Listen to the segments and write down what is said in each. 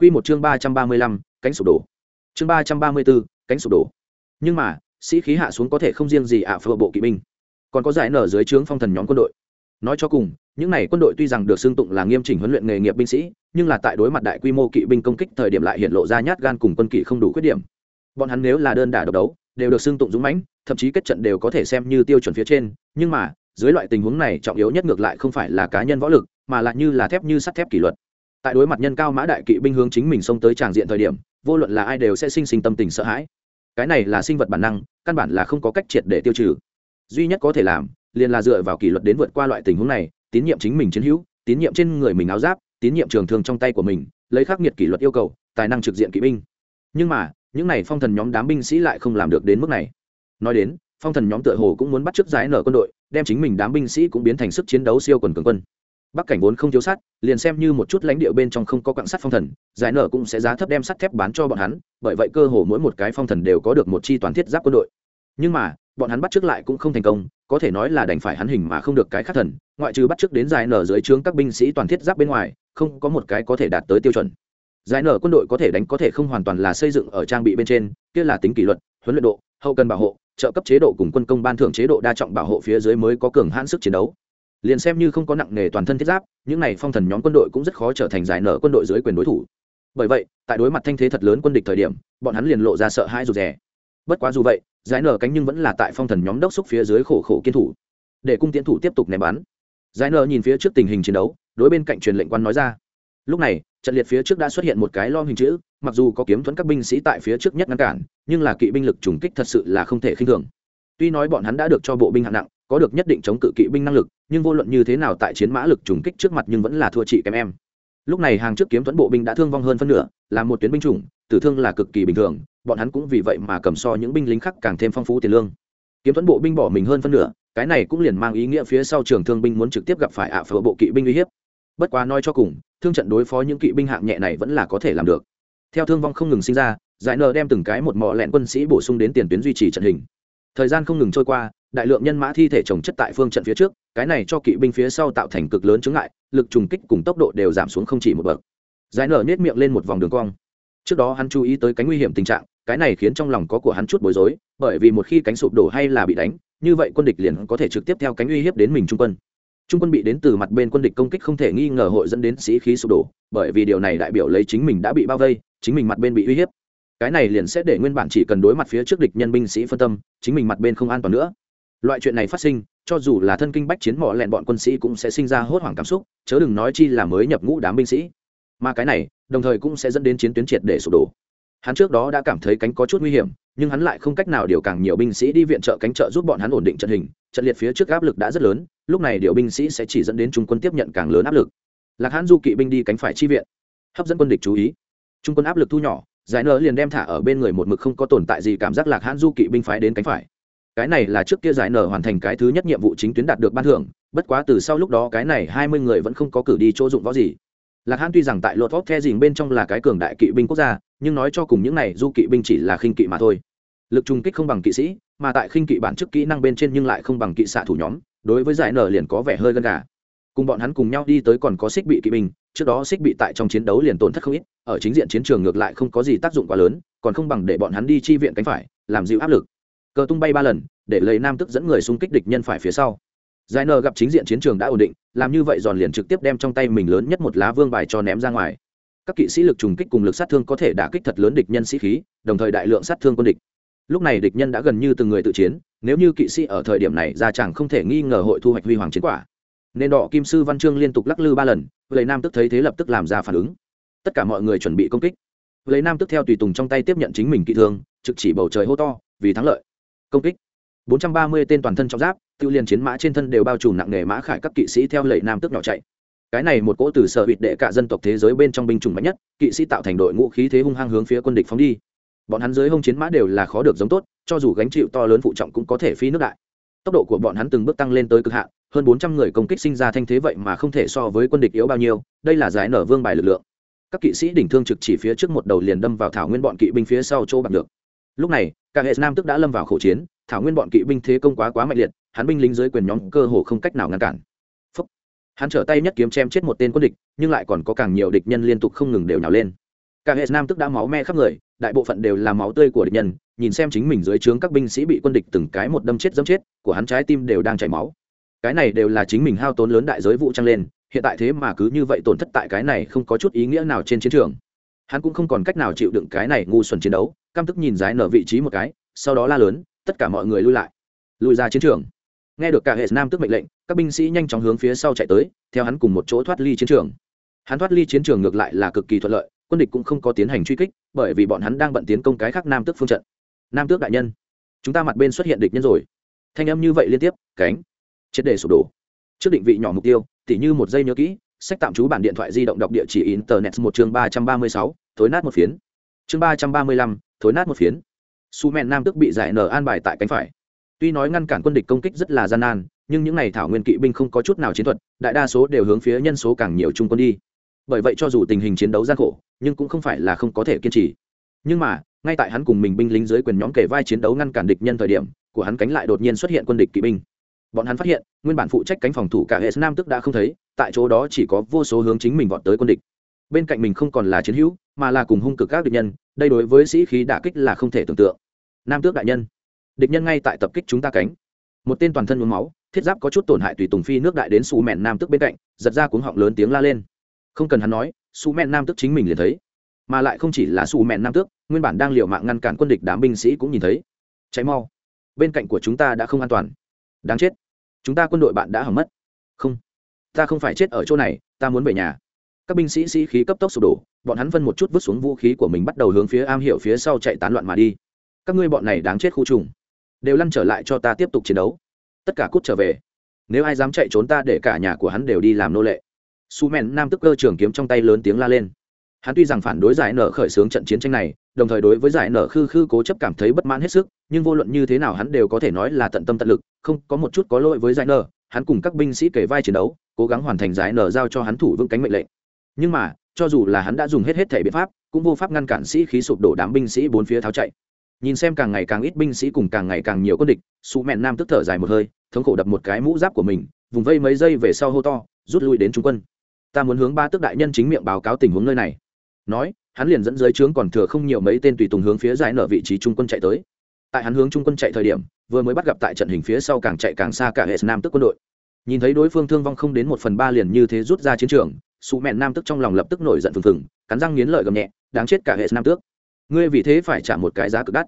Quy một chương ba trăm ba mươi lăm, cánh sụp đổ. Chương ba trăm ba mươi bốn cánh sụp đổ. Nhưng mà, sĩ khí hạ xuống có thể không riêng gì ạ à bộ kỵ binh. Còn có giải nở dưới trướng phong thần nhóm quân đội. Nói cho cùng, những này quân đội tuy rằng được xưng tụng là nghiêm chỉnh huấn luyện nghề nghiệp binh sĩ, nhưng là tại đối mặt đại quy mô kỵ binh công kích thời điểm lại hiện lộ ra nhát gan cùng quân kỵ không đủ khuyết điểm. Bọn hắn nếu là đơn đả độc đấu, đều được xưng tụng dũng mãnh, thậm chí kết trận đều có thể xem như tiêu chuẩn phía trên, nhưng mà, dưới loại tình huống này trọng yếu nhất ngược lại không phải là cá nhân võ lực, mà là như là thép như sắt thép kỷ luật tại đối mặt nhân cao mã đại kỵ binh hướng chính mình xông tới tràng diện thời điểm, vô luận là ai đều sẽ sinh sinh tâm tình sợ hãi. Cái này là sinh vật bản năng, căn bản là không có cách triệt để tiêu trừ. Duy nhất có thể làm, liền là dựa vào kỷ luật đến vượt qua loại tình huống này, tín nhiệm chính mình chiến hữu, tín nhiệm trên người mình áo giáp, tín nhiệm trường thương trong tay của mình, lấy khắc nghiệt kỷ luật yêu cầu, tài năng trực diện kỵ binh. Nhưng mà, những này phong thần nhóm đám binh sĩ lại không làm được đến mức này. Nói đến, phong thần nhóm tựa hồ cũng muốn bắt chước giải nở quân đội, đem chính mình đám binh sĩ cũng biến thành sức chiến đấu siêu quần cường quân bắc cảnh vốn không thiếu sắt, liền xem như một chút lãnh địa bên trong không có quặng sắt phong thần, giải nở cũng sẽ giá thấp đem sắt thép bán cho bọn hắn, bởi vậy cơ hồ mỗi một cái phong thần đều có được một chi toàn thiết giáp quân đội. Nhưng mà, bọn hắn bắt trước lại cũng không thành công, có thể nói là đành phải hắn hình mà không được cái khác thần, ngoại trừ bắt trước đến giải nở dưới trướng các binh sĩ toàn thiết giáp bên ngoài, không có một cái có thể đạt tới tiêu chuẩn. Giải nở quân đội có thể đánh có thể không hoàn toàn là xây dựng ở trang bị bên trên, kia là tính kỷ luật, huấn luyện độ, hậu cần bảo hộ, trợ cấp chế độ cùng quân công ban thưởng chế độ đa trọng bảo hộ phía dưới mới có cường hãn sức chiến đấu liền xem như không có nặng nghề toàn thân thiết giáp, những này phong thần nhóm quân đội cũng rất khó trở thành giải nở quân đội dưới quyền đối thủ. Bởi vậy, tại đối mặt thanh thế thật lớn quân địch thời điểm, bọn hắn liền lộ ra sợ hãi rụt rè. Bất quá dù vậy, giải nở cánh nhưng vẫn là tại phong thần nhóm đốc xúc phía dưới khổ khổ kiên thủ, để cung tiến thủ tiếp tục ném bắn. Giải nở nhìn phía trước tình hình chiến đấu, đối bên cạnh truyền lệnh quan nói ra. Lúc này, trận liệt phía trước đã xuất hiện một cái lo hình chữ, mặc dù có kiếm thuẫn các binh sĩ tại phía trước nhất ngăn cản, nhưng là kỵ binh lực trùng kích thật sự là không thể khinh thường. Tuy nói bọn hắn đã được cho bộ binh hạng nặng có được nhất định chống cự kỵ binh năng lực, nhưng vô luận như thế nào tại chiến mã lực trùng kích trước mặt nhưng vẫn là thua chị kém em. Lúc này hàng trước kiếm thuẫn bộ binh đã thương vong hơn phân nửa, là một tuyến binh chủng, tử thương là cực kỳ bình thường, bọn hắn cũng vì vậy mà cầm so những binh lính khác càng thêm phong phú tiền lương. Kiếm thuẫn bộ binh bỏ mình hơn phân nửa, cái này cũng liền mang ý nghĩa phía sau trường thương binh muốn trực tiếp gặp phải ạ phở bộ kỵ binh uy hiếp. Bất quá nói cho cùng, thương trận đối phó những kỵ binh hạng nhẹ này vẫn là có thể làm được. Theo thương vong không ngừng sinh ra, giải nờ đem từng cái một mọ lẹn quân sĩ bổ sung đến tiền tuyến duy trì trận hình. Thời gian không ngừng trôi qua đại lượng nhân mã thi thể trồng chất tại phương trận phía trước, cái này cho kỵ binh phía sau tạo thành cực lớn chướng ngại, lực trùng kích cùng tốc độ đều giảm xuống không chỉ một bậc. Giải nở nết miệng lên một vòng đường cong. Trước đó hắn chú ý tới cánh nguy hiểm tình trạng, cái này khiến trong lòng có của hắn chút bối rối, bởi vì một khi cánh sụp đổ hay là bị đánh, như vậy quân địch liền có thể trực tiếp theo cánh uy hiếp đến mình trung quân. Trung quân bị đến từ mặt bên quân địch công kích không thể nghi ngờ hội dẫn đến sĩ khí sụp đổ, bởi vì điều này đại biểu lấy chính mình đã bị bao vây, chính mình mặt bên bị uy hiếp. Cái này liền sẽ để nguyên bản chỉ cần đối mặt phía trước địch nhân binh sĩ phân tâm, chính mình mặt bên không an toàn nữa loại chuyện này phát sinh, cho dù là thân kinh bách chiến mỏ lẹn bọn quân sĩ cũng sẽ sinh ra hốt hoảng cảm xúc, chớ đừng nói chi là mới nhập ngũ đám binh sĩ. Mà cái này, đồng thời cũng sẽ dẫn đến chiến tuyến triệt để sụp đổ. Hắn trước đó đã cảm thấy cánh có chút nguy hiểm, nhưng hắn lại không cách nào điều càng nhiều binh sĩ đi viện trợ cánh trợ giúp bọn hắn ổn định trận hình, trận liệt phía trước áp lực đã rất lớn, lúc này điều binh sĩ sẽ chỉ dẫn đến trung quân tiếp nhận càng lớn áp lực. Lạc hãn du kỵ binh đi cánh phải chi viện. Hấp dẫn quân địch chú ý. Trung quân áp lực thu nhỏ, giải nở liền đem thả ở bên người một mực không có tồn tại gì cảm giác lạc hãn du kỵ binh phái đến cánh phải cái này là trước kia giải nở hoàn thành cái thứ nhất nhiệm vụ chính tuyến đạt được ban thưởng, bất quá từ sau lúc đó cái này hai mươi người vẫn không có cử đi chỗ dụng võ gì. Lạc hãn tuy rằng tại lột vóc the dình bên trong là cái cường đại kỵ binh quốc gia, nhưng nói cho cùng những này du kỵ binh chỉ là khinh kỵ mà thôi. Lực trung kích không bằng kỵ sĩ, mà tại khinh kỵ bản chức kỹ năng bên trên nhưng lại không bằng kỵ xạ thủ nhóm, đối với giải nở liền có vẻ hơi gân gà. Cùng bọn hắn cùng nhau đi tới còn có xích bị kỵ binh, trước đó xích bị tại trong chiến đấu liền tổn thất không ít, ở chính diện chiến trường ngược lại không có gì tác dụng quá lớn, còn không bằng để bọn hắn đi chi viện cánh phải, làm dịu áp lực cờ tung bay ba lần, để lấy nam tức dẫn người xung kích địch nhân phải phía sau. Giải nở gặp chính diện chiến trường đã ổn định, làm như vậy giòn liền trực tiếp đem trong tay mình lớn nhất một lá vương bài cho ném ra ngoài. Các kỵ sĩ lực trùng kích cùng lực sát thương có thể đả kích thật lớn địch nhân sĩ khí, đồng thời đại lượng sát thương quân địch. Lúc này địch nhân đã gần như từng người tự chiến, nếu như kỵ sĩ ở thời điểm này ra chẳng không thể nghi ngờ hội thu hoạch huy hoàng chiến quả. Nên đỏ kim sư văn chương liên tục lắc lư ba lần, lấy nam tức thấy thế lập tức làm ra phản ứng. Tất cả mọi người chuẩn bị công kích. Lấy nam tức theo tùy tùng trong tay tiếp nhận chính mình kỵ thương, trực chỉ bầu trời hô to, vì thắng lợi công kích. 430 tên toàn thân trong giáp, tiêu liên chiến mã trên thân đều bao trùm nặng nghề mã khải các kỵ sĩ theo lệ nam tức nhỏ chạy. Cái này một cỗ từ sở bịt đệ cả dân tộc thế giới bên trong binh chủng mạnh nhất, kỵ sĩ tạo thành đội ngũ khí thế hung hăng hướng phía quân địch phóng đi. Bọn hắn dưới hông chiến mã đều là khó được giống tốt, cho dù gánh chịu to lớn phụ trọng cũng có thể phi nước đại. Tốc độ của bọn hắn từng bước tăng lên tới cực hạn, hơn bốn trăm người công kích sinh ra thanh thế vậy mà không thể so với quân địch yếu bao nhiêu, đây là giải nở vương bài lực lượng. Các kỵ sĩ đỉnh thương trực chỉ phía trước một đầu liền đâm vào thảo nguyên bọn kỵ binh phía sau chỗ bằng được lúc này, cả hệ nam tức đã lâm vào khẩu chiến, thảo nguyên bọn kỵ binh thế công quá quá mạnh liệt, hắn binh lính dưới quyền nhóm cơ hồ không cách nào ngăn cản. Phúc. hắn trở tay nhất kiếm chém chết một tên quân địch, nhưng lại còn có càng nhiều địch nhân liên tục không ngừng đều nhào lên. Cả hệ nam tức đã máu me khắp người, đại bộ phận đều là máu tươi của địch nhân, nhìn xem chính mình dưới trướng các binh sĩ bị quân địch từng cái một đâm chết dâm chết, của hắn trái tim đều đang chảy máu. Cái này đều là chính mình hao tốn lớn đại giới vụ trăng lên, hiện tại thế mà cứ như vậy tổn thất tại cái này không có chút ý nghĩa nào trên chiến trường. Hắn cũng không còn cách nào chịu đựng cái này ngu xuẩn chiến đấu căm tức nhìn giải nở vị trí một cái, sau đó la lớn, tất cả mọi người lui lại. Lùi ra chiến trường. Nghe được cả hệ nam tức mệnh lệnh, các binh sĩ nhanh chóng hướng phía sau chạy tới, theo hắn cùng một chỗ thoát ly chiến trường. Hắn thoát ly chiến trường ngược lại là cực kỳ thuận lợi, quân địch cũng không có tiến hành truy kích, bởi vì bọn hắn đang bận tiến công cái khác nam tước phương trận. Nam tước đại nhân, chúng ta mặt bên xuất hiện địch nhân rồi. Thanh âm như vậy liên tiếp, cánh, triệt đề sụp đổ. Trước định vị nhỏ mục tiêu, tỉ như một giây nhớ kỹ, sách tạm trú bản điện thoại di động đọc địa chỉ internet một chương ba trăm ba mươi sáu, thối nát một phiến. Chương ba trăm ba mươi lăm thối nát một phiến. Su men nam tức bị giải nở an bài tại cánh phải. Tuy nói ngăn cản quân địch công kích rất là gian nan, nhưng những n à y thảo nguyên kỵ binh không có chút nào chiến thuật, đại đa số đều hướng phía nhân số càng nhiều trung quân đi. Bởi vậy cho dù tình hình chiến đấu gian khổ, nhưng cũng không phải là không có thể kiên trì. Nhưng mà, ngay tại hắn cùng mình binh lính dưới quyền nhóm kể vai chiến đấu ngăn cản địch nhân thời điểm, của hắn cánh lại đột nhiên xuất hiện quân địch kỵ binh. Bọn hắn phát hiện, nguyên bản phụ trách cánh phòng thủ cả hệ nam tức đã không thấy, tại chỗ đó chỉ có vô số hướng chính mình vọt tới quân địch. Bên cạnh mình không còn là chiến hữu, mà là cùng hung cực các địch nhân đây đối với sĩ khí đả kích là không thể tưởng tượng. Nam tước đại nhân, địch nhân ngay tại tập kích chúng ta cánh. Một tên toàn thân nhuốm máu, thiết giáp có chút tổn hại tùy tùng phi nước đại đến xù mẹn nam tước bên cạnh, giật ra cuống họng lớn tiếng la lên. Không cần hắn nói xù mẹn nam tước chính mình liền thấy. Mà lại không chỉ là xù mẹn nam tước, nguyên bản đang liều mạng ngăn cản quân địch đám binh sĩ cũng nhìn thấy. Cháy mau. Bên cạnh của chúng ta đã không an toàn. Đáng chết. Chúng ta quân đội bạn đã hỏng mất. Không. Ta không phải chết ở chỗ này, ta muốn về nhà các binh sĩ sĩ khí cấp tốc sụp đổ, bọn hắn phân một chút vứt xuống vũ khí của mình bắt đầu hướng phía am hiểu phía sau chạy tán loạn mà đi. Các ngươi bọn này đáng chết khu trùng. Đều lăn trở lại cho ta tiếp tục chiến đấu. Tất cả cút trở về. Nếu ai dám chạy trốn ta để cả nhà của hắn đều đi làm nô lệ. Su men, nam tức cơ trường kiếm trong tay lớn tiếng la lên. Hắn tuy rằng phản đối giải nở khởi xướng trận chiến tranh này, đồng thời đối với giải nở khư khư cố chấp cảm thấy bất mãn hết sức, nhưng vô luận như thế nào hắn đều có thể nói là tận tâm tận lực, không có một chút có lỗi với giải nở. Hắn cùng các binh sĩ kể vai chiến đấu, cố gắng hoàn thành giải nở giao cho hắn thủ vững cánh mệnh lệnh nhưng mà, cho dù là hắn đã dùng hết hết thể biện pháp, cũng vô pháp ngăn cản sĩ khí sụp đổ đám binh sĩ bốn phía tháo chạy. Nhìn xem càng ngày càng ít binh sĩ cùng càng ngày càng nhiều quân địch sụ mẹn nam tức thở dài một hơi, thống khổ đập một cái mũ giáp của mình, vùng vây mấy giây về sau hô to, rút lui đến trung quân. Ta muốn hướng ba tức đại nhân chính miệng báo cáo tình huống nơi này. Nói, hắn liền dẫn dưới trướng còn thừa không nhiều mấy tên tùy tùng hướng phía giải nở vị trí trung quân chạy tới. Tại hắn hướng trung quân chạy thời điểm, vừa mới bắt gặp tại trận hình phía sau càng chạy càng xa cả hệ nam tức quân đội. Nhìn thấy đối phương thương vong không đến một phần ba liền như thế rút ra chiến trường sụ mẹn nam tức trong lòng lập tức nổi giận phừng phừng, cắn răng nghiến lợi gầm nhẹ, đáng chết cả hệ nam tước. Ngươi vì thế phải trả một cái giá cực đắt.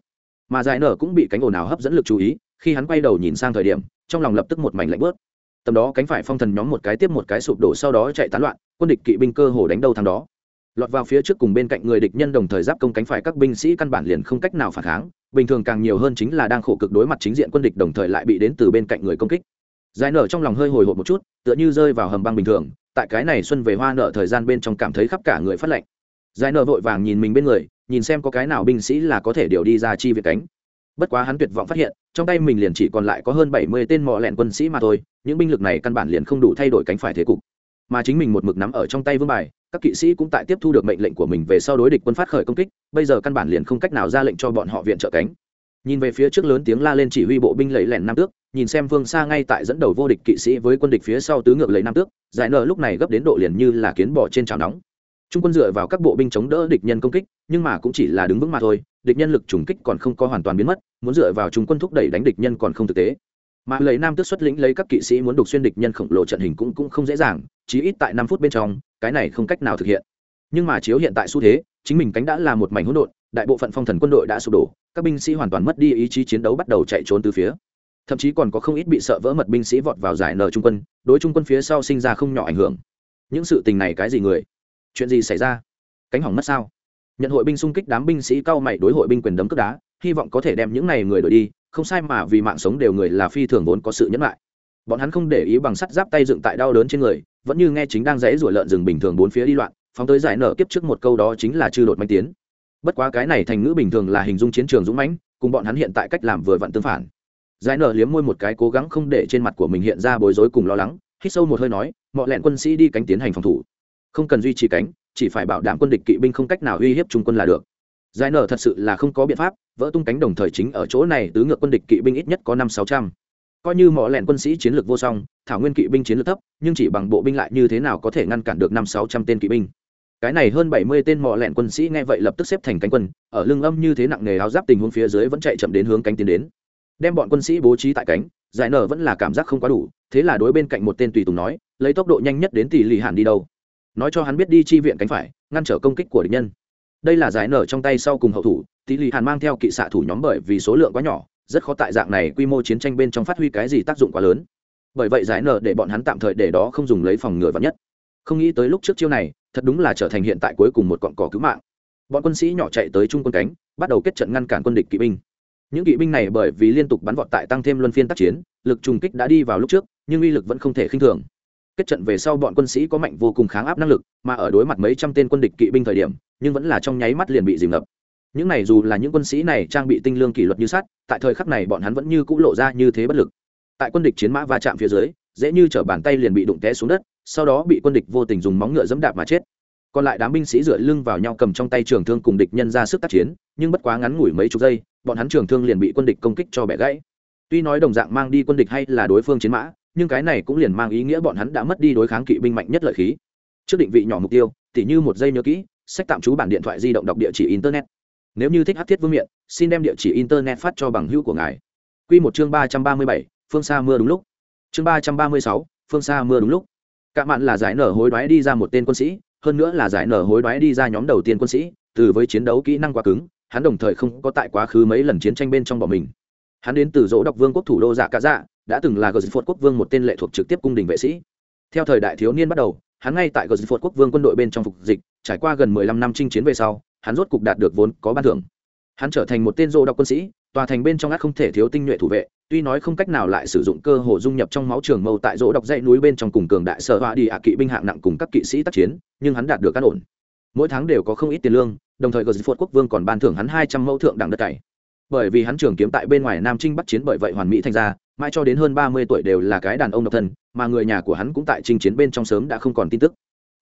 Mà giải nở cũng bị cánh ồn ào hấp dẫn lực chú ý, khi hắn quay đầu nhìn sang thời điểm, trong lòng lập tức một mảnh lạnh bớt. Tầm đó cánh phải phong thần nhóm một cái tiếp một cái sụp đổ sau đó chạy tán loạn, quân địch kỵ binh cơ hồ đánh đầu thằng đó. Lọt vào phía trước cùng bên cạnh người địch nhân đồng thời giáp công cánh phải các binh sĩ căn bản liền không cách nào phản kháng, bình thường càng nhiều hơn chính là đang khổ cực đối mặt chính diện quân địch đồng thời lại bị đến từ bên cạnh người công kích. Giải nở trong lòng hơi hồi hộp một chút, tựa như rơi vào hầm băng bình thường tại cái này xuân về hoa nợ thời gian bên trong cảm thấy khắp cả người phát lệnh giải nợ vội vàng nhìn mình bên người, nhìn xem có cái nào binh sĩ là có thể điều đi ra chi việc cánh. Bất quá hắn tuyệt vọng phát hiện, trong tay mình liền chỉ còn lại có hơn bảy mươi tên mọ lẹn quân sĩ mà thôi, những binh lực này căn bản liền không đủ thay đổi cánh phải thế cục. Mà chính mình một mực nắm ở trong tay vương bài, các kỵ sĩ cũng tại tiếp thu được mệnh lệnh của mình về sau đối địch quân phát khởi công kích, bây giờ căn bản liền không cách nào ra lệnh cho bọn họ viện trợ cánh nhìn về phía trước lớn tiếng la lên chỉ huy bộ binh lẫy lẻn nam tước, nhìn xem phương xa ngay tại dẫn đầu vô địch kỵ sĩ với quân địch phía sau tứ ngược lấy nam tước, giải nợ lúc này gấp đến độ liền như là kiến bỏ trên chảo nóng. Trung quân dựa vào các bộ binh chống đỡ địch nhân công kích, nhưng mà cũng chỉ là đứng vững mà thôi, địch nhân lực trùng kích còn không có hoàn toàn biến mất, muốn dựa vào trung quân thúc đẩy đánh địch nhân còn không thực tế. Mà lấy nam tước xuất lĩnh lấy các kỵ sĩ muốn đục xuyên địch nhân khổng lồ trận hình cũng cũng không dễ dàng, chí ít tại năm phút bên trong, cái này không cách nào thực hiện. Nhưng mà chiếu hiện tại xu thế, chính mình cánh đã là một mảnh hỗn độn đại bộ phận phong thần quân đội đã sụp đổ, các binh sĩ hoàn toàn mất đi ý chí chiến đấu bắt đầu chạy trốn từ phía. Thậm chí còn có không ít bị sợ vỡ mật binh sĩ vọt vào giải nở trung quân, đối trung quân phía sau sinh ra không nhỏ ảnh hưởng. Những sự tình này cái gì người? Chuyện gì xảy ra? Cánh hỏng mất sao? Nhận hội binh xung kích đám binh sĩ cao mày đối hội binh quyền đấm cướp đá, hy vọng có thể đem những này người đổi đi, không sai mà vì mạng sống đều người là phi thường vốn có sự nhẫn lại. Bọn hắn không để ý bằng sắt giáp tay dựng tại đau đớn trên người, vẫn như nghe chính đang rẽ rủa lợn rừng bình thường bốn phía đi loạn, phóng tới giải nở kiếp trước một câu đó chính là chư đột manh tiến bất quá cái này thành ngữ bình thường là hình dung chiến trường dũng mãnh, cùng bọn hắn hiện tại cách làm vừa vặn tương phản. Giải nở liếm môi một cái cố gắng không để trên mặt của mình hiện ra bối rối cùng lo lắng, hít sâu một hơi nói, mọi lẹn quân sĩ đi cánh tiến hành phòng thủ. Không cần duy trì cánh, chỉ phải bảo đảm quân địch kỵ binh không cách nào uy hiếp trung quân là được. Giải nở thật sự là không có biện pháp, vỡ tung cánh đồng thời chính ở chỗ này tứ ngược quân địch kỵ binh ít nhất có năm sáu trăm. Coi như mọi lẹn quân sĩ chiến lược vô song, thảo nguyên kỵ binh chiến lược thấp, nhưng chỉ bằng bộ binh lại như thế nào có thể ngăn cản được năm sáu trăm tên kỵ binh? Cái này hơn bảy mươi tên mọ lẹn quân sĩ nghe vậy lập tức xếp thành cánh quân, ở lưng âm như thế nặng nề áo giáp tình huống phía dưới vẫn chạy chậm đến hướng cánh tiến đến. Đem bọn quân sĩ bố trí tại cánh, giải nở vẫn là cảm giác không quá đủ, thế là đối bên cạnh một tên tùy tùng nói, lấy tốc độ nhanh nhất đến tỷ lì hàn đi đâu. Nói cho hắn biết đi chi viện cánh phải, ngăn trở công kích của địch nhân. Đây là giải nở trong tay sau cùng hậu thủ, tỷ lì hàn mang theo kỵ xạ thủ nhóm bởi vì số lượng quá nhỏ, rất khó tại dạng này quy mô chiến tranh bên trong phát huy cái gì tác dụng quá lớn. Bởi vậy giải nở để bọn hắn tạm thời để đó không dùng lấy phòng ngừa vắn nhất. Không nghĩ tới lúc trước chiêu này thật đúng là trở thành hiện tại cuối cùng một cọn cỏ cứu mạng. Bọn quân sĩ nhỏ chạy tới trung quân cánh, bắt đầu kết trận ngăn cản quân địch kỵ binh. Những kỵ binh này bởi vì liên tục bắn vọt tại tăng thêm luân phiên tác chiến, lực trùng kích đã đi vào lúc trước, nhưng uy lực vẫn không thể khinh thường. Kết trận về sau bọn quân sĩ có mạnh vô cùng kháng áp năng lực, mà ở đối mặt mấy trăm tên quân địch kỵ binh thời điểm, nhưng vẫn là trong nháy mắt liền bị dìm ngập. Những này dù là những quân sĩ này trang bị tinh lương kỷ luật như sắt, tại thời khắc này bọn hắn vẫn như c ũ lộ ra như thế bất lực. Tại quân địch chiến mã va chạm phía dưới dễ như t bàn tay liền bị đụng té xuống đất, sau đó bị quân địch vô tình dùng móng ngựa dẫm đạp mà chết. Còn lại đám binh sĩ dựa lưng vào nhau cầm trong tay trường thương cùng địch nhân ra sức tác chiến, nhưng bất quá ngắn ngủi mấy chục giây, bọn hắn trường thương liền bị quân địch công kích cho bẻ gãy. Tuy nói đồng dạng mang đi quân địch hay là đối phương chiến mã, nhưng cái này cũng liền mang ý nghĩa bọn hắn đã mất đi đối kháng kỵ binh mạnh nhất lợi khí. Trước định vị nhỏ mục tiêu, tỉ như một giây nhớ kỹ, sách tạm trú bản điện thoại di động đọc địa chỉ internet. Nếu như thích hát thiết vương miện, xin đem địa chỉ internet phát cho bằng hữu của ngài. Q một chương ba trăm ba mươi bảy, phương xa mưa đúng lúc chương ba trăm ba mươi sáu, phương xa mưa đúng lúc. Cạ mạn là giải nở hối đoái đi ra một tên quân sĩ, hơn nữa là giải nở hối đoái đi ra nhóm đầu tiên quân sĩ, từ với chiến đấu kỹ năng quá cứng, hắn đồng thời không có tại quá khứ mấy lần chiến tranh bên trong bọn mình. Hắn đến từ dỗ độc vương quốc thủ đô dạ cả dạ đã từng là gờ phột quốc vương một tên lệ thuộc trực tiếp cung đình vệ sĩ. Theo thời đại thiếu niên bắt đầu, hắn ngay tại gờ phột quốc vương quân đội bên trong phục dịch, trải qua gần mười lăm năm chinh chiến về sau, hắn rốt cục đạt được vốn có ban thưởng. Hắn trở thành một tên dỗ độc quân sĩ tòa thành bên trong ắt không thể thiếu tinh nhuệ thủ vệ, tuy nói không cách nào lại sử dụng cơ hồ dung nhập trong máu trường mâu tại rỗ độc dãy núi bên trong cùng cường đại sở họa đi ạ kỵ binh hạng nặng cùng các kỵ sĩ tác chiến, nhưng hắn đạt được căn ổn. Mỗi tháng đều có không ít tiền lương, đồng thời gờ phột quốc vương còn ban thưởng hắn hai trăm mẫu thượng đẳng đất cày. Bởi vì hắn trường kiếm tại bên ngoài nam trinh bắt chiến bởi vậy hoàn mỹ thành ra, mãi cho đến hơn ba mươi tuổi đều là cái đàn ông độc thân, mà người nhà của hắn cũng tại chinh chiến bên trong sớm đã không còn tin tức.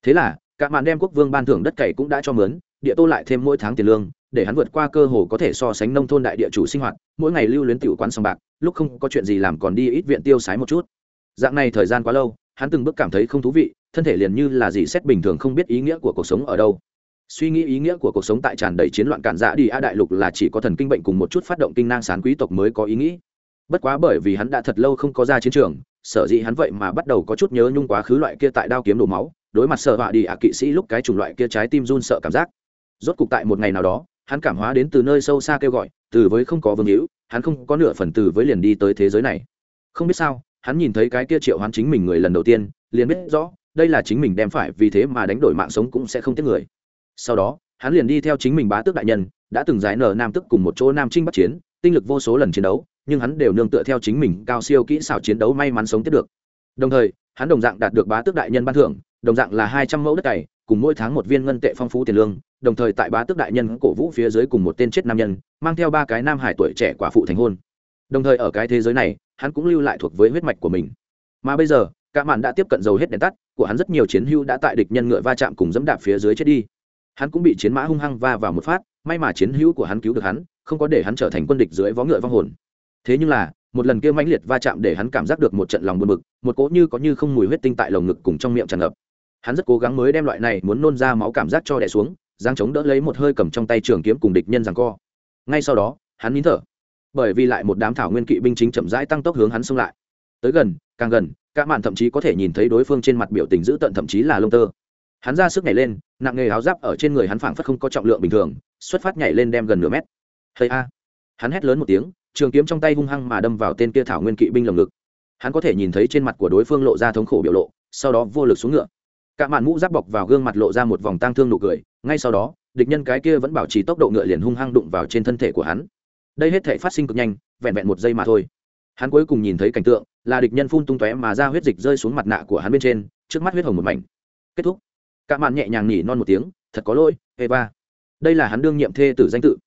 Thế là các bạn đem quốc vương ban thưởng đất cày cũng đã cho mướn, địa tô lại thêm mỗi tháng tiền lương để hắn vượt qua cơ hồ có thể so sánh nông thôn đại địa chủ sinh hoạt, mỗi ngày lưu luyến tiểu quán sòng bạc, lúc không có chuyện gì làm còn đi ít viện tiêu sái một chút. Dạng này thời gian quá lâu, hắn từng bước cảm thấy không thú vị, thân thể liền như là gì xét bình thường không biết ý nghĩa của cuộc sống ở đâu. Suy nghĩ ý nghĩa của cuộc sống tại tràn đầy chiến loạn cản dạ đi a đại lục là chỉ có thần kinh bệnh cùng một chút phát động kinh nang sán quý tộc mới có ý nghĩ. Bất quá bởi vì hắn đã thật lâu không có ra chiến trường, sở dĩ hắn vậy mà bắt đầu có chút nhớ nhung quá khứ loại kia tại đao kiếm đổ máu, đối mặt sợ họa đi ạ kỵ sĩ lúc cái chủng loại kia trái tim run sợ cảm giác. Rốt cục tại một ngày nào đó hắn cảm hóa đến từ nơi sâu xa kêu gọi, từ với không có vương hữu, hắn không có nửa phần từ với liền đi tới thế giới này. Không biết sao, hắn nhìn thấy cái kia triệu hoán chính mình người lần đầu tiên, liền biết rõ, đây là chính mình đem phải vì thế mà đánh đổi mạng sống cũng sẽ không tiếc người. Sau đó, hắn liền đi theo chính mình bá tước đại nhân, đã từng giải nở nam tức cùng một chỗ nam trinh bắc chiến, tinh lực vô số lần chiến đấu, nhưng hắn đều nương tựa theo chính mình cao siêu kỹ xảo chiến đấu may mắn sống tiếp được. Đồng thời, hắn đồng dạng đạt được bá tước đại nhân ban thưởng đồng dạng là hai trăm mẫu đất cày, cùng mỗi tháng một viên ngân tệ phong phú tiền lương, đồng thời tại bá tước đại nhân cổ vũ phía dưới cùng một tên chết nam nhân, mang theo ba cái nam hải tuổi trẻ quả phụ thành hôn. Đồng thời ở cái thế giới này, hắn cũng lưu lại thuộc với huyết mạch của mình. Mà bây giờ, cả màn đã tiếp cận dầu hết đèn tắt, của hắn rất nhiều chiến hưu đã tại địch nhân ngựa va chạm cùng dẫm đạp phía dưới chết đi. Hắn cũng bị chiến mã hung hăng va vào một phát, may mà chiến hữu của hắn cứu được hắn, không có để hắn trở thành quân địch dưới vó ngựa vong hồn. Thế nhưng là, một lần kia mãnh liệt va chạm để hắn cảm giác được một trận lòng buồn bực, một cỗ như có như không mùi huyết tinh tại lồng ngực cùng trong miệng tràn ngập hắn rất cố gắng mới đem loại này muốn nôn ra máu cảm giác cho đẻ xuống giang chống đỡ lấy một hơi cầm trong tay trường kiếm cùng địch nhân rằng co. Ngay sau đó, hắn nín thở. Bởi vì lại một đám thảo nguyên kỵ binh chính chậm rãi tăng tốc hướng hắn xông lại. Tới gần, càng gần các mạn thậm chí có thể nhìn thấy đối phương trên mặt biểu tình dữ tận thậm chí là lông tơ. Hắn ra sức nhảy lên, nặng nghề áo giáp ở trên người hắn phảng phất không có trọng lượng bình thường, xuất phát nhảy lên đem gần nửa mét. Hơi a! Hắn hét lớn một tiếng, trường kiếm trong tay hung hăng mà đâm vào tên kia thảo nguyên kỵ binh lồng ngực. Hắn có thể nhìn thấy trên mặt của đối phương lộ ra thống khổ biểu lộ, sau đó vô lực xuống ngựa cả màn mũ giáp bọc vào gương mặt lộ ra một vòng tang thương nụ cười, ngay sau đó, địch nhân cái kia vẫn bảo trì tốc độ ngựa liền hung hăng đụng vào trên thân thể của hắn. Đây hết thể phát sinh cực nhanh, vẹn vẹn một giây mà thôi. Hắn cuối cùng nhìn thấy cảnh tượng, là địch nhân phun tung tóe mà ra huyết dịch rơi xuống mặt nạ của hắn bên trên, trước mắt huyết hồng một mảnh. Kết thúc. Cả màn nhẹ nhàng nhỉ non một tiếng, thật có lỗi, eva. Đây là hắn đương nhiệm thê tử danh tự.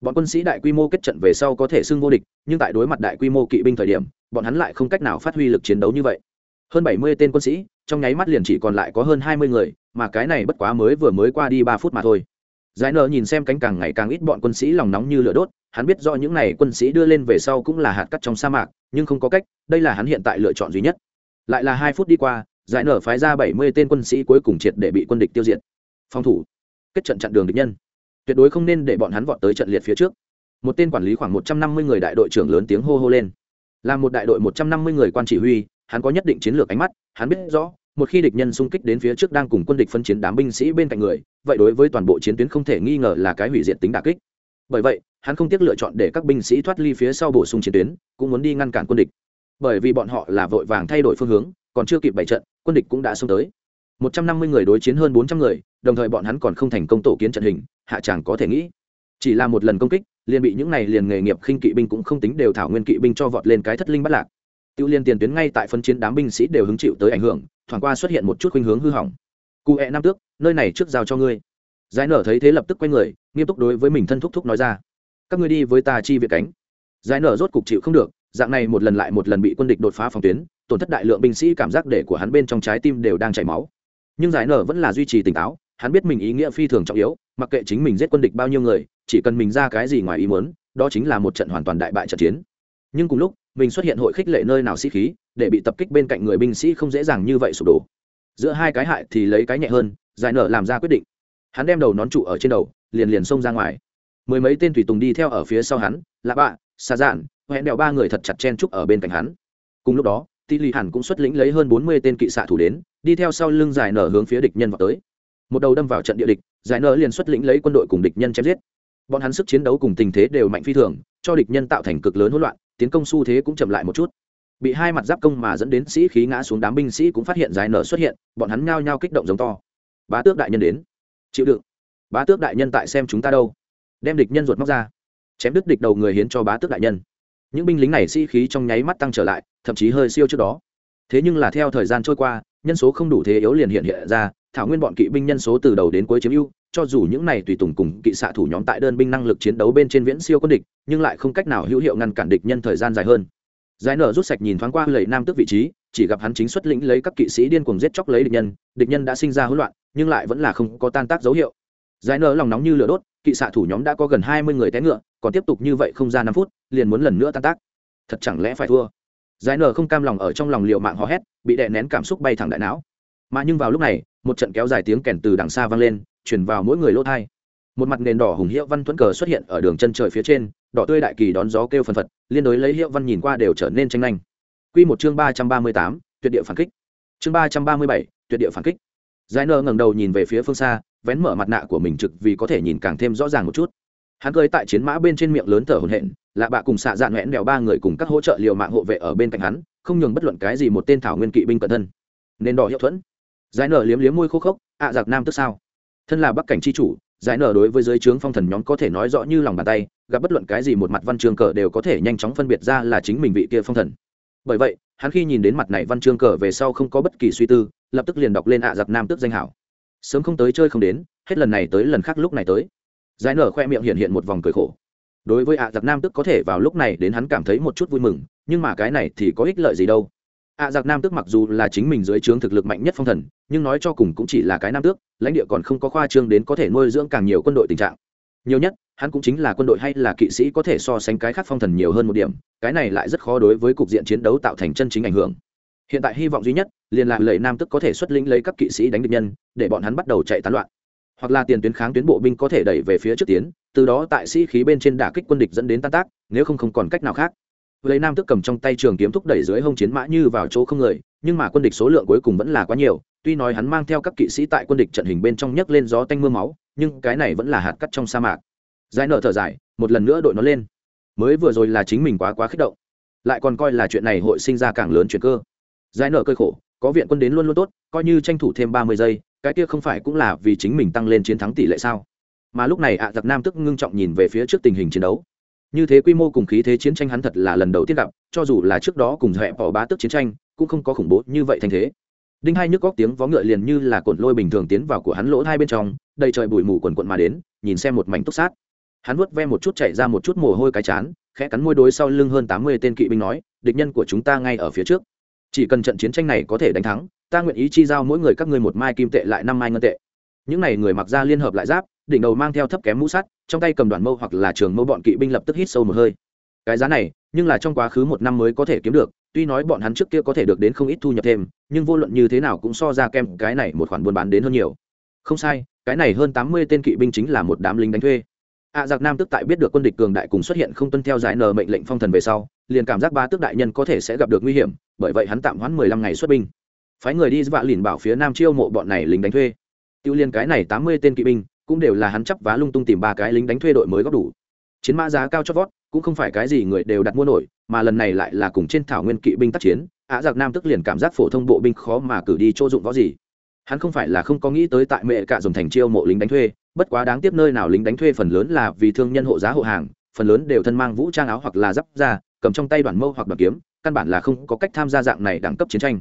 Bọn quân sĩ đại quy mô kết trận về sau có thể xưng vô địch, nhưng tại đối mặt đại quy mô kỵ binh thời điểm, bọn hắn lại không cách nào phát huy lực chiến đấu như vậy hơn bảy mươi tên quân sĩ, trong nháy mắt liền chỉ còn lại có hơn hai mươi người, mà cái này bất quá mới vừa mới qua đi ba phút mà thôi. Giải nợ nhìn xem cánh càng ngày càng ít bọn quân sĩ lòng nóng như lửa đốt, hắn biết do những n à y quân sĩ đưa lên về sau cũng là hạt cắt trong sa mạc, nhưng không có cách, đây là hắn hiện tại lựa chọn duy nhất. Lại là hai phút đi qua, giải nở phái ra bảy mươi tên quân sĩ cuối cùng triệt để bị quân địch tiêu diệt. Phòng thủ. Kết trận chặn đường địch nhân. Tuyệt đối không nên để bọn hắn vọt tới trận liệt phía trước. Một tên quản lý khoảng một trăm năm mươi người đại đội trưởng lớn tiếng hô hô lên. Là một đại đội một trăm năm mươi người quan chỉ huy hắn có nhất định chiến lược ánh mắt, hắn biết rõ, một khi địch nhân xung kích đến phía trước đang cùng quân địch phân chiến đám binh sĩ bên cạnh người, vậy đối với toàn bộ chiến tuyến không thể nghi ngờ là cái hủy diệt tính đà kích. Bởi vậy, hắn không tiếc lựa chọn để các binh sĩ thoát ly phía sau bổ sung chiến tuyến, cũng muốn đi ngăn cản quân địch. Bởi vì bọn họ là vội vàng thay đổi phương hướng, còn chưa kịp bày trận, quân địch cũng đã xông tới. Một trăm năm mươi người đối chiến hơn bốn trăm người, đồng thời bọn hắn còn không thành công tổ kiến trận hình, hạ chẳng có thể nghĩ. Chỉ là một lần công kích, liền bị những này liền nghề nghiệp khinh kỵ binh cũng không tính đều thảo nguyên kỵ binh cho vọt lên cái thất linh bắt lạc tiêu liên tiền tuyến ngay tại phân chiến đám binh sĩ đều hứng chịu tới ảnh hưởng, thoảng qua xuất hiện một chút khuynh hướng hư hỏng. Cụ hẹ nam tước, nơi này trước giao cho ngươi. Giải nở thấy thế lập tức quay người, nghiêm túc đối với mình thân thúc thúc nói ra. Các ngươi đi với ta chi viện cánh. Giải nở rốt cục chịu không được, dạng này một lần lại một lần bị quân địch đột phá phòng tuyến, tổn thất đại lượng binh sĩ cảm giác để của hắn bên trong trái tim đều đang chảy máu. Nhưng giải nở vẫn là duy trì tỉnh táo, hắn biết mình ý nghĩa phi thường trọng yếu, mặc kệ chính mình giết quân địch bao nhiêu người, chỉ cần mình ra cái gì ngoài ý muốn, đó chính là một trận hoàn toàn đại bại trận chiến. Nhưng cùng lúc mình xuất hiện hội khích lệ nơi nào sĩ khí, để bị tập kích bên cạnh người binh sĩ không dễ dàng như vậy sụp đổ. Giữa hai cái hại thì lấy cái nhẹ hơn, giải nở làm ra quyết định. Hắn đem đầu nón trụ ở trên đầu, liền liền xông ra ngoài. Mười mấy tên thủy tùng đi theo ở phía sau hắn là bạ xa dạn hẹn đèo ba người thật chặt chen trúc ở bên cạnh hắn. Cùng lúc đó tỷ lì hẳn cũng xuất lĩnh lấy hơn bốn mươi tên kỵ xạ thủ đến, đi theo sau lưng giải nở hướng phía địch nhân vào tới. Một đầu đâm vào trận địa địch, giải nở liền xuất lĩnh lấy quân đội cùng địch nhân chém giết. Bọn hắn sức chiến đấu cùng tình thế đều mạnh phi thường, cho địch nhân tạo thành cực lớn hỗn loạn tiến công xu thế cũng chậm lại một chút. Bị hai mặt giáp công mà dẫn đến sĩ khí ngã xuống đám binh sĩ cũng phát hiện giải nở xuất hiện, bọn hắn nhao nhao kích động giống to. Bá tước đại nhân đến. Chịu đựng. Bá tước đại nhân tại xem chúng ta đâu? Đem địch nhân ruột móc ra. Chém đứt địch đầu người hiến cho bá tước đại nhân. Những binh lính này sĩ khí trong nháy mắt tăng trở lại, thậm chí hơi siêu trước đó. Thế nhưng là theo thời gian trôi qua, nhân số không đủ thế yếu liền hiện hiện ra, thảo nguyên bọn kỵ binh nhân số từ đầu đến cuối chiếm ưu cho dù những này tùy tùng cùng kỵ xạ thủ nhóm tại đơn binh năng lực chiến đấu bên trên viễn siêu quân địch, nhưng lại không cách nào hữu hiệu ngăn cản địch nhân thời gian dài hơn. Giải nở rút sạch nhìn thoáng qua lầy nam tức vị trí, chỉ gặp hắn chính xuất lĩnh lấy các kỵ sĩ điên cuồng giết chóc lấy địch nhân địch nhân đã sinh ra hỗn loạn, nhưng lại vẫn là không có tan tác dấu hiệu. Giải nở lòng nóng như lửa đốt, kỵ xạ thủ nhóm đã có gần hai mươi người té ngựa, còn tiếp tục như vậy không ra năm phút, liền muốn lần nữa tan tác. Thật chẳng lẽ phải thua? Giải nở không cam lòng ở trong lòng liệu mạng hò hét, bị đè nén cảm xúc bay thẳng đại não. Mà nhưng vào lúc này, một trận kéo dài tiếng kèn từ đằng xa vang lên chuyển vào mỗi người lỗ thai. Một mặt nền đỏ hùng hiệu văn thuẫn cờ xuất hiện ở đường chân trời phía trên, đỏ tươi đại kỳ đón gió kêu phần phật, liên đối lấy hiệu văn nhìn qua đều trở nên tranh nhanh q một chương ba trăm ba mươi tám, tuyệt địa phản kích. Chương ba trăm ba mươi bảy, tuyệt địa phản kích. Giải nơ ngẩng đầu nhìn về phía phương xa, vén mở mặt nạ của mình trực vì có thể nhìn càng thêm rõ ràng một chút. Hắn cười tại chiến mã bên trên miệng lớn thở hổn hển, lạ bạ cùng xạ dạn nghẽn đèo ba người cùng các hỗ trợ liều mạng hộ vệ ở bên cạnh hắn, không nhường bất luận cái gì một tên thảo nguyên kỵ binh cận thân. Nên đỏ hiệu thuẫn. Giải nở liếm liếm môi khô khốc, ạ, giặc nam tức sao? Thân là bắc cảnh c h i chủ, giải nở đối với giới trướng phong thần nhóm có thể nói rõ như lòng bàn tay, gặp bất luận cái gì một mặt văn trường cờ đều có thể nhanh chóng phân biệt ra là chính mình vị kia phong thần. Bởi vậy, hắn khi nhìn đến mặt này văn chương cờ về sau không có bất kỳ suy tư, lập tức liền đọc lên ạ giặc nam tức danh hảo. Sớm không tới chơi không đến, hết lần này tới lần khác lúc này tới. Giải nở khoe miệng hiện hiện một vòng cười khổ. Đối với ạ giặc nam tức có thể vào lúc này đến hắn cảm thấy một chút vui mừng, nhưng mà cái này thì có ích lợi gì đâu ạ giặc nam tước mặc dù là chính mình dưới trướng thực lực mạnh nhất phong thần, nhưng nói cho cùng cũng chỉ là cái nam tước, lãnh địa còn không có khoa trương đến có thể nuôi dưỡng càng nhiều quân đội tình trạng. Nhiều nhất, hắn cũng chính là quân đội hay là kỵ sĩ có thể so sánh cái khác phong thần nhiều hơn một điểm, cái này lại rất khó đối với cục diện chiến đấu tạo thành chân chính ảnh hưởng. Hiện tại hy vọng duy nhất, liền là lệ nam tức có thể xuất lĩnh lấy các kỵ sĩ đánh địch nhân, để bọn hắn bắt đầu chạy tán loạn. Hoặc là tiền tuyến kháng tuyến bộ binh có thể đẩy về phía trước tiến, từ đó tại sĩ khí bên trên đả kích quân địch dẫn đến tan tác, nếu không không còn cách nào khác lấy nam tức cầm trong tay trường kiếm thúc đẩy dưới hông chiến mã như vào chỗ không người, nhưng mà quân địch số lượng cuối cùng vẫn là quá nhiều, tuy nói hắn mang theo các kỵ sĩ tại quân địch trận hình bên trong nhấc lên gió tanh mưa máu, nhưng cái này vẫn là hạt cắt trong sa mạc. Giải nợ thở dài, một lần nữa đội nó lên. Mới vừa rồi là chính mình quá quá kích động, lại còn coi là chuyện này hội sinh ra càng lớn chuyện cơ. Giải nợ cơi khổ, có viện quân đến luôn luôn tốt, coi như tranh thủ thêm ba mươi giây, cái kia không phải cũng là vì chính mình tăng lên chiến thắng tỷ lệ sao? Mà lúc này ạ giặc nam tức ngưng trọng nhìn về phía trước tình hình chiến đấu như thế quy mô cùng khí thế chiến tranh hắn thật là lần đầu tiên gặp, cho dù là trước đó cùng dẹp bỏ bá tức chiến tranh, cũng không có khủng bố như vậy thành thế. Đinh hai nhức góc tiếng vó ngựa liền như là cột lôi bình thường tiến vào của hắn lỗ hai bên trong, đầy trời bụi mù quần quận mà đến, nhìn xem một mảnh túc sát. Hắn vuốt ve một chút chạy ra một chút mồ hôi cái chán, khẽ cắn môi đối sau lưng hơn tám mươi tên kỵ binh nói, địch nhân của chúng ta ngay ở phía trước. Chỉ cần trận chiến tranh này có thể đánh thắng, ta nguyện ý chi giao mỗi người các ngươi một mai kim tệ lại năm mai ngân tệ. Những n à y người mặc ra liên hợp lại giáp, đỉnh đầu mang theo thấp kém mũ sắt trong tay cầm đoàn mâu hoặc là trường mâu bọn kỵ binh lập tức hít sâu một hơi. Cái giá này, nhưng là trong quá khứ một năm mới có thể kiếm được, tuy nói bọn hắn trước kia có thể được đến không ít thu nhập thêm, nhưng vô luận như thế nào cũng so ra kem cái này một khoản buôn bán đến hơn nhiều. Không sai, cái này hơn tám mươi tên kỵ binh chính là một đám lính đánh thuê. Ạ giặc nam tức tại biết được quân địch cường đại cùng xuất hiện không tuân theo giải nờ mệnh lệnh phong thần về sau, liền cảm giác ba tước đại nhân có thể sẽ gặp được nguy hiểm, bởi vậy hắn tạm hoãn mười lăm ngày xuất binh. Phái người đi vạ lìn bảo phía nam chiêu mộ bọn này lính đánh thuê. Tiêu liên cái này tám mươi tên kỵ binh cũng đều là hắn chấp vá lung tung tìm ba cái lính đánh thuê đội mới góp đủ. Chiến mã giá cao chót vót, cũng không phải cái gì người đều đặt mua nổi, mà lần này lại là cùng trên thảo nguyên kỵ binh tác chiến ạ giặc nam tức liền cảm giác phổ thông bộ binh khó mà cử đi chỗ dụng võ gì. Hắn không phải là không có nghĩ tới tại mẹ cả dùng thành chiêu mộ lính đánh thuê, bất quá đáng tiếc nơi nào lính đánh thuê phần lớn là vì thương nhân hộ giá hộ hàng, phần lớn đều thân mang vũ trang áo hoặc là giáp ra cầm trong tay đoàn mâu hoặc đoàn kiếm, căn bản là không có cách tham gia dạng này đẳng cấp chiến tranh.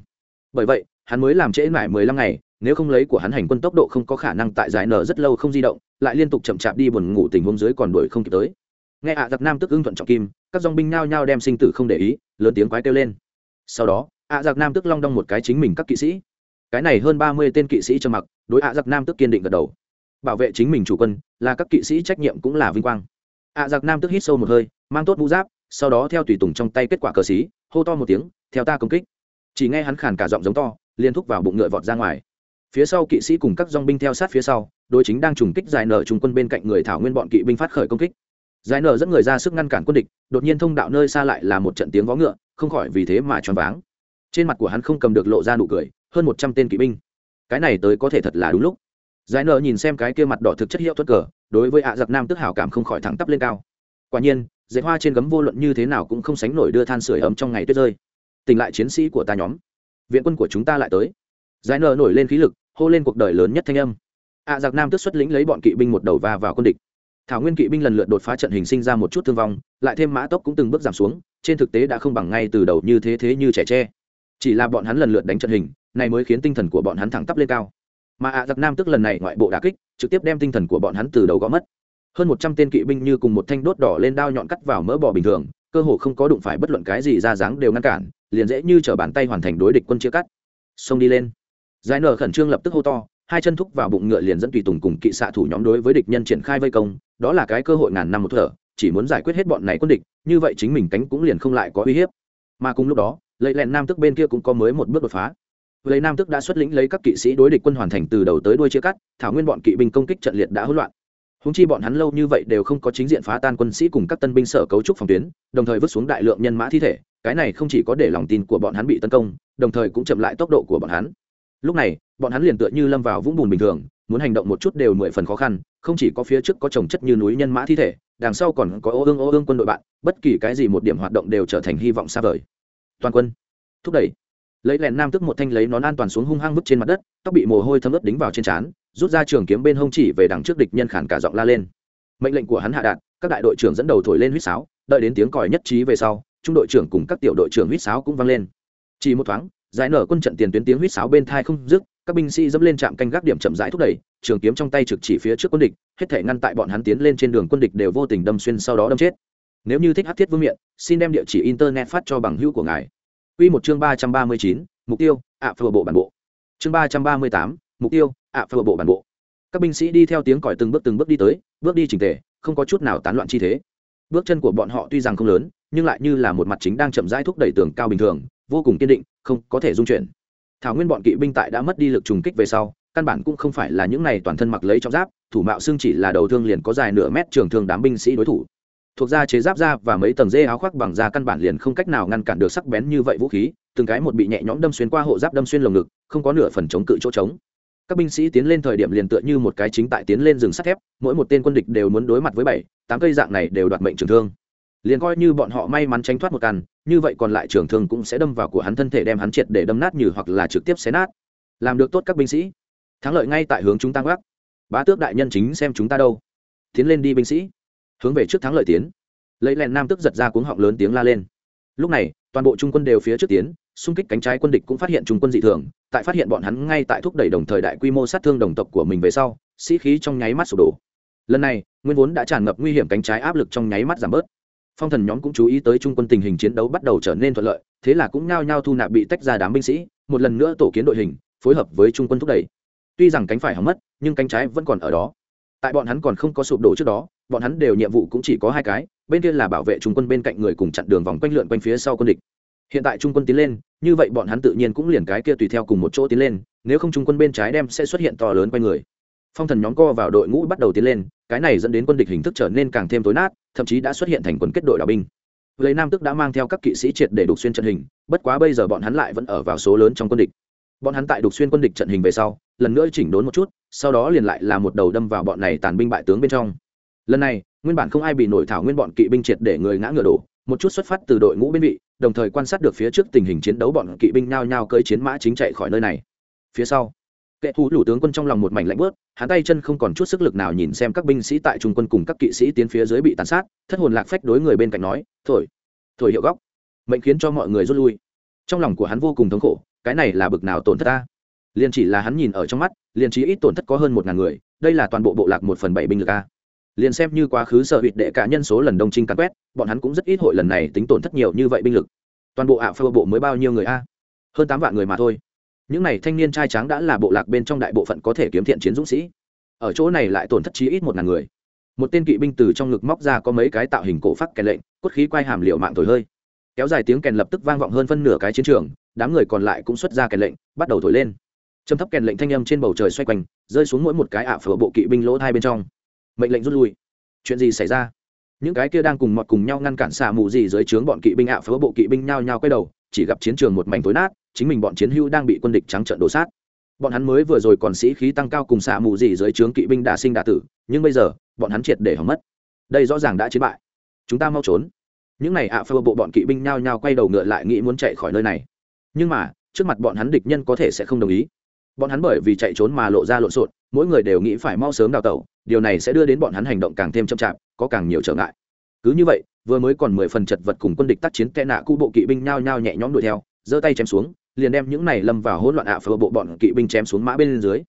Bởi vậy, hắn mới làm trễ mãi mười lăm ngày nếu không lấy của hắn hành quân tốc độ không có khả năng tại giải nở rất lâu không di động, lại liên tục chậm chạp đi buồn ngủ tình huống dưới còn đuổi không kịp tới. Nghe ạ giặc nam tức ưng thuận trọng kim, các dong binh nao nhao đem sinh tử không để ý, lớn tiếng quái kêu lên. Sau đó, ạ giặc nam tức long đong một cái chính mình các kỵ sĩ. Cái này hơn ba mươi tên kỵ sĩ trầm mặc, đối ạ giặc nam tức kiên định gật đầu. Bảo vệ chính mình chủ quân, là các kỵ sĩ trách nhiệm cũng là vinh quang. Ạ giặc nam tức hít sâu một hơi, mang tốt mũ giáp, sau đó theo tùy tùng trong tay kết quả cờ xí, hô to một tiếng, theo ta công kích. Chỉ nghe hắn khàn cả giọng giống to liên thúc vào bụng ngựa vọt ra ngoài phía sau kỵ sĩ cùng các dong binh theo sát phía sau, đối chính đang trùng kích giải nở trung quân bên cạnh người thảo nguyên bọn kỵ binh phát khởi công kích. Giải nở dẫn người ra sức ngăn cản quân địch, đột nhiên thông đạo nơi xa lại là một trận tiếng vó ngựa, không khỏi vì thế mà choáng váng. Trên mặt của hắn không cầm được lộ ra nụ cười, hơn một trăm tên kỵ binh. Cái này tới có thể thật là đúng lúc. Giải nở nhìn xem cái kia mặt đỏ thực chất hiệu thuất cờ, đối với ạ giặc nam tức hảo cảm không khỏi thẳng tắp lên cao. Quả nhiên dạy hoa trên gấm vô luận như thế nào cũng không sánh nổi đưa than sửa ấm trong ngày tuyết rơi. Tỉnh lại chiến sĩ của ta nhóm. Viện quân của chúng ta lại tới. Giải nở nổi lên khí lực hô lên cuộc đời lớn nhất thanh âm. Ạ giặc nam tức xuất lĩnh lấy bọn kỵ binh một đầu va vào quân địch. Thảo nguyên kỵ binh lần lượt đột phá trận hình sinh ra một chút thương vong, lại thêm mã tốc cũng từng bước giảm xuống, trên thực tế đã không bằng ngay từ đầu như thế thế như trẻ tre. Chỉ là bọn hắn lần lượt đánh trận hình, này mới khiến tinh thần của bọn hắn thẳng tắp lên cao. Mà ạ giặc nam tức lần này ngoại bộ đà kích, trực tiếp đem tinh thần của bọn hắn từ đầu gõ mất. Hơn một trăm tên kỵ binh như cùng một thanh đốt đỏ lên đao nhọn cắt vào mỡ bò bình thường, cơ hồ không có đụng phải bất luận cái gì ra dáng đều ngăn cản, liền dễ như t bàn tay hoàn thành đối địch quân chia cắt. Xông đi lên giải nở khẩn trương lập tức hô to, hai chân thúc vào bụng ngựa liền dẫn tùy tùng cùng kỵ xạ thủ nhóm đối với địch nhân triển khai vây công, đó là cái cơ hội ngàn năm một thở, chỉ muốn giải quyết hết bọn này quân địch, như vậy chính mình cánh cũng liền không lại có uy hiếp. Mà cùng lúc đó lấy lẹn nam tức bên kia cũng có mới một bước đột phá. Lấy nam tức đã xuất lĩnh lấy các kỵ sĩ đối địch quân hoàn thành từ đầu tới đuôi chia cắt, thảo nguyên bọn kỵ binh công kích trận liệt đã hỗn loạn. Húng chi bọn hắn lâu như vậy đều không có chính diện phá tan quân sĩ cùng các tân binh sở cấu trúc phòng tuyến, đồng thời vứt xuống đại lượng nhân mã thi thể, cái này không chỉ có để lòng tin của bọn hắn bị tấn công, đồng thời cũng chậm lại tốc độ của bọn hắn lúc này, bọn hắn liền tựa như lâm vào vũng bùn bình thường, muốn hành động một chút đều mười phần khó khăn, không chỉ có phía trước có trồng chất như núi nhân mã thi thể, đằng sau còn có ô ương ô ương quân đội bạn, bất kỳ cái gì một điểm hoạt động đều trở thành hy vọng xa vời. Toàn quân, thúc đẩy. Lấy lèn nam tức một thanh lấy nón an toàn xuống hung hăng vứt trên mặt đất, tóc bị mồ hôi thấm ướt đính vào trên trán, rút ra trường kiếm bên hông chỉ về đằng trước địch nhân khản cả giọng la lên. Mệnh lệnh của hắn hạ đạt, các đại đội trưởng dẫn đầu thổi lên huýt sáo, đợi đến tiếng còi nhất trí về sau, trung đội trưởng cùng các tiểu đội trưởng huýt sáo cũng vang lên. Chỉ một thoáng giải nở quân trận tiền tuyến tiếng huýt sáo bên thai không dứt, các binh sĩ dẫm lên trạm canh gác điểm chậm rãi thúc đẩy, trường kiếm trong tay trực chỉ phía trước quân địch, hết thể ngăn tại bọn hắn tiến lên trên đường quân địch đều vô tình đâm xuyên sau đó đâm chết. Nếu như thích hát thiết vương miện, xin đem địa chỉ internet phát cho bằng hữu của ngài. Quy một chương ba trăm ba mươi chín, mục tiêu, ạ phù bộ bản bộ. Chương ba trăm ba mươi tám, mục tiêu, ạ phù bộ bản bộ. Các binh sĩ đi theo tiếng còi từng bước từng bước đi tới, bước đi chỉnh tề, không có chút nào tán loạn chi thế. Bước chân của bọn họ tuy rằng không lớn, nhưng lại như là một mặt chính đang chậm rãi thúc đẩy tường cao bình thường vô cùng kiên định, không có thể dung chuyển. Thảo nguyên bọn kỵ binh tại đã mất đi lực trùng kích về sau, căn bản cũng không phải là những này toàn thân mặc lấy trong giáp, thủ mạo xương chỉ là đầu thương liền có dài nửa mét trường thương đám binh sĩ đối thủ. Thuộc da chế giáp da và mấy tầng dê áo khoác bằng da căn bản liền không cách nào ngăn cản được sắc bén như vậy vũ khí, từng cái một bị nhẹ nhõm đâm xuyên qua hộ giáp đâm xuyên lồng ngực, không có nửa phần chống cự chỗ trống. Các binh sĩ tiến lên thời điểm liền tựa như một cái chính tại tiến lên rừng sắt thép, mỗi một tên quân địch đều muốn đối mặt với bảy, tám cây dạng này đều đoạt mệnh trường thương liền coi như bọn họ may mắn tránh thoát một căn, như vậy còn lại trường thương cũng sẽ đâm vào của hắn thân thể đem hắn triệt để đâm nát như hoặc là trực tiếp xé nát. Làm được tốt các binh sĩ. Thắng lợi ngay tại hướng chúng ta gác. Bá tước đại nhân chính xem chúng ta đâu. Tiến lên đi binh sĩ. Hướng về trước thắng lợi tiến. Lấy lèn nam tức giật ra cuống họng lớn tiếng la lên. Lúc này, toàn bộ trung quân đều phía trước tiến, xung kích cánh trái quân địch cũng phát hiện trung quân dị thường, tại phát hiện bọn hắn ngay tại thúc đẩy đồng thời đại quy mô sát thương đồng tộc của mình về sau, sĩ khí trong nháy mắt sụp đổ. Lần này, nguyên vốn đã tràn ngập nguy hiểm cánh trái áp lực trong nháy mắt giảm bớt phong thần nhóm cũng chú ý tới trung quân tình hình chiến đấu bắt đầu trở nên thuận lợi, thế là cũng nhao nhao thu nạp bị tách ra đám binh sĩ, một lần nữa tổ kiến đội hình, phối hợp với trung quân thúc đẩy. Tuy rằng cánh phải hỏng mất, nhưng cánh trái vẫn còn ở đó. Tại bọn hắn còn không có sụp đổ trước đó, bọn hắn đều nhiệm vụ cũng chỉ có hai cái, bên kia là bảo vệ trung quân bên cạnh người cùng chặn đường vòng quanh lượn quanh phía sau quân địch. Hiện tại trung quân tiến lên, như vậy bọn hắn tự nhiên cũng liền cái kia tùy theo cùng một chỗ tiến lên, nếu không trung quân bên trái đem sẽ xuất hiện to lớn quanh người. Phong thần nhóm co vào đội ngũ bắt đầu tiến lên, cái này dẫn đến quân địch hình thức trở nên càng thêm tối nát thậm chí đã xuất hiện thành quân kết đội đạo binh. Lấy nam tức đã mang theo các kỵ sĩ triệt để đục xuyên trận hình, bất quá bây giờ bọn hắn lại vẫn ở vào số lớn trong quân địch. Bọn hắn tại đục xuyên quân địch trận hình về sau, lần nữa chỉnh đốn một chút, sau đó liền lại là một đầu đâm vào bọn này tàn binh bại tướng bên trong. Lần này, nguyên bản không ai bị nổi thảo nguyên bọn kỵ binh triệt để người ngã ngựa đổ, một chút xuất phát từ đội ngũ bên vị, đồng thời quan sát được phía trước tình hình chiến đấu bọn kỵ binh nhao nhao cưỡi chiến mã chính chạy khỏi nơi này. Phía sau kệ thú lũ tướng quân trong lòng một mảnh lạnh bớt hắn tay chân không còn chút sức lực nào nhìn xem các binh sĩ tại trung quân cùng các kỵ sĩ tiến phía dưới bị tàn sát, thất hồn lạc phách đối người bên cạnh nói, thổi thổi hiệu góc. Mệnh khiến cho mọi người rút lui. Trong lòng của hắn vô cùng thống khổ, cái này là bực nào tổn thất ta? Liền chỉ là hắn nhìn ở trong mắt liền chỉ ít tổn thất có hơn một ngàn người, đây là toàn bộ bộ lạc một phần bảy binh lực a. Liền xem như quá khứ sợ hụt đệ cả nhân số lần đông trinh cắn quét, bọn hắn cũng rất ít hội lần này tính tổn thất nhiều như vậy binh lực. Toàn bộ ạ phơ bộ mới bao nhiêu người a? Hơn tám vạn người mà thôi những này thanh niên trai tráng đã là bộ lạc bên trong đại bộ phận có thể kiếm thiện chiến dũng sĩ. Ở chỗ này lại tổn thất chí ít một ngàn người. Một tên kỵ binh từ trong ngực móc ra có mấy cái tạo hình cổ phát kèn lệnh, cốt khí quay hàm liệu mạng thổi hơi. Kéo dài tiếng kèn lập tức vang vọng hơn phân nửa cái chiến trường, đám người còn lại cũng xuất ra kèn lệnh, bắt đầu thổi lên. Châm thấp kèn lệnh thanh âm trên bầu trời xoay quanh, rơi xuống mỗi một cái ạ phở bộ kỵ binh lỗ hai bên trong. Mệnh lệnh rút lui. Chuyện gì xảy ra? Những cái kia đang cùng mọt cùng nhau ngăn cản xạ mù gì dưới trướng bọn kỵ binh ạ phở bộ kỵ binh nhao nhao quay đầu, chỉ gặp chiến trường một mảnh tối nát chính mình bọn chiến hưu đang bị quân địch trắng trợn đổ sát. Bọn hắn mới vừa rồi còn sĩ khí tăng cao cùng xạ mù gì dưới trướng kỵ binh đả sinh đả tử, nhưng bây giờ, bọn hắn triệt để hỏng mất. Đây rõ ràng đã chiến bại. Chúng ta mau trốn. Những này ạ phơ bộ bọn kỵ binh nhao nhao quay đầu ngựa lại nghĩ muốn chạy khỏi nơi này. Nhưng mà, trước mặt bọn hắn địch nhân có thể sẽ không đồng ý. Bọn hắn bởi vì chạy trốn mà lộ ra lộn xộn, mỗi người đều nghĩ phải mau sớm đào tẩu, điều này sẽ đưa đến bọn hắn hành động càng thêm chậm chạp, có càng nhiều trở ngại. Cứ như vậy, vừa mới còn mười phần chật vật cùng quân địch tác chiến tệ nạ cũ bộ kỵ binh nhao nhao nhẹ nhõm đuổi theo, giơ tay chém xuống liền đem những này lâm vào hỗn loạn ạ phờ bộ bọn kỵ binh chém xuống mã bên dưới.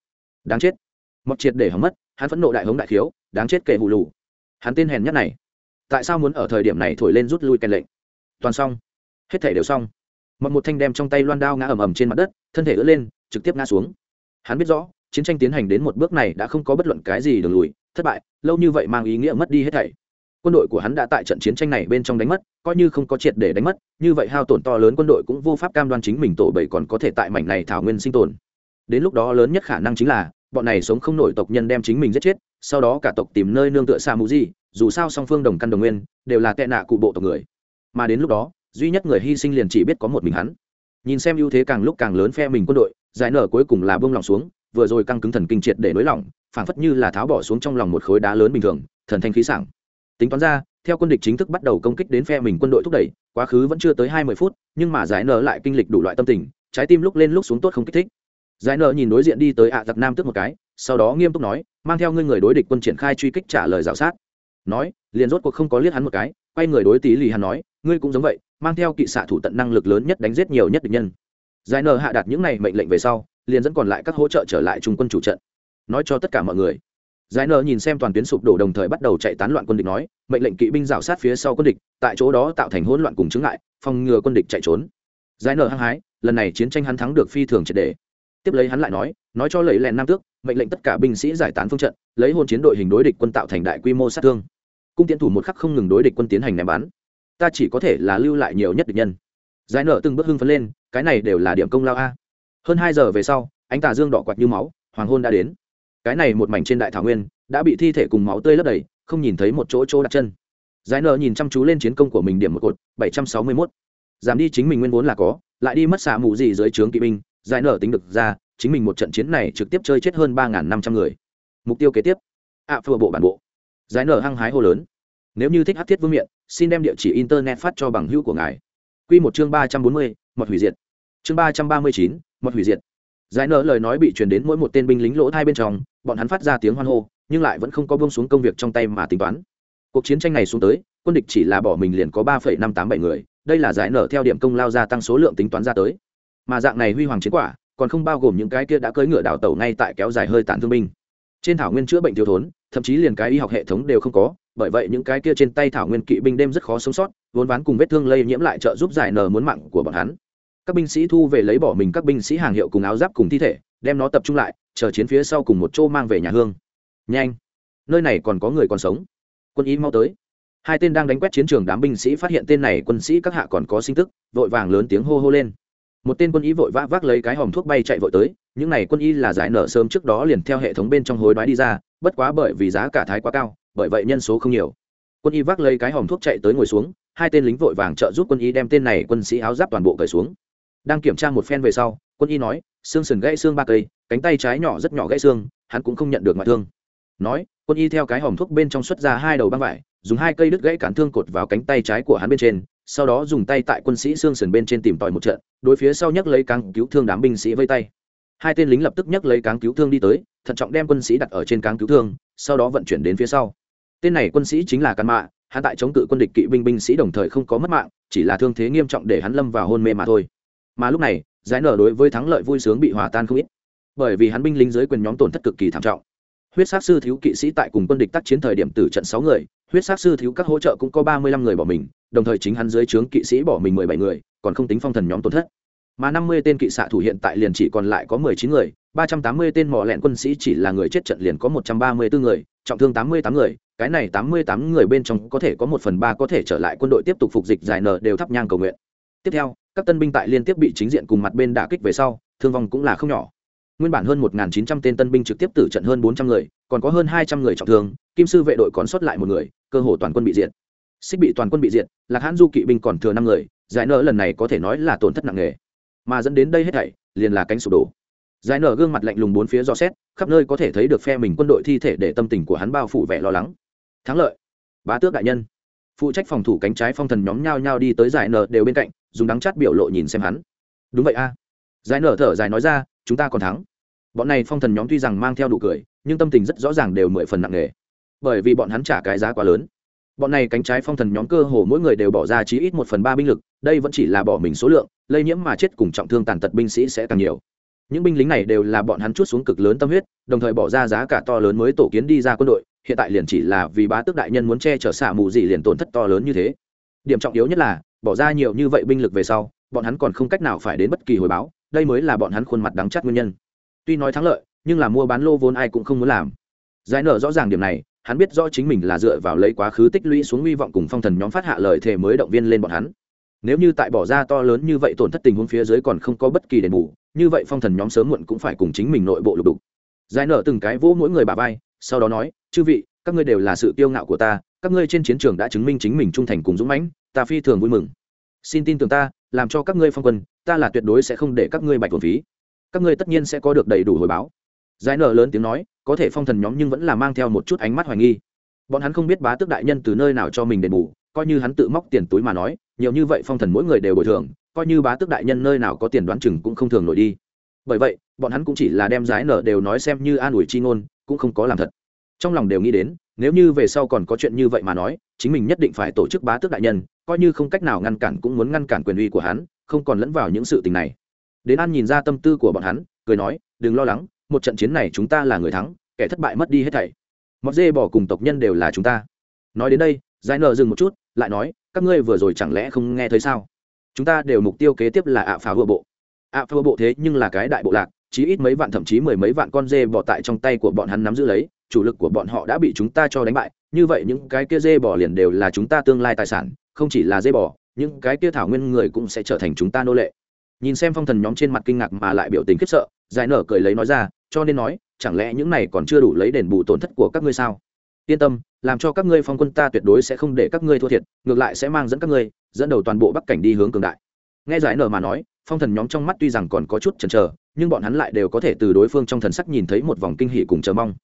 Đáng chết. Mọc triệt để hỏng mất, hắn phẫn nộ đại hống đại khiếu, đáng chết kệ hù lù. Hắn tên hèn nhất này, tại sao muốn ở thời điểm này thổi lên rút lui kèn lệnh? Toàn xong. Hết thể đều xong. Mọc một thanh đem trong tay loan đao ngã ầm ầm trên mặt đất, thân thể ưỡn lên, trực tiếp ngã xuống. Hắn biết rõ, chiến tranh tiến hành đến một bước này đã không có bất luận cái gì đường lùi, thất bại, lâu như vậy mang ý nghĩa mất đi hết thảy quân đội của hắn đã tại trận chiến tranh này bên trong đánh mất, coi như không có triệt để đánh mất, như vậy hao tổn to lớn quân đội cũng vô pháp cam đoan chính mình tổ bảy còn có thể tại mảnh này thảo nguyên sinh tồn. Đến lúc đó lớn nhất khả năng chính là, bọn này sống không nổi tộc nhân đem chính mình giết chết, sau đó cả tộc tìm nơi nương tựa xa mù gì dù sao song phương đồng căn đồng nguyên, đều là tệ nạ cụ bộ tộc người. Mà đến lúc đó, duy nhất người hy sinh liền chỉ biết có một mình hắn. Nhìn xem ưu thế càng lúc càng lớn phe mình quân đội, giải nở cuối cùng là bông lòng xuống, vừa rồi căng cứng thần kinh triệt để nới lỏng, phảng phất như là tháo bỏ xuống trong lòng một khối đá lớn bình thường, thần thanh khí sảng tính toán ra, theo quân địch chính thức bắt đầu công kích đến phe mình quân đội thúc đẩy, quá khứ vẫn chưa tới hai mươi phút, nhưng mà giải nở lại kinh lịch đủ loại tâm tình, trái tim lúc lên lúc xuống tốt không kích thích. Giải nở nhìn đối diện đi tới ạ giặc nam tức một cái, sau đó nghiêm túc nói, mang theo ngươi người đối địch quân triển khai truy kích trả lời rào sát. Nói, liền rốt cuộc không có liếc hắn một cái, quay người đối tí lì hắn nói, ngươi cũng giống vậy, mang theo kỵ xạ thủ tận năng lực lớn nhất đánh giết nhiều nhất địch nhân. Giải nở hạ đạt những này mệnh lệnh về sau, liền dẫn còn lại các hỗ trợ trở lại trung quân chủ trận. Nói cho tất cả mọi người giải nợ nhìn xem toàn tuyến sụp đổ đồng thời bắt đầu chạy tán loạn quân địch nói, mệnh lệnh kỵ binh rào sát phía sau quân địch, tại chỗ đó tạo thành hỗn loạn cùng chứng lại phòng ngừa quân địch chạy trốn. Giải nợ hăng hái, lần này chiến tranh hắn thắng được phi thường triệt đề tiếp lấy hắn lại nói nói cho lấy lèn nam tước, mệnh lệnh tất cả binh sĩ giải tán phương trận, lấy hôn chiến đội hình đối địch quân tạo thành đại quy mô sát thương. Cung tiến thủ một khắc không ngừng đối địch quân tiến hành ném bắn. Ta chỉ có thể là lưu lại nhiều nhất địch nhân. Giải nợ từng bước hưng phấn lên, cái này đều là điểm công lao a. Hơn hai giờ về sau, ánh tà dương đỏ quạt như máu, hoàng hôn đã đến cái này một mảnh trên đại thảo nguyên đã bị thi thể cùng máu tươi lấp đầy không nhìn thấy một chỗ chỗ đặt chân. Giải nợ nhìn chăm chú lên chiến công của mình điểm một cột bảy trăm sáu mươi mốt. Giảm đi chính mình nguyên vốn là có lại đi mất xạ mù gì dưới trướng kỵ binh giải nợ tính được ra chính mình một trận chiến này trực tiếp chơi chết hơn ba năm trăm người. Mục tiêu kế tiếp. Ạ à, bộ bản bộ. Giải nợ hăng hái hô lớn. Nếu như thích hát thiết vương miện xin đem địa chỉ internet phát cho bằng hữu của ngài. Q một chương ba trăm bốn mươi mật hủy diệt. Chương ba trăm ba mươi chín mật hủy diệt giải nở lời nói bị truyền đến mỗi một tên binh lính lỗ hai bên trong, bọn hắn phát ra tiếng hoan hô, nhưng lại vẫn không có bông xuống công việc trong tay mà tính toán. Cuộc chiến tranh này xuống tới, quân địch chỉ là bỏ mình liền có ba phẩy năm tám bảy người, đây là giải nở theo điểm công lao gia tăng số lượng tính toán ra tới. Mà dạng này huy hoàng chiến quả, còn không bao gồm những cái kia đã cưỡi ngựa đảo tàu ngay tại kéo dài hơi tàn thương binh. Trên thảo nguyên chữa bệnh thiếu thốn, thậm chí liền cái y học hệ thống đều không có, bởi vậy những cái kia trên tay thảo nguyên kỵ binh đêm rất khó sống sót, vốn ván cùng vết thương lây nhiễm lại trợ giúp giải nở muốn mạng của bọn hắn các binh sĩ thu về lấy bỏ mình các binh sĩ hàng hiệu cùng áo giáp cùng thi thể, đem nó tập trung lại, chờ chiến phía sau cùng một chỗ mang về nhà hương. Nhanh! Nơi này còn có người còn sống. Quân ý mau tới. Hai tên đang đánh quét chiến trường đám binh sĩ phát hiện tên này quân sĩ các hạ còn có sinh tức, vội vàng lớn tiếng hô hô lên. Một tên quân ý vội vã vác lấy cái hòm thuốc bay chạy vội tới, những này quân y là giải nở sớm trước đó liền theo hệ thống bên trong hối đoái đi ra, bất quá bởi vì giá cả thái quá cao, bởi vậy nhân số không nhiều. Quân y vác lấy cái hòm thuốc chạy tới ngồi xuống, hai tên lính vội vàng trợ giúp quân y đem tên này quân sĩ áo giáp toàn bộ cởi xuống đang kiểm tra một phen về sau, quân y nói xương sườn gãy xương ba cây, cánh tay trái nhỏ rất nhỏ gãy xương, hắn cũng không nhận được ngoại thương. Nói, quân y theo cái hòm thuốc bên trong xuất ra hai đầu băng vải, dùng hai cây đứt gãy cản thương cột vào cánh tay trái của hắn bên trên, sau đó dùng tay tại quân sĩ xương sườn bên trên tìm tòi một trận, đối phía sau nhấc lấy cáng cứu thương đám binh sĩ vây tay. Hai tên lính lập tức nhấc lấy cáng cứu thương đi tới, thận trọng đem quân sĩ đặt ở trên cáng cứu thương, sau đó vận chuyển đến phía sau. Tên này quân sĩ chính là căn mạ, hắn tại chống cự quân địch kỵ binh binh sĩ đồng thời không có mất mạng, chỉ là thương thế nghiêm trọng để hắn lâm vào hôn mê mà thôi mà lúc này, giải nở đối với thắng lợi vui sướng bị hòa tan không ít. Bởi vì hắn binh lính dưới quyền nhóm tổn thất cực kỳ thảm trọng. Huyết sát sư thiếu kỵ sĩ tại cùng quân địch tác chiến thời điểm tử trận sáu người, huyết sát sư thiếu các hỗ trợ cũng có ba mươi lăm người bỏ mình, đồng thời chính hắn dưới trướng kỵ sĩ bỏ mình mười bảy người, còn không tính phong thần nhóm tổn thất. Mà năm mươi tên kỵ xạ thủ hiện tại liền chỉ còn lại có mười chín người, ba trăm tám mươi tên mỏ lẹn quân sĩ chỉ là người chết trận liền có một trăm ba mươi bốn người, trọng thương tám mươi tám người, cái này tám mươi tám người bên trong có thể có một phần ba có thể trở lại quân đội tiếp tục phục dịch giải nở đều thắp nhang cầu nguyện. Tiếp theo các tân binh tại liên tiếp bị chính diện cùng mặt bên đả kích về sau, thương vong cũng là không nhỏ. Nguyên bản hơn một chín trăm tên tân binh trực tiếp tử trận hơn bốn trăm người, còn có hơn hai trăm người trọng thương, kim sư vệ đội còn sót lại một người, cơ hồ toàn quân bị diệt. Xích bị toàn quân bị diệt, lạc hãn du kỵ binh còn thừa năm người, giải nở lần này có thể nói là tổn thất nặng nề. Mà dẫn đến đây hết thảy, liền là cánh sụp đổ. Giải nở gương mặt lạnh lùng bốn phía do xét, khắp nơi có thể thấy được phe mình quân đội thi thể để tâm tình của hắn bao phủ vẻ lo lắng. Thắng lợi. Bá tước đại nhân. Phụ trách phòng thủ cánh trái phong thần nhóm nhao nhao đi tới giải nở đều bên cạnh dùng đắng chát biểu lộ nhìn xem hắn. Đúng vậy a. Giải nở thở dài nói ra, chúng ta còn thắng. Bọn này phong thần nhóm tuy rằng mang theo đủ cười, nhưng tâm tình rất rõ ràng đều mười phần nặng nề. Bởi vì bọn hắn trả cái giá quá lớn. Bọn này cánh trái phong thần nhóm cơ hồ mỗi người đều bỏ ra chí ít một phần ba binh lực, đây vẫn chỉ là bỏ mình số lượng, lây nhiễm mà chết cùng trọng thương tàn tật binh sĩ sẽ càng nhiều. Những binh lính này đều là bọn hắn chút xuống cực lớn tâm huyết, đồng thời bỏ ra giá cả to lớn mới tổ kiến đi ra quân đội, hiện tại liền chỉ là vì bá tước đại nhân muốn che chở xạ mù gì liền tổn thất to lớn như thế. Điểm trọng yếu nhất là bỏ ra nhiều như vậy binh lực về sau, bọn hắn còn không cách nào phải đến bất kỳ hồi báo, đây mới là bọn hắn khuôn mặt đắng chắt nguyên nhân. Tuy nói thắng lợi, nhưng là mua bán lô vốn ai cũng không muốn làm. Giải nở rõ ràng điểm này, hắn biết rõ chính mình là dựa vào lấy quá khứ tích lũy xuống hy vọng cùng phong thần nhóm phát hạ lời thề mới động viên lên bọn hắn. Nếu như tại bỏ ra to lớn như vậy tổn thất tình huống phía dưới còn không có bất kỳ đền bù, như vậy phong thần nhóm sớm muộn cũng phải cùng chính mình nội bộ lục đục. Giải nở từng cái vỗ mỗi người bà vai, sau đó nói, chư vị, các ngươi đều là sự kiêu ngạo của ta, các ngươi trên chiến trường đã chứng minh chính mình trung thành cùng dũng mãnh ta phi thường vui mừng. Xin tin tưởng ta, làm cho các ngươi phong quân, ta là tuyệt đối sẽ không để các ngươi bạch thuần phí. Các ngươi tất nhiên sẽ có được đầy đủ hồi báo. Giải nở lớn tiếng nói, có thể phong thần nhóm nhưng vẫn là mang theo một chút ánh mắt hoài nghi. Bọn hắn không biết bá tước đại nhân từ nơi nào cho mình đền bù, coi như hắn tự móc tiền túi mà nói, nhiều như vậy phong thần mỗi người đều bồi thường, coi như bá tước đại nhân nơi nào có tiền đoán chừng cũng không thường nổi đi. Bởi vậy, bọn hắn cũng chỉ là đem giải nở đều nói xem như an ủi chi ngôn, cũng không có làm thật. Trong lòng đều nghĩ đến nếu như về sau còn có chuyện như vậy mà nói, chính mình nhất định phải tổ chức bá tước đại nhân, coi như không cách nào ngăn cản cũng muốn ngăn cản quyền uy của hắn, không còn lẫn vào những sự tình này. Đến an nhìn ra tâm tư của bọn hắn, cười nói, đừng lo lắng, một trận chiến này chúng ta là người thắng, kẻ thất bại mất đi hết thảy. Mọt dê bỏ cùng tộc nhân đều là chúng ta. Nói đến đây, giải nở dừng một chút, lại nói, các ngươi vừa rồi chẳng lẽ không nghe thấy sao? Chúng ta đều mục tiêu kế tiếp là ạ phá vừa bộ. Ạ phá bộ thế nhưng là cái đại bộ lạc, chí ít mấy vạn thậm chí mười mấy vạn con dê bỏ tại trong tay của bọn hắn nắm giữ lấy chủ lực của bọn họ đã bị chúng ta cho đánh bại, như vậy những cái kia dê bỏ liền đều là chúng ta tương lai tài sản, không chỉ là dê bỏ những cái kia thảo nguyên người cũng sẽ trở thành chúng ta nô lệ. Nhìn xem phong thần nhóm trên mặt kinh ngạc mà lại biểu tình khiếp sợ, giải nở cười lấy nói ra, cho nên nói, chẳng lẽ những này còn chưa đủ lấy đền bù tổn thất của các ngươi sao? Yên tâm, làm cho các ngươi phong quân ta tuyệt đối sẽ không để các ngươi thua thiệt, ngược lại sẽ mang dẫn các ngươi, dẫn đầu toàn bộ bắc cảnh đi hướng cường đại. Nghe giải nở mà nói, phong thần nhóm trong mắt tuy rằng còn có chút chần chờ, nhưng bọn hắn lại đều có thể từ đối phương trong thần sắc nhìn thấy một vòng kinh hỉ cùng chờ mong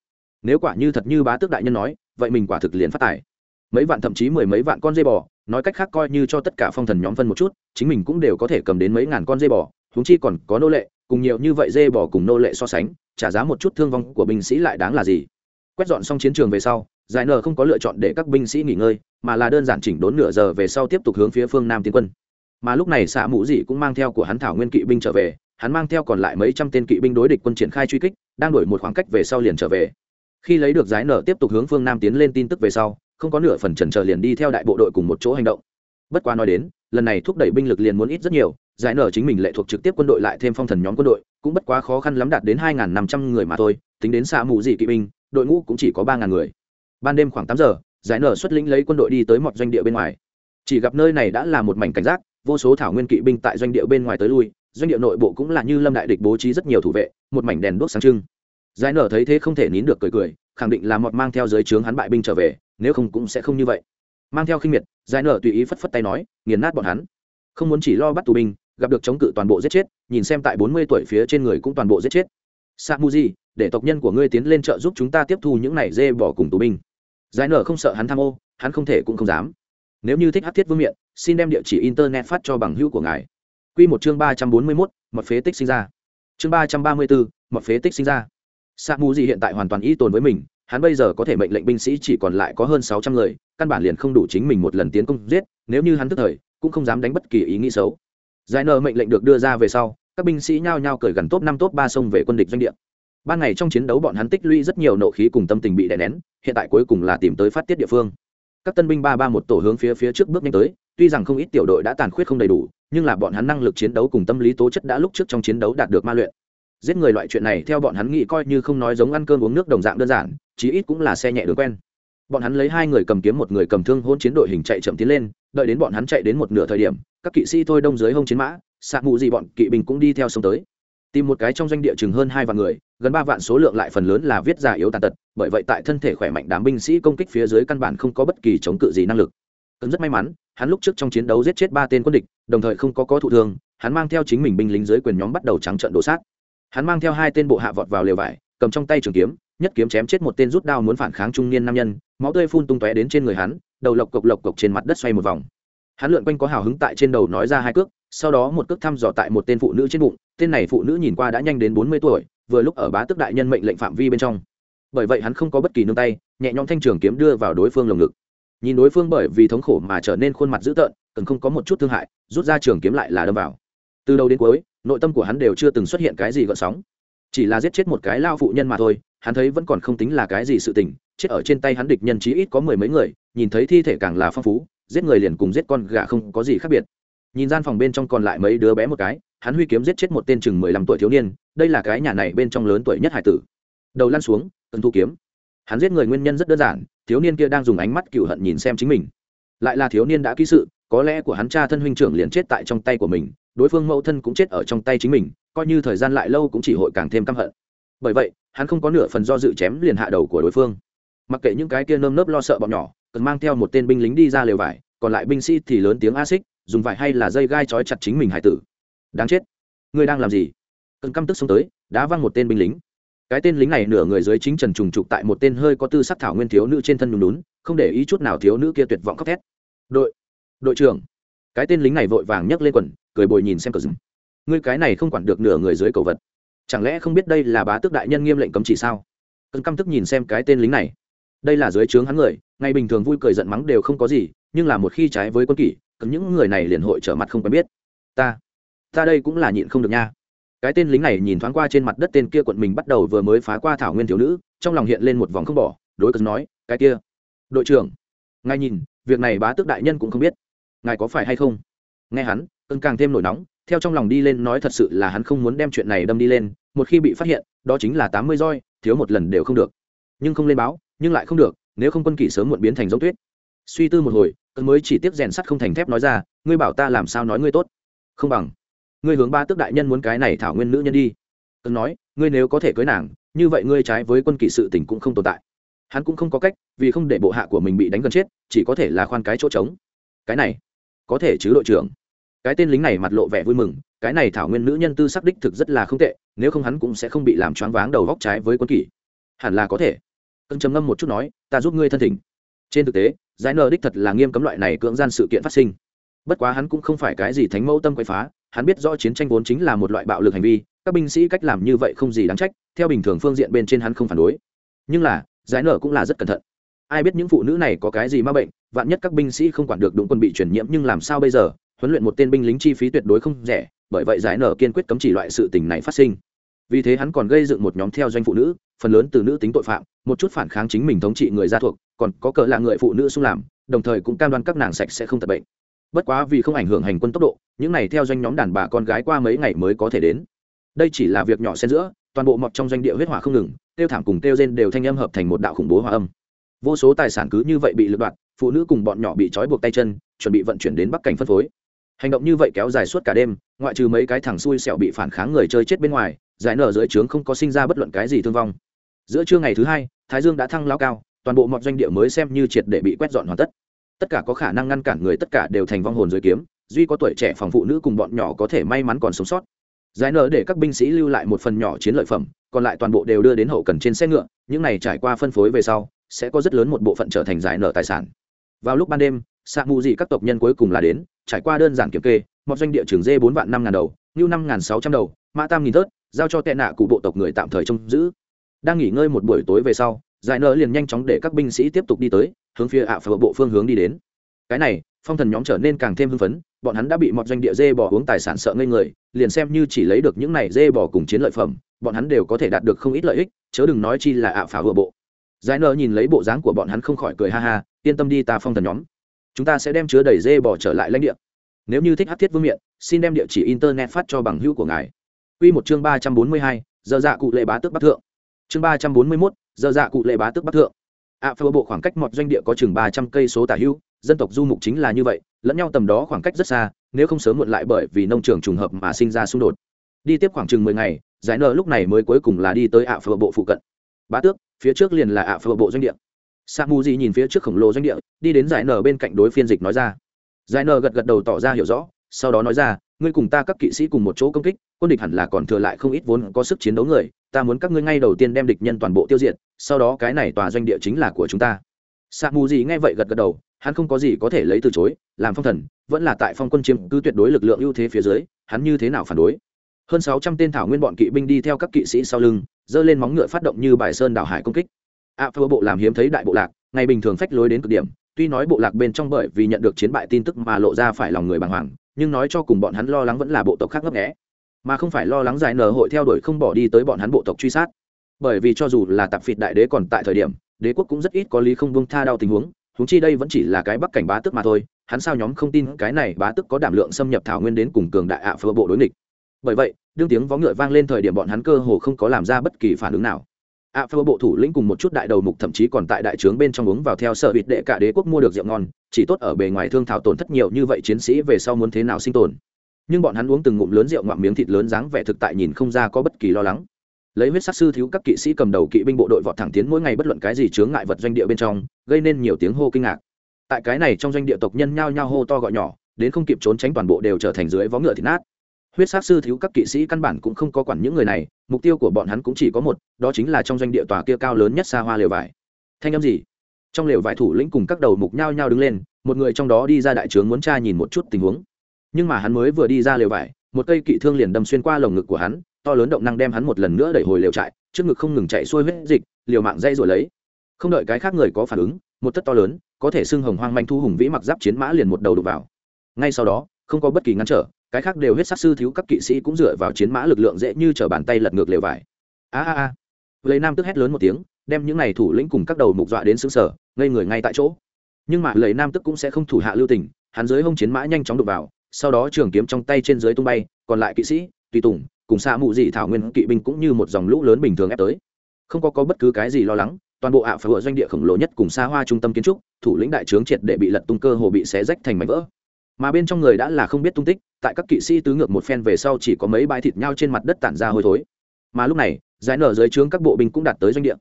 nếu quả như thật như bá tước đại nhân nói, vậy mình quả thực liền phát tài. Mấy vạn thậm chí mười mấy vạn con dây bò, nói cách khác coi như cho tất cả phong thần nhóm phân một chút, chính mình cũng đều có thể cầm đến mấy ngàn con dây bò húng chi còn có nô lệ, cùng nhiều như vậy dê bò cùng nô lệ so sánh, trả giá một chút thương vong của binh sĩ lại đáng là gì? Quét dọn xong chiến trường về sau, giải nờ không có lựa chọn để các binh sĩ nghỉ ngơi, mà là đơn giản chỉnh đốn nửa giờ về sau tiếp tục hướng phía phương nam tiến quân. Mà lúc này xạ mũ dị cũng mang theo của hắn thảo nguyên kỵ binh trở về, hắn mang theo còn lại mấy trăm tên kỵ binh đối địch quân triển khai truy kích, đang đổi một khoảng cách về sau liền trở về khi lấy được giải nở tiếp tục hướng phương nam tiến lên tin tức về sau, không có nửa phần trần trờ liền đi theo đại bộ đội cùng một chỗ hành động. Bất quá nói đến, lần này thúc đẩy binh lực liền muốn ít rất nhiều, giải nở chính mình lệ thuộc trực tiếp quân đội lại thêm phong thần nhóm quân đội, cũng bất quá khó khăn lắm đạt đến hai năm trăm người mà thôi, tính đến xạ mù dị kỵ binh, đội ngũ cũng chỉ có ba người. Ban đêm khoảng tám giờ, giải nở xuất lĩnh lấy quân đội đi tới một doanh địa bên ngoài. Chỉ gặp nơi này đã là một mảnh cảnh giác, vô số thảo nguyên kỵ binh tại doanh địa bên ngoài tới lui, doanh địa nội bộ cũng là như lâm đại địch bố trí rất nhiều thủ vệ, một mảnh đèn đuốc sáng trưng giải nở thấy thế không thể nín được cười cười khẳng định là mọt mang theo giới trướng hắn bại binh trở về nếu không cũng sẽ không như vậy. Mang theo khinh miệt giải nở tùy ý phất phất tay nói nghiền nát bọn hắn. Không muốn chỉ lo bắt tù binh gặp được chống cự toàn bộ giết chết nhìn xem tại bốn mươi tuổi phía trên người cũng toàn bộ giết chết. Sa muji để tộc nhân của ngươi tiến lên trợ giúp chúng ta tiếp thu những này dê bỏ cùng tù binh. Giải nở không sợ hắn tham ô hắn không thể cũng không dám. Nếu như thích hát thiết vương miện xin đem địa chỉ internet phát cho bằng hữu của ngài. Quy một chương ba trăm bốn mươi mốt mật phế tích sinh ra. Chương ba trăm ba mươi bốn, mật phế tích sinh ra. Sa Mù gì hiện tại hoàn toàn y tồn với mình, hắn bây giờ có thể mệnh lệnh binh sĩ chỉ còn lại có hơn sáu trăm người, căn bản liền không đủ chính mình một lần tiến công giết, nếu như hắn tức thời, cũng không dám đánh bất kỳ ý nghĩ xấu. Giải nợ mệnh lệnh được đưa ra về sau, các binh sĩ nhao nhao cởi gần top năm top ba sông về quân địch doanh địa. Ban ngày trong chiến đấu bọn hắn tích lũy rất nhiều nộ khí cùng tâm tình bị đè nén, hiện tại cuối cùng là tìm tới phát tiết địa phương. Các tân binh ba ba một tổ hướng phía phía trước bước nhanh tới, tuy rằng không ít tiểu đội đã tàn khuyết không đầy đủ, nhưng là bọn hắn năng lực chiến đấu cùng tâm lý tố chất đã lúc trước trong chiến đấu đạt được ma luyện giết người loại chuyện này theo bọn hắn nghĩ coi như không nói giống ăn cơm uống nước đồng dạng đơn giản, chí ít cũng là xe nhẹ đường quen. Bọn hắn lấy hai người cầm kiếm một người cầm thương hôn chiến đội hình chạy chậm tiến lên, đợi đến bọn hắn chạy đến một nửa thời điểm, các kỵ sĩ thôi đông dưới hông chiến mã, sạc mụ gì bọn kỵ binh cũng đi theo sông tới. Tìm một cái trong doanh địa chừng hơn hai vạn người, gần ba vạn số lượng lại phần lớn là viết giả yếu tàn tật, bởi vậy tại thân thể khỏe mạnh đám binh sĩ công kích phía dưới căn bản không có bất kỳ chống cự gì năng lực. Cấn rất may mắn, hắn lúc trước trong chiến đấu giết chết ba tên quân địch, đồng thời không có có thụ thương, hắn mang theo chính mình binh lính dưới quyền nhóm bắt đầu trắng trận đổ sát hắn mang theo hai tên bộ hạ vọt vào lều vải, cầm trong tay trường kiếm, nhất kiếm chém chết một tên rút đao muốn phản kháng trung niên nam nhân, máu tươi phun tung tóe đến trên người hắn, đầu lộc cộc lộc cộc trên mặt đất xoay một vòng. Hắn lượn quanh có hào hứng tại trên đầu nói ra hai cước, sau đó một cước thăm dò tại một tên phụ nữ trên bụng, tên này phụ nữ nhìn qua đã nhanh đến bốn mươi tuổi, vừa lúc ở bá tước đại nhân mệnh lệnh phạm vi bên trong. Bởi vậy hắn không có bất kỳ nương tay, nhẹ nhõm thanh trường kiếm đưa vào đối phương lồng ngực. Nhìn đối phương bởi vì thống khổ mà trở nên khuôn mặt dữ tợn cần không có một chút thương hại, rút ra trường kiếm lại là đâm vào từ đầu đến cuối, nội tâm của hắn đều chưa từng xuất hiện cái gì gợn sóng. Chỉ là giết chết một cái lao phụ nhân mà thôi, hắn thấy vẫn còn không tính là cái gì sự tình, chết ở trên tay hắn địch nhân chí ít có mười mấy người, nhìn thấy thi thể càng là phong phú, giết người liền cùng giết con gà không có gì khác biệt. Nhìn gian phòng bên trong còn lại mấy đứa bé một cái, hắn huy kiếm giết chết một tên chừng mười lăm tuổi thiếu niên, đây là cái nhà này bên trong lớn tuổi nhất hải tử. Đầu lăn xuống, cần thu kiếm. Hắn giết người nguyên nhân rất đơn giản, thiếu niên kia đang dùng ánh mắt cựu hận nhìn xem chính mình. Lại là thiếu niên đã ký sự, có lẽ của hắn cha thân huynh trưởng liền chết tại trong tay của mình đối phương mẫu thân cũng chết ở trong tay chính mình, coi như thời gian lại lâu cũng chỉ hội càng thêm căm hận. Bởi vậy, hắn không có nửa phần do dự chém liền hạ đầu của đối phương. Mặc kệ những cái kia nơm nớp lo sợ bọn nhỏ, cần mang theo một tên binh lính đi ra lều vải, còn lại binh sĩ thì lớn tiếng a xích, dùng vải hay là dây gai trói chặt chính mình hải tử. Đáng chết. Ngươi đang làm gì? Cần căm tức xông tới, đá văng một tên binh lính. Cái tên lính này nửa người dưới chính trần trùng trục tại một tên hơi có tư sắc thảo nguyên thiếu nữ trên thân nhùn lún không để ý chút nào thiếu nữ kia tuyệt vọng khóc thét. Đội đội trưởng cái tên lính này vội vàng nhấc lên quần, cười bồi nhìn xem cờ dùm ngươi cái này không quản được nửa người dưới cầu vật. Chẳng lẽ không biết đây là bá tước đại nhân nghiêm lệnh cấm chỉ sao? Cơn căm tức nhìn xem cái tên lính này. Đây là dưới trướng hắn người, ngày bình thường vui cười giận mắng đều không có gì, nhưng là một khi trái với quân kỷ, cấm những người này liền hội trở mặt không quen biết. Ta ta đây cũng là nhịn không được nha. Cái tên lính này nhìn thoáng qua trên mặt đất tên kia quận mình bắt đầu vừa mới phá qua thảo nguyên thiếu nữ, trong lòng hiện lên một vòng không bỏ, đối cơn nói, cái kia, đội trưởng Ngay nhìn, việc này bá tước đại nhân cũng không biết ngài có phải hay không? Nghe hắn, cơn càng thêm nổi nóng, theo trong lòng đi lên nói thật sự là hắn không muốn đem chuyện này đâm đi lên, một khi bị phát hiện, đó chính là tám mươi roi, thiếu một lần đều không được. Nhưng không lên báo, nhưng lại không được, nếu không quân kỷ sớm muộn biến thành giống tuyết. Suy tư một hồi, cơn mới chỉ tiếp rèn sắt không thành thép nói ra, ngươi bảo ta làm sao nói ngươi tốt? Không bằng. Ngươi hướng ba tước đại nhân muốn cái này thảo nguyên nữ nhân đi. Cơn nói, ngươi nếu có thể cưới nàng, như vậy ngươi trái với quân kỷ sự tình cũng không tồn tại. Hắn cũng không có cách, vì không để bộ hạ của mình bị đánh gần chết, chỉ có thể là khoan cái chỗ trống. Cái này có thể chứ đội trưởng? Cái tên lính này mặt lộ vẻ vui mừng, cái này thảo nguyên nữ nhân tư sắc đích thực rất là không tệ, nếu không hắn cũng sẽ không bị làm choáng váng đầu góc trái với quân kỷ. Hẳn là có thể. Cân trầm ngâm một chút nói, ta giúp ngươi thân thỉnh. Trên thực tế, giải nờ đích thật là nghiêm cấm loại này cưỡng gian sự kiện phát sinh. Bất quá hắn cũng không phải cái gì thánh mẫu tâm quậy phá, hắn biết rõ chiến tranh vốn chính là một loại bạo lực hành vi, các binh sĩ cách làm như vậy không gì đáng trách, theo bình thường phương diện bên trên hắn không phản đối. Nhưng là, giải nở cũng là rất cẩn thận ai biết những phụ nữ này có cái gì ma bệnh, vạn nhất các binh sĩ không quản được đúng quân bị truyền nhiễm nhưng làm sao bây giờ, huấn luyện một tên binh lính chi phí tuyệt đối không rẻ, bởi vậy giải nở kiên quyết cấm chỉ loại sự tình này phát sinh. Vì thế hắn còn gây dựng một nhóm theo doanh phụ nữ, phần lớn từ nữ tính tội phạm, một chút phản kháng chính mình thống trị người gia thuộc, còn có cỡ là người phụ nữ xung làm, đồng thời cũng cam đoan các nàng sạch sẽ không tập bệnh. Bất quá vì không ảnh hưởng hành quân tốc độ, những này theo doanh nhóm đàn bà con gái qua mấy ngày mới có thể đến. Đây chỉ là việc nhỏ xen giữa, toàn bộ mọt trong doanh địa huyết hỏa không ngừng, tiêu thảm cùng tiêu gen đều thanh âm hợp thành một đạo khủng bố hòa âm vô số tài sản cứ như vậy bị lật đoạn, phụ nữ cùng bọn nhỏ bị trói buộc tay chân chuẩn bị vận chuyển đến bắc cảnh phân phối. Hành động như vậy kéo dài suốt cả đêm ngoại trừ mấy cái thằng xui xẻo bị phản kháng người chơi chết bên ngoài giải nở dưới trướng không có sinh ra bất luận cái gì thương vong. Giữa trưa ngày thứ hai thái dương đã thăng lao cao toàn bộ mọi doanh địa mới xem như triệt để bị quét dọn hoàn tất. Tất cả có khả năng ngăn cản người tất cả đều thành vong hồn dưới kiếm duy có tuổi trẻ phòng phụ nữ cùng bọn nhỏ có thể may mắn còn sống sót. Giải nở để các binh sĩ lưu lại một phần nhỏ chiến lợi phẩm còn lại toàn bộ đều đưa đến hậu cần trên xe ngựa những này trải qua phân phối về sau sẽ có rất lớn một bộ phận trở thành giải nở tài sản. Vào lúc ban đêm xạ mù dị các tộc nhân cuối cùng là đến, trải qua đơn giản kiểm kê, một doanh địa trường dê bốn vạn năm ngàn đầu như năm ngàn sáu trăm đầu, mã tam nghìn tớt giao cho tệ nạ cụ bộ tộc người tạm thời trông giữ. Đang nghỉ ngơi một buổi tối về sau, giải nở liền nhanh chóng để các binh sĩ tiếp tục đi tới, hướng phía ạ phở bộ phương hướng đi đến. Cái này, phong thần nhóm trở nên càng thêm hưng phấn, bọn hắn đã bị một doanh địa dê bỏ uống tài sản sợ ngây người, liền xem như chỉ lấy được những này dê bỏ cùng chiến lợi phẩm, bọn hắn đều có thể đạt được không ít lợi ích, chớ đừng nói chi là ạ phả vừa bộ giải nợ nhìn lấy bộ dáng của bọn hắn không khỏi cười ha ha, yên tâm đi ta phong thần nhóm. Chúng ta sẽ đem chứa đầy dê bỏ trở lại lãnh địa. Nếu như thích hát thiết vương miện, xin đem địa chỉ internet phát cho bằng hữu của ngài. Quy một chương ba trăm bốn mươi hai, giờ dạ cụ lệ bá tước bắc thượng. Chương ba trăm bốn mươi mốt, giờ dạ cụ lệ bá tước bắc thượng. Ạ phơ bộ khoảng cách mọt doanh địa có chừng ba trăm cây số tả hữu, dân tộc du mục chính là như vậy, lẫn nhau tầm đó khoảng cách rất xa, nếu không sớm muộn lại bởi vì nông trường trùng hợp mà sinh ra xung đột. Đi tiếp khoảng chừng mười ngày, giải nợ lúc này mới cuối cùng là đi tới ạ phơ bộ phụ cận. Bá tước phía trước liền là ạ phơ bộ doanh địa. Sa mu gì nhìn phía trước khổng lồ doanh địa, đi đến giải Nở bên cạnh đối phiên dịch nói ra. Giải Nở gật gật đầu tỏ ra hiểu rõ, sau đó nói ra, ngươi cùng ta các kỵ sĩ cùng một chỗ công kích, quân địch hẳn là còn thừa lại không ít vốn có sức chiến đấu người, ta muốn các ngươi ngay đầu tiên đem địch nhân toàn bộ tiêu diệt, sau đó cái này tòa doanh địa chính là của chúng ta. Sa mù gì nghe vậy gật gật đầu, hắn không có gì có thể lấy từ chối, làm phong thần, vẫn là tại phong quân chiếm cứ tuyệt đối lực lượng ưu thế phía dưới, hắn như thế nào phản đối? Hơn sáu trăm tên thảo nguyên bọn kỵ binh đi theo các kỵ sĩ sau lưng giơ lên móng ngựa phát động như bài sơn đảo hải công kích. A phơ bộ làm hiếm thấy đại bộ lạc, ngày bình thường phách lối đến cực điểm, tuy nói bộ lạc bên trong bởi vì nhận được chiến bại tin tức mà lộ ra phải lòng người bàng hoàng, nhưng nói cho cùng bọn hắn lo lắng vẫn là bộ tộc khác ngấp nghẽ mà không phải lo lắng giải nở hội theo đuổi không bỏ đi tới bọn hắn bộ tộc truy sát. Bởi vì cho dù là tạp phịt đại đế còn tại thời điểm, đế quốc cũng rất ít có lý không buông tha đau tình huống huống chi đây vẫn chỉ là cái bắc cảnh bá tức mà thôi, hắn sao nhóm không tin cái này bá tức có đảm lượng xâm nhập thảo nguyên đến cùng cường đại ạ phơ bộ đối nghịch. Bởi vậy đương tiếng vó ngựa vang lên thời điểm bọn hắn cơ hồ không có làm ra bất kỳ phản ứng nào. Ạ phơ bộ thủ lĩnh cùng một chút đại đầu mục thậm chí còn tại đại trướng bên trong uống vào theo sở hụt đệ cả đế quốc mua được rượu ngon, chỉ tốt ở bề ngoài thương thảo tổn thất nhiều như vậy chiến sĩ về sau muốn thế nào sinh tồn. Nhưng bọn hắn uống từng ngụm lớn rượu ngoạm miếng thịt lớn dáng vẻ thực tại nhìn không ra có bất kỳ lo lắng. Lấy huyết sắc sư thiếu các kỵ sĩ cầm đầu kỵ binh bộ đội vọt thẳng tiến mỗi ngày bất luận cái gì chướng ngại vật doanh địa bên trong, gây nên nhiều tiếng hô kinh ngạc. Tại cái này trong doanh địa tộc nhân nhao nhao hô to gọi nhỏ, đến không kịp trốn tránh toàn bộ đều trở thành dưới vó ngựa thịt nát huyết sát sư thiếu các kỵ sĩ căn bản cũng không có quản những người này, mục tiêu của bọn hắn cũng chỉ có một, đó chính là trong doanh địa tòa kia cao lớn nhất xa hoa lều vải. Thanh âm gì? Trong lều vải thủ lĩnh cùng các đầu mục nhao nhao đứng lên, một người trong đó đi ra đại trướng muốn tra nhìn một chút tình huống. Nhưng mà hắn mới vừa đi ra lều vải, một cây kỵ thương liền đâm xuyên qua lồng ngực của hắn, to lớn động năng đem hắn một lần nữa đẩy hồi lều trại, trước ngực không ngừng chạy xuôi huyết dịch, liều mạng dây rồi lấy. Không đợi cái khác người có phản ứng, một thất to lớn, có thể xưng hồng hoang manh thu hùng vĩ mặc giáp chiến mã liền một đầu đục vào. Ngay sau đó, không có bất kỳ ngăn trở cái khác đều huyết sát sư thiếu các kỵ sĩ cũng dựa vào chiến mã lực lượng dễ như t bàn tay lật ngược lều vải. A a a. Lấy nam tức hét lớn một tiếng đem những này thủ lĩnh cùng các đầu mục dọa đến xứng sở ngây người ngay tại chỗ. Nhưng mà lấy nam tức cũng sẽ không thủ hạ lưu tình hắn dưới hông chiến mã nhanh chóng đục vào sau đó trường kiếm trong tay trên dưới tung bay còn lại kỵ sĩ tùy tùng cùng xa mụ dị thảo nguyên kỵ binh cũng như một dòng lũ lớn bình thường ép tới. Không có, có bất cứ cái gì lo lắng toàn bộ ạ phải vựa doanh địa khổng lồ nhất cùng xa hoa trung tâm kiến trúc thủ lĩnh đại trướng triệt để bị lật tung cơ hồ bị xé rách thành mảnh vỡ mà bên trong người đã là không biết tung tích, tại các kỵ sĩ tứ ngược một phen về sau chỉ có mấy bãi thịt nhau trên mặt đất tản ra hôi thối. Mà lúc này, giải nở dưới trướng các bộ binh cũng đạt tới doanh địa.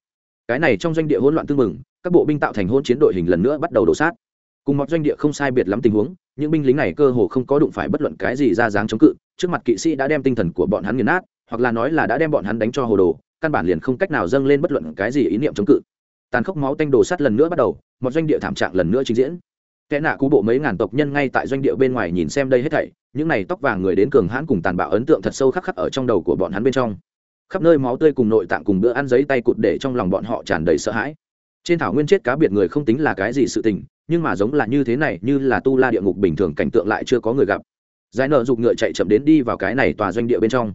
Cái này trong doanh địa hỗn loạn tương mừng, các bộ binh tạo thành hôn chiến đội hình lần nữa bắt đầu đổ sát. Cùng một doanh địa không sai biệt lắm tình huống, những binh lính này cơ hồ không có đụng phải bất luận cái gì ra dáng chống cự, trước mặt kỵ sĩ đã đem tinh thần của bọn hắn nghiền nát, hoặc là nói là đã đem bọn hắn đánh cho hồ đồ, căn bản liền không cách nào dâng lên bất luận cái gì ý niệm chống cự. Tàn khốc máu tanh đồ sắt lần nữa bắt đầu, một doanh địa thảm trạng lần nữa trình diễn kẻ nạ cú bộ mấy ngàn tộc nhân ngay tại doanh địa bên ngoài nhìn xem đây hết thảy, những này tóc vàng người đến cường hãn cùng tàn bạo ấn tượng thật sâu khắc khắc ở trong đầu của bọn hắn bên trong. Khắp nơi máu tươi cùng nội tạng cùng bữa ăn giấy tay cụt để trong lòng bọn họ tràn đầy sợ hãi. Trên thảo nguyên chết cá biệt người không tính là cái gì sự tình, nhưng mà giống là như thế này, như là tu la địa ngục bình thường cảnh tượng lại chưa có người gặp. Giải nợ giục ngựa chạy chậm đến đi vào cái này tòa doanh địa bên trong.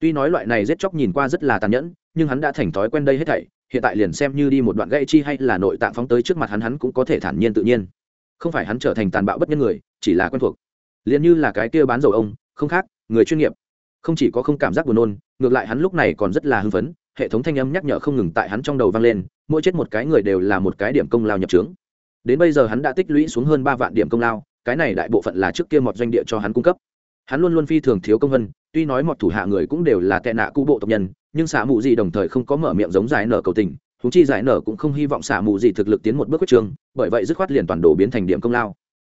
Tuy nói loại này giết chóc nhìn qua rất là tàn nhẫn, nhưng hắn đã thành thói quen đây hết thảy, hiện tại liền xem như đi một đoạn gãy chi hay là nội tạng phóng tới trước mặt hắn hắn cũng có thể thản nhiên tự nhiên không phải hắn trở thành tàn bạo bất nhân người, chỉ là quen thuộc. Liền như là cái kia bán dầu ông, không khác, người chuyên nghiệp. Không chỉ có không cảm giác buồn nôn, ngược lại hắn lúc này còn rất là hưng phấn, hệ thống thanh âm nhắc nhở không ngừng tại hắn trong đầu vang lên, mỗi chết một cái người đều là một cái điểm công lao nhập trướng. Đến bây giờ hắn đã tích lũy xuống hơn ba vạn điểm công lao, cái này đại bộ phận là trước kia mọt doanh địa cho hắn cung cấp. Hắn luôn luôn phi thường thiếu công vân, tuy nói mọi thủ hạ người cũng đều là tệ nạ cũ bộ tộc nhân, nhưng xạ mụ gì đồng thời không có mở miệng giống giải nở cầu tình húng chi giải nở cũng không hy vọng xả mù gì thực lực tiến một bước quyết trường, bởi vậy dứt khoát liền toàn đồ biến thành điểm công lao.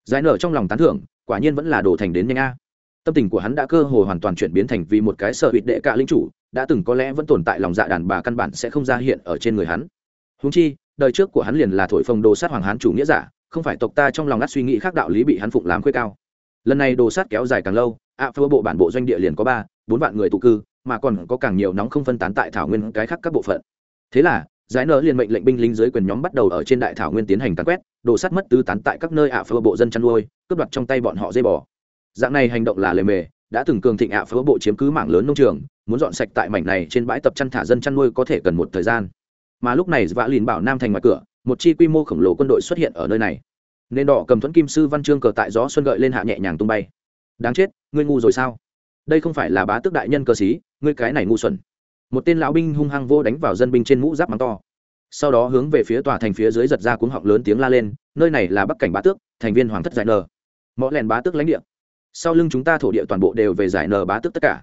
Giải nở trong lòng tán thưởng, quả nhiên vẫn là đồ thành đến nhanh a. Tâm tình của hắn đã cơ hồ hoàn toàn chuyển biến thành vì một cái sợ hụt đệ cả linh chủ, đã từng có lẽ vẫn tồn tại lòng dạ đàn bà căn bản sẽ không ra hiện ở trên người hắn. Húng chi, đời trước của hắn liền là thổi phồng đồ sát hoàng hán chủ nghĩa giả, không phải tộc ta trong lòng ngắt suy nghĩ khác đạo lý bị hắn phụng làm khuê cao. Lần này đồ sát kéo dài càng lâu, ạ phơ bộ bản bộ doanh địa liền có ba, bốn vạn người tụ cư, mà còn có càng nhiều nóng không phân tán tại thảo nguyên cái khác các bộ phận. Thế là giải nở liền mệnh lệnh binh lính dưới quyền nhóm bắt đầu ở trên đại thảo nguyên tiến hành tán quét đổ sát mất tứ tán tại các nơi ạ phơ bộ dân chăn nuôi, cướp đoạt trong tay bọn họ dây bò. Dạng này hành động là lề mề, đã từng cường thịnh ạ phơ bộ chiếm cứ mảng lớn nông trường, muốn dọn sạch tại mảnh này trên bãi tập chăn thả dân chăn nuôi có thể cần một thời gian. Mà lúc này vã lìn bảo nam thành ngoài cửa, một chi quy mô khổng lồ quân đội xuất hiện ở nơi này. Nên đỏ cầm thuẫn kim sư văn chương cờ tại gió xuân gợi lên hạ nhẹ nhàng tung bay. Đáng chết, ngươi ngu rồi sao? Đây không phải là bá tước đại nhân cơ sĩ, ngươi cái này ngu xuẩn một tên lão binh hung hăng vô đánh vào dân binh trên mũ giáp mắng to. Sau đó hướng về phía tòa thành phía dưới giật ra cuống họng lớn tiếng la lên, nơi này là bắc cảnh bá tước, thành viên hoàng thất giải nờ mõ lèn bá tước lãnh địa. Sau lưng chúng ta thổ địa toàn bộ đều về giải nờ bá tước tất cả.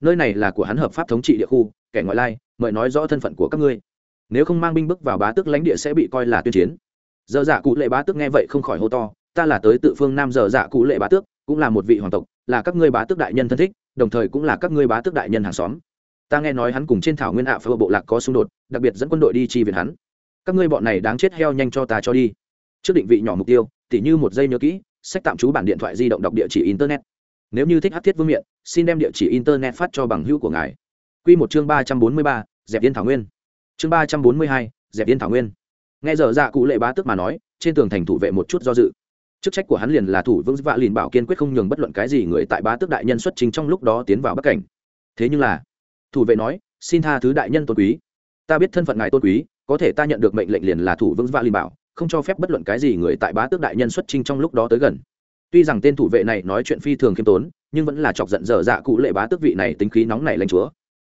Nơi này là của hắn hợp pháp thống trị địa khu, kẻ ngoại lai, mời nói rõ thân phận của các ngươi. Nếu không mang binh bước vào bá tước lãnh địa sẽ bị coi là tuyên chiến. Dơ dạ cụ lệ bá tước nghe vậy không khỏi hô to, ta là tới tự phương nam dơ dạ cụ lệ bá tước, cũng là một vị hoàng tộc, là các ngươi bá tước đại nhân thân thích, đồng thời cũng là các ngươi bá tước đại nhân hàng xóm ta nghe nói hắn cùng trên thảo nguyên ạ phơ bộ lạc có xung đột, đặc biệt dẫn quân đội đi chi viện hắn. Các ngươi bọn này đáng chết heo nhanh cho ta cho đi. Trước định vị nhỏ mục tiêu, tỉ như một giây nhớ kỹ, sách tạm trú bản điện thoại di động đọc địa chỉ internet. Nếu như thích hát thiết vương miện, xin đem địa chỉ internet phát cho bằng hữu của ngài. Q một chương ba trăm bốn mươi ba, dẹp yên thảo nguyên. Chương ba trăm bốn mươi hai, dẹp yên thảo nguyên. Nghe giờ dạ cụ lệ bá tức mà nói, trên tường thành thủ vệ một chút do dự. Chức trách của hắn liền là thủ vững vạ lìn bảo kiên quyết không nhường bất luận cái gì người tại bá tước đại nhân xuất trình trong lúc đó tiến vào bắc cảnh. Thế nhưng là thủ vệ nói, xin tha thứ đại nhân tôn quý. Ta biết thân phận ngài tôn quý, có thể ta nhận được mệnh lệnh liền là thủ vững vạ linh bảo, không cho phép bất luận cái gì người tại bá tước đại nhân xuất trình trong lúc đó tới gần. Tuy rằng tên thủ vệ này nói chuyện phi thường khiêm tốn, nhưng vẫn là chọc giận dở dạ cụ lệ bá tước vị này tính khí nóng này lãnh chúa.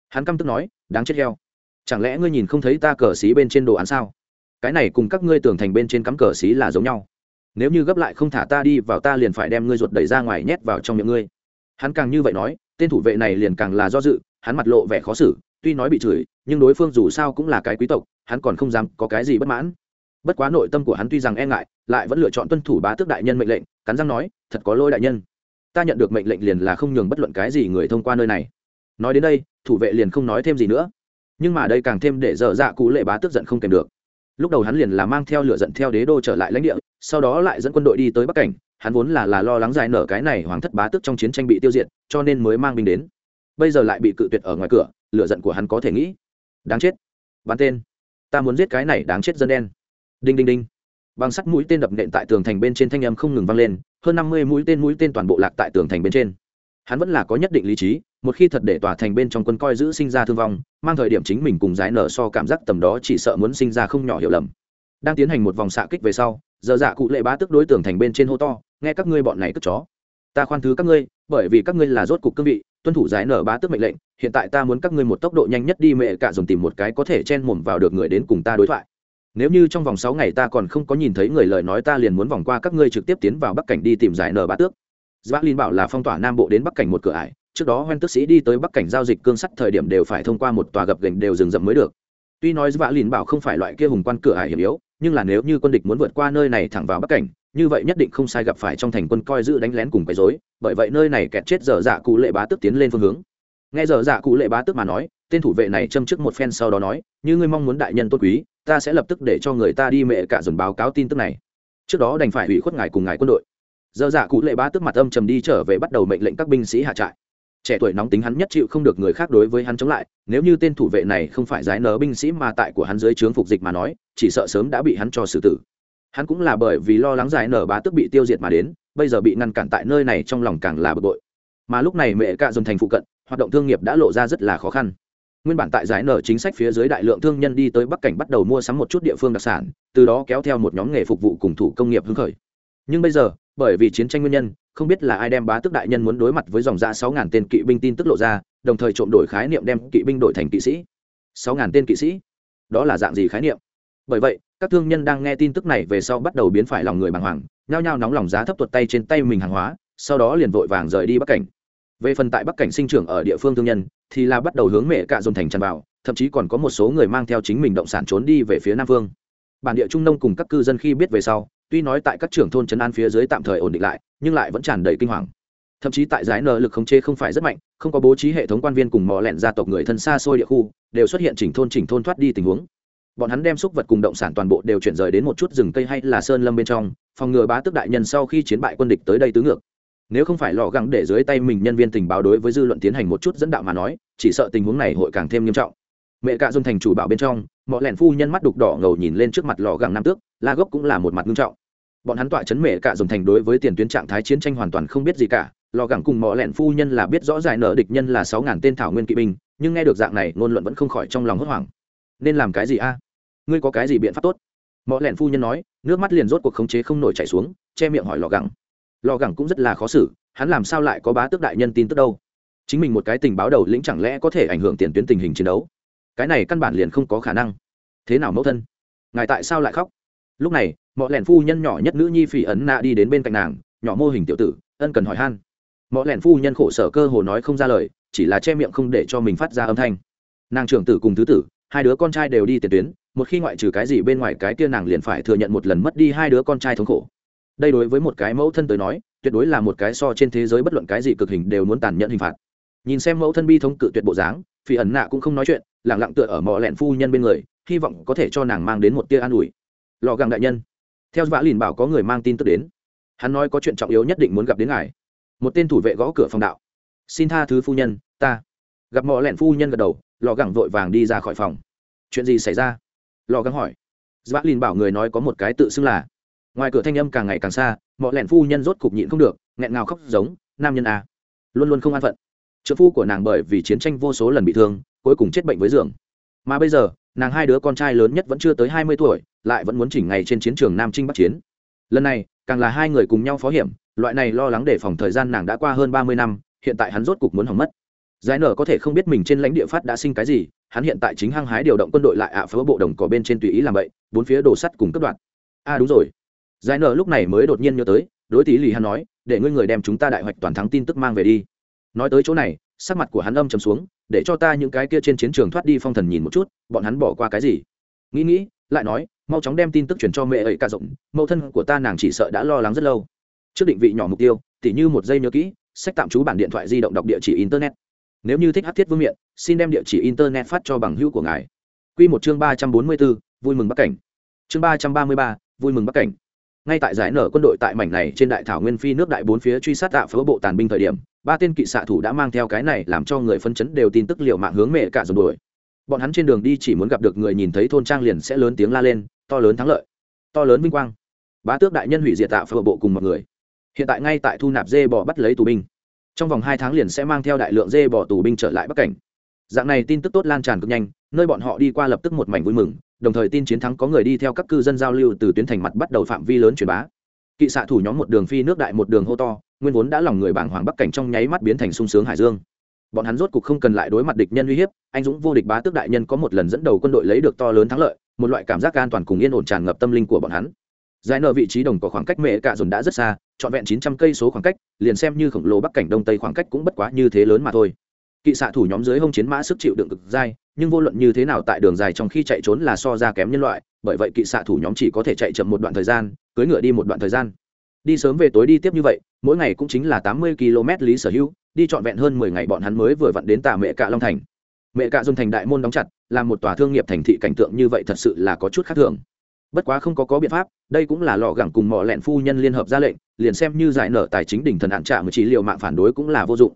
Hắn căm tức nói, đáng chết heo. Chẳng lẽ ngươi nhìn không thấy ta cờ xí bên trên đồ án sao? Cái này cùng các ngươi tưởng thành bên trên cắm cờ xí là giống nhau. Nếu như gấp lại không thả ta đi vào ta liền phải đem ngươi ruột đẩy ra ngoài nhét vào trong miệng ngươi. Hắn càng như vậy nói, tên thủ vệ này liền càng là do dự hắn mặt lộ vẻ khó xử, tuy nói bị chửi, nhưng đối phương dù sao cũng là cái quý tộc, hắn còn không dám có cái gì bất mãn. Bất quá nội tâm của hắn tuy rằng e ngại, lại vẫn lựa chọn tuân thủ bá tước đại nhân mệnh lệnh, cắn răng nói, thật có lôi đại nhân. Ta nhận được mệnh lệnh liền là không nhường bất luận cái gì người thông qua nơi này. Nói đến đây, thủ vệ liền không nói thêm gì nữa. Nhưng mà đây càng thêm để dở dạ cụ lệ bá tước giận không kèm được. Lúc đầu hắn liền là mang theo lửa giận theo đế đô trở lại lãnh địa, sau đó lại dẫn quân đội đi tới bắc cảnh. Hắn vốn là là lo lắng dài nở cái này hoàng thất bá tước trong chiến tranh bị tiêu diệt, cho nên mới mang binh đến bây giờ lại bị cự tuyệt ở ngoài cửa, lửa giận của hắn có thể nghĩ. Đáng chết. Bắn tên. Ta muốn giết cái này đáng chết dân đen. Đinh đinh đinh. Bằng sắt mũi tên đập nện tại tường thành bên trên thanh âm không ngừng vang lên, hơn năm mươi mũi tên mũi tên toàn bộ lạc tại tường thành bên trên. Hắn vẫn là có nhất định lý trí, một khi thật để tòa thành bên trong quân coi giữ sinh ra thương vong, mang thời điểm chính mình cùng giải nở so cảm giác tầm đó chỉ sợ muốn sinh ra không nhỏ hiểu lầm. Đang tiến hành một vòng xạ kích về sau, giờ dạ cụ lệ bá tức đối tường thành bên trên hô to, nghe các ngươi bọn này cất chó. Ta khoan thứ các ngươi, bởi vì các ngươi là rốt cục cương vị tuân thủ giải nở bá tước mệnh lệnh hiện tại ta muốn các ngươi một tốc độ nhanh nhất đi mẹ cả dùng tìm một cái có thể chen mồm vào được người đến cùng ta đối thoại nếu như trong vòng sáu ngày ta còn không có nhìn thấy người lời nói ta liền muốn vòng qua các ngươi trực tiếp tiến vào bắc cảnh đi tìm giải nở bá tước Linh bảo là phong tỏa Nam Bộ đến Bắc cảnh một cửa ải, trước đó Hoen tước sĩ đi tới Bắc cảnh giao dịch cương sắt thời điểm đều phải thông qua một tòa gập gành đều rừng rậm mới được. Tuy nói Linh bảo không phải loại kia hùng quan cửa ải hiểm yếu, nhưng là nếu như quân địch muốn vượt qua nơi này thẳng vào Bắc cảnh, như vậy nhất định không sai gặp phải trong thành quân coi giữ đánh lén cùng quấy rối, bởi vậy nơi này kẹt chết dở dạ cụ lệ bá tức tiến lên phương hướng. Nghe dở dạ cụ lệ bá tức mà nói, tên thủ vệ này châm trước một phen sau đó nói, như ngươi mong muốn đại nhân tôn quý, ta sẽ lập tức để cho người ta đi mẹ cả dồn báo cáo tin tức này. Trước đó đành phải hủy khuất ngài cùng ngài quân đội Dở dạ cụ lệ bá tức mặt âm trầm đi trở về bắt đầu mệnh lệnh các binh sĩ hạ trại trẻ tuổi nóng tính hắn nhất chịu không được người khác đối với hắn chống lại nếu như tên thủ vệ này không phải giải nở binh sĩ mà tại của hắn dưới trướng phục dịch mà nói chỉ sợ sớm đã bị hắn cho xử tử hắn cũng là bởi vì lo lắng giải nở bá tức bị tiêu diệt mà đến, bây giờ bị ngăn cản tại nơi này trong lòng càng là bực bội. Mà lúc này mẹ cạ dồn thành phụ cận, hoạt động thương nghiệp đã lộ ra rất là khó khăn. Nguyên bản tại giải nở chính sách phía dưới đại lượng thương nhân đi tới bắc cảnh bắt đầu mua sắm một chút địa phương đặc sản, từ đó kéo theo một nhóm nghề phục vụ cùng thủ công nghiệp hưng khởi. Nhưng bây giờ, bởi vì chiến tranh nguyên nhân, không biết là ai đem bá tước đại nhân muốn đối mặt với dòng ra sáu ngàn tên kỵ binh tin tức lộ ra, đồng thời trộm đổi khái niệm đem kỵ binh đổi thành kỵ sĩ. sáu ngàn tên kỵ sĩ? Đó là dạng gì khái niệm? Bởi vậy, các thương nhân đang nghe tin tức này về sau bắt đầu biến phải lòng người bàng hoàng, nhao nhao nóng lòng giá thấp tuột tay trên tay mình hàng hóa, sau đó liền vội vàng rời đi bắc cảnh. Về phần tại bắc cảnh sinh trưởng ở địa phương thương nhân, thì là bắt đầu hướng mẹ cạ dồn thành tràn vào, thậm chí còn có một số người mang theo chính mình động sản trốn đi về phía nam phương. Bản địa trung nông cùng các cư dân khi biết về sau, tuy nói tại các trưởng thôn trấn an phía dưới tạm thời ổn định lại, nhưng lại vẫn tràn đầy kinh hoàng. Thậm chí tại giải nợ lực khống chế không phải rất mạnh, không có bố trí hệ thống quan viên cùng mò lẹn gia tộc người thân xa xôi địa khu, đều xuất hiện chỉnh thôn chỉnh thôn thoát đi tình huống bọn hắn đem xúc vật cùng động sản toàn bộ đều chuyển rời đến một chút rừng cây hay là sơn lâm bên trong, phòng ngừa bá tước đại nhân sau khi chiến bại quân địch tới đây tứ ngược. Nếu không phải lò gắng để dưới tay mình nhân viên tình báo đối với dư luận tiến hành một chút dẫn đạo mà nói, chỉ sợ tình huống này hội càng thêm nghiêm trọng. Mẹ cạ dung thành chủ bảo bên trong mọi lẻn phu nhân mắt đục đỏ ngầu nhìn lên trước mặt lò gắng nam tước, la gốc cũng là một mặt nghiêm trọng. Bọn hắn tọa chấn mẹ cạ dung thành đối với tiền tuyến trạng thái chiến tranh hoàn toàn không biết gì cả lò gẳng cùng mọi lẹn phu nhân là biết rõ giải nở địch nhân là sáu ngàn tên thảo nguyên kỵ binh, nhưng nghe được dạng này, ngôn luận vẫn không khỏi trong lòng hốt hoảng nên làm cái gì a? Ngươi có cái gì biện pháp tốt? Mọi lẹn phu nhân nói, nước mắt liền rốt cuộc khống chế không nổi chảy xuống, che miệng hỏi lò gẳng. Lò gẳng cũng rất là khó xử, hắn làm sao lại có bá tước đại nhân tin tức đâu? Chính mình một cái tình báo đầu lĩnh chẳng lẽ có thể ảnh hưởng tiền tuyến tình hình chiến đấu? Cái này căn bản liền không có khả năng. Thế nào mẫu thân? Ngài tại sao lại khóc? Lúc này mọi lẹn phu nhân nhỏ nhất nữ nhi phỉ ấn nạ đi đến bên cạnh nàng, nhỏ mô hình tiểu tử, ân cần hỏi han. Mọi lẹn phu nhân khổ sở cơ hồ nói không ra lời, chỉ là che miệng không để cho mình phát ra âm thanh. Nàng trưởng tử cùng thứ tử hai đứa con trai đều đi tiền tuyến, một khi ngoại trừ cái gì bên ngoài cái kia nàng liền phải thừa nhận một lần mất đi hai đứa con trai thống khổ. Đây đối với một cái mẫu thân tới nói, tuyệt đối là một cái so trên thế giới bất luận cái gì cực hình đều muốn tàn nhẫn hình phạt. Nhìn xem mẫu thân bi thống cự tuyệt bộ dáng, phi ẩn nạ cũng không nói chuyện lẳng lặng tựa ở mỏ lẹn phu nhân bên người, hy vọng có thể cho nàng mang đến một tia an ủi. Lò gàng đại nhân, theo vã lìn bảo có người mang tin tức đến. Hắn nói có chuyện trọng yếu nhất định muốn gặp đến ngài. Một tên thủ vệ gõ cửa phòng đạo. Xin tha thứ phu nhân, ta. Gặp mỏ lẹn phu nhân gật đầu lò gẳng vội vàng đi ra khỏi phòng. Chuyện gì xảy ra? Lò gắng hỏi. Vã lìn bảo người nói có một cái tự xưng là, ngoài cửa thanh âm càng ngày càng xa mọi lẹn phu nhân rốt cục nhịn không được, nghẹn ngào khóc giống, nam nhân a. Luôn luôn không an phận. Trợ phu của nàng bởi vì chiến tranh vô số lần bị thương, cuối cùng chết bệnh với giường. Mà bây giờ, nàng hai đứa con trai lớn nhất vẫn chưa tới hai mươi tuổi, lại vẫn muốn chỉnh ngày trên chiến trường nam trinh bắc chiến. Lần này, càng là hai người cùng nhau phó hiểm, loại này lo lắng để phòng thời gian nàng đã qua hơn ba mươi năm, hiện tại hắn rốt cục muốn hỏng mất giải nở có thể không biết mình trên lãnh địa phát đã sinh cái gì hắn hiện tại chính hăng hái điều động quân đội lại ạ à phớ bộ đồng cỏ bên trên tùy ý làm vậy bốn phía đổ sắt cùng cấp đoạn a à, đúng rồi. Giải nở lúc này mới đột nhiên nhớ tới đối tí lì hắn nói để ngươi người đem chúng ta đại hoạch toàn thắng tin tức mang về đi. Nói tới chỗ này sắc mặt của hắn âm trầm xuống để cho ta những cái kia trên chiến trường thoát đi phong thần nhìn một chút bọn hắn bỏ qua cái gì? Nghĩ nghĩ lại nói mau chóng đem tin tức truyền cho mẹ ấy ca rộng mẫu thân của ta nàng chỉ sợ đã lo lắng rất lâu. Trước định vị nhỏ mục tiêu tỉ như một giây nhớ kỹ sách tạm trú bản điện thoại di động đọc địa chỉ internet nếu như thích hát thiết vương miện, xin đem địa chỉ internet phát cho bằng hữu của ngài. Q một chương ba trăm bốn mươi bốn vui mừng bắc cảnh. Chương ba trăm ba mươi ba, vui mừng bắc cảnh. Ngay tại giải nở quân đội tại mảnh này trên đại thảo nguyên phi nước đại bốn phía truy sát tạo phớ bộ tàn binh thời điểm, ba tên kỵ xạ thủ đã mang theo cái này làm cho người phân chấn đều tin tức liệu mạng hướng mẹ cả dồn đuổi. Bọn hắn trên đường đi chỉ muốn gặp được người nhìn thấy thôn trang liền sẽ lớn tiếng la lên, to lớn thắng lợi, to lớn vinh quang. Bá tước đại nhân hủy diệt tạo phở bộ cùng mọi người. Hiện tại ngay tại thu nạp dê bò bắt lấy tù binh trong vòng hai tháng liền sẽ mang theo đại lượng dê bỏ tù binh trở lại bắc cảnh. Dạng này tin tức tốt lan tràn cực nhanh, nơi bọn họ đi qua lập tức một mảnh vui mừng, đồng thời tin chiến thắng có người đi theo các cư dân giao lưu từ tuyến thành mặt bắt đầu phạm vi lớn truyền bá. Kỵ xạ thủ nhóm một đường phi nước đại một đường hô to, nguyên vốn đã lòng người bảng hoàng bắc cảnh trong nháy mắt biến thành sung sướng hải dương. Bọn hắn rốt cục không cần lại đối mặt địch nhân uy hiếp, anh dũng vô địch bá tước đại nhân có một lần dẫn đầu quân đội lấy được to lớn thắng lợi, một loại cảm giác an toàn cùng yên ổn tràn ngập tâm linh của bọn hắn. Giải nợ vị trí đồng có khoảng cách mẹ cạ dồn đã rất xa trọn vẹn chín trăm cây số khoảng cách, liền xem như khổng lồ bắc cảnh đông tây khoảng cách cũng bất quá như thế lớn mà thôi. Kỵ xạ thủ nhóm dưới hông chiến mã sức chịu đựng cực dai, nhưng vô luận như thế nào tại đường dài trong khi chạy trốn là so ra kém nhân loại, bởi vậy kỵ xạ thủ nhóm chỉ có thể chạy chậm một đoạn thời gian, cưỡi ngựa đi một đoạn thời gian. Đi sớm về tối đi tiếp như vậy, mỗi ngày cũng chính là tám mươi km lý sở hữu, đi trọn vẹn hơn mười ngày bọn hắn mới vừa vặn đến tà mẹ cạ long thành. Mẹ cạ dung thành đại môn đóng chặt làm một tòa thương nghiệp thành thị cảnh tượng như vậy thật sự là có chút khác thường. Bất quá không có có biện pháp, đây cũng là lò gẳng cùng mỏ lẹn phu nhân liên hợp ra lệnh liền xem như giải nợ tài chính đỉnh thần hạn trả mà chỉ liệu mạng phản đối cũng là vô dụng.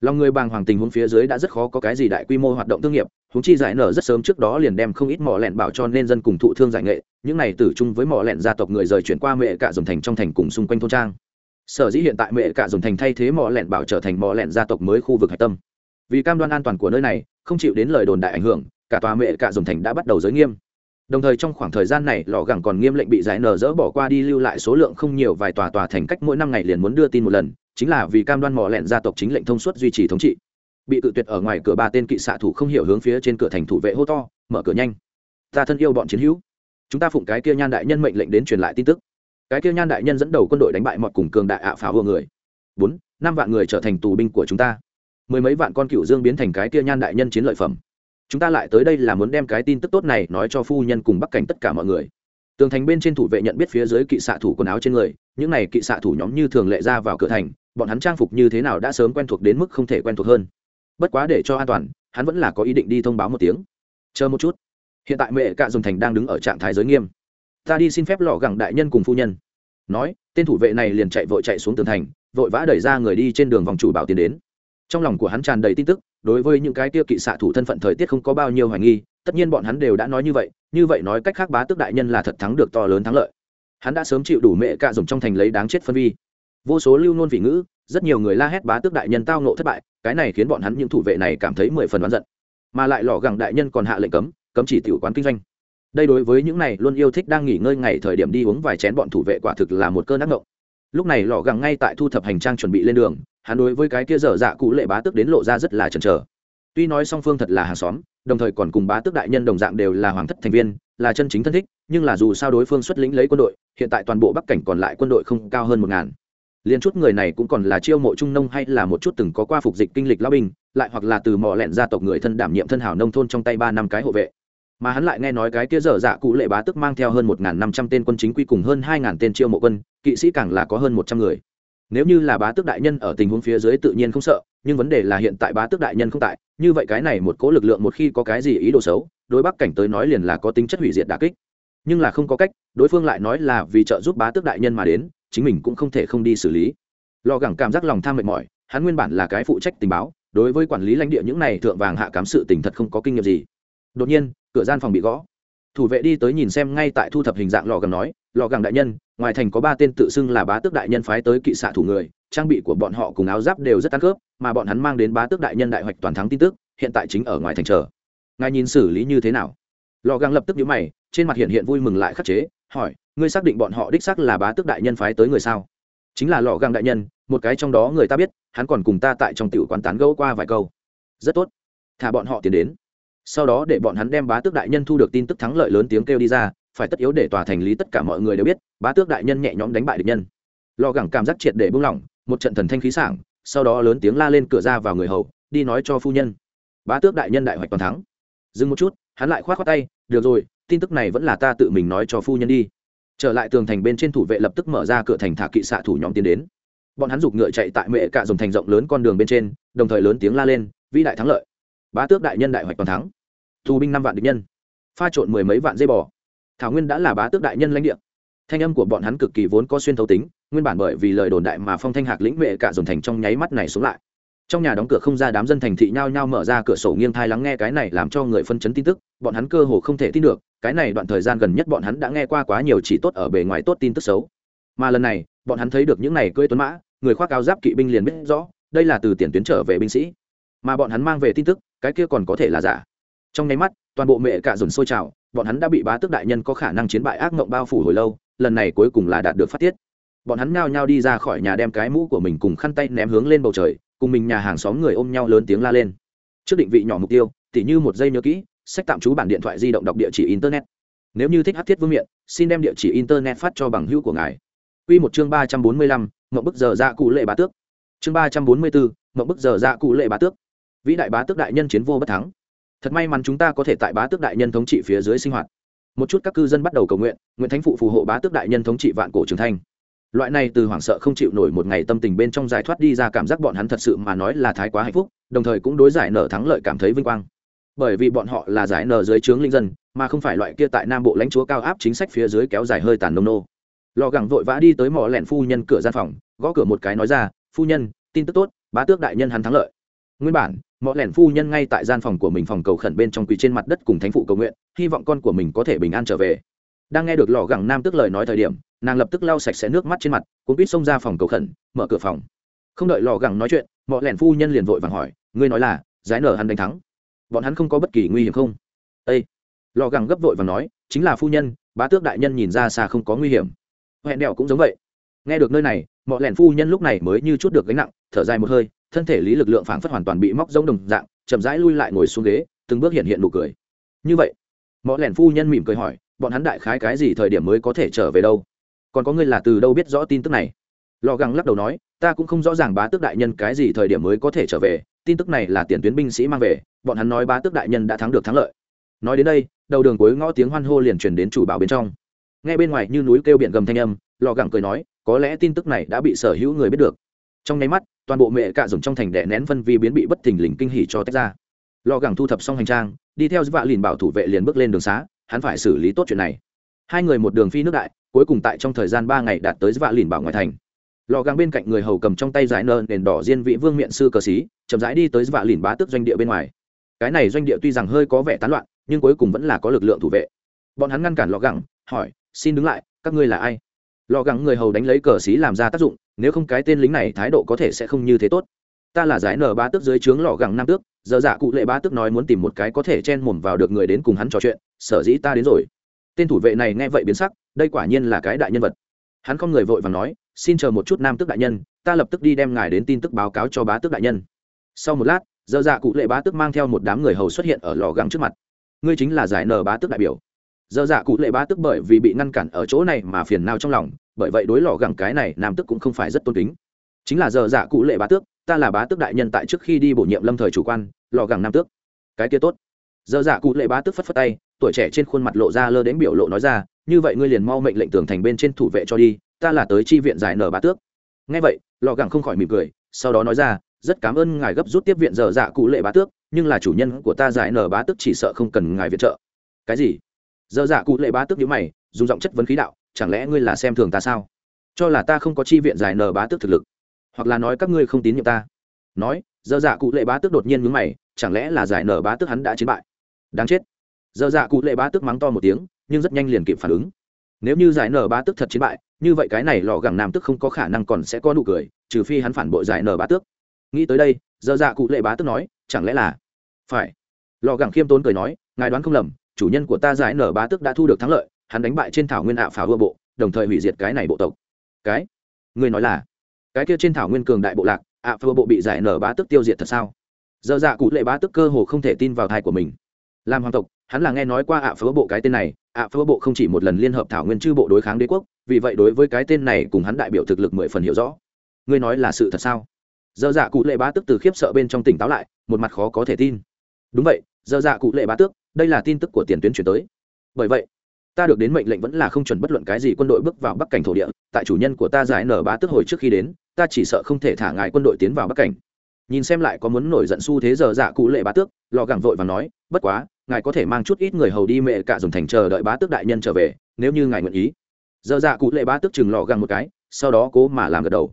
Lòng người bàng hoàng tình huống phía dưới đã rất khó có cái gì đại quy mô hoạt động thương nghiệp húng chi giải nở rất sớm trước đó liền đem không ít mỏ lẹn bảo cho nên dân cùng thụ thương giải nghệ, những này tử chung với mỏ lẹn gia tộc người rời chuyển qua mẹ cả dòng thành trong thành cùng xung quanh thôn trang. Sở dĩ hiện tại mẹ cả dòng thành thay thế mỏ lẹn bảo trở thành mỏ lẹn gia tộc mới khu vực hạch tâm. Vì cam đoan an toàn của nơi này, không chịu đến lời đồn đại ảnh hưởng, cả tòa mẹ cả dòng thành đã bắt đầu giới nghiêm đồng thời trong khoảng thời gian này, lò gẳng còn nghiêm lệnh bị giải nở dỡ bỏ qua đi lưu lại số lượng không nhiều vài tòa tòa thành cách mỗi năm ngày liền muốn đưa tin một lần, chính là vì cam đoan mỏ lẹn gia tộc chính lệnh thông suốt duy trì thống trị. Bị cự tuyệt ở ngoài cửa ba tên kỵ xạ thủ không hiểu hướng phía trên cửa thành thủ vệ hô to, mở cửa nhanh. Ta thân yêu bọn chiến hữu. Chúng ta phụng cái kia nhan đại nhân mệnh lệnh đến truyền lại tin tức. Cái kia nhan đại nhân dẫn đầu quân đội đánh bại mọi cùng cường đại ạ phá vừa người. Bốn, năm vạn người trở thành tù binh của chúng ta. Mười mấy vạn con cựu dương biến thành cái kia nhan đại nhân chiến lợi phẩm chúng ta lại tới đây là muốn đem cái tin tức tốt này nói cho phu nhân cùng bắc cảnh tất cả mọi người. Tường thành bên trên thủ vệ nhận biết phía dưới kỵ xạ thủ quần áo trên người, những này kỵ xạ thủ nhóm như thường lệ ra vào cửa thành, bọn hắn trang phục như thế nào đã sớm quen thuộc đến mức không thể quen thuộc hơn. Bất quá để cho an toàn, hắn vẫn là có ý định đi thông báo một tiếng. Chờ một chút. Hiện tại mẹ cạ dùng thành đang đứng ở trạng thái giới nghiêm. Ta đi xin phép lọ gẳng đại nhân cùng phu nhân. Nói, tên thủ vệ này liền chạy vội chạy xuống tường thành, vội vã đẩy ra người đi trên đường vòng chủ bảo tiến đến trong lòng của hắn tràn đầy tin tức, đối với những cái tiêu kỵ xạ thủ thân phận thời tiết không có bao nhiêu hoài nghi, tất nhiên bọn hắn đều đã nói như vậy như vậy nói cách khác bá tước đại nhân là thật thắng được to lớn thắng lợi. Hắn đã sớm chịu đủ mẹ cạ dùng trong thành lấy đáng chết phân vi. Vô số lưu nôn vị ngữ, rất nhiều người la hét bá tước đại nhân tao nộ thất bại, cái này khiến bọn hắn những thủ vệ này cảm thấy mười phần oán giận. Mà lại lò gẳng đại nhân còn hạ lệnh cấm cấm chỉ tiểu quán kinh doanh. Đây đối với những này luôn yêu thích đang nghỉ ngơi ngày thời điểm đi uống vài chén bọn thủ vệ quả thực là một cơn ác ngộng. Lúc này lò gẳng ngay tại thu thập hành trang chuẩn bị lên đường hắn đối với cái kia dở dạ cụ lệ bá tước đến lộ ra rất là chần chờ. Tuy nói song phương thật là hàng xóm, đồng thời còn cùng bá tước đại nhân đồng dạng đều là hoàng thất thành viên, là chân chính thân thích, nhưng là dù sao đối phương xuất lĩnh lấy quân đội, hiện tại toàn bộ bắc cảnh còn lại quân đội không cao hơn một ngàn. Liên chút người này cũng còn là chiêu mộ trung nông hay là một chút từng có qua phục dịch kinh lịch lao binh, lại hoặc là từ mỏ lẹn gia tộc người thân đảm nhiệm thân hảo nông thôn trong tay ba năm cái hộ vệ. Mà hắn lại nghe nói cái kia dở dạ cụ lệ bá tức mang theo hơn một năm trăm tên quân chính quy cùng hơn hai tên chiêu mộ quân, kỵ sĩ càng là có hơn một trăm người nếu như là bá tước đại nhân ở tình huống phía dưới tự nhiên không sợ, nhưng vấn đề là hiện tại bá tước đại nhân không tại, như vậy cái này một cố lực lượng một khi có cái gì ý đồ xấu, đối bắc cảnh tới nói liền là có tính chất hủy diệt đà kích. Nhưng là không có cách, đối phương lại nói là vì trợ giúp bá tước đại nhân mà đến, chính mình cũng không thể không đi xử lý. Lò gẳng cảm giác lòng tham mệt mỏi, hắn nguyên bản là cái phụ trách tình báo, đối với quản lý lãnh địa những này thượng vàng hạ cám sự tình thật không có kinh nghiệm gì. Đột nhiên, cửa gian phòng bị gõ thủ vệ đi tới nhìn xem ngay tại thu thập hình dạng lò gẳng nói, lò gẳng đại nhân, ngoài thành có ba tên tự xưng là bá tước đại nhân phái tới kỵ xạ thủ người, trang bị của bọn họ cùng áo giáp đều rất ăn khớp, mà bọn hắn mang đến bá tước đại nhân đại hoạch toàn thắng tin tức, hiện tại chính ở ngoài thành chờ. Ngài nhìn xử lý như thế nào? Lò găng lập tức nhíu mày, trên mặt hiện hiện vui mừng lại khắc chế, hỏi, ngươi xác định bọn họ đích xác là bá tước đại nhân phái tới người sao? Chính là lò găng đại nhân, một cái trong đó người ta biết, hắn còn cùng ta tại trong tiểu quán tán gẫu qua vài câu. Rất tốt. Thả bọn họ tiến đến sau đó để bọn hắn đem bá tước đại nhân thu được tin tức thắng lợi lớn tiếng kêu đi ra, phải tất yếu để tòa thành lý tất cả mọi người đều biết, bá tước đại nhân nhẹ nhõm đánh bại địch nhân. Lò gẳng cảm giác triệt để buông lỏng, một trận thần thanh khí sảng, sau đó lớn tiếng la lên cửa ra vào người hầu, đi nói cho phu nhân. Bá tước đại nhân đại hoạch toàn thắng. Dừng một chút, hắn lại k h o á t k tay, được rồi, tin tức này vẫn là ta tự mình nói cho phu nhân đi. Trở lại tường thành bên trên thủ vệ lập tức mở ra cửa thành thả kỵ xạ thủ nhóm tiến đến. Bọn hắn giục ngựa chạy tại mệ cạ dòng thành rộng lớn con đường bên trên, đồng thời lớn tiếng la lên, vĩ đại thắng lợi! Bá tước đại nhân đại hoạch toàn thắng! Tù binh năm vạn địch nhân, pha trộn mười mấy vạn dây bò. Thảo nguyên đã là bá tước đại nhân lãnh địa. Thanh âm của bọn hắn cực kỳ vốn có xuyên thấu tính, nguyên bản bởi vì lời đồn đại mà phong thanh hạc lĩnh vệ cả dồn thành trong nháy mắt này xuống lại. Trong nhà đóng cửa không ra đám dân thành thị nhao nhao mở ra cửa sổ nghiêng thai lắng nghe cái này làm cho người phân chấn tin tức, bọn hắn cơ hồ không thể tin được, cái này đoạn thời gian gần nhất bọn hắn đã nghe qua quá nhiều chỉ tốt ở bề ngoài tốt tin tức xấu. Mà lần này, bọn hắn thấy được những này cưỡi tuấn mã, người khoác áo giáp kỵ binh liền biết rõ, đây là từ tiền tuyến trở về binh sĩ. Mà bọn hắn mang về tin tức, cái kia còn có thể là giả trong nháy mắt toàn bộ mẹ cả dồn sôi trào bọn hắn đã bị bá tước đại nhân có khả năng chiến bại ác mộng bao phủ hồi lâu lần này cuối cùng là đạt được phát tiết bọn hắn nhao nhao đi ra khỏi nhà đem cái mũ của mình cùng khăn tay ném hướng lên bầu trời cùng mình nhà hàng xóm người ôm nhau lớn tiếng la lên trước định vị nhỏ mục tiêu tỉ như một giây nhớ kỹ sách tạm trú bản điện thoại di động đọc địa chỉ internet nếu như thích hát thiết vương miện xin đem địa chỉ internet phát cho bằng hữu của ngài Quy một chương ba trăm bốn mươi lăm, mộng bức giờ dạ cụ lệ bá tước. Chương ba trăm bốn mươi bốn, mộng bức giờ dạ cụ lệ bá tước. Vĩ đại bá tước đại nhân chiến vô bất thắng. Thật may mắn chúng ta có thể tại bá tước đại nhân thống trị phía dưới sinh hoạt. Một chút các cư dân bắt đầu cầu nguyện nguyện thánh phụ phù hộ bá tước đại nhân thống trị vạn cổ trường thanh. Loại này từ hoảng sợ không chịu nổi một ngày tâm tình bên trong giải thoát đi ra cảm giác bọn hắn thật sự mà nói là thái quá hạnh phúc, đồng thời cũng đối giải nở thắng lợi cảm thấy vinh quang. Bởi vì bọn họ là giải nở dưới trướng linh dân, mà không phải loại kia tại nam bộ lãnh chúa cao áp chính sách phía dưới kéo dài hơi tàn nông nô. Lò gẳng vội vã đi tới mỏ lẹn phu nhân cửa gian phòng, gõ cửa một cái nói ra, phu nhân, tin tức tốt, bá tước đại nhân hắn thắng lợi. Nguyên bản mọi lẻn phu nhân ngay tại gian phòng của mình phòng cầu khẩn bên trong quỳ trên mặt đất cùng thánh phụ cầu nguyện, hy vọng con của mình có thể bình an trở về. Đang nghe được lò gẳng nam tức lời nói thời điểm, nàng lập tức lau sạch sẽ nước mắt trên mặt cũng biết xông ra phòng cầu khẩn, mở cửa phòng. Không đợi lò gẳng nói chuyện mọi lẻn phu nhân liền vội vàng hỏi, ngươi nói là, giải nở hắn đánh thắng. Bọn hắn không có bất kỳ nguy hiểm không? Ây lò gẳng gấp vội và nói, chính là phu nhân, bá tước đại nhân nhìn ra xa không có nguy hiểm. Hẹn đèo cũng giống vậy. Nghe được nơi này mọi lẻn phu nhân lúc này mới như chút được gánh nặng, thở dài một hơi thân thể lý lực lượng phảng phất hoàn toàn bị móc rông đồng dạng, chậm rãi lui lại ngồi xuống ghế, từng bước hiện hiện nụ cười. Như vậy, mõ lẻn phu nhân mỉm cười hỏi, bọn hắn đại khái cái gì thời điểm mới có thể trở về đâu? Còn có ngươi là từ đâu biết rõ tin tức này? Lò găng lắc đầu nói, ta cũng không rõ ràng bá tước đại nhân cái gì thời điểm mới có thể trở về, tin tức này là tiền tuyến binh sĩ mang về, bọn hắn nói bá tước đại nhân đã thắng được thắng lợi. Nói đến đây, đầu đường cuối ngõ tiếng hoan hô liền truyền đến chủ bảo bên trong. Nghe bên ngoài như núi kêu biển gầm thanh âm, lò gẳng cười nói, có lẽ tin tức này đã bị sở hữu người biết được. Trong nháy mắt toàn bộ mẹ cạ dùng trong thành đẻ nén phân vi biến bị bất thình lình kinh hỉ cho tách ra. Lò gẳng thu thập xong hành trang, đi theo vạ lìn bảo thủ vệ liền bước lên đường xá, hắn phải xử lý tốt chuyện này. Hai người một đường phi nước đại, cuối cùng tại trong thời gian ba ngày đạt tới vạ lìn bảo ngoài thành. Lò gàng bên cạnh người hầu cầm trong tay giải nơ nền đỏ diên vị vương miện sư cờ xí chậm rãi đi tới vạ lìn bá tước doanh địa bên ngoài. Cái này doanh địa tuy rằng hơi có vẻ tán loạn, nhưng cuối cùng vẫn là có lực lượng thủ vệ. Bọn hắn ngăn cản lò gẳng, hỏi, xin đứng lại, các ngươi là ai? Lò gẳng người hầu đánh lấy cờ xí làm ra tác dụng nếu không cái tên lính này thái độ có thể sẽ không như thế tốt. Ta là giải nở bá tước dưới trướng lò gẳng nam tước, giờ dạ cụ lệ bá tước nói muốn tìm một cái có thể chen mồm vào được người đến cùng hắn trò chuyện, sở dĩ ta đến rồi. Tên thủ vệ này nghe vậy biến sắc, đây quả nhiên là cái đại nhân vật. Hắn không người vội và nói, xin chờ một chút nam tước đại nhân, ta lập tức đi đem ngài đến tin tức báo cáo cho bá tước đại nhân. Sau một lát, giờ dạ cụ lệ bá tước mang theo một đám người hầu xuất hiện ở lò găng trước mặt. Ngươi chính là giải nở bá tước đại biểu. Giờ dạ cụ lệ bá tước bởi vì bị ngăn cản ở chỗ này mà phiền nào trong lòng bởi vậy đối lò gẳng cái này nam tước cũng không phải rất tôn kính. Chính là giờ dạ cụ lệ bá tước, ta là bá tước đại nhân tại trước khi đi bổ nhiệm lâm thời chủ quan, lò gẳng nam tước. Cái kia tốt. Giờ dạ cụ lệ bá tước phất phất tay, tuổi trẻ trên khuôn mặt lộ ra lơ đến biểu lộ nói ra, như vậy ngươi liền mau mệnh lệnh tường thành bên trên thủ vệ cho đi, ta là tới chi viện giải nở bá tước. Ngay vậy, lò gẳng không khỏi mỉm cười, sau đó nói ra, rất cảm ơn ngài gấp rút tiếp viện giờ dạ cụ lệ bá tước, nhưng là chủ nhân của ta giải nở bá tước chỉ sợ không cần ngài viện trợ. Cái gì? Giờ dạ cụ lệ bá tước nhíu mày, dùng giọng chất vấn khí đạo chẳng lẽ ngươi là xem thường ta sao? Cho là ta không có chi viện giải nở bá tước thực lực. Hoặc là nói các ngươi không tín nhiệm ta. Nói giờ dạ cụ lệ bá tước đột nhiên nhướng mày, chẳng lẽ là giải nở bá tước hắn đã chiến bại? Đáng chết. Giờ dạ cụ lệ bá tước mắng to một tiếng, nhưng rất nhanh liền kịp phản ứng. Nếu như giải nở bá tước thật chiến bại, như vậy cái này lò gẳng nam tức không có khả năng còn sẽ có nụ cười, trừ phi hắn phản bội giải nở bá tước. Nghĩ tới đây giờ dạ cụ lệ bá tước nói, chẳng lẽ là phải? Lò gẳng khiêm tốn cười nói, ngài đoán không lầm, chủ nhân của ta giải nở bá tước đã thu được thắng lợi hắn đánh bại trên thảo nguyên ạ phá ưa bộ, đồng thời hủy diệt cái này bộ tộc. Cái? Người nói là? Cái kia trên thảo nguyên cường đại bộ lạc, ạ phá bộ bị giải nở bá tước tiêu diệt thật sao? Giờ dạ cụ lệ bá tước cơ hồ không thể tin vào thai của mình. Làm hoàng tộc, hắn là nghe nói qua ạ phá bộ cái tên này, ạ phá bộ không chỉ một lần liên hợp thảo nguyên chư bộ đối kháng đế quốc, vì vậy đối với cái tên này cùng hắn đại biểu thực lực mười phần hiểu rõ. Ngươi nói là sự thật sao? Dơ dạ cụ lệ bá tức từ khiếp sợ bên trong tỉnh táo lại, một mặt khó có thể tin. Đúng vậy dơ dạ cụ lệ bá tước, đây là tin tức của tiền tuyến chuyển tới. Bởi vậy ta được đến mệnh lệnh vẫn là không chuẩn bất luận cái gì quân đội bước vào bắc cảnh thổ địa, tại chủ nhân của ta giải nở bá tước hồi trước khi đến, ta chỉ sợ không thể thả ngài quân đội tiến vào bắc cảnh. Nhìn xem lại có muốn nổi giận xu thế giờ dạ cụ lệ bá tước, lò gẳng vội và nói, bất quá, ngài có thể mang chút ít người hầu đi mẹ cả dùng thành chờ đợi bá tước đại nhân trở về, nếu như ngài nguyện ý. Giờ dạ cụ lệ bá tước chừng lò gẳng một cái, sau đó cố mà làm gật đầu.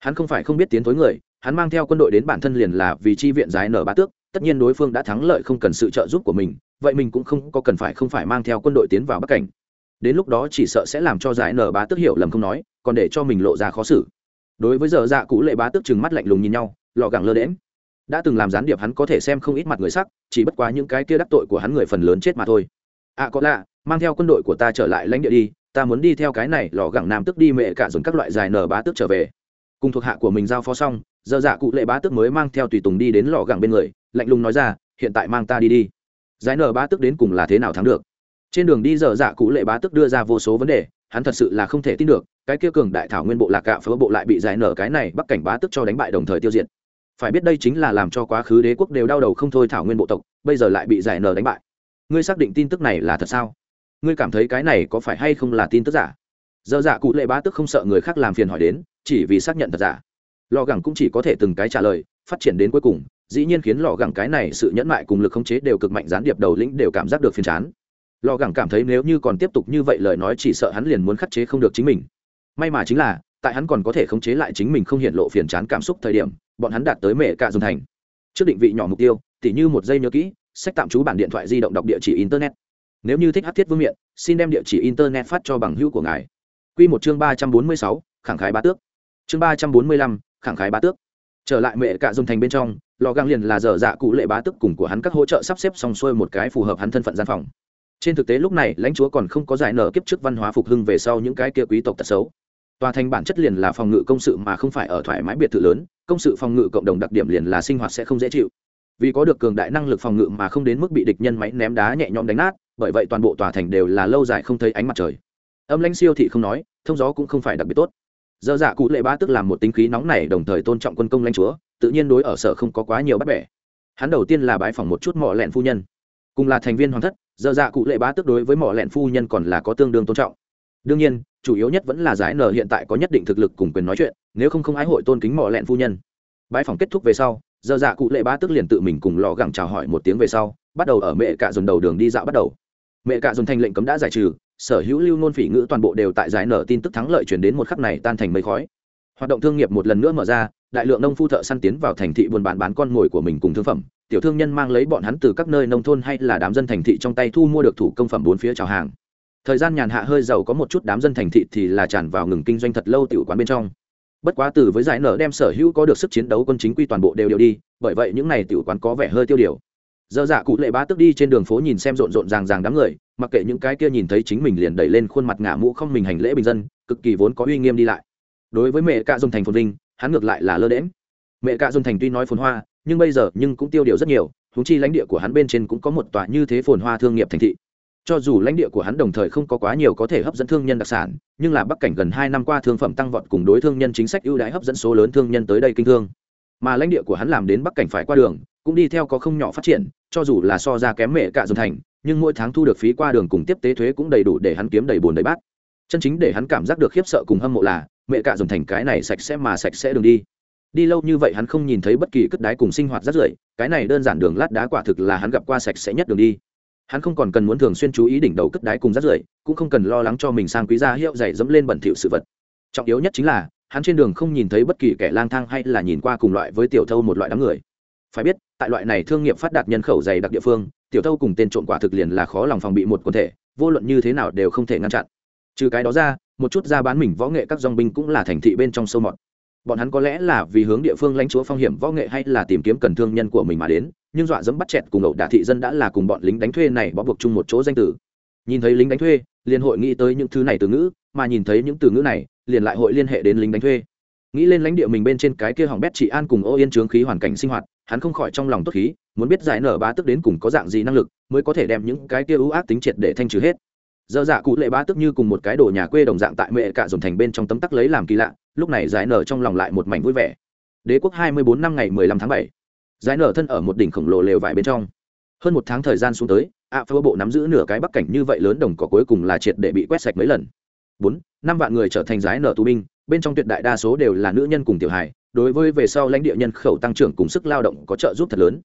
Hắn không phải không biết tiến thối người, hắn mang theo quân đội đến bản thân liền là vì chi viện giải nở bá tước tất nhiên đối phương đã thắng lợi không cần sự trợ giúp của mình, vậy mình cũng không có cần phải không phải mang theo quân đội tiến vào bắc cảnh. Đến lúc đó chỉ sợ sẽ làm cho giải nở bá tước hiểu lầm không nói, còn để cho mình lộ ra khó xử. Đối với giờ dạ cũ lệ bá tước chừng mắt lạnh lùng nhìn nhau, lọ gẳng lơ đễm đã từng làm gián điệp hắn có thể xem không ít mặt người sắc, chỉ bất quá những cái kia đắc tội của hắn người phần lớn chết mà thôi. À có lạ, mang theo quân đội của ta trở lại lãnh địa đi, ta muốn đi theo cái này lò gẳng nam tức đi mẹ cả dồn các loại dài nở bá tước trở về. Cùng thuộc hạ của mình giao phó xong giờ dạ cụ lệ bá tước mới mang theo tùy tùng đi đến lò gẳng bên người, lạnh lùng nói ra, hiện tại mang ta đi đi. Giải nở bá tước đến cùng là thế nào thắng được? Trên đường đi giờ dạ cụ lệ bá tước đưa ra vô số vấn đề, hắn thật sự là không thể tin được, cái kia cường đại thảo nguyên bộ lạc cạo phớ bộ lại bị giải nở cái này bắc cảnh bá tước cho đánh bại đồng thời tiêu diệt. Phải biết đây chính là làm cho quá khứ đế quốc đều đau đầu không thôi thảo nguyên bộ tộc, bây giờ lại bị giải nở đánh bại. Ngươi xác định tin tức này là thật sao? Ngươi cảm thấy cái này có phải hay không là tin tức giả? Giờ dạ cụ lệ bá tức không sợ người khác làm phiền hỏi đến, chỉ vì xác nhận thật giả lò gẳng cũng chỉ có thể từng cái trả lời, phát triển đến cuối cùng, dĩ nhiên khiến lò gẳng cái này sự nhẫn mại cùng lực khống chế đều cực mạnh, gián điệp đầu lĩnh đều cảm giác được phiền chán. Lò gẳng cảm thấy nếu như còn tiếp tục như vậy lời nói chỉ sợ hắn liền muốn khắc chế không được chính mình. May mà chính là, tại hắn còn có thể khống chế lại chính mình không hiện lộ phiền chán cảm xúc thời điểm, bọn hắn đạt tới mẹ cạ dùng thành. Trước định vị nhỏ mục tiêu, tỉ như một giây nhớ kỹ, sách tạm trú bản điện thoại di động đọc địa chỉ internet. Nếu như thích hát thiết vương miện, xin đem địa chỉ internet phát cho bằng hữu của ngài. Q một chương ba trăm bốn mươi sáu, khẳng khái bá tước. Chương ba trăm bốn mươi lăm khẳng khái bá tước. Trở lại mẹ cả dùng thành bên trong, lò gang liền là dở dạ cụ lệ bá tước cùng của hắn các hỗ trợ sắp xếp xong xuôi một cái phù hợp hắn thân phận gian phòng. Trên thực tế lúc này, lãnh chúa còn không có giải nở kiếp trước văn hóa phục hưng về sau những cái kia quý tộc tật xấu. Tòa thành bản chất liền là phòng ngự công sự mà không phải ở thoải mái biệt thự lớn, công sự phòng ngự cộng đồng đặc điểm liền là sinh hoạt sẽ không dễ chịu. Vì có được cường đại năng lực phòng ngự mà không đến mức bị địch nhân máy ném đá nhẹ nhõm đánh nát, bởi vậy toàn bộ tòa thành đều là lâu dài không thấy ánh mặt trời. Âm lãnh siêu thị không nói, thông gió cũng không phải đặc biệt tốt dơ dạ cụ lệ bá tức làm một tính khí nóng này đồng thời tôn trọng quân công lãnh chúa, tự nhiên đối ở sở không có quá nhiều bắt bẻ. Hắn đầu tiên là bái phỏng một chút mỏ lẹn phu nhân. Cùng là thành viên hoàng thất dơ dạ cụ lệ bá tức đối với mỏ lẹn phu nhân còn là có tương đương tôn trọng. Đương nhiên, chủ yếu nhất vẫn là giải nở hiện tại có nhất định thực lực cùng quyền nói chuyện, nếu không không ái hội tôn kính mỏ lẹn phu nhân. Bái phỏng kết thúc về sau giờ dạ cụ lệ bá tức liền tự mình cùng lò gẳng chào hỏi một tiếng về sau, bắt đầu ở mẹ cạ dồn đầu đường đi dạo bắt đầu. Mẹ cạ dồn thành lệnh cấm đã giải trừ sở hữu lưu nôn phỉ ngữ toàn bộ đều tại giải nở tin tức thắng lợi chuyển đến một khắc này tan thành mây khói. Hoạt động thương nghiệp một lần nữa mở ra, đại lượng nông phu thợ săn tiến vào thành thị buôn bán bán con mồi của mình cùng thương phẩm. Tiểu thương nhân mang lấy bọn hắn từ các nơi nông thôn hay là đám dân thành thị trong tay thu mua được thủ công phẩm bốn phía chào hàng. Thời gian nhàn hạ hơi giàu có một chút đám dân thành thị thì là tràn vào ngừng kinh doanh thật lâu tiểu quán bên trong. Bất quá từ với giải nở đem sở hữu có được sức chiến đấu quân chính quy toàn bộ đều đều đi, bởi vậy những này tiểu quán có vẻ hơi tiêu điều. Dơ dạ cụ lệ bá tức đi trên đường phố nhìn xem rộn rộn ràng ràng đám người mặc kệ những cái kia nhìn thấy chính mình liền đẩy lên khuôn mặt ngả mũ không mình hành lễ bình dân, cực kỳ vốn có uy nghiêm đi lại. Đối với mẹ cạ dùng thành phồn vinh, hắn ngược lại là lơ đễm mẹ cạ dùng thành tuy nói phồn hoa, nhưng bây giờ nhưng cũng tiêu điều rất nhiều húng chi lãnh địa của hắn bên trên cũng có một tòa như thế phồn hoa thương nghiệp thành thị. Cho dù lãnh địa của hắn đồng thời không có quá nhiều có thể hấp dẫn thương nhân đặc sản, nhưng là bắc cảnh gần hai năm qua thương phẩm tăng vọt cùng đối thương nhân chính sách ưu đãi hấp dẫn số lớn thương nhân tới đây kinh thương. Mà lãnh địa của hắn làm đến bắc cảnh phải qua đường cũng đi theo có không nhỏ phát triển, cho dù là so ra kém mẹ cả dồn thành, nhưng mỗi tháng thu được phí qua đường cùng tiếp tế thuế cũng đầy đủ để hắn kiếm đầy bồn đầy bát. Chân chính để hắn cảm giác được khiếp sợ cùng hâm mộ là, mẹ cả dồn thành cái này sạch sẽ mà sạch sẽ đường đi. Đi lâu như vậy hắn không nhìn thấy bất kỳ cất đái cùng sinh hoạt rất rưởi, cái này đơn giản đường lát đá quả thực là hắn gặp qua sạch sẽ nhất đường đi. Hắn không còn cần muốn thường xuyên chú ý đỉnh đầu cất đái cùng rát rưởi, cũng không cần lo lắng cho mình sang quý gia hiệu dày dẫm lên bẩn thỉu sự vật. Trọng yếu nhất chính là, hắn trên đường không nhìn thấy bất kỳ kẻ lang thang hay là nhìn qua cùng loại với tiểu thâu một loại đám người phải biết, tại loại này thương nghiệp phát đạt nhân khẩu dày đặc địa phương, tiểu thâu cùng tên trộm quả thực liền là khó lòng phòng bị một quần thể, vô luận như thế nào đều không thể ngăn chặn. Trừ cái đó ra, một chút ra bán mình võ nghệ các dong binh cũng là thành thị bên trong sâu mọt. Bọn hắn có lẽ là vì hướng địa phương lãnh chúa phong hiểm võ nghệ hay là tìm kiếm cần thương nhân của mình mà đến, nhưng dọa dẫm bắt chẹt cùng ẩu đả thị dân đã là cùng bọn lính đánh thuê này bó buộc chung một chỗ danh tử. Nhìn thấy lính đánh thuê, liền hội nghĩ tới những thứ này từ ngữ, mà nhìn thấy những từ ngữ này, liền lại hội liên hệ đến lính đánh thuê nghĩ lên lãnh địa mình bên trên cái kia hỏng bét chị an cùng ô yên trướng khí hoàn cảnh sinh hoạt, hắn không khỏi trong lòng tốt khí, muốn biết giải nở bá tức đến cùng có dạng gì năng lực, mới có thể đem những cái kia ưu ác tính triệt để thanh trừ hết. Dơ dạ cụ lệ bá tức như cùng một cái đồ nhà quê đồng dạng tại mẹ cạ dồn thành bên trong tấm tắc lấy làm kỳ lạ, lúc này giải nở trong lòng lại một mảnh vui vẻ. Đế quốc hai mươi bốn năm ngày mười lăm tháng bảy. Giải nở thân ở một đỉnh khổng lồ lều vải bên trong. Hơn một tháng thời gian xuống tới, ạ phơ bộ nắm giữ nửa cái bắc cảnh như vậy lớn đồng cỏ cuối cùng là triệt để bị quét sạch mấy lần. Bốn, năm vạn người trở thành giải nở tù binh bên trong tuyệt đại đa số đều là nữ nhân cùng tiểu hài, đối với về sau lãnh địa nhân khẩu tăng trưởng cùng sức lao động có trợ giúp thật lớn.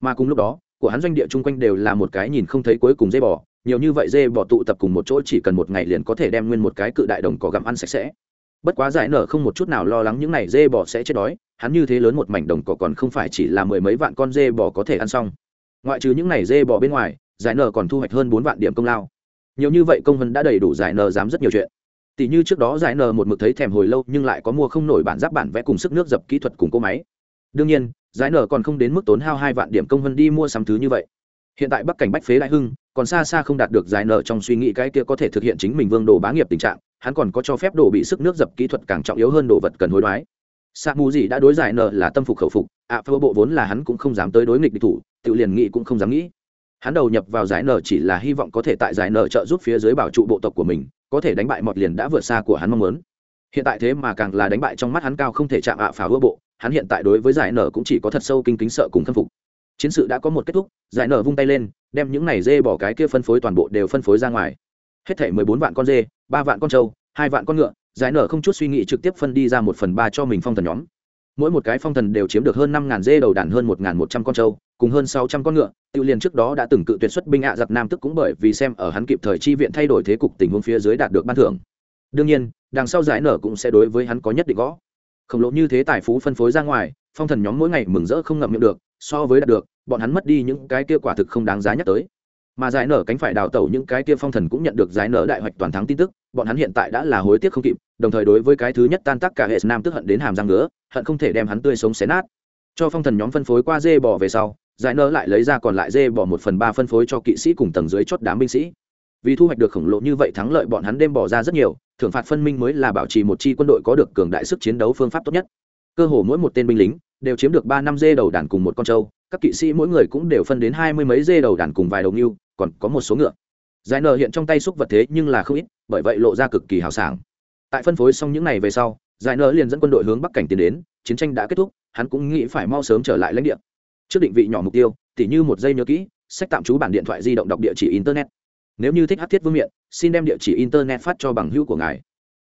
Mà cùng lúc đó, của hắn doanh địa chung quanh đều là một cái nhìn không thấy cuối cùng dây bò, nhiều như vậy dê bò tụ tập cùng một chỗ chỉ cần một ngày liền có thể đem nguyên một cái cự đại đồng cỏ gặm ăn sạch sẽ. Bất quá giải nở không một chút nào lo lắng những này dê bò sẽ chết đói, hắn như thế lớn một mảnh đồng cỏ còn không phải chỉ là mười mấy vạn con dê bò có thể ăn xong. Ngoại trừ những này dê bò bên ngoài, giải nở còn thu hoạch hơn bốn vạn điểm công lao. Nhiều như vậy công vân đã đầy đủ giải nở dám rất nhiều chuyện tỷ như trước đó giải nờ một mực thấy thèm hồi lâu nhưng lại có mua không nổi bản giáp bản vẽ cùng sức nước dập kỹ thuật cùng cỗ máy. Đương nhiên giải nờ còn không đến mức tốn hao hai vạn điểm công vân đi mua sắm thứ như vậy. Hiện tại bắc cảnh bách phế đại hưng còn xa xa không đạt được giải nờ trong suy nghĩ cái kia có thể thực hiện chính mình vương đồ bá nghiệp tình trạng hắn còn có cho phép đồ bị sức nước dập kỹ thuật càng trọng yếu hơn đồ vật cần hối đoái. Sa mù gì đã đối giải nợ là tâm phục khẩu phục ạ à, bộ vốn là hắn cũng không dám tới đối nghịch địch thủ tự liền nghĩ cũng không dám nghĩ hắn đầu nhập vào giải nở chỉ là hy vọng có thể tại giải nở trợ giúp phía dưới bảo trụ bộ tộc của mình, có thể đánh bại mọt liền đã vượt xa của hắn mong muốn. Hiện tại thế mà càng là đánh bại trong mắt hắn cao không thể chạm ạ phá vỡ bộ, hắn hiện tại đối với giải nở cũng chỉ có thật sâu kinh kính sợ cùng khâm phục. Chiến sự đã có một kết thúc, giải nở vung tay lên, đem những này dê bỏ cái kia phân phối toàn bộ đều phân phối ra ngoài. Hết thể mười bốn vạn con dê, ba vạn con trâu, hai vạn con ngựa, giải nở không chút suy nghĩ trực tiếp phân đi ra một phần ba cho mình phong thần nhóm. Mỗi một cái phong thần đều chiếm được hơn năm ngàn dê đầu đàn hơn một ngàn một trăm con trâu, cùng hơn sáu trăm con ngựa tự liền trước đó đã từng cự tuyệt xuất binh ạ giặc nam tức cũng bởi vì xem ở hắn kịp thời chi viện thay đổi thế cục tình huống phía dưới đạt được ban thưởng. Đương nhiên, đằng sau giải nở cũng sẽ đối với hắn có nhất định gõ. Khổng lồ như thế tài phú phân phối ra ngoài, phong thần nhóm mỗi ngày mừng rỡ không ngậm miệng được, so với đạt được, bọn hắn mất đi những cái kia quả thực không đáng giá nhắc tới. Mà giải nở cánh phải đào tẩu những cái kia phong thần cũng nhận được giải nở đại hoạch toàn thắng tin tức, bọn hắn hiện tại đã là hối tiếc không kịp, đồng thời đối với cái thứ nhất tan tác cả hệ nam tức hận đến hàm răng nữa hận không thể đem hắn tươi sống xé nát. Cho phong thần nhóm phân phối qua dê bò về sau giải nở lại lấy ra còn lại dê bò một phần ba phân phối cho kỵ sĩ cùng tầng dưới chốt đám binh sĩ. Vì thu hoạch được khổng lồ như vậy thắng lợi, bọn hắn đêm bỏ ra rất nhiều, thưởng phạt phân minh mới là bảo trì một chi quân đội có được cường đại sức chiến đấu phương pháp tốt nhất. Cơ hồ mỗi một tên binh lính đều chiếm được ba năm dê đầu đàn cùng một con trâu, các kỵ sĩ mỗi người cũng đều phân đến hai mươi mấy dê đầu đàn cùng vài đầu ngưu, còn có một số ngựa. Giải nở hiện trong tay xúc vật thế nhưng là không ít, bởi vậy lộ ra cực kỳ hào sảng. Tại phân phối xong những ngày về sau, giải nở liền dẫn quân đội hướng bắc cảnh tiến đến, chiến tranh đã kết thúc, hắn cũng nghĩ phải mau sớm trở lại lãnh địa trước định vị nhỏ mục tiêu, tỉ như một giây nhớ kỹ, sách tạm trú bản điện thoại di động đọc địa chỉ internet. Nếu như thích hát thiết vương miện, xin đem địa chỉ internet phát cho bằng hữu của ngài.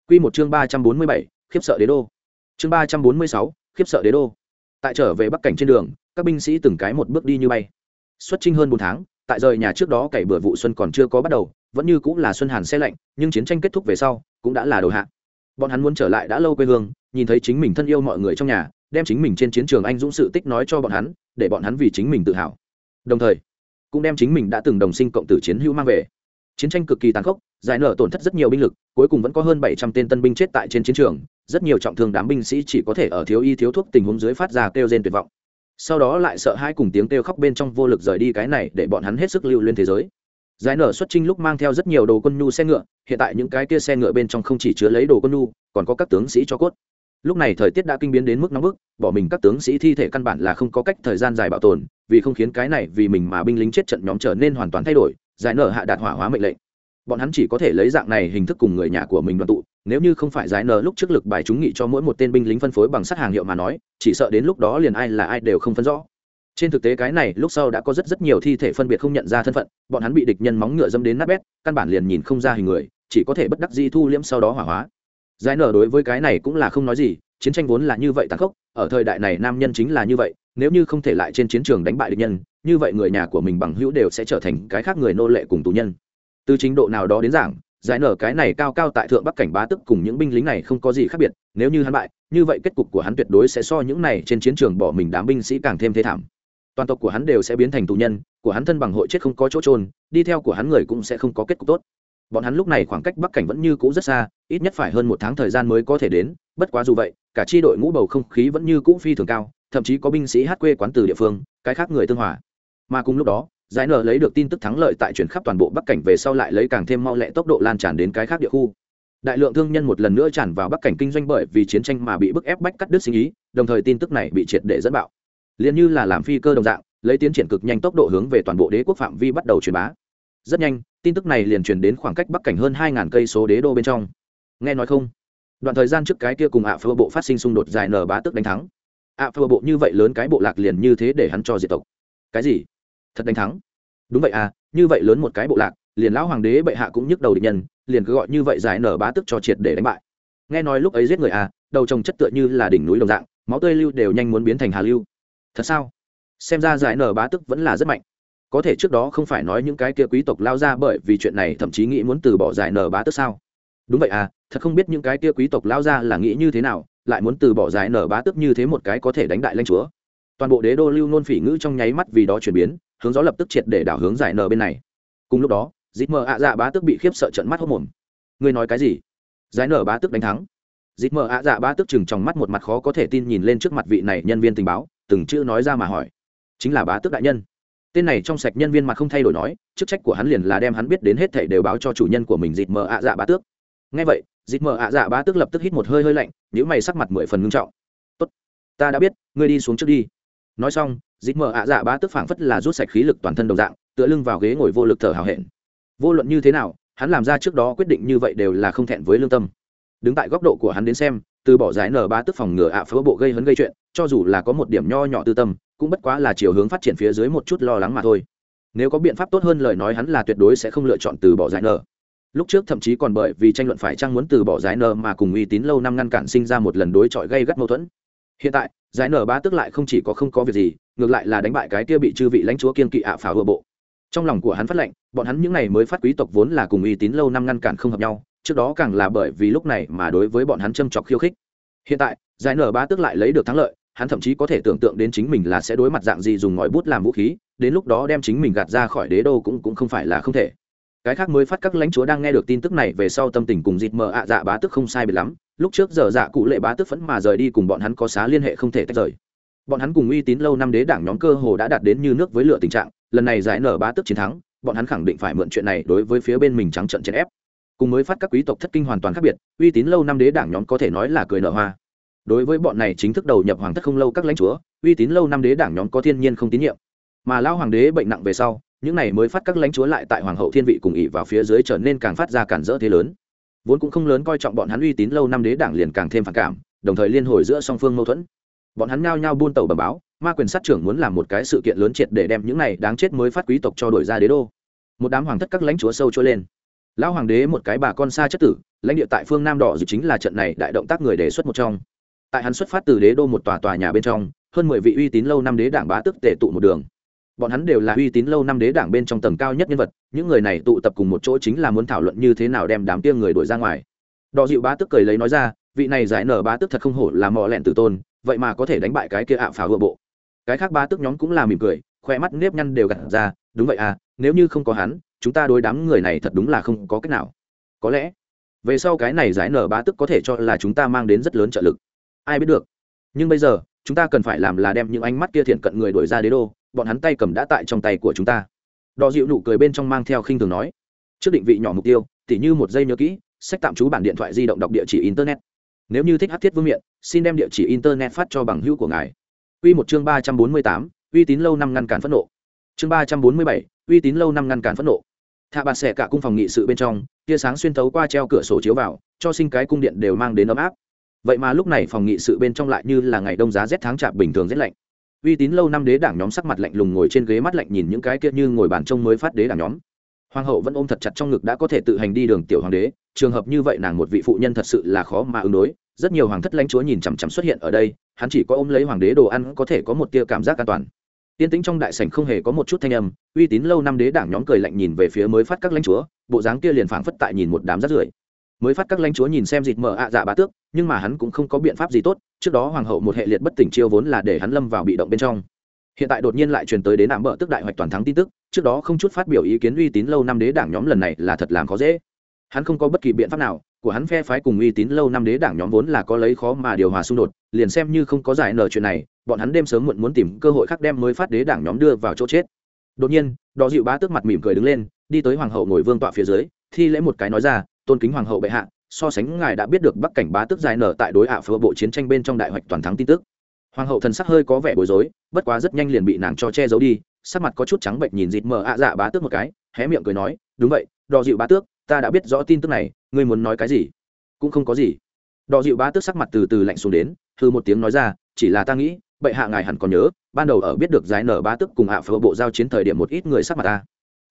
Q một chương ba trăm bốn mươi bảy, khiếp sợ đế đô. Chương ba trăm bốn mươi sáu, khiếp sợ đế đô. Tại trở về bắc cảnh trên đường, các binh sĩ từng cái một bước đi như bay. Xuất trinh hơn bốn tháng, tại rời nhà trước đó cày bừa vụ xuân còn chưa có bắt đầu, vẫn như cũng là xuân hàn xe lạnh, nhưng chiến tranh kết thúc về sau, cũng đã là đầu hạ. Bọn hắn muốn trở lại đã lâu quê hương, nhìn thấy chính mình thân yêu mọi người trong nhà đem chính mình trên chiến trường anh dũng sự tích nói cho bọn hắn, để bọn hắn vì chính mình tự hào. Đồng thời, cũng đem chính mình đã từng đồng sinh cộng tử chiến hữu mang về. Chiến tranh cực kỳ tàn khốc, giải nở tổn thất rất nhiều binh lực, cuối cùng vẫn có hơn bảy trăm tên tân binh chết tại trên chiến trường, rất nhiều trọng thương đám binh sĩ chỉ có thể ở thiếu y thiếu thuốc tình huống dưới phát ra kêu rên tuyệt vọng. Sau đó lại sợ hai cùng tiếng kêu khóc bên trong vô lực rời đi cái này để bọn hắn hết sức lưu lên thế giới. Giải nở xuất trinh lúc mang theo rất nhiều đồ quân nhu xe ngựa, hiện tại những cái kia xe ngựa bên trong không chỉ chứa lấy đồ quân nhu, còn có các tướng sĩ cho cốt lúc này thời tiết đã kinh biến đến mức nóng bức, bỏ mình các tướng sĩ thi thể căn bản là không có cách thời gian dài bảo tồn, vì không khiến cái này vì mình mà binh lính chết trận nhóm trở nên hoàn toàn thay đổi, giải nở hạ đạt hỏa hóa mệnh lệnh. Bọn hắn chỉ có thể lấy dạng này hình thức cùng người nhà của mình đoàn tụ, nếu như không phải giải nở lúc trước lực bài chúng nghị cho mỗi một tên binh lính phân phối bằng sắt hàng hiệu mà nói, chỉ sợ đến lúc đó liền ai là ai đều không phân rõ. Trên thực tế cái này lúc sau đã có rất rất nhiều thi thể phân biệt không nhận ra thân phận, bọn hắn bị địch nhân móng ngựa dâm đến nát bét, căn bản liền nhìn không ra hình người, chỉ có thể bất đắc di thu liễm sau đó hỏa hóa giải nở đối với cái này cũng là không nói gì, chiến tranh vốn là như vậy tàn khốc, ở thời đại này nam nhân chính là như vậy, nếu như không thể lại trên chiến trường đánh bại địch nhân, như vậy người nhà của mình bằng hữu đều sẽ trở thành cái khác người nô lệ cùng tù nhân. Từ chính độ nào đó đến giảng, giải nở cái này cao cao tại thượng bắc cảnh bá tức cùng những binh lính này không có gì khác biệt, nếu như hắn bại, như vậy kết cục của hắn tuyệt đối sẽ so những này trên chiến trường bỏ mình đám binh sĩ càng thêm thê thảm. Toàn tộc của hắn đều sẽ biến thành tù nhân, của hắn thân bằng hội chết không có chỗ trôn đi theo của hắn người cũng sẽ không có kết cục tốt bọn hắn lúc này khoảng cách bắc cảnh vẫn như cũ rất xa, ít nhất phải hơn một tháng thời gian mới có thể đến, bất quá dù vậy, cả tri đội ngũ bầu không khí vẫn như cũ phi thường cao, thậm chí có binh sĩ hát quê quán từ địa phương, cái khác người tương hòa. Mà cùng lúc đó, giải nở lấy được tin tức thắng lợi tại chuyển khắp toàn bộ bắc cảnh về sau lại lấy càng thêm mau lẹ tốc độ lan tràn đến cái khác địa khu. Đại lượng thương nhân một lần nữa tràn vào bắc cảnh kinh doanh bởi vì chiến tranh mà bị bức ép bách cắt đứt sinh ý, đồng thời tin tức này bị triệt để dẫn bạo. Liền như là làm phi cơ đồng dạng, lấy tiến triển cực nhanh tốc độ hướng về toàn bộ đế quốc phạm vi bắt đầu truyền bá rất nhanh, tin tức này liền truyền đến khoảng cách bắc cảnh hơn hai ngàn cây số đế đô bên trong. Nghe nói không? Đoạn thời gian trước cái kia cùng ạ phơ bộ phát sinh xung đột dài nở bá tức đánh thắng. Ạ phơ bộ như vậy lớn cái bộ lạc liền như thế để hắn cho diệt tộc. Cái gì? Thật đánh thắng? Đúng vậy à như vậy lớn một cái bộ lạc, liền lão hoàng đế bệ hạ cũng nhức đầu địch nhân, liền cứ gọi như vậy giải nở bá tức cho triệt để đánh bại. Nghe nói lúc ấy giết người à đầu trồng chất tựa như là đỉnh núi đồng dạng, máu tươi lưu đều nhanh muốn biến thành hà lưu. Thật sao? Xem ra giải nở bá tức vẫn là rất mạnh có thể trước đó không phải nói những cái kia quý tộc lao ra bởi vì chuyện này thậm chí nghĩ muốn từ bỏ giải nở bá tức sao? Đúng vậy à thật không biết những cái kia quý tộc lao ra là nghĩ như thế nào, lại muốn từ bỏ giải nở bá tức như thế một cái có thể đánh đại lanh chúa. Toàn bộ đế đô lưu nôn phỉ ngữ trong nháy mắt vì đó chuyển biến, hướng gió lập tức triệt để đảo hướng giải nở bên này. Cùng lúc đó dịp mờ ạ dạ bá tức bị khiếp sợ trận mắt hốc mồm. Ngươi nói cái gì? Giải nở bá tức đánh thắng. Dịp mờ ạ dạ bá tức chừng trong mắt một mặt khó có thể tin nhìn lên trước mặt vị này nhân viên tình báo, từng chữ nói ra mà hỏi. Chính là bá tức đại nhân tên này trong sạch nhân viên mặt không thay đổi nói, chức trách của hắn liền là đem hắn biết đến hết thảy đều báo cho chủ nhân của mình Dịt mờ ạ dạ bá tước. Ngay vậy Dịt mờ ạ dạ bá tước lập tức hít một hơi hơi lạnh những mày sắc mặt mười phần ngưng trọng. Tốt, ta đã biết, ngươi đi xuống trước đi. Nói xong Dịt mờ ạ dạ bá tước phảng phất là rút sạch khí lực toàn thân đồng dạng, tựa lưng vào ghế ngồi vô lực thở hào hẹn. Vô luận như thế nào, hắn làm ra trước đó quyết định như vậy đều là không thẹn với lương tâm. Đứng tại góc độ của hắn đến xem từ bỏ giải nở bá tức phòng ngừa ạ à phớ bộ gây hấn gây chuyện, cho dù là có một điểm nho nhỏ tư tâm, cũng bất quá là chiều hướng phát triển phía dưới một chút lo lắng mà thôi. Nếu có biện pháp tốt hơn lời nói hắn là tuyệt đối sẽ không lựa chọn từ bỏ giải nở lúc trước thậm chí còn bởi vì tranh luận phải chăng muốn từ bỏ giải nở mà cùng uy tín lâu năm ngăn cản sinh ra một lần đối chọi gây gắt mâu thuẫn. Hiện tại, giải nở bá tức lại không chỉ có không có việc gì, ngược lại là đánh bại cái kia bị chư vị lãnh chúa kiên kỵ ạ phá vừa bộ. Trong lòng của hắn phát lệnh, bọn hắn những này mới phát quý tộc vốn là cùng uy tín lâu năm ngăn cản không hợp nhau trước đó càng là bởi vì lúc này mà đối với bọn hắn châm chọc khiêu khích. Hiện tại, giải nở bá tức lại lấy được thắng lợi, hắn thậm chí có thể tưởng tượng đến chính mình là sẽ đối mặt dạng gì dùng ngòi bút làm vũ khí, đến lúc đó đem chính mình gạt ra khỏi đế đô cũng cũng không phải là không thể. Cái khác mới phát các lãnh chúa đang nghe được tin tức này về sau tâm tình cùng dịt mờ ạ dạ bá tức không sai biệt lắm, lúc trước giờ dạ cụ lệ bá tức phẫn mà rời đi cùng bọn hắn có xá liên hệ không thể tách rời. Bọn hắn cùng uy tín lâu năm đế đảng nhóm cơ hồ đã đạt đến như nước với lửa tình trạng, lần này giải nở bá tức chiến thắng, bọn hắn khẳng định phải mượn chuyện này đối với phía bên mình trắng trận chèn ép cùng mới phát các quý tộc thất kinh hoàn toàn khác biệt, uy tín lâu năm đế đảng nhóm có thể nói là cười nở hoa. Đối với bọn này chính thức đầu nhập hoàng thất không lâu các lãnh chúa, uy tín lâu năm đế đảng nhóm có thiên nhiên không tín nhiệm. Mà lao hoàng đế bệnh nặng về sau, những này mới phát các lãnh chúa lại tại hoàng hậu thiên vị cùng ỉ vào phía dưới trở nên càng phát ra cản rỡ thế lớn. Vốn cũng không lớn coi trọng bọn hắn uy tín lâu năm đế đảng liền càng thêm phản cảm, đồng thời liên hồi giữa song phương mâu thuẫn. Bọn hắn nhao nhao buôn tàu bầm báo, ma quyền sát trưởng muốn làm một cái sự kiện lớn triệt để đem những này đáng chết mới phát quý tộc cho đổi ra đế đô. Một đám hoàng thất các lãnh chúa sâu trôi lên lão hoàng đế một cái bà con xa chất tử, lãnh địa tại phương nam đỏ dự chính là trận này đại động tác người đề xuất một trong. Tại hắn xuất phát từ đế đô một tòa tòa nhà bên trong, hơn mười vị uy tín lâu năm đế đảng bá tức tể tụ một đường. Bọn hắn đều là uy tín lâu năm đế đảng bên trong tầng cao nhất nhân vật, những người này tụ tập cùng một chỗ chính là muốn thảo luận như thế nào đem đám tiêng người đuổi ra ngoài. Đò dịu bá tức cười lấy nói ra, vị này giải nở bá tức thật không hổ là mò lẹn tử tôn, vậy mà có thể đánh bại cái kia ạ phá hựa bộ. Cái khác bá tức nhóm cũng là mỉm cười, khoe mắt nếp nhăn đều gặt ra, đúng vậy à nếu như không có hắn chúng ta đối đám người này thật đúng là không có cách nào. Có lẽ, về sau cái này giải nở bá tức có thể cho là chúng ta mang đến rất lớn trợ lực. Ai biết được. Nhưng bây giờ, chúng ta cần phải làm là đem những ánh mắt kia thiện cận người đuổi ra đế đô, bọn hắn tay cầm đã tại trong tay của chúng ta. Đò dịu nụ cười bên trong mang theo khinh thường nói, trước định vị nhỏ mục tiêu, tỉ như một giây nhớ kỹ, sách tạm trú bản điện thoại di động đọc địa chỉ internet. Nếu như thích hát thiết vương miện, xin đem địa chỉ internet phát cho bằng hữu của ngài. Quy một chương ba trăm bốn mươi tám, uy tín lâu năm ngăn cản phẫn nộ. Chương ba trăm bốn mươi bảy, uy tín lâu năm ngăn cản phẫn nộ thạ bạt xẻ cả cung phòng nghị sự bên trong, tia sáng xuyên thấu qua treo cửa sổ chiếu vào, cho sinh cái cung điện đều mang đến ấm áp. Vậy mà lúc này phòng nghị sự bên trong lại như là ngày đông giá rét tháng chạp bình thường rét lạnh. Uy tín lâu năm đế đảng nhóm sắc mặt lạnh lùng ngồi trên ghế mắt lạnh nhìn những cái kia như ngồi bàn trông mới phát đế đảng nhóm. Hoàng hậu vẫn ôm thật chặt trong ngực đã có thể tự hành đi đường tiểu hoàng đế, trường hợp như vậy nàng một vị phụ nhân thật sự là khó mà ứng đối. Rất nhiều hoàng thất lãnh chúa nhìn chằm chằm xuất hiện ở đây, hắn chỉ có ôm lấy hoàng đế đồ ăn có thể có một tia cảm giác an toàn tiên tĩnh trong đại sảnh không hề có một chút thanh âm, uy tín lâu năm đế đảng nhóm cười lạnh nhìn về phía mới phát các lãnh chúa, bộ dáng kia liền phảng phất tại nhìn một đám rác rưởi. Mới phát các lãnh chúa nhìn xem dịt mở ạ dạ bá tước, nhưng mà hắn cũng không có biện pháp gì tốt, trước đó hoàng hậu một hệ liệt bất tỉnh chiêu vốn là để hắn lâm vào bị động bên trong. Hiện tại đột nhiên lại truyền tới đến nạm bợ tức đại hoạch toàn thắng tin tức, trước đó không chút phát biểu ý kiến uy tín lâu năm đế đảng nhóm lần này là thật làm khó dễ. Hắn không có bất kỳ biện pháp nào của hắn phe phái cùng uy tín lâu năm đế đảng nhóm vốn là có lấy khó mà điều hòa xung đột, liền xem như không có giải nở chuyện này, bọn hắn đêm sớm muộn muốn tìm cơ hội khác đem mới phát đế đảng nhóm đưa vào chỗ chết. Đột nhiên đò dịu bá tước mặt mỉm cười đứng lên, đi tới hoàng hậu ngồi vương tọa phía dưới, thi lễ một cái nói ra, tôn kính hoàng hậu bệ hạ, so sánh ngài đã biết được bắc cảnh bá tước giải nở tại đối ạ phu bộ chiến tranh bên trong đại hoạch toàn thắng tin tức. Hoàng hậu thần sắc hơi có vẻ bối rối, bất quá rất nhanh liền bị nàng cho che giấu đi, sắc mặt có chút trắng bệnh nhìn dịt mờ ạ dạ bá tước một cái, hé miệng cười nói, đúng vậy đò dịu bá tước ta đã biết rõ tin tức này, ngươi muốn nói cái gì? Cũng không có gì. Đò dịu bá tước sắc mặt từ từ lạnh xuống đến thư một tiếng nói ra, chỉ là ta nghĩ, bệ hạ ngài hẳn còn nhớ, ban đầu ở biết được giải nở bá tước cùng ạ phở bộ giao chiến thời điểm một ít người sắc mặt ta.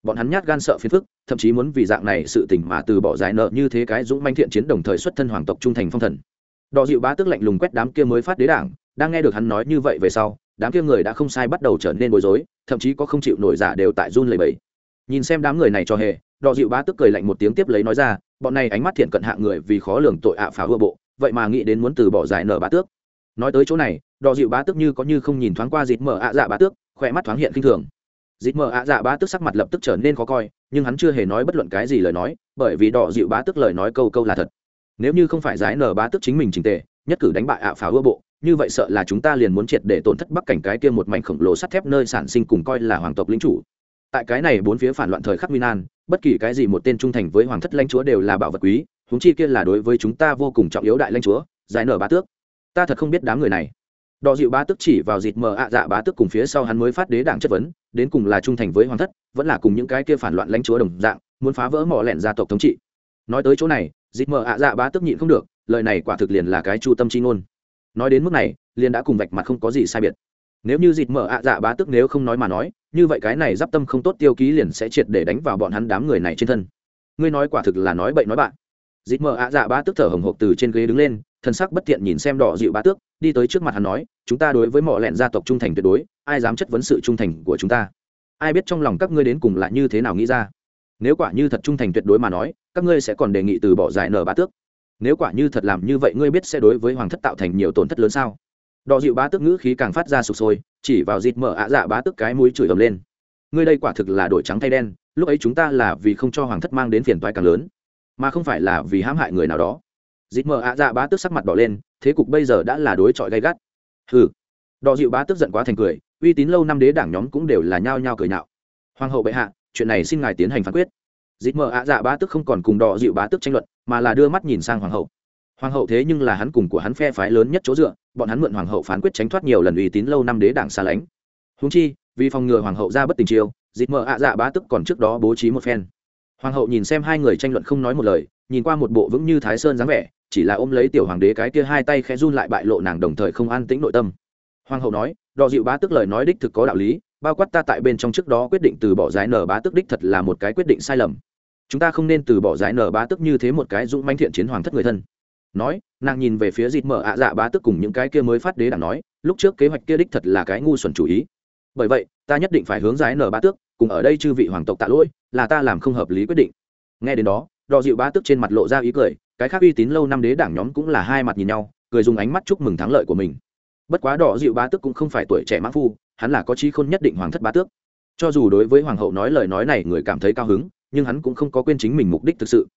Bọn hắn nhát gan sợ phiền phức, thậm chí muốn vì dạng này sự tình mà từ bỏ giải nợ như thế cái dũng manh thiện chiến đồng thời xuất thân hoàng tộc trung thành phong thần. Đò dịu bá tước lạnh lùng quét đám kia mới phát đế đảng, đang nghe được hắn nói như vậy về sau, đám kia người đã không sai bắt đầu trở nên bối rối, thậm chí có không chịu nổi giả đều tại run lầy bẫy nhìn xem đám người này cho hề đò dịu bá tức cười lạnh một tiếng tiếp lấy nói ra, bọn này ánh mắt thiện cận hạ người vì khó lường tội ạ phá ưa bộ, vậy mà nghĩ đến muốn từ bỏ giải nở bá tước. Nói tới chỗ này đò dịu bá tức như có như không nhìn thoáng qua dịt mở ạ dạ bá tước, khỏe mắt thoáng hiện kinh thường. Dịt mở ạ dạ bá tức sắc mặt lập tức trở nên khó coi, nhưng hắn chưa hề nói bất luận cái gì lời nói, bởi vì đỏ dịu bá tức lời nói câu câu là thật. Nếu như không phải giải nở bá tức chính mình trình tề, nhất cử đánh bại ạ phá ưa bộ, như vậy sợ là chúng ta liền muốn triệt để tổn thất bắc cảnh cái kia một mảnh khổng lồ sắt thép nơi sản sinh cùng coi là hoàng tộc lính chủ tại cái này bốn phía phản loạn thời khắc minan bất kỳ cái gì một tên trung thành với hoàng thất lãnh chúa đều là bảo vật quý húng chi kia là đối với chúng ta vô cùng trọng yếu đại lãnh chúa, giải nở bá tước. Ta thật không biết đám người này. Đò dịu bá tước chỉ vào dịt mờ ạ dạ bá tước cùng phía sau hắn mới phát đế đảng chất vấn, đến cùng là trung thành với hoàng thất, vẫn là cùng những cái kia phản loạn lãnh chúa đồng dạng, muốn phá vỡ mỏ lẻn gia tộc thống trị. Nói tới chỗ này, dịt mờ ạ dạ bá tước nhịn không được, lời này quả thực liền là cái chu tâm chi ngôn. Nói đến mức này, liền đã cùng vạch mặt không có gì sai biệt nếu như dịt mở ạ dạ bá tức nếu không nói mà nói, như vậy cái này d i p tâm không tốt tiêu ký liền sẽ triệt để đánh vào bọn hắn đám người này trên thân. Ngươi nói quả thực là nói bậy nói bạn. Dịt mở ạ dạ bá tức thở hồng hộc từ trên ghế đứng lên thân sắc bất tiện nhìn xem đỏ dịu bá tước, đi tới trước mặt hắn nói, chúng ta đối với mọi lẹn gia tộc trung thành tuyệt đối, ai dám chất vấn sự trung thành của chúng ta? Ai biết trong lòng các ngươi đến cùng là như thế nào nghĩ ra? Nếu quả như thật trung thành tuyệt đối mà nói, các ngươi sẽ còn đề nghị từ bỏ giải nở bá tước. Nếu quả như thật làm như vậy, ngươi biết sẽ đối với hoàng thất tạo thành nhiều tổn thất lớn sao? Đò dịu bá tức ngữ khí càng phát ra sụp sôi, chỉ vào dịt mở ạ dạ bá tức cái mũi chửi ầm lên. Ngươi đây quả thực là đổi trắng thay đen, lúc ấy chúng ta là vì không cho hoàng thất mang đến phiền toái càng lớn, mà không phải là vì hãm hại người nào đó. Dịt mở ạ dạ bá tức sắc mặt đỏ lên, thế cục bây giờ đã là đối chọi gay gắt. Hừ. Đò dịu bá tức giận quá thành cười, uy tín lâu năm đế đảng nhóm cũng đều là nhao nhao cười nhạo. Hoàng hậu bệ hạ, chuyện này xin ngài tiến hành phán quyết. Dịt mở ạ dạ bá tức không còn cùng đò dịu bá tức tranh luận, mà là đưa mắt nhìn sang hoàng hậu hoàng hậu thế nhưng là hắn cùng của hắn phe phái lớn nhất chỗ dựa, bọn hắn mượn hoàng hậu phán quyết tránh thoát nhiều lần uy tín lâu năm đế đảng xa lánh. Húng chi, vì phòng ngừa hoàng hậu ra bất tình chiêu dịp mờ ạ dạ bá tức còn trước đó bố trí một phen. Hoàng hậu nhìn xem hai người tranh luận không nói một lời, nhìn qua một bộ vững như thái sơn dáng vẻ, chỉ là ôm lấy tiểu hoàng đế cái kia hai tay khẽ run lại bại lộ nàng đồng thời không an tĩnh nội tâm. Hoàng hậu nói đò dịu bá tức lời nói đích thực có đạo lý, bao quát ta tại bên trong trước đó quyết định từ bỏ giải nở bá tức đích thật là một cái quyết định sai lầm. Chúng ta không nên từ bỏ giải nở bá tức như thế một cái dũng manh thiện chiến hoàng thất người thân nói, nàng nhìn về phía dịt mở ạ dạ bá tức cùng những cái kia mới phát đế đảng nói, lúc trước kế hoạch kia đích thật là cái ngu xuẩn chủ ý. Bởi vậy, ta nhất định phải hướng giải nở bá tước, cùng ở đây chư vị hoàng tộc tạ lỗi, là ta làm không hợp lý quyết định. Nghe đến đó đò dịu bá tước trên mặt lộ ra ý cười, cái khác uy tín lâu năm đế đảng nhóm cũng là hai mặt nhìn nhau, cười dùng ánh mắt chúc mừng thắng lợi của mình. Bất quá đỏ dịu bá tước cũng không phải tuổi trẻ mãn phu, hắn là có trí khôn nhất định hoàng thất bá tước. Cho dù đối với hoàng hậu nói lời nói này người cảm thấy cao hứng, nhưng hắn cũng không có quên chính mình mục đích thực sự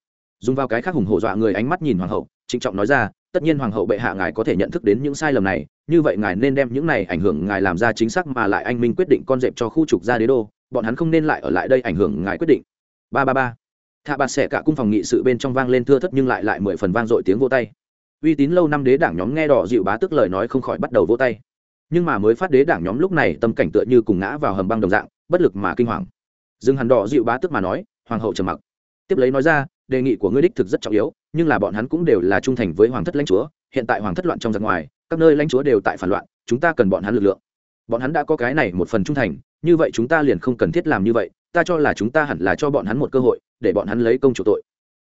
dùng vào cái khác hùng hổ dọa người ánh mắt nhìn hoàng hậu, trịnh trọng nói ra, tất nhiên hoàng hậu bệ hạ ngài có thể nhận thức đến những sai lầm này, như vậy ngài nên đem những này ảnh hưởng ngài làm ra chính xác mà lại anh minh quyết định con dẹp cho khu trục ra đế đô, bọn hắn không nên lại ở lại đây ảnh hưởng ngài quyết định. Ba ba ba. Thạ bạt xẻ cả cung phòng nghị sự bên trong vang lên thưa thất nhưng lại lại mười phần vang dội tiếng vô tay. Uy tín lâu năm đế đảng nhóm nghe đỏ dịu bá tức lời nói không khỏi bắt đầu vô tay. Nhưng mà mới phát đế đảng nhóm lúc này tâm cảnh tựa như cùng ngã vào hầm băng đồng dạng, bất lực mà kinh hoàng. Dừng hẳn đỏ dịu bá tức mà nói, hoàng hậu trầm mặc. Tiếp lấy nói ra đề nghị của ngươi đích thực rất trọng yếu, nhưng là bọn hắn cũng đều là trung thành với hoàng thất lãnh chúa, hiện tại hoàng thất loạn trong giặc ngoài, các nơi lãnh chúa đều tại phản loạn, chúng ta cần bọn hắn lực lượng. Bọn hắn đã có cái này một phần trung thành, như vậy chúng ta liền không cần thiết làm như vậy, ta cho là chúng ta hẳn là cho bọn hắn một cơ hội, để bọn hắn lấy công chủ tội.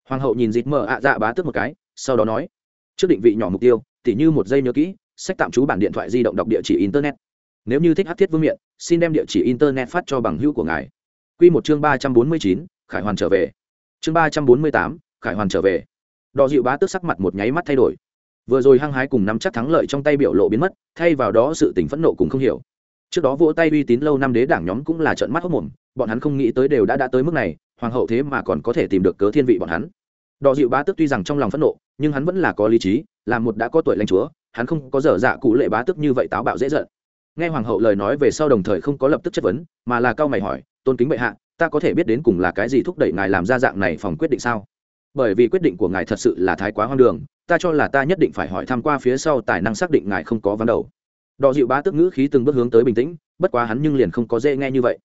Hoàng hậu nhìn dịt mờ ạ dạ bá tước một cái, sau đó nói, trước định vị nhỏ mục tiêu, tỉ như một giây nhớ kỹ, sách tạm trú bản điện thoại di động đọc địa chỉ internet. Nếu như thích hát thiết vương miện, xin đem địa chỉ internet phát cho bằng hữu của ngài. Q một chương ba trăm bốn mươi chín, khải hoàn trở về chương ba trăm bốn mươi tám, khải hoàn trở về. Đò dịu bá tước sắc mặt một nháy mắt thay đổi. Vừa rồi hăng hái cùng nắm chắc thắng lợi trong tay biểu lộ biến mất, thay vào đó sự tình phẫn nộ cùng không hiểu. Trước đó vỗ tay uy tín lâu năm đế đảng nhóm cũng là trợn mắt hốc mồm, bọn hắn không nghĩ tới đều đã đã tới mức này, hoàng hậu thế mà còn có thể tìm được cớ thiên vị bọn hắn. Đò dịu bá tước tuy rằng trong lòng phẫn nộ, nhưng hắn vẫn là có lý trí, là một đã có tuổi lãnh chúa, hắn không có dở dạ cụ lệ bá tước như vậy táo bạo dễ giận. Nghe hoàng hậu lời nói về sau đồng thời không có lập tức chất vấn, mà là cao mày hỏi, tôn kính bệ hạ ta có thể biết đến cùng là cái gì thúc đẩy ngài làm ra dạng này phòng quyết định sao? Bởi vì quyết định của ngài thật sự là thái quá hoang đường, ta cho là ta nhất định phải hỏi tham q u a phía sau tài năng xác định ngài không có ván đầu. Đò dịu bá tức ngữ khí từng bước hướng tới bình tĩnh, bất quá hắn nhưng liền không có dễ nghe như vậy.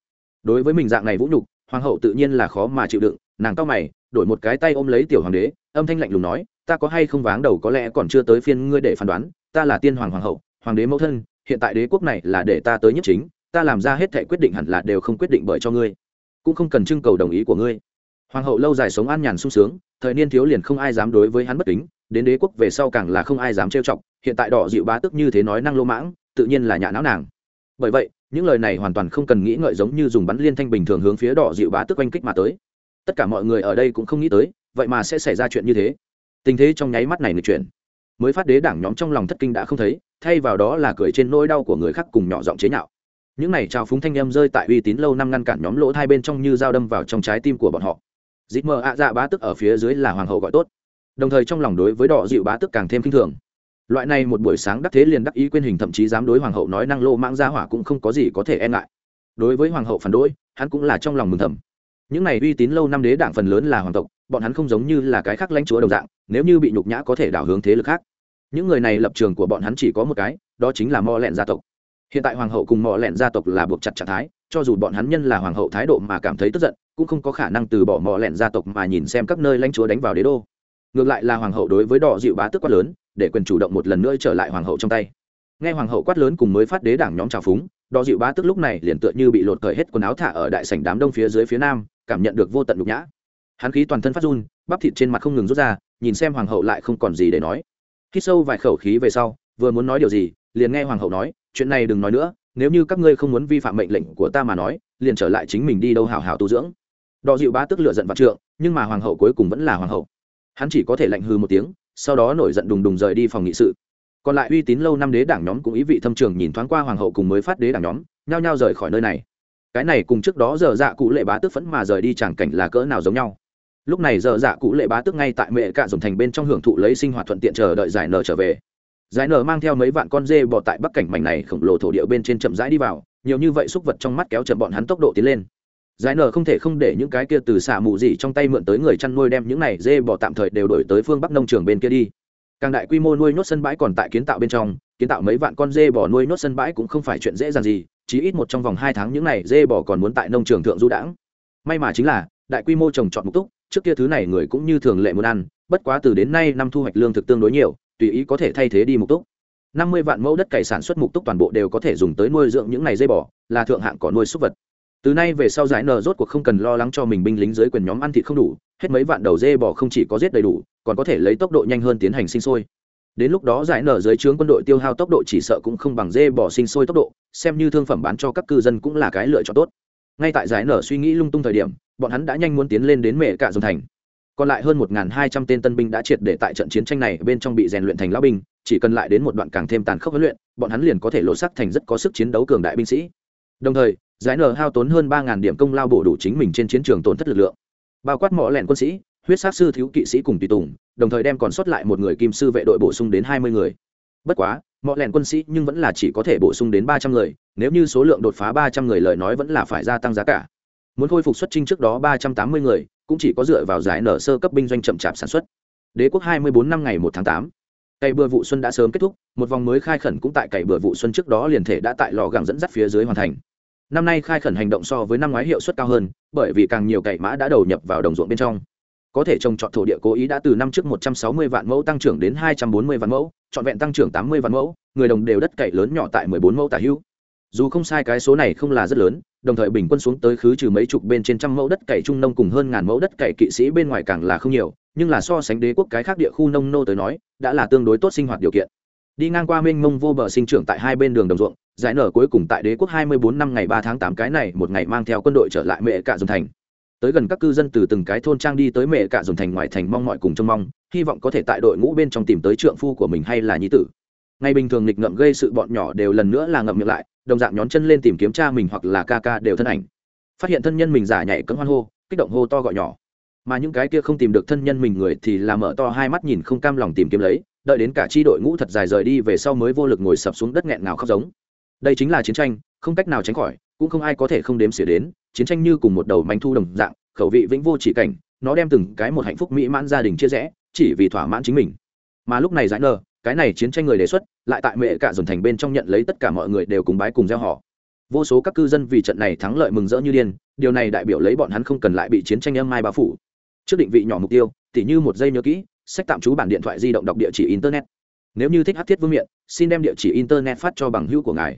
Đối với mình dạng này vũ nhục, hoàng hậu tự nhiên là khó mà chịu đựng, nàng cao mày, đổi một cái tay ôm lấy tiểu hoàng đế, âm thanh lạnh lùng nói, ta có hay không váng đầu có lẽ còn chưa tới phiên ngươi để phán đoán, ta là tiên hoàng hoàng hậu, hoàng đế mẫu thân, hiện tại đế quốc này là để ta tới nhất chính, ta làm ra hết thể quyết định hẳn là đều không quyết định bởi cho ngươi cũng không cần trưng cầu đồng ý của ngươi. Hoàng hậu lâu dài sống an nhàn sung sướng, thời niên thiếu liền không ai dám đối với hắn bất kính, đến đế quốc về sau càng là không ai dám trêu chọc, hiện tại đỏ dịu bá tức như thế nói năng lô mãng, tự nhiên là nhã não nàng. Bởi vậy, những lời này hoàn toàn không cần nghĩ ngợi giống như dùng bắn liên thanh bình thường hướng phía đỏ dịu bá tức oanh kích mà tới. Tất cả mọi người ở đây cũng không nghĩ tới, vậy mà sẽ xảy ra chuyện như thế. Tình thế trong nháy mắt này người chuyển. Mới phát đế đảng nhóm trong lòng thất kinh đã không thấy, thay vào đó là cười trên nỗi đau của người khác cùng nhỏ giọng chế nhạo những này trào phúng thanh em rơi tại uy tín lâu năm ngăn cản nhóm lỗ hai bên trong như dao đâm vào trong trái tim của bọn họ. Dịp mờ ạ dạ bá tức ở phía dưới là hoàng hậu gọi tốt. Đồng thời trong lòng đối với đỏ dịu bá tức càng thêm k i n h thường. Loại này một buổi sáng đắc thế liền đắc ý quên hình thậm chí dám đối hoàng hậu nói năng lô mãng ra hỏa cũng không có gì có thể e ngại. Đối với hoàng hậu phản đối, hắn cũng là trong lòng mừng thầm. Những này uy tín lâu năm đế đảng phần lớn là hoàng tộc, bọn hắn không giống như là cái khác lãnh chúa đồng dạng, nếu như bị nhục nhã có thể đảo hướng thế lực khác. Những người này lập trường của bọn hắn chỉ có một cái, đó chính là mo lẹn gia tộc hiện tại hoàng hậu cùng mò lẹn gia tộc là buộc chặt trạng thái, cho dù bọn hắn nhân là hoàng hậu thái độ mà cảm thấy tức giận, cũng không có khả năng từ bỏ mò lẹn gia tộc mà nhìn xem các nơi lãnh chúa đánh vào đế đô. Ngược lại là hoàng hậu đối với đỏ dịu bá tức quát lớn, để quyền chủ động một lần nữa trở lại hoàng hậu trong tay. Nghe hoàng hậu quát lớn cùng mới phát đế đảng nhóm trào phúng, đỏ dịu bá tức lúc này liền tựa như bị lột cởi hết quần áo thả ở đại sảnh đám đông phía dưới phía nam, cảm nhận được vô tận nhục nhã. Hắn khí toàn thân phát run, bắp thịt trên mặt không ngừng rút ra, nhìn xem hoàng hậu lại không còn gì để nói. Hít sâu vài khẩu khí về sau, vừa muốn nói điều gì, liền nghe hoàng hậu nói chuyện này đừng nói nữa, nếu như các ngươi không muốn vi phạm mệnh lệnh của ta mà nói, liền trở lại chính mình đi đâu hào hào tu dưỡng. Đò dịu bá tức lựa giận vạn trượng, nhưng mà hoàng hậu cuối cùng vẫn là hoàng hậu. Hắn chỉ có thể lạnh hư một tiếng, sau đó nổi giận đùng đùng rời đi phòng nghị sự. Còn lại uy tín lâu năm đế đảng nhóm cũng ý vị thâm trường nhìn thoáng qua hoàng hậu cùng mới phát đế đảng nhóm, nhao nhao rời khỏi nơi này. Cái này cùng trước đó giờ dạ cụ lệ bá tức phẫn mà rời đi chẳng cảnh là cỡ nào giống nhau. Lúc này giờ dạ cụ lệ bá tức ngay tại mẹ cạ dòng thành bên trong hưởng thụ lấy sinh hoạt thuận tiện chờ đợi giải nở trở về giải nở mang theo mấy vạn con dê bò tại bắc cảnh mảnh này khổng lồ thổ địa bên trên chậm rãi đi vào, nhiều như vậy xúc vật trong mắt kéo chậm bọn hắn tốc độ tiến lên. Giải nở không thể không để những cái kia từ xả mù gì trong tay mượn tới người chăn nuôi đem những này dê bò tạm thời đều đổi tới phương bắc nông trường bên kia đi. Càng đại quy mô nuôi nhốt sân bãi còn tại kiến tạo bên trong, kiến tạo mấy vạn con dê bò nuôi nhốt sân bãi cũng không phải chuyện dễ dàng gì, chí ít một trong vòng hai tháng những này dê bỏ còn muốn tại nông trường thượng du đãng. May mà chính là, đại quy mô trồng trọt mục túc, trước kia thứ này người cũng như thường lệ muốn ăn, bất quá từ đến nay năm thu hoạch lương thực tương đối nhiều tùy ý có thể thay thế đi mục túc. Năm mươi vạn mẫu đất cày sản xuất mục túc toàn bộ đều có thể dùng tới nuôi dưỡng những này dây bò, là thượng hạng cỏ nuôi súc vật. Từ nay về sau giải nờ rốt cuộc không cần lo lắng cho mình binh lính dưới quyền nhóm ăn thịt không đủ, hết mấy vạn đầu dê bò không chỉ có giết đầy đủ, còn có thể lấy tốc độ nhanh hơn tiến hành sinh sôi. Đến lúc đó giải nở dưới trướng quân đội tiêu hao tốc độ chỉ sợ cũng không bằng dê bò sinh sôi tốc độ, xem như thương phẩm bán cho các cư dân cũng là cái lựa chọn tốt. Ngay tại giải nở suy nghĩ lung tung thời điểm, bọn hắn đã nhanh muốn tiến lên đến mẹ cạ dòng thành còn lại hơn một hai trăm tên tân binh đã triệt để tại trận chiến tranh này bên trong bị rèn luyện thành lão binh, chỉ cần lại đến một đoạn càng thêm tàn khốc huấn luyện, bọn hắn liền có thể lộ sắc thành rất có sức chiến đấu cường đại binh sĩ. Đồng thời, giải nở hao tốn hơn ba điểm công lao bổ đủ chính mình trên chiến trường tổn thất lực lượng. Bao quát mọ lẹn quân sĩ, huyết sát sư thiếu kỵ sĩ cùng tùy tùng, đồng thời đem còn sót lại một người kim sư vệ đội bổ sung đến hai mươi người. Bất quá, mọ lẹn quân sĩ nhưng vẫn là chỉ có thể bổ sung đến ba trăm người, nếu như số lượng đột phá ba trăm người lời nói vẫn là phải gia tăng giá cả. Muốn khôi phục xuất chinh trước đó ba trăm tám mươi người cũng chỉ có dựa vào giải nở sơ cấp binh doanh chậm chạp sản xuất. Đế quốc hai mươi bốn năm ngày một tháng tám. Cày bừa vụ xuân đã sớm kết thúc một vòng mới khai khẩn cũng tại cày bừa vụ xuân trước đó liền thể đã tại lò gẳng dẫn dắt phía dưới hoàn thành. Năm nay khai khẩn hành động so với năm ngoái hiệu suất cao hơn bởi vì càng nhiều cày mã đã đầu nhập vào đồng ruộng bên trong. Có thể trồng trọt thổ địa cố ý đã từ năm trước 160 vạn mẫu tăng trưởng đến 240 vạn mẫu, trọn vẹn tăng trưởng 80 vạn mẫu, người đồng đều đất cày lớn nhỏ tại 14 mẫu tả hữu. Dù không sai cái số này không là rất lớn, đồng thời bình quân xuống tới khứ trừ mấy chục bên trên trăm mẫu đất cày trung nông cùng hơn ngàn mẫu đất cày kỵ sĩ bên ngoài càng là không nhiều, nhưng là so sánh đế quốc cái khác địa khu nông nô tới nói, đã là tương đối tốt sinh hoạt điều kiện. Đi ngang qua mênh mông vô bờ sinh trưởng tại hai bên đường đồng ruộng, giải nở cuối cùng tại đế quốc 24 năm ngày 3 tháng 8 cái này, một ngày mang theo quân đội trở lại mẹ cả dùng thành tới gần các cư dân từ từng cái thôn trang đi tới mẹ cả dùng thành ngoài thành mong mọi cùng trông mong hy vọng có thể tại đội ngũ bên trong tìm tới trượng phu của mình hay là nhi tử ngày bình thường nghịch ngợm gây sự bọn nhỏ đều lần nữa là ngậm miệng lại, đồng dạng nhón chân lên tìm kiếm cha mình hoặc là ca ca đều thân ảnh. Phát hiện thân nhân mình giả nhảy cấm hoan hô, kích động hô to gọi nhỏ. Mà những cái kia không tìm được thân nhân mình người thì là mở to hai mắt nhìn không cam lòng tìm kiếm lấy, đợi đến cả chi đội ngũ thật dài rời đi về sau mới vô lực ngồi sập xuống đất nghẹn ngào khóc giống. Đây chính là chiến tranh, không cách nào tránh khỏi, cũng không ai có thể không đếm xỉa đến, chiến tranh như cùng một đầu manh thu đồng dạng, khẩu vị vĩnh vô chỉ cảnh, nó đem từng cái một hạnh phúc mỹ mãn gia đình chia rẽ, chỉ vì thỏa mãn chính mình. Mà lúc này giải nờ cái này chiến tranh người đề xuất, lại tại mẹ cả dồn thành bên trong nhận lấy tất cả mọi người đều cùng bái cùng gieo họ. Vô số các cư dân vì trận này thắng lợi mừng rỡ như điên, điều này đại biểu lấy bọn hắn không cần lại bị chiến tranh âm mai bao phủ. Trước định vị nhỏ mục tiêu, tỉ như một giây nhớ kỹ, sách tạm trú bản điện thoại di động đọc địa chỉ internet. Nếu như thích hát thiết vương miện, xin đem địa chỉ internet phát cho bằng hữu của ngài.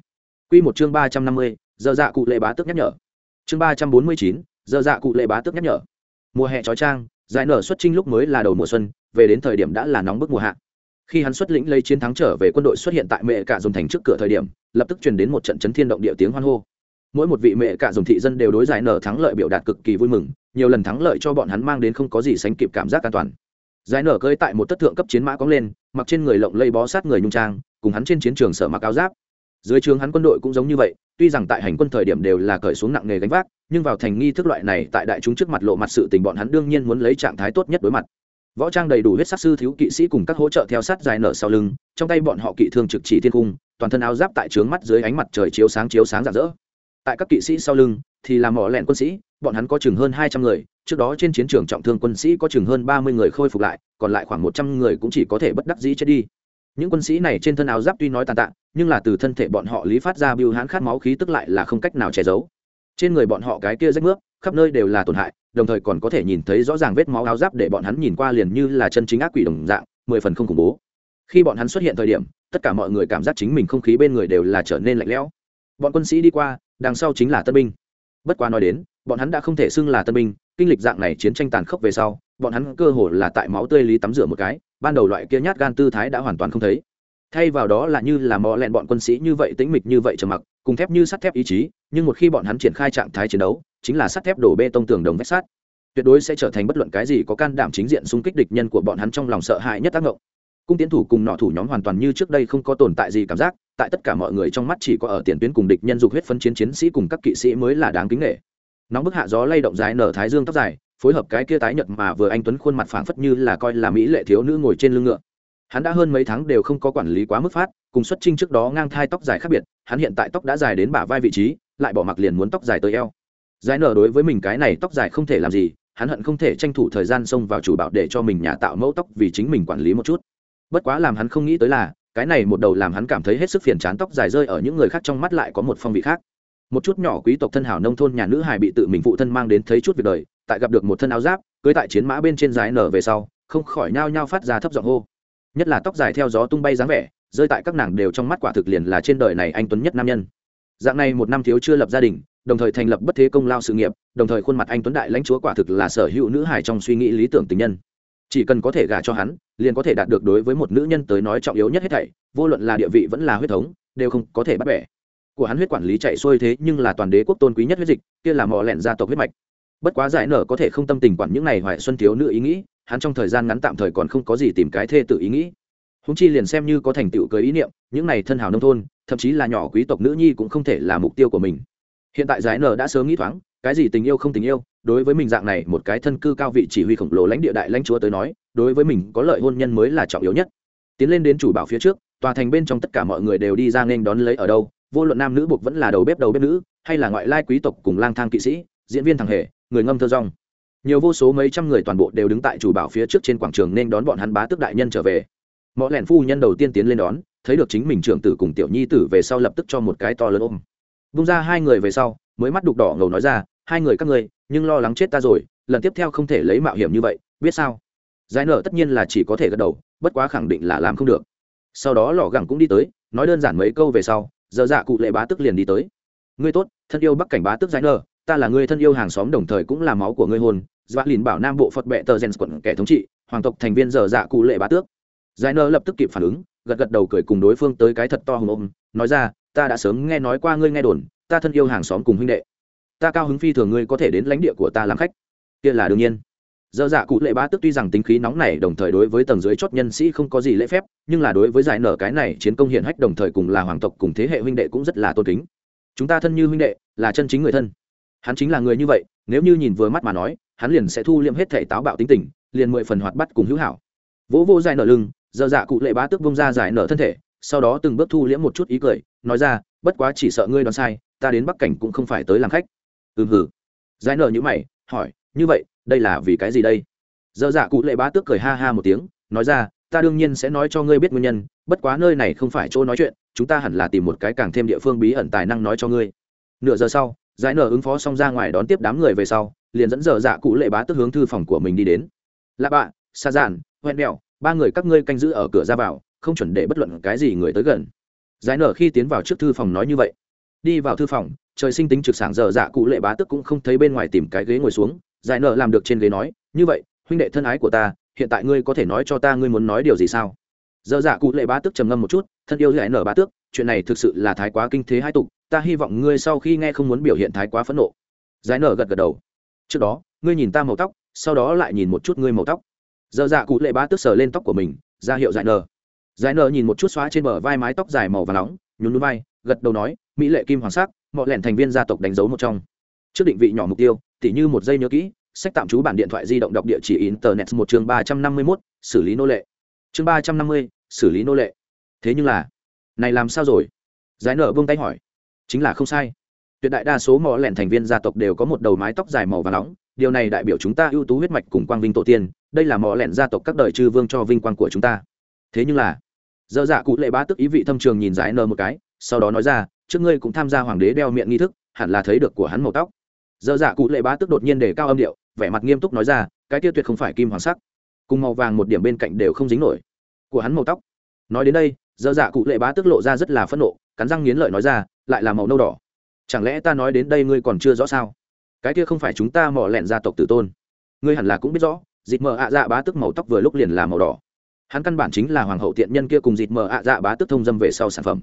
Q một chương ba trăm năm mươi, giờ dạ cụ lệ bá tước nhắc nhở. Chương ba trăm bốn mươi chín, giờ dạ cụ lệ bá tước nhắc nhở. Mùa hè trói trang, giải nở xuất trinh lúc mới là đầu mùa xuân, về đến thời điểm đã là nóng bức mùa hạ khi hắn xuất lĩnh lấy chiến thắng trở về quân đội xuất hiện tại mẹ cả dồn thành trước cửa thời điểm, lập tức truyền đến một trận chấn thiên động địa tiếng hoan hô. Mỗi một vị mẹ cả dồn thị dân đều đối giải nở thắng lợi biểu đạt cực kỳ vui mừng, nhiều lần thắng lợi cho bọn hắn mang đến không có gì sánh kịp cảm giác an toàn. Giải nở cơi tại một tất thượng cấp chiến mã cóng lên, mặc trên người lộng lây bó sát người nhung trang, cùng hắn trên chiến trường sở mặc áo giáp. Dưới trường hắn quân đội cũng giống như vậy, tuy rằng tại hành quân thời điểm đều là cởi xuống nặng nghề gánh vác, nhưng vào thành nghi thức loại này tại đại chúng trước mặt lộ mặt sự tình bọn hắn đương nhiên muốn lấy trạng thái tốt nhất đối mặt võ trang đầy đủ huyết sắc sư thiếu kỵ sĩ cùng các hỗ trợ theo sát dài nở sau lưng, trong tay bọn họ kỵ thương trực chỉ thiên cung, toàn thân áo giáp tại trướng mắt dưới ánh mặt trời chiếu sáng chiếu sáng rạng rỡ. Tại các kỵ sĩ sau lưng thì là mỏ lẹn quân sĩ, bọn hắn có chừng hơn hai trăm người, trước đó trên chiến trường trọng thương quân sĩ có chừng hơn ba mươi người khôi phục lại, còn lại khoảng một trăm người cũng chỉ có thể bất đắc dĩ chết đi. Những quân sĩ này trên thân áo giáp tuy nói tàn tạ, nhưng là từ thân thể bọn họ lý phát ra biêu hãn khát máu khí tức lại là không cách nào che giấu trên người bọn họ cái kia rách nước khắp nơi đều là tổn hại, đồng thời còn có thể nhìn thấy rõ ràng vết máu áo giáp để bọn hắn nhìn qua liền như là chân chính ác quỷ đồng dạng, mười phần không khủng bố. Khi bọn hắn xuất hiện thời điểm, tất cả mọi người cảm giác chính mình không khí bên người đều là trở nên lạnh lẽo. Bọn quân sĩ đi qua, đằng sau chính là tân binh. Bất quá nói đến, bọn hắn đã không thể xưng là tân binh, kinh lịch dạng này chiến tranh tàn khốc về sau, bọn hắn cơ hồ là tại máu tươi lý tắm rửa một cái, ban đầu loại kia nhát gan tư thái đã hoàn toàn không thấy. Thay vào đó là như là mò lẹn bọn quân sĩ như vậy tĩnh mịch như vậy trầm mặc cùng thép như sắt thép ý chí, nhưng một khi bọn hắn triển khai trạng thái chiến đấu, chính là sắt thép đổ bê tông tường đồng vách sắt. Tuyệt đối sẽ trở thành bất luận cái gì có can đảm chính diện xung kích địch nhân của bọn hắn trong lòng sợ hãi nhất tác động. Cung tiến thủ cùng nọ thủ nhóm hoàn toàn như trước đây không có tồn tại gì cảm giác, tại tất cả mọi người trong mắt chỉ có ở tiền tuyến cùng địch nhân dục huyết phân chiến chiến sĩ cùng các kỵ sĩ mới là đáng kính nghệ nóng bức hạ gió lay động dài nở thái dương tóc dài, phối hợp cái kia tái nhợt mà vừa anh tuấn khuôn mặt phảng phất như là coi là mỹ lệ thiếu nữ ngồi trên lưng ngựa. Hắn đã hơn mấy tháng đều không có quản lý quá mức phát cùng xuất trinh trước đó ngang thai tóc dài khác biệt, hắn hiện tại tóc đã dài đến bả vai vị trí, lại bỏ mặc liền muốn tóc dài tới eo. Giải nở đối với mình cái này tóc dài không thể làm gì, hắn hận không thể tranh thủ thời gian xông vào chủ bảo để cho mình nhà tạo mẫu tóc vì chính mình quản lý một chút. Bất quá làm hắn không nghĩ tới là, cái này một đầu làm hắn cảm thấy hết sức phiền chán tóc dài rơi ở những người khác trong mắt lại có một phong vị khác. Một chút nhỏ quý tộc thân hảo nông thôn nhà nữ hài bị tự mình phụ thân mang đến thấy chút việc đời, tại gặp được một thân áo giáp, cưới tại chiến mã bên trên dài nở về sau, không khỏi nhao nhao phát ra thấp giọng hô. Nhất là tóc dài theo gió tung bay dáng vẻ rơi tại các nàng đều trong mắt quả thực liền là trên đời này anh tuấn nhất nam nhân. Dạng này một năm thiếu chưa lập gia đình, đồng thời thành lập bất thế công lao sự nghiệp, đồng thời khuôn mặt anh tuấn đại lãnh chúa quả thực là sở hữu nữ hài trong suy nghĩ lý tưởng tình nhân. Chỉ cần có thể gả cho hắn, liền có thể đạt được đối với một nữ nhân tới nói trọng yếu nhất hết thảy, vô luận là địa vị vẫn là huyết thống, đều không có thể bắt bẻ. Của hắn huyết quản lý chạy xuôi thế nhưng là toàn đế quốc tôn quý nhất huyết dịch, kia là mò lẹn gia tộc huyết mạch. Bất quá giải nở có thể không tâm tình quản những này hoài xuân thiếu nữ ý nghĩ, hắn trong thời gian ngắn tạm thời còn không có gì tìm cái thê tự ý nghĩ húng chi liền xem như có thành tựu cưới ý niệm, những này thân hào nông thôn, thậm chí là nhỏ quý tộc nữ nhi cũng không thể là mục tiêu của mình. Hiện tại giải nở đã sớm nghĩ thoáng, cái gì tình yêu không tình yêu, đối với mình dạng này một cái thân cư cao vị chỉ huy khổng lồ lãnh địa đại lãnh chúa tới nói, đối với mình có lợi hôn nhân mới là trọng yếu nhất. Tiến lên đến chủ bảo phía trước, tòa thành bên trong tất cả mọi người đều đi ra nên đón lấy ở đâu, vô luận nam nữ buộc vẫn là đầu bếp đầu bếp nữ, hay là ngoại lai quý tộc cùng lang thang kỵ sĩ, diễn viên thằng hề, người ngâm thơ rong. Nhiều vô số mấy trăm người toàn bộ đều đứng tại chủ bảo phía trước trên quảng trường nên đón bọn hắn bá tước đại nhân trở về mọ lẻn phu nhân đầu tiên tiến lên đón, thấy được chính mình trưởng tử cùng tiểu nhi tử về sau lập tức cho một cái to lớn ôm. Bung ra hai người về sau, mới mắt đục đỏ ngầu nói ra, hai người các ngươi, nhưng lo lắng chết ta rồi, lần tiếp theo không thể lấy mạo hiểm như vậy, biết sao? Giải nở tất nhiên là chỉ có thể gật đầu, bất quá khẳng định là làm không được. Sau đó lò gẳng cũng đi tới, nói đơn giản mấy câu về sau, giờ dạ cụ lệ bá tức liền đi tới. Ngươi tốt, thân yêu bắc cảnh bá tức giải nở, ta là người thân yêu hàng xóm đồng thời cũng là máu của ngươi hồn dọa lìn bảo nam bộ phật bệ tờ gen quận kẻ thống trị, hoàng tộc thành viên giờ dạ cụ lệ bá tước giải nở lập tức kịp phản ứng, gật gật đầu cười cùng đối phương tới cái thật to hùng ôm, nói ra, ta đã sớm nghe nói qua ngươi nghe đồn, ta thân yêu hàng xóm cùng huynh đệ. Ta cao hứng phi thường ngươi có thể đến lãnh địa của ta làm khách. Kia là đương nhiên. Dơ dạ cụ lệ bá tức tuy rằng tính khí nóng này đồng thời đối với tầng dưới chót nhân sĩ không có gì lễ phép, nhưng là đối với giải nở cái này chiến công hiển hách đồng thời cùng là hoàng tộc cùng thế hệ huynh đệ cũng rất là tôn kính. Chúng ta thân như huynh đệ, là chân chính người thân. Hắn chính là người như vậy, nếu như nhìn vừa mắt mà nói, hắn liền sẽ thu liệm hết thể táo bạo tính tình, liền mười phần hoạt bắt cùng hữu hảo. Vỗ vô dài nở lưng giờ dạ cụ lệ bá tức bông ra giải nở thân thể, sau đó từng bước thu liễm một chút ý cười, nói ra, bất quá chỉ sợ ngươi đoán sai, ta đến bắc cảnh cũng không phải tới làm khách. Ừm hử giải nở như mày, hỏi, như vậy, đây là vì cái gì đây? Giờ dạ cụ lệ bá tước cười ha ha một tiếng, nói ra, ta đương nhiên sẽ nói cho ngươi biết nguyên nhân, bất quá nơi này không phải chỗ nói chuyện, chúng ta hẳn là tìm một cái càng thêm địa phương bí ẩn tài năng nói cho ngươi. Nửa giờ sau, giải nở ứng phó xong ra ngoài đón tiếp đám người về sau, liền dẫn dở dạ cụ lệ bá tước hướng thư phòng của mình đi đến. Lạ bạ xa giản hoen mèo ba người các ngươi canh giữ ở cửa ra vào, không chuẩn để bất luận cái gì người tới gần. Giải nở khi tiến vào trước thư phòng nói như vậy. Đi vào thư phòng, trời sinh tính trực sảng dở dạ cụ lệ bá tước cũng không thấy bên ngoài tìm cái ghế ngồi xuống. Giải nở làm được trên ghế nói, như vậy, huynh đệ thân ái của ta, hiện tại ngươi có thể nói cho ta ngươi muốn nói điều gì sao? Dở dạ cụ lệ bá tước trầm ngâm một chút, thân yêu giải nở bá tước, chuyện này thực sự là thái quá kinh thế hai tục, ta hy vọng ngươi sau khi nghe không muốn biểu hiện thái quá phẫn nộ. Giải nở gật gật đầu. Trước đó, ngươi nhìn ta màu tóc, sau đó lại nhìn một chút ngươi màu tóc giờ dạ cụ lệ bá tước sờ lên tóc của mình, ra hiệu giải nở giải nở nhìn một chút xóa trên bờ vai mái tóc dài màu và nóng, nhún núi vai, gật đầu nói, mỹ lệ kim hoàng sắc, mọi lẻn thành viên gia tộc đánh dấu một trong. Trước định vị nhỏ mục tiêu, tỉ như một giây nhớ kỹ, sách tạm trú bản điện thoại di động đọc địa chỉ internet một chương ba trăm năm mươi mốt, xử lý nô lệ. Chương ba trăm năm mươi, xử lý nô lệ. Thế nhưng là, này làm sao rồi? Giải nở vung tay hỏi. Chính là không sai. Tuyệt đại đa số mỏ lẻn thành viên gia tộc đều có một đầu mái tóc dài màu và nóng, điều này đại biểu chúng ta ưu tú huyết mạch cùng quang vinh tổ tiên đây là mỏ lẻn gia tộc các đời chư vương cho vinh quang của chúng ta. Thế nhưng là dơ dạ cụ lệ bá tức ý vị thâm trường nhìn giải nở một cái, sau đó nói ra, trước ngươi cũng tham gia hoàng đế đeo miệng nghi thức, hẳn là thấy được của hắn màu tóc. Dơ dạ cụ lệ bá tức đột nhiên để cao âm điệu, vẻ mặt nghiêm túc nói ra, cái tiêu tuyệt không phải kim hoàng sắc. Cùng màu vàng một điểm bên cạnh đều không dính nổi. Của hắn màu tóc. Nói đến đây dơ dạ cụ lệ bá tức lộ ra rất là phẫn nộ, cắn răng nghiến lợi nói ra, lại là màu nâu đỏ. Chẳng lẽ ta nói đến đây ngươi còn chưa rõ sao? Cái kia không phải chúng ta mỏ lẹn gia tộc tử tôn. Ngươi hẳn là cũng biết rõ dịt mờ ạ dạ bá tức màu tóc vừa lúc liền là màu đỏ. Hắn căn bản chính là hoàng hậu tiện nhân kia cùng dịt mờ ạ dạ bá tức thông dâm về sau sản phẩm.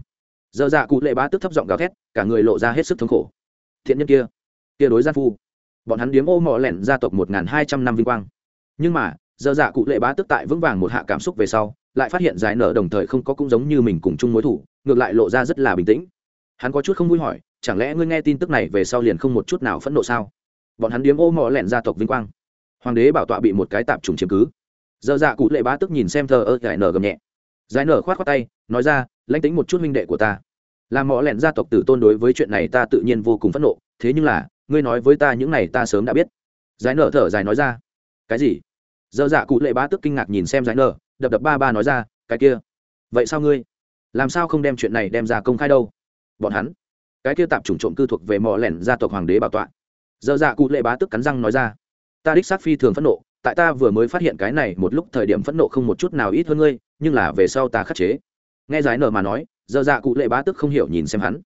Dơ dạ cụ lệ bá tức thấp giọng gào thét, cả người lộ ra hết sức thống khổ. Thiện nhân kia kia đối gian phu. Bọn hắn điếm ô mò lẻn gia tộc một nghìn hai trăm năm vinh quang. Nhưng mà dơ dạ cụ lệ bá tức tại vững vàng một hạ cảm xúc về sau, lại phát hiện giải nở đồng thời không có cũng giống như mình cùng chung mối thủ, ngược lại lộ ra rất là bình tĩnh. Hắn có chút không vui hỏi, chẳng lẽ ngươi nghe tin tức này về sau liền không một chút nào phẫn nộ sao? Bọn hắn điếm ô mò lẻn gia tộc vinh quang hoàng đế bảo tọa bị một cái tạp trùng chiếm cứ. Dơ dạ cụ lệ bá tức nhìn xem thờ ơ giải nở gầm nhẹ. Giải nở khoát khoát tay, nói ra, lãnh tính một chút huynh đệ của ta. Làm mỏ lẹn gia tộc tử tôn đối với chuyện này ta tự nhiên vô cùng phẫn nộ, thế nhưng là, ngươi nói với ta những này ta sớm đã biết. Giải nở thở dài nói ra, cái gì? Dơ dạ cụ lệ bá tức kinh ngạc nhìn xem giải nở, đập đập ba ba nói ra, cái kia. Vậy sao ngươi? Làm sao không đem chuyện này đem ra công khai đâu? Bọn hắn, cái kia tạp chủng trộm cư thuộc về mỏ lẻn gia tộc hoàng đế bảo tọa. Dơ dạ cụ lệ bá tức cắn răng nói ra ta đích xác phi thường phẫn nộ, tại ta vừa mới phát hiện cái này một lúc thời điểm phẫn nộ không một chút nào ít hơn ngươi, nhưng là về sau ta khắc chế. Nghe giải nở mà nói, giờ dạ cụ lệ bá tức không hiểu nhìn xem hắn.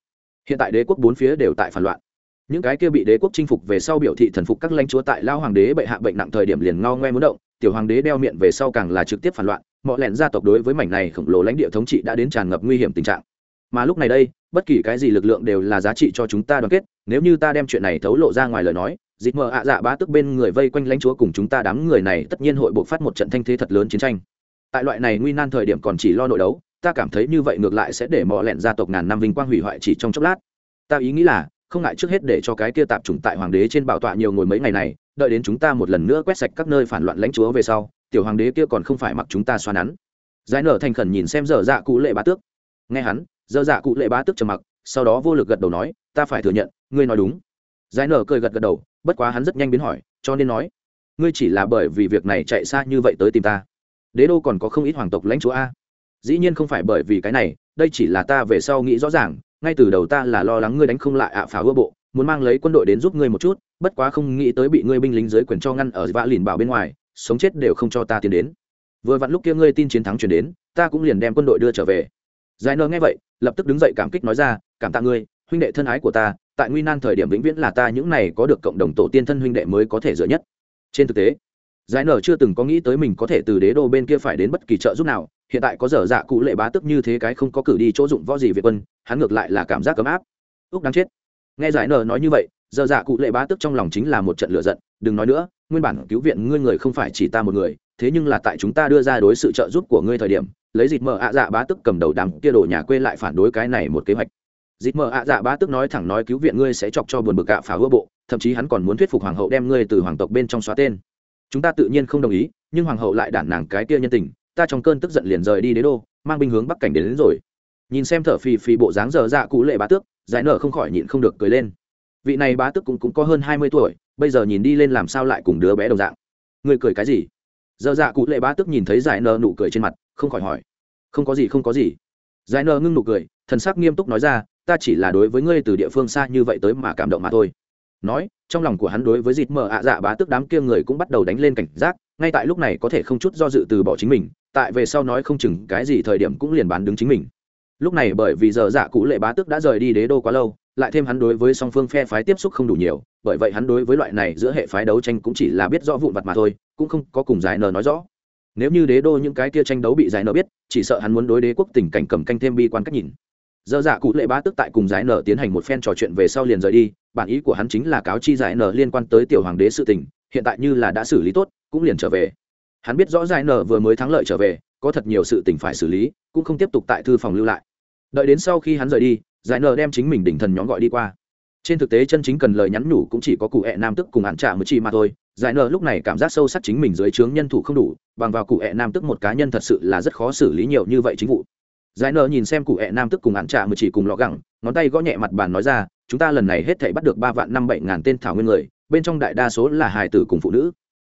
Hiện tại đế quốc bốn phía đều tại phản loạn. Những cái kia bị đế quốc chinh phục về sau biểu thị thần phục các lãnh chúa tại lao hoàng đế bệ hạ bệnh nặng thời điểm liền ngao ngoe muốn động, tiểu hoàng đế đeo miệng về sau càng là trực tiếp phản loạn mọi lẹn gia tộc đối với mảnh này khổng lồ lãnh địa thống trị đã đến tràn ngập nguy hiểm tình trạng. Mà lúc này đây, bất kỳ cái gì lực lượng đều là giá trị cho chúng ta đoàn kết, nếu như ta đem chuyện này thấu lộ ra ngoài lời nói Dịch mờ ạ dạ bá tức bên người vây quanh lãnh chúa cùng chúng ta đám người này tất nhiên hội buộc phát một trận thanh thế thật lớn chiến tranh. Tại loại này nguy nan thời điểm còn chỉ lo nội đấu, ta cảm thấy như vậy ngược lại sẽ để mò lẹn gia tộc ngàn năm vinh quang hủy hoại chỉ trong chốc lát. Ta ý nghĩ là, không ngại trước hết để cho cái kia tạp chủng tại hoàng đế trên bảo tọa nhiều ngồi mấy ngày này, đợi đến chúng ta một lần nữa quét sạch các nơi phản loạn lãnh chúa về sau, tiểu hoàng đế kia còn không phải mặc chúng ta xoa nắn. Giải nở thành khẩn nhìn xem dở dạ cụ lệ bá tước. Nghe hắn, dở dạ cụ lệ bá tước trầm mặc, sau đó vô lực gật đầu nói, ta phải thừa nhận, ngươi nói đúng. Giải nở cười gật gật đầu bất quá hắn rất nhanh biến hỏi, cho nên nói, ngươi chỉ là bởi vì việc này chạy xa như vậy tới tìm ta. Đế đô còn có không ít hoàng tộc lãnh chúa a. Dĩ nhiên không phải bởi vì cái này, đây chỉ là ta về sau nghĩ rõ ràng, ngay từ đầu ta là lo lắng ngươi đánh không lại ạ à phá ưa bộ, muốn mang lấy quân đội đến giúp ngươi một chút, bất quá không nghĩ tới bị ngươi binh lính dưới quyền cho ngăn ở vạ lìn bảo bên ngoài, sống chết đều không cho ta tiến đến. Vừa vặn lúc kia ngươi tin chiến thắng chuyển đến, ta cũng liền đem quân đội đưa trở về. Giải nơ nghe vậy, lập tức đứng dậy cảm kích nói ra, cảm tạ ngươi, huynh đệ thân ái của ta tại nguy nan thời điểm vĩnh viễn là ta, những này có được cộng đồng tổ tiên thân huynh đệ mới có thể dựa nhất. Trên thực tế, giải nở chưa từng có nghĩ tới mình có thể từ đế đô bên kia phải đến bất kỳ trợ giúp nào. Hiện tại có dở dạ cụ lệ bá tức như thế cái không có cử đi chỗ dụng võ gì việt quân, hắn ngược lại là cảm giác ấm áp. Úc đáng chết. Nghe giải nở nói như vậy, dở dạ cụ lệ bá tức trong lòng chính là một trận lửa giận. Đừng nói nữa, nguyên bản cứu viện ngươi người không phải chỉ ta một người, thế nhưng là tại chúng ta đưa ra đối sự trợ giúp của ngươi thời điểm, lấy dịt mở ạ dạ bá tức cầm đầu đám kia đổ nhà quê lại phản đối cái này một kế hoạch dịt mờ ạ dạ bá tức nói thẳng nói cứu viện ngươi sẽ chọc cho buồn bực ạ phá hứa bộ thậm chí hắn còn muốn thuyết phục hoàng hậu đem ngươi từ hoàng tộc bên trong xóa tên. Chúng ta tự nhiên không đồng ý nhưng hoàng hậu lại đản nàng cái kia nhân tình ta trong cơn tức giận liền rời đi đế đô mang binh hướng bắc cảnh đến, đến rồi. Nhìn xem thở phì phì bộ dáng dở dạ cụ lệ bá tước giải nở không khỏi nhịn không được cười lên. Vị này bá tước cũng, cũng có hơn hai mươi tuổi bây giờ nhìn đi lên làm sao lại cùng đứa bé đồng dạng. Người cười cái gì? Dở dạ cụ lệ bá tước nhìn thấy giải nở nụ cười trên mặt không khỏi hỏi. Không có gì không có gì. Giải nở ngưng nụ cười thần sắc nghiêm túc nói ra ta chỉ là đối với ngươi từ địa phương xa như vậy tới mà cảm động mà thôi. Nói, trong lòng của hắn đối với dịt mờ ạ dạ bá tước đám kia người cũng bắt đầu đánh lên cảnh giác, ngay tại lúc này có thể không chút do dự từ bỏ chính mình, tại về sau nói không chừng cái gì thời điểm cũng liền bán đứng chính mình. Lúc này bởi vì giờ dạ cụ lệ bá tước đã rời đi đế đô quá lâu, lại thêm hắn đối với song phương phe phái tiếp xúc không đủ nhiều, bởi vậy hắn đối với loại này giữa hệ phái đấu tranh cũng chỉ là biết rõ vụn vặt mà thôi, cũng không có cùng giải nờ nói rõ. Nếu như đế đô những cái kia tranh đấu bị giải nờ biết, chỉ sợ hắn muốn đối đế quốc tình cảnh cầm canh thêm bi quan cách nhìn dơ dạ cụ lệ bá tức tại cùng giải nở tiến hành một phen trò chuyện về sau liền rời đi, bản ý của hắn chính là cáo chi giải nở liên quan tới tiểu hoàng đế sự tình, hiện tại như là đã xử lý tốt, cũng liền trở về. Hắn biết rõ giải nở vừa mới thắng lợi trở về, có thật nhiều sự tình phải xử lý, cũng không tiếp tục tại thư phòng lưu lại. Đợi đến sau khi hắn rời đi, giải nở đem chính mình đỉnh thần nhóm gọi đi qua. Trên thực tế chân chính cần lời nhắn nhủ cũng chỉ có cụ hẹ nam tức cùng hạn trả mới chi mà thôi, giải nở lúc này cảm giác sâu sắc chính mình dưới trướng nhân thủ không đủ, bằng vào cụ hẹ nam tức một cá nhân thật sự là rất khó xử lý nhiều như vậy chính vụ giải nợ nhìn xem cụ hẹ nam tức cùng ạn trạ mười chỉ cùng lọ gẳng, ngón tay gõ nhẹ mặt bàn nói ra, chúng ta lần này hết thảy bắt được ba vạn năm bảy ngàn tên thảo nguyên người, bên trong đại đa số là hài tử cùng phụ nữ.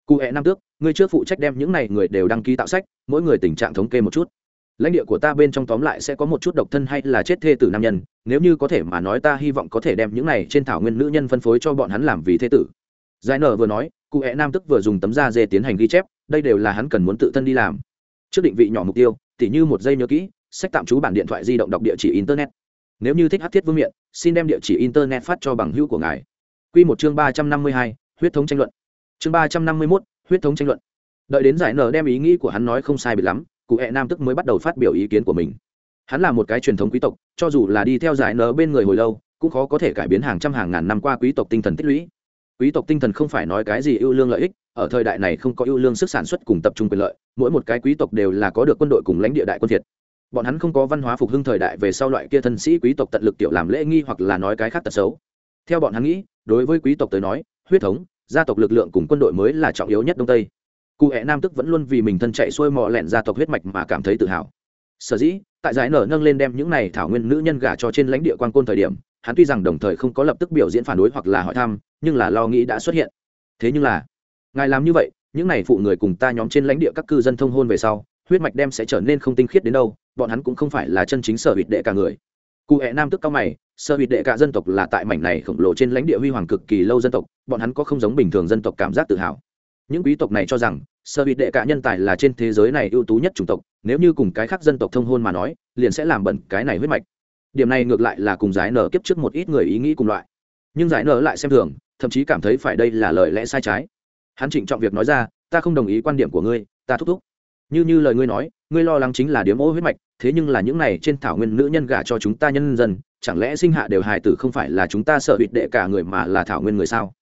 Cụ hẹ nam tước, ngươi trước phụ trách đem những này người đều đăng ký tạo sách, mỗi người tình trạng thống kê một chút. Lãnh địa của ta bên trong tóm lại sẽ có một chút độc thân hay là chết thê tử nam nhân, nếu như có thể mà nói ta hy vọng có thể đem những này trên thảo nguyên nữ nhân phân phối cho bọn hắn làm vì thê tử. Giải nở vừa nói, cụ hẹ nam tức vừa dùng tấm da dê tiến hành ghi chép, đây đều là hắn cần muốn tự thân đi làm. Trước định vị nhỏ mục tiêu, tỉ như một giây nhớ kỹ sách tạm trú bản điện thoại di động đọc địa chỉ internet. Nếu như thích hát thiết vương miện, xin đem địa chỉ internet phát cho bằng hữu của ngài. Q một chương ba trăm năm mươi hai, huyết thống tranh luận. Chương ba trăm năm mươi mốt, huyết thống tranh luận. Đợi đến giải nở đem ý nghĩ của hắn nói không sai bị lắm, cụ hẹ nam tức mới bắt đầu phát biểu ý kiến của mình. Hắn là một cái truyền thống quý tộc, cho dù là đi theo giải nở bên người hồi lâu, cũng khó có thể cải biến hàng trăm hàng ngàn năm qua quý tộc tinh thần tích lũy. Quý tộc tinh thần không phải nói cái gì ưu lương lợi ích, ở thời đại này không có ưu lương sức sản xuất cùng tập trung quyền lợi, mỗi một cái quý tộc đều là có được quân đội cùng lãnh địa đại quân thiệt bọn hắn không có văn hóa phục hưng thời đại về sau loại kia thân sĩ quý tộc tận lực tiểu làm lễ nghi hoặc là nói cái khác tật xấu. Theo bọn hắn nghĩ, đối với quý tộc tới nói, huyết thống, gia tộc lực lượng cùng quân đội mới là trọng yếu nhất đông tây. Cụ hẹ nam tức vẫn luôn vì mình thân chạy xuôi mò lẹn gia tộc huyết mạch mà cảm thấy tự hào. Sở dĩ, tại giải nở nâng lên đem những này thảo nguyên nữ nhân gả cho trên lãnh địa quan côn thời điểm, hắn tuy rằng đồng thời không có lập tức biểu diễn phản đối hoặc là hỏi thăm, nhưng là lo nghĩ đã xuất hiện. Thế nhưng là, ngài làm như vậy, những này phụ người cùng ta nhóm trên lãnh địa các cư dân thông hôn về sau huyết mạch đem sẽ trở nên không tinh khiết đến đâu, bọn hắn cũng không phải là chân chính sở hữu đệ cả người. Cụ hẹ nam tức cao mày sơ hụt đệ cả dân tộc là tại mảnh này khổng lồ trên lãnh địa huy hoàng cực kỳ lâu dân tộc, bọn hắn có không giống bình thường dân tộc cảm giác tự hào. Những quý tộc này cho rằng sơ hụt đệ cả nhân tài là trên thế giới này ưu tú nhất chủng tộc, nếu như cùng cái khác dân tộc thông hôn mà nói, liền sẽ làm bẩn cái này huyết mạch. Điểm này ngược lại là cùng giải nở kiếp trước một ít người ý nghĩ cùng loại. Nhưng giải nở lại xem thường, thậm chí cảm thấy phải đây là lời lẽ sai trái. Hắn trịnh trọng việc nói ra, ta không đồng ý quan điểm của ngươi, ta thúc thúc như như lời ngươi nói, ngươi lo lắng chính là điếm ô huyết mạch, thế nhưng là những này trên thảo nguyên nữ nhân gả cho chúng ta nhân dân, chẳng lẽ sinh hạ đều hài tử không phải là chúng ta sợ hụt đệ cả người mà là thảo nguyên người sao?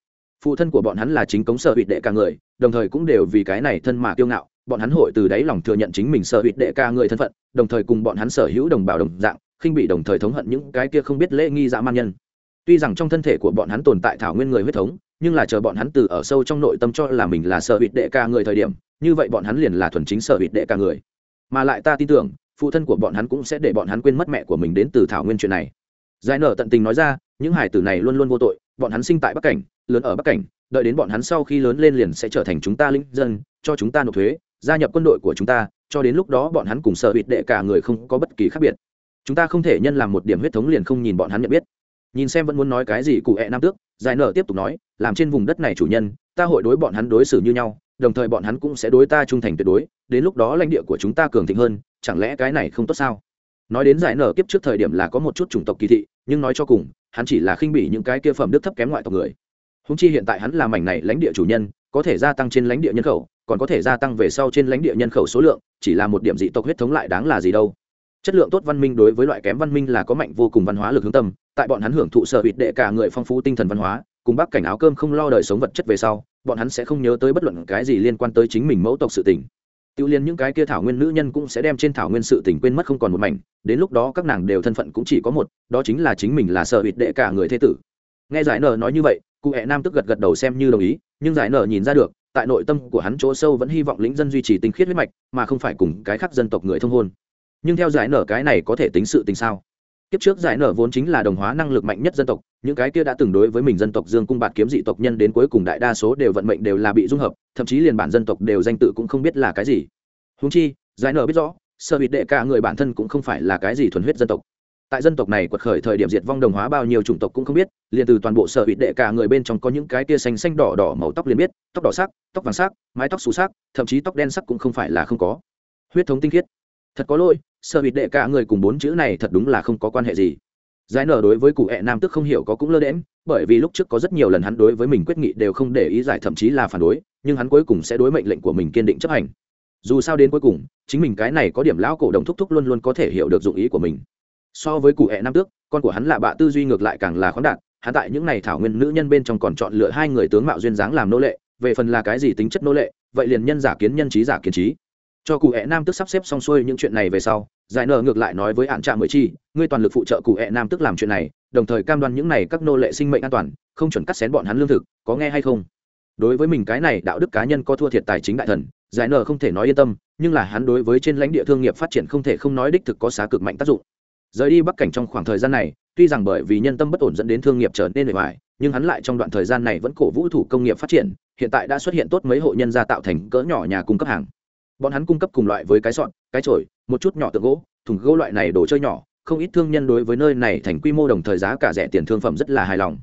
Phụ thân của bọn hắn là chính cống sợ hụt đệ cả người, đồng thời cũng đều vì cái này thân mà kiêu ngạo, bọn hắn hội từ đáy lòng thừa nhận chính mình sợ hụt đệ cả người thân phận, đồng thời cùng bọn hắn sở hữu đồng bào đồng dạng, khinh bị đồng thời thống hận những cái kia không biết lễ nghi dã man nhân tuy rằng trong thân thể của bọn hắn tồn tại thảo nguyên người huyết thống, nhưng là chờ bọn hắn từ ở sâu trong nội tâm cho là mình là sợ hụt đệ ca người thời điểm, như vậy bọn hắn liền là thuần chính sợ hụt đệ ca người. Mà lại ta tin tưởng, phụ thân của bọn hắn cũng sẽ để bọn hắn quên mất mẹ của mình đến từ thảo nguyên chuyện này. Giải nở tận tình nói ra, những hải tử này luôn luôn vô tội, bọn hắn sinh tại bắc cảnh, lớn ở bắc cảnh, đợi đến bọn hắn sau khi lớn lên liền sẽ trở thành chúng ta linh dân, cho chúng ta nộp thuế, gia nhập quân đội của chúng ta, cho đến lúc đó bọn hắn cùng sợ hụt đệ cả người không có bất kỳ khác biệt. Chúng ta không thể nhân làm một điểm huyết thống liền không nhìn bọn hắn nhận biết nhìn xem vẫn muốn nói cái gì cụ hẹ nam tước, giải nở tiếp tục nói, làm trên vùng đất này chủ nhân, ta hội đối bọn hắn đối xử như nhau, đồng thời bọn hắn cũng sẽ đối ta trung thành tuyệt đối, đến lúc đó lãnh địa của chúng ta cường thịnh hơn, chẳng lẽ cái này không tốt sao? Nói đến giải nở kiếp trước thời điểm là có một chút chủng tộc kỳ thị, nhưng nói cho cùng, hắn chỉ là khinh bỉ những cái kia phẩm đức thấp kém ngoại tộc người. Húng chi hiện tại hắn là mảnh này lãnh địa chủ nhân, có thể gia tăng trên lãnh địa nhân khẩu, còn có thể gia tăng về sau trên lãnh địa nhân khẩu số lượng, chỉ là một điểm dị tộc huyết thống lại đáng là gì đâu. Chất lượng tốt văn minh đối với loại kém văn minh là có mạnh vô cùng văn hóa lực hướng tâm tại bọn hắn hưởng thụ sở hữu đệ cả người phong phú tinh thần văn hóa, cùng bác cảnh áo cơm không lo đời sống vật chất về sau, bọn hắn sẽ không nhớ tới bất luận cái gì liên quan tới chính mình mẫu tộc sự tình. Tiêu liên những cái kia thảo nguyên nữ nhân cũng sẽ đem trên thảo nguyên sự tình quên mất không còn một mảnh, đến lúc đó các nàng đều thân phận cũng chỉ có một, đó chính là chính mình là sở hữu đệ cả người thế tử. Nghe giải nở nói như vậy, cụ hẹ nam tức gật gật đầu xem như đồng ý, nhưng giải nở nhìn ra được, tại nội tâm của hắn chỗ sâu vẫn hy vọng lĩnh dân duy trì tinh khiết huyết mạch, mà không phải cùng cái khác dân tộc người thông hôn. Nhưng theo giải nở cái này có thể tính sự tình sao? Kiếp trước giải nở vốn chính là đồng hóa năng lực mạnh nhất dân tộc, những cái kia đã từng đối với mình dân tộc dương cung bạt kiếm dị tộc nhân đến cuối cùng đại đa số đều vận mệnh đều là bị dung hợp, thậm chí liền bản dân tộc đều danh tự cũng không biết là cái gì. Húng chi, giải nở biết rõ sở bịt đệ cả người bản thân cũng không phải là cái gì thuần huyết dân tộc. Tại dân tộc này quật khởi thời điểm diệt vong đồng hóa bao nhiêu chủng tộc cũng không biết, liền từ toàn bộ sở hữu đệ cả người bên trong có những cái tia xanh xanh đỏ đỏ màu tóc liền biết, tóc đỏ sắc, tóc vàng sắc, mái tóc xù sắc, thậm chí tóc đen sắc cũng không phải là không có. Huyết thống tinh khiết. Thật có lỗi sở bịt đệ cả người cùng bốn chữ này thật đúng là không có quan hệ gì. Giải nở đối với cụ hẹ nam tức không hiểu có cũng lơ đễm bởi vì lúc trước có rất nhiều lần hắn đối với mình quyết nghị đều không để ý giải thậm chí là phản đối, nhưng hắn cuối cùng sẽ đối mệnh lệnh của mình kiên định chấp hành. Dù sao đến cuối cùng, chính mình cái này có điểm lão cổ đồng thúc thúc luôn luôn có thể hiểu được dụng ý của mình. So với cụ hẹ nam tước, con của hắn là bạ tư duy ngược lại càng là khoáng đạt, hắn tại những n à y thảo nguyên nữ nhân bên trong còn chọn lựa hai người tướng mạo duyên dáng làm nô lệ, về phần là cái gì tính chất nô lệ, vậy liền nhân giả kiến nhân trí giả kiến trí cho cụ hẹ nam tức sắp xếp xong xuôi những chuyện này về sau, giải nợ ngược lại nói với hạn trạm mới chi, ngươi toàn lực phụ trợ cụ hẹ nam tức làm chuyện này, đồng thời cam đoan những này các nô lệ sinh mệnh an toàn, không chuẩn cắt xén bọn hắn lương thực, có nghe hay không? Đối với mình cái này đạo đức cá nhân có thua thiệt tài chính đại thần, giải nợ không thể nói yên tâm, nhưng là hắn đối với trên lãnh địa thương nghiệp phát triển không thể không nói đích thực có xá cực mạnh tác dụng. Rời đi bắc cảnh trong khoảng thời gian này, tuy rằng bởi vì nhân tâm bất ổn dẫn đến thương nghiệp trở nên bề ngoài nhưng hắn lại trong đoạn thời gian này vẫn cổ vũ thủ công nghiệp phát triển, hiện tại đã xuất hiện tốt mấy hộ nhân gia tạo thành cỡ nhỏ nhà cung cấp hàng bọn hắn cung cấp cùng loại với cái sọn cái chổi, một chút nhỏ tượng gỗ, thùng gỗ loại này đồ chơi nhỏ, không ít thương nhân đối với nơi này thành quy mô đồng thời giá cả rẻ tiền thương phẩm rất là hài lòng.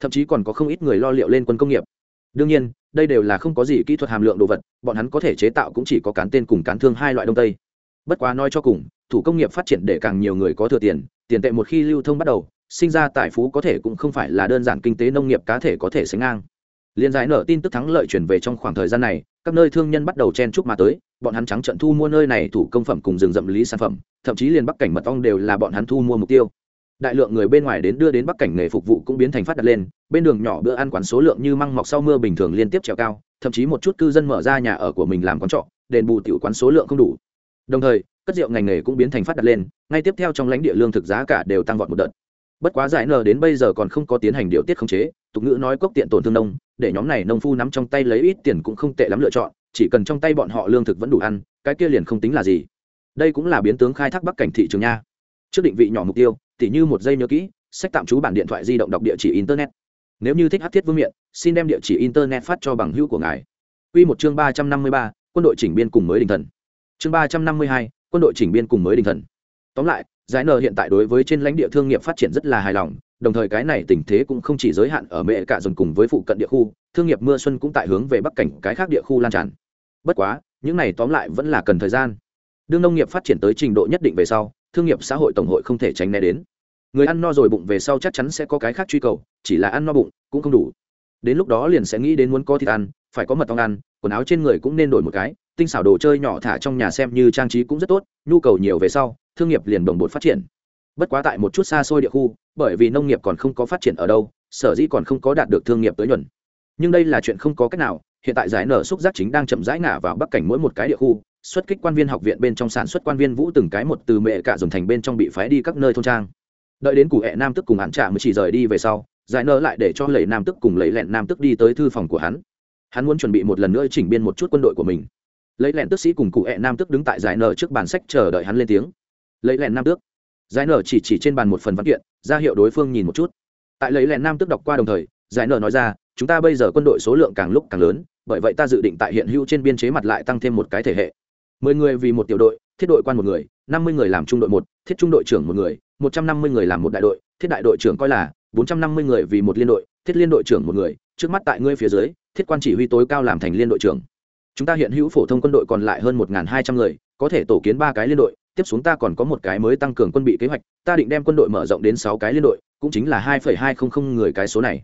Thậm chí còn có không ít người lo liệu lên quân công nghiệp. Đương nhiên, đây đều là không có gì kỹ thuật hàm lượng đồ vật, bọn hắn có thể chế tạo cũng chỉ có cán tên cùng cán thương hai loại đông tây. Bất quá nói cho cùng, thủ công nghiệp phát triển để càng nhiều người có thừa tiền tiền tệ một khi lưu thông bắt đầu, sinh ra tài phú có thể cũng không phải là đơn giản kinh tế nông nghiệp cá thể có thể sánh ngang liên giải nở tin tức thắng lợi chuyển về trong khoảng thời gian này, các nơi thương nhân bắt đầu chen chúc mà tới, bọn hắn trắng trận thu mua nơi này thủ công phẩm cùng rừng rậm lý sản phẩm, thậm chí liền bắc cảnh mật ong đều là bọn hắn thu mua mục tiêu. Đại lượng người bên ngoài đến đưa đến bắc cảnh nghề phục vụ cũng biến thành phát đặt lên, bên đường nhỏ bữa ăn quán số lượng như măng mọc sau mưa bình thường liên tiếp trèo cao, thậm chí một chút cư dân mở ra nhà ở của mình làm quán trọ, đền bù tiểu quán số lượng không đủ. Đồng thời, cất rượu ngành nghề cũng biến thành phát đặt lên, ngay tiếp theo trong lãnh địa lương thực giá cả đều tăng vọt một đợt. Bất quá giải nờ đến bây giờ còn không có tiến hành điều tiết khống chế tục ngữ nói cốc tiện tổn thương nông, để nhóm này nông phu nắm trong tay lấy ít tiền cũng không tệ lắm lựa chọn, chỉ cần trong tay bọn họ lương thực vẫn đủ ăn, cái kia liền không tính là gì. Đây cũng là biến tướng khai thác bắc cảnh thị trường nha. Trước định vị nhỏ mục tiêu, tỉ như một giây nhớ kỹ, sách tạm trú bản điện thoại di động đọc địa chỉ internet. Nếu như thích hát thiết vương miện, xin đem địa chỉ internet phát cho bằng hữu của ngài. Quy một chương ba trăm năm mươi ba, quân đội chỉnh biên cùng mới đình thần. Chương ba trăm năm mươi hai, quân đội chỉnh biên cùng mới đình thần. Tóm lại, giải nờ hiện tại đối với trên lãnh địa thương nghiệp phát triển rất là hài lòng đồng thời cái này tình thế cũng không chỉ giới hạn ở mẹ cả dồn cùng với phụ cận địa khu, thương nghiệp mưa xuân cũng tại hướng về bắc cảnh cái khác địa khu lan tràn. Bất quá, những này tóm lại vẫn là cần thời gian. Đương nông nghiệp phát triển tới trình độ nhất định về sau, thương nghiệp xã hội tổng hội không thể tránh né đến. Người ăn no rồi bụng về sau chắc chắn sẽ có cái khác truy cầu, chỉ là ăn no bụng cũng không đủ. Đến lúc đó liền sẽ nghĩ đến muốn có thịt ăn, phải có mật ong ăn, quần áo trên người cũng nên đổi một cái, tinh xảo đồ chơi nhỏ thả trong nhà xem như trang trí cũng rất tốt, nhu cầu nhiều về sau, thương nghiệp liền đồng bột phát triển. Bất quá tại một chút xa xôi địa khu bởi vì nông nghiệp còn không có phát triển ở đâu, sở dĩ còn không có đạt được thương nghiệp tới nhuận. Nhưng đây là chuyện không có cách nào, hiện tại giải nở xúc giác chính đang chậm rãi ngả vào bắc cảnh mỗi một cái địa khu, xuất kích quan viên học viện bên trong sản xuất quan viên vũ từng cái một từ mẹ cả dùng thành bên trong bị phái đi các nơi thôn trang. Đợi đến cụ hẹ nam tức cùng hắn trả mới chỉ rời đi về sau, giải nở lại để cho lầy nam tức cùng lấy lẹn nam tức đi tới thư phòng của hắn. Hắn muốn chuẩn bị một lần nữa chỉnh biên một chút quân đội của mình. Lấy lẹn tức sĩ cùng cụ hẹ nam tức đứng tại giải nở trước bàn sách chờ đợi hắn lên tiếng. Lấy lẹn nam tước giải nở chỉ chỉ trên bàn một phần văn kiện, ra hiệu đối phương nhìn một chút. Tại lấy lẹn nam tức đọc qua đồng thời, giải nở nói ra, chúng ta bây giờ quân đội số lượng càng lúc càng lớn, bởi vậy ta dự định tại hiện hữu trên biên chế mặt lại tăng thêm một cái thể hệ. Mười người vì một tiểu đội, thiết đội quan một người, năm mươi người làm trung đội một, thiết trung đội trưởng một người, một trăm năm mươi người làm một đại đội, thiết đại đội trưởng coi là bốn trăm năm mươi người vì một liên đội, thiết liên đội trưởng một người, trước mắt tại ngươi phía dưới, thiết quan chỉ huy tối cao làm thành liên đội trưởng. Chúng ta hiện hữu phổ thông quân đội còn lại hơn một hai trăm người, có thể tổ kiến ba cái liên đội tiếp xuống ta còn có một cái mới tăng cường quân bị kế hoạch, ta định đem quân đội mở rộng đến sáu cái liên đội, cũng chính là hai hai trăm linh người cái số này.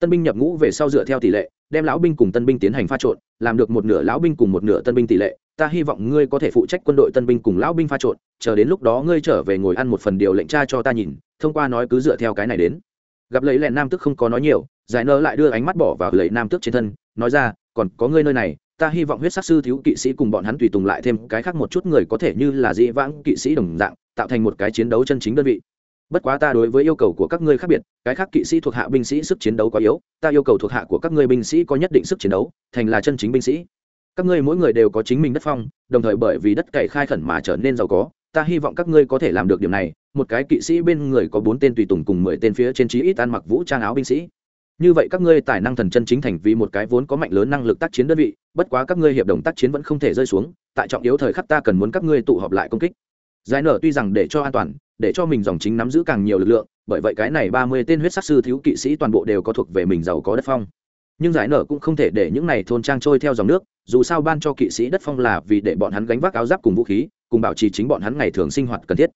Tân binh nhập ngũ về sau dựa theo tỷ lệ, đem lão binh cùng tân binh tiến hành pha trộn, làm được một nửa lão binh cùng một nửa tân binh tỷ lệ, ta hy vọng ngươi có thể phụ trách quân đội tân binh cùng lão binh pha trộn, chờ đến lúc đó ngươi trở về ngồi ăn một phần điều lệnh tra cho ta nhìn, thông qua nói cứ dựa theo cái này đến. Gặp lấy lẹn nam tức không có nói nhiều, giải nơ lại đưa ánh mắt bỏ vào lấy nam tước trên thân, nói ra, còn có ngươi nơi này ta hy vọng huyết sắc sư thiếu kỵ sĩ cùng bọn hắn tùy tùng lại thêm cái khác một chút người có thể như là dĩ vãng kỵ sĩ đồng dạng, tạo thành một cái chiến đấu chân chính đơn vị. Bất quá ta đối với yêu cầu của các ngươi khác biệt, cái khác kỵ sĩ thuộc hạ binh sĩ sức chiến đấu quá yếu, ta yêu cầu thuộc hạ của các ngươi binh sĩ có nhất định sức chiến đấu, thành là chân chính binh sĩ. Các ngươi mỗi người đều có chính mình đất phong, đồng thời bởi vì đất cày khai khẩn mà trở nên giàu có, ta hy vọng các ngươi có thể làm được điểm này, một cái kỵ sĩ bên người có bốn tên tùy tùng cùng mười tên phía trên trí ít ăn mặc vũ trang áo binh sĩ như vậy các ngươi tài năng thần chân chính thành vì một cái vốn có mạnh lớn năng lực tác chiến đơn vị, bất quá các ngươi hiệp đồng tác chiến vẫn không thể rơi xuống, tại trọng yếu thời khắc ta cần muốn các ngươi tụ họp lại công kích. Giải nở tuy rằng để cho an toàn, để cho mình dòng chính nắm giữ càng nhiều lực lượng, bởi vậy cái này ba mươi tên huyết sắc sư thiếu kỵ sĩ toàn bộ đều có thuộc về mình giàu có đất phong. Nhưng giải nở cũng không thể để những này thôn trang trôi theo dòng nước, dù sao ban cho kỵ sĩ đất phong là vì để bọn hắn gánh vác áo giáp cùng vũ khí, cùng bảo trì chính bọn hắn ngày thường sinh hoạt cần thiết.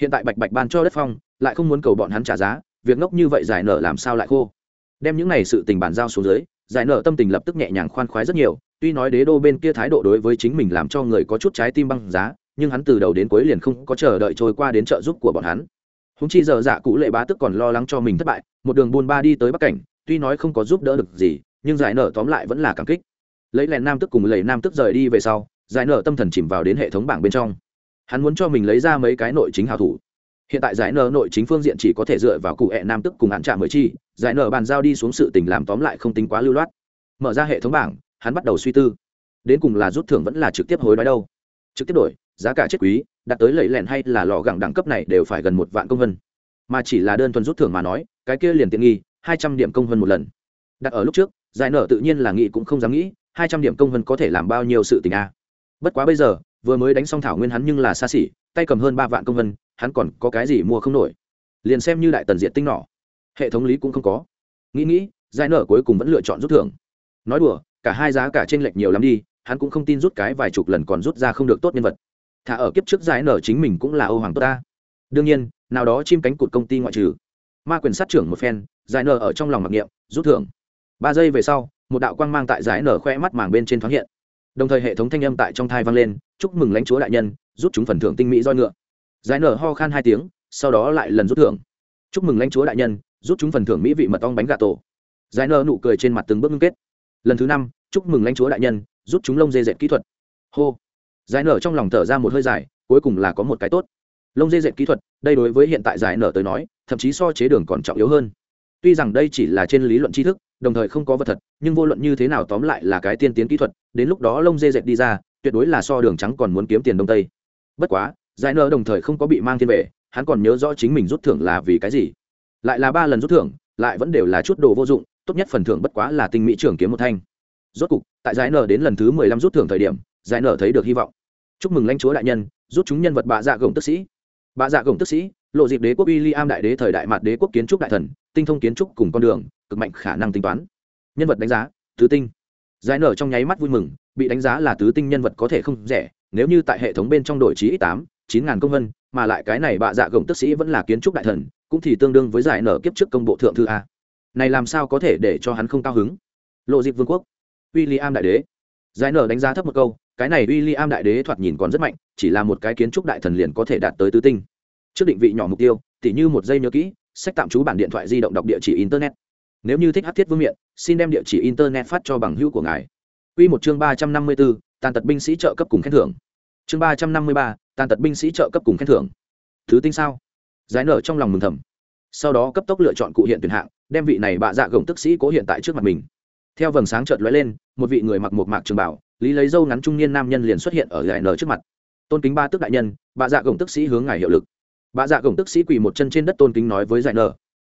Hiện tại bạch bạch ban cho đất phong, lại không muốn cầu bọn hắn trả giá, việc ngốc như vậy giải nở làm sao lại khô? Đem những này sự tình bàn giao xuống dưới, giải nợ tâm tình lập tức nhẹ nhàng khoan khoái rất nhiều, tuy nói đế đô bên kia thái độ đối với chính mình làm cho người có chút trái tim băng giá, nhưng hắn từ đầu đến cuối liền không có chờ đợi trôi qua đến trợ giúp của bọn hắn. Húng chi giờ dạ cụ lệ bá tức còn lo lắng cho mình thất bại, một đường buôn ba đi tới bắc cảnh, tuy nói không có giúp đỡ được gì, nhưng giải nợ tóm lại vẫn là cảm kích. Lấy lèn nam tức cùng lấy nam tức rời đi về sau, giải nợ tâm thần chìm vào đến hệ thống bảng bên trong. Hắn muốn cho mình lấy ra mấy cái nội chính hào thủ hiện tại giải nở nội chính phương diện chỉ có thể dựa vào cụ hẹ nam tức cùng hạn trả mới chi, giải nở bàn giao đi xuống sự tình làm tóm lại không tính quá lưu loát. Mở ra hệ thống bảng, hắn bắt đầu suy tư. Đến cùng là rút thưởng vẫn là trực tiếp hối đoái đâu? Trực tiếp đổi, giá cả chết quý, đạt tới lẫy lẹn hay là lò gẳng đẳng cấp này đều phải gần một vạn công vân. Mà chỉ là đơn thuần rút thưởng mà nói, cái kia liền tiện nghi, hai trăm điểm công vân một lần. Đặt ở lúc trước, giải nở tự nhiên là nghĩ cũng không dám nghĩ, hai trăm điểm công vân có thể làm bao nhiêu sự tình a bất quá bây giờ, vừa mới đánh xong thảo nguyên hắn nhưng là xa xỉ, tay cầm hơn ba vạn công vân hắn còn có cái gì mua không nổi. Liền xem như đại tần diện tinh nỏ, hệ thống lý cũng không có. Nghĩ nghĩ giải nở cuối cùng vẫn lựa chọn rút thưởng. Nói đùa, cả hai giá cả t r ê n lệch nhiều lắm đi, hắn cũng không tin rút cái vài chục lần còn rút ra không được tốt nhân vật. Thả ở kiếp trước giải nở chính mình cũng là âu hoàng tốt ta. Đương nhiên, nào đó chim cánh cụt công ty ngoại trừ. Ma quyền sát trưởng một phen giải nở ở trong lòng mặc niệm, rút thưởng. Ba giây về sau, một đạo quang mang tại giải nở khoe mắt màng bên trên thoáng hiện. Đồng thời hệ thống thanh âm tại trong thai vang lên, chúc mừng lãnh chúa đại nhân, rút chúng phần thưởng tinh mỹ roi ngựa giải nở ho khan hai tiếng, sau đó lại lần rút thưởng. Chúc mừng lãnh chúa đại nhân, rút chúng phần thưởng mỹ vị mật ong bánh gà tổ. Giải nở nụ cười trên mặt từng bước ngưng kết. Lần thứ năm, chúc mừng lãnh chúa đại nhân, rút chúng lông dê dệt kỹ thuật. Hô. Giải nở trong lòng thở ra một hơi dài, cuối cùng là có một cái tốt. Lông dê dệt kỹ thuật, đây đối với hiện tại giải nở tới nói, thậm chí so chế đường còn trọng yếu hơn. Tuy rằng đây chỉ là trên lý luận tri thức, đồng thời không có vật thật, nhưng vô luận như thế nào tóm lại là cái tiên tiến kỹ thuật, đến lúc đó lông dê dệt đi ra, tuyệt đối là so đường trắng còn muốn kiếm tiền đông tây. Bất quá giải nở đồng thời không có bị mang thiên về, hắn còn nhớ rõ chính mình rút thưởng là vì cái gì. Lại là ba lần rút thưởng, lại vẫn đều là chút đồ vô dụng, tốt nhất phần thưởng bất quá là tinh mỹ trưởng kiếm một thanh. Rốt cục, tại giải nở đến lần thứ mười lăm rút thưởng thời điểm, giải nở thấy được hy vọng. Chúc mừng lãnh chúa đại nhân, rút chúng nhân vật bạ dạ gồng tức sĩ. Bạ dạ gồng tức sĩ, lộ dịp đế quốc uy li am đại đế thời đại mặt đế quốc kiến trúc đại thần, tinh thông kiến trúc cùng con đường, cực mạnh khả năng tính toán. Nhân vật đánh giá, tứ tinh. Giải nở trong nháy mắt vui mừng, bị đánh giá là tứ tinh nhân vật có thể không rẻ, nếu như tại hệ thống bên trong đổi trí ít tám chín ngàn công vân mà lại cái này bạ dạ gồng tức sĩ vẫn là kiến trúc đại thần cũng thì tương đương với giải nở kiếp trước công bộ thượng thư a. Này làm sao có thể để cho hắn không cao hứng? Lộ dịp vương quốc w i l l i am đại đế. Giải nở đánh giá thấp một câu cái này w i l l i am đại đế thoạt nhìn còn rất mạnh chỉ là một cái kiến trúc đại thần liền có thể đạt tới tứ tinh. Trước định vị nhỏ mục tiêu tỉ như một giây nhớ kỹ sách tạm trú bản điện thoại di động đọc địa chỉ internet. Nếu như thích hát thiết vương miện xin đem địa chỉ internet phát cho bằng hữu của ngài. Quy một chương ba trăm năm mươi 354, tàn tật binh sĩ trợ cấp cùng khen thưởng. Chương ba trăm năm mươi ba, tàn tật binh sĩ trợ cấp cùng khen thưởng. Thứ tinh sao? Giải nở trong lòng mừng thầm. Sau đó cấp tốc lựa chọn cụ hiện tuyển hạng, đem vị này bạ dạ gồng tức sĩ cố hiện tại trước mặt mình. Theo vầng sáng chợt lóe lên, một vị người mặc một mạc trường bảo, lý lấy dâu ngắn trung niên nam nhân liền xuất hiện ở giải nở trước mặt. Tôn kính ba tước đại nhân, bạ dạ gồng tức sĩ hướng ngài hiệu lực bà dạ gồng tức sĩ quỳ một chân trên đất tôn kính nói với giải nở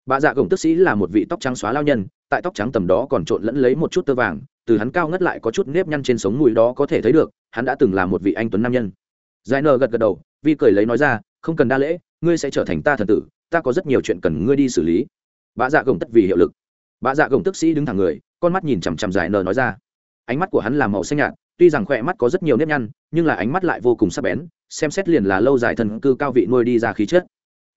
bà dạ gồng tức sĩ là một vị tóc trắng xóa lao nhân tại tóc trắng tầm đó còn trộn lẫn lấy một chút tơ vàng từ hắn cao ngất lại có chút nếp nhăn trên sống mùi đó có thể thấy được hắn đã từng là một vị anh tuấn nam nhân giải nở gật gật đầu, vi cười lấy nói ra, không cần đa lễ, ngươi sẽ trở thành ta thần tử, ta có rất nhiều chuyện cần ngươi đi xử lý. Bà dạ gồng tất vì hiệu lực. Bà dạ gồng tức sĩ đứng thẳng người, con mắt nhìn chằm chằm giải nở nói ra. Ánh mắt của hắn là màu xanh nhạt, tuy rằng khỏe mắt có rất nhiều nếp nhăn, nhưng là ánh mắt lại vô cùng sắc bén, xem xét liền là lâu dài thần cư cao vị nuôi đi ra khí chất.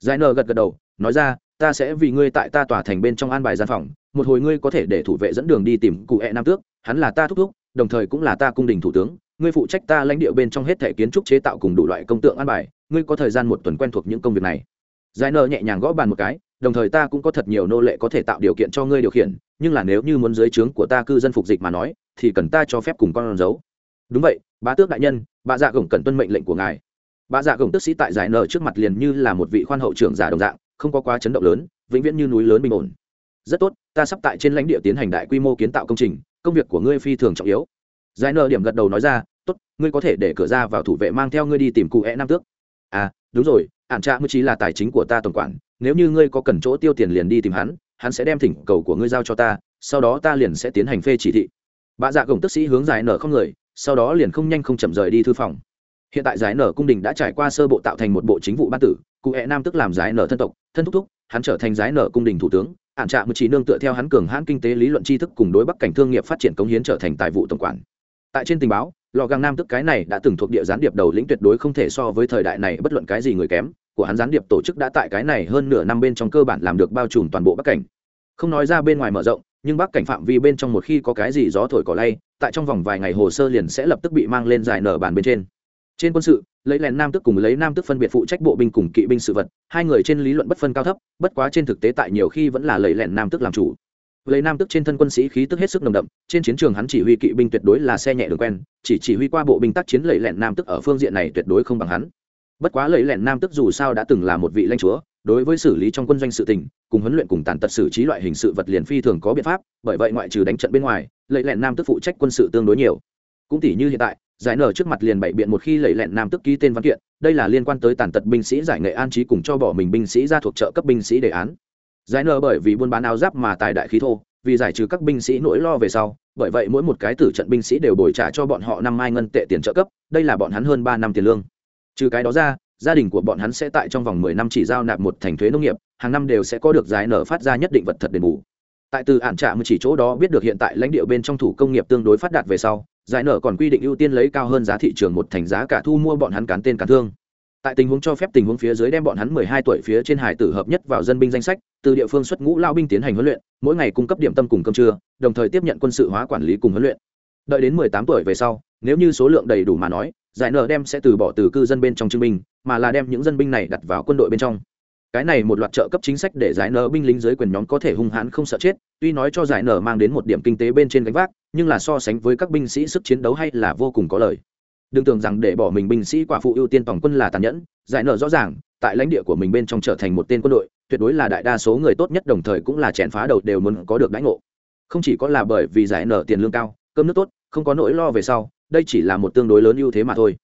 Giải nờ gật gật đầu, nói ra, ta sẽ vì ngươi tại ta tỏa thành bên trong an bài gian phòng, một hồi ngươi có thể để thủ vệ dẫn đường đi tìm cụ hẹ nam tước, hắn là ta thúc thúc, đồng thời cũng là ta cung đình thủ tướng ngươi phụ trách ta lãnh địa bên trong hết thể kiến trúc chế tạo cùng đủ loại công tượng an bài, ngươi có thời gian một tuần quen thuộc những công việc này. Giải nợ nhẹ nhàng gõ bàn một cái, đồng thời ta cũng có thật nhiều nô lệ có thể tạo điều kiện cho ngươi điều khiển, nhưng là nếu như muốn dưới trướng của ta cư dân phục dịch mà nói, thì cần ta cho phép cùng con giấu. đúng vậy, bá tước đại nhân bà dạ gồng cần tuân mệnh lệnh của ngài. Bà dạ gồng tức sĩ tại giải nợ trước mặt liền như là một vị khoan hậu trưởng giả đồng dạng, không có quá chấn động lớn, vĩnh viễn như núi lớn bình ổn. Rất tốt, ta sắp tại trên lãnh địa tiến hành đại quy mô kiến tạo công trình, công việc của ngươi phi thường trọng yếu giải nợ điểm gật đầu nói ra, tốt, ngươi có thể để cửa ra vào thủ vệ mang theo ngươi đi tìm cụ é nam tước. À đúng rồi ạn trạ mới chỉ là tài chính của ta tổng quản, nếu như ngươi có cần chỗ tiêu tiền liền đi tìm hắn hắn sẽ đem thỉnh cầu của ngươi giao cho ta, sau đó ta liền sẽ tiến hành phê chỉ thị. Bà dạ gồng tức sĩ hướng giải nở không người, sau đó liền không nhanh không chậm rời đi thư phòng. Hiện tại giải nở cung đình đã trải qua sơ bộ tạo thành một bộ chính vụ ban tử, cụ hẹ nam tức làm giải nở thân tộc, thân thúc thúc, hắn trở thành giải nở cung đình thủ tướng, ản trạ mưu chỉ nương tựa theo hắn cường hãn kinh tế lý luận tri thức cùng đối bắc cảnh thương nghiệp phát triển cống hiến trở thành tài vụ tổng quản tại trên tình báo, lò găng nam tức cái này đã từng thuộc địa gián điệp đầu lĩnh tuyệt đối không thể so với thời đại này bất luận cái gì người kém, của hắn gián điệp tổ chức đã tại cái này hơn nửa năm bên trong cơ bản làm được bao trùm toàn bộ bắc cảnh. Không nói ra bên ngoài mở rộng, nhưng bắc cảnh phạm vi bên trong một khi có cái gì gió thổi cỏ lay, tại trong vòng vài ngày hồ sơ liền sẽ lập tức bị mang lên giải nở bàn bên trên. Trên quân sự, lấy lèn nam tức cùng lấy nam tức phân biệt phụ trách bộ binh cùng kỵ binh sự vật, hai người trên lý luận bất phân cao thấp, bất quá trên thực tế tại nhiều khi vẫn là lấy lèn nam tức làm chủ lấy nam tức trên thân quân sĩ khí tức hết sức nồng đậm, trên chiến trường hắn chỉ huy kỵ binh tuyệt đối là xe nhẹ đường quen, chỉ chỉ huy qua bộ binh tác chiến lấy lẹn nam tức ở phương diện này tuyệt đối không bằng hắn. Bất quá lấy lẹn nam tức dù sao đã từng là một vị lãnh chúa, đối với xử lý trong quân doanh sự tình, cùng huấn luyện cùng tàn tật xử trí loại hình sự vật liền phi thường có biện pháp, bởi vậy ngoại trừ đánh trận bên ngoài lệ lẹn nam tức phụ trách quân sự tương đối nhiều. Cũng tỷ như hiện tại, giải nở trước mặt liền bảy biện một khi lệ lẹn nam tức ký tên văn kiện, đây là liên quan tới tàn tật binh sĩ giải nghệ an trí cùng cho bỏ mình binh sĩ ra thuộc trợ cấp binh sĩ đề án giải nở bởi vì buôn bán áo giáp mà tài đại khí thô, vì giải trừ các binh sĩ nỗi lo về sau, bởi vậy mỗi một cái tử trận binh sĩ đều bồi trả cho bọn họ năm mai ngân tệ tiền trợ cấp, đây là bọn hắn hơn ba năm tiền lương. Trừ cái đó ra, gia đình của bọn hắn sẽ tại trong vòng mười năm chỉ giao nạp một thành thuế nông nghiệp, hàng năm đều sẽ có được giải nở phát ra nhất định vật thật đền bù. Tại từ ản trạm chỉ chỗ đó biết được hiện tại lãnh địa bên trong thủ công nghiệp tương đối phát đạt về sau, giải nở còn quy định ưu tiên lấy cao hơn giá thị trường một thành giá cả thu mua bọn hắn cán tên cán thương tại tình huống cho phép tình huống phía dưới đem bọn hắn mười hai tuổi phía trên hải tử hợp nhất vào dân binh danh sách, từ địa phương xuất ngũ lao binh tiến hành huấn luyện, mỗi ngày cung cấp điểm tâm cùng cơm trưa, đồng thời tiếp nhận quân sự hóa quản lý cùng huấn luyện. Đợi đến mười tám tuổi về sau, nếu như số lượng đầy đủ mà nói, giải nở đem sẽ từ bỏ từ cư dân bên trong chứng minh mà là đem những dân binh này đặt vào quân đội bên trong. Cái này một loạt trợ cấp chính sách để giải nở binh lính dưới quyền nhóm có thể hung hãn không sợ chết, tuy nói cho giải nở mang đến một điểm kinh tế bên trên gánh vác, nhưng là so sánh với các binh sĩ sức chiến đấu hay là vô cùng có lợi đừng tưởng rằng để bỏ mình binh sĩ quả phụ ưu tiên tổng quân là tàn nhẫn, giải nở rõ ràng, tại lãnh địa của mình bên trong trở thành một tên quân đội, tuyệt đối là đại đa số người tốt nhất đồng thời cũng là chèn phá đầu đều muốn có được đãi ngộ. Không chỉ có là bởi vì giải nở tiền lương cao, cơm nước tốt, không có nỗi lo về sau, đây chỉ là một tương đối lớn ưu thế mà thôi.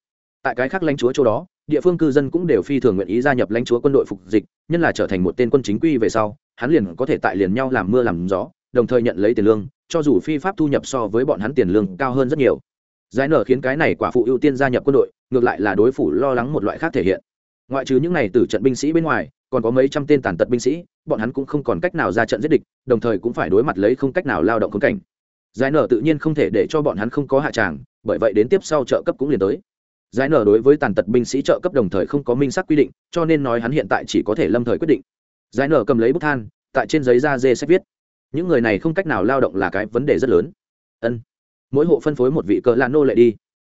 Tại cái khác lãnh chúa chỗ đó, địa phương cư dân cũng đều phi thường nguyện ý gia nhập lãnh chúa quân đội phục dịch nhân là trở thành một tên quân chính quy về sau, hắn liền có thể tại liền nhau làm mưa làm gió, đồng thời nhận lấy tiền lương, cho dù phi pháp thu nhập so với bọn hắn tiền lương cao hơn rất nhiều giải nở khiến cái này quả phụ ưu tiên gia nhập quân đội, ngược lại là đối phủ lo lắng một loại khác thể hiện. Ngoại trừ những n à y từ trận binh sĩ bên ngoài, còn có mấy trăm tên tàn tật binh sĩ, bọn hắn cũng không còn cách nào ra trận giết địch, đồng thời cũng phải đối mặt lấy không cách nào lao động khống cảnh. Giải nở tự nhiên không thể để cho bọn hắn không có hạ tràng, bởi vậy đến tiếp sau trợ cấp cũng liền tới. Giải nở đối với tàn tật binh sĩ trợ cấp đồng thời không có minh xác quy định, cho nên nói hắn hiện tại chỉ có thể lâm thời quyết định. Giải nở cầm lấy bút than, tại trên giấy da dê sách viết. Những người này không cách nào lao động là cái vấn đề rất lớn. Ân mỗi hộ phân phối một vị cờ là nô lệ đi,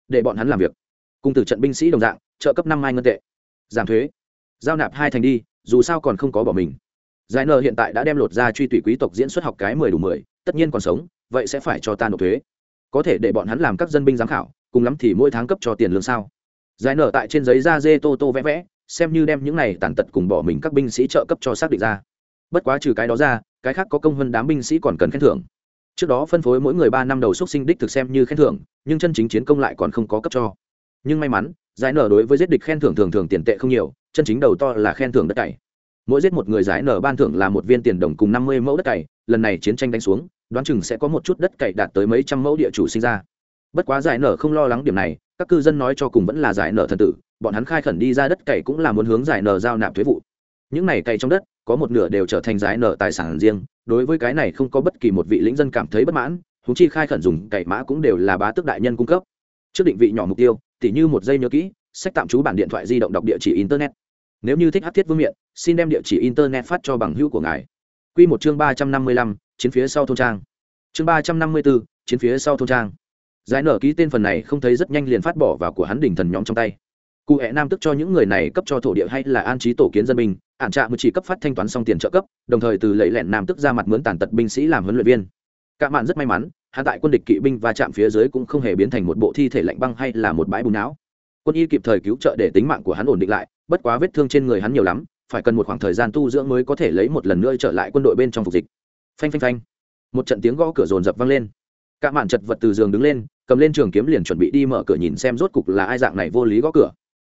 để bọn hắn làm việc. Cùng từ trận binh sĩ đồng dạng, trợ cấp năm mai ngân tệ. Giảm thuế. Giao nạp hai thành đi, dù sao còn không có bỏ mình. Giải nợ hiện tại đã đem lột ra truy tùy quý tộc diễn xuất học cái mười đủ mười, tất nhiên còn sống, vậy sẽ phải cho ta nộp thuế. Có thể để bọn hắn làm các dân binh giám khảo, cùng lắm thì mỗi tháng cấp cho tiền lương sao? Giải nợ tại trên giấy da dê tô tô vẽ vẽ, xem như đem những này tàn tật cùng bỏ mình các binh sĩ trợ cấp cho xác định ra. Bất quá trừ cái đó ra, cái khác có công hơn đám binh sĩ còn cần khen thưởng trước đó phân phối mỗi người ba năm đầu xúc sinh đích thực xem như khen thưởng, nhưng chân chính chiến công lại còn không có cấp cho. Nhưng may mắn, giải nở đối với giết địch khen thưởng thường thường tiền tệ không nhiều, chân chính đầu to là khen thưởng đất cày. Mỗi giết một người giải nở ban thưởng là một viên tiền đồng cùng năm mươi mẫu đất cày, lần này chiến tranh đánh xuống, đoán chừng sẽ có một chút đất cày đạt tới mấy trăm mẫu địa chủ sinh ra. Bất quá giải nở không lo lắng điểm này, các cư dân nói cho cùng vẫn là giải nở thần tử, bọn hắn khai khẩn đi ra đất cày cũng là muốn hướng giải nở giao nạp thuế vụ. Những này cày trong đất có một nửa đều trở thành giải nợ tài sản riêng, đối với cái này không có bất kỳ một vị lĩnh dân cảm thấy bất mãn húng chi khai khẩn dùng cậy mã cũng đều là bá tước đại nhân cung cấp. Trước định vị nhỏ mục tiêu, tỉ như một giây nhớ kỹ, sách tạm trú bản điện thoại di động đọc địa chỉ internet. Nếu như thích hát thiết vương miện, xin đem địa chỉ internet phát cho bằng hữu của ngài. Q một chương ba trăm năm mươi lăm, chiến phía sau thôn trang. Chương ba trăm năm mươi bốn chiến phía sau thôn trang. Giải nở ký tên phần này không thấy rất nhanh liền phát bỏ vào của hắn đỉnh thần nhóm trong tay cụ hẹ nam tức cho những người này cấp cho thổ địa hay là an trí tổ kiến dân binh ạn trạ mới chỉ cấp phát thanh toán xong tiền trợ cấp, đồng thời từ lấy lẹn nam tức ra mặt mướn tàn tật binh sĩ làm huấn luyện viên. Cả mạn rất may mắn, hạ tại quân địch kỵ binh và chạm phía dưới cũng không hề biến thành một bộ thi thể lạnh băng hay là một bãi bùn não. Quân y kịp thời cứu trợ để tính mạng của hắn ổn định lại, bất quá vết thương trên người hắn nhiều lắm, phải cần một khoảng thời gian tu dưỡng mới có thể lấy một lần nữa trở lại quân đội bên trong phục dịch. Phanh phanh phanh. Một trận tiếng gõ cửa rồn rập vang lên. Cả mạn chật vật từ giường đứng lên, cầm lên trường kiếm liền chuẩn bị đi mở cửa nhìn xem rốt cục là ai dạng này vô lý gõ cửa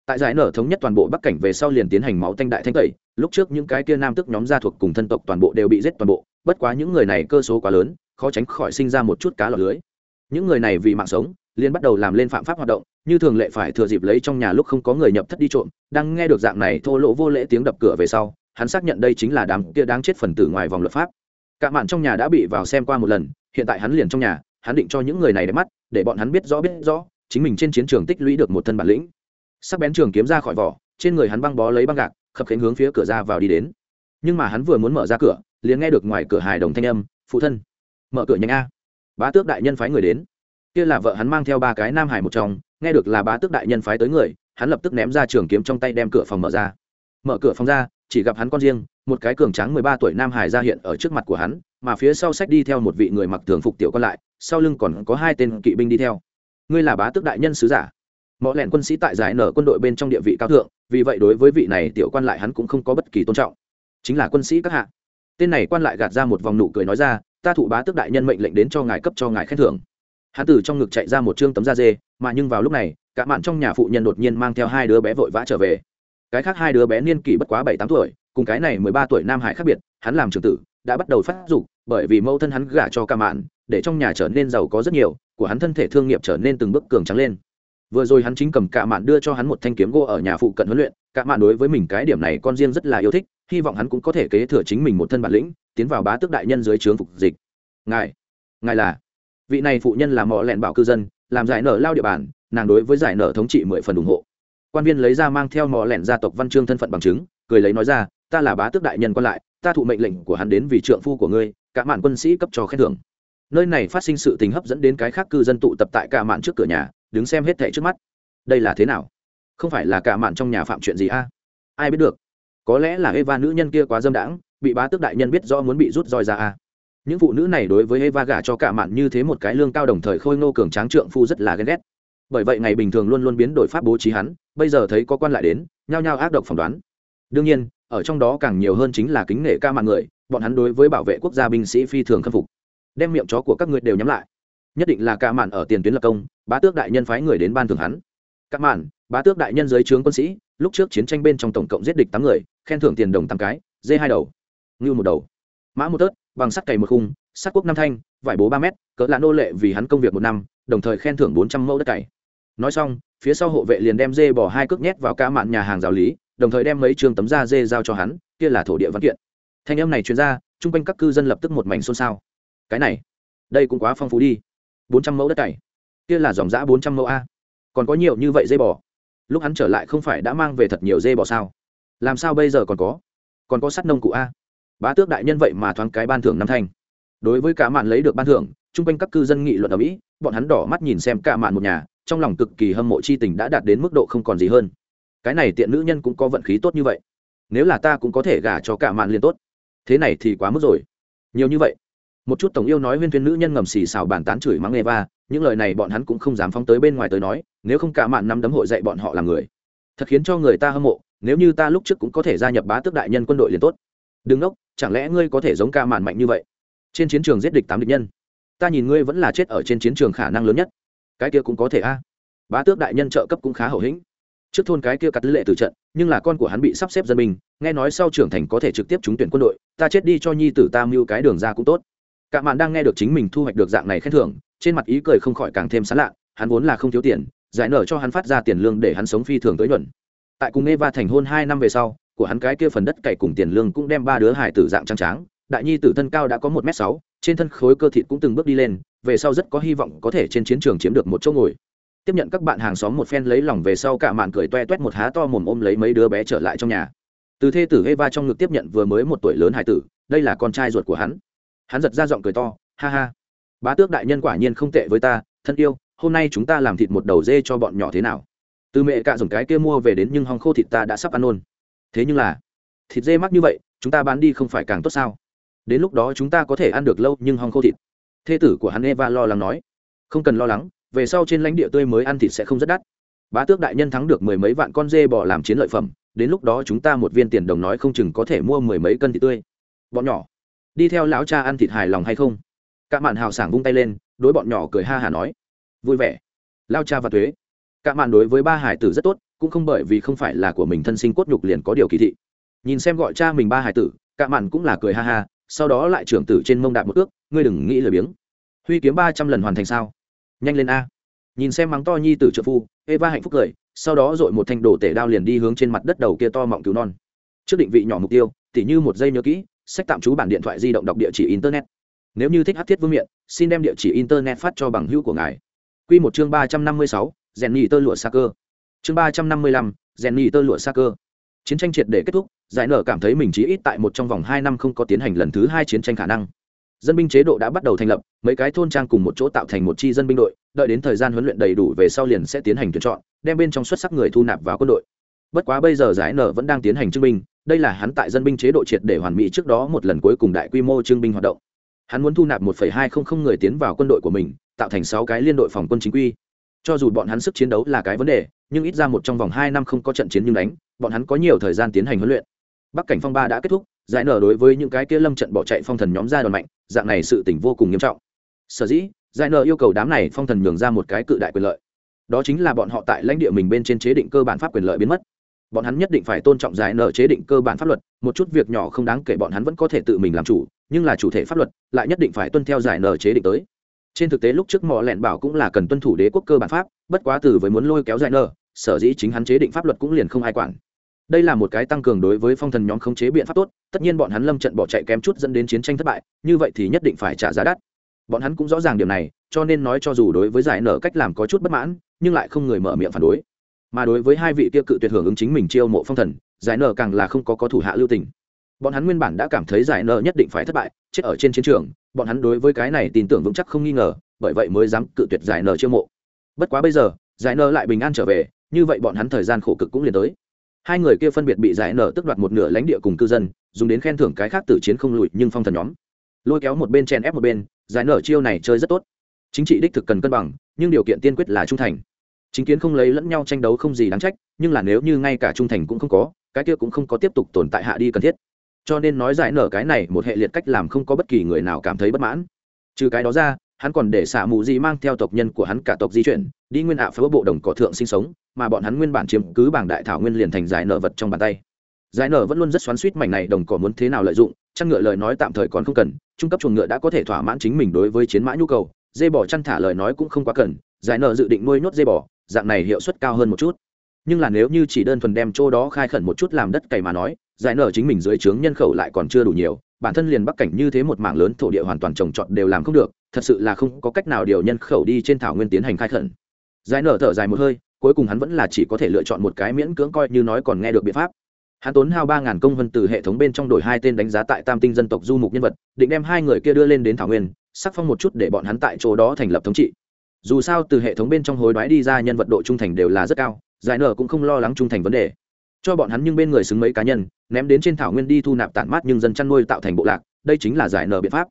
tại giải nở thống nhất toàn bộ bắc cảnh về sau liền tiến hành máu thanh đại thanh tẩy, lúc trước những cái kia nam tức nhóm gia thuộc cùng thân tộc toàn bộ đều bị giết toàn bộ, bất quá những người này cơ số quá lớn, khó tránh khỏi sinh ra một chút cá lọt lưới. Những người này vì mạng sống, liền bắt đầu làm lên phạm pháp hoạt động, như thường lệ phải thừa dịp lấy trong nhà lúc không có người nhập thất đi trộm, đang nghe được dạng này thô lỗ vô lễ tiếng đập cửa về sau, hắn xác nhận đây chính là đám kia đáng chết phần tử ngoài vòng luật pháp. Cả mạn trong nhà đã bị vào xem qua một lần, hiện tại hắn liền trong nhà, hắn định cho những người này đẹp mắt, để bọn hắn biết rõ biết rõ, chính mình trên chiến trường tích lũy được một thân bản lĩnh sắc bén trường kiếm ra khỏi vỏ, trên người hắn băng bó lấy băng gạc, khập khánh hướng phía cửa ra vào đi đến. Nhưng mà hắn vừa muốn mở ra cửa, liền nghe được ngoài cửa hài đồng thanh âm, phụ thân, mở cửa nhanh a. Bá tước đại nhân phái người đến. Kia là vợ hắn mang theo ba cái nam hải một trong nghe được là bá tước đại nhân phái tới người, hắn lập tức ném ra trường kiếm trong tay đem cửa phòng mở ra. Mở cửa phòng ra, chỉ gặp hắn con riêng, một cái cường tráng mười ba tuổi nam hải ra hiện ở trước mặt của hắn, mà phía sau sách đi theo một vị người mặc thường phục tiểu còn lại, sau lưng còn có hai tên kỵ binh đi theo. Ngươi là bá tước đại nhân sứ giả mọi lẹn quân sĩ tại giải nở quân đội bên trong địa vị cao thượng, vì vậy đối với vị này tiểu quan lại hắn cũng không có bất kỳ tôn trọng. Chính là quân sĩ các hạ. Tên này quan lại gạt ra một vòng nụ cười nói ra, ta thụ bá tước đại nhân mệnh lệnh đến cho ngài cấp cho ngài khen thưởng. Hắn từ trong ngực chạy ra một chương tấm da dê, mà nhưng vào lúc này, cả mạn trong nhà phụ nhân đột nhiên mang theo hai đứa bé vội vã trở về. Cái khác hai đứa bé niên kỷ bất quá bảy tám tuổi, cùng cái này mười ba tuổi nam hải khác biệt, hắn làm trường tử, đã bắt đầu phát dục, bởi vì mẫu thân hắn gả cho ca mạn, để trong nhà trở nên giàu có rất nhiều, của hắn thân thể thương nghiệp trở nên từng bước cường trắng lên vừa rồi hắn chính cầm cạ mạn đưa cho hắn một thanh kiếm gỗ ở nhà phụ cận huấn luyện. Cạ mạn đối với mình cái điểm này con riêng rất là yêu thích, hy vọng hắn cũng có thể kế thừa chính mình một thân bản lĩnh, tiến vào bá tước đại nhân dưới trướng phục dịch. Ngài ngài là? Vị này phụ nhân là mọ lẹn bảo cư dân, làm giải nở lao địa bàn, nàng đối với giải nở thống trị mười phần ủng hộ. Quan viên lấy ra mang theo mọ lẹn gia tộc văn chương thân phận bằng chứng, cười lấy nói ra, ta là bá tước đại nhân còn lại, ta thụ mệnh lệnh của hắn đến vì trượng phu của ngươi cả mạn quân sĩ cấp cho khen thưởng. Nơi này phát sinh sự tình hấp dẫn đến cái khác cư dân tụ tập tại cả mạn trước cửa nhà đứng xem hết thẻ trước mắt. Đây là thế nào? Không phải là cả mạn trong nhà phạm chuyện gì a? Ai biết được? Có lẽ là eva nữ nhân kia quá dâm đãng, bị bá tước đại nhân biết do muốn bị rút roi ra a. Những phụ nữ này đối với eva gả cho cả mạn như thế một cái lương cao đồng thời khôi ngô cường tráng trượng phu rất là ghen ghét. Bởi vậy ngày bình thường luôn luôn biến đổi pháp bố trí hắn, bây giờ thấy có quan lại đến, nhao nhao ác độc phỏng đoán. Đương nhiên, ở trong đó càng nhiều hơn chính là kính nể ca mạng người, bọn hắn đối với bảo vệ quốc gia binh sĩ phi thường khâm phục. Đem miệng chó của các ngươi đều nhắm lại nhất định là cả mạn ở tiền tuyến lập công, bá tước đại nhân phái người đến ban thường hắn. Ca mạn, bá tước đại nhân dưới trướng quân sĩ, lúc trước chiến tranh bên trong tổng cộng giết địch tám người, khen thưởng tiền đồng tám cái, dê hai đầu, ngưu một đầu. Mã một tớt, bằng sắt cày một khung, sắt quốc năm thanh, vải bố ba mét, cỡ là nô lệ vì hắn công việc một năm, đồng thời khen thưởng bốn trăm mẫu đất cày. Nói xong, phía sau hộ vệ liền đem dê bỏ hai cước nhét vào ca mạn nhà hàng giáo lý, đồng thời đem mấy trường tấm da dê giao cho hắn, kia là thổ địa văn kiện. Thanh âm này chuyên ra, chung quanh các cư dân lập tức một mảnh xôn xao. Cái này, đây cũng quá phong phú đi bốn trăm mẫu đất cày. Kia là dòng giã bốn trăm mẫu a. Còn có nhiều như vậy dây bò. Lúc hắn trở lại không phải đã mang về thật nhiều dây bò sao? Làm sao bây giờ còn có? Còn có sắt nông cụ a. Bá tước đại nhân vậy mà thoáng cái ban thưởng năm thanh. Đối với cả mạn lấy được ban thưởng, chung quanh các cư dân nghị luận ở mỹ, bọn hắn đỏ mắt nhìn xem cả mạn một nhà, trong lòng cực kỳ hâm mộ chi tình đã đạt đến mức độ không còn gì hơn. Cái này tiện nữ nhân cũng có vận khí tốt như vậy. Nếu là ta cũng có thể gả cho cả mạn liền tốt. Thế này thì quá mức rồi. Nhiều như vậy một chút tổng yêu nói huyên thuyên nữ nhân ngầm xì xào bàn tán chửi mắng eva, những lời này bọn hắn cũng không dám phóng tới bên ngoài tới nói, nếu không cả mạn năm đấm hội dạy bọn họ làm người. Thật khiến cho người ta hâm mộ, nếu như ta lúc trước cũng có thể gia nhập bá tước đại nhân quân đội liền tốt. Đừng ốc chẳng lẽ ngươi có thể giống ca mạn mạnh như vậy? Trên chiến trường giết địch tám địch nhân. Ta nhìn ngươi vẫn là chết ở trên chiến trường khả năng lớn nhất. Cái kia cũng có thể a. Bá tước đại nhân trợ cấp cũng khá hậu hĩnh. Trước thôn cái kia cắt lệ từ trận, nhưng là con của hắn bị sắp xếp dân mình nghe nói sau trưởng thành có thể trực tiếp trúng tuyển quân đội, ta chết đi cho nhi tử ta mưu cái đường ra cũng tốt cả mạn đang nghe được chính mình thu hoạch được dạng này khen thưởng, trên mặt ý cười không khỏi càng thêm sán lạ, hắn vốn là không thiếu tiền, giải nở cho hắn phát ra tiền lương để hắn sống phi thường tới nhuận. Tại cùng eva thành hôn hai năm về sau, của hắn cái kia phần đất cày cùng tiền lương cũng đem ba đứa hải tử dạng trang tráng, đại nhi tử thân cao đã có một m sáu, trên thân khối cơ thịt cũng từng bước đi lên, về sau rất có hy vọng có thể trên chiến trường chiếm được một chỗ ngồi. Tiếp nhận các bạn hàng xóm một phen lấy lòng về sau cả mạn cười toe toét một há to mồm ôm lấy mấy đứa bé trở lại trong nhà. Từ thê tử eva trong ngực tiếp nhận vừa mới một tuổi lớn hải tử, đây là con trai ruột của hắn hắn giật ra giọng cười to, ha ha, bá tước đại nhân quả nhiên không tệ với ta, thân yêu, hôm nay chúng ta làm thịt một đầu dê cho bọn nhỏ thế nào? Từ mẹ cạ dùng cái kia mua về đến nhưng hong khô thịt ta đã sắp ăn nôn thế nhưng là, thịt dê mắc như vậy, chúng ta bán đi không phải càng tốt sao? Đến lúc đó chúng ta có thể ăn được lâu nhưng hong khô thịt. Thê tử của hắn eva lo lắng nói. Không cần lo lắng, về sau trên lãnh địa tươi mới ăn thịt sẽ không rất đắt. Bá tước đại nhân thắng được mười mấy vạn con dê bỏ làm chiến lợi phẩm, đến lúc đó chúng ta một viên tiền đồng nói không chừng có thể mua mười mấy cân thịt tươi. Bọn nhỏ đi theo lão cha ăn thịt hài lòng hay không? Cả mạn hào sảng vung tay lên, đối bọn nhỏ cười ha hả nói. Vui vẻ. Lao cha và thuế cả mạn đối với ba hải tử rất tốt, cũng không bởi vì không phải là của mình thân sinh cốt nhục liền có điều kỳ thị. Nhìn xem gọi cha mình ba hải tử, cả mạn cũng là cười ha ha, sau đó lại trưởng tử trên mông đạp một ước ngươi đừng nghĩ lười biếng. Huy kiếm ba trăm lần hoàn thành sao? Nhanh lên a. Nhìn xem mắng to nhi tử trợ phu, eva hạnh phúc cười, sau đó dội một thanh đồ tể đao liền đi hướng trên mặt đất đầu kia to mọng cứu non. Trước định vị nhỏ mục tiêu, tỉ như một giây nhớ kỹ sách tạm trú bản điện thoại di động đọc địa chỉ internet. Nếu như thích hát thiết vương miện, xin đem địa chỉ internet phát cho bằng hữu của ngài. Q một chương ba trăm năm mươi sáu, rèn nhì tơ lụa xa cơ. Chương ba trăm năm mươi lăm, rèn nhì tơ lụa xa cơ. Chiến tranh triệt để kết thúc, giải nở cảm thấy mình chỉ ít tại một trong vòng hai năm không có tiến hành lần thứ hai chiến tranh khả năng. Dân binh chế độ đã bắt đầu thành lập, mấy cái thôn trang cùng một chỗ tạo thành một chi dân binh đội, đợi đến thời gian huấn luyện đầy đủ về sau liền sẽ tiến hành tuyển chọn, đem bên trong xuất sắc người thu nạp vào quân đội. Bất quá bây giờ giải nở vẫn đang tiến hành trưng binh đây là hắn tại dân binh chế độ triệt để hoàn mỹ trước đó một lần cuối cùng đại quy mô trưng binh hoạt động. Hắn muốn thu nạp một hai không không người tiến vào quân đội của mình, tạo thành sáu cái liên đội phòng quân chính quy. Cho dù bọn hắn sức chiến đấu là cái vấn đề, nhưng ít ra một trong vòng hai năm không có trận chiến nhưng đánh, bọn hắn có nhiều thời gian tiến hành huấn luyện. Bắc cảnh phong ba đã kết thúc, giải nở đối với những cái kia lâm trận bỏ chạy phong thần nhóm ra đòn mạnh, dạng này sự tình vô cùng nghiêm trọng. Sở dĩ, giải nở yêu cầu đám này phong thần nhường ra một cái cự đại quyền lợi. Đó chính là bọn họ tại lãnh địa mình bên trên chế định cơ bản pháp quyền lợi biến mất bọn hắn nhất định phải tôn trọng giải nở chế định cơ bản pháp luật, một chút việc nhỏ không đáng kể bọn hắn vẫn có thể tự mình làm chủ, nhưng là chủ thể pháp luật lại nhất định phải tuân theo giải nở chế định tới. Trên thực tế lúc trước mỏ lẹn bảo cũng là cần tuân thủ đế quốc cơ bản pháp, bất quá từ với muốn lôi kéo giải nở sở dĩ chính hắn chế định pháp luật cũng liền không ai quản. Đây là một cái tăng cường đối với phong thần nhóm khống chế biện pháp tốt, tất nhiên bọn hắn lâm trận bỏ chạy kém chút dẫn đến chiến tranh thất bại, như vậy thì nhất định phải trả giá đắt. Bọn hắn cũng rõ ràng điều này, cho nên nói cho dù đối với giải nở cách làm có chút bất mãn, nhưng lại không người mở miệng phản đối mà đối với hai vị kia cự tuyệt hưởng ứng chính mình chiêu mộ phong thần, giải nở càng là không có có thủ hạ lưu tình. Bọn hắn nguyên bản đã cảm thấy giải nợ nhất định phải thất bại, chết ở trên chiến trường, bọn hắn đối với cái này tin tưởng vững chắc không nghi ngờ, bởi vậy mới dám cự tuyệt giải nợ chiêu mộ. Bất quá bây giờ, giải nợ lại bình an trở về, như vậy bọn hắn thời gian khổ cực cũng liền tới. Hai người kia phân biệt bị giải nợ tức đoạt một nửa lãnh địa cùng cư dân, dùng đến khen thưởng cái khác từ chiến không lùi nhưng phong thần nhóm. Lôi kéo một bên chèn ép một bên, giải nợ chiêu này chơi rất tốt. Chính trị đích thực cần cân bằng, nhưng điều kiện tiên quyết là trung thành chính kiến không lấy lẫn nhau tranh đấu không gì đáng trách, nhưng là nếu như ngay cả trung thành cũng không có, cái kia cũng không có tiếp tục tồn tại hạ đi cần thiết. Cho nên nói giải nở cái này một hệ liệt cách làm không có bất kỳ người nào cảm thấy bất mãn. Trừ cái đó ra, hắn còn để xạ mù di mang theo tộc nhân của hắn cả tộc di chuyển, đi nguyên ạ phá bộ đồng cỏ thượng sinh sống, mà bọn hắn nguyên bản chiếm cứ bảng đại thảo nguyên liền thành giải nở vật trong bàn tay. Giải nở vẫn luôn rất xoắn suýt mảnh này đồng cỏ muốn thế nào lợi dụng, chăn ngựa lời nói tạm thời còn không cần, trung cấp chuồng ngựa đã có thể thỏa mãn chính mình đối với chiến mã nhu cầu, dê bỏ chăn thả lời nói cũng không quá cần, giải nở dự định nuôi nhốt dê bỏ dạng này hiệu suất cao hơn một chút. Nhưng là nếu như chỉ đơn thuần đem chỗ đó khai khẩn một chút làm đất cày mà nói, giải nở chính mình dưới trướng nhân khẩu lại còn chưa đủ nhiều, bản thân liền bắc cảnh như thế một mảng lớn thổ địa hoàn toàn trồng trọt đều làm không được, thật sự là không có cách nào điều nhân khẩu đi trên thảo nguyên tiến hành khai khẩn. Giải nở thở dài một hơi, cuối cùng hắn vẫn là chỉ có thể lựa chọn một cái miễn cưỡng coi như nói còn nghe được biện pháp. Hắn tốn hao ba ngàn công vân từ hệ thống bên trong đổi hai tên đánh giá tại tam tinh dân tộc du mục nhân vật, định đem hai người kia đưa lên đến thảo nguyên, sắc phong một chút để bọn hắn tại chỗ đó thành lập thống trị dù sao từ hệ thống bên trong hối đoái đi ra nhân vật độ trung thành đều là rất cao, giải nở cũng không lo lắng trung thành vấn đề. Cho bọn hắn nhưng bên người xứng mấy cá nhân, ném đến trên thảo nguyên đi thu nạp tản mát nhưng dân chăn nuôi tạo thành bộ lạc, đây chính là giải nở biện pháp.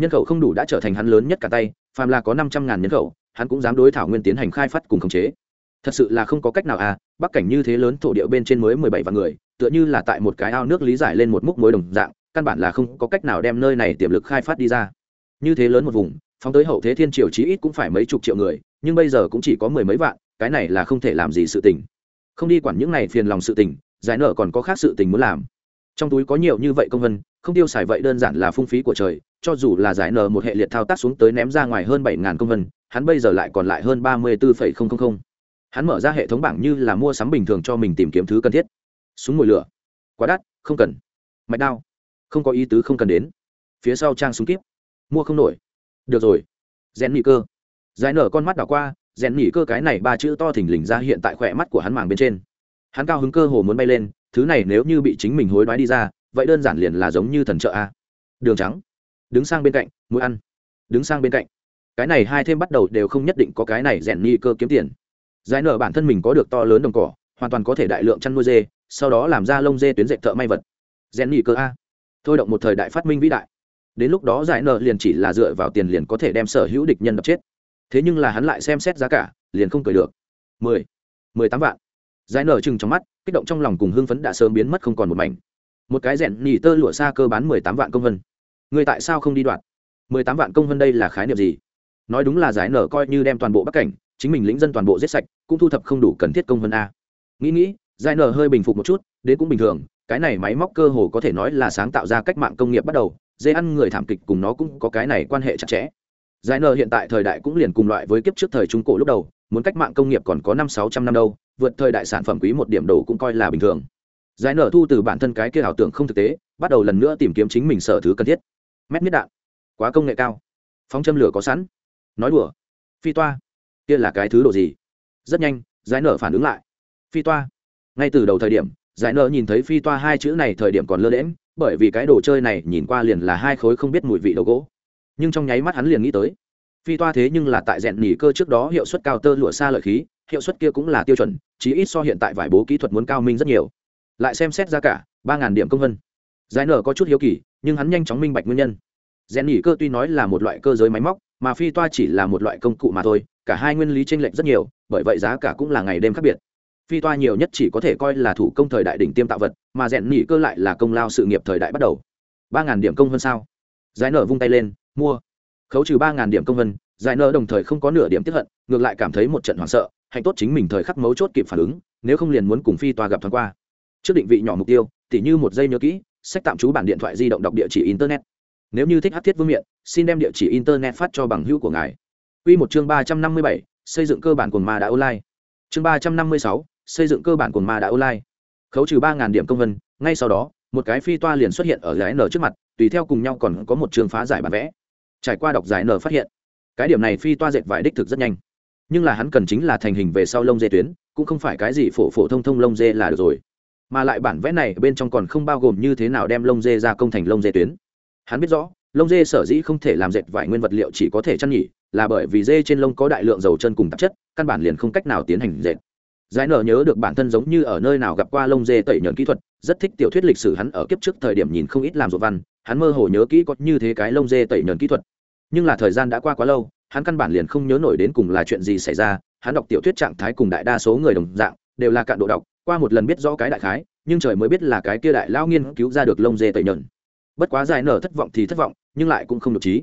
Nhân khẩu không đủ đã trở thành hắn lớn nhất cả tay, phàm là có năm trăm ngàn nhân khẩu, hắn cũng dám đối thảo nguyên tiến hành khai phát cùng khống chế. Thật sự là không có cách nào à bắc cảnh như thế lớn thổ địa bên trên mới mười bảy vạn người, tựa như là tại một cái ao nước lý giải lên một múc mối đồng dạng, căn bản là không có cách nào đem nơi này tiềm lực khai phát đi ra. Như thế lớn một vùng phóng tới hậu thế thiên triều chí ít cũng phải mấy chục triệu người, nhưng bây giờ cũng chỉ có mười mấy vạn, cái này là không thể làm gì sự tình. Không đi quản những này phiền lòng sự tình, giải nợ còn có khác sự tình muốn làm. Trong túi có nhiều như vậy công vân, không tiêu xài vậy đơn giản là phung phí của trời, cho dù là giải nợ một hệ liệt thao tác xuống tới ném ra ngoài hơn bảy ngàn công vân, hắn bây giờ lại còn lại hơn ba mươi bốn hắn mở ra hệ thống bảng như là mua sắm bình thường cho mình tìm kiếm thứ cần thiết. Súng mồi lửa quá đắt, không cần. Mạch đao, không có ý tứ không cần đến. Phía sau trang súng kíp, mua không nổi được rồi. Rèn nỉ cơ. Giải nở con mắt đảo qua rèn nỉ cơ cái này ba chữ to thình lình ra hiện tại khỏe mắt của hắn màng bên trên. Hắn cao hứng cơ hồ muốn bay lên, thứ này nếu như bị chính mình hối đoái đi ra, vậy đơn giản liền là giống như thần trợ a. Đường trắng. Đứng sang bên cạnh mũi ăn. Đứng sang bên cạnh. Cái này hai thêm bắt đầu đều không nhất định có cái này rèn nỉ cơ kiếm tiền. Giải nở bản thân mình có được to lớn đồng cỏ, hoàn toàn có thể đại lượng chăn nuôi dê, sau đó làm ra lông dê tuyến dệt thợ may vật. Rèn nỉ cơ a. Thôi động một thời đại phát minh vĩ đại đến lúc đó giải nợ liền chỉ là dựa vào tiền liền có thể đem sở hữu địch nhân đập chết. Thế nhưng là hắn lại xem xét giá cả, liền không cười được. Mười mười tám vạn. Giải nợ chừng trong mắt, kích động trong lòng cùng hưng phấn đã sớm biến mất không còn một mảnh. Một cái rèn nhì tơ lụa xa cơ bán mười tám vạn công vân. Người tại sao không đi đoạt? Mười tám vạn công vân đây là khái niệm gì? Nói đúng là giải nở coi như đem toàn bộ bắc cảnh, chính mình lĩnh dân toàn bộ giết sạch, cũng thu thập không đủ cần thiết công vân a. Nghĩ nghĩ, giải nở hơi bình phục một chút, đến cũng bình thường, cái này máy móc cơ hồ có thể nói là sáng tạo ra cách mạng công nghiệp bắt đầu dê ăn người thảm kịch cùng nó cũng có cái này quan hệ chặt chẽ. Giải nợ hiện tại thời đại cũng liền cùng loại với kiếp trước thời trung cổ lúc đầu, muốn cách mạng công nghiệp còn có năm sáu trăm năm đâu, vượt thời đại sản phẩm quý một điểm đồ cũng coi là bình thường. Giải nợ thu từ bản thân cái kia ảo tưởng không thực tế, bắt đầu lần nữa tìm kiếm chính mình sở thứ cần thiết. Mét miết đạn. Quá công nghệ cao. Phóng châm lửa có sẵn. Nói đùa. Phi toa. Kia là cái thứ đồ gì? Rất nhanh, giải nợ phản ứng lại. Phi toa. Ngay từ đầu thời điểm, giải nợ nhìn thấy phi toa hai chữ này thời điểm còn lơ lễm bởi vì cái đồ chơi này nhìn qua liền là hai khối không biết mùi vị đầu gỗ. Nhưng trong nháy mắt hắn liền nghĩ tới, phi toa thế nhưng là tại rèn nỉ cơ trước đó hiệu suất cao tơ lụa xa lợi khí, hiệu suất kia cũng là tiêu chuẩn, chí ít so hiện tại vải bố kỹ thuật muốn cao minh rất nhiều. Lại xem xét ra cả, ba ngàn điểm công vân giải nở có chút hiếu kỳ, nhưng hắn nhanh chóng minh bạch nguyên nhân. Rèn nỉ cơ tuy nói là một loại cơ giới máy móc, mà phi toa chỉ là một loại công cụ mà thôi, cả hai nguyên lý tranh lệch rất nhiều, bởi vậy giá cả cũng là ngày đêm khác biệt phi toa nhiều nhất chỉ có thể coi là thủ công thời đại đỉnh tiêm tạo vật mà rèn nỉ cơ lại là công lao sự nghiệp thời đại bắt đầu. Ba ngàn điểm công hơn sao? Giải nở vung tay lên mua. Khấu trừ ba ngàn điểm công hơn, giải nở đồng thời không có nửa điểm tiếp hận ngược lại cảm thấy một trận hoảng sợ hạnh tốt chính mình thời khắc mấu chốt kịp phản ứng nếu không liền muốn cùng phi toa gặp thoáng qua. Trước định vị nhỏ mục tiêu tỉ như một giây nhớ kỹ sách tạm trú bản điện thoại di động đọc địa chỉ internet. Nếu như thích hát thiết vương miện xin đem địa chỉ internet phát cho bằng hữu của ngài. Quy một chương ba trăm năm mươi bảy xây dựng cơ bản của ma đã online. Chương ba trăm năm mươi sáu xây dựng cơ bản của ma đã online. Khấu trừ ba điểm công vân, ngay sau đó, một cái phi toa liền xuất hiện ở giải n trước mặt, tùy theo cùng nhau còn có một trường phá giải bản vẽ. Trải qua đọc giải n phát hiện, cái điểm này phi toa dệt vải đích thực rất nhanh. Nhưng là hắn cần chính là thành hình về sau lông dê tuyến, cũng không phải cái gì phổ phổ thông thông lông dê là được rồi. Mà lại bản vẽ này bên trong còn không bao gồm như thế nào đem lông dê ra công thành lông dê tuyến. Hắn biết rõ, lông dê sở dĩ không thể làm dệt vải nguyên vật liệu chỉ có thể chăn nhỉ, là bởi vì dê trên lông có đại lượng dầu chân cùng tạp chất, căn bản liền không cách nào tiến hành dệt giải nở nhớ được bản thân giống như ở nơi nào gặp qua lông dê tẩy nhờn kỹ thuật, rất thích tiểu thuyết lịch sử hắn ở kiếp trước thời điểm nhìn không ít làm ruột văn, hắn mơ hồ nhớ kỹ có như thế cái lông dê tẩy nhờn kỹ thuật. Nhưng là thời gian đã qua quá lâu, hắn căn bản liền không nhớ nổi đến cùng là chuyện gì xảy ra, hắn đọc tiểu thuyết trạng thái cùng đại đa số người đồng dạng, đều là cạn độ đọc, qua một lần biết rõ cái đại khái, nhưng trời mới biết là cái kia đại lao nghiên cứu ra được lông dê tẩy nhờn. Bất quá giải nở thất vọng thì thất vọng, nhưng lại cũng không được trí.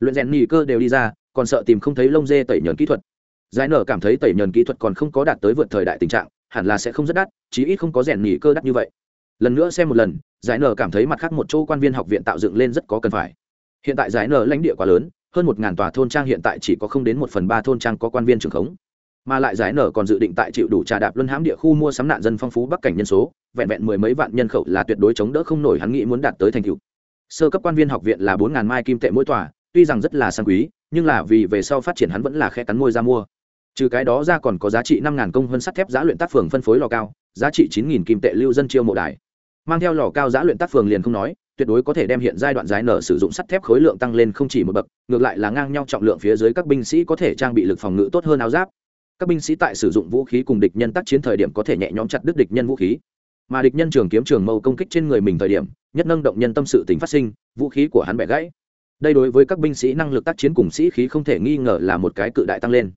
Luyện rèn nhì cơ đều đi ra, còn sợ tìm không thấy lông dê tẩy nhờn kỹ thuật giải nở cảm thấy tẩy nhờn kỹ thuật còn không có đạt tới vượt thời đại tình trạng, hẳn là sẽ không rất đắt, chí ít không có rèn nhỉ cơ đắt như vậy. Lần nữa xem một lần, giải nở cảm thấy mặt khác một chỗ quan viên học viện tạo dựng lên rất có cần phải. Hiện tại giải nở lãnh địa quá lớn, hơn một ngàn tòa thôn trang hiện tại chỉ có không đến một phần ba thôn trang có quan viên trưởng khống. Mà lại giải nở còn dự định tại chịu đủ trà đạp luân hãm địa khu mua sắm nạn dân phong phú bắc cảnh nhân số, vẹn vẹn mười mấy vạn nhân khẩu là tuyệt đối chống đỡ không nổi hắn nghĩ muốn đạt tới thành tựu. Sơ cấp quan viên học viện là bốn ngàn mai kim tệ mỗi tòa, tuy rằng rất là sang quý, nhưng là vì về sau phát triển hắn vẫn là khe cắn môi ra mua trừ cái đó ra còn có giá trị năm ngàn công hơn sắt thép giá luyện tác phường phân phối lò cao, giá trị chín nghìn kim tệ lưu dân chiêu mộ đài. Mang theo lò cao giá luyện tác phường liền không nói, tuyệt đối có thể đem hiện giai đoạn giải nở sử dụng sắt thép khối lượng tăng lên không chỉ một bậc, ngược lại là ngang nhau trọng lượng phía dưới các binh sĩ có thể trang bị lực phòng ngự tốt hơn áo giáp. Các binh sĩ tại sử dụng vũ khí cùng địch nhân tác chiến thời điểm có thể nhẹ nhõm chặt đứt địch nhân vũ khí. Mà địch nhân trường kiếm trường mâu công kích trên người mình thời điểm, nhất nâng động nhân tâm sự tình phát sinh, vũ khí của hắn bẻ gãy. Đây đối với các binh sĩ năng lực tác chiến cùng sĩ khí không thể nghi ngờ là một cái cự đại tăng lên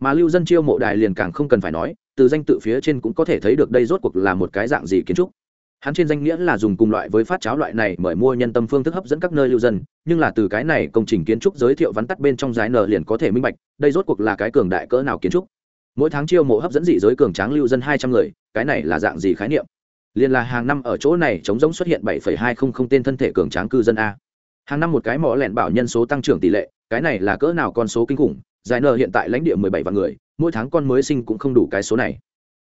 mà lưu dân chiêu mộ đài liền càng không cần phải nói, từ danh tự phía trên cũng có thể thấy được đây rốt cuộc là một cái dạng gì kiến trúc. Hắn trên danh nghĩa là dùng cùng loại với phát cháo loại này mời mua nhân tâm phương thức hấp dẫn các nơi lưu dân, nhưng là từ cái này công trình kiến trúc giới thiệu vắn tắt bên trong giái nở liền có thể minh bạch, đây rốt cuộc là cái cường đại cỡ nào kiến trúc. Mỗi tháng chiêu mộ hấp dẫn dị giới cường tráng lưu dân hai trăm người, cái này là dạng gì khái niệm? Liền là hàng năm ở chỗ này chống giống xuất hiện bảy hai không không tên thân thể cường tráng cư dân a. Hàng năm một cái mỏ lẹn bảo nhân số tăng trưởng tỷ lệ, cái này là cỡ nào con số kinh khủng giải nợ hiện tại lãnh địa mười bảy vạn người, mỗi tháng con mới sinh cũng không đủ cái số này.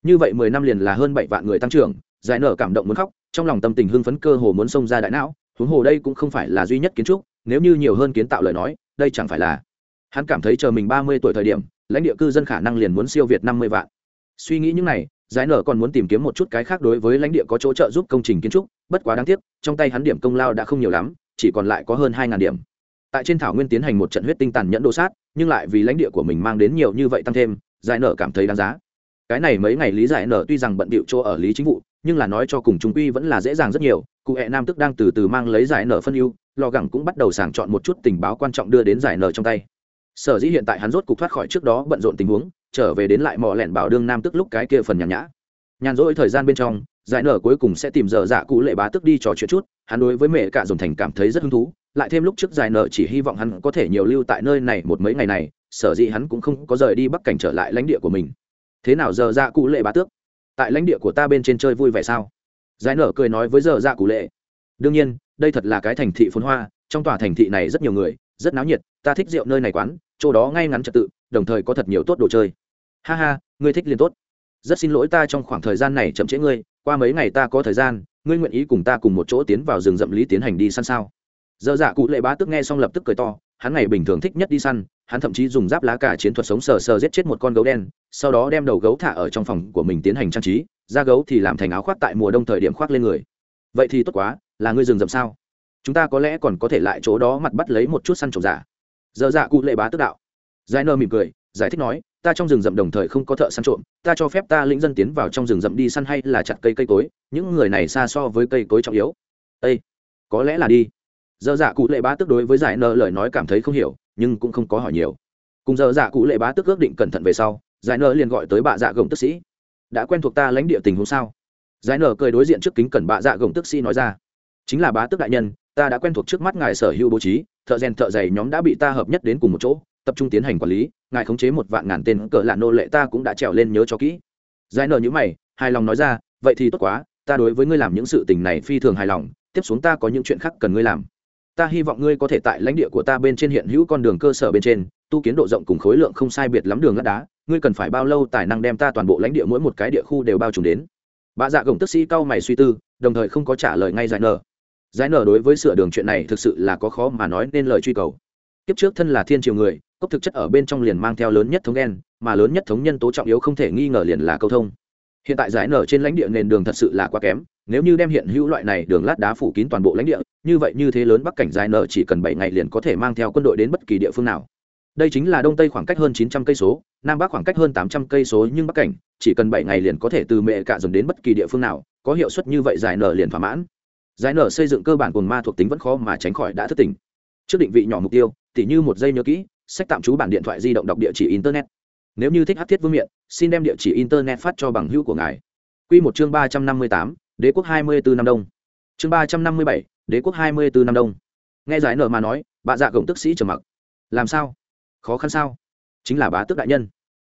Như vậy mười năm liền là hơn bảy vạn người tăng trưởng, giải nợ cảm động muốn khóc, trong lòng tâm tình hưng phấn cơ hồ muốn xông ra đại não, huống hồ đây cũng không phải là duy nhất kiến trúc, nếu như nhiều hơn kiến tạo lời nói, đây chẳng phải là hắn cảm thấy chờ mình ba mươi tuổi thời điểm, lãnh địa cư dân khả năng liền muốn siêu việt năm mươi vạn. Suy nghĩ những này, giải nở còn muốn tìm kiếm một chút cái khác đối với lãnh địa có chỗ trợ giúp công trình kiến trúc, bất quá đáng tiếc, trong tay hắn điểm công lao đã không nhiều lắm, chỉ còn lại có hơn hai điểm. Tại trên thảo nguyên tiến hành một trận huyết tinh tàn nhẫn đồ sát nhưng lại vì lãnh địa của mình mang đến nhiều như vậy tăng thêm, giải nở cảm thấy đáng giá. Cái này mấy ngày lý giải nở tuy rằng bận bịu chỗ ở lý chính vụ, nhưng là nói cho cùng chúng quy vẫn là dễ dàng rất nhiều, cụ hẹ nam tức đang từ từ mang lấy giải nở phân ưu, lò gẳng cũng bắt đầu sàng chọn một chút tình báo quan trọng đưa đến giải nở trong tay. Sở dĩ hiện tại hắn rốt cục thoát khỏi trước đó bận rộn tình huống, trở về đến lại mò lẹn bảo đương nam tức lúc cái kia phần nhàn nhã. Nhàn rỗi thời gian bên trong, giải nở cuối cùng sẽ tìm giờ dạ cụ lệ bá tức đi trò chuyện chút, hắn đối với mẹ cả dồn thành cảm thấy rất hứng thú lại thêm lúc trước giải nợ chỉ hy vọng hắn có thể nhiều lưu tại nơi này một mấy ngày này, sở dĩ hắn cũng không có rời đi bắc cảnh trở lại lãnh địa của mình. Thế nào giờ dạ cụ lệ bá tước? Tại lãnh địa của ta bên trên chơi vui vẻ sao? Giải nợ cười nói với giờ dạ cụ lệ. Đương nhiên, đây thật là cái thành thị phồn hoa, trong tòa thành thị này rất nhiều người, rất náo nhiệt, ta thích rượu nơi này quán, chỗ đó ngay ngắn trật tự, đồng thời có thật nhiều tốt đồ chơi. Ha ha, ngươi thích liền tốt. Rất xin lỗi ta trong khoảng thời gian này chậm trễ ngươi, qua mấy ngày ta có thời gian, ngươi nguyện ý cùng ta cùng một chỗ tiến vào rừng rậm lý tiến hành đi săn sao? Dở dạ cụ lệ bá tức nghe xong lập tức cười to, hắn ngày bình thường thích nhất đi săn, hắn thậm chí dùng giáp lá cả chiến thuật sống sờ sờ giết chết một con gấu đen, sau đó đem đầu gấu thả ở trong phòng của mình tiến hành trang trí, da gấu thì làm thành áo khoác tại mùa đông thời điểm khoác lên người. Vậy thì tốt quá, là ngươi rừng rậm sao? Chúng ta có lẽ còn có thể lại chỗ đó mặt bắt lấy một chút săn trộm giả Dở dạ cụ lệ bá tức đạo. Giải nơ mỉm cười, giải thích nói, ta trong rừng rậm đồng thời không có thợ săn trộm, ta cho phép ta lĩnh dân tiến vào trong rừng rậm đi săn hay là chặt cây cây cối, những người này xa so với cây cối trọng yếu. Ê, có lẽ là đi dơ dạ cụ lệ bá tức đối với giải nợ lời nói cảm thấy không hiểu, nhưng cũng không có hỏi nhiều. Cùng dơ dạ cụ lệ bá tức ước định cẩn thận về sau, giải nợ liền gọi tới bạ dạ gồng tức sĩ. Đã quen thuộc ta lãnh địa tình huống sao? Giải nợ cười đối diện trước kính cẩn bạ dạ gồng tức sĩ nói ra. Chính là bá tức đại nhân, ta đã quen thuộc trước mắt ngài sở hữu bố trí, thợ rèn thợ giày nhóm đã bị ta hợp nhất đến cùng một chỗ, tập trung tiến hành quản lý, ngài khống chế một vạn ngàn tên cỡ lạ nô lệ ta cũng đã trèo lên nhớ cho kỹ. Giải nợ nhữ mày, hài lòng nói ra, vậy thì tốt quá, ta đối với ngươi làm những sự tình này phi thường hài lòng, tiếp xuống ta có những chuyện khác cần ngươi làm ta hy vọng ngươi có thể tại lãnh địa của ta bên trên hiện hữu con đường cơ sở bên trên, tu kiến độ rộng cùng khối lượng không sai biệt lắm đường lát đá, ngươi cần phải bao lâu tài năng đem ta toàn bộ lãnh địa mỗi một cái địa khu đều bao trùm đến? Bà dạ gồng tức sĩ cao mày suy tư, đồng thời không có trả lời ngay giải nở. Giải nở đối với sửa đường chuyện này thực sự là có khó mà nói nên lời truy cầu. Kiếp trước thân là thiên triều người, cốc thực chất ở bên trong liền mang theo lớn nhất thống đen mà lớn nhất thống nhân tố trọng yếu không thể nghi ngờ liền là câu thông hiện tại giải nở trên lãnh địa nền đường thật sự là quá kém, nếu như đem hiện hữu loại này đường lát đá phủ kín toàn bộ lãnh địa, như vậy như thế lớn bắc cảnh giải nở chỉ cần bảy ngày liền có thể mang theo quân đội đến bất kỳ địa phương nào. Đây chính là đông tây khoảng cách hơn chín trăm cây số, nam bắc khoảng cách hơn tám trăm cây số nhưng bắc cảnh, chỉ cần bảy ngày liền có thể từ mẹ cạ dồn đến bất kỳ địa phương nào, có hiệu suất như vậy giải nở liền thỏa mãn. Giải nở xây dựng cơ bản cồn ma thuộc tính vẫn khó mà tránh khỏi đã thất tình trước định vị nhỏ mục tiêu, tỉ như một giây nhớ kỹ, sách tạm trú bản điện thoại di động đọc địa chỉ internet nếu như thích hát thiết vương miện, xin đem địa chỉ internet phát cho bằng hữu của ngài. Q một chương ba trăm năm mươi tám, đế quốc hai mươi bốn năm đông. Chương ba trăm năm mươi bảy, đế quốc hai mươi bốn năm đông. Nghe giải nở mà nói, bà dạ gồng tức sĩ trầm mặc. Làm sao? Khó khăn sao? Chính là bá tước đại nhân.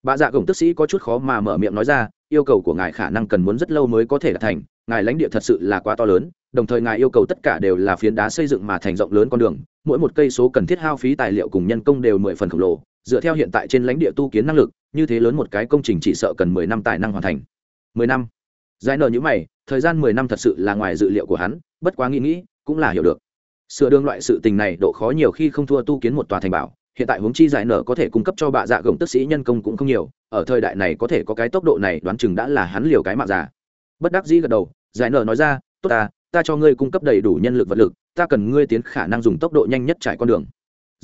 Bà dạ gồng tức sĩ có chút khó mà mở miệng nói ra, yêu cầu của ngài khả năng cần muốn rất lâu mới có thể đạt thành, ngài lãnh địa thật sự là quá to lớn, đồng thời ngài yêu cầu tất cả đều là phiến đá xây dựng mà thành rộng lớn con đường, mỗi một cây số cần thiết hao phí tài liệu cùng nhân công đều mười phần khổng lồ dựa theo hiện tại trên lãnh địa tu kiến năng lực, như thế lớn một cái công trình chỉ sợ cần mười năm tài năng hoàn thành. Mười năm? Giải nợ những mày, thời gian mười năm thật sự là ngoài dự liệu của hắn, bất quá nghĩ nghĩ, cũng là hiểu được. Sửa đường loại sự tình này độ khó nhiều khi không thua tu kiến một tòa thành bảo, hiện tại huống chi giải nợ có thể cung cấp cho bạ dạ gồng tức sĩ nhân công cũng không nhiều, ở thời đại này có thể có cái tốc độ này đoán chừng đã là hắn liều cái mạng già. Bất đắc dĩ gật đầu, giải nợ nói ra, tốt ta ta cho ngươi cung cấp đầy đủ nhân lực vật lực, ta cần ngươi tiến khả năng dùng tốc độ nhanh nhất trải con đường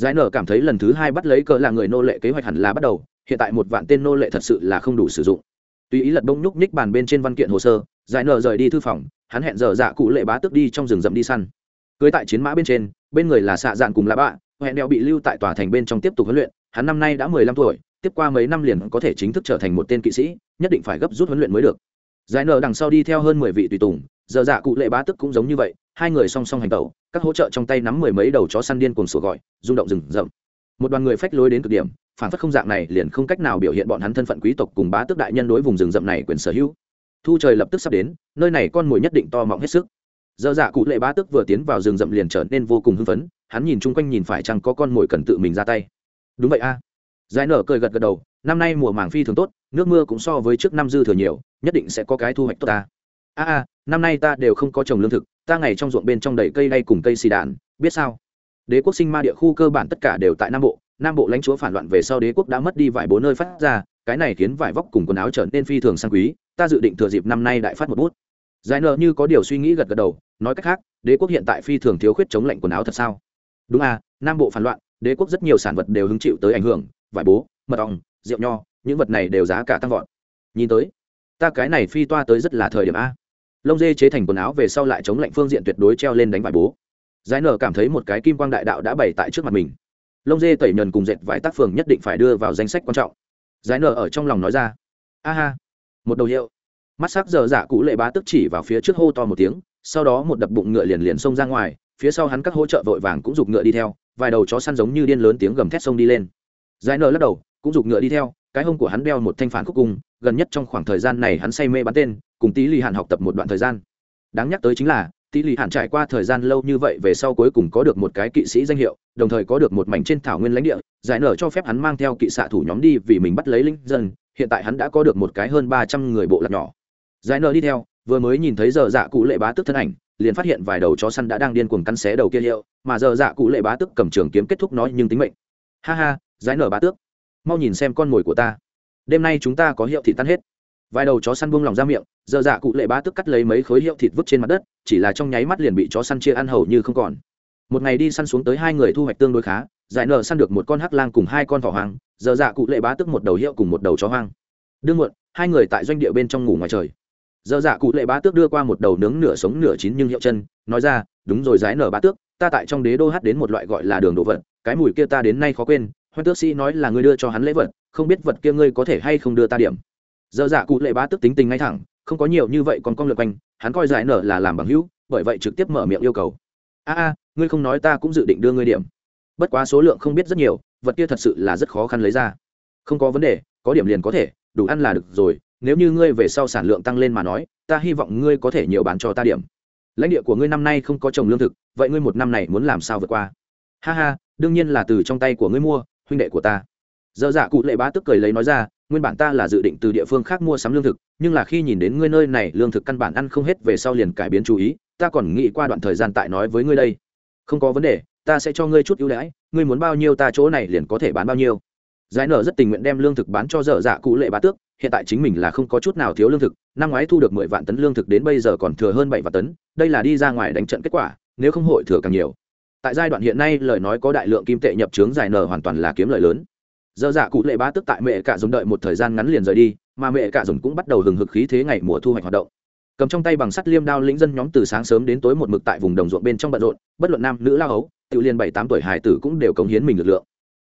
giải nở cảm thấy lần thứ hai bắt lấy cờ là người nô lệ kế hoạch hẳn là bắt đầu, hiện tại một vạn tên nô lệ thật sự là không đủ sử dụng. Tùy ý lật bông nhúc nhích bàn bên trên văn kiện hồ sơ, giải nở rời đi thư phòng, hắn hẹn giờ dạ cụ lệ bá tức đi trong rừng rậm đi săn. Cưới tại chiến mã bên trên, bên người là xạ dạn cùng lá bạ, hẹn đeo bị lưu tại tòa thành bên trong tiếp tục huấn luyện, hắn năm nay đã mười lăm tuổi, tiếp qua mấy năm liền có thể chính thức trở thành một tên kỵ sĩ, nhất định phải gấp rút huấn luyện mới được. Giải nở đằng sau đi theo hơn mười vị tùy tùng giờ dạ cụ lệ bá tức cũng giống như vậy, hai người song song hành tẩu, các hỗ trợ trong tay nắm mười mấy đầu chó săn điên cuồng sổ gọi, rung động rừng rậm. Một đoàn người phách lối đến cực điểm, phản phất không dạng này liền không cách nào biểu hiện bọn hắn thân phận quý tộc cùng bá tước đại nhân đối vùng rừng rậm này quyền sở hữu. Thu trời lập tức sắp đến, nơi này con mồi nhất định to mọng hết sức. Dơ dạ cụ lệ bá tước vừa tiến vào rừng rậm liền trở nên vô cùng hưng phấn, hắn nhìn chung quanh nhìn phải chăng có con mồi cần tự mình ra tay. Đúng vậy a. Giải nở cười gật gật đầu, năm nay mùa màng phi thường tốt, nước mưa cũng so với trước năm dư thừa nhiều, nhất định sẽ có cái thu hoạch tốt ta a a năm nay ta đều không có trồng lương thực, ta ngày trong ruộng bên trong đầy cây đay cùng cây xì đạn biết sao? Đế quốc sinh ma địa khu cơ bản tất cả đều tại nam bộ nam bộ lãnh chúa phản loạn về sau đế quốc đã mất đi vài bốn nơi phát ra, cái này khiến vải vóc cùng quần áo trở nên phi thường sang quý, ta dự định thừa dịp năm nay đại phát một bút. Giải nợ như có điều suy nghĩ gật gật đầu, nói cách khác, đế quốc hiện tại phi thường thiếu khuyết chống lạnh quần áo thật sao? Đúng à nam bộ phản loạn, đế quốc rất nhiều sản vật đều hứng chịu tới ảnh hưởng, vải bố, mật ong, rượu nho, những vật này đều giá cả tăng vọt. Nhìn tới, ta cái này phi toa tới rất là thời điểm a lông dê chế thành quần áo về sau lại chống lạnh phương diện tuyệt đối treo lên đánh vải bố. Giải nở cảm thấy một cái kim quang đại đạo đã bày tại trước mặt mình. Lông dê tẩy nhuần cùng dệt vải tác phường nhất định phải đưa vào danh sách quan trọng. Giải nở ở trong lòng nói ra. A ha. Một đầu hiệu. Mắt sắc giờ dạ cụ lệ bá tức chỉ vào phía trước hô to một tiếng, sau đó một đập bụng ngựa liền liền xông ra ngoài, phía sau hắn các hỗ trợ vội vàng cũng giục ngựa đi theo, vài đầu chó săn giống như điên lớn tiếng gầm thét sông đi lên. Giải nở lắc đầu, cũng giục ngựa đi theo, cái hông của hắn đeo một thanh phản khúc cung, gần nhất trong khoảng thời gian này hắn say mê bắn tên cùng tí lì hạn học tập một đoạn thời gian. Đáng nhắc tới chính là, tí lì hạn trải qua thời gian lâu như vậy về sau cuối cùng có được một cái kỵ sĩ danh hiệu, đồng thời có được một mảnh trên thảo nguyên lãnh địa, giải nở cho phép hắn mang theo kỵ xạ thủ nhóm đi vì mình bắt lấy linh dân, hiện tại hắn đã có được một cái hơn ba trăm người bộ lạc nhỏ. Giải nở đi theo, vừa mới nhìn thấy giờ dạ cụ lệ bá tức thân ảnh, liền phát hiện vài đầu chó săn đã đang điên cuồng cắn xé đầu kia hiệu, mà giờ dạ cụ lệ bá tức cầm trường kiếm kết thúc nói nhưng tính mệnh. Ha ha, giải nở bá tước. Mau nhìn xem con mồi của ta. Đêm nay chúng ta có hiệu thị tan hết vài đầu chó săn buông lòng ra miệng, giờ dạ cụ lệ bá tức cắt lấy mấy khối hiệu thịt vứt trên mặt đất, chỉ là trong nháy mắt liền bị chó săn chia ăn hầu như không còn. Một ngày đi săn xuống tới hai người thu hoạch tương đối khá, giải nở săn được một con hắc lang cùng hai con thỏ hoang, giờ dạ cụ lệ bá tức một đầu hiệu cùng một đầu chó hoang. Đương muộn, hai người tại doanh địa bên trong ngủ ngoài trời. Giờ dạ cụ lệ bá tước đưa qua một đầu nướng nửa sống nửa chín nhưng hiệu chân, nói ra, đúng rồi, giải nở bá tước, ta tại trong đế đô hát đến một loại gọi là đường đồ vật, cái mùi kia ta đến nay khó quên, hoan tước sĩ nói là người đưa cho hắn lễ vật, không biết vật kia ngươi có thể hay không đưa ta điểm giờ dạ cụ lệ bá tức tính tình ngay thẳng, không có nhiều như vậy còn con lượt quanh, hắn coi giải nở là làm bằng hữu, bởi vậy trực tiếp mở miệng yêu cầu. A a, ngươi không nói ta cũng dự định đưa ngươi điểm. Bất quá số lượng không biết rất nhiều, vật kia thật sự là rất khó khăn lấy ra. Không có vấn đề, có điểm liền có thể, đủ ăn là được rồi, nếu như ngươi về sau sản lượng tăng lên mà nói, ta hy vọng ngươi có thể nhiều bán cho ta điểm. Lãnh địa của ngươi năm nay không có trồng lương thực, vậy ngươi một năm này muốn làm sao vượt qua? Ha ha, đương nhiên là từ trong tay của ngươi mua, huynh đệ của ta. Dơ dạ cụ lệ bá tức cười lấy nói ra nguyên bản ta là dự định từ địa phương khác mua sắm lương thực, nhưng là khi nhìn đến ngươi nơi này, lương thực căn bản ăn không hết về sau liền cải biến chú ý, ta còn nghĩ qua đoạn thời gian tại nói với ngươi đây. Không có vấn đề, ta sẽ cho ngươi chút ưu đãi, ngươi muốn bao nhiêu ta chỗ này liền có thể bán bao nhiêu. Giải nở rất tình nguyện đem lương thực bán cho dở dạ cụ lệ bá tước, hiện tại chính mình là không có chút nào thiếu lương thực, năm ngoái thu được mười vạn tấn lương thực đến bây giờ còn thừa hơn bảy vạn tấn, đây là đi ra ngoài đánh trận kết quả, nếu không hội thừa càng nhiều. Tại giai đoạn hiện nay, lời nói có đại lượng kim tệ nhập trướng giải nở hoàn toàn là kiếm lợi lớn giờ dạ cụ lệ bá tức tại mẹ cả dùng đợi một thời gian ngắn liền rời đi, mà mẹ cả dùng cũng bắt đầu hừng hực khí thế ngày mùa thu hoạch hoạt động. Cầm trong tay bằng sắt liêm đao lĩnh dân nhóm từ sáng sớm đến tối một mực tại vùng đồng ruộng bên trong bận rộn, bất luận nam nữ lao ấu tự liên bảy tám tuổi hải tử cũng đều cống hiến mình lực lượng.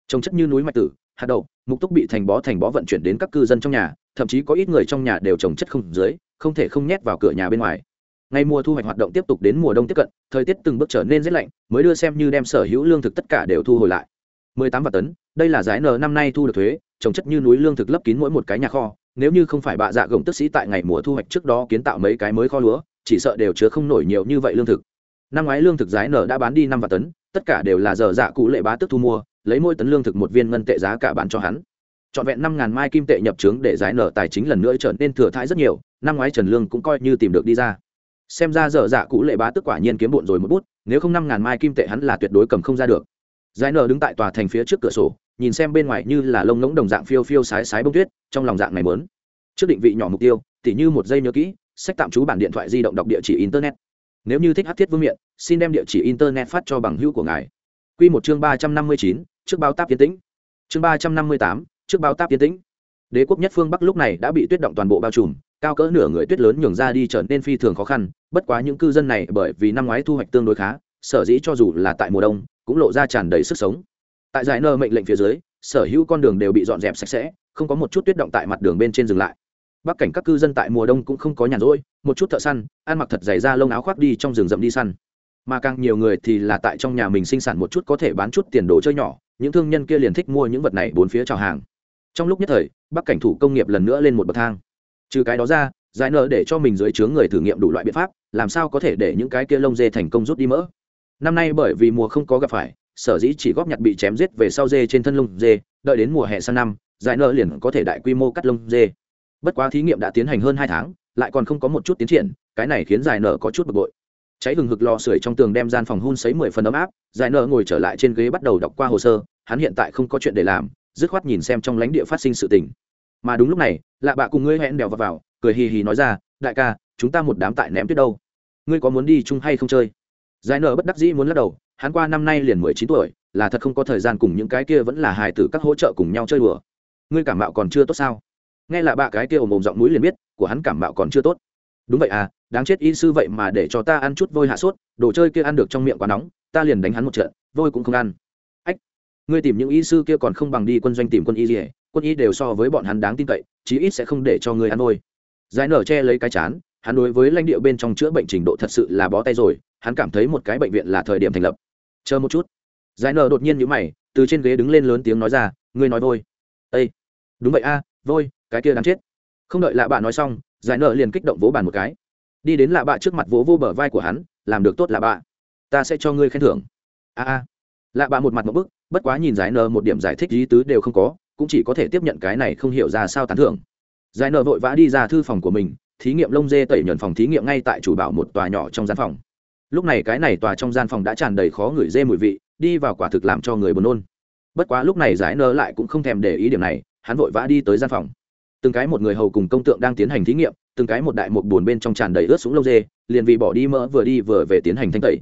Trông chất như núi mạch tử, hạt đậu, mục túc bị thành bó thành bó vận chuyển đến các cư dân trong nhà, thậm chí có ít người trong nhà đều trồng chất không dưới, không thể không nhét vào cửa nhà bên ngoài. Ngày mùa thu hoạch hoạt động tiếp tục đến mùa đông tiếp cận, thời tiết từng bước trở nên rét lạnh, mới đưa xem như đem sở hữu lương thực tất cả đều thu hồi lại mười tám vạn tấn, đây là giải n năm nay thu được thuế, trồng chất như núi lương thực lấp kín mỗi một cái nhà kho, nếu như không phải bạ dạ gồng tức sĩ tại ngày mùa thu hoạch trước đó kiến tạo mấy cái mới kho lúa, chỉ sợ đều chứa không nổi nhiều như vậy lương thực. Năm ngoái lương thực giải n đã bán đi năm vạn tấn, tất cả đều là giờ dạ cụ lệ bá tức thu mua, lấy mỗi tấn lương thực một viên ngân tệ giá cả bán cho hắn. Trọn vẹn năm ngàn mai kim tệ nhập trướng để giải nở tài chính lần nữa trở nên thừa thãi rất nhiều, năm ngoái trần lương cũng coi như tìm được đi ra. Xem ra dở dạ cụ lệ bá tức quả nhiên kiếm bộn rồi một bút, nếu không năm ngàn mai kim tệ hắn là tuyệt đối cầm không ra được giải nở đứng tại tòa thành phía trước cửa sổ, nhìn xem bên ngoài như là lông ngỗng đồng dạng phiêu phiêu sái sái bông tuyết, trong lòng dạng này mớn trước định vị nhỏ mục tiêu, tỉ như một giây nhớ kỹ, sách tạm trú bản điện thoại di động đọc địa chỉ internet. Nếu như thích hát thiết vương miện, xin đem địa chỉ internet phát cho bằng hữu của ngài. Q một chương ba trăm năm mươi chín, trước báo táp tiến tĩnh. Chương ba trăm năm mươi tám, trước báo táp tiến tĩnh. Đế quốc nhất phương bắc lúc này đã bị tuyết động toàn bộ bao trùm, cao cỡ nửa người tuyết lớn nhường ra đi trở nên phi thường khó khăn, bất quá những cư dân này bởi vì năm ngoái thu hoạch tương đối khá, sở dĩ cho dù là tại mùa đông cũng lộ ra tràn đầy sức sống. Tại giải nơ mệnh lệnh phía dưới, sở hữu con đường đều bị dọn dẹp sạch sẽ, không có một chút tuyết động tại mặt đường bên trên dừng lại. Bắc cảnh các cư dân tại mùa đông cũng không có nhàn rỗi, một chút thợ săn, ăn mặc thật dày da lông áo khoác đi trong rừng rậm đi săn. Mà càng nhiều người thì là tại trong nhà mình sinh sản một chút có thể bán chút tiền đồ chơi nhỏ, những thương nhân kia liền thích mua những vật này bốn phía trào hàng. Trong lúc nhất thời, bắc cảnh thủ công nghiệp lần nữa lên một bậc thang. Trừ cái đó ra, giải nợ để cho mình dưới chướng người thử nghiệm đủ loại biện pháp, làm sao có thể để những cái kia lông dê thành công rút đi mỡ? Năm nay bởi vì mùa không có gặp phải sở dĩ chỉ góp nhặt bị chém giết về sau dê trên thân lông dê đợi đến mùa hè sang năm giải nợ liền có thể đại quy mô cắt lông dê. Bất quá thí nghiệm đã tiến hành hơn hai tháng lại còn không có một chút tiến triển cái này khiến giải nợ có chút bực bội. Cháy hừng hực lò sưởi trong tường đem gian phòng hun sấy mười phần ấm áp giải nợ ngồi trở lại trên ghế bắt đầu đọc qua hồ sơ hắn hiện tại không có chuyện để làm dứt khoát nhìn xem trong lãnh địa phát sinh sự tình. Mà đúng lúc này lạ bạ cùng ngươi hẹn đèo vào, vào cười hì hì nói ra đại ca chúng ta một đám tại ném tuyết đâu? Ngươi có muốn đi chung hay không chơi? Giải nợ bất đắc dĩ muốn lắc đầu, hắn qua năm nay liền mười chín tuổi, là thật không có thời gian cùng những cái kia vẫn là hài tử các hỗ trợ cùng nhau chơi đùa. Ngươi cảm mạo còn chưa tốt sao? Nghe là ba cái kia ồm ồm giọng mũi liền biết, của hắn cảm mạo còn chưa tốt. Đúng vậy à đáng chết y sư vậy mà để cho ta ăn chút vôi hạ sốt, đồ chơi kia ăn được trong miệng quá nóng, ta liền đánh hắn một trận, vôi cũng không ăn. Ách, ngươi tìm những y sư kia còn không bằng đi quân doanh tìm quân y gì quân y đều so với bọn hắn đáng tin cậy, chí ít sẽ không để cho ngươi ăn vôi. Giải nở che lấy cái chán, hắn đối với lãnh địa bên trong chữa bệnh trình độ thật sự là bó tay rồi hắn cảm thấy một cái bệnh viện là thời điểm thành lập. Chờ một chút. Giải nở đột nhiên nhíu mày, từ trên ghế đứng lên lớn tiếng nói ra, ngươi nói vôi. Ây đúng vậy a, vôi, cái kia đáng chết. Không đợi lạ bạ nói xong, giải nở liền kích động vỗ bàn một cái. Đi đến lạ bạ trước mặt vỗ vô bờ vai của hắn, làm được tốt lạ bạ. Ta sẽ cho ngươi khen thưởng. A a. Lạ bạ một mặt một bức, bất quá nhìn giải nở một điểm giải thích lý tứ đều không có, cũng chỉ có thể tiếp nhận cái này không hiểu ra sao tán thưởng. Giải nở vội vã đi ra thư phòng của mình, thí nghiệm lông dê tẩy nhuần phòng thí nghiệm ngay tại chủ bảo một tòa nhỏ trong gian phòng lúc này cái này tòa trong gian phòng đã tràn đầy khó ngửi dê mùi vị, đi vào quả thực làm cho người buồn nôn. Bất quá lúc này giải nở lại cũng không thèm để ý điểm này, hắn vội vã đi tới gian phòng. Từng cái một người hầu cùng công tượng đang tiến hành thí nghiệm, từng cái một đại một buồn bên trong tràn đầy ướt súng lông dê, liền vì bỏ đi mỡ vừa đi vừa về tiến hành thanh tẩy.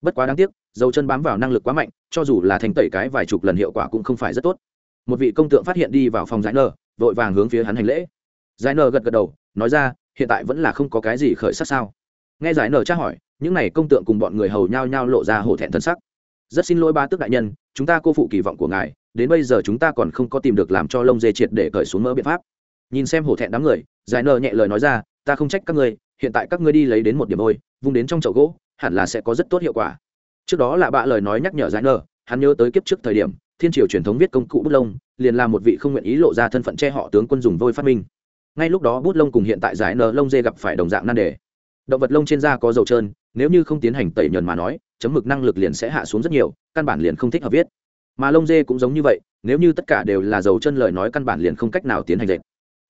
Bất quá đáng tiếc dầu chân bám vào năng lực quá mạnh, cho dù là thanh tẩy cái vài chục lần hiệu quả cũng không phải rất tốt. Một vị công tượng phát hiện đi vào phòng giải nơ, vội vàng hướng phía hắn hành lễ. Giải nơ gật gật đầu, nói ra, hiện tại vẫn là không có cái gì khởi sắc sao? Nghe giải nơ tra hỏi những này công tượng cùng bọn người hầu nhao nhao lộ ra hổ thẹn thân sắc. Rất xin lỗi ba tước đại nhân, chúng ta cô phụ kỳ vọng của ngài, đến bây giờ chúng ta còn không có tìm được làm cho lông dê triệt để cởi xuống mỡ biện pháp. Nhìn xem hổ thẹn đám người, giải nờ nhẹ lời nói ra, ta không trách các ngươi, hiện tại các ngươi đi lấy đến một điểm ôi vung đến trong chậu gỗ, hẳn là sẽ có rất tốt hiệu quả. Trước đó là bạ lời nói nhắc nhở giải nờ, hắn nhớ tới kiếp trước thời điểm, thiên triều truyền thống viết công cụ bút lông, liền là một vị không nguyện ý lộ ra thân phận che họ tướng quân dùng vôi phát minh. Ngay lúc đó bút lông cùng hiện tại giải nờ lông dê gặp phải đồng dạng nan đề. Động vật lông trên da có dầu trơn nếu như không tiến hành tẩy nhuần mà nói, chấm mực năng lực liền sẽ hạ xuống rất nhiều, căn bản liền không thích hợp viết. Mà lông dê cũng giống như vậy, nếu như tất cả đều là dầu chân lời nói căn bản liền không cách nào tiến hành dệt.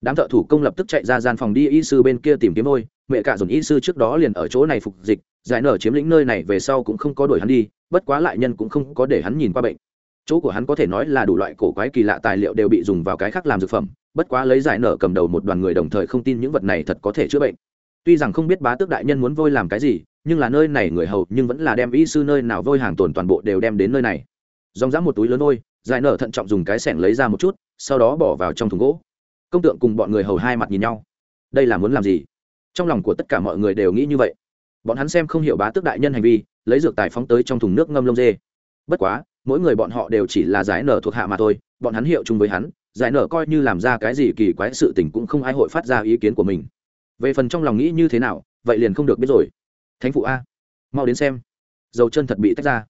Đám thợ thủ công lập tức chạy ra gian phòng đi y sư bên kia tìm kiếm ôi mẹ cả dồn y sư trước đó liền ở chỗ này phục dịch, giải nở chiếm lĩnh nơi này về sau cũng không có đuổi hắn đi, bất quá lại nhân cũng không có để hắn nhìn qua bệnh. Chỗ của hắn có thể nói là đủ loại cổ quái kỳ lạ tài liệu đều bị dùng vào cái khác làm dược phẩm, bất quá lấy giải nở cầm đầu một đoàn người đồng thời không tin những vật này thật có thể chữa bệnh tuy rằng không biết bá tước đại nhân muốn vôi làm cái gì, nhưng là nơi này người hầu nhưng vẫn là đem y sư nơi nào vôi hàng tồn toàn bộ đều đem đến nơi này. Dòng dã một túi lớn vôi giải nở thận trọng dùng cái sẻng lấy ra một chút, sau đó bỏ vào trong thùng gỗ. Công tượng cùng bọn người hầu hai mặt nhìn nhau. Đây là muốn làm gì? Trong lòng của tất cả mọi người đều nghĩ như vậy. Bọn hắn xem không hiểu bá tước đại nhân hành vi, lấy dược tài phóng tới trong thùng nước ngâm lông dê. Bất quá, mỗi người bọn họ đều chỉ là giải nở thuộc hạ mà thôi, bọn hắn hiệu chung với hắn, giải nở coi như làm ra cái gì kỳ quái sự tình cũng không ai hội phát ra ý kiến của mình về phần trong lòng nghĩ như thế nào, vậy liền không được biết rồi. Thánh phụ a, mau đến xem. Dầu chân thật bị tách ra.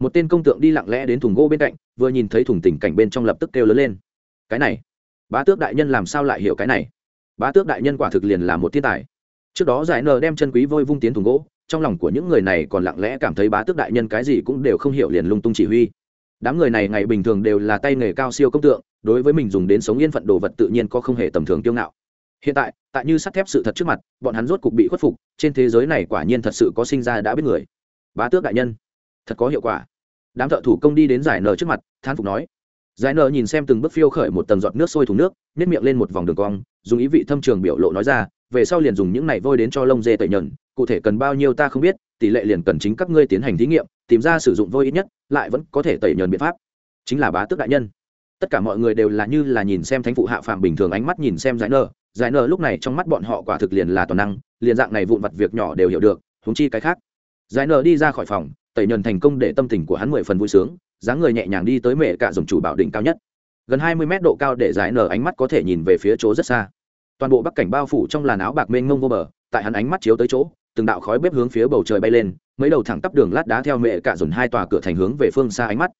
Một tên công tượng đi lặng lẽ đến thùng gỗ bên cạnh, vừa nhìn thấy thùng tình cảnh bên trong lập tức kêu lớn lên. Cái này, bá tước đại nhân làm sao lại hiểu cái này? Bá tước đại nhân quả thực liền là một thiên tài. Trước đó giải nờ đem chân quý vôi vung tiến thùng gỗ, trong lòng của những người này còn lặng lẽ cảm thấy bá tước đại nhân cái gì cũng đều không hiểu liền lung tung chỉ huy. Đám người này ngày bình thường đều là tay nghề cao siêu công tượng, đối với mình dùng đến sống yên phận đồ vật tự nhiên có không hề tầm thường kiêu ngạo hiện tại tại như sắt thép sự thật trước mặt, bọn hắn rốt cục bị khuất phục, trên thế giới này quả nhiên thật sự có sinh ra đã biết người. Bá tước đại nhân, thật có hiệu quả. Đám thợ thủ công đi đến giải nở trước mặt, thán phục nói. Giải nở nhìn xem từng bước phiêu khởi một tầng giọt nước sôi thùng nước nếp miệng lên một vòng đường cong, dùng ý vị thâm trường biểu lộ nói ra, về sau liền dùng những này vôi đến cho lông dê tẩy nhẫn, cụ thể cần bao nhiêu ta không biết, tỷ lệ liền cần chính các ngươi tiến hành thí nghiệm, tìm ra sử dụng vôi ít nhất, lại vẫn có thể tẩy nhờn biện pháp. Chính là bá tước đại nhân. Tất cả mọi người đều là như là nhìn xem thánh phụ hạ phàm bình thường ánh mắt nhìn xem giải nở giải nở lúc này trong mắt bọn họ quả thực liền là toàn năng, liền dạng này vụn vặt việc nhỏ đều hiểu được húng chi cái khác. Giải nở đi ra khỏi phòng, tẩy nhuần thành công để tâm tình của hắn mười phần vui sướng, dáng người nhẹ nhàng đi tới mẹ cả dòng chủ bảo đỉnh cao nhất. Gần hai mươi mét độ cao để giải nở ánh mắt có thể nhìn về phía chỗ rất xa. Toàn bộ bắc cảnh bao phủ trong làn áo bạc mênh mông vô bờ, tại hắn ánh mắt chiếu tới chỗ, từng đạo khói bếp hướng phía bầu trời bay lên, mấy đầu thẳng tắp đường lát đá theo mẹ cả dồn hai tòa cửa thành hướng về phương xa ánh mắt.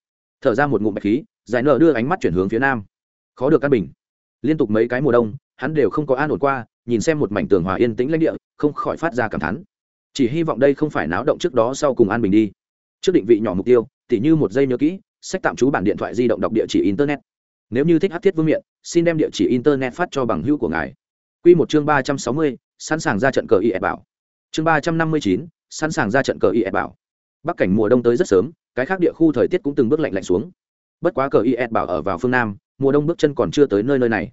Thở ra một ngụm bạch khí, giải nở đưa ánh mắt chuyển hướng phía nam. Khó được căn bình. Liên tục mấy cái mùa đông hắn đều không có an ổn qua, nhìn xem một mảnh tường hòa yên tĩnh lãnh địa, không khỏi phát ra cảm thán. Chỉ hy vọng đây không phải náo động trước đó sau cùng an bình đi. Trước định vị nhỏ mục tiêu, tỉ như một giây nhớ kỹ, sách tạm trú bản điện thoại di động đọc địa chỉ internet. Nếu như thích hát thiết vương miện, xin đem địa chỉ internet phát cho bằng hữu của ngài. Q một chương ba trăm sáu mươi, sẵn sàng ra trận cờ y ẹ bảo. Chương ba trăm năm mươi chín, sẵn sàng ra trận cờ y ẹ bảo. Bắc cảnh mùa đông tới rất sớm, cái khác địa khu thời tiết cũng từng bước lạnh lạnh xuống. Bất quá cờ y ẹ bảo ở vào phương nam, mùa đông bước chân còn chưa tới nơi nơi này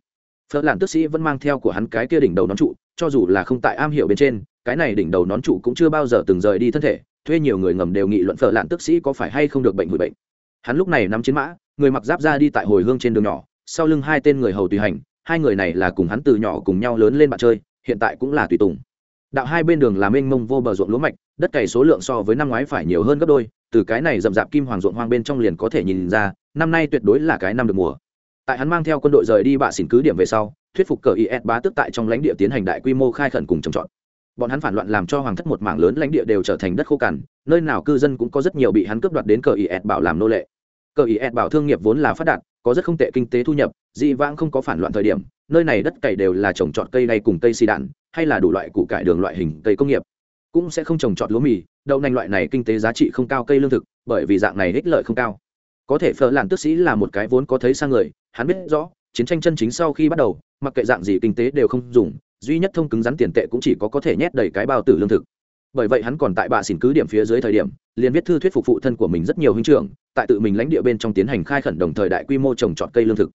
phớt làn tức sĩ vẫn mang theo của hắn cái kia đỉnh đầu nón trụ, cho dù là không tại am hiểu bên trên, cái này đỉnh đầu nón trụ cũng chưa bao giờ từng rời đi thân thể, thuê nhiều người ngầm đều nghị luận phở lạn tức sĩ có phải hay không được bệnh hủy bệnh. Hắn lúc này nắm chiến mã, người mặc giáp ra đi tại hồi hương trên đường nhỏ, sau lưng hai tên người hầu tùy hành, hai người này là cùng hắn từ nhỏ cùng nhau lớn lên bạn chơi, hiện tại cũng là tùy tùng. Đạo hai bên đường là mênh mông vô bờ ruộng lúa mạch, đất cày số lượng so với năm ngoái phải nhiều hơn gấp đôi, từ cái này rậm rạp kim hoàng ruộng hoang bên trong liền có thể nhìn ra, năm nay tuyệt đối là cái năm được mùa tại hắn mang theo quân đội rời đi bạ xỉn cứ điểm về sau, thuyết phục cờ is bá tước tại trong lãnh địa tiến hành đại quy mô khai khẩn cùng trồng trọt. Bọn hắn phản loạn làm cho hoàng thất một mảng lớn lãnh địa đều trở thành đất khô cằn, nơi nào cư dân cũng có rất nhiều bị hắn cướp đoạt đến cờ is bảo làm nô lệ. Cờ is bảo thương nghiệp vốn là phát đạt, có rất không tệ kinh tế thu nhập, dị vãng không có phản loạn thời điểm, nơi này đất cày đều là trồng trọt cây đay cùng cây xi đạn, hay là đủ loại củ cải đường loại hình cây công nghiệp. Cũng sẽ không trồng trọt lúa mì, đậu nành loại này kinh tế giá trị không cao, cây lương thực, bởi vì dạng này ích lợi không cao có thể phở làn tước sĩ là một cái vốn có thấy sang người, hắn biết rõ, chiến tranh chân chính sau khi bắt đầu, mặc kệ dạng gì kinh tế đều không dùng, duy nhất thông cứng rắn tiền tệ cũng chỉ có có thể nhét đầy cái bao tử lương thực. Bởi vậy hắn còn tại bạ xỉn cứ điểm phía dưới thời điểm, liền viết thư thuyết phục phụ thân của mình rất nhiều huynh trưởng, tại tự mình lãnh địa bên trong tiến hành khai khẩn đồng thời đại quy mô trồng trọt cây lương thực.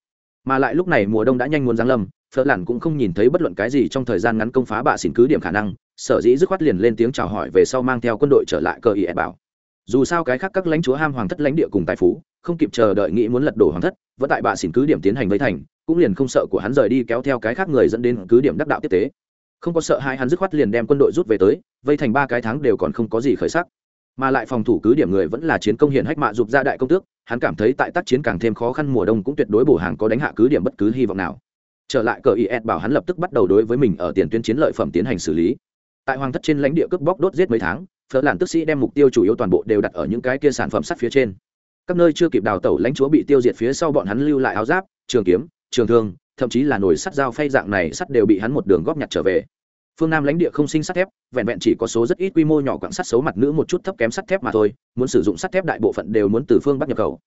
Mà lại lúc này mùa đông đã nhanh muốn giáng lâm, phở làn cũng không nhìn thấy bất luận cái gì trong thời gian ngắn công phá bạ xỉn cứ điểm khả năng, sở dĩ dứt khoát liền lên tiếng chào hỏi về sau mang theo quân đội trở lại cơ ý bảo dù sao cái khác các lãnh chúa ham hoàng thất lãnh địa cùng tài phú, không kịp chờ đợi nghĩ muốn lật đổ hoàng thất, vẫn tại bà xỉn cứ điểm tiến hành với thành, cũng liền không sợ của hắn rời đi kéo theo cái khác người dẫn đến cứ điểm đắc đạo tiếp tế. Không có sợ hai hắn dứt khoát liền đem quân đội rút về tới, vây thành ba cái tháng đều còn không có gì khởi sắc. Mà lại phòng thủ cứ điểm người vẫn là chiến công hiển hách mạ dục ra đại công tước, hắn cảm thấy tại tác chiến càng thêm khó khăn mùa đông cũng tuyệt đối bổ hàng có đánh hạ cứ điểm bất cứ hy vọng nào. Trở lại cờ is bảo hắn lập tức bắt đầu đối với mình ở tiền tuyến chiến lợi phẩm tiến hành xử lý. Tại hoàng thất trên lãnh địa cướp bóc đốt giết mấy tháng phở làn tức sĩ đem mục tiêu chủ yếu toàn bộ đều đặt ở những cái kia sản phẩm sắt phía trên. Các nơi chưa kịp đào tẩu lãnh chúa bị tiêu diệt phía sau bọn hắn lưu lại áo giáp, trường kiếm, trường thương, thậm chí là nồi sắt dao phay dạng này sắt đều bị hắn một đường góp nhặt trở về. Phương nam lãnh địa không sinh sắt thép, vẹn vẹn chỉ có số rất ít quy mô nhỏ quặng sắt xấu mặt nữ một chút thấp kém sắt thép mà thôi, muốn sử dụng sắt thép đại bộ phận đều muốn từ phương bắc nhập khẩu.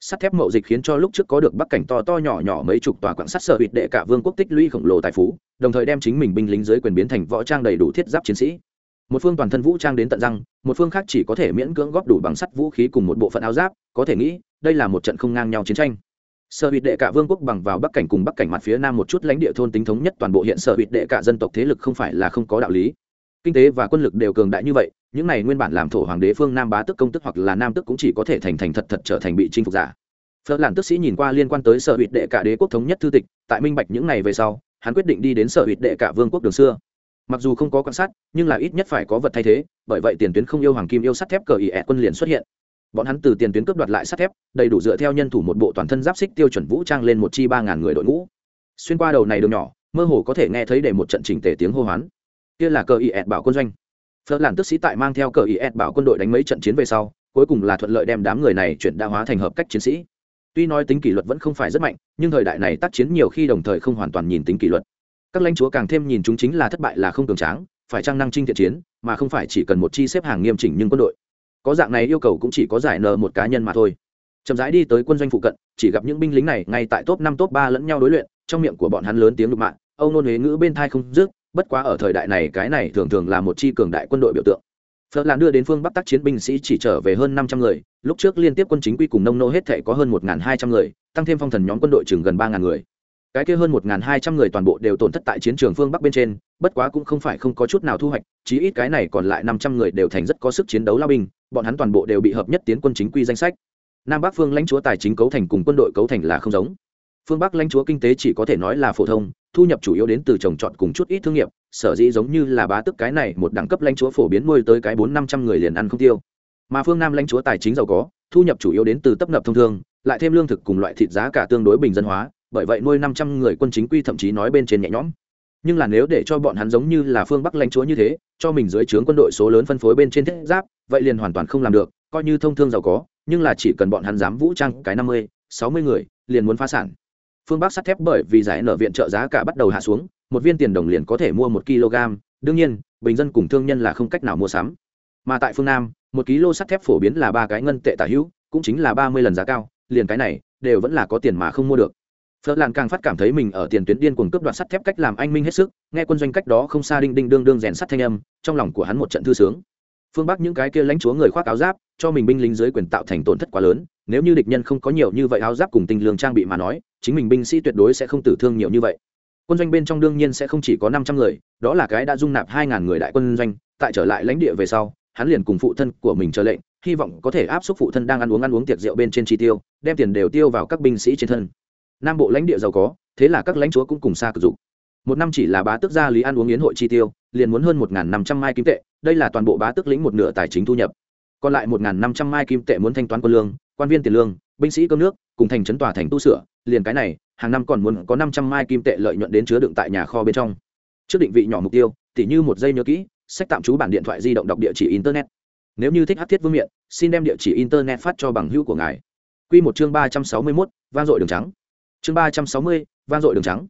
Sắt thép mậu dịch khiến cho lúc trước có được bắc cảnh to to nhỏ nhỏ mấy chục tòa quặng sắt sở hụt đệ cả vương quốc tích lũy khổng lồ tài phú, đồng thời đem chính mình binh lính dưới quyền biến thành võ trang đầy đủ thiết giáp chiến sĩ một phương toàn thân vũ trang đến tận răng, một phương khác chỉ có thể miễn cưỡng góp đủ bằng sắt vũ khí cùng một bộ phận áo giáp, có thể nghĩ, đây là một trận không ngang nhau chiến tranh. Sở hữu đệ cả vương quốc bằng vào bắc cảnh cùng bắc cảnh mặt phía nam một chút lãnh địa thôn tính thống nhất toàn bộ hiện sở hữu đệ cả dân tộc thế lực không phải là không có đạo lý. Kinh tế và quân lực đều cường đại như vậy, những này nguyên bản làm thổ hoàng đế phương nam bá tức công tức hoặc là nam tức cũng chỉ có thể thành thành thật thật trở thành bị chinh phục giả. Phớt làn tức sĩ nhìn qua liên quan tới sở hữu đệ cả đế quốc thống nhất thư tịch, tại minh bạch những này về sau, hắn quyết định đi đến sở hữu đệ cả vương quốc đường xưa mặc dù không có quan sát, nhưng là ít nhất phải có vật thay thế, bởi vậy tiền tuyến không yêu hoàng kim yêu sắt thép cờ ý ẹ quân liền xuất hiện. Bọn hắn từ tiền tuyến cướp đoạt lại sắt thép, đầy đủ dựa theo nhân thủ một bộ toàn thân giáp xích tiêu chuẩn vũ trang lên một chi ba ngàn người đội ngũ. Xuyên qua đầu này đường nhỏ, mơ hồ có thể nghe thấy để một trận chỉnh tề tiếng hô hoán. Kia là cờ ý ẹ bảo quân doanh. Phớt làn tức sĩ tại mang theo cờ ý ẹ bảo quân đội đánh mấy trận chiến về sau, cuối cùng là thuận lợi đem đám người này chuyển đa hóa thành hợp cách chiến sĩ. Tuy nói tính kỷ luật vẫn không phải rất mạnh, nhưng thời đại này tác chiến nhiều khi đồng thời không hoàn toàn nhìn tính kỷ luật các lãnh chúa càng thêm nhìn chúng chính là thất bại là không cường tráng, phải trang năng trinh thiện chiến, mà không phải chỉ cần một chi xếp hàng nghiêm chỉnh nhưng quân đội. Có dạng này yêu cầu cũng chỉ có giải nợ một cá nhân mà thôi. Chậm rãi đi tới quân doanh phụ cận, chỉ gặp những binh lính này ngay tại top năm, top ba lẫn nhau đối luyện, trong miệng của bọn hắn lớn tiếng lục mạng âu nôn huế ngữ bên thai không dứt, bất quá ở thời đại này cái này thường thường là một chi cường đại quân đội biểu tượng. Phật lan đưa đến phương bắc tác chiến binh sĩ chỉ trở về hơn năm trăm người, lúc trước liên tiếp quân chính quy cùng nông nô hết thể có hơn một hai trăm người, tăng thêm phong thần nhóm quân đội chừng gần ba người cái kia hơn một hai trăm người toàn bộ đều tổn thất tại chiến trường phương bắc bên trên, bất quá cũng không phải không có chút nào thu hoạch, chí ít cái này còn lại năm trăm người đều thành rất có sức chiến đấu lao binh, bọn hắn toàn bộ đều bị hợp nhất tiến quân chính quy danh sách. Nam bắc phương lãnh chúa tài chính cấu thành cùng quân đội cấu thành là không giống. Phương bắc lãnh chúa kinh tế chỉ có thể nói là phổ thông, thu nhập chủ yếu đến từ trồng trọt cùng chút ít thương nghiệp, sở dĩ giống như là bá tức cái này một đẳng cấp lãnh chúa phổ biến nuôi tới cái bốn năm trăm người liền ăn không tiêu. Mà phương nam lãnh chúa tài chính giàu có, thu nhập chủ yếu đến từ tấp nập thông thương, lại thêm lương thực cùng loại thịt giá cả tương đối bình dân hóa bởi vậy nuôi năm trăm người quân chính quy thậm chí nói bên trên nhẹ nhõm. Nhưng là nếu để cho bọn hắn giống như là phương bắc lãnh chúa như thế, cho mình dưới trướng quân đội số lớn phân phối bên trên thiết giáp, vậy liền hoàn toàn không làm được, coi như thông thương giàu có, nhưng là chỉ cần bọn hắn dám vũ trang cái năm mươi, sáu mươi người, liền muốn phá sản. Phương bắc sắt thép bởi vì giải nợ viện trợ giá cả bắt đầu hạ xuống, một viên tiền đồng liền có thể mua một kg. Đương nhiên, bình dân cùng thương nhân là không cách nào mua sắm. Mà tại phương nam, một kg sắt thép phổ biến là ba cái ngân tệ tả hữu, cũng chính là ba mươi lần giá cao, liền cái này, đều vẫn là có tiền mà không mua được. Phật làn càng phát cảm thấy mình ở tiền tuyến điên cuồng cướp đoạt sắt thép cách làm anh minh hết sức, nghe quân doanh cách đó không xa đinh đinh đương đương rèn sắt thanh âm, trong lòng của hắn một trận thư sướng. Phương bắc những cái kia lãnh chúa người khoác áo giáp, cho mình binh lính dưới quyền tạo thành tổn thất quá lớn, nếu như địch nhân không có nhiều như vậy áo giáp cùng tinh lương trang bị mà nói, chính mình binh sĩ tuyệt đối sẽ không tử thương nhiều như vậy. Quân doanh bên trong đương nhiên sẽ không chỉ có năm trăm người, đó là cái đã dung nạp hai ngàn người đại quân doanh, tại trở lại lãnh địa về sau, hắn liền cùng phụ thân của mình chờ lệnh, hy vọng có thể áp suất phụ thân đang ăn uống ăn uống tiệc rượu bên trên chi tiêu, đem tiền đều tiêu vào các binh sĩ trên thân nam bộ lãnh địa giàu có, thế là các lãnh chúa cũng cùng xa cực dụng một năm chỉ là bá tước gia lý ăn uống yến hội chi tiêu, liền muốn hơn một năm trăm mai kim tệ, đây là toàn bộ bá tước lĩnh một nửa tài chính thu nhập. Còn lại một năm trăm mai kim tệ muốn thanh toán quân lương, quan viên tiền lương, binh sĩ cơm nước, cùng thành trấn tòa thành tu sửa, liền cái này, hàng năm còn muốn có năm trăm mai kim tệ lợi nhuận đến chứa đựng tại nhà kho bên trong. Trước định vị nhỏ mục tiêu, tỉ như một giây nhớ kỹ, sách tạm trú bản điện thoại di động đọc địa chỉ internet. Nếu như thích hát thiết vương miện, xin đem địa chỉ internet phát cho bằng hữu của ngài. Q một chương ba trăm sáu mươi mốt, vang dội đường trắng chương ba trăm sáu mươi, vang dội đường trắng.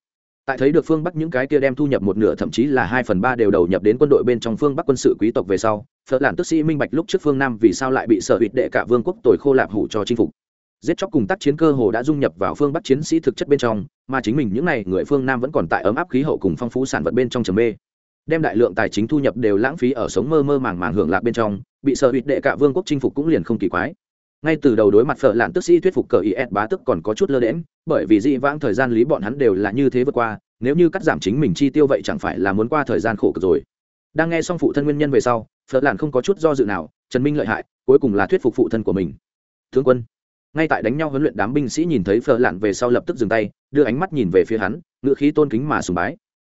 Tại thấy được phương bắc những cái kia đem thu nhập một nửa, thậm chí là hai phần ba đều đầu nhập đến quân đội bên trong phương bắc quân sự quý tộc về sau, phật làn tức sĩ minh bạch lúc trước phương nam vì sao lại bị sở hụt đệ cả vương quốc tồi khô lạp hủ cho chinh phục. Giết chóc cùng tác chiến cơ hồ đã dung nhập vào phương bắc chiến sĩ thực chất bên trong, mà chính mình những n à y người phương nam vẫn còn tại ấm áp khí hậu cùng phong phú sản vật bên trong trầm mê. Đem đại lượng tài chính thu nhập đều lãng phí ở sống mơ mơ màng màng hưởng lạc bên trong, bị sở hụt đệ cả vương quốc chinh phục cũng liền không kỳ quái ngay từ đầu đối mặt phở lạn tức sĩ thuyết phục cờ is bá tức còn có chút lơ đễm bởi vì dị vãng thời gian lý bọn hắn đều là như thế vượt qua, nếu như cắt giảm chính mình chi tiêu vậy chẳng phải là muốn qua thời gian khổ cực rồi. Đang nghe xong phụ thân nguyên nhân về sau, phở lạn không có chút do dự nào, trần minh lợi hại, cuối cùng là thuyết phục phụ thân của mình. Thương quân, ngay tại đánh nhau huấn luyện đám binh sĩ nhìn thấy phở lạn về sau lập tức dừng tay, đưa ánh mắt nhìn về phía hắn ngựa khí tôn kính mà sùng bái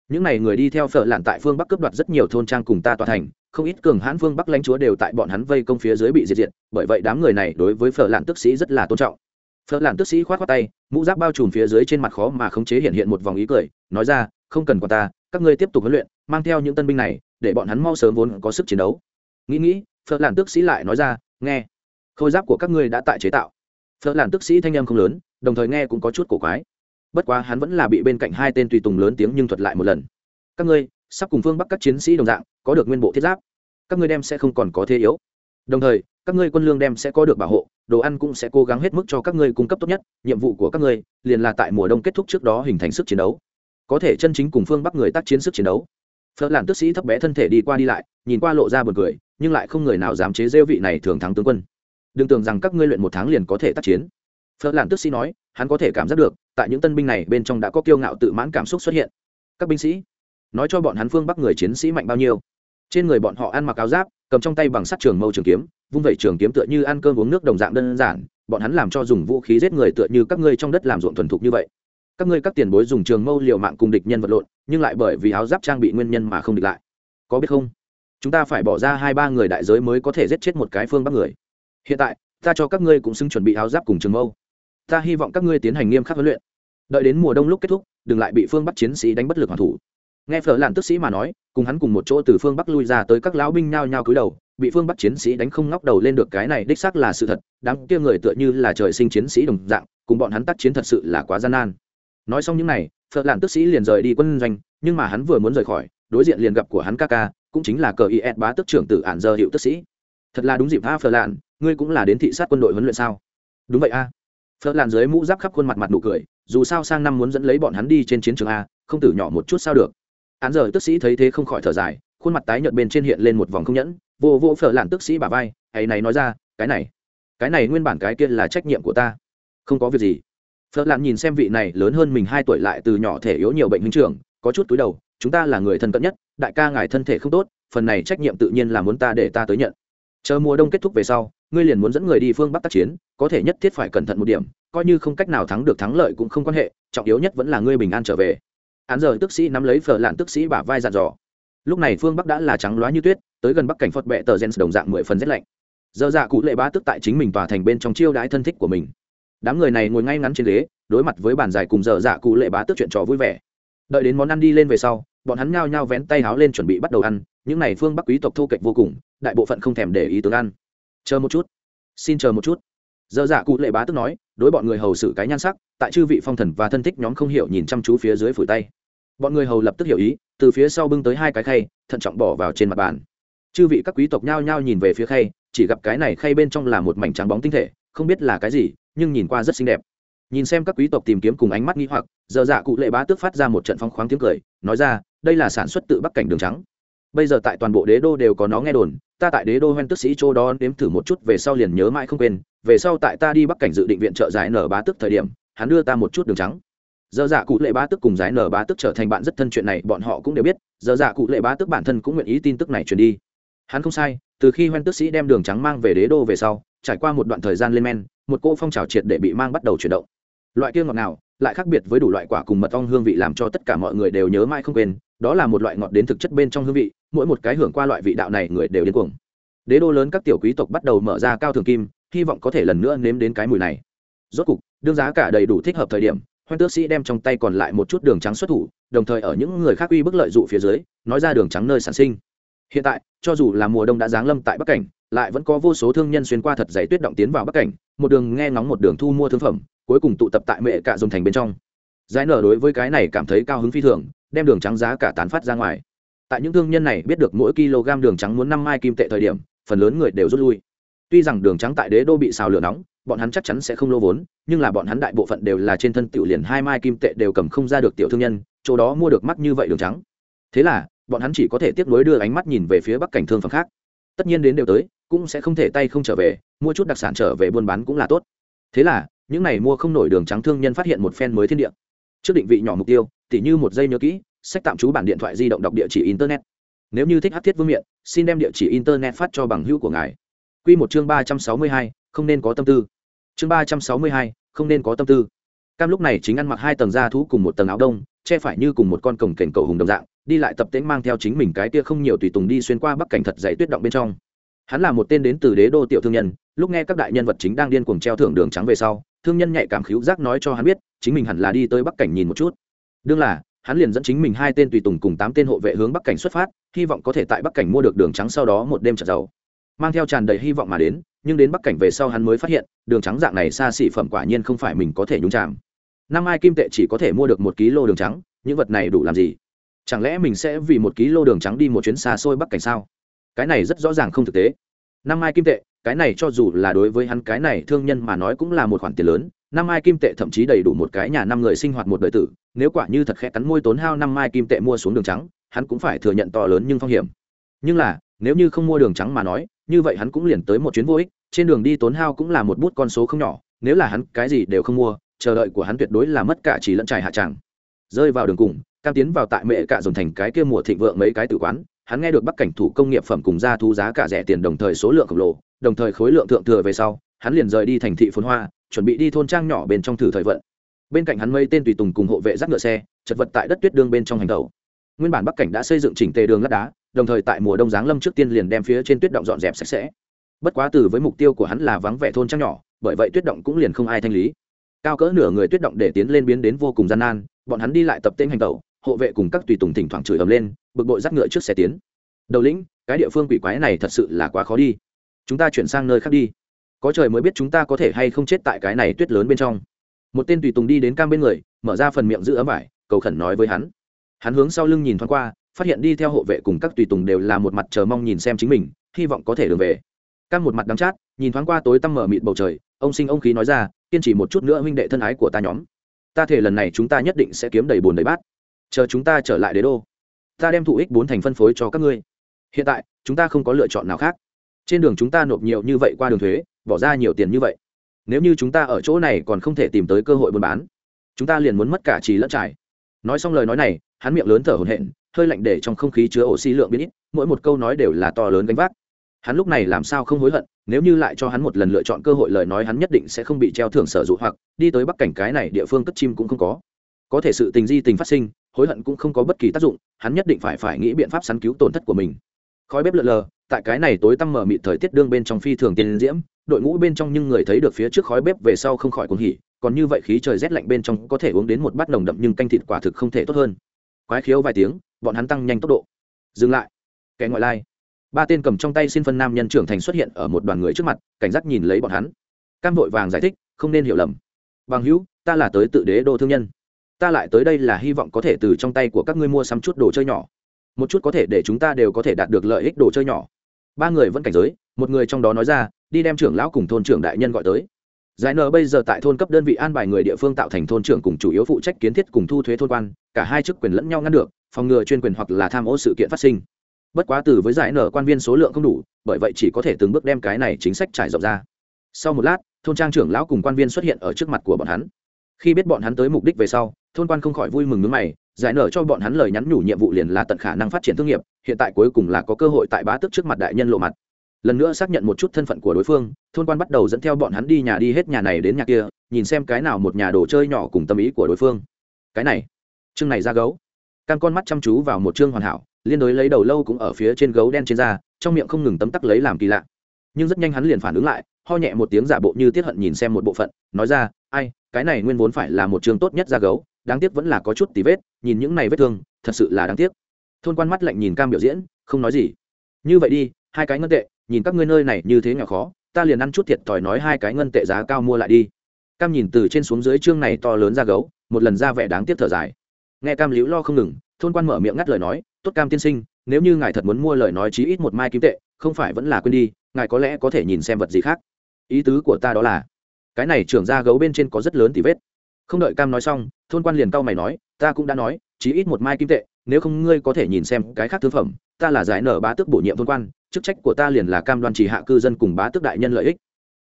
những n à y người đi theo phở lạn tại phương bắc cướp đoạt rất nhiều thôn trang cùng ta tòa thành, không ít cường hãn phương bắc lãnh chúa đều tại bọn hắn vây công phía dưới bị diệt diệt, bởi vậy đám người này đối với phở lạn tức sĩ rất là tôn trọng. Phở lạn tức sĩ khoát khoát tay, mũ giáp bao trùm phía dưới trên mặt khó mà khống chế hiện hiện một vòng ý cười, nói ra, không cần còn ta, các ngươi tiếp tục huấn luyện, mang theo những tân binh này, để bọn hắn mau sớm vốn có sức chiến đấu. Nghĩ nghĩ, phở lạn tức sĩ lại nói ra, nghe, khôi giáp của các ngươi đã tại chế tạo. Phở lạn tức sĩ thanh em không lớn, đồng thời nghe cũng có chút cổ quái bất quá hắn vẫn là bị bên cạnh hai tên tùy tùng lớn tiếng nhưng thuật lại một lần. Các ngươi, sắp cùng phương bắc các chiến sĩ đồng dạng, có được nguyên bộ thiết giáp. Các ngươi đem sẽ không còn có thế yếu. Đồng thời, các ngươi quân lương đem sẽ có được bảo hộ, đồ ăn cũng sẽ cố gắng hết mức cho các ngươi cung cấp tốt nhất. Nhiệm vụ của các ngươi, liền là tại mùa đông kết thúc trước đó hình thành sức chiến đấu. Có thể chân chính cùng phương bắc người tác chiến sức chiến đấu. Phớt làn tức sĩ thấp bé thân thể đi qua đi lại, nhìn qua lộ ra b u ồ n cười, nhưng lại không người nào dám chế rêu vị này thường thắng tướng quân. Đừng tưởng rằng các ngươi luyện một tháng liền có thể tác chiến. Phớt làn tức sĩ nói, hắn có thể cảm giác được tại những tân binh này bên trong đã có kiêu ngạo tự mãn cảm xúc xuất hiện. Các binh sĩ, nói cho bọn hắn phương bắc người chiến sĩ mạnh bao nhiêu. Trên người bọn họ ăn mặc áo giáp, cầm trong tay bằng sắt trường mâu trường kiếm, vung vẩy trường kiếm tựa như ăn cơm uống nước đồng dạng đơn giản, bọn hắn làm cho dùng vũ khí giết người tựa như các ngươi trong đất làm ruộng thuần thục như vậy. Các ngươi các tiền bối dùng trường mâu liều mạng cùng địch nhân vật lộn, nhưng lại bởi vì áo giáp trang bị nguyên nhân mà không địch lại. Có biết không? Chúng ta phải bỏ ra hai ba người đại giới mới có thể giết chết một cái phương bắc người. Hiện tại, ta cho các ngươi cũng xưng chuẩn bị áo giáp cùng trường mâu ta hy vọng các ngươi tiến hành nghiêm khắc huấn luyện. Đợi đến mùa đông lúc kết thúc, đừng lại bị phương bắc chiến sĩ đánh bất lực hoàn thủ. Nghe phở lạn tức sĩ mà nói, cùng hắn cùng một chỗ từ phương bắc lui ra tới các lão binh nhao nhao cúi đầu, bị phương bắc chiến sĩ đánh không ngóc đầu lên được cái này đích xác là sự thật đáng kia người tựa như là trời sinh chiến sĩ đồng dạng, cùng bọn hắn tác chiến thật sự là quá gian nan. Nói xong những này, phở lạn tức sĩ liền rời đi quân doanh, nhưng mà hắn vừa muốn rời khỏi, đối diện liền gặp của hắn ca ca, cũng chính là cờ is bá tức trưởng tử ản giờ hiệu tức sĩ. Thật là đúng dịp tha phở lạn, ngươi cũng là đến thị sát quân đội huấn luyện sao? Đúng vậy a phớt làn dưới mũ giáp khắp khuôn mặt mặt nụ cười, dù sao sang năm muốn dẫn lấy bọn hắn đi trên chiến trường a, không tử nhỏ một chút sao được. Hắn giờ tức sĩ thấy thế không khỏi thở dài, khuôn mặt tái nhợt bên trên hiện lên một vòng không nhẫn, vô vô phở làn tức sĩ bà vai ấy này nói ra, cái này cái này nguyên bản cái kia là trách nhiệm của ta, không có việc gì. Phở làn nhìn xem vị này lớn hơn mình hai tuổi lại từ nhỏ thể yếu nhiều bệnh huynh trưởng, có chút túi đầu, chúng ta là người thân cận nhất, đại ca ngài thân thể không tốt, phần này trách nhiệm tự nhiên là muốn ta để ta tới nhận chờ mùa đông kết thúc về sau, ngươi liền muốn dẫn người đi phương bắc tác chiến, có thể nhất thiết phải cẩn thận một điểm, coi như không cách nào thắng được thắng lợi cũng không quan hệ, trọng yếu nhất vẫn là ngươi bình an trở về. Án giờ tức sĩ nắm lấy phở lạn tức sĩ bả vai dặn dò. Lúc này phương bắc đã là trắng loá như tuyết, tới gần bắc cảnh phật bệ tờ gen đồng dạng mười phần rét lạnh. Giờ dạ cụ lệ bá tức tại chính mình tòa thành bên trong chiêu đãi thân thích của mình. Đám người này ngồi ngay ngắn trên ghế, đối mặt với bàn dài cùng giờ dạ cụ lệ bá tức chuyện trò vui vẻ. Đợi đến món ăn đi lên về sau bọn hắn nhao nhao vén tay háo lên chuẩn bị bắt đầu ăn, những n à y phương bắc quý tộc thô kệch vô cùng, đại bộ phận không thèm để ý tướng ăn. Chờ một chút. Xin chờ một chút. Dơ dạ cụ lệ bá tức nói, đối bọn người hầu xử cái nhan sắc, tại chư vị phong thần và thân thích nhóm không hiểu nhìn chăm chú phía dưới phủi tay. Bọn người hầu lập tức hiểu ý, từ phía sau bưng tới hai cái khay, thận trọng bỏ vào trên mặt bàn. Chư vị các quý tộc nhao nhao nhìn về phía khay, chỉ gặp cái này khay bên trong là một mảnh trắng bóng tinh thể, không biết là cái gì, nhưng nhìn qua rất xinh đẹp. Nhìn xem các quý tộc tìm kiếm cùng ánh mắt nghi hoặc, giờ dạ cụ lệ bá tước phát ra một trận phong khoáng tiếng cười, nói ra đây là sản xuất tự bắc cảnh đường trắng. Bây giờ tại toàn bộ đế đô đều có nó nghe đồn, ta tại đế đô hoen tức sĩ châu đó nếm thử một chút, về sau liền nhớ mãi không quên, về sau tại ta đi bắc cảnh dự định viện trợ giải nở bá tức thời điểm, hắn đưa ta một chút đường trắng. Giờ dạ cụ lệ bá tức cùng giải nở bá tức trở thành bạn rất thân chuyện này, bọn họ cũng đều biết, giờ dạ cụ lệ bá tức bản thân cũng nguyện ý tin tức này truyền đi. Hắn không sai, từ khi hoen tức sĩ đem đường trắng mang về đế đô về sau, trải qua một đoạn thời gian lên men, một cô phong trào triệt để bị mang bắt đầu chuyển động. Loại kia ngọt nào lại khác biệt với đủ loại quả cùng mật ong hương vị làm cho tất cả mọi người đều nhớ mãi không quên đó là một loại ngọt đến thực chất bên trong hương vị, mỗi một cái hưởng qua loại vị đạo này người đều đến cuồng. Đế đô lớn các tiểu quý tộc bắt đầu mở ra cao thường kim, hy vọng có thể lần nữa nếm đến cái mùi này. Rốt cục, đương giá cả đầy đủ thích hợp thời điểm, hoan tước sĩ đem trong tay còn lại một chút đường trắng xuất thủ, đồng thời ở những người khác uy bức lợi dụ phía dưới, nói ra đường trắng nơi sản sinh. Hiện tại, cho dù là mùa đông đã giáng lâm tại bắc cảnh, lại vẫn có vô số thương nhân xuyên qua thật giấy tuyết động tiến vào bắc cảnh, một đường nghe ngóng một đường thu mua thương phẩm, cuối cùng tụ tập tại mẹ cả dồn thành bên trong. Giải nở đối với cái này cảm thấy cao hứng phi thường đem đường trắng giá cả tán phát ra ngoài. Tại những thương nhân này biết được mỗi kg đường trắng muốn năm mai kim tệ thời điểm, phần lớn người đều rút lui. Tuy rằng đường trắng tại đế đô bị xào lửa nóng, bọn hắn chắc chắn sẽ không lô vốn, nhưng là bọn hắn đại bộ phận đều là trên thân tiểu liền hai mai kim tệ đều cầm không ra được tiểu thương nhân, chỗ đó mua được mắt như vậy đường trắng. Thế là, bọn hắn chỉ có thể tiếp nối đưa ánh mắt nhìn về phía bắc cảnh thương phẩm khác. Tất nhiên đến đều tới, cũng sẽ không thể tay không trở về, mua chút đặc sản trở về buôn bán cũng là tốt. Thế là, những này mua không nổi đường trắng thương nhân phát hiện một phen mới thiên địa trước định vị nhỏ mục tiêu, tỉ như một giây nhớ kỹ, sách tạm trú bản điện thoại di động đọc địa chỉ internet. Nếu như thích hát thiết vương miện, xin đem địa chỉ internet phát cho bằng hữu của ngài. Q một chương ba trăm sáu mươi hai, không nên có tâm tư. Chương ba trăm sáu mươi hai, không nên có tâm tư. Cam lúc này chính ăn mặc hai tầng da thú cùng một tầng áo đông, che phải như cùng một con cổng kềnh cầu hùng đồng dạng, đi lại tập tễnh mang theo chính mình cái tia không nhiều tùy tùng đi xuyên qua bắc cảnh thật dày tuyết động bên trong. Hắn là một tên đến từ đế đô tiểu thương nhân, lúc nghe các đại nhân vật chính đang điên cuồng treo thưởng đường trắng về sau thương nhân nhạy cảm khíu giác nói cho hắn biết, chính mình hẳn là đi tới bắc cảnh nhìn một chút. Đương là, hắn liền dẫn chính mình hai tên tùy tùng cùng tám tên hộ vệ hướng bắc cảnh xuất phát, hy vọng có thể tại bắc cảnh mua được đường trắng sau đó một đêm trận giàu. Mang theo tràn đầy hy vọng mà đến, nhưng đến bắc cảnh về sau hắn mới phát hiện, đường trắng dạng này xa xỉ phẩm quả nhiên không phải mình có thể nhúng chạm năm ai kim tệ chỉ có thể mua được một ký lô đường trắng, những vật này đủ làm gì? Chẳng lẽ mình sẽ vì một ký lô đường trắng đi một chuyến xa xôi bắc cảnh sao? Cái này rất rõ ràng không thực tế năm mai kim tệ, cái này cho dù là đối với hắn cái này thương nhân mà nói cũng là một khoản tiền lớn. Năm mai kim tệ thậm chí đầy đủ một cái nhà năm người sinh hoạt một đời tử. Nếu quả như thật khẽ cắn môi tốn hao năm mai kim tệ mua xuống đường trắng, hắn cũng phải thừa nhận to lớn nhưng phong hiểm. Nhưng là, nếu như không mua đường trắng mà nói, như vậy hắn cũng liền tới một chuyến vô ích. Trên đường đi tốn hao cũng là một bút con số không nhỏ. Nếu là hắn cái gì đều không mua, chờ đợi của hắn tuyệt đối là mất cả chỉ lẫn trải hạ tràng. Rơi vào đường cùng, cam tiến vào tại mẹ cả dồn thành cái kia mùa thịnh vượng mấy cái tử quán hắn nghe được bắc cảnh thủ công nghiệp phẩm cùng ra thu giá cả rẻ tiền đồng thời số lượng khổng lồ, đồng thời khối lượng thượng thừa về sau, hắn liền rời đi thành thị phồn hoa, chuẩn bị đi thôn trang nhỏ bên trong thử thời vận. Bên cạnh hắn mây tên tùy tùng cùng hộ vệ dắt ngựa xe, chật vật tại đất tuyết đương bên trong hành tàu nguyên bản bắc cảnh đã xây dựng chỉnh tề đường lát đá, đồng thời tại mùa đông giáng lâm trước tiên liền đem phía trên tuyết động dọn dẹp sạch sẽ. Bất quá từ với mục tiêu của hắn là vắng vẻ thôn trang nhỏ, bởi vậy tuyết động cũng liền không ai thanh lý. Cao cỡ nửa người tuyết động để tiến lên biến đến vô cùng gian nan, bọn hắn đi lại tập tên hành tàu hộ vệ cùng các tùy tùng thỉnh thoảng chửi ầm lên bực bội dắt ngựa trước xe tiến. Đầu lĩnh, cái địa phương quỷ quái này thật sự là quá khó đi. Chúng ta chuyển sang nơi khác đi. Có trời mới biết chúng ta có thể hay không chết tại cái này tuyết lớn bên trong. Một tên tùy tùng đi đến cam bên người, mở ra phần miệng giữ ấm vải, cầu khẩn nói với hắn. Hắn hướng sau lưng nhìn thoáng qua, phát hiện đi theo hộ vệ cùng các tùy tùng đều là một mặt chờ mong nhìn xem chính mình, hy vọng có thể đường về. Cam một mặt đắng chát, nhìn thoáng qua tối tăm mở mịt bầu trời, ông sinh ông khí nói ra, kiên trì một chút nữa huynh đệ thân ái của ta nhóm. Ta thể lần này chúng ta nhất định sẽ kiếm đầy bồn đầy bát. Chờ chúng ta trở lại đế đô ta đem thụ ích bốn thành phân phối cho các ngươi. Hiện tại, chúng ta không có lựa chọn nào khác. Trên đường chúng ta nộp nhiều như vậy qua đường thuế, bỏ ra nhiều tiền như vậy. Nếu như chúng ta ở chỗ này còn không thể tìm tới cơ hội buôn bán, chúng ta liền muốn mất cả trì lẫn trải. Nói xong lời nói này, hắn miệng lớn thở hổn hển, hơi lạnh để trong không khí chứa oxy lượng biến ít, mỗi một câu nói đều là to lớn gánh vác. Hắn lúc này làm sao không hối hận, nếu như lại cho hắn một lần lựa chọn cơ hội lời nói hắn nhất định sẽ không bị treo thưởng sở dụ hoặc, đi tới bắc cảnh cái này địa phương cất chim cũng không có. Có thể sự tình di tình phát sinh hối hận cũng không có bất kỳ tác dụng, hắn nhất định phải phải nghĩ biện pháp săn cứu tổn thất của mình. Khói bếp lợn lờ, tại cái này tối tăm mở mịt thời tiết đương bên trong phi thường tiên diễm, đội ngũ bên trong nhưng người thấy được phía trước khói bếp về sau không khỏi cuồng hỉ, còn như vậy khí trời rét lạnh bên trong có thể uống đến một bát nồng đậm nhưng canh thịt quả thực không thể tốt hơn. Quái khiếu vài tiếng, bọn hắn tăng nhanh tốc độ. Dừng lại. Kẻ ngoại lai. Ba tên cầm trong tay xin phân nam nhân trưởng thành xuất hiện ở một đoàn người trước mặt, cảnh giác nhìn lấy bọn hắn. Cam vội vàng giải thích, không nên hiểu lầm. Bằng hữu, ta là tới tự đế đô thương nhân ta lại tới đây là hy vọng có thể từ trong tay của các ngươi mua sắm chút đồ chơi nhỏ. Một chút có thể để chúng ta đều có thể đạt được lợi ích đồ chơi nhỏ. Ba người vẫn cảnh giới, một người trong đó nói ra, đi đem trưởng lão cùng thôn trưởng đại nhân gọi tới. Giải nở bây giờ tại thôn cấp đơn vị an bài người địa phương tạo thành thôn trưởng cùng chủ yếu phụ trách kiến thiết cùng thu thuế thôn quan, cả hai chức quyền lẫn nhau ngăn được, phòng ngừa chuyên quyền hoặc là tham ô sự kiện phát sinh. Bất quá từ với giải nở quan viên số lượng không đủ, bởi vậy chỉ có thể từng bước đem cái này chính sách trải rộng ra. Sau một lát, thôn trang trưởng lão cùng quan viên xuất hiện ở trước mặt của bọn hắn. Khi biết bọn hắn tới mục đích về sau thôn quan không khỏi vui mừng nước mày, giải nở cho bọn hắn lời nhắn nhủ nhiệm vụ liền là tận khả năng phát triển thương nghiệp, hiện tại cuối cùng là có cơ hội tại bá tước trước mặt đại nhân lộ mặt. Lần nữa xác nhận một chút thân phận của đối phương, thôn quan bắt đầu dẫn theo bọn hắn đi nhà đi hết nhà này đến nhà kia, nhìn xem cái nào một nhà đồ chơi nhỏ cùng tâm ý của đối phương. Cái này, chương này ra gấu. Cam con mắt chăm chú vào một chương hoàn hảo, liên đối lấy đầu lâu cũng ở phía trên gấu đen trên da, trong miệng không ngừng tấm tắc lấy làm kỳ lạ. Nhưng rất nhanh hắn liền phản ứng lại, ho nhẹ một tiếng giả bộ như tiết hận nhìn xem một bộ phận, nói ra, ai, cái này nguyên vốn phải là một chương tốt nhất da gấu đáng tiếc vẫn là có chút tí vết, nhìn những này vết thương, thật sự là đáng tiếc. Thôn quan mắt lạnh nhìn cam biểu diễn, không nói gì. Như vậy đi, hai cái ngân tệ, nhìn các ngươi nơi này như thế nghèo khó, ta liền ăn chút thiệt thòi nói hai cái ngân tệ giá cao mua lại đi. Cam nhìn từ trên xuống dưới chương này to lớn ra gấu, một lần ra vẻ đáng tiếc thở dài. Nghe cam liễu lo không ngừng, thôn quan mở miệng ngắt lời nói, tốt cam tiên sinh, nếu như ngài thật muốn mua lời nói chí ít một mai kim tệ, không phải vẫn là quên đi, ngài có lẽ có thể nhìn xem vật gì khác. Ý tứ của ta đó là, cái này trưởng ra gấu bên trên có rất lớn tỷ vết không đợi cam nói xong, thôn quan liền cau mày nói, ta cũng đã nói, chí ít một mai kim tệ, nếu không ngươi có thể nhìn xem cái khác thương phẩm, ta là giải nở bá tước bổ nhiệm thôn quan, chức trách của ta liền là cam đoan chỉ hạ cư dân cùng bá tước đại nhân lợi ích.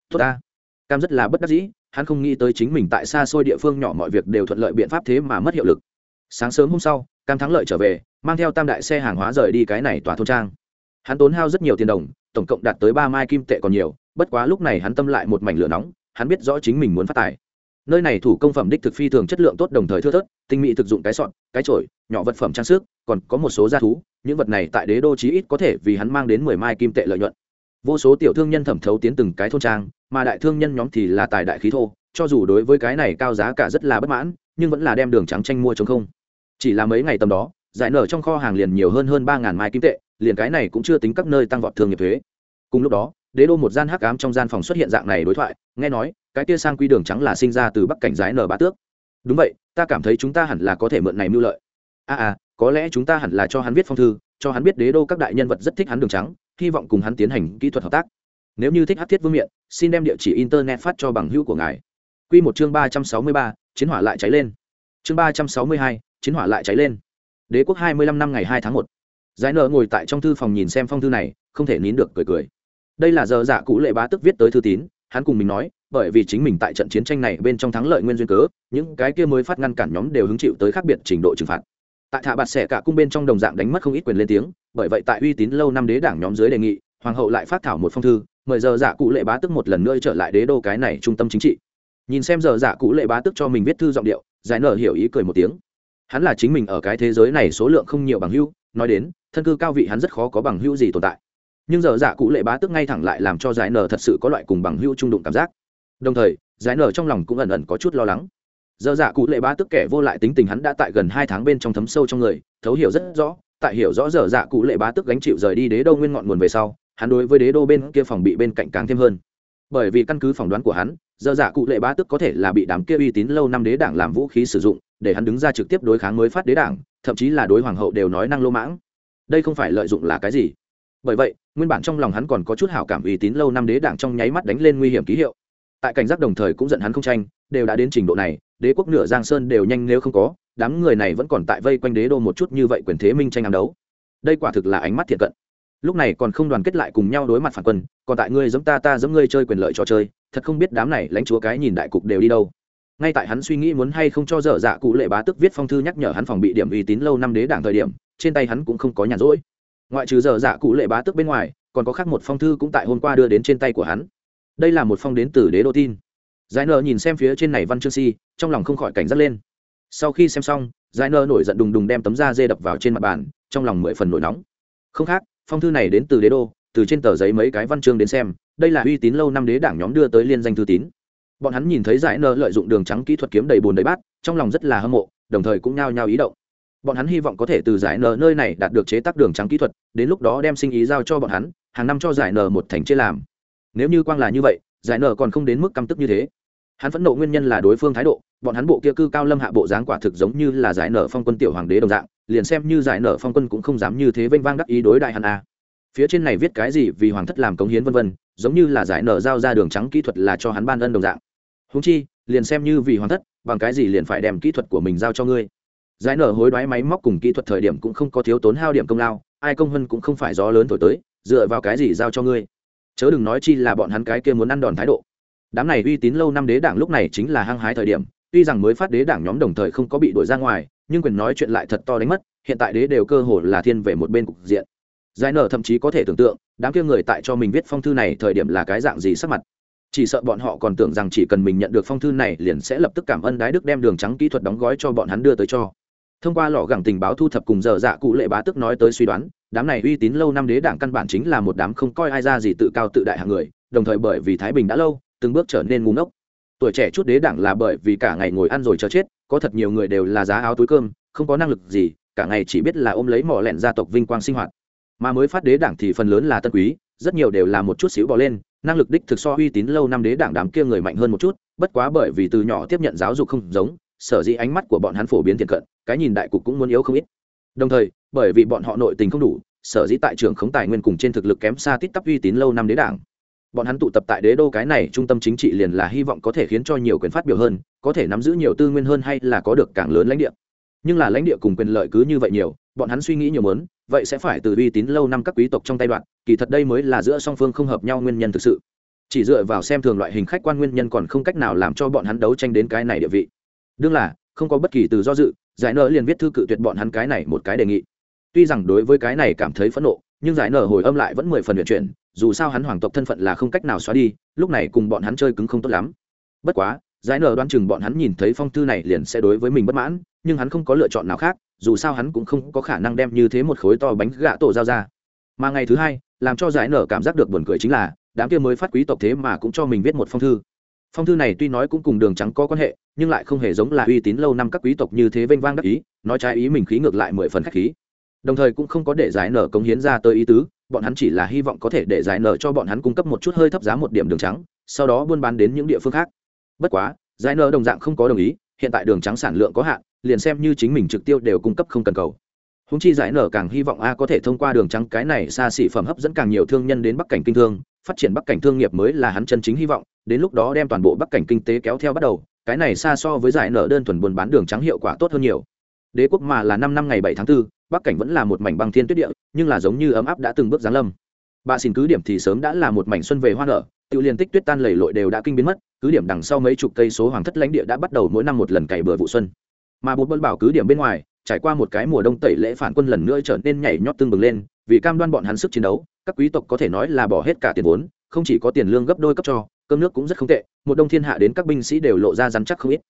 Tốt ta. Cam rất là bất đắc dĩ, hắn không nghĩ tới chính mình tại xa xôi địa phương nhỏ mọi việc đều thuận lợi biện pháp thế mà mất hiệu lực. Sáng sớm hôm sau, cam thắng lợi trở về, mang theo tam đại xe hàng hóa rời đi cái này tòa thôn trang. Hắn tốn hao rất nhiều tiền đồng, tổng cộng đạt tới ba mai kim tệ còn nhiều, bất quá lúc này hắn tâm lại một mảnh lửa nóng, hắn biết rõ chính mình muốn phát tài nơi này thủ công phẩm đích thực phi thường chất lượng tốt đồng thời thưa thớt, tinh mỹ thực dụng cái sọn cái trội nhỏ vật phẩm trang sức, còn có một số gia thú, những vật này tại đế đô chí ít có thể vì hắn mang đến mười mai kim tệ lợi nhuận. Vô số tiểu thương nhân thẩm thấu tiến từng cái thôn trang, mà đại thương nhân nhóm thì là tài đại khí thô, cho dù đối với cái này cao giá cả rất là bất mãn, nhưng vẫn là đem đường trắng tranh mua chống không. Chỉ là mấy ngày tầm đó, giải nở trong kho hàng liền nhiều hơn hơn ba ngàn mai kim tệ, liền cái này cũng chưa tính các nơi tăng vọt thương nghiệp thuế. Cùng lúc đó đế đô một gian hắc ám trong gian phòng xuất hiện dạng này đối thoại nghe nói cái kia sang quy đường trắng là sinh ra từ bắc cảnh giái nở bá tước. Đúng vậy ta cảm thấy chúng ta hẳn là có thể mượn này mưu lợi. A à, à có lẽ chúng ta hẳn là cho hắn viết phong thư cho hắn biết đế đô các đại nhân vật rất thích hắn đường trắng hy vọng cùng hắn tiến hành kỹ thuật hợp tác. Nếu như thích hát thiết vương miện xin đem địa chỉ internet phát cho bằng hữu của ngài. Q một chương ba trăm sáu mươi ba chiến hỏa lại cháy lên. Chương ba trăm sáu mươi hai chiến hỏa lại cháy lên. Đế quốc hai mươi lăm năm ngày hai tháng một. Giải nợ ngồi tại trong thư phòng nhìn xem phong thư này không thể nín được cười cười đây là giờ dạ cũ lệ bá tức viết tới thư tín, hắn cùng mình nói, bởi vì chính mình tại trận chiến tranh này bên trong thắng lợi nguyên duyên cớ, những cái kia mới phát ngăn cản nhóm đều hứng chịu tới khác biệt trình độ trừng phạt. Tại thả bạt xẻ cả cung bên trong đồng dạng đánh mất không ít quyền lên tiếng, bởi vậy tại uy tín lâu năm đế đảng nhóm dưới đề nghị, hoàng hậu lại phát thảo một phong thư, mời giờ dạ cụ lệ bá tức một lần nữa trở lại đế đô cái này trung tâm chính trị. Nhìn xem giờ dạ cụ lệ bá tức cho mình viết thư giọng điệu, giải nở hiểu ý cười một tiếng. Hắn là chính mình ở cái thế giới này số lượng không nhiều bằng hưu nói đến, thân cư cao vị hắn rất khó có bằng hưu gì tồn tại nhưng giờ dạ cụ lệ bá tức ngay thẳng lại làm cho giải nở thật sự có loại cùng bằng hưu trung đụng cảm giác. Đồng thời, giải nở trong lòng cũng ẩn ẩn có chút lo lắng. Giờ dạ cụ lệ bá tức kẻ vô lại tính tình hắn đã tại gần hai tháng bên trong thấm sâu trong người, thấu hiểu rất rõ, tại hiểu rõ giờ dạ cụ lệ bá tức gánh chịu rời đi đế đô nguyên ngọn nguồn về sau, hắn đối với đế đô bên kia phòng bị bên cạnh càng thêm hơn. Bởi vì căn cứ phỏng đoán của hắn, giờ dạ cụ lệ bá tức có thể là bị đám kia uy tín lâu năm đế đảng làm vũ khí sử dụng, để hắn đứng ra trực tiếp đối kháng mới phát đế đảng, thậm chí là đối hoàng hậu đều nói năng lô mãng. Đây không phải lợi dụng là cái gì? Bởi vậy, nguyên bản trong lòng hắn còn có chút hảo cảm uy tín lâu năm đế đảng trong nháy mắt đánh lên nguy hiểm ký hiệu. Tại cảnh giác đồng thời cũng giận hắn không tranh, đều đã đến trình độ này, đế quốc nửa giang sơn đều nhanh nếu không có, đám người này vẫn còn tại vây quanh đế đô một chút như vậy quyền thế minh tranh ám đấu. Đây quả thực là ánh mắt thiện cận. Lúc này còn không đoàn kết lại cùng nhau đối mặt phản quân, còn tại ngươi giống ta ta giống ngươi chơi quyền lợi trò chơi, thật không biết đám này lãnh chúa cái nhìn đại cục đều đi đâu. Ngay tại hắn suy nghĩ muốn hay không cho dở dạ cụ lệ bá tức viết phong thư nhắc nhở hắn phòng bị điểm uy tín lâu năm đế đảng thời điểm, trên tay hắn cũng không có nhàn rỗi ngoại trừ dở dạ cụ lệ bá tức bên ngoài, còn có khác một phong thư cũng tại hôm qua đưa đến trên tay của hắn. Đây là một phong đến từ đế đô tin. Giải nợ nhìn xem phía trên này văn chương si, trong lòng không khỏi cảnh giác lên. Sau khi xem xong, giải nợ nổi giận đùng đùng đem tấm da dê đập vào trên mặt bàn, trong lòng mười phần nổi nóng. Không khác, phong thư này đến từ đế đô, từ trên tờ giấy mấy cái văn chương đến xem, đây là uy tín lâu năm đế đảng nhóm đưa tới liên danh thư tín. Bọn hắn nhìn thấy giải nợ lợi dụng đường trắng kỹ thuật kiếm đầy bùn đầy bát, trong lòng rất là hâm mộ, đồng thời cũng nhao nhao ý động bọn hắn hy vọng có thể từ giải n nơi này đạt được chế tác đường trắng kỹ thuật, đến lúc đó đem sinh ý giao cho bọn hắn, hàng năm cho giải n một thành chế làm. Nếu như quang là như vậy, giải n còn không đến mức căm tức như thế. Hắn phẫn nộ nguyên nhân là đối phương thái độ, bọn hắn bộ kia cư cao lâm hạ bộ dáng quả thực giống như là giải nở phong quân tiểu hoàng đế đồng dạng, liền xem như giải nở phong quân cũng không dám như thế vênh vang đắc ý đối đại hắn a. Phía trên này viết cái gì vì hoàng thất làm cống hiến vân vân, giống như là giải nở giao ra đường trắng kỹ thuật là cho hắn ban ân đồng dạng. Húng chi, liền xem như vì hoàng thất, bằng cái gì liền phải đem kỹ thuật của mình giao cho ngươi? Giải nở hối đoái máy móc cùng kỹ thuật thời điểm cũng không có thiếu tốn hao điểm công lao, ai công hơn cũng không phải gió lớn thổi tới, dựa vào cái gì giao cho ngươi? Chớ đừng nói chi là bọn hắn cái kia muốn ăn đòn thái độ. Đám này uy tín lâu năm đế đảng lúc này chính là hăng hái thời điểm, tuy rằng mới phát đế đảng nhóm đồng thời không có bị đuổi ra ngoài, nhưng quyền nói chuyện lại thật to đánh mất, hiện tại đế đều cơ hồ là thiên về một bên cục diện. Giải nở thậm chí có thể tưởng tượng, đám kia người tại cho mình viết phong thư này thời điểm là cái dạng gì sắc mặt. Chỉ sợ bọn họ còn tưởng rằng chỉ cần mình nhận được phong thư này liền sẽ lập tức cảm ơn đái đức đem đường trắng kỹ thuật đóng gói cho bọn hắn đưa tới cho thông qua lò gẳng tình báo thu thập cùng giờ dạ cụ lệ bá tức nói tới suy đoán, đám này uy tín lâu năm đế đảng căn bản chính là một đám không coi ai ra gì tự cao tự đại hạng người, đồng thời bởi vì thái bình đã lâu, từng bước trở nên ngu ngốc. Tuổi trẻ chút đế đảng là bởi vì cả ngày ngồi ăn rồi chờ chết, có thật nhiều người đều là giá áo túi cơm, không có năng lực gì, cả ngày chỉ biết là ôm lấy mỏ lẹn gia tộc vinh quang sinh hoạt. Mà mới phát đế đảng thì phần lớn là tân quý, rất nhiều đều là một chút xíu bỏ lên, năng lực đích thực so uy tín lâu năm đế đảng đám kia người mạnh hơn một chút, bất quá bởi vì từ nhỏ tiếp nhận giáo dục không giống sở dĩ ánh mắt của bọn hắn phổ biến thiện cận, cái nhìn đại cục cũng muốn yếu không ít. Đồng thời, bởi vì bọn họ nội tình không đủ, sở dĩ tại trường khống tài nguyên cùng trên thực lực kém xa tít tắp uy tín lâu năm đế đảng. Bọn hắn tụ tập tại đế đô cái này, trung tâm chính trị liền là hy vọng có thể khiến cho nhiều quyền phát biểu hơn, có thể nắm giữ nhiều tư nguyên hơn hay là có được càng lớn lãnh địa. Nhưng là lãnh địa cùng quyền lợi cứ như vậy nhiều, bọn hắn suy nghĩ nhiều mớn vậy sẽ phải từ uy tín lâu năm các quý tộc trong tay đoạn, kỳ thật đây mới là giữa song phương không hợp nhau nguyên nhân thực sự. Chỉ dựa vào xem thường loại hình khách quan nguyên nhân còn không cách nào làm cho bọn hắn đấu tranh đến cái này địa vị đương là, không có bất kỳ từ do dự, giải nợ liền viết thư cự tuyệt bọn hắn cái này một cái đề nghị. Tuy rằng đối với cái này cảm thấy phẫn nộ, nhưng giải nở hồi âm lại vẫn mười phần luyện chuyển, dù sao hắn hoàng tộc thân phận là không cách nào xóa đi, lúc này cùng bọn hắn chơi cứng không tốt lắm. Bất quá, giải nở đoán chừng bọn hắn nhìn thấy phong thư này liền sẽ đối với mình bất mãn, nhưng hắn không có lựa chọn nào khác, dù sao hắn cũng không có khả năng đem như thế một khối to bánh gạ tổ giao ra. Mà ngày thứ hai, làm cho giải nở cảm giác được buồn cười chính là, đám kia mới phát quý tộc thế mà cũng cho mình viết một phong thư phong thư này tuy nói cũng cùng đường trắng có quan hệ, nhưng lại không hề giống là uy tín lâu năm các quý tộc như thế vênh vang đắc ý, nói trái ý mình khí ngược lại mười phần khách khí. Đồng thời cũng không có để giải nở cống hiến ra tới ý tứ, bọn hắn chỉ là hy vọng có thể để giải nở cho bọn hắn cung cấp một chút hơi thấp giá một điểm đường trắng, sau đó buôn bán đến những địa phương khác. Bất quá, giải nở đồng dạng không có đồng ý, hiện tại đường trắng sản lượng có hạn, liền xem như chính mình trực tiêu đều cung cấp không cần cầu. Húng chi giải nở càng hy vọng a có thể thông qua đường trắng cái này xa xỉ phẩm hấp dẫn càng nhiều thương nhân đến bắc cảnh kinh thương, phát triển bắc cảnh thương nghiệp mới là hắn chân chính hy vọng đến lúc đó đem toàn bộ bắc cảnh kinh tế kéo theo bắt đầu cái này xa so với giải nợ đơn thuần buôn bán đường trắng hiệu quả tốt hơn nhiều. Đế quốc mà là năm năm ngày bảy tháng 4, bắc cảnh vẫn là một mảnh băng thiên tuyết địa nhưng là giống như ấm áp đã từng bước giáng lâm. Bà xin cứ điểm thì sớm đã là một mảnh xuân về hoa nở tự liên tích tuyết tan lầy lội đều đã kinh biến mất cứ điểm đằng sau mấy chục cây số hoàng thất lãnh địa đã bắt đầu mỗi năm một lần cày bừa vụ xuân. Mà bột bơn bảo cứ điểm bên ngoài trải qua một cái mùa đông tẩy lễ phản quân lần nữa trở nên nhảy nhót tương bừng lên vì cam đoan bọn hắn sức chiến đấu các quý tộc có thể nói là bỏ hết cả tiền vốn không chỉ có tiền lương gấp đôi cấp cho cơm nước cũng rất không tệ, một đông thiên hạ đến các binh sĩ đều lộ ra rắn chắc không ít.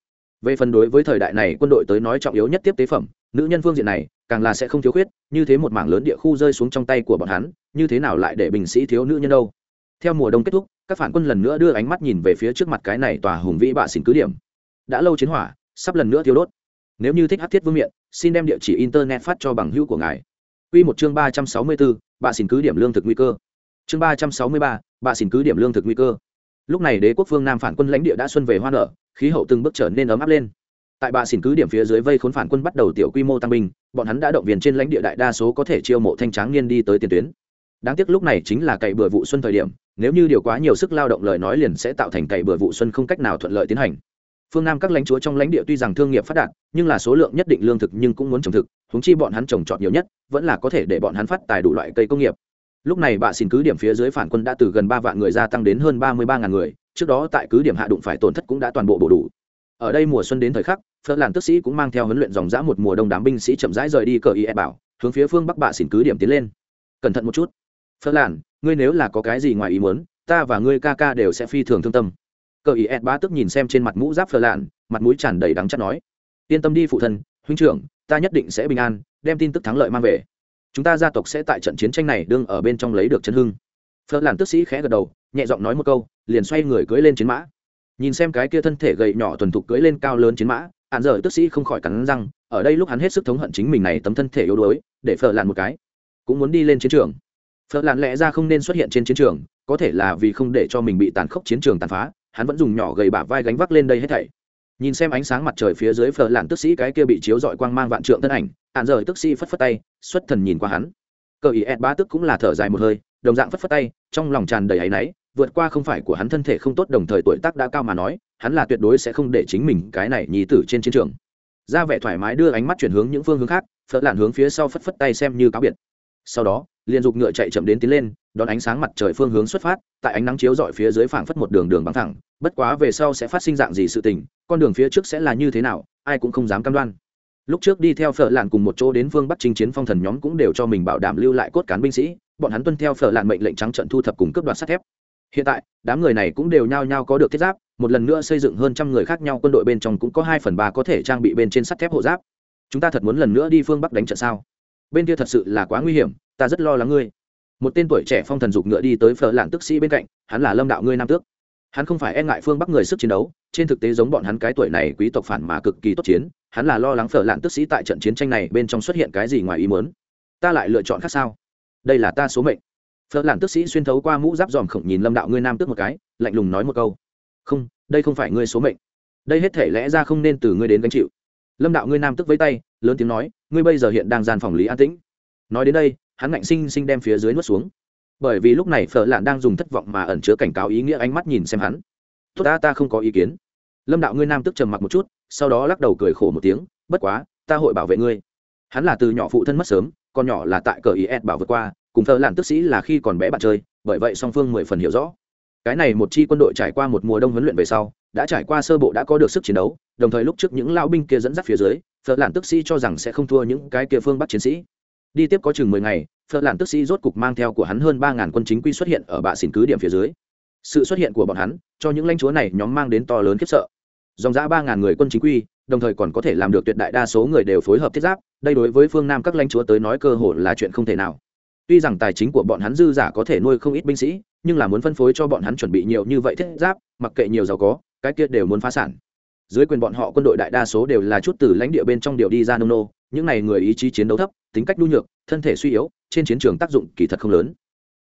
Về phần đối với thời đại này quân đội tới nói trọng yếu nhất tiếp tế phẩm, nữ nhân phương diện này, càng là sẽ không thiếu khuyết, như thế một mảng lớn địa khu rơi xuống trong tay của bọn hắn, như thế nào lại để binh sĩ thiếu nữ nhân đâu? Theo mùa đông kết thúc, các phản quân lần nữa đưa ánh mắt nhìn về phía trước mặt cái này tòa hùng vĩ bạ xỉn cứ điểm. Đã lâu chiến hỏa, sắp lần nữa thiếu đốt. Nếu như thích hát thiết vương miện, xin đem địa chỉ internet phát cho bằng hữu của ngài. Quy một chương ba trăm sáu mươi bốn bạ xỉn cứ điểm lương thực nguy cơ. Chương ba trăm sáu mươi ba, bạ xỉn cứ điểm lương thực nguy cơ lúc này đế quốc phương nam phản quân lãnh địa đã xuân về hoa nở, khí hậu từng bước trở nên ấm áp lên. Tại bà xỉn cứ điểm phía dưới vây khốn phản quân bắt đầu tiểu quy mô tăng binh, bọn hắn đã động viên trên lãnh địa đại đa số có thể chiêu mộ thanh tráng niên đi tới tiền tuyến. Đáng tiếc lúc này chính là cày bừa vụ xuân thời điểm, nếu như điều quá nhiều sức lao động lời nói liền sẽ tạo thành cày bừa vụ xuân không cách nào thuận lợi tiến hành. Phương nam các lãnh chúa trong lãnh địa tuy rằng thương nghiệp phát đạt, nhưng là số lượng nhất định lương thực nhưng cũng muốn trồng thực húng chi bọn hắn trồng trọt nhiều nhất, vẫn là có thể để bọn hắn phát tài đủ loại cây công nghiệp lúc này bạ xin cứ điểm phía dưới phản quân đã từ gần ba vạn người gia tăng đến hơn ba mươi ba ngàn người, trước đó tại cứ điểm hạ đụng phải tổn thất cũng đã toàn bộ bổ đủ. Ở đây mùa xuân đến thời khắc phớt làn tức sĩ cũng mang theo huấn luyện dòng dã một mùa đông đám binh sĩ chậm rãi rời đi cờ y e bảo, hướng phía phương bắc bạ xỉn cứ điểm tiến lên. Cẩn thận một chút. Phớt làn ngươi nếu là có cái gì ngoài ý muốn, ta và ngươi ca ca đều sẽ phi thường thương tâm. Cờ y e ba tức nhìn xem trên mặt mũ giáp phật làn mặt mũi tràn đầy đắng chắc nói. Yên tâm đi phụ thân, huynh trưởng, ta nhất định sẽ bình an, đem tin tức thắng lợi mang về chúng ta gia tộc sẽ tại trận chiến tranh này đương ở bên trong lấy được chân hưng. Phở làn tức sĩ khẽ gật đầu, nhẹ giọng nói một câu, liền xoay người cưỡi lên chiến mã. Nhìn xem cái kia thân thể gầy nhỏ thuần thục cưỡi lên cao lớn chiến mã hạn dở tức sĩ không khỏi cắn răng, ở đây lúc hắn hết sức thống hận chính mình này tấm thân thể yếu đuối, để phở làn một cái. Cũng muốn đi lên chiến trường. Phở làn lẽ ra không nên xuất hiện trên chiến trường, có thể là vì không để cho mình bị tàn khốc chiến trường tàn phá, hắn vẫn dùng nhỏ gầy bả vai gánh vác lên đây hết thảy nhìn xem ánh sáng mặt trời phía dưới phở làn tức sĩ cái kia bị chiếu dọi quang mang vạn trượng thân ảnh hạn rời tức sĩ phất phất tay, xuất thần nhìn qua hắn. Cờ ý ed ba tức cũng là thở dài một hơi, đồng dạng phất phất tay, trong lòng tràn đầy áy náy, vượt qua không phải của hắn thân thể không tốt đồng thời tuổi tác đã cao mà nói, hắn là tuyệt đối sẽ không để chính mình cái này nhì tử trên chiến trường. Ra vẻ thoải mái đưa ánh mắt chuyển hướng những phương hướng khác phớt lạn hướng phía sau phất phất tay xem như cáo biệt. Sau đó liên dục ngựa chạy chậm đến tiến lên, đón ánh sáng mặt trời phương hướng xuất phát, tại ánh nắng chiếu dọi phía dưới phảng phất một đường đường băng thẳng bất quá về sau sẽ phát sinh dạng gì sự tình, con đường phía trước sẽ là như thế nào, ai cũng không dám cam đoan. Lúc trước đi theo phở lạn cùng một chỗ đến phương bắc chinh chiến phong thần nhóm cũng đều cho mình bảo đảm lưu lại cốt cán binh sĩ, bọn hắn tuân theo phở lạn mệnh lệnh trắng trận thu thập cùng cướp đoạt sắt thép. Hiện tại, đám người này cũng đều nhao nhao có được thiết giáp, một lần nữa xây dựng hơn trăm người khác nhau quân đội bên trong cũng có hai phần ba có thể trang bị bên trên sắt thép hộ giáp. Chúng ta thật muốn lần nữa đi phương bắc đánh trận sao? Bên kia thật sự là quá nguy hiểm, ta rất lo lắng ngươi. Một tên tuổi trẻ phong thần dục ngựa đi tới phở lạn tức sĩ bên cạnh, hắn là lâm đạo ngươi nam tước hắn không phải e ngại phương bắc người sức chiến đấu, trên thực tế giống bọn hắn cái tuổi này quý tộc phản mà cực kỳ tốt chiến, hắn là lo lắng phở lạn tức sĩ tại trận chiến tranh này bên trong xuất hiện cái gì ngoài ý muốn. Ta lại lựa chọn khác sao? Đây là ta số mệnh. Phở lạn tức sĩ xuyên thấu qua mũ giáp dòm khổng nhìn lâm đạo ngươi nam tước một cái, lạnh lùng nói một câu. Không, đây không phải ngươi số mệnh. Đây hết thể lẽ ra không nên từ ngươi đến gánh chịu. Lâm đạo ngươi nam tức với tay, lớn tiếng nói, ngươi bây giờ hiện đang gian phòng lý an tĩnh. Nói đến đây, hắn ngạnh sinh sinh đem phía dưới nuốt xuống bởi vì lúc này phở lạn đang dùng thất vọng mà ẩn chứa cảnh cáo ý nghĩa ánh mắt nhìn xem hắn. Tốt ta ta không có ý kiến. Lâm đạo ngươi nam tức trầm mặc một chút, sau đó lắc đầu cười khổ một tiếng, bất quá, ta hội bảo vệ ngươi. Hắn là từ nhỏ phụ thân mất sớm con nhỏ là tại cờ ý ed bảo vượt qua, cùng phở lạn tức sĩ là khi còn bé bạn chơi, bởi vậy song phương mười phần hiểu rõ. Cái này một chi quân đội trải qua một mùa đông huấn luyện về sau, đã trải qua sơ bộ đã có được sức chiến đấu, đồng thời lúc trước những lao binh kia dẫn dắt phía dưới, phở lạn tức sĩ cho rằng sẽ không thua những cái kia phương bắc chiến sĩ đi tiếp có chừng mười ngày phở làn tức sĩ rốt cục mang theo của hắn hơn ba ngàn quân chính quy xuất hiện ở bạ xỉn cứ điểm phía dưới. Sự xuất hiện của bọn hắn, cho những lãnh chúa này nhóm mang đến to lớn khiếp sợ. Dòng giã ba ngàn người quân chính quy, đồng thời còn có thể làm được tuyệt đại đa số người đều phối hợp thiết giáp, đây đối với phương nam các lãnh chúa tới nói cơ hội là chuyện không thể nào. Tuy rằng tài chính của bọn hắn dư giả có thể nuôi không ít binh sĩ, nhưng là muốn phân phối cho bọn hắn chuẩn bị nhiều như vậy thiết giáp, mặc kệ nhiều giàu có, cái kia đều muốn phá sản. Dưới quyền bọn họ quân đội đại đa số đều là chút từ lãnh địa bên trong điều đi ra nông nô, những này người ý chí chiến đấu thấp tính cách nhu nhược, thân thể suy yếu, trên chiến trường tác dụng kỳ thật không lớn.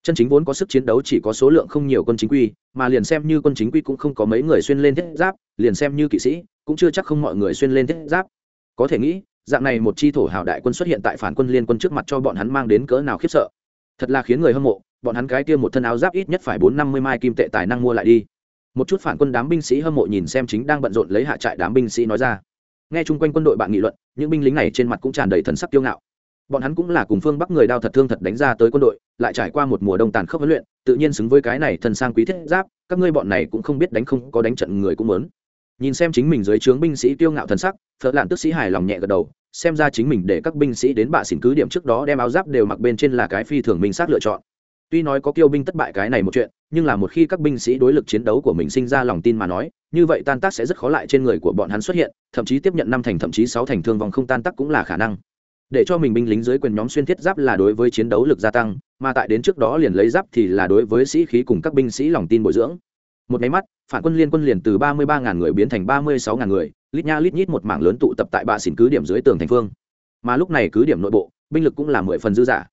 Chân chính vốn có sức chiến đấu chỉ có số lượng không nhiều quân chính quy, mà liền xem như quân chính quy cũng không có mấy người xuyên lên thiết giáp, liền xem như kỵ sĩ, cũng chưa chắc không mọi người xuyên lên thiết giáp. Có thể nghĩ, dạng này một chi thổ hào đại quân xuất hiện tại phản quân liên quân trước mặt cho bọn hắn mang đến cỡ nào khiếp sợ. Thật là khiến người hâm mộ, bọn hắn cái kia một thân áo giáp ít nhất phải bốn năm mươi mai kim tệ tài năng mua lại đi. Một chút phản quân đám binh sĩ hâm mộ nhìn xem chính đang bận rộn lấy hạ trại đám binh sĩ nói ra. Nghe chung quanh quân đội bạn nghị luận, những binh lính này trên mặt cũng tràn đầy thần sắc kiêu ngạo bọn hắn cũng là cùng phương bắc người đao thật thương thật đánh ra tới quân đội, lại trải qua một mùa đông tàn khốc huấn luyện, tự nhiên xứng với cái này thần sang quý thiết giáp, các ngươi bọn này cũng không biết đánh không, có đánh trận người cũng muốn. Nhìn xem chính mình dưới trướng binh sĩ kiêu ngạo thần sắc, phật lạn tức sĩ hài lòng nhẹ gật đầu, xem ra chính mình để các binh sĩ đến bạ xỉn cứ điểm trước đó đem áo giáp đều mặc bên trên là cái phi thường minh sát lựa chọn. Tuy nói có kiêu binh thất bại cái này một chuyện, nhưng là một khi các binh sĩ đối lực chiến đấu của mình sinh ra lòng tin mà nói, như vậy tan tác sẽ rất khó lại trên người của bọn hắn xuất hiện, thậm chí tiếp nhận năm thành, thậm chí sáu thành thương vong không tan tác cũng là khả năng để cho mình binh lính dưới quyền nhóm xuyên thiết giáp là đối với chiến đấu lực gia tăng, mà tại đến trước đó liền lấy giáp thì là đối với sĩ khí cùng các binh sĩ lòng tin bồi dưỡng. Một máy mắt, phản quân liên quân liền từ ba mươi ba ngàn người biến thành ba mươi sáu ngàn người, lít nha lít nhít một mảng lớn tụ tập tại ba xỉn cứ điểm dưới tường thành phương. Mà lúc này cứ điểm nội bộ, binh lực cũng là mười phần dư giả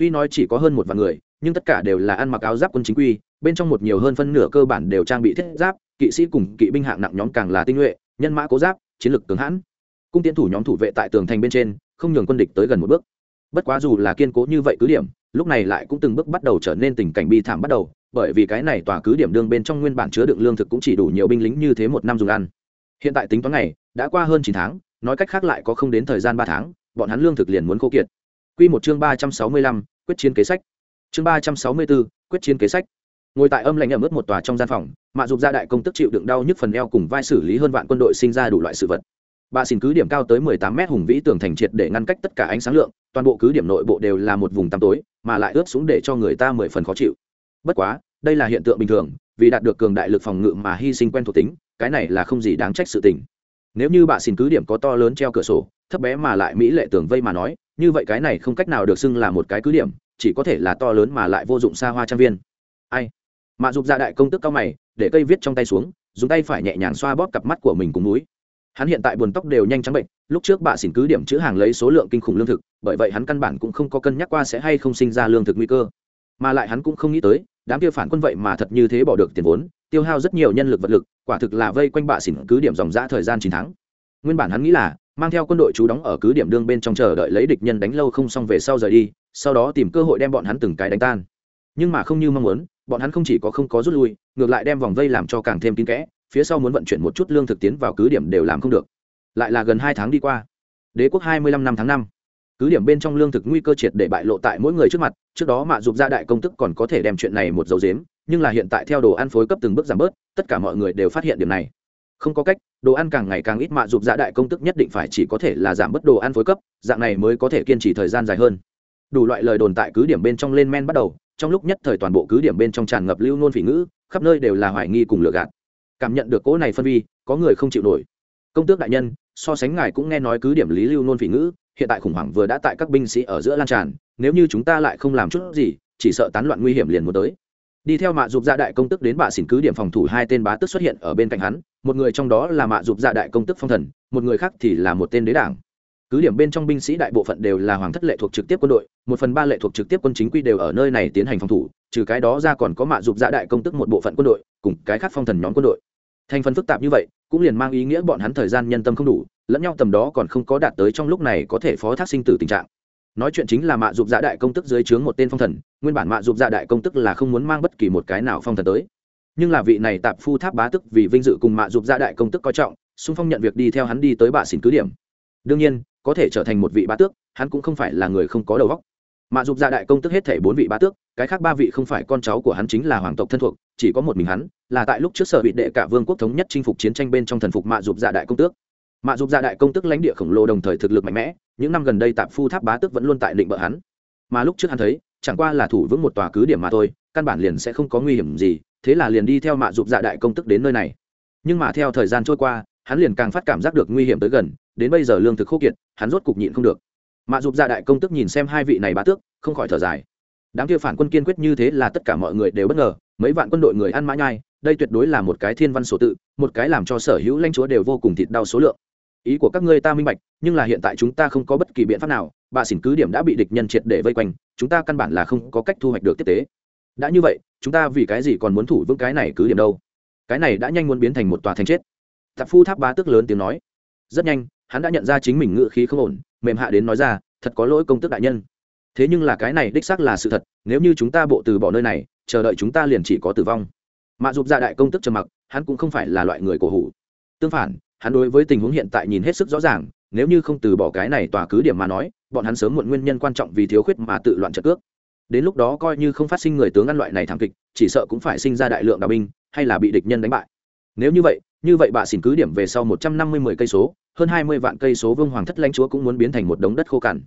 tuy nói chỉ có hơn một vạn người, nhưng tất cả đều là ăn mặc áo giáp quân chính quy, bên trong một nhiều hơn phân nửa cơ bản đều trang bị thiết giáp, kỵ sĩ cùng kỵ binh hạng nặng nhóm càng là tinh nhuệ, nhân mã cố giáp, chiến lược cường hãn. Cung tiến thủ nhóm thủ vệ tại tường thành bên trên không nhường quân địch tới gần một bước. Bất quá dù là kiên cố như vậy cứ điểm, lúc này lại cũng từng bước bắt đầu trở nên tình cảnh bi thảm bắt đầu, bởi vì cái này tòa cứ điểm đương bên trong nguyên bản chứa đựng lương thực cũng chỉ đủ nhiều binh lính như thế một năm dùng ăn. Hiện tại tính toán ngày, đã qua hơn chín tháng, nói cách khác lại có không đến thời gian ba tháng, bọn hắn lương thực liền muốn khô kiệt. Quy một chương ba trăm sáu mươi lăm, quyết chiến kế sách. Chương ba trăm sáu mươi bốn quyết chiến kế sách. Ngồi tại âm lạnh ở mức một tòa trong gian phòng, mạ dục gia đại công tức chịu đựng đau nhức phần eo cùng vai xử lý hơn vạn quân đội sinh ra đủ loại sự vật bà xin cứ điểm cao tới mười tám mét hùng vĩ tường thành triệt để ngăn cách tất cả ánh sáng lượng, toàn bộ cứ điểm nội bộ đều là một vùng tăm tối, mà lại ướt xuống để cho người ta mười phần khó chịu. Bất quá, đây là hiện tượng bình thường, vì đạt được cường đại lực phòng ngự mà hy sinh quen thuộc tính, cái này là không gì đáng trách sự tình. Nếu như bà xin cứ điểm có to lớn treo cửa sổ, thấp bé mà lại mỹ lệ tường vây mà nói, như vậy cái này không cách nào được xưng là một cái cứ điểm, chỉ có thể là to lớn mà lại vô dụng xa hoa trang viên. Ai? Mạ dục ra đại công tức cao mày, để cây viết trong tay xuống, dùng tay phải nhẹ nhàng xoa bóp cặp mắt của mình cùng núi hắn hiện tại buồn tóc đều nhanh trắng bệnh, lúc trước bà xỉn cứ điểm chữ hàng lấy số lượng kinh khủng lương thực, bởi vậy hắn căn bản cũng không có cân nhắc qua sẽ hay không sinh ra lương thực nguy cơ. Mà lại hắn cũng không nghĩ tới, đám kia phản quân vậy mà thật như thế bỏ được tiền vốn, tiêu hao rất nhiều nhân lực vật lực, quả thực là vây quanh bạ xỉn cứ điểm dòng dã thời gian chín tháng. Nguyên bản hắn nghĩ là, mang theo quân đội chú đóng ở cứ điểm đương bên trong chờ đợi lấy địch nhân đánh lâu không xong về sau rời đi, sau đó tìm cơ hội đem bọn hắn từng cái đánh tan. Nhưng mà không như mong muốn, bọn hắn không chỉ có không có rút lui, ngược lại đem vòng vây làm cho càng thêm kín kẽ phía sau muốn vận chuyển một chút lương thực tiến vào cứ điểm đều làm không được. Lại là gần hai tháng đi qua. Đế quốc hai mươi lăm năm tháng năm. Cứ điểm bên trong lương thực nguy cơ triệt để bại lộ tại mỗi người trước mặt, trước đó mạ dục gia đại công tức còn có thể đem chuyện này một dấu dếm nhưng là hiện tại theo đồ ăn phối cấp từng bước giảm bớt, tất cả mọi người đều phát hiện điểm này. Không có cách, đồ ăn càng ngày càng ít mạ dục gia đại công tức nhất định phải chỉ có thể là giảm bớt đồ ăn phối cấp, dạng này mới có thể kiên trì thời gian dài hơn. Đủ loại lời đồn tại cứ điểm bên trong lên men bắt đầu, trong lúc nhất thời toàn bộ cứ điểm bên trong tràn ngập lưu nôn phỉ ngữ, khắp nơi đều là hoài nghi cùng lừa gạt cảm nhận được cỗ này phân vi, có người không chịu nổi. Công tước đại nhân, so sánh ngài cũng nghe nói cứ điểm lý lưu nôn phỉ ngữ, hiện tại khủng hoảng vừa đã tại các binh sĩ ở giữa lan tràn, nếu như chúng ta lại không làm chút gì, chỉ sợ tán loạn nguy hiểm liền muốn tới. Đi theo mạ dục gia đại công tức đến bạ xỉn cứ điểm phòng thủ hai tên bá tức xuất hiện ở bên cạnh hắn, một người trong đó là mạ dục gia đại công tức phong thần, một người khác thì là một tên đế đảng. Cứ điểm bên trong binh sĩ đại bộ phận đều là hoàng thất lệ thuộc trực tiếp quân đội, một phần ba lệ thuộc trực tiếp quân chính quy đều ở nơi này tiến hành phòng thủ, trừ cái đó ra còn có mạ dục gia đại công tức một bộ phận quân đội, cùng cái khác phong thần nhóm quân đội thành phần phức tạp như vậy, cũng liền mang ý nghĩa bọn hắn thời gian nhân tâm không đủ, lẫn nhau tầm đó còn không có đạt tới trong lúc này có thể phó thác sinh tử tình trạng. Nói chuyện chính là mạ dục dạ đại công tức dưới trướng một tên phong thần, nguyên bản mạ dục dạ đại công tức là không muốn mang bất kỳ một cái nào phong thần tới. Nhưng là vị này tạp phu tháp bá tức vì vinh dự cùng mạ dục dạ đại công tức coi trọng, xung phong nhận việc đi theo hắn đi tới bạ xỉn cứ điểm. Đương nhiên, có thể trở thành một vị bá tước, hắn cũng không phải là người không có đầu óc mạ dục Gia đại công tức hết thể bốn vị bá tước, cái khác ba vị không phải con cháu của hắn chính là hoàng tộc thân thuộc, chỉ có một mình hắn, là tại lúc trước sở bị đệ cả vương quốc thống nhất chinh phục chiến tranh bên trong thần phục mạ dục Gia đại công tước. Mạ dục Gia đại công tức lãnh địa khổng lồ đồng thời thực lực mạnh mẽ, những năm gần đây tạp phu tháp bá tước vẫn luôn tại định bợ hắn. Mà lúc trước hắn thấy, chẳng qua là thủ vững một tòa cứ điểm mà thôi, căn bản liền sẽ không có nguy hiểm gì, thế là liền đi theo mạ dục dạ đại công tức đến nơi này. Nhưng mà theo thời gian trôi qua, hắn liền càng phát cảm giác được nguy hiểm tới gần, đến bây giờ lương thực khô kiệt, hắn rốt cục nhịn không được mạ dục gia đại công tức nhìn xem hai vị này bá tước, không khỏi thở dài. Đám kia phản quân kiên quyết như thế là tất cả mọi người đều bất ngờ, mấy vạn quân đội người ăn mã nhai, đây tuyệt đối là một cái thiên văn số tự, một cái làm cho sở hữu lãnh chúa đều vô cùng thịt đau số lượng. Ý của các ngươi ta minh bạch, nhưng là hiện tại chúng ta không có bất kỳ biện pháp nào, bà xỉn cứ điểm đã bị địch nhân triệt để vây quanh, chúng ta căn bản là không có cách thu hoạch được tiếp tế. Đã như vậy, chúng ta vì cái gì còn muốn thủ vững cái này cứ điểm đâu? Cái này đã nhanh muốn biến thành một tòa thành chết. Tạp phu tháp bá tức lớn tiếng nói. Rất nhanh, hắn đã nhận ra chính mình ngự khí không ổn mềm hạ đến nói ra, thật có lỗi công tức đại nhân. Thế nhưng là cái này đích xác là sự thật, nếu như chúng ta bộ từ bỏ nơi này, chờ đợi chúng ta liền chỉ có tử vong. Mạ dục gia đại công tức trầm mặc, hắn cũng không phải là loại người cổ hủ. Tương phản, hắn đối với tình huống hiện tại nhìn hết sức rõ ràng, nếu như không từ bỏ cái này tòa cứ điểm mà nói, bọn hắn sớm muộn nguyên nhân quan trọng vì thiếu khuyết mà tự loạn trợ cước. Đến lúc đó coi như không phát sinh người tướng ăn loại này thảm kịch, chỉ sợ cũng phải sinh ra đại lượng đạo binh, hay là bị địch nhân đánh bại. Nếu như vậy như vậy bà xin cứ điểm về sau một trăm năm mươi mười cây số hơn hai mươi vạn cây số vương hoàng thất lãnh chúa cũng muốn biến thành một đống đất khô cằn.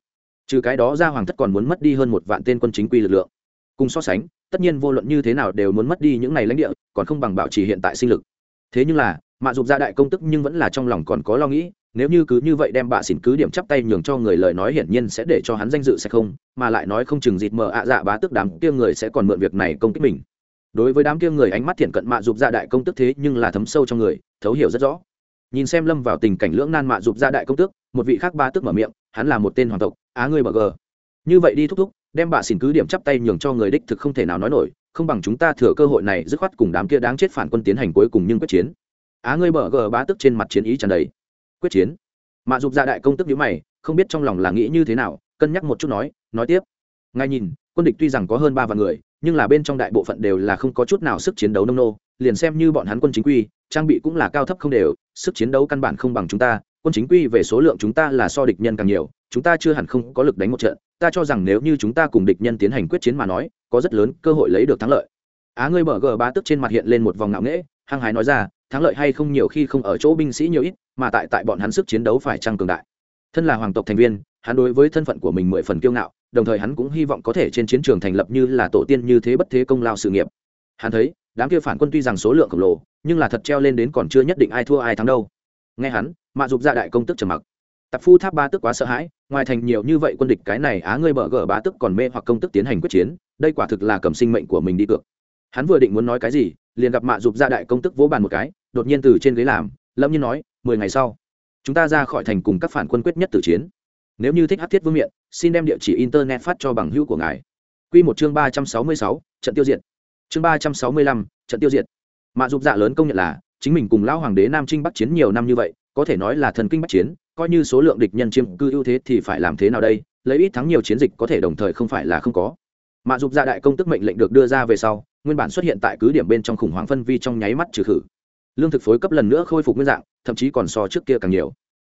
Trừ cái đó ra hoàng thất còn muốn mất đi hơn một vạn tên quân chính quy lực lượng. Cùng so sánh, tất nhiên vô luận như thế nào đều muốn mất đi những ngày lãnh địa, còn không bằng bảo trì hiện tại sinh lực. Thế nhưng là, mạ dục gia đại công tức nhưng vẫn là trong lòng còn có lo nghĩ, nếu như cứ như vậy đem bạ xỉn cứ điểm chắp tay nhường cho người lời nói hiển nhiên sẽ để cho hắn danh dự sẽ không, mà lại nói không chừng dịt mờ ạ dạ bá tức đám kia người sẽ còn mượn việc này công kích mình. Đối với đám kia người ánh mắt thiện cận mạ dục gia đại công tức thế nhưng là thấm sâu trong người, thấu hiểu rất rõ nhìn xem lâm vào tình cảnh lưỡng nan mạ dục ra đại công tước, một vị khác ba tước mở miệng, hắn là một tên hoàng tộc, á ngươi bờ gờ. Như vậy đi thúc thúc, đem bà xỉn cứ điểm chắp tay nhường cho người đích thực không thể nào nói nổi, không bằng chúng ta thừa cơ hội này dứt khoát cùng đám kia đáng chết phản quân tiến hành cuối cùng nhưng quyết chiến. Á ngươi bờ gờ bá tức trên mặt chiến ý tràn đầy. Quyết chiến. Mạ dục ra đại công tức nhíu mày, không biết trong lòng là nghĩ như thế nào, cân nhắc một chút nói nói tiếp. Ngay nhìn, quân địch tuy rằng có hơn ba vạn người, nhưng là bên trong đại bộ phận đều là không có chút nào sức chiến đấu nông nô, liền xem như bọn hắn quân chính quy, trang bị cũng là cao thấp không đều sức chiến đấu căn bản không bằng chúng ta, quân chính quy về số lượng chúng ta là so địch nhân càng nhiều, chúng ta chưa hẳn không có lực đánh một trận. Ta cho rằng nếu như chúng ta cùng địch nhân tiến hành quyết chiến mà nói, có rất lớn cơ hội lấy được thắng lợi. Á ngươi bờ gờ ba tức trên mặt hiện lên một vòng ngạo nghễ, hăng hái nói ra, thắng lợi hay không nhiều khi không ở chỗ binh sĩ nhiều ít, mà tại tại bọn hắn sức chiến đấu phải trăng cường đại. Thân là hoàng tộc thành viên, hắn đối với thân phận của mình mười phần kiêu ngạo, đồng thời hắn cũng hy vọng có thể trên chiến trường thành lập như là tổ tiên như thế bất thế công lao sự nghiệp. Hắn thấy đám kia phản quân tuy rằng số lượng khổng lồ, nhưng là thật treo lên đến còn chưa nhất định ai thua ai thắng đâu. Nghe hắn, mạ dục ra đại công tức trầm mặc. Tạp phu tháp ba tức quá sợ hãi, ngoài thành nhiều như vậy quân địch cái này á ngươi bở gở ba tức còn mê hoặc công tức tiến hành quyết chiến, đây quả thực là cầm sinh mệnh của mình đi cược. Hắn vừa định muốn nói cái gì, liền gặp mạ dục ra đại công tức vỗ bàn một cái, đột nhiên từ trên ghế làm lâm nhiên nói, mười ngày sau, chúng ta ra khỏi thành cùng các phản quân quyết nhất tử chiến. Nếu như thích hát thiết vương miện, xin đem địa chỉ internet phát cho bằng hữu của ngài. Q một chương ba trăm sáu mươi sáu, trận tiêu diệt chương ba trăm sáu mươi lăm, trận tiêu diệt. Mạ dục dạ lớn công nhận là, chính mình cùng lão hoàng đế nam trinh bắc chiến nhiều năm như vậy, có thể nói là thần kinh bắc chiến, coi như số lượng địch nhân chiếm cư ưu thế thì phải làm thế nào đây, lấy ít thắng nhiều chiến dịch có thể đồng thời không phải là không có. Mạ dục dạ đại công tức mệnh lệnh được đưa ra về sau, nguyên bản xuất hiện tại cứ điểm bên trong khủng hoảng phân vi trong nháy mắt trừ khử. Lương thực phối cấp lần nữa khôi phục nguyên dạng, thậm chí còn so trước kia càng nhiều.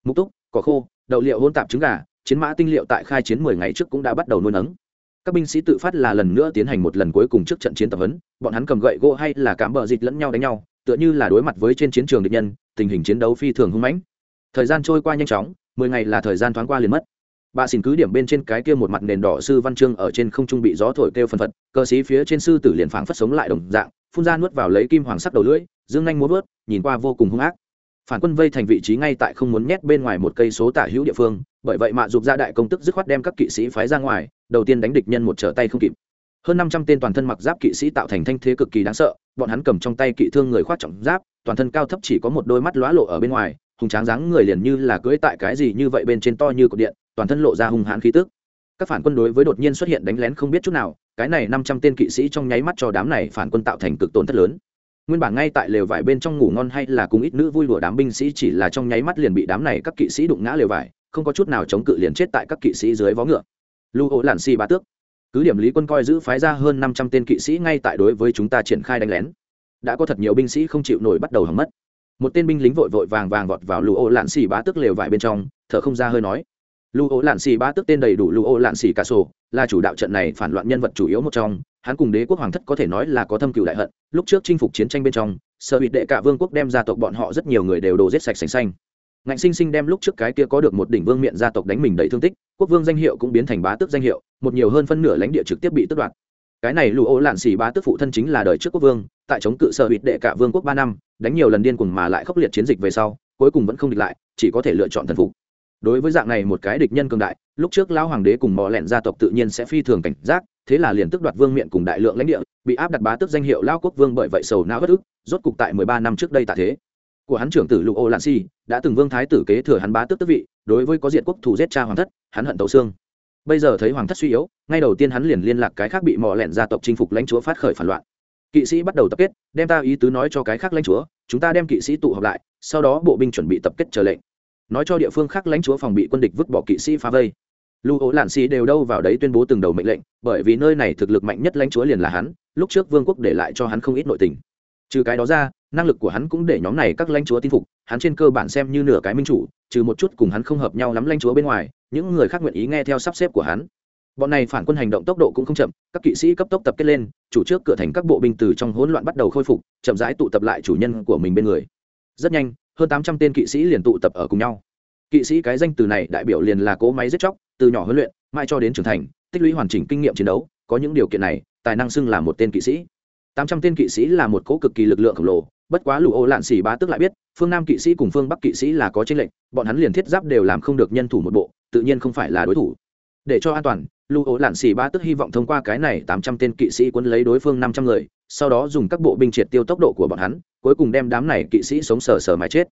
Mục túc, cỏ khô, đậu liệu hôn tạp trứng gà, chiến mã tinh liệu tại khai chiến mười ngày trước cũng đã bắt đầu nuôi nấng các binh sĩ tự phát là lần nữa tiến hành một lần cuối cùng trước trận chiến tập huấn, bọn hắn cầm gậy gỗ hay là cám bờ dịch lẫn nhau đánh nhau, tựa như là đối mặt với trên chiến trường địch nhân, tình hình chiến đấu phi thường hung mãnh. Thời gian trôi qua nhanh chóng, mười ngày là thời gian thoáng qua liền mất. Bà xin cứ điểm bên trên cái kia một mặt nền đỏ sư văn chương ở trên không trung bị gió thổi kêu phân phật, cơ sĩ phía trên sư tử liền phảng phất sống lại đồng dạng, phun ra nuốt vào lấy kim hoàng sắc đầu lưỡi, dương nhanh muốn vớt, nhìn qua vô cùng hung ác. Phản quân vây thành vị trí ngay tại không muốn nhét bên ngoài một cây số tả hữu địa phương bởi vậy mạ dục ra đại công tức dứt khoát đem các kỵ sĩ phái ra ngoài, đầu tiên đánh địch nhân một trở tay không kịp. Hơn năm trăm tên toàn thân mặc giáp kỵ sĩ tạo thành thanh thế cực kỳ đáng sợ, bọn hắn cầm trong tay kỵ thương người khoát trọng giáp, toàn thân cao thấp chỉ có một đôi mắt lóa lộ ở bên ngoài, hùng tráng dáng người liền như là cưỡi tại cái gì như vậy bên trên to như cột điện, toàn thân lộ ra hung hãn khí tức. Các phản quân đối với đột nhiên xuất hiện đánh lén không biết chút nào, cái này năm trăm tên kỵ sĩ trong nháy mắt cho đám này phản quân tạo thành cực tổn thất lớn. Nguyên bản ngay tại lều vải bên trong ngủ ngon hay là cùng ít nữ vui đùa đám binh sĩ chỉ là trong nháy mắt liền bị đám này các kỵ sĩ đụng ngã lều vải không có chút nào chống cự liền chết tại các kỵ sĩ dưới vó ngựa. Lưu Âu Lạn xi ba tước. Cứ điểm lý quân coi giữ phái ra hơn năm trăm tên kỵ sĩ ngay tại đối với chúng ta triển khai đánh lén. Đã có thật nhiều binh sĩ không chịu nổi bắt đầu hỏng mất. Một tên binh lính vội vội vàng vàng vọt vào lưu ô lạn xì bá tước lều vải bên trong, thở không ra hơi nói. Lưu ô lạn xì bá tước tên đầy đủ lưu ô lạn xì cả sổ, là chủ đạo trận này phản loạn nhân vật chủ yếu một trong. Hắn cùng đế quốc hoàng thất có thể nói là có thâm cựu đại hận. Lúc trước chinh phục chiến tranh bên trong, sở hữu đệ cả vương quốc đem gia tộc bọn họ rất nhiều người đều đồ giết sạch sành xanh ngạnh sinh sinh đem lúc trước cái kia có được một đỉnh vương miện gia tộc đánh mình đầy thương tích, quốc vương danh hiệu cũng biến thành bá tước danh hiệu, một nhiều hơn phân nửa lãnh địa trực tiếp bị tước đoạt. Cái này lụ ô lạn xì bá tước phụ thân chính là đời trước quốc vương, tại chống cự sở hữu đệ cả vương quốc ba năm, đánh nhiều lần điên cuồng mà lại khốc liệt chiến dịch về sau, cuối cùng vẫn không địch lại, chỉ có thể lựa chọn thần phục. Đối với dạng này một cái địch nhân cường đại, lúc trước lão hoàng đế cùng mò lẹn gia tộc tự nhiên sẽ phi thường cảnh giác, thế là liền tức đoạt vương miện cùng đại lượng lãnh địa, bị áp đặt bá tước danh hiệu lao quốc vương bởi vậy sầu não bất ức, rốt cục tại mười ba năm trước đây tạ thế của hắn trưởng tử lục ô Lạn si, đã từng vương thái tử kế thừa hắn bá tước tước vị, đối với có diện quốc thủ giết cha hoàng thất, hắn hận tấu xương. Bây giờ thấy hoàng thất suy yếu, ngay đầu tiên hắn liền liên lạc cái khác bị mò lẹn gia tộc chinh phục lãnh chúa phát khởi phản loạn. Kỵ sĩ bắt đầu tập kết, đem ta ý tứ nói cho cái khác lãnh chúa, chúng ta đem kỵ sĩ tụ họp lại, sau đó bộ binh chuẩn bị tập kết chờ lệnh. Nói cho địa phương khác lãnh chúa phòng bị quân địch vứt bỏ kỵ sĩ phá vây. Lưu ố lạn sĩ đều đâu vào đấy tuyên bố từng đầu mệnh lệnh, bởi vì nơi này thực lực mạnh nhất lãnh chúa liền là hắn, lúc trước vương quốc để lại cho hắn không ít nội tình. Trừ cái đó ra năng lực của hắn cũng để nhóm này các lãnh chúa tin phục, hắn trên cơ bản xem như nửa cái minh chủ, trừ một chút cùng hắn không hợp nhau lắm lãnh chúa bên ngoài, những người khác nguyện ý nghe theo sắp xếp của hắn. Bọn này phản quân hành động tốc độ cũng không chậm, các kỵ sĩ cấp tốc tập kết lên, chủ trước cửa thành các bộ binh từ trong hỗn loạn bắt đầu khôi phục, chậm rãi tụ tập lại chủ nhân của mình bên người. Rất nhanh, hơn tám trăm tên kỵ sĩ liền tụ tập ở cùng nhau. Kỵ sĩ cái danh từ này đại biểu liền là cỗ máy giết chóc, từ nhỏ huấn luyện mai cho đến trưởng thành, tích lũy hoàn chỉnh kinh nghiệm chiến đấu, có những điều kiện này, tài năng xưng là một tên kỵ sĩ. Tám trăm tên kỵ sĩ là một cỗ cực kỳ lực lượng khổng lồ bất quá lũ ô lạn xỉ bá tức lại biết, phương nam kỵ sĩ cùng phương bắc kỵ sĩ là có tranh lệnh bọn hắn liền thiết giáp đều làm không được nhân thủ một bộ, tự nhiên không phải là đối thủ. Để cho an toàn, lũ ô lạn xỉ bá tức hy vọng thông qua cái này tám trăm tên kỵ sĩ quân lấy đối phương năm trăm người, sau đó dùng các bộ binh triệt tiêu tốc độ của bọn hắn, cuối cùng đem đám này kỵ sĩ sống sờ sờ mà chết.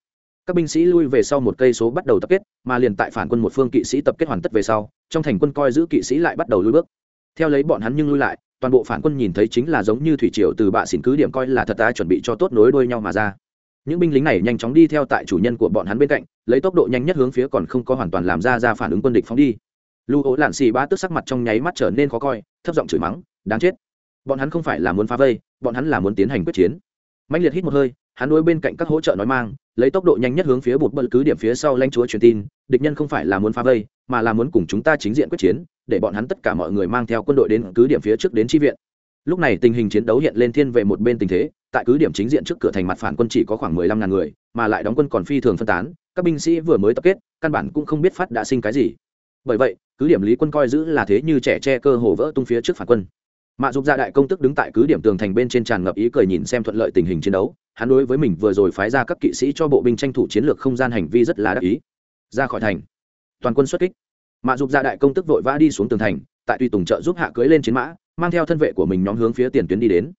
Các binh sĩ lui về sau một cây số bắt đầu tập kết, mà liền tại phản quân một phương kỵ sĩ tập kết hoàn tất về sau, trong thành quân coi giữ kỵ sĩ lại bắt đầu lui bước. Theo lấy bọn hắn nhưng lui lại toàn bộ phản quân nhìn thấy chính là giống như thủy triều từ bạ xỉn cứ điểm coi là thật ta chuẩn bị cho tốt nối đuôi nhau mà ra. Những binh lính này nhanh chóng đi theo tại chủ nhân của bọn hắn bên cạnh, lấy tốc độ nhanh nhất hướng phía còn không có hoàn toàn làm ra ra phản ứng quân địch phóng đi. Lưu ố lạn xì ba tức sắc mặt trong nháy mắt trở nên khó coi, thấp giọng chửi mắng, đáng chết! Bọn hắn không phải là muốn phá vây, bọn hắn là muốn tiến hành quyết chiến. Mạnh liệt hít một hơi, hắn đối bên cạnh các hỗ trợ nói mang lấy tốc độ nhanh nhất hướng phía bột bật cứ điểm phía sau lanh chúa truyền tin, địch nhân không phải là muốn phá vây, mà là muốn cùng chúng ta chính diện quyết chiến, để bọn hắn tất cả mọi người mang theo quân đội đến cứ điểm phía trước đến chi viện. Lúc này tình hình chiến đấu hiện lên thiên về một bên tình thế, tại cứ điểm chính diện trước cửa thành mặt phản quân chỉ có khoảng mười lăm ngàn người, mà lại đóng quân còn phi thường phân tán, các binh sĩ vừa mới tập kết, căn bản cũng không biết phát đã sinh cái gì. Bởi vậy, cứ điểm lý quân coi giữ là thế như trẻ tre cơ hồ vỡ tung phía trước phản quân mạ dục gia đại công tức đứng tại cứ điểm tường thành bên trên tràn ngập ý cười nhìn xem thuận lợi tình hình chiến đấu, hắn đối với mình vừa rồi phái ra các kỵ sĩ cho bộ binh tranh thủ chiến lược không gian hành vi rất là đắc ý. Ra khỏi thành, toàn quân xuất kích. Mạ dục gia đại công tức vội vã đi xuống tường thành, tại tùy tùng trợ giúp hạ cưới lên chiến mã, mang theo thân vệ của mình nhóm hướng phía tiền tuyến đi đến.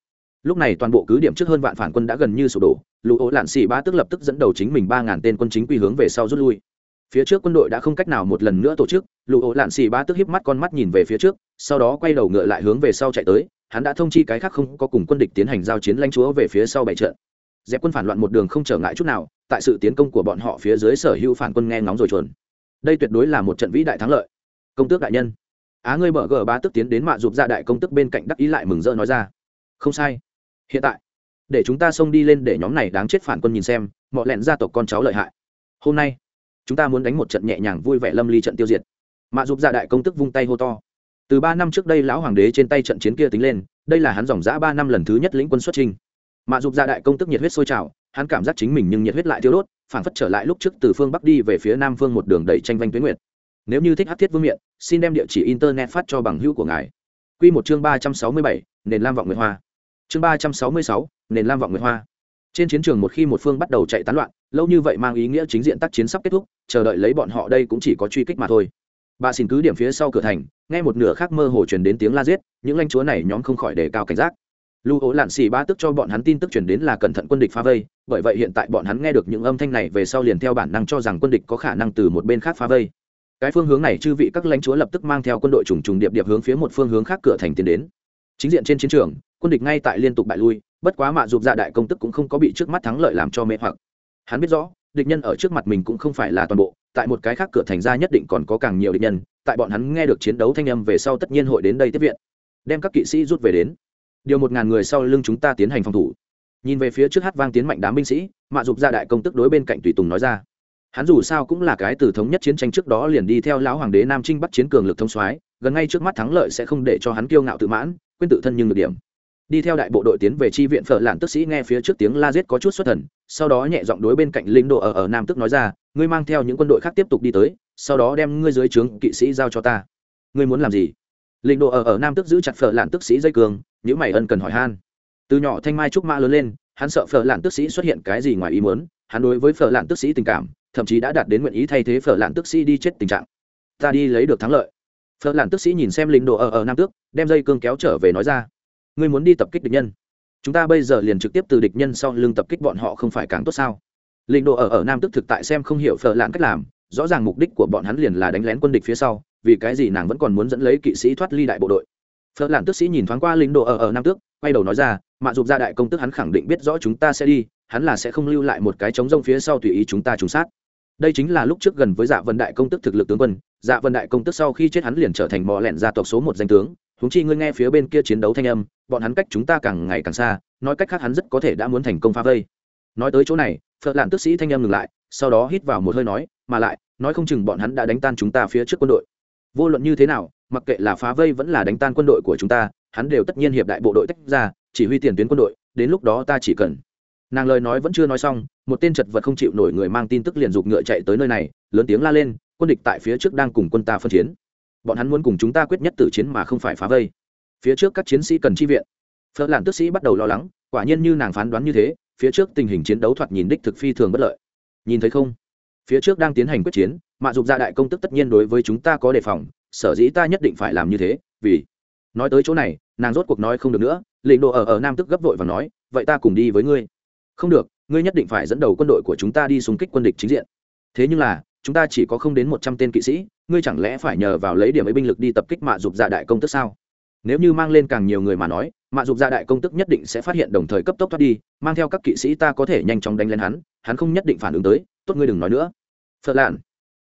Lúc này toàn bộ cứ điểm trước hơn vạn phản quân đã gần như sụp đổ, lũ ố lạn xì ba tức lập tức dẫn đầu chính mình ba ngàn tên quân chính quy hướng về sau rút lui phía trước quân đội đã không cách nào một lần nữa tổ chức lụ ổ lạn xì ba tức híp mắt con mắt nhìn về phía trước, sau đó quay đầu ngựa lại hướng về sau chạy tới, hắn đã thông chi cái khác không có cùng quân địch tiến hành giao chiến lãnh chúa về phía sau bảy trận. Dẹp quân phản loạn một đường không trở ngại chút nào, tại sự tiến công của bọn họ phía dưới sở hữu phản quân nghe ngóng rồi chuồn. Đây tuyệt đối là một trận vĩ đại thắng lợi. Công tước đại nhân. Á ngươi mở gờ ba tức tiến đến mạ dục ra đại công tức bên cạnh đắc ý lại mừng rỡ nói ra. Không sai. Hiện tại, để chúng ta xông đi lên để nhóm này đáng chết phản quân nhìn xem mọi lẹn gia tộc con cháu lợi hại. Hôm nay chúng ta muốn đánh một trận nhẹ nhàng vui vẻ lâm ly trận tiêu diệt. Mạ giúp gia dạ đại công tức vung tay hô to. Từ ba năm trước đây lão hoàng đế trên tay trận chiến kia tính lên, đây là hắn dòng giã ba năm lần thứ nhất lĩnh quân xuất trình mạ giúp gia dạ đại công tức nhiệt huyết sôi trào, hắn cảm giác chính mình nhưng nhiệt huyết lại tiêu đốt phản phất trở lại lúc trước từ phương bắc đi về phía nam phương một đường đầy tranh vanh tuyến nguyệt. Nếu như thích hát thiết vương miện, xin đem địa chỉ internet phát cho bằng hữu của ngài. Q một chương ba trăm sáu mươi bảy, nền lam vọng nguyệt hoa. Chương ba trăm sáu mươi sáu, nền lam vọng nguyệt hoa trên chiến trường một khi một phương bắt đầu chạy tán loạn, lâu như vậy mang ý nghĩa chính diện tác chiến sắp kết thúc, chờ đợi lấy bọn họ đây cũng chỉ có truy kích mà thôi. Bà xin cứ điểm phía sau cửa thành, nghe một nửa khác mơ hồ truyền đến tiếng la giết, những lãnh chúa này nhóm không khỏi đề cao cảnh giác. Lưu ố lạn xì ba tức cho bọn hắn tin tức chuyển đến là cẩn thận quân địch phá vây, bởi vậy hiện tại bọn hắn nghe được những âm thanh này về sau liền theo bản năng cho rằng quân địch có khả năng từ một bên khác phá vây. Cái phương hướng này chư vị các lãnh chúa lập tức mang theo quân đội trùng trùng điệp điệp hướng phía một phương hướng khác cửa thành tiến đến. Chính diện trên chiến trường, quân địch ngay tại liên tục bại lui bất quá mạ dục dạ đại công tức cũng không có bị trước mắt thắng lợi làm cho mê hoặc. Hắn biết rõ, địch nhân ở trước mặt mình cũng không phải là toàn bộ, tại một cái khác cửa thành ra nhất định còn có càng nhiều địch nhân, tại bọn hắn nghe được chiến đấu thanh âm về sau tất nhiên hội đến đây tiếp viện. Đem các kỵ sĩ rút về đến. Điều một ngàn người sau lưng chúng ta tiến hành phòng thủ. Nhìn về phía trước hát vang tiến mạnh đám binh sĩ, mạ dục dạ gia đại công tức đối bên cạnh tùy tùng nói ra. Hắn dù sao cũng là cái từ thống nhất chiến tranh trước đó liền đi theo lão hoàng đế nam trinh bắt chiến cường lực thông soái, gần ngay trước mắt thắng lợi sẽ không để cho hắn kiêu ngạo tự mãn, quên tự thân nhưng được điểm đi theo đại bộ đội tiến về chi viện phở lạn tức sĩ nghe phía trước tiếng la giết có chút xuất thần, sau đó nhẹ giọng đối bên cạnh lính độ ở ở nam tức nói ra, ngươi mang theo những quân đội khác tiếp tục đi tới, sau đó đem ngươi dưới trướng kỵ sĩ giao cho ta. Ngươi muốn làm gì? Lính độ ở ở nam tức giữ chặt phở lạn tức sĩ dây cường những mày ân cần hỏi han. Từ nhỏ thanh mai trúc mã lớn lên, hắn sợ phở lạn tức sĩ xuất hiện cái gì ngoài ý muốn, hắn đối với phở lạn tức sĩ tình cảm, thậm chí đã đạt đến nguyện ý thay thế phở lạn tức sĩ đi chết tình trạng. Ta đi lấy được thắng lợi. Phở lạn tức sĩ nhìn xem lính độ ở ở nam tước, đem dây cương kéo trở về nói ra ngươi muốn đi tập kích địch nhân. Chúng ta bây giờ liền trực tiếp từ địch nhân sau lưng tập kích bọn họ không phải càng tốt sao? Linh độ ở ở nam tức thực tại xem không hiểu phở lạn cách làm, rõ ràng mục đích của bọn hắn liền là đánh lén quân địch phía sau, vì cái gì nàng vẫn còn muốn dẫn lấy kỵ sĩ thoát ly đại bộ đội. Phở lạn tức sĩ nhìn thoáng qua linh độ ở ở nam tước, quay đầu nói ra, mạ dục gia đại công tức hắn khẳng định biết rõ chúng ta sẽ đi, hắn là sẽ không lưu lại một cái trống rông phía sau tùy ý chúng ta trùng sát. Đây chính là lúc trước gần với dạ vân đại công tức thực lực tướng quân dạ vân đại công tức sau khi chết hắn liền trở thành mò lẹn gia tộc số một danh tướng huống chi ngươi nghe phía bên kia chiến đấu thanh âm, bọn hắn cách chúng ta càng ngày càng xa, nói cách khác hắn rất có thể đã muốn thành công phá vây. Nói tới chỗ này, phật lạn tức sĩ thanh âm ngừng lại, sau đó hít vào một hơi nói, mà lại, nói không chừng bọn hắn đã đánh tan chúng ta phía trước quân đội. Vô luận như thế nào, mặc kệ là phá vây vẫn là đánh tan quân đội của chúng ta, hắn đều tất nhiên hiệp đại bộ đội tách ra, chỉ huy tiền tuyến quân đội, đến lúc đó ta chỉ cần. Nàng lời nói vẫn chưa nói xong, một tên chật vật không chịu nổi người mang tin tức liền giục ngựa chạy tới nơi này, lớn tiếng la lên, quân địch tại phía trước đang cùng quân ta phân chiến bọn hắn muốn cùng chúng ta quyết nhất tử chiến mà không phải phá vây. Phía trước các chiến sĩ cần chi viện. Phật làn tước sĩ bắt đầu lo lắng, quả nhiên như nàng phán đoán như thế, phía trước tình hình chiến đấu thoạt nhìn đích thực phi thường bất lợi. Nhìn thấy không? Phía trước đang tiến hành quyết chiến, mạ dục gia đại công tức tất nhiên đối với chúng ta có đề phòng, sở dĩ ta nhất định phải làm như thế, vì nói tới chỗ này, nàng rốt cuộc nói không được nữa, lệnh độ ở ở nam tức gấp vội và nói, vậy ta cùng đi với ngươi. Không được, ngươi nhất định phải dẫn đầu quân đội của chúng ta đi xung kích quân địch chính diện. Thế nhưng là chúng ta chỉ có không đến một trăm tên kỵ sĩ, ngươi chẳng lẽ phải nhờ vào lấy điểm ấy binh lực đi tập kích mạ dục gia đại công tức sao? Nếu như mang lên càng nhiều người mà nói, mạ dục gia đại công tức nhất định sẽ phát hiện đồng thời cấp tốc thoát đi, mang theo các kỵ sĩ ta có thể nhanh chóng đánh lên hắn hắn không nhất định phản ứng tới, tốt ngươi đừng nói nữa. Phật lạn.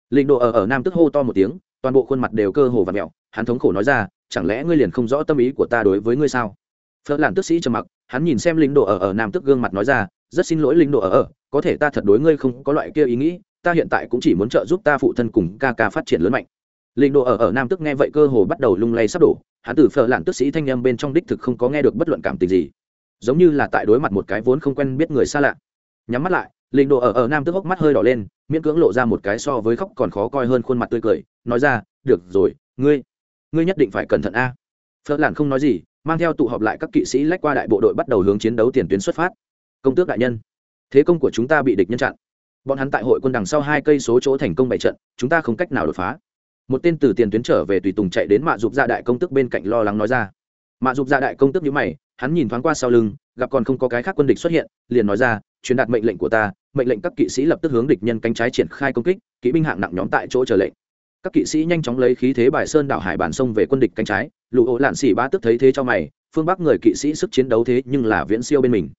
Lệnh độ ở ở nam tức hô to một tiếng, toàn bộ khuôn mặt đều cơ hồ và mẹo hắn thống khổ nói ra, chẳng lẽ ngươi liền không rõ tâm ý của ta đối với ngươi sao? Phật lạn tức sĩ trầm mặc, hắn nhìn xem linh đồ ở ở nam tức gương mặt nói ra, rất xin lỗi linh đồ ở ở, có thể ta thật đối ngươi không có loại kia ý nghĩ ta hiện tại cũng chỉ muốn trợ giúp ta phụ thân cùng ca ca phát triển lớn mạnh. Linh đồ ở ở nam tức nghe vậy cơ hồ bắt đầu lung lay sắp đổ, hắn từ phở lạn tức sĩ thanh â m bên trong đích thực không có nghe được bất luận cảm tình gì. Giống như là tại đối mặt một cái vốn không quen biết người xa lạ. Nhắm mắt lại, linh đồ ở ở nam tức hốc mắt hơi đỏ lên, miễn cưỡng lộ ra một cái so với khóc còn khó coi hơn khuôn mặt tươi cười, nói ra, được rồi, ngươi ngươi nhất định phải cẩn thận a. Phở lạn không nói gì, mang theo tụ họp lại các kỵ sĩ lách qua đại bộ đội bắt đầu hướng chiến đấu tiền tuyến xuất phát. Công tước đại nhân, thế công của chúng ta bị địch nhân chặn bọn hắn tại hội quân đằng sau hai cây số chỗ thành công bày trận, chúng ta không cách nào đột phá. Một tên từ tiền tuyến trở về tùy tùng chạy đến mạ dục gia đại công tức bên cạnh lo lắng nói ra. Mạ dục gia đại công tức nhíu mày, hắn nhìn thoáng qua sau lưng, gặp còn không có cái khác quân địch xuất hiện, liền nói ra, truyền đạt mệnh lệnh của ta, mệnh lệnh các kỵ sĩ lập tức hướng địch nhân cánh trái triển khai công kích, kỵ binh hạng nặng nhóm tại chỗ chờ lệnh. Các kỵ sĩ nhanh chóng lấy khí thế bài sơn đảo hải bản sông về quân địch cánh trái lụ ổ lạn xỉ ba tức thấy thế cho mày, phương bắc người kỵ sĩ sức chiến đấu thế nhưng là viễn siêu bên mình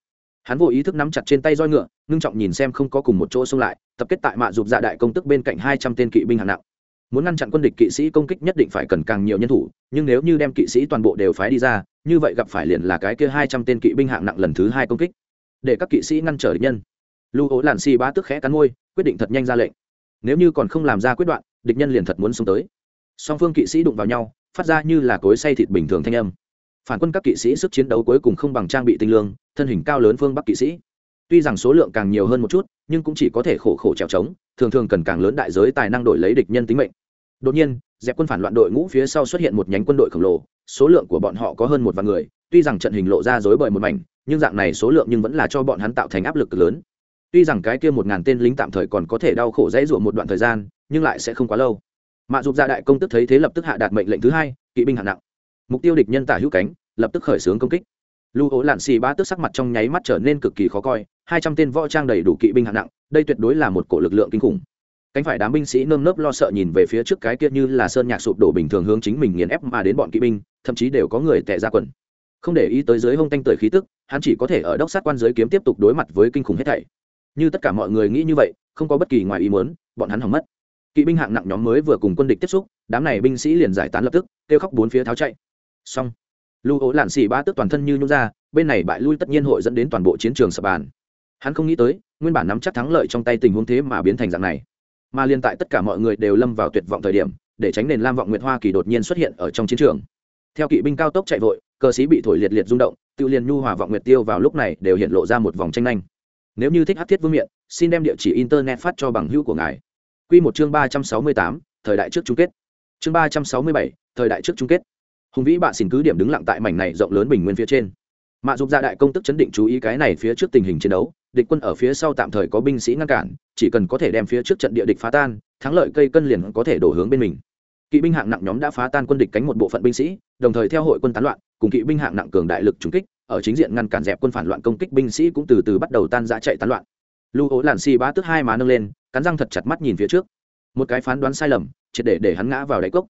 hắn vô ý thức nắm chặt trên tay roi ngựa, ngưng trọng nhìn xem không có cùng một chỗ xông lại, tập kết tại mạ dục dạ đại công tức bên cạnh hai trăm tên kỵ binh hạng nặng. Muốn ngăn chặn quân địch kỵ sĩ công kích nhất định phải cần càng nhiều nhân thủ, nhưng nếu như đem kỵ sĩ toàn bộ đều phái đi ra, như vậy gặp phải liền là cái kia hai trăm tên kỵ binh hạng nặng lần thứ hai công kích. Để các kỵ sĩ ngăn trở địch nhân. Lưu ố làn xi、si、bá bá tức khẽ cắn môi, quyết định thật nhanh ra lệnh. Nếu như còn không làm ra quyết đoạn, địch nhân liền thật muốn xông tới. Song phương kỵ sĩ đụng vào nhau, phát ra như là cối say thịt bình thường thanh âm phản quân các kỵ sĩ sức chiến đấu cuối cùng không bằng trang bị tinh lương, thân hình cao lớn phương bắc kỵ sĩ. Tuy rằng số lượng càng nhiều hơn một chút, nhưng cũng chỉ có thể khổ khổ trèo trống, thường thường cần càng lớn đại giới tài năng đổi lấy địch nhân tính mệnh. Đột nhiên, dẹp quân phản loạn đội ngũ phía sau xuất hiện một nhánh quân đội khổng lồ, số lượng của bọn họ có hơn một vạn người, tuy rằng trận hình lộ ra dối bời một mảnh, nhưng dạng này số lượng nhưng vẫn là cho bọn hắn tạo thành áp lực lớn. Tuy rằng cái kia một ngàn tên lính tạm thời còn có thể đau khổ dãy ruộng một đoạn thời gian, nhưng lại sẽ không quá lâu. Mạ dục gia đại công tức thấy thế lập tức hạ đạt mệnh lệnh thứ hai, kỵ binh hạng nặng mục tiêu địch nhân tả hữu cánh, lập tức khởi xướng công kích. Lưu ố lạn xì ba tức sắc mặt trong nháy mắt trở nên cực kỳ khó coi, hai trăm tên võ trang đầy đủ kỵ binh hạng nặng, đây tuyệt đối là một cổ lực lượng kinh khủng. Cánh phải đám binh sĩ nơm nớp lo sợ nhìn về phía trước cái kia như là sơn nhạc sụp đổ bình thường hướng chính mình nghiền ép mà đến bọn kỵ binh, thậm chí đều có người tệ ra quần. Không để ý tới dưới hông tanh tời khí tức, hắn chỉ có thể ở đốc sát quan giới kiếm tiếp tục đối mặt với kinh khủng hết thảy. Như tất cả mọi người nghĩ như vậy, không có bất kỳ ngoài ý muốn, bọn hắn hỏng mất. Kỵ binh hạng nặng nhóm mới vừa cùng quân địch tiếp xúc, đám này binh sĩ liền giải tán lập tức, kêu khóc bốn phía tháo chạy xong. Lưu ố lạn xì ba tức toàn thân như nhung ra, bên này bại lui tất nhiên hội dẫn đến toàn bộ chiến trường sập bàn. Hắn không nghĩ tới, nguyên bản nắm chắc thắng lợi trong tay tình huống thế mà biến thành dạng này. Mà liên tại tất cả mọi người đều lâm vào tuyệt vọng thời điểm, để tránh nền lam vọng nguyệt hoa kỳ đột nhiên xuất hiện ở trong chiến trường. Theo kỵ binh cao tốc chạy vội, cờ sĩ bị thổi liệt liệt rung động, tự liền nhu hòa vọng nguyệt tiêu vào lúc này đều hiện lộ ra một vòng tranh nhanh nếu như thích hát thiết vương miện, xin đem địa chỉ internet phát cho bằng hữu của ngài. Q một chương ba trăm sáu mươi tám, thời đại trước chung kết. Chương ba trăm sáu mươi bảy, thời đại trước chung kết hùng vĩ bạ xin cứ điểm đứng lặng tại mảnh này rộng lớn bình nguyên phía trên. Mạ dục gia đại công tức chấn định chú ý cái này phía trước tình hình chiến đấu, địch quân ở phía sau tạm thời có binh sĩ ngăn cản, chỉ cần có thể đem phía trước trận địa địch phá tan, thắng lợi cây cân liền có thể đổ hướng bên mình. Kỵ binh hạng nặng nhóm đã phá tan quân địch cánh một bộ phận binh sĩ, đồng thời theo hội quân tán loạn, cùng kỵ binh hạng nặng cường đại lực trúng kích, ở chính diện ngăn cản dẹp quân phản loạn công kích binh sĩ cũng từ từ bắt đầu tan ra chạy tán loạn. Lưu ố làn xi bá tức hai má nâng lên, cắn răng thật chặt mắt nhìn phía trước. Một cái phán đoán sai lầm, triệt để để hắn ngã vào đáy cốc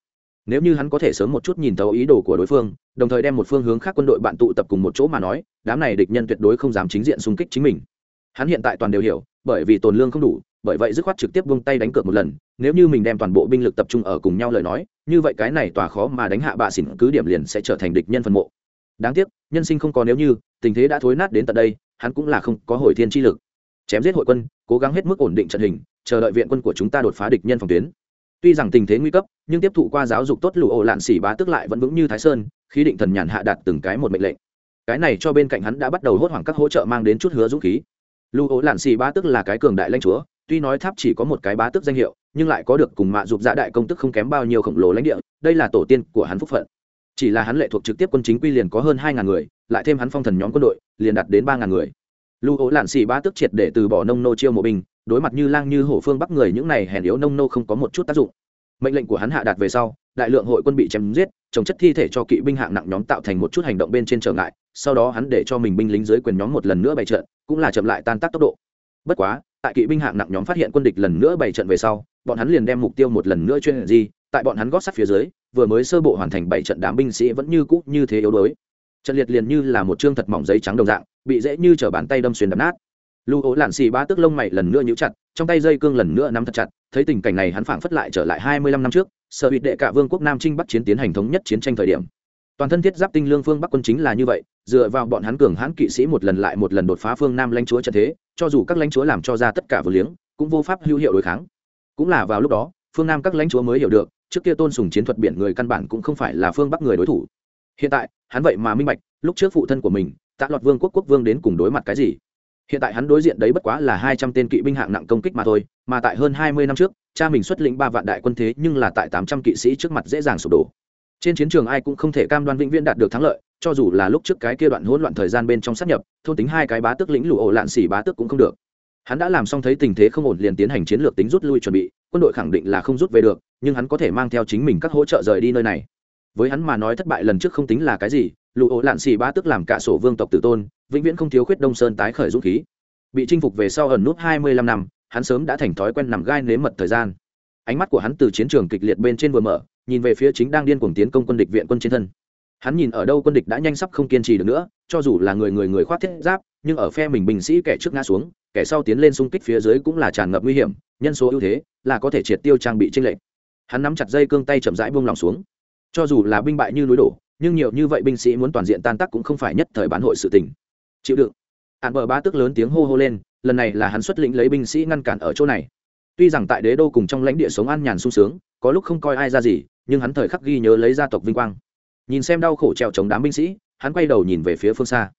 nếu như hắn có thể sớm một chút nhìn thấu ý đồ của đối phương, đồng thời đem một phương hướng khác quân đội bạn tụ tập cùng một chỗ mà nói, đám này địch nhân tuyệt đối không dám chính diện xung kích chính mình. Hắn hiện tại toàn đều hiểu, bởi vì tồn lương không đủ, bởi vậy dứt khoát trực tiếp vung tay đánh cược một lần, nếu như mình đem toàn bộ binh lực tập trung ở cùng nhau lời nói, như vậy cái này tòa khó mà đánh hạ bạ xỉn cứ điểm liền sẽ trở thành địch nhân phân mộ. Đáng tiếc, nhân sinh không có nếu như, tình thế đã thối nát đến tận đây, hắn cũng là không có hồi thiên chi lực. Chém giết hội quân, cố gắng hết mức ổn định trận hình, chờ đợi viện quân của chúng ta đột phá địch nhân phòng tuyến tuy rằng tình thế nguy cấp, nhưng tiếp thụ qua giáo dục tốt lụ ổ lạn xỉ bá tức lại vẫn vững như thái sơn khi định thần nhàn hạ đạt từng cái một mệnh lệnh. Cái này cho bên cạnh hắn đã bắt đầu hốt hoảng các hỗ trợ mang đến chút hứa dũng khí. Lụ ổ lạn xỉ bá tức là cái cường đại lãnh chúa, tuy nói tháp chỉ có một cái bá tức danh hiệu, nhưng lại có được cùng mạ dục dạ đại công tức không kém bao nhiêu khổng lồ lãnh địa, đây là tổ tiên của hắn phúc phận. Chỉ là hắn lệ thuộc trực tiếp quân chính quy liền có hơn hai ngàn người, lại thêm hắn phong thần nhóm quân đội, liền đạt đến ba ngàn người. Lưu ố lạn xì ba tức triệt để từ bỏ nông nô chiêu mộ binh đối mặt như lang như hổ phương bắc người những này hèn yếu nông nô không có một chút tác dụng. Mệnh lệnh của hắn hạ đạt về sau, đại lượng hội quân bị chém giết, trồng chất thi thể cho kỵ binh hạng nặng nhóm tạo thành một chút hành động bên trên trở ngại, sau đó hắn để cho mình binh lính dưới quyền nhóm một lần nữa bày trận, cũng là chậm lại tan tác tốc độ. Bất quá, tại kỵ binh hạng nặng nhóm phát hiện quân địch lần nữa bày trận về sau, bọn hắn liền đem mục tiêu một lần nữa chuyên gì tại bọn hắn gót sắt phía dưới, vừa mới sơ bộ hoàn thành bảy trận đám binh sĩ vẫn như cũ như thế yếu đuối. Trận liệt liền như là một chương thật mỏng giấy trắng đồng dạng, bị dễ như chở bàn tay đâm xuyên đập nát lưu ố lạn xì ba tức lông mày lần nữa nhíu chặt, trong tay dây cương lần nữa nắm thật chặt, thấy tình cảnh này hắn phảng phất lại trở lại hai mươi lăm năm trước, sở hữu đệ cả vương quốc nam trinh bắc chiến tiến hành thống nhất chiến tranh thời điểm. Toàn thân thiết giáp tinh lương phương bắc quân chính là như vậy, dựa vào bọn hắn cường hãn kỵ sĩ một lần lại một lần đột phá phương nam lãnh chúa trận thế, cho dù các lãnh chúa làm cho ra tất cả vừa liếng, cũng vô pháp hữu hiệu đối kháng. Cũng là vào lúc đó, phương nam các lãnh chúa mới hiểu được, trước kia tôn sùng chiến thuật biển người căn bản cũng không phải là phương bắc người đối thủ. Hiện tại, hắn vậy mà minh bạch, lúc trước phụ thân của mình, tạ lọt vương quốc quốc vương đến cùng đối mặt cái gì? Hiện tại hắn đối diện đấy bất quá là hai trăm tên kỵ binh hạng nặng công kích mà thôi, mà tại hơn hai mươi năm trước, cha mình xuất lĩnh ba vạn đại quân thế nhưng là tại tám trăm kỵ sĩ trước mặt dễ dàng sụp đổ. Trên chiến trường ai cũng không thể cam đoan vĩnh viễn đạt được thắng lợi, cho dù là lúc trước cái kia đoạn hỗn loạn thời gian bên trong sát nhập, thôn tính hai cái bá tước lĩnh lụ ổ lạn xỉ bá tước cũng không được. Hắn đã làm xong thấy tình thế không ổn liền tiến hành chiến lược tính rút lui chuẩn bị, quân đội khẳng định là không rút về được, nhưng hắn có thể mang theo chính mình các hỗ trợ rời đi nơi này. Với hắn mà nói thất bại lần trước không tính là cái gì lụ ổ lạn xỉ bá tước làm cả sổ vương tộc tử tôn vĩnh viễn không thiếu khuyết đông sơn tái khởi dũng khí. Bị chinh phục về sau ẩn nút hai mươi lăm năm, hắn sớm đã thành thói quen nằm gai nếm mật thời gian. Ánh mắt của hắn từ chiến trường kịch liệt bên trên vừa mở, nhìn về phía chính đang điên cuồng tiến công quân địch viện quân trên thân. Hắn nhìn ở đâu quân địch đã nhanh sắp không kiên trì được nữa, cho dù là người người người khoác thiết giáp, nhưng ở phe mình binh sĩ kẻ trước ngã xuống, kẻ sau tiến lên xung kích phía dưới cũng là tràn ngập nguy hiểm, nhân số ưu thế là có thể triệt tiêu trang bị tranh lệch. Hắn nắm chặt dây cương tay chậm rãi buông lòng xuống. Cho dù là binh bại như núi đổ, nhưng nhiều như vậy binh sĩ muốn toàn diện tan tác cũng không phải nhất thời bán hội sự tình chịu đựng. Hạn bờ ba tức lớn tiếng hô hô lên, lần này là hắn xuất lĩnh lấy binh sĩ ngăn cản ở chỗ này. Tuy rằng tại đế đô cùng trong lãnh địa sống an nhàn sung sướng, có lúc không coi ai ra gì, nhưng hắn thời khắc ghi nhớ lấy gia tộc vinh quang. Nhìn xem đau khổ trèo chống đám binh sĩ, hắn quay đầu nhìn về phía phương xa.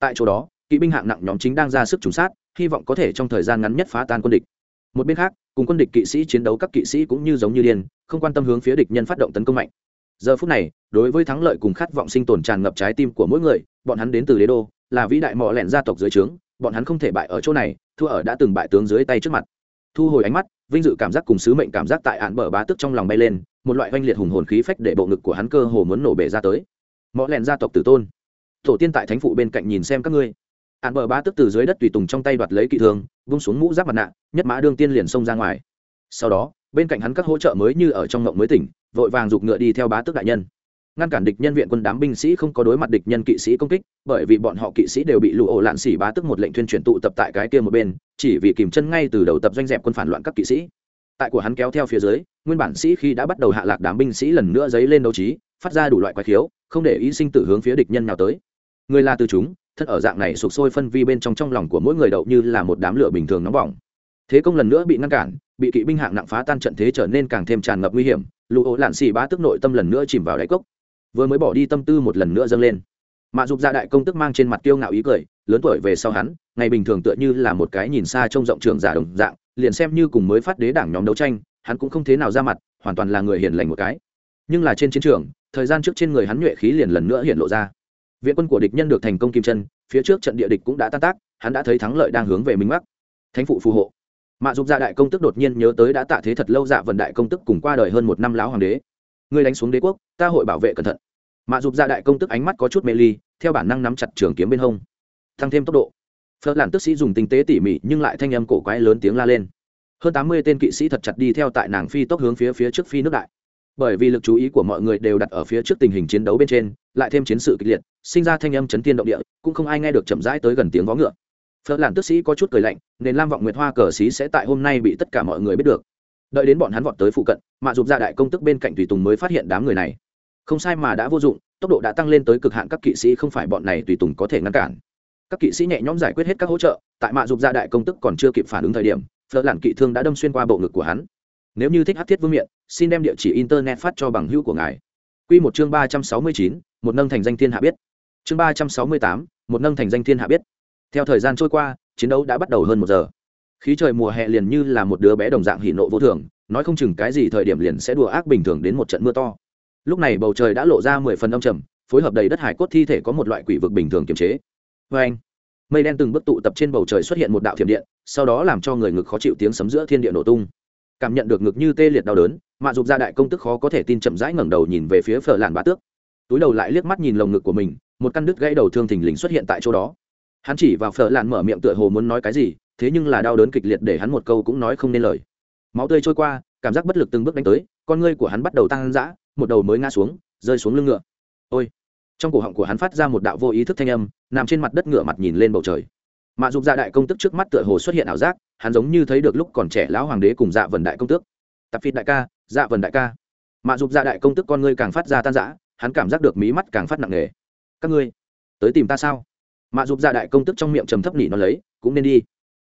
Tại chỗ đó, kỵ binh hạng nặng nhóm chính đang ra sức trùng sát, hy vọng có thể trong thời gian ngắn nhất phá tan quân địch. Một bên khác, cùng quân địch kỵ sĩ chiến đấu các kỵ sĩ cũng như giống như điên, không quan tâm hướng phía địch nhân phát động tấn công mạnh. Giờ phút này, đối với thắng lợi cùng khát vọng sinh tồn tràn ngập trái tim của mỗi người, bọn hắn đến từ đế đô là vĩ đại mọ lẹn gia tộc dưới trướng bọn hắn không thể bại ở chỗ này thua ở đã từng bại tướng dưới tay trước mặt. Thu hồi ánh mắt vinh dự cảm giác cùng sứ mệnh cảm giác tại ạn bờ bá tức trong lòng bay lên một loại oanh liệt hùng hồn khí phách để bộ ngực của hắn cơ hồ muốn nổ bể ra tới. Mõ lẹn gia tộc tử tôn tổ tiên tại thánh phụ bên cạnh nhìn xem các ngươi. Ạn bờ bá tức từ dưới đất tùy tùng trong tay đoạt lấy kỵ thường, vung xuống mũ giáp mặt nạ nhất mã đương tiên liền xông ra ngoài. Sau đó bên cạnh hắn các hỗ trợ mới như ở trong ngộng mới tỉnh vội vàng giục ngựa đi theo bá tức đại nhân ngăn cản địch nhân viện quân đám binh sĩ không có đối mặt địch nhân kỵ sĩ công kích, bởi vì bọn họ kỵ sĩ đều bị lụ ổ lạn xỉ bá tức một lệnh thuyên truyền tụ tập tại cái kia một bên, chỉ vì kìm chân ngay từ đầu tập doanh dẹp quân phản loạn các kỵ sĩ. Tại của hắn kéo theo phía dưới, nguyên bản sĩ khi đã bắt đầu hạ lạc đám binh sĩ lần nữa dấy lên đấu trí, phát ra đủ loại quái khiếu, không để ý sinh tử hướng phía địch nhân nào tới. Người là từ chúng, thân ở dạng này sụp sôi phân vi bên trong trong lòng của mỗi người đậu như là một đám lửa bình thường nóng bỏng. Thế công lần nữa bị ngăn cản, bị kỵ binh hạng nặng phá tan trận thế trở nên càng thêm tràn ngập nguy hiểm lụ ổ lạn xì bá tức nội tâm lần nữa chìm vào đáy cốc vừa mới bỏ đi tâm tư một lần nữa dâng lên. Mạ dục gia đại công tức mang trên mặt kiêu ngạo ý cười, lớn tuổi về sau hắn, ngày bình thường tựa như là một cái nhìn xa trông rộng trường giả đồng dạng, liền xem như cùng mới phát đế đảng nhóm đấu tranh, hắn cũng không thế nào ra mặt, hoàn toàn là người hiền lành một cái. Nhưng là trên chiến trường, thời gian trước trên người hắn nhuệ khí liền lần nữa hiện lộ ra. Viện quân của địch nhân được thành công kim chân, phía trước trận địa địch cũng đã tan tác, hắn đã thấy thắng lợi đang hướng về minh mắc thánh phụ phù hộ. Mạ dục gia đại công tức đột nhiên nhớ tới đã tạ thế thật lâu dạ vần đại công tức cùng qua đời hơn một năm lão hoàng đế ngươi đánh xuống đế quốc, ta hội bảo vệ cẩn thận. Mạ dục ra đại công tức ánh mắt có chút mê ly, theo bản năng nắm chặt trường kiếm bên hông. Tăng thêm tốc độ. Phớt làn tức sĩ dùng tinh tế tỉ mỉ, nhưng lại thanh âm cổ quái lớn tiếng la lên. Hơn tám mươi tên kỵ sĩ thật chặt đi theo tại nàng phi tốc hướng phía phía trước phi nước đại. Bởi vì lực chú ý của mọi người đều đặt ở phía trước tình hình chiến đấu bên trên, lại thêm chiến sự kịch liệt, sinh ra thanh âm chấn thiên động địa, cũng không ai nghe được chậm rãi tới gần tiếng vó ngựa. Phớt làn tức sĩ có chút cười lạnh nên lam vọng nguyệt hoa cờ xí sẽ tại hôm nay bị tất cả mọi người biết được đợi đến bọn hắn vọt tới phụ cận, mạ dục gia đại công tức bên cạnh tùy tùng mới phát hiện đám người này. Không sai mà đã vô dụng, tốc độ đã tăng lên tới cực hạn, các kỵ sĩ không phải bọn này tùy tùng có thể ngăn cản. Các kỵ sĩ nhẹ nhõm giải quyết hết các hỗ trợ, tại mạ dục gia đại công tức còn chưa kịp phản ứng thời điểm phở làn kỵ thương đã đâm xuyên qua bộ ngực của hắn. Nếu như thích hát thiết vương miện, xin đem địa chỉ internet phát cho bằng hữu của ngài. Q một chương ba trăm sáu mươi chín, một nâng thành danh thiên hạ biết. Chương ba trăm sáu mươi tám, một nâng thành danh thiên hạ biết. Theo thời gian trôi qua, chiến đấu đã bắt đầu hơn một giờ khí trời mùa hè liền như là một đứa bé đồng dạng hỉ nộ vô thường, nói không chừng cái gì thời điểm liền sẽ đùa ác bình thường đến một trận mưa to. Lúc này bầu trời đã lộ ra mười phần âm trầm, phối hợp đầy đất hải cốt thi thể có một loại quỷ vực bình thường kiềm chế. Vê anh, mây đen từng bước tụ tập trên bầu trời xuất hiện một đạo thiểm điện, sau đó làm cho người ngực khó chịu tiếng sấm giữa thiên địa nổ tung. Cảm nhận được ngực như tê liệt đau đớn, mạ dục gia đại công tức khó có thể tin chậm rãi ngẩng đầu nhìn về phía phở làn bá tước. Túi đầu lại liếc mắt nhìn lồng ngực của mình, một căn đứt gãy đầu thương thình lình xuất hiện tại chỗ đó. Hắn chỉ vào phở làn mở miệng tựa hồ muốn nói cái gì thế nhưng là đau đớn kịch liệt để hắn một câu cũng nói không nên lời. Máu tươi trôi qua, cảm giác bất lực từng bước đánh tới, con ngươi của hắn bắt đầu tăng dã, một đầu mới ngã xuống, rơi xuống lưng ngựa. Ôi! Trong cổ họng của hắn phát ra một đạo vô ý thức thanh âm, nằm trên mặt đất ngựa mặt nhìn lên bầu trời. Mạ dục dạ đại công tức trước mắt tựa hồ xuất hiện ảo giác, hắn giống như thấy được lúc còn trẻ lão hoàng đế cùng dạ vần đại công tước. Tập phịt đại ca dạ vần đại ca. Mạ dục dạ đại công tức con ngươi càng phát ra tan rã, hắn cảm giác được mí mắt càng phát nặng nề. Các ngươi, tới tìm ta sao? Mạ dục dạ đại công tức trong miệng trầm thấp nỉ nó lấy, cũng nên đi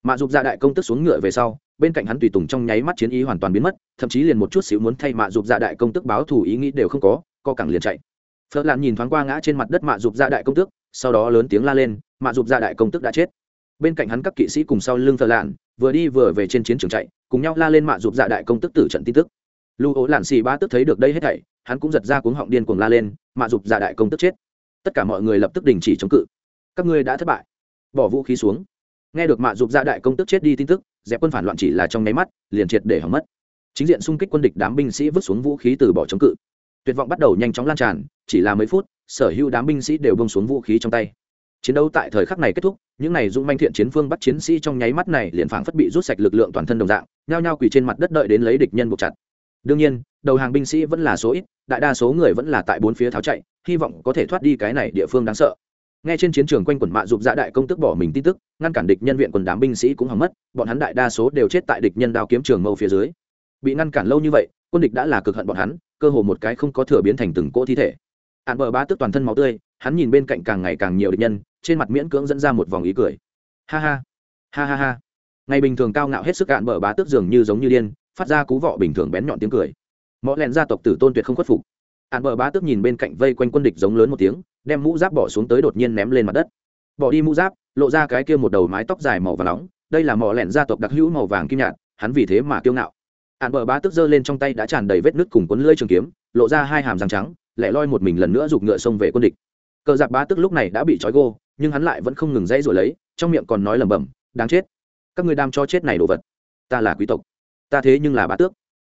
mạ dục dạ đại công tức xuống ngựa về sau, bên cạnh hắn tùy tùng trong nháy mắt chiến ý hoàn toàn biến mất, thậm chí liền một chút xíu muốn thay mạ dục dạ đại công tức báo thù ý nghĩ đều không có, co cẳng liền chạy. Phớt lạn nhìn thoáng qua ngã trên mặt đất mạ dục dạ đại công tức, sau đó lớn tiếng la lên, mạ dục dạ đại công tức đã chết. Bên cạnh hắn các kỵ sĩ cùng sau lưng phớt lạn vừa đi vừa về trên chiến trường chạy, cùng nhau la lên mạ dục dạ đại công tức tử trận tin tức. Lưu ố lạn xì ba tức thấy được đây hết thảy, hắn cũng giật ra cuống họng điên cuồng la lên, mạ dục dạ đại công tức chết. Tất cả mọi người lập tức đình chỉ chống cự. Các ngươi đã thất bại. Bỏ vũ khí xuống nghe được mạ dục dạ đại công tức chết đi tin tức, dẹp quân phản loạn chỉ là trong nháy mắt, liền triệt để hỏng mất. Chính diện xung kích quân địch đám binh sĩ vứt xuống vũ khí từ bỏ chống cự. Tuyệt vọng bắt đầu nhanh chóng lan tràn, chỉ là mấy phút, sở hữu đám binh sĩ đều bông xuống vũ khí trong tay. Chiến đấu tại thời khắc này kết thúc, những này dũng manh thiện chiến phương bắt chiến sĩ trong nháy mắt này liền phảng phất bị rút sạch lực lượng toàn thân đồng dạng, nhao nhao quỳ trên mặt đất đợi đến lấy địch nhân buộc chặt. Đương nhiên, đầu hàng binh sĩ vẫn là số ít, đại đa số người vẫn là tại bốn phía tháo chạy, hy vọng có thể thoát đi cái này địa phương đáng sợ nghe trên chiến trường quanh quần mạ dục dạ đại công tức bỏ mình tin tức, ngăn cản địch nhân viện quần đám binh sĩ cũng hỏng mất, bọn hắn đại đa số đều chết tại địch nhân đao kiếm trường mâu phía dưới. Bị ngăn cản lâu như vậy, quân địch đã là cực hận bọn hắn, cơ hồ một cái không có thừa biến thành từng cỗ thi thể. Hạn bờ ba tức toàn thân máu tươi, hắn nhìn bên cạnh càng ngày càng nhiều địch nhân, trên mặt miễn cưỡng dẫn ra một vòng ý cười. Ha ha ha ha ha. Ngày bình thường cao ngạo hết sức cạn bờ bá tức dường như giống như điên, phát ra cú vọ bình thường bén nhọn tiếng cười. Mõ lẹn gia tộc tử tôn tuyệt không khuất phục hạn bờ bá tước nhìn bên cạnh vây quanh quân địch giống lớn một tiếng, đem mũ giáp bỏ xuống tới đột nhiên ném lên mặt đất. Bỏ đi mũ giáp, lộ ra cái kia một đầu mái tóc dài màu và nóng, đây là mỏ lẹn gia tộc đặc hữu màu vàng kim nhạt, hắn vì thế mà kiêu ngạo. Hạn bờ bá tước giơ lên trong tay đã tràn đầy vết nứt cùng cuốn lưỡi trường kiếm, lộ ra hai hàm răng trắng, lẻ loi một mình lần nữa giục ngựa xông về quân địch. Cờ giặc bá tước lúc này đã bị trói gô, nhưng hắn lại vẫn không ngừng dãy rồi lấy, trong miệng còn nói lẩm bẩm, đáng chết, các ngươi đam cho chết này đồ vật. Ta là quý tộc. Ta thế nhưng là bá tước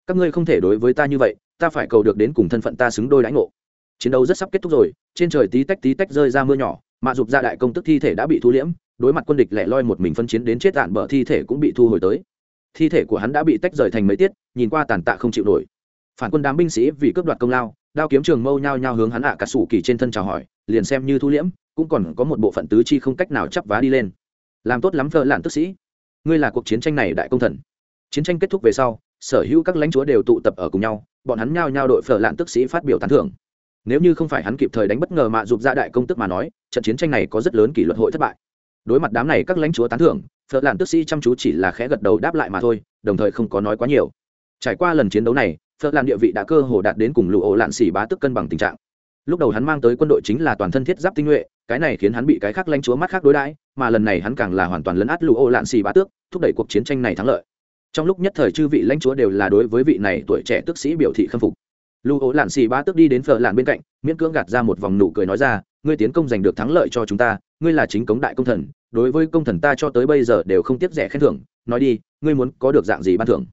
các ngươi không thể đối với ta như vậy, ta phải cầu được đến cùng thân phận ta xứng đôi đãi ngộ. Chiến đấu rất sắp kết thúc rồi, trên trời tí tách tí tách rơi ra mưa nhỏ, mạ dục ra đại công tức thi thể đã bị thu liễm, đối mặt quân địch lẻ loi một mình phân chiến đến chết đạn bờ thi thể cũng bị thu hồi tới. Thi thể của hắn đã bị tách rời thành mấy tiết, nhìn qua tàn tạ không chịu nổi. Phản quân đám binh sĩ vì cướp đoạt công lao, đao kiếm trường mâu nhao nhao hướng hắn ạ cả sủ kỳ trên thân chào hỏi, liền xem như thu liễm, cũng còn có một bộ phận tứ chi không cách nào chấp vá đi lên. Làm tốt lắm thợ lạn tức sĩ. Ngươi là cuộc chiến tranh này đại công thần. Chiến tranh kết thúc về sau sở hữu các lãnh chúa đều tụ tập ở cùng nhau, bọn hắn nhao nhao đội phở lạn tức sĩ phát biểu tán thưởng. Nếu như không phải hắn kịp thời đánh bất ngờ mạ dục ra đại công tức mà nói, trận chiến tranh này có rất lớn kỷ luật hội thất bại. Đối mặt đám này các lãnh chúa tán thưởng, phở lạn tức sĩ chăm chú chỉ là khẽ gật đầu đáp lại mà thôi, đồng thời không có nói quá nhiều. Trải qua lần chiến đấu này, phở lạn địa vị đã cơ hồ đạt đến cùng lụ ổ lạn xỉ bá tức cân bằng tình trạng. Lúc đầu hắn mang tới quân đội chính là toàn thân thiết giáp tinh nhuệ, cái này khiến hắn bị cái khác lãnh chúa mắt khác đối đãi, mà lần này hắn càng là hoàn toàn lấn át lụ ổ lạn xỉ bá tước, thúc đẩy cuộc chiến tranh này thắng lợi trong lúc nhất thời chư vị lãnh chúa đều là đối với vị này tuổi trẻ tức sĩ biểu thị khâm phục. Lưu ố lạn xì ba tức đi đến phở lạn bên cạnh, miễn cưỡng gạt ra một vòng nụ cười nói ra, ngươi tiến công giành được thắng lợi cho chúng ta, ngươi là chính cống đại công thần, đối với công thần ta cho tới bây giờ đều không tiếc rẻ khen thưởng, nói đi, ngươi muốn có được dạng gì ban thưởng?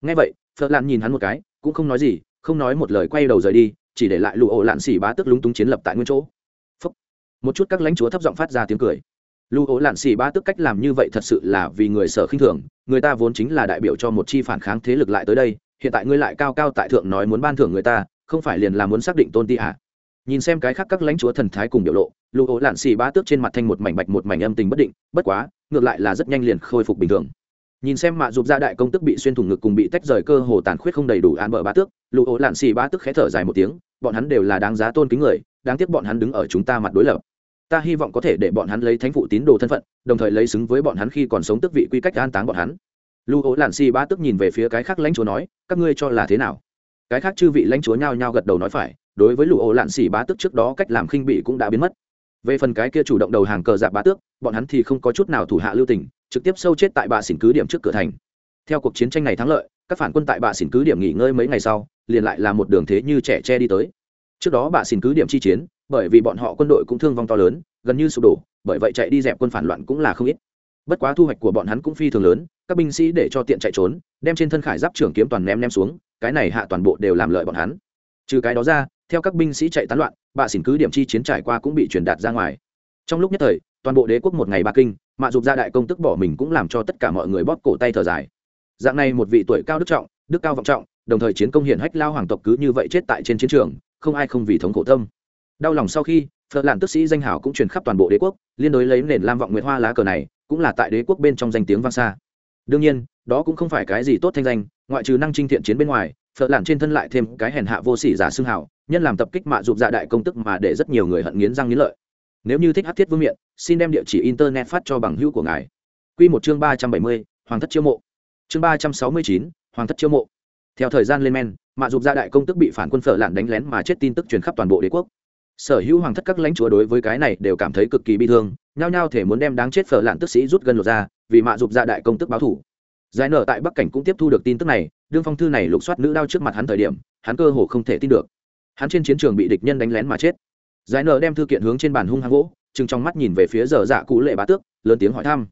Ngay vậy, phở lạn nhìn hắn một cái, cũng không nói gì, không nói một lời quay đầu rời đi, chỉ để lại lụ ổ lạn xì bá tức lúng túng chiến lập tại nguyên chỗ. Phúc. một chút các lãnh chúa thấp giọng phát ra tiếng cười. Lưu ố lạn xì bá tức cách làm như vậy thật sự là vì người sở khinh thường người ta vốn chính là đại biểu cho một chi phản kháng thế lực lại tới đây, hiện tại ngươi lại cao cao tại thượng nói muốn ban thưởng người ta, không phải liền là muốn xác định tôn ti à? Nhìn xem cái khác các lãnh chúa thần thái cùng biểu lộ lụ ố lạn xì bá tước trên mặt thanh một mảnh bạch một mảnh âm tình bất định, bất quá, ngược lại là rất nhanh liền khôi phục bình thường. Nhìn xem mạ dục gia đại công tức bị xuyên thủng ngực cùng bị tách rời cơ hồ tàn khuyết không đầy đủ an bờ bá tước lụ ố lạn xì bá tước khẽ thở dài một tiếng, bọn hắn đều là đáng giá tôn kính người, đáng tiếc bọn hắn đứng ở chúng ta mặt đối lập ta hy vọng có thể để bọn hắn lấy thánh phụ tín đồ thân phận, đồng thời lấy xứng với bọn hắn khi còn sống tức vị quy cách an táng bọn hắn. Lưu ố lạn si bá tức nhìn về phía cái khác lãnh chúa nói, các ngươi cho là thế nào? Cái khác chư vị lãnh chúa nhao nhao gật đầu nói phải, đối với Lưu ố lạn si bá tức trước đó cách làm khinh bị cũng đã biến mất. Về phần cái kia chủ động đầu hàng cờ dạp bá tước, bọn hắn thì không có chút nào thủ hạ lưu tình, trực tiếp sâu chết tại bà xỉn cứ điểm trước cửa thành. Theo cuộc chiến tranh này thắng lợi, các phản quân tại bà xỉn cứ điểm nghỉ ngơi mấy ngày sau, liền lại là một đường thế như trẻ tre đi tới. Trước đó bà xỉn cứ điểm chi chiến bởi vì bọn họ quân đội cũng thương vong to lớn, gần như sụp đổ, bởi vậy chạy đi dẹp quân phản loạn cũng là không ít. Bất quá thu hoạch của bọn hắn cũng phi thường lớn, các binh sĩ để cho tiện chạy trốn, đem trên thân khải giáp trưởng kiếm toàn ném ném xuống, cái này hạ toàn bộ đều làm lợi bọn hắn. Trừ cái đó ra, theo các binh sĩ chạy tán loạn, bạ xỉn cứ điểm chi chiến trải qua cũng bị truyền đạt ra ngoài. Trong lúc nhất thời, toàn bộ đế quốc một ngày ba kinh, mạ dục gia đại công tức bỏ mình cũng làm cho tất cả mọi người bóp cổ tay thở dài. Dạng này một vị tuổi cao đức trọng, đức cao vọng trọng, đồng thời chiến công hiển hách lao hoàng tộc cứ như vậy chết tại trên chiến trường, không ai không vì thống khổ tâm đau lòng sau khi, phật lạn tức sĩ danh hảo cũng truyền khắp toàn bộ đế quốc, liên đối lấy nền lam vọng nguyệt hoa lá cờ này, cũng là tại đế quốc bên trong danh tiếng vang xa. Đương nhiên, đó cũng không phải cái gì tốt thanh danh, ngoại trừ năng trinh thiện chiến bên ngoài, phật lạn trên thân lại thêm cái hèn hạ vô sỉ giả xương hảo nhân làm tập kích mạ dục dạ đại công tức mà để rất nhiều người hận nghiến răng nghiến lợi. Nếu như thích hát thiết vương miện, xin đem địa chỉ internet phát cho bằng hữu của ngài. Q một chương ba trăm bảy mươi, hoàng thất chiêu mộ. Chương ba trăm sáu mươi chín, hoàng thất chiêu mộ. Theo thời gian lên men, mạ dục gia đại công tức bị phản quân phở lạn đánh lén mà chết tin tức truyền khắp toàn bộ đế quốc sở hữu hoàng thất các lãnh chúa đối với cái này đều cảm thấy cực kỳ bi thương, nhao nhao thể muốn đem đáng chết phở lạn tức sĩ rút gần lột ra, vì mạ dục ra đại công tức báo thủ. Giải nở tại bắc cảnh cũng tiếp thu được tin tức này, đương phong thư này lục soát nữ đao trước mặt hắn thời điểm, hắn cơ hồ không thể tin được. Hắn trên chiến trường bị địch nhân đánh lén mà chết. Giải nở đem thư kiện hướng trên bàn hung hăng gỗ chừng trong mắt nhìn về phía giờ dạ cụ lệ bá tước, lớn tiếng hỏi thăm.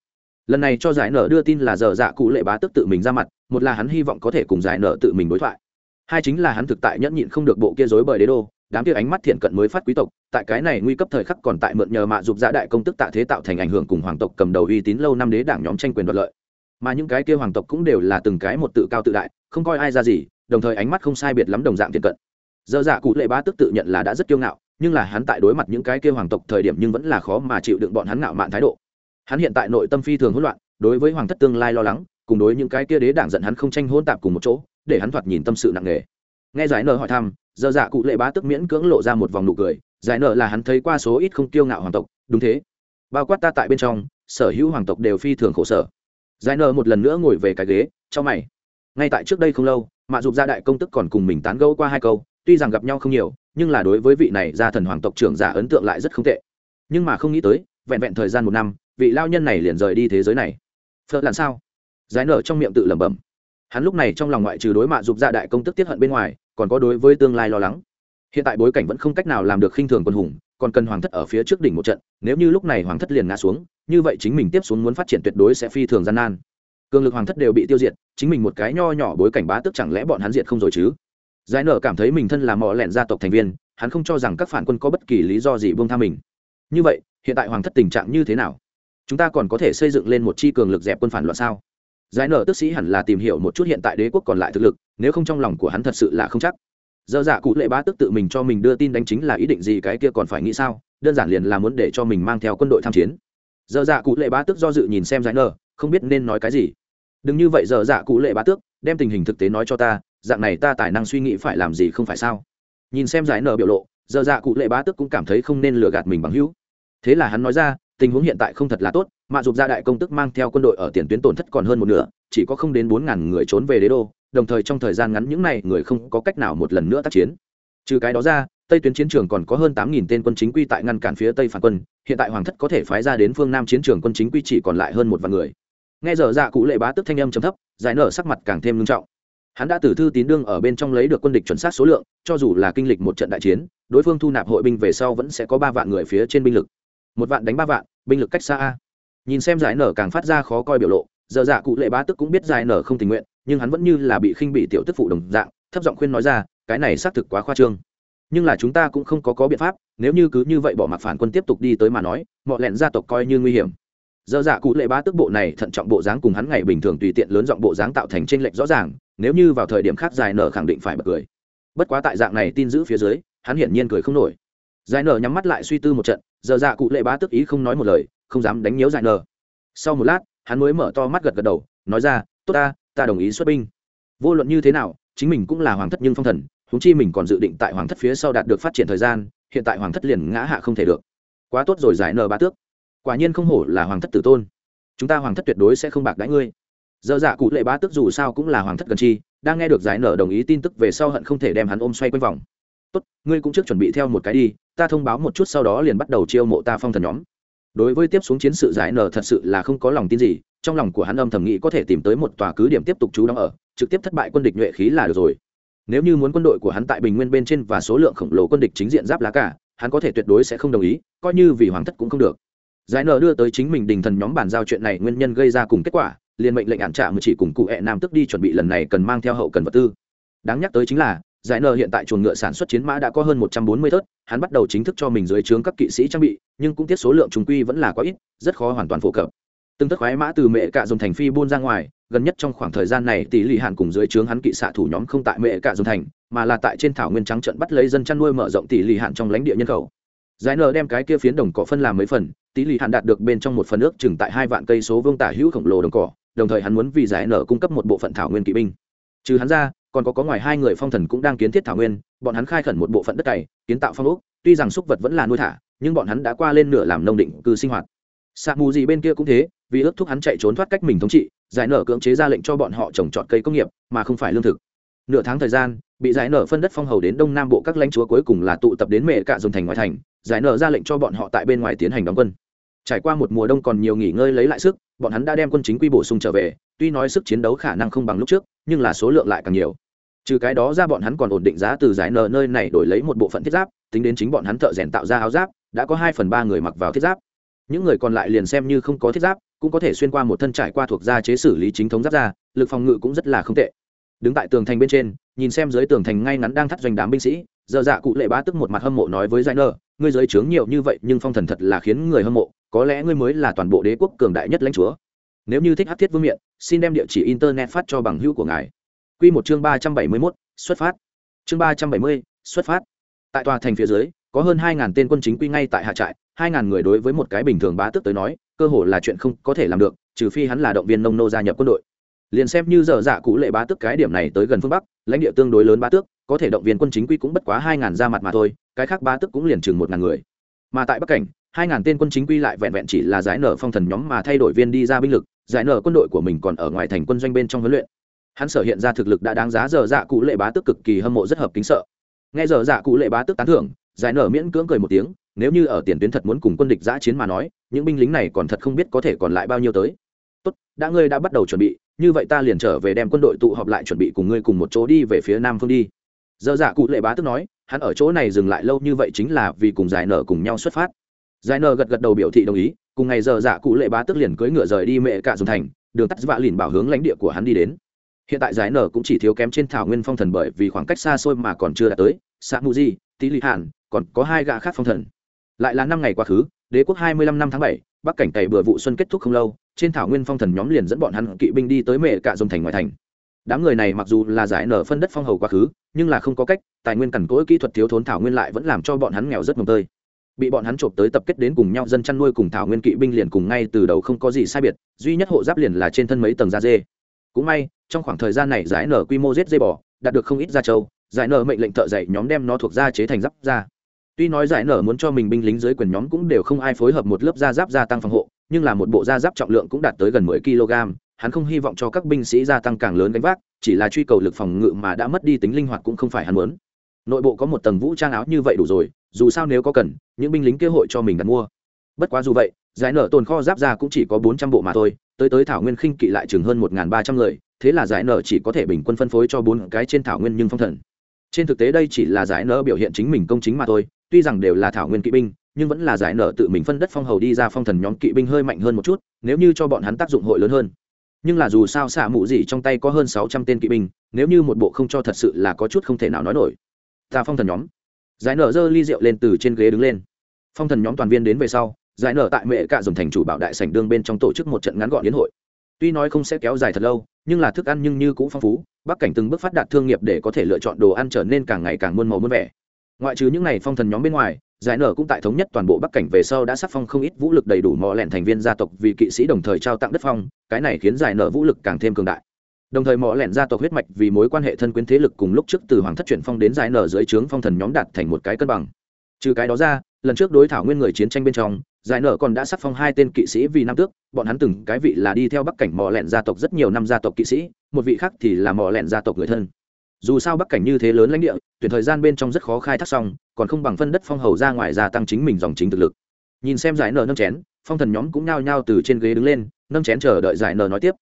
Lần này cho giải nở đưa tin là giờ dạ cụ lệ bá tước tự mình ra mặt, một là hắn hy vọng có thể cùng giải nở tự mình đối thoại. Hai chính là hắn thực tại nhẫn nhịn không được bộ kia dối bời đế đô đám kia ánh mắt thiện cận mới phát quý tộc, tại cái này nguy cấp thời khắc còn tại mượn nhờ mạ dục dạ đại công tức tạ thế tạo thành ảnh hưởng cùng hoàng tộc cầm đầu uy tín lâu năm đế đảng nhóm tranh quyền đoạt lợi. Mà những cái kia hoàng tộc cũng đều là từng cái một tự cao tự đại, không coi ai ra gì, đồng thời ánh mắt không sai biệt lắm đồng dạng thiện cận. Dơ dạ cụ lệ bá tức tự nhận là đã rất kiêu ngạo, nhưng là hắn tại đối mặt những cái kia hoàng tộc thời điểm nhưng vẫn là khó mà chịu đựng bọn hắn ngạo mạn thái độ. Hắn hiện tại nội tâm phi thường hỗn loạn, đối với hoàng thất tương lai lo lắng, cùng đối những cái kia đế đảng giận hắn không tranh hôn tạp cùng một chỗ, để hắn thoạt nhìn tâm sự nặng nề. Nghe giải nợ hỏi thăm giờ dạ cụ lệ bá tức miễn cưỡng lộ ra một vòng nụ cười, giải nợ là hắn thấy qua số ít không kiêu ngạo hoàng tộc, đúng thế. Bao quát ta tại bên trong, sở hữu hoàng tộc đều phi thường khổ sở. Giải nợ một lần nữa ngồi về cái ghế, cho mày. Ngay tại trước đây không lâu, mạ dục gia đại công tức còn cùng mình tán gẫu qua hai câu, tuy rằng gặp nhau không nhiều, nhưng là đối với vị này gia thần hoàng tộc trưởng giả ấn tượng lại rất không tệ. Nhưng mà không nghĩ tới, vẹn vẹn thời gian một năm, vị lao nhân này liền rời đi thế giới này. Phật làm sao? Giải nở trong miệng tự lẩm bẩm hắn lúc này trong lòng ngoại trừ đối mạ dục dạ đại công tức tiết hận bên ngoài, còn có đối với tương lai lo lắng. Hiện tại bối cảnh vẫn không cách nào làm được khinh thường quân hùng, còn cần hoàng thất ở phía trước đỉnh một trận, nếu như lúc này hoàng thất liền ngã xuống, như vậy chính mình tiếp xuống muốn phát triển tuyệt đối sẽ phi thường gian nan. Cường lực hoàng thất đều bị tiêu diệt, chính mình một cái nho nhỏ bối cảnh bá tức chẳng lẽ bọn hắn diệt không rồi chứ? Giải nở cảm thấy mình thân là mỏ lẹn gia tộc thành viên, hắn không cho rằng các phản quân có bất kỳ lý do gì buông tha mình. Như vậy, hiện tại hoàng thất tình trạng như thế nào? Chúng ta còn có thể xây dựng lên một chi cường lực dẹp quân phản loạn sao? Giải nở tức sĩ hẳn là tìm hiểu một chút hiện tại đế quốc còn lại thực lực, nếu không trong lòng của hắn thật sự là không chắc. Dơ dạ cụ lệ bá tức tự mình cho mình đưa tin đánh chính là ý định gì cái kia còn phải nghĩ sao, đơn giản liền là muốn để cho mình mang theo quân đội tham chiến. Dơ dạ cụ lệ bá tức do dự nhìn xem giải nở, không biết nên nói cái gì. Đừng như vậy dơ dạ cụ lệ bá tước, đem tình hình thực tế nói cho ta, dạng này ta tài năng suy nghĩ phải làm gì không phải sao? Nhìn xem giải nở biểu lộ dơ dạ cụ lệ bá tức cũng cảm thấy không nên lừa gạt mình bằng hữu. Thế là hắn nói ra tình huống hiện tại không thật là tốt mạ dục gia đại công tức mang theo quân đội ở tiền tuyến tổn thất còn hơn một nửa, chỉ có không đến bốn ngàn người trốn về đế đô, đồng thời trong thời gian ngắn những n à y người không có cách nào một lần nữa tác chiến. Trừ cái đó ra, tây tuyến chiến trường còn có hơn tám nghìn tên quân chính quy tại ngăn cản phía tây phản quân, hiện tại hoàng thất có thể phái ra đến phương nam chiến trường quân chính quy chỉ còn lại hơn một vạn người. Nghe giờ dạ cụ lệ bá tức thanh âm chấm thấp, giải nở sắc mặt càng thêm nghiêm trọng. Hắn đã từ thư tín đương ở bên trong lấy được quân địch chuẩn xác số lượng, cho dù là kinh lịch một trận đại chiến, đối phương thu nạp hội binh về sau vẫn sẽ có ba vạn người phía trên binh lực một vạn đánh ba vạn, binh lực cách xa a. Nhìn xem giải nở càng phát ra khó coi biểu lộ, giờ dạ cụ lệ bá tức cũng biết giải nở không tình nguyện, nhưng hắn vẫn như là bị khinh bị tiểu tức phụ đồng dạng, thấp giọng khuyên nói ra, cái này xác thực quá khoa trương. Nhưng là chúng ta cũng không có có biện pháp, nếu như cứ như vậy bỏ mặc phản quân tiếp tục đi tới mà nói mọi lẹn gia tộc coi như nguy hiểm. Giờ dạ cụ lệ bá tức bộ này thận trọng bộ dáng cùng hắn ngày bình thường tùy tiện lớn giọng bộ dáng tạo thành tranh lệch rõ ràng, nếu như vào thời điểm khác giải nở khẳng định phải bật cười. Bất quá tại dạng này tin giữ phía dưới, hắn hiển nhiên cười không nổi giải nở nhắm mắt lại suy tư một trận, giờ dạ cụ lệ bá tức ý không nói một lời, không dám đánh nhiễu giải nở. Sau một lát, hắn mới mở to mắt gật gật đầu, nói ra, tốt ta ta đồng ý xuất binh. Vô luận như thế nào, chính mình cũng là hoàng thất nhưng phong thần húng chi mình còn dự định tại hoàng thất phía sau đạt được phát triển thời gian, hiện tại hoàng thất liền ngã hạ không thể được. Quá tốt rồi giải nở bá tước. Quả nhiên không hổ là hoàng thất tử tôn. Chúng ta hoàng thất tuyệt đối sẽ không bạc đãi ngươi. Giờ dạ cụ lệ bá tức dù sao cũng là hoàng thất gần chi, đang nghe được giải nở đồng ý tin tức về sau hận không thể đem hắn ôm xoay quanh vòng tốt, ngươi cũng trước chuẩn bị theo một cái đi, ta thông báo một chút sau đó liền bắt đầu chiêu mộ ta phong thần nhóm. Đối với tiếp xuống chiến sự giải nở thật sự là không có lòng tin gì, trong lòng của hắn âm thầm nghĩ có thể tìm tới một tòa cứ điểm tiếp tục trú đóng ở, trực tiếp thất bại quân địch nhuệ khí là được rồi. Nếu như muốn quân đội của hắn tại bình nguyên bên trên và số lượng khổng lồ quân địch chính diện giáp lá cả, hắn có thể tuyệt đối sẽ không đồng ý, coi như vì hoàng thất cũng không được. Giải nở đưa tới chính mình đình thần nhóm bàn giao chuyện này nguyên nhân gây ra cùng kết quả, liền mệnh lệnh ạn trả mà chỉ cùng cụ hẹ nam tức đi chuẩn bị lần này cần mang theo hậu cần vật tư. Đáng nhắc tới chính là giải Nờ hiện tại chuồng ngựa sản xuất chiến mã đã có hơn một trăm bốn mươi thớt, hắn bắt đầu chính thức cho mình dưới trướng các kỵ sĩ trang bị, nhưng cũng tiếc số lượng trùng quy vẫn là quá ít, rất khó hoàn toàn phổ cập. Từng thất khoái mã từ mẹ cạ dùng thành phi buôn ra ngoài, gần nhất trong khoảng thời gian này tỷ lệ hạn cùng dưới trướng hắn kỵ xạ thủ nhóm không tại mẹ cạ dùng thành, mà là tại trên thảo nguyên trắng trận bắt lấy dân chăn nuôi mở rộng tỷ lệ hạn trong lãnh địa nhân khẩu. Giải Nờ đem cái kia phiến đồng cỏ phân làm mấy phần, tỷ lệ hạn đạt được bên trong một phần ước chừng tại hai vạn cây số vương tả hữu khổng lồ đồng cỏ, đồng thời hắn muốn vì giải Nờ cung cấp một bộ phận thảo nguyên kỵ binh. Trừ hắn ra còn có có ngoài hai người phong thần cũng đang kiến thiết thảo nguyên, bọn hắn khai khẩn một bộ phận đất cày, kiến tạo phong ốc, tuy rằng súc vật vẫn là nuôi thả, nhưng bọn hắn đã qua lên nửa làm nông định cư sinh hoạt. Xạ mù gì bên kia cũng thế, vì ước thúc hắn chạy trốn thoát cách mình thống trị, giải nở cưỡng chế ra lệnh cho bọn họ trồng trọt cây công nghiệp, mà không phải lương thực. Nửa tháng thời gian, bị giải nở phân đất phong hầu đến đông nam bộ các lãnh chúa cuối cùng là tụ tập đến mẹ cả dùng thành ngoại thành, giải nở ra lệnh cho bọn họ tại bên ngoài tiến hành đóng quân. Trải qua một mùa đông còn nhiều nghỉ ngơi lấy lại sức, bọn hắn đã đem quân chính quy bổ sung trở về, tuy nói sức chiến đấu khả năng không bằng lúc trước nhưng là số lượng lại càng nhiều. Trừ cái đó ra bọn hắn còn ổn định giá từ giải nở nơi này đổi lấy một bộ phận thiết giáp, tính đến chính bọn hắn thợ rèn tạo ra áo giáp, đã có hai phần ba người mặc vào thiết giáp. Những người còn lại liền xem như không có thiết giáp, cũng có thể xuyên qua một thân trải qua thuộc gia chế xử lý chính thống giáp ra, lực phòng ngự cũng rất là không tệ. Đứng tại tường thành bên trên, nhìn xem dưới tường thành ngay ngắn đang thắt doanh đám binh sĩ, giờ dạ cụ lệ bá tức một mặt hâm mộ nói với giải nơ ngươi giới trướng nhiều như vậy, nhưng phong thần thật là khiến người hâm mộ, có lẽ ngươi mới là toàn bộ đế quốc cường đại nhất lãnh chúa nếu như thích hát thiết vương miện, xin đem địa chỉ internet phát cho bằng hữu của ngài. Q một chương ba trăm bảy mươi mốt, xuất phát. Chương ba trăm bảy mươi, xuất phát. Tại tòa thành phía dưới, có hơn hai ngàn tên quân chính quy ngay tại hạ trại, hai ngàn người đối với một cái bình thường bá tước tới nói, cơ hội là chuyện không có thể làm được, trừ phi hắn là động viên nông nô gia nhập quân đội. Liền xem như giờ dạ cụ lệ bá tước cái điểm này tới gần phương bắc, lãnh địa tương đối lớn bá tước, có thể động viên quân chính quy cũng bất quá hai ngàn ra mặt mà thôi, cái khác bá tước cũng liền chừng một ngàn người. Mà tại bắc cảnh, hai ngàn tên quân chính quy lại vẹn vẹn chỉ là giải nở phong thần nhóm mà thay đổi viên đi ra binh lực giải nở quân đội của mình còn ở ngoài thành quân doanh bên trong huấn luyện. Hắn sở hiện ra thực lực đã đáng giá giờ dạ cụ lệ bá tước cực kỳ hâm mộ rất hợp kính sợ. Nghe giờ dạ cụ lệ bá tước tán thưởng, giải nở miễn cưỡng cười một tiếng, nếu như ở tiền tuyến thật muốn cùng quân địch giã chiến mà nói, những binh lính này còn thật không biết có thể còn lại bao nhiêu tới. Tốt, đã ngươi đã bắt đầu chuẩn bị, như vậy ta liền trở về đem quân đội tụ họp lại chuẩn bị cùng ngươi cùng một chỗ đi về phía nam phương đi. Giờ dạ cụ lệ bá tức nói, hắn ở chỗ này dừng lại lâu như vậy chính là vì cùng giải nở cùng nhau xuất phát. Giải nở gật gật đầu biểu thị đồng ý cùng ngày giờ dạ cụ lệ bá tức liền cưỡi ngựa rời đi mẹ cả dùng thành, đường tắt vạ lìn bảo hướng lãnh địa của hắn đi đến. Hiện tại giải nở cũng chỉ thiếu kém trên thảo nguyên phong thần bởi vì khoảng cách xa xôi mà còn chưa đạt tới xã mu di tí lị hàn, còn có hai gã khác phong thần. Lại là năm ngày quá khứ, đế quốc hai mươi lăm năm tháng bảy, bắc cảnh cày bừa vụ xuân kết thúc không lâu, trên thảo nguyên phong thần nhóm liền dẫn bọn hắn kỵ binh đi tới mẹ cạ dùng thành ngoại thành. Đám người này mặc dù là giải nở phân đất phong hầu quá khứ, nhưng là không có cách, tài nguyên cằn cỗi kỹ thuật thiếu thốn thảo nguyên lại vẫn làm cho bọn hắn nghèo rất mồm tơi bị bọn hắn trộm tới tập kết đến cùng nhau dân chăn nuôi cùng thảo nguyên kỵ binh liền cùng ngay từ đầu không có gì sai biệt, duy nhất hộ giáp liền là trên thân mấy tầng da dê. Cũng may, trong khoảng thời gian này giải nở quy mô giết dê bò, đạt được không ít da trâu giải nở mệnh lệnh thợ dạy nhóm đem nó thuộc da chế thành giáp da. Tuy nói giải nở muốn cho mình binh lính dưới quyền nhóm cũng đều không ai phối hợp một lớp da giáp gia tăng phòng hộ, nhưng là một bộ da giáp trọng lượng cũng đạt tới gần mười kg, hắn không hy vọng cho các binh sĩ gia tăng càng lớn gánh vác, chỉ là truy cầu lực phòng ngự mà đã mất đi tính linh hoạt cũng không phải hắn muốn nội bộ có một tầng vũ trang áo như vậy đủ rồi, dù sao nếu có cần, những binh lính kế hội cho mình đặt mua. Bất quá dù vậy, giải nở tồn kho giáp ra cũng chỉ có bốn trăm bộ mà thôi, tới tới thảo nguyên khinh kỵ lại chừng hơn một ba trăm người, thế là giải nở chỉ có thể bình quân phân phối cho bốn cái trên thảo nguyên nhưng phong thần. Trên thực tế đây chỉ là giải nở biểu hiện chính mình công chính mà thôi, tuy rằng đều là thảo nguyên kỵ binh, nhưng vẫn là giải nở tự mình phân đất phong hầu đi ra phong thần nhóm kỵ binh hơi mạnh hơn một chút, nếu như cho bọn hắn tác dụng hội lớn hơn. Nhưng là dù sao xạ mụ gì trong tay có hơn sáu trăm tên kỵ binh, nếu như một bộ không cho thật sự là có chút không thể nào nói nổi ta phong thần nhóm. Giải nở giơ ly rượu lên từ trên ghế đứng lên. Phong thần nhóm toàn viên đến về sau, giải nở tại mệ cạ dùng thành chủ bảo đại sảnh đương bên trong tổ chức một trận ngắn gọn đến hội. Tuy nói không sẽ kéo dài thật lâu, nhưng là thức ăn nhưng như cũng phong phú, bắc cảnh từng bước phát đạt thương nghiệp để có thể lựa chọn đồ ăn trở nên càng ngày càng muôn màu muôn vẻ. Ngoại trừ những n à y phong thần nhóm bên ngoài, giải nở cũng tại thống nhất toàn bộ bắc cảnh về sau đã sắc phong không ít vũ lực đầy đủ mò lẻn thành viên gia tộc vì kỵ sĩ đồng thời trao tặng đất phong, cái này khiến giải nở vũ lực càng thêm cường đại đồng thời mỏ lẹn gia tộc huyết mạch vì mối quan hệ thân quyến thế lực cùng lúc trước từ hoàng thất chuyển phong đến giải nở dưới trướng phong thần nhóm đạt thành một cái cân bằng. Trừ cái đó ra, lần trước đối thảo nguyên người chiến tranh bên trong, giải nở còn đã sắc phong hai tên kỵ sĩ vì năm tước, bọn hắn từng cái vị là đi theo bắc cảnh mỏ lẹn gia tộc rất nhiều năm gia tộc kỵ sĩ, một vị khác thì là mỏ lẹn gia tộc người thân. Dù sao bắc cảnh như thế lớn lãnh địa, tuyển thời gian bên trong rất khó khai thác xong, còn không bằng phân đất phong hầu ra ngoài gia tăng chính mình dòng chính thực lực. Nhìn xem giải nở nâng chén, phong thần nhóm cũng nhao nhao từ trên ghế đứng lên, nâng chén chờ đợi giải nở nói tiếp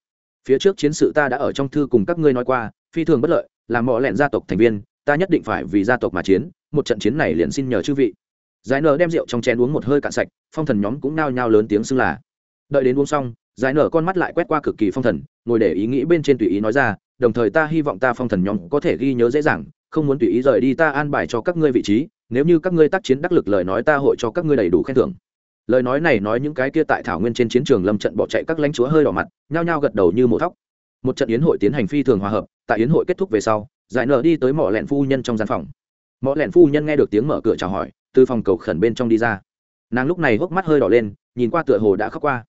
phía trước chiến sự ta đã ở trong thư cùng các ngươi nói qua, phi thường bất lợi, làm mọ lẹn gia tộc thành viên, ta nhất định phải vì gia tộc mà chiến, một trận chiến này liền xin nhờ chư vị. Giải nở đem rượu trong chén uống một hơi cạn sạch, phong thần nhóm cũng nao nhao lớn tiếng xưng là. Đợi đến uống xong, giải nở con mắt lại quét qua cực kỳ phong thần, ngồi để ý nghĩ bên trên tùy ý nói ra, đồng thời ta hy vọng ta phong thần nhóm có thể ghi nhớ dễ dàng, không muốn tùy ý rời đi ta an bài cho các ngươi vị trí, nếu như các ngươi tác chiến đắc lực lời nói ta hội cho các ngươi đầy đủ khen thưởng lời nói này nói những cái kia tại thảo nguyên trên chiến trường lâm trận bỏ chạy các lãnh chúa hơi đỏ mặt, nhao nhao gật đầu như mổ thóc. Một trận yến hội tiến hành phi thường hòa hợp, tại yến hội kết thúc về sau, giải nở đi tới mỏ lẹn phu nhân trong gian phòng. Mỏ lẹn phu nhân nghe được tiếng mở cửa chào hỏi, từ phòng cầu khẩn bên trong đi ra. Nàng lúc này hốc mắt hơi đỏ lên, nhìn qua tựa hồ đã khóc qua.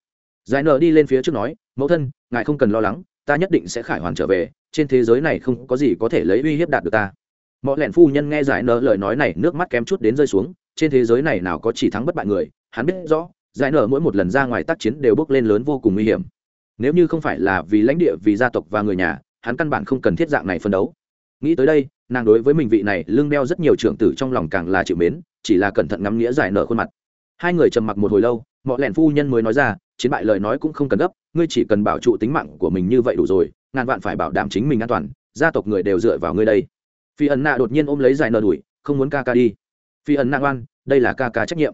Giải nở đi lên phía trước nói, mẫu thân, ngài không cần lo lắng, ta nhất định sẽ khải hoàn trở về, trên thế giới này không có gì có thể lấy uy hiếp đạt được ta. Mỏ lẹn phu nhân nghe giải nở lời nói này, nước mắt kém chút đến rơi xuống, trên thế giới này nào có chỉ thắng bất bại người hắn biết rõ, giải nở mỗi một lần ra ngoài tác chiến đều bước lên lớn vô cùng nguy hiểm. Nếu như không phải là vì lãnh địa, vì gia tộc và người nhà, hắn căn bản không cần thiết dạng này phân đấu. Nghĩ tới đây, nàng đối với mình vị này lưng đeo rất nhiều trưởng tử trong lòng càng là chịu mến, chỉ là cẩn thận ngắm nghĩa giải nở khuôn mặt. Hai người trầm mặc một hồi lâu mọi lẻn phu nhân mới nói ra, chiến bại lời nói cũng không cần gấp, ngươi chỉ cần bảo trụ tính mạng của mình như vậy đủ rồi, ngàn vạn phải bảo đảm chính mình an toàn, gia tộc người đều dựa vào ngươi đây. Phi ẩn nạ đột nhiên ôm lấy giải nở đuổi, không muốn ca ca đi. Phi ẩn nạ oan đây là ca ca trách nhiệm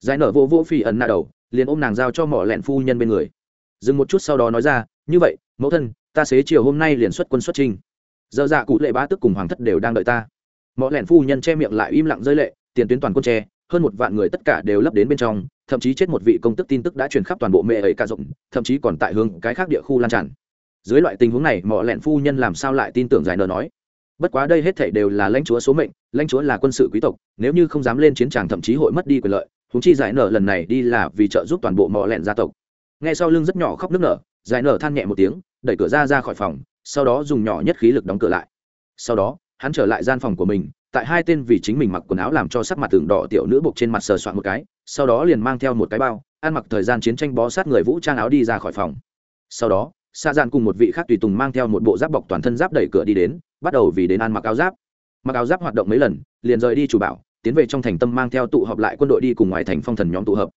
giải nở vô vô phi ẩn nạ đầu, liền ôm nàng giao cho mỏ lẹn phu nhân bên người. Dừng một chút sau đó nói ra, như vậy, mẫu thân, ta xế chiều hôm nay liền xuất quân xuất trình. Giờ dạ cụ lệ bá tức cùng hoàng thất đều đang đợi ta. Mỏ lẹn phu nhân che miệng lại im lặng rơi lệ, tiền tuyến toàn quân tre hơn một vạn người tất cả đều lấp đến bên trong, thậm chí chết một vị công tức tin tức đã truyền khắp toàn bộ mẹ ấy cả rộng, thậm chí còn tại hướng cái khác địa khu lan tràn. Dưới loại tình huống này, mỏ lẹn phu nhân làm sao lại tin tưởng giải nở nói? Bất quá đây hết thảy đều là lãnh chúa số mệnh, lãnh chúa là quân sự quý tộc, nếu như không dám lên chiến tràng thậm chí hội mất đi quyền lợi húng chi giải nở lần này đi là vì trợ giúp toàn bộ mỏ lẹn gia tộc. Nghe sau lưng rất nhỏ khóc nức nở, giải nở than nhẹ một tiếng, đẩy cửa ra ra khỏi phòng, sau đó dùng nhỏ nhất khí lực đóng cửa lại. Sau đó, hắn trở lại gian phòng của mình, tại hai tên vì chính mình mặc quần áo làm cho sắc mặt tường đỏ tiểu nữ buộc trên mặt sờ soạn một cái, sau đó liền mang theo một cái bao, ăn mặc thời gian chiến tranh bó sát người vũ trang áo đi ra khỏi phòng. Sau đó xa Gian cùng một vị khác tùy tùng mang theo một bộ giáp bọc toàn thân giáp đẩy cửa đi đến, bắt đầu vì đến ăn mặc áo giáp. Mặc áo giáp hoạt động mấy lần, liền rời đi chủ bảo tiến về trong thành tâm mang theo tụ họp lại quân đội đi cùng ngoài thành phong thần nhóm tụ hợp.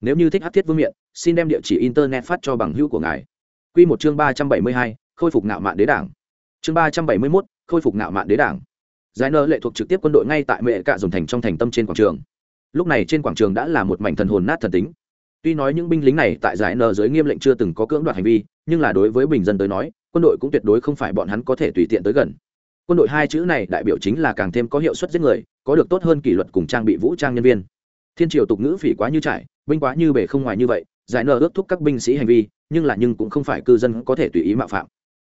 Nếu như thích hát thiết vương miện, xin đem địa chỉ internet phát cho bằng hữu của ngài. Q một chương ba trăm bảy mươi hai, khôi phục nạo mạn đế đảng. Chương ba trăm bảy mươi mốt, khôi phục nạo mạn đế đảng. Giải nợ lệ thuộc trực tiếp quân đội ngay tại mệ cạ dùng thành trong thành tâm trên quảng trường. Lúc này trên quảng trường đã là một mảnh thần hồn nát thần tính. Tuy nói những binh lính này tại giải nợ dưới nghiêm lệnh chưa từng có cưỡng đoạt hành vi, nhưng là đối với bình dân tới nói, quân đội cũng tuyệt đối không phải bọn hắn có thể tùy tiện tới gần quân đội hai chữ này đại biểu chính là càng thêm có hiệu suất giết người, có được tốt hơn kỷ luật cùng trang bị vũ trang nhân viên. Thiên triều tục ngữ phỉ quá như trải, binh quá như bể không ngoài như vậy, giải nợ ước thúc các binh sĩ hành vi, nhưng là nhưng cũng không phải cư dân có thể tùy ý mạo phạm.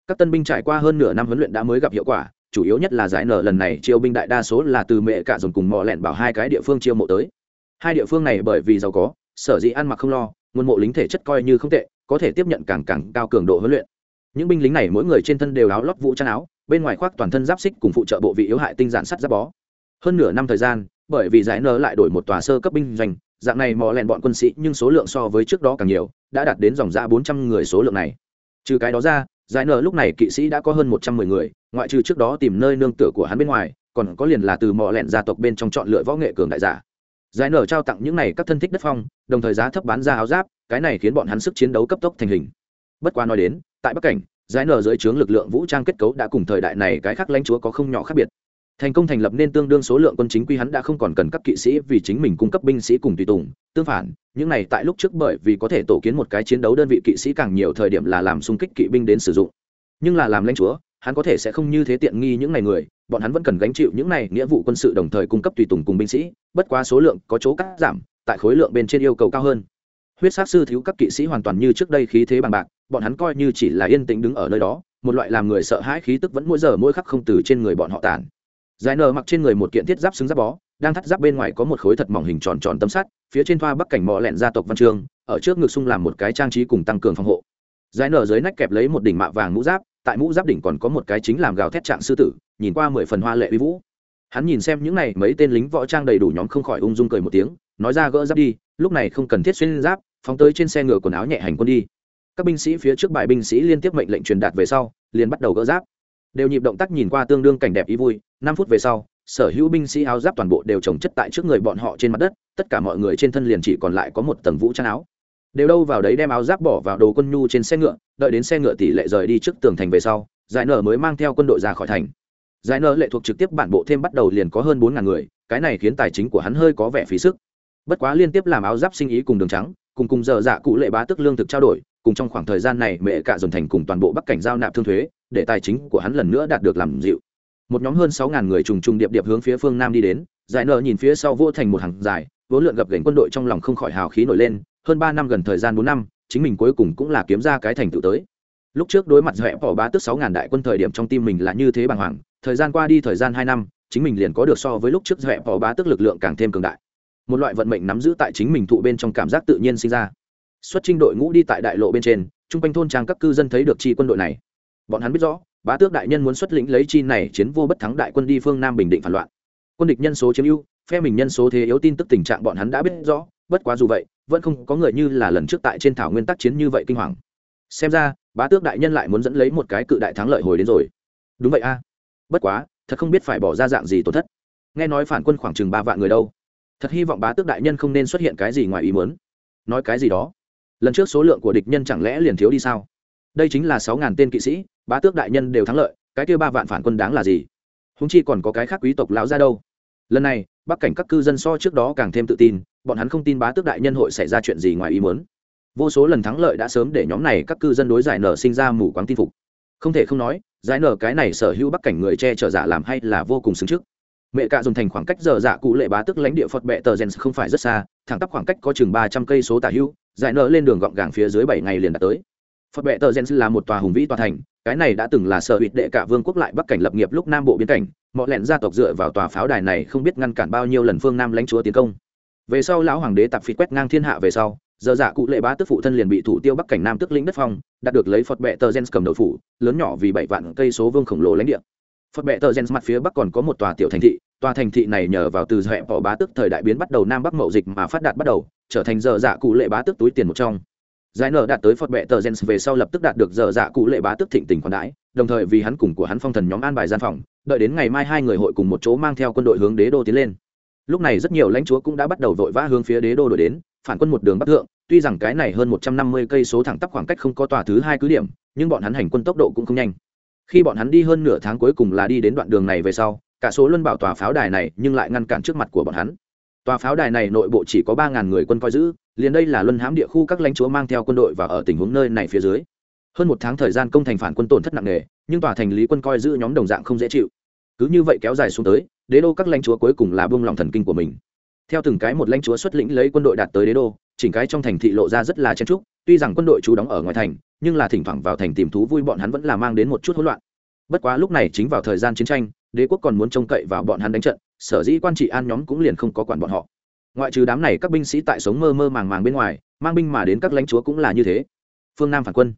Các tân binh trải qua hơn nửa năm huấn luyện đã mới gặp hiệu quả, chủ yếu nhất là giải nở lần này chiêu binh đại đa số là từ mẹ cả dồn cùng mò lẹn bảo hai cái địa phương chiêu mộ tới. Hai địa phương này bởi vì giàu có, sở dĩ ăn mặc không lo, nguồn mộ lính thể chất coi như không tệ, có thể tiếp nhận càng càng cao cường độ huấn luyện. Những binh lính này mỗi người trên thân đều áo lót vũ trang áo bên ngoài khoác toàn thân giáp xích cùng phụ trợ bộ vị yếu hại tinh giản sắt giáp bó. Hơn nửa năm thời gian, bởi vì giải nở lại đổi một tòa sơ cấp binh doanh, dạng này mò lẹn bọn quân sĩ nhưng số lượng so với trước đó càng nhiều, đã đạt đến dòng ra bốn trăm người số lượng này. Trừ cái đó ra, giải nở lúc này kỵ sĩ đã có hơn một trăm mười người, ngoại trừ trước đó tìm nơi nương tựa của hắn bên ngoài, còn có liền là từ mò lẹn gia tộc bên trong chọn lựa võ nghệ cường đại giả. Giải nở trao tặng những này các thân thích đất phong, đồng thời giá thấp bán ra áo giáp, cái này khiến bọn hắn sức chiến đấu cấp tốc thành hình. Bất quá nói đến, tại bắc cảnh giải nở dưới trướng lực lượng vũ trang kết cấu đã cùng thời đại này cái khác lãnh chúa có không nhỏ khác biệt. Thành công thành lập nên tương đương số lượng quân chính quy hắn đã không còn cần các kỵ sĩ vì chính mình cung cấp binh sĩ cùng tùy tùng, tương phản, những này tại lúc trước bởi vì có thể tổ kiến một cái chiến đấu đơn vị kỵ sĩ càng nhiều thời điểm là làm xung kích kỵ binh đến sử dụng. Nhưng là làm lãnh chúa, hắn có thể sẽ không như thế tiện nghi những này người, bọn hắn vẫn cần gánh chịu những này nghĩa vụ quân sự đồng thời cung cấp tùy tùng cùng binh sĩ, bất quá số lượng có chỗ cắt giảm, tại khối lượng bên trên yêu cầu cao hơn huyết sát sư thiếu các kỵ sĩ hoàn toàn như trước đây khí thế bằng bạc, bọn hắn coi như chỉ là yên tĩnh đứng ở nơi đó, một loại làm người sợ hãi khí tức vẫn mỗi giờ mỗi khắc không từ trên người bọn họ tàn. Giải nở mặc trên người một kiện thiết giáp xứng giáp bó, đang thắt giáp bên ngoài có một khối thật mỏng hình tròn tròn tấm sắt, phía trên thoa bắc cảnh mò lẹn gia tộc văn trường ở trước ngực sung làm một cái trang trí cùng tăng cường phòng hộ. Giải nở dưới nách kẹp lấy một đỉnh mạ vàng mũ giáp, tại mũ giáp đỉnh còn có một cái chính làm gào thét trạng sư tử, nhìn qua mười phần hoa lệ uy vũ. Hắn nhìn xem những này mấy tên lính võ trang đầy đủ nhóm không khỏi ung dung cười một tiếng, nói ra gỡ giáp đi, lúc này không cần thiết xuyên giáp phóng tới trên xe ngựa quần áo nhẹ hành quân đi. Các binh sĩ phía trước bài binh sĩ liên tiếp mệnh lệnh truyền đạt về sau, liền bắt đầu gỡ giáp. Đều nhịp động tác nhìn qua tương đương cảnh đẹp ý vui, năm phút về sau, sở hữu binh sĩ áo giáp toàn bộ đều trồng chất tại trước người bọn họ trên mặt đất, tất cả mọi người trên thân liền chỉ còn lại có một tầng vũ trang áo. Đều đâu vào đấy đem áo giáp bỏ vào đồ quân nhu trên xe ngựa, đợi đến xe ngựa tỷ lệ rời đi trước tường thành về sau, giải nở mới mang theo quân đội ra khỏi thành. Giải nở lệ thuộc trực tiếp bản bộ thêm bắt đầu liền có hơn bốn ngàn người, cái này khiến tài chính của hắn hơi có vẻ phí sức. Bất quá liên tiếp làm áo giáp sinh ý cùng đường trắng cùng cùng giờ dạ cụ lệ bá tức lương thực trao đổi, cùng trong khoảng thời gian này mẹ cả dồn thành cùng toàn bộ bắc cảnh giao nạp thương thuế, để tài chính của hắn lần nữa đạt được làm dịu. Một nhóm hơn sáu ngàn người trùng trùng điệp điệp hướng phía phương nam đi đến, giải nợ nhìn phía sau vô thành một hàng dài, vốn lượn gập gành quân đội trong lòng không khỏi hào khí nổi lên, hơn ba năm gần thời gian bốn năm, chính mình cuối cùng cũng là kiếm ra cái thành tựu tới. Lúc trước đối mặt dọa bỏ bá tức sáu ngàn đại quân thời điểm trong tim mình là như thế bàng hoàng, thời gian qua đi thời gian hai năm, chính mình liền có được so với lúc trước dọa bỏ bá tức lực lượng càng thêm cường đại một loại vận mệnh nắm giữ tại chính mình thụ bên trong cảm giác tự nhiên sinh ra. Xuất trình đội ngũ đi tại đại lộ bên trên chung quanh thôn trang các cư dân thấy được chi quân đội này. Bọn hắn biết rõ, bá tước đại nhân muốn xuất lĩnh lấy chi này chiến vô bất thắng đại quân đi phương nam bình định phản loạn. Quân địch nhân số chiếm ưu, phe mình nhân số thế yếu tin tức tình trạng bọn hắn đã biết rõ, bất quá dù vậy, vẫn không có người như là lần trước tại trên thảo nguyên tác chiến như vậy kinh hoàng. Xem ra, bá tước đại nhân lại muốn dẫn lấy một cái cự đại thắng lợi hồi đến rồi. Đúng vậy a. Bất quá, thật không biết phải bỏ ra dạng gì tổn thất. Nghe nói phản quân khoảng chừng ba vạn người đâu thật hy vọng bá tước đại nhân không nên xuất hiện cái gì ngoài ý muốn. Nói cái gì đó? Lần trước số lượng của địch nhân chẳng lẽ liền thiếu đi sao? Đây chính là sáu ngàn tên kỵ sĩ, bá tước đại nhân đều thắng lợi, cái kia ba vạn phản quân đáng là gì? Húng chi còn có cái khác quý tộc lão ra đâu. Lần này, bắc cảnh các cư dân so trước đó càng thêm tự tin, bọn hắn không tin bá tước đại nhân hội xảy ra chuyện gì ngoài ý muốn. Vô số lần thắng lợi đã sớm để nhóm này các cư dân đối giải nở sinh ra mù quáng tin phục. Không thể không nói, giải nở cái này sở hữu bắc cảnh người che chở giả làm hay là vô cùng xứng trước mẹ cạ dùng thành khoảng cách giờ dạ cụ lệ bá tức lãnh địa phật bệ tờ gen không phải rất xa thẳng tắp khoảng cách có chừng ba trăm cây số tả hưu, giải nở lên đường gọn gàng phía dưới bảy ngày liền đã tới. Phật bệ tờ gen là một tòa hùng vĩ tòa thành cái này đã từng là sở hụt đệ cả vương quốc lại bắc cảnh lập nghiệp lúc nam bộ biên cảnh mọi lẹn gia tộc dựa vào tòa pháo đài này không biết ngăn cản bao nhiêu lần phương nam lãnh chúa tiến công. Về sau lão hoàng đế tạp phí quét ngang thiên hạ về sau giờ dạ cụ lệ bá tức phụ thân liền bị thủ tiêu bắc cảnh nam tức lĩnh đất phong đạt được lấy phật bệ tờ gen cầm đầu phủ lớn nhỏ vì bảy vạn cây số vương khổng lồ lãnh địa phật bệ tờ gen mặt phía bắc còn có một tòa tiểu thành thị, tòa thành thị này nhờ vào từ hệ bỏ bá tức thời đại biến bắt đầu nam bắc mậu dịch mà phát đạt bắt đầu, trở thành giờ dạ cụ lệ bá tức túi tiền một trong. Giải nở đạt tới phật bệ tờ gen về sau lập tức đạt được giờ dạ cụ lệ bá tức thịnh tình quan đãi, đồng thời vì hắn cùng của hắn phong thần nhóm an bài gian phòng, đợi đến ngày mai hai người hội cùng một chỗ mang theo quân đội hướng đế đô tiến lên. Lúc này rất nhiều lãnh chúa cũng đã bắt đầu vội vã hướng phía đế đô đổi đến, phản quân một đường bắc thượng, tuy rằng cái này hơn một trăm năm mươi cây số thẳng tắp khoảng cách không có tòa thứ hai cứ điểm, nhưng bọn hắn hành quân tốc độ cũng không nhanh khi bọn hắn đi hơn nửa tháng cuối cùng là đi đến đoạn đường này về sau, cả số luân bảo tòa pháo đài này nhưng lại ngăn cản trước mặt của bọn hắn. Tòa pháo đài này nội bộ chỉ có ba ngàn người quân coi giữ, liền đây là luân hãm địa khu các lãnh chúa mang theo quân đội và ở tình huống nơi này phía dưới. Hơn một tháng thời gian công thành phản quân tổn thất nặng nề, nhưng tòa thành lý quân coi giữ nhóm đồng dạng không dễ chịu. Cứ như vậy kéo dài xuống tới, đế đô các lãnh chúa cuối cùng là buông lòng thần kinh của mình. Theo từng cái một lãnh chúa xuất lĩnh lấy quân đội đạt tới đế đô, chỉnh cái trong thành thị lộ ra rất là chen trúc tuy rằng quân đội trú đóng ở ngoài thành nhưng là thỉnh thoảng vào thành tìm thú vui bọn hắn vẫn là mang đến một chút hỗn loạn. Bất quá lúc này chính vào thời gian chiến tranh, đế quốc còn muốn trông cậy vào bọn hắn đánh trận, sở dĩ quan trị an nhóm cũng liền không có quản bọn họ. Ngoại trừ đám này các binh sĩ tại sống mơ mơ màng màng bên ngoài, mang binh mà đến các lãnh chúa cũng là như thế. Phương nam phản quân,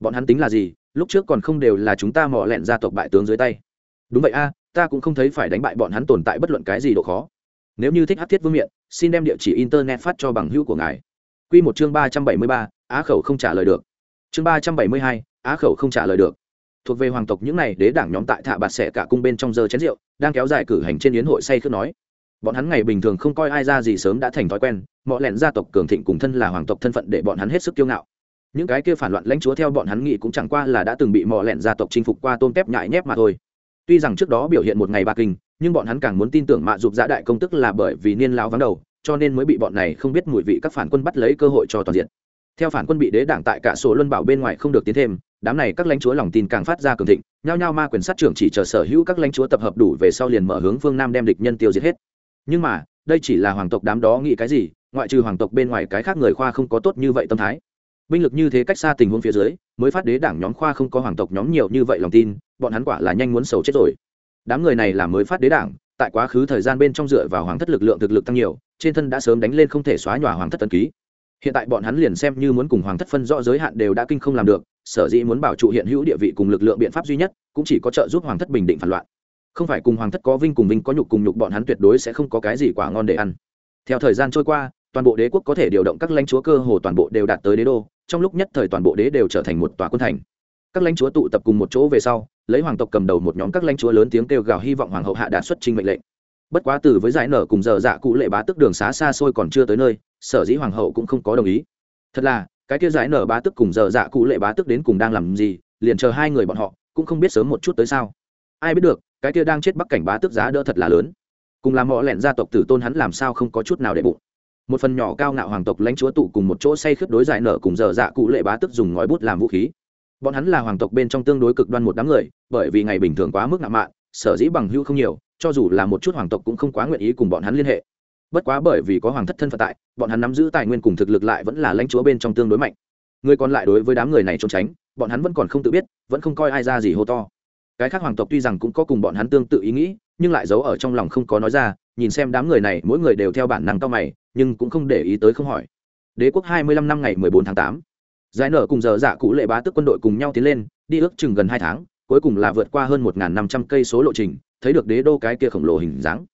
bọn hắn tính là gì? Lúc trước còn không đều là chúng ta mò lẹn gia tộc bại tướng dưới tay. Đúng vậy a, ta cũng không thấy phải đánh bại bọn hắn tồn tại bất luận cái gì độ khó. Nếu như thích hát thiết vương miện, xin đem địa chỉ internet phát cho bằng hữu của ngài. Q một chương ba trăm bảy mươi ba, á khẩu không trả lời được chương ba trăm bảy mươi hai, á khẩu không trả lời được. Thuộc về hoàng tộc những n à y đế đảng nhóm tại thạ bạt xẻ cả cung bên trong giờ chén rượu, đang kéo dài cử hành trên yến hội say khước nói. Bọn hắn ngày bình thường không coi ai ra gì sớm đã thành thói quen, mọi lẹn gia tộc cường thịnh cùng thân là hoàng tộc thân phận để bọn hắn hết sức kiêu ngạo. Những cái kia phản loạn lãnh chúa theo bọn hắn nghĩ cũng chẳng qua là đã từng bị mò lẹn gia tộc chinh phục qua tôm tép nhại nhép mà thôi. Tuy rằng trước đó biểu hiện một ngày ba kinh, nhưng bọn hắn càng muốn tin tưởng mạ dục giã đại công tức là bởi vì niên lao vắng đầu, cho nên mới bị bọn này không biết mùi vị các phản quân bắt lấy cơ hội cho toàn diện theo phản quân bị đế đảng tại cả số luân bảo bên ngoài không được tiến thêm, đám này các lãnh chúa lòng tin càng phát ra cường thịnh, nhao nhao ma quyền sát trưởng chỉ chờ sở hữu các lãnh chúa tập hợp đủ về sau liền mở hướng phương nam đem địch nhân tiêu diệt hết. Nhưng mà, đây chỉ là hoàng tộc đám đó nghĩ cái gì, ngoại trừ hoàng tộc bên ngoài cái khác người khoa không có tốt như vậy tâm thái. Binh lực như thế cách xa tình huống phía dưới, mới phát đế đảng nhóm khoa không có hoàng tộc nhóm nhiều như vậy lòng tin, bọn hắn quả là nhanh muốn sầu chết rồi. Đám người này là mới phát đế đảng, tại quá khứ thời gian bên trong dựa vào hoàng thất lực lượng thực lực tăng nhiều, trên thân đã sớm đánh lên không thể xóa nhòa hoàng thất tân ký hiện tại bọn hắn liền xem như muốn cùng hoàng thất phân rõ giới hạn đều đã kinh không làm được, sở dĩ muốn bảo trụ hiện hữu địa vị cùng lực lượng biện pháp duy nhất, cũng chỉ có trợ giúp hoàng thất bình định phản loạn. Không phải cùng hoàng thất có vinh cùng vinh có nhục cùng nhục bọn hắn tuyệt đối sẽ không có cái gì quả ngon để ăn. Theo thời gian trôi qua, toàn bộ đế quốc có thể điều động các lãnh chúa cơ hồ toàn bộ đều đạt tới đế đô, trong lúc nhất thời toàn bộ đế đều trở thành một tòa quân thành. Các lãnh chúa tụ tập cùng một chỗ về sau, lấy hoàng tộc cầm đầu một nhóm các lãnh chúa lớn tiếng kêu gào hy vọng hoàng hậu hạ đạt xuất trình mệnh lệnh bất quá từ với giải nở cùng giờ dạ cụ lệ bá tức đường xá xa xôi còn chưa tới nơi, sở dĩ hoàng hậu cũng không có đồng ý. Thật là, cái kia giải nở bá tức cùng giờ dạ cụ lệ bá tức đến cùng đang làm gì, liền chờ hai người bọn họ, cũng không biết sớm một chút tới sao. Ai biết được, cái kia đang chết bắc cảnh bá tức giá đỡ thật là lớn. Cùng làm họ lẹn gia tộc tử tôn hắn làm sao không có chút nào để bụng. Một phần nhỏ cao ngạo hoàng tộc lãnh chúa tụ cùng một chỗ say khướt đối giải nở cùng giờ dạ cụ lệ bá tức dùng ngói bút làm vũ khí. Bọn hắn là hoàng tộc bên trong tương đối cực đoan một đám người, bởi vì ngày bình thường quá mức ngạo mạn, sở dĩ bằng hữu không nhiều cho dù là một chút hoàng tộc cũng không quá nguyện ý cùng bọn hắn liên hệ. Bất quá bởi vì có hoàng thất thân phận tại, bọn hắn nắm giữ tài nguyên cùng thực lực lại vẫn là lãnh chúa bên trong tương đối mạnh. Người còn lại đối với đám người này trốn tránh, bọn hắn vẫn còn không tự biết, vẫn không coi ai ra gì hô to. Cái khác hoàng tộc tuy rằng cũng có cùng bọn hắn tương tự ý nghĩ, nhưng lại giấu ở trong lòng không có nói ra, nhìn xem đám người này, mỗi người đều theo bản năng cao mày, nhưng cũng không để ý tới không hỏi. Đế quốc hai mươi lăm năm ngày mười bốn tháng tám. Giải nở cùng giờ dạ cụ lệ bá tức quân đội cùng nhau tiến lên, đi ước chừng gần hai tháng, cuối cùng là vượt qua hơn một năm trăm cây số lộ trình thấy được đế đô cái kia khổng lồ hình dáng.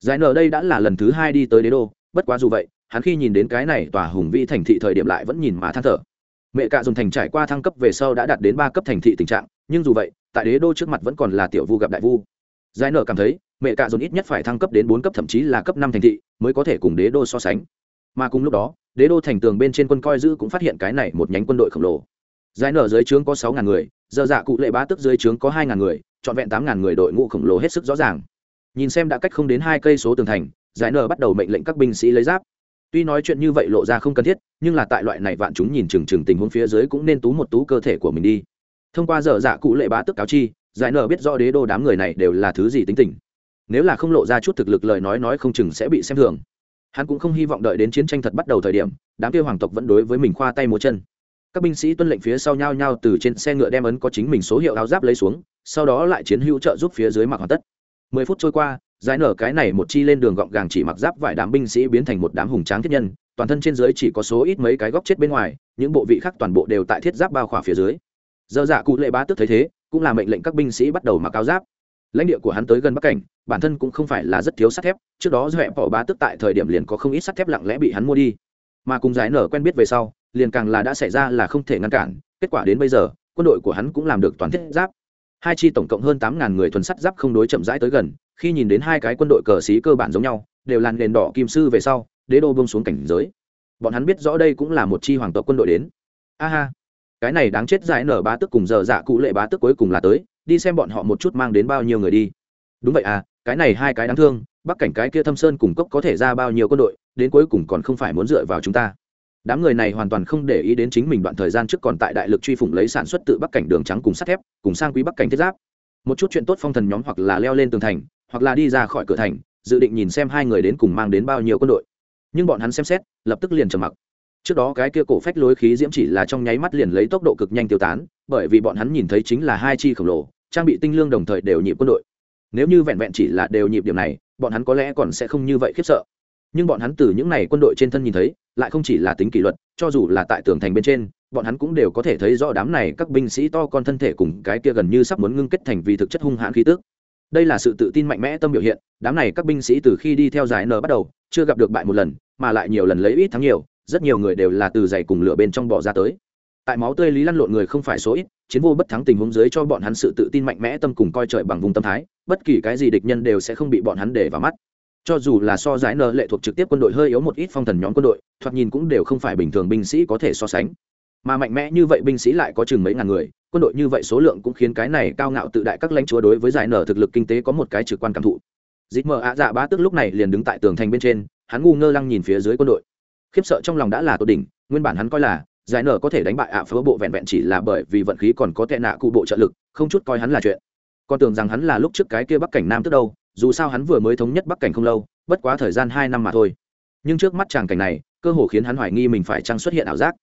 Giải nở đây đã là lần thứ hai đi tới đế đô, bất quá dù vậy, hắn khi nhìn đến cái này tòa hùng vĩ thành thị thời điểm lại vẫn nhìn mà than thở. Mẹ cạ dùng thành trải qua thăng cấp về sau đã đạt đến ba cấp thành thị tình trạng, nhưng dù vậy, tại đế đô trước mặt vẫn còn là tiểu vu gặp đại vu. Giải nở cảm thấy, mẹ cạ dồn ít nhất phải thăng cấp đến bốn cấp thậm chí là cấp năm thành thị mới có thể cùng đế đô so sánh. Mà cùng lúc đó, đế đô thành tường bên trên quân coi giữ cũng phát hiện cái này một nhánh quân đội khổng lồ. Giải nở dưới trướng có sáu ngàn người, giờ dạ cụ lệ bá tức dưới trướng có hai ngàn người trọn vẹn tám ngàn người đội ngũ khổng lồ hết sức rõ ràng. Nhìn xem đã cách không đến hai cây số tường thành, giải nở bắt đầu mệnh lệnh các binh sĩ lấy giáp. Tuy nói chuyện như vậy lộ ra không cần thiết, nhưng là tại loại này vạn chúng nhìn chừng chừng tình huống phía dưới cũng nên tú một tú cơ thể của mình đi. Thông qua dở dạ cụ lệ bá tức cáo chi, giải nở biết rõ đế đô đám người này đều là thứ gì tính tình. Nếu là không lộ ra chút thực lực lời nói nói không chừng sẽ bị xem thường. Hắn cũng không hy vọng đợi đến chiến tranh thật bắt đầu thời điểm, đám kia hoàng tộc vẫn đối với mình khoa tay múa chân các binh sĩ tuân lệnh phía sau nhau nhau từ trên xe ngựa đem ấn có chính mình số hiệu áo giáp lấy xuống, sau đó lại chiến hữu trợ giúp phía dưới mặc hoàn tất. Mười phút trôi qua, giải nở cái này một chi lên đường gọn gàng chỉ mặc giáp vài đám binh sĩ biến thành một đám hùng tráng thiết nhân, toàn thân trên dưới chỉ có số ít mấy cái góc chết bên ngoài, những bộ vị khác toàn bộ đều tại thiết giáp bao khỏa phía dưới. Giờ dạ cụ lệ bá tức thấy thế, cũng là mệnh lệnh các binh sĩ bắt đầu mặc áo giáp. Lãnh địa của hắn tới gần bắc cảnh, bản thân cũng không phải là rất thiếu sắt thép, trước đó do bỏ bá tức tại thời điểm liền có không ít sắt thép lặng lẽ bị hắn mua đi mà cùng giải nở quen biết về sau, liền càng là đã xảy ra là không thể ngăn cản. Kết quả đến bây giờ, quân đội của hắn cũng làm được toàn thiết giáp. Hai chi tổng cộng hơn tám ngàn người thuần sắt giáp không đối chậm rãi tới gần, khi nhìn đến hai cái quân đội cờ xí cơ bản giống nhau, đều làn nền đỏ kim sư về sau, đế đô bông xuống cảnh giới. Bọn hắn biết rõ đây cũng là một chi hoàng tộc quân đội đến. A ha. Cái này đáng chết giải nở bá tức cùng giờ dạ cụ lệ bá tức cuối cùng là tới, đi xem bọn họ một chút mang đến bao nhiêu người đi. Đúng vậy à cái này hai cái đáng thương, bắc cảnh cái kia thâm sơn cùng cốc có thể ra bao nhiêu quân đội đến cuối cùng còn không phải muốn dựa vào chúng ta. Đám người này hoàn toàn không để ý đến chính mình đoạn thời gian trước còn tại đại lực truy phủng lấy sản xuất tự bắc cảnh đường trắng cùng sắt thép, cùng sang quý bắc cảnh thiết giáp. Một chút chuyện tốt phong thần nhóm hoặc là leo lên tường thành, hoặc là đi ra khỏi cửa thành, dự định nhìn xem hai người đến cùng mang đến bao nhiêu quân đội. Nhưng bọn hắn xem xét, lập tức liền trầm mặc. Trước đó cái kia cổ phách lối khí diễm chỉ là trong nháy mắt liền lấy tốc độ cực nhanh tiêu tán, bởi vì bọn hắn nhìn thấy chính là hai chi khổng lồ, trang bị tinh lương đồng thời đều nhịp quân đội. Nếu như vẹn vẹn chỉ là đều nhịp điểm này, bọn hắn có lẽ còn sẽ không như vậy khiếp sợ nhưng bọn hắn từ những n à y quân đội trên thân nhìn thấy, lại không chỉ là tính kỷ luật, cho dù là tại tường thành bên trên, bọn hắn cũng đều có thể thấy rõ đám này các binh sĩ to con thân thể cùng cái kia gần như sắp muốn ngưng kết thành vì thực chất hung hãn khí tước đây là sự tự tin mạnh mẽ tâm biểu hiện, đám này các binh sĩ từ khi đi theo giải n bắt đầu, chưa gặp được bại một lần, mà lại nhiều lần lấy ít thắng nhiều, rất nhiều người đều là từ giày cùng lửa bên trong bỏ ra tới. Tại máu tươi lý lăn lộn người không phải số ít, chiến vô bất thắng tình huống dưới cho bọn hắn sự tự tin mạnh mẽ tâm cùng coi trời bằng vùng tâm thái, bất kỳ cái gì địch nhân đều sẽ không bị bọn hắn để vào mắt cho dù là so giải nợ lệ thuộc trực tiếp quân đội hơi yếu một ít phong thần nhóm quân đội, thoạt nhìn cũng đều không phải bình thường binh sĩ có thể so sánh. Mà mạnh mẽ như vậy binh sĩ lại có chừng mấy ngàn người, quân đội như vậy số lượng cũng khiến cái này cao ngạo tự đại các lãnh chúa đối với giải nở thực lực kinh tế có một cái trực quan cảm thụ. Dịp mờ ạ dạ bá tức lúc này liền đứng tại tường thành bên trên, hắn ngu ngơ lăng nhìn phía dưới quân đội. Khiếp sợ trong lòng đã là tốt đỉnh, nguyên bản hắn coi là, giải nở có thể đánh bại ạ phớ bộ vẹn vẹn chỉ là bởi vì vận khí còn có tệ nạ cụ bộ trợ lực, không chút coi hắn là chuyện. Còn tưởng rằng hắn là lúc trước cái kia bắc cảnh nam tức đâu dù sao hắn vừa mới thống nhất bắc cảnh không lâu bất quá thời gian hai năm mà thôi nhưng trước mắt chàng cảnh này cơ hồ khiến hắn hoài nghi mình phải chăng xuất hiện ảo giác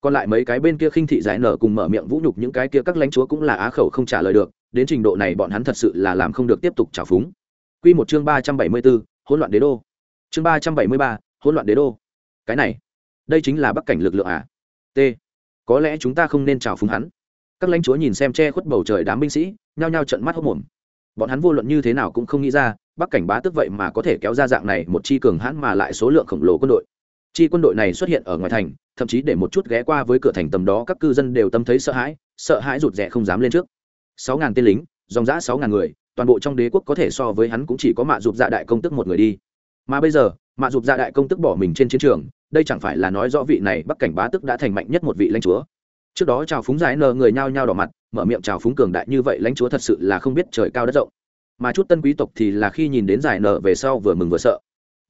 còn lại mấy cái bên kia khinh thị giải nở cùng mở miệng vũ nhục những cái kia các lãnh chúa cũng là á khẩu không trả lời được đến trình độ này bọn hắn thật sự là làm không được tiếp tục trào phúng Quy một chương ba trăm bảy mươi 374, hỗn loạn đế đô. Chương ba trăm bảy mươi ba, hỗn loạn đế đô. Cái này, đây chính là bắc cảnh lực lượng à? T. Có lẽ chúng ta không nên chào phúng hắn. Các lãnh chúa nhìn xem che khuất bầu trời đám binh sĩ, nhao nhao trợn mắt hốc mồm. Bọn hắn vô luận như thế nào cũng không nghĩ ra, bắc cảnh bá tức vậy mà có thể kéo ra dạng này một chi cường hãn mà lại số lượng khổng lồ quân đội. Chi quân đội này xuất hiện ở ngoài thành thậm chí để một chút ghé qua với cửa thành tầm đó các cư dân đều tâm thấy sợ hãi sợ hãi rụt rè không dám lên trước. Sáu ngàn tên lính dòng giã sáu ngàn người toàn bộ trong đế quốc có thể so với hắn cũng chỉ có mạ dục dạ đại công tức một người đi. Mà bây giờ mạ dục dạ đại công tức bỏ mình trên chiến trường đây chẳng phải là nói rõ vị này bắc cảnh bá tức đã thành mạnh nhất một vị lãnh chúa. Trước đó chào phúng giải nờ người nhao nhao đỏ mặt mở miệng chào phúng cường đại như vậy, lãnh chúa thật sự là không biết trời cao đất rộng. Mà chút tân quý tộc thì là khi nhìn đến giải nợ về sau vừa mừng vừa sợ.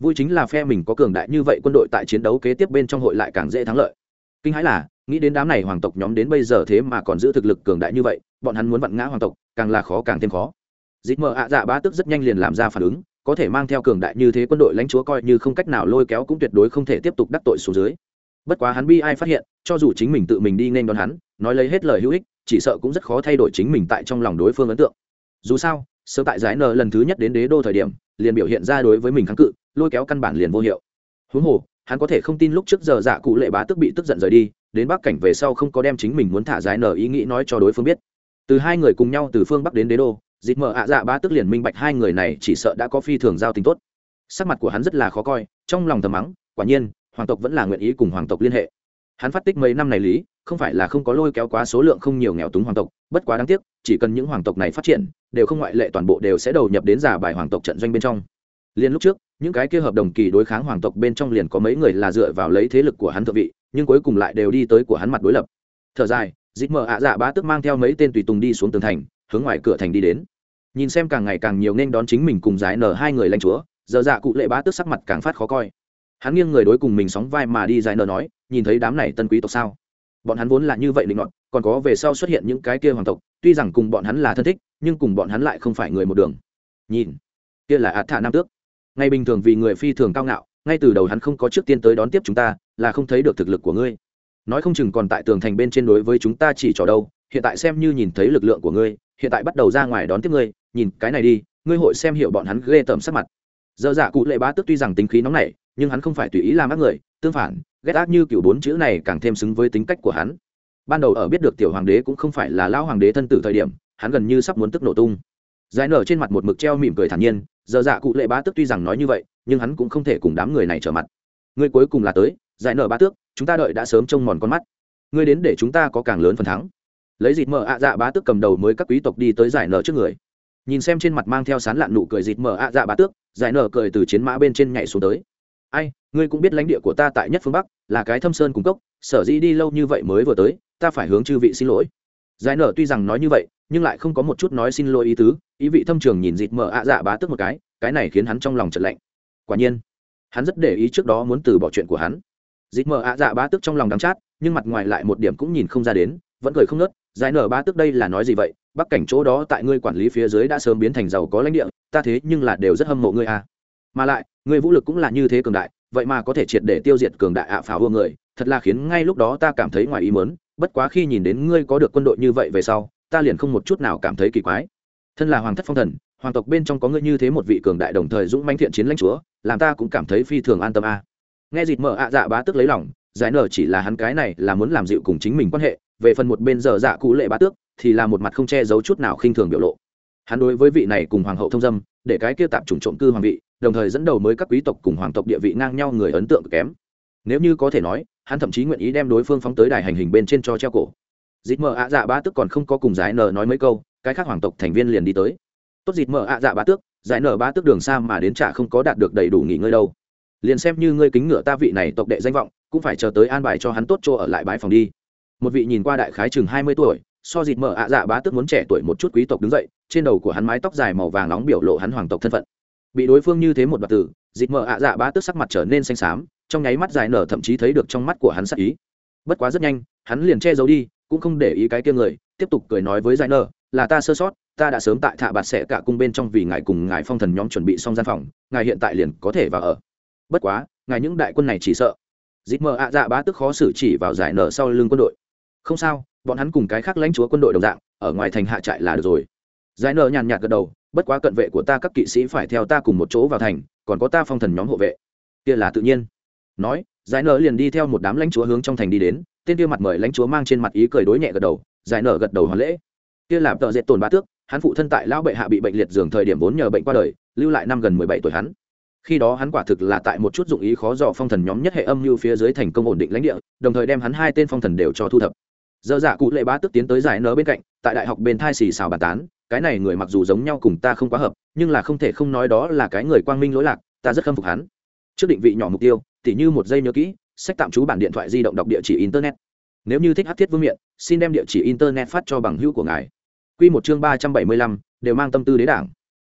Vui chính là phe mình có cường đại như vậy, quân đội tại chiến đấu kế tiếp bên trong hội lại càng dễ thắng lợi. Kinh hãi là, nghĩ đến đám này hoàng tộc nhóm đến bây giờ thế mà còn giữ thực lực cường đại như vậy, bọn hắn muốn vặn ngã hoàng tộc, càng là khó càng thêm khó. Dịp mờ ạ dạ bá tức rất nhanh liền làm ra phản ứng, có thể mang theo cường đại như thế quân đội lãnh chúa coi như không cách nào lôi kéo cũng tuyệt đối không thể tiếp tục đắc tội xuống dưới. Bất quá hắn bi ai phát hiện, cho dù chính mình tự mình đi nên đón hắn, nói lấy hết lời hữu ích chỉ sợ cũng rất khó thay đổi chính mình tại trong lòng đối phương ấn tượng. Dù sao sơ tại giải nờ lần thứ nhất đến đế đô thời điểm, liền biểu hiện ra đối với mình kháng cự, lôi kéo căn bản liền vô hiệu. Huống hồ, hắn có thể không tin lúc trước giờ dạ cụ lệ bá tức bị tức giận rời đi, đến bắc cảnh về sau không có đem chính mình muốn thả giải nờ ý nghĩ nói cho đối phương biết. Từ hai người cùng nhau từ phương bắc đến đế đô dịp mở ạ dạ bá tức liền minh bạch hai người này chỉ sợ đã có phi thường giao tình tốt. Sắc mặt của hắn rất là khó coi, trong lòng thầm mắng, quả nhiên, hoàng tộc vẫn là nguyện ý cùng hoàng tộc liên hệ. Hắn phát tích mấy năm này lý không phải là không có lôi kéo quá số lượng không nhiều nghèo túng hoàng tộc, bất quá đáng tiếc, chỉ cần những hoàng tộc này phát triển, đều không ngoại lệ toàn bộ đều sẽ đầu nhập đến giả bài hoàng tộc trận doanh bên trong. Liền lúc trước, những cái kia hợp đồng kỳ đối kháng hoàng tộc bên trong liền có mấy người là dựa vào lấy thế lực của hắn thượng vị, nhưng cuối cùng lại đều đi tới của hắn mặt đối lập. Thở dài dịp mở ạ dạ bá tức mang theo mấy tên tùy tùng đi xuống tường thành, hướng ngoài cửa thành đi đến. Nhìn xem càng ngày càng nhiều nên đón chính mình cùng giải nở hai người lãnh chúa, giờ dạ cụ lệ bá tức sắc mặt càng phát khó coi. Hắn nghiêng người đối cùng mình sóng vai mà đi giải nở nói, nhìn thấy đám này tân quý tộc sao? Bọn hắn vốn là như vậy định luận còn có về sau xuất hiện những cái kia hoàng tộc, tuy rằng cùng bọn hắn là thân thích, nhưng cùng bọn hắn lại không phải người một đường. Nhìn, kia là ạt thả nam tước. Ngay bình thường vì người phi thường cao ngạo, ngay từ đầu hắn không có trước tiên tới đón tiếp chúng ta, là không thấy được thực lực của ngươi. Nói không chừng còn tại tường thành bên trên đối với chúng ta chỉ trò đâu, hiện tại xem như nhìn thấy lực lượng của ngươi, hiện tại bắt đầu ra ngoài đón tiếp ngươi, nhìn cái này đi, ngươi hội xem hiểu bọn hắn ghê tởm sắc mặt. Dơ dạ cụ lệ bá tức tuy rằng tính khí nóng nảy, nhưng hắn không phải tùy ý làm ác người, tương phản ghét ác như cựu bốn chữ này càng thêm xứng với tính cách của hắn. Ban đầu ở biết được tiểu hoàng đế cũng không phải là lão hoàng đế thân tử thời điểm, hắn gần như sắp muốn tức nổ tung. Giải nở trên mặt một mực treo mỉm cười thản nhiên, giờ dạ cụ lệ bá tước tuy rằng nói như vậy, nhưng hắn cũng không thể cùng đám người này trở mặt. Người cuối cùng là tới, giải nở bá tước, chúng ta đợi đã sớm trông mòn con mắt. Ngươi đến để chúng ta có càng lớn phần thắng. Lấy dịt mở ạ dạ bá tước cầm đầu mới các quý tộc đi tới giải nở trước người. Nhìn xem trên mặt mang theo sán lạn nụ cười dịt mở ạ dạ bá tước, giải nở cười từ chiến mã bên trên nhảy xuống tới ai, ngươi cũng biết lãnh địa của ta tại nhất phương bắc, là cái thâm sơn cung cốc, sở dĩ đi lâu như vậy mới vừa tới, ta phải hướng chư vị xin lỗi. Giải nở tuy rằng nói như vậy, nhưng lại không có một chút nói xin lỗi ý tứ, ý vị thâm trường nhìn dịt mở ạ dạ bá tức một cái cái này khiến hắn trong lòng trật lạnh. Quả nhiên, hắn rất để ý trước đó muốn từ bỏ chuyện của hắn. Dịt mở ạ dạ bá tức trong lòng đắng chát, nhưng mặt ngoài lại một điểm cũng nhìn không ra đến, vẫn cười không nớt giải nở bá tức đây là nói gì vậy? Bắc cảnh chỗ đó tại ngươi quản lý phía dưới đã sớm biến thành giàu có lãnh địa, ta thế nhưng là đều rất hâm mộ ngươi à mà lại, ngươi vũ lực cũng là như thế cường đại, vậy mà có thể triệt để tiêu diệt cường đại ạ phá hua người, thật là khiến ngay lúc đó ta cảm thấy ngoài ý mớn bất quá khi nhìn đến ngươi có được quân đội như vậy về sau, ta liền không một chút nào cảm thấy kỳ quái. Thân là hoàng thất phong thần, hoàng tộc bên trong có ngươi như thế một vị cường đại đồng thời dũng manh thiện chiến lãnh chúa, làm ta cũng cảm thấy phi thường an tâm a. Nghe dịt mở ạ dạ bá tức lấy lòng, giải nở chỉ là hắn cái này là muốn làm dịu cùng chính mình quan hệ, về phần một bên giờ dạ cụ lệ bá tước, thì là một mặt không che giấu chút nào khinh thường biểu lộ. Hắn đối với vị này cùng hoàng hậu thông dâm, để cái kia tạp chủng trộm cư hoàng vị đồng thời dẫn đầu mới các quý tộc cùng hoàng tộc địa vị ngang nhau người ấn tượng kém. Nếu như có thể nói, hắn thậm chí nguyện ý đem đối phương phóng tới đài hành hình bên trên cho treo cổ. Dịt mờ ạ dạ ba tức còn không có cùng giải nờ nói mấy câu, cái khác hoàng tộc thành viên liền đi tới. Tốt dịt mờ ạ dạ ba tước, giải nờ ba tước đường xa mà đến trả không có đạt được đầy đủ nghỉ ngơi đâu. Liền xem như ngươi kính ngựa ta vị này tộc đệ danh vọng, cũng phải chờ tới an bài cho hắn tốt chỗ ở lại bãi phòng đi. Một vị nhìn qua đại khái chừng hai mươi tuổi, so dịt mờ ạ dạ bá tước muốn trẻ tuổi một chút quý tộc đứng dậy, trên đầu của hắn mái tóc dài màu vàng nóng biểu lộ hắn hoàng tộc thân phận bị đối phương như thế một đoạn tử dịp mờ ạ dạ bá tức sắc mặt trở nên xanh xám, trong nháy mắt dài nở thậm chí thấy được trong mắt của hắn sắc ý. Bất quá rất nhanh, hắn liền che giấu đi, cũng không để ý cái kia người, tiếp tục cười nói với giải nở, là ta sơ sót, ta đã sớm tại thạ bạt sẽ cả cung bên trong vì ngài cùng ngài phong thần nhóm chuẩn bị xong gian phòng, ngài hiện tại liền có thể vào ở. Bất quá, ngài những đại quân này chỉ sợ. Dịp mờ ạ dạ bá tức khó xử chỉ vào giải nở sau lưng quân đội. Không sao, bọn hắn cùng cái khác lãnh chúa quân đội đồng dạng, ở ngoài thành hạ trại là được rồi giải nở nhàn nhạt gật đầu, bất quá cận vệ của ta các kỵ sĩ phải theo ta cùng một chỗ vào thành, còn có ta phong thần nhóm hộ vệ. Kia là tự nhiên. Nói, giải nở liền đi theo một đám lãnh chúa hướng trong thành đi đến, tên kia mặt mời lãnh chúa mang trên mặt ý cười đối nhẹ gật đầu, giải nở gật đầu hoàn lễ. Kia làm tợ dệt tồn ba tước, hắn phụ thân tại lão bệ hạ bị bệnh liệt giường thời điểm vốn nhờ bệnh qua đời, lưu lại năm gần mười bảy tuổi hắn. Khi đó hắn quả thực là tại một chút dụng ý khó dò phong thần nhóm nhất hệ âm như phía dưới thành công ổn định lãnh địa, đồng thời đem hắn hai tên phong thần đều cho thu thập. Dơ dạ cụ lệ bá tức tiến tới giải nở bên cạnh, tại đại học bên thai xì xào bàn tán cái này người mặc dù giống nhau cùng ta không quá hợp, nhưng là không thể không nói đó là cái người quang minh lỗi lạc, ta rất khâm phục hắn. Trước định vị nhỏ mục tiêu, tỉ như một giây nhớ kỹ, sách tạm trú bản điện thoại di động đọc địa chỉ internet. Nếu như thích hát thiết vương miện, xin đem địa chỉ internet phát cho bằng hữu của ngài. Q một chương ba trăm bảy mươi lăm, đều mang tâm tư đế đảng.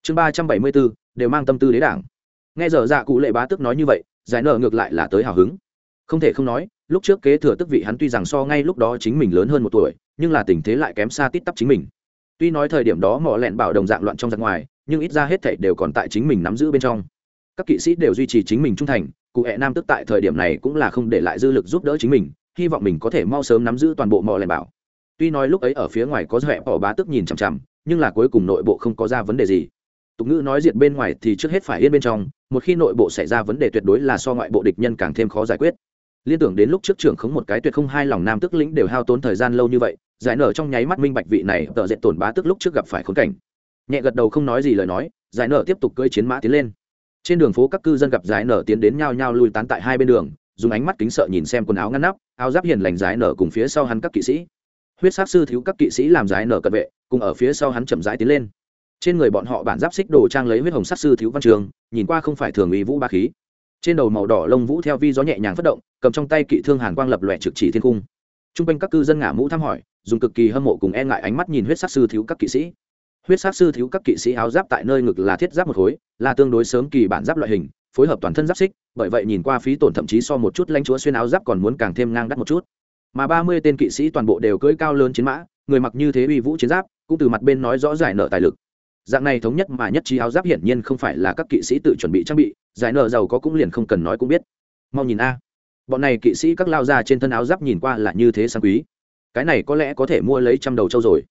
Chương ba trăm bảy mươi bốn đều mang tâm tư đế đảng. Nghe giờ dạ cụ lệ bá tức nói như vậy, giải nở ngược lại là tới hào hứng. Không thể không nói, lúc trước kế thừa tức vị hắn tuy rằng so ngay lúc đó chính mình lớn hơn một tuổi, nhưng là tình thế lại kém xa tít tắp chính mình tuy nói thời điểm đó mỏ lẹn bảo đồng dạng loạn trong giặc ngoài, nhưng ít ra hết thảy đều còn tại chính mình nắm giữ bên trong. Các kỵ sĩ đều duy trì chính mình trung thành, cụ hẹ nam tức tại thời điểm này cũng là không để lại dư lực giúp đỡ chính mình, hy vọng mình có thể mau sớm nắm giữ toàn bộ mỏ lẹn bảo. Tuy nói lúc ấy ở phía ngoài có dọa bỏ bá tức nhìn chằm chằm, nhưng là cuối cùng nội bộ không có ra vấn đề gì. Tục ngữ nói diệt bên ngoài thì trước hết phải yên bên trong, một khi nội bộ xảy ra vấn đề tuyệt đối là so ngoại bộ địch nhân càng thêm khó giải quyết liên tưởng đến lúc trước trưởng khống một cái tuyệt không hai lòng nam tức lĩnh đều hao tốn thời gian lâu như vậy, giải nở trong nháy mắt minh bạch vị này, tợ dệt tổn bá tức lúc trước gặp phải khốn cảnh. Nhẹ gật đầu không nói gì lời nói, giải nở tiếp tục cưỡi chiến mã tiến lên. Trên đường phố các cư dân gặp giải nở tiến đến nhao nhao lui tán tại hai bên đường, dùng ánh mắt kính sợ nhìn xem quần áo ngăn nắp, áo giáp hiền lành giải nở cùng phía sau hắn các kỵ sĩ. Huyết sát sư thiếu các kỵ sĩ làm giải nở cận vệ, cùng ở phía sau hắn chậm rãi tiến lên. Trên người bọn họ bản giáp xích đồ trang lấy huyết hồng sát sư thiếu văn trường, nhìn qua không phải thường uy vũ ba khí trên đầu màu đỏ lông vũ theo vi gió nhẹ nhàng phất động, cầm trong tay kỵ thương hàn quang lập lòe trực chỉ thiên cung t r u n g quanh các cư dân ngả mũ thăm hỏi, dùng cực kỳ hâm mộ cùng e ngại ánh mắt nhìn huyết sát sư thiếu các kỵ sĩ. Huyết sát sư thiếu các kỵ sĩ áo giáp tại nơi ngực là thiết giáp một khối, là tương đối sớm kỳ bản giáp loại hình, phối hợp toàn thân giáp xích, bởi vậy nhìn qua phí tổn thậm chí so một chút lanh chúa xuyên áo giáp còn muốn càng thêm ngang đắt một chút. Mà ba mươi tên kỵ sĩ toàn bộ đều cưỡi cao lớn chiến mã, người mặc như thế uy vũ chiến giáp, cũng từ mặt bên nói rõ giải nợ tài lực dạng này thống nhất mà nhất trí áo giáp hiển nhiên không phải là các kỵ sĩ tự chuẩn bị trang bị, giải nợ giàu có cũng liền không cần nói cũng biết. Mau nhìn a. Bọn này kỵ sĩ các lao ra trên thân áo giáp nhìn qua là như thế sang quý. Cái này có lẽ có thể mua lấy trăm đầu trâu rồi.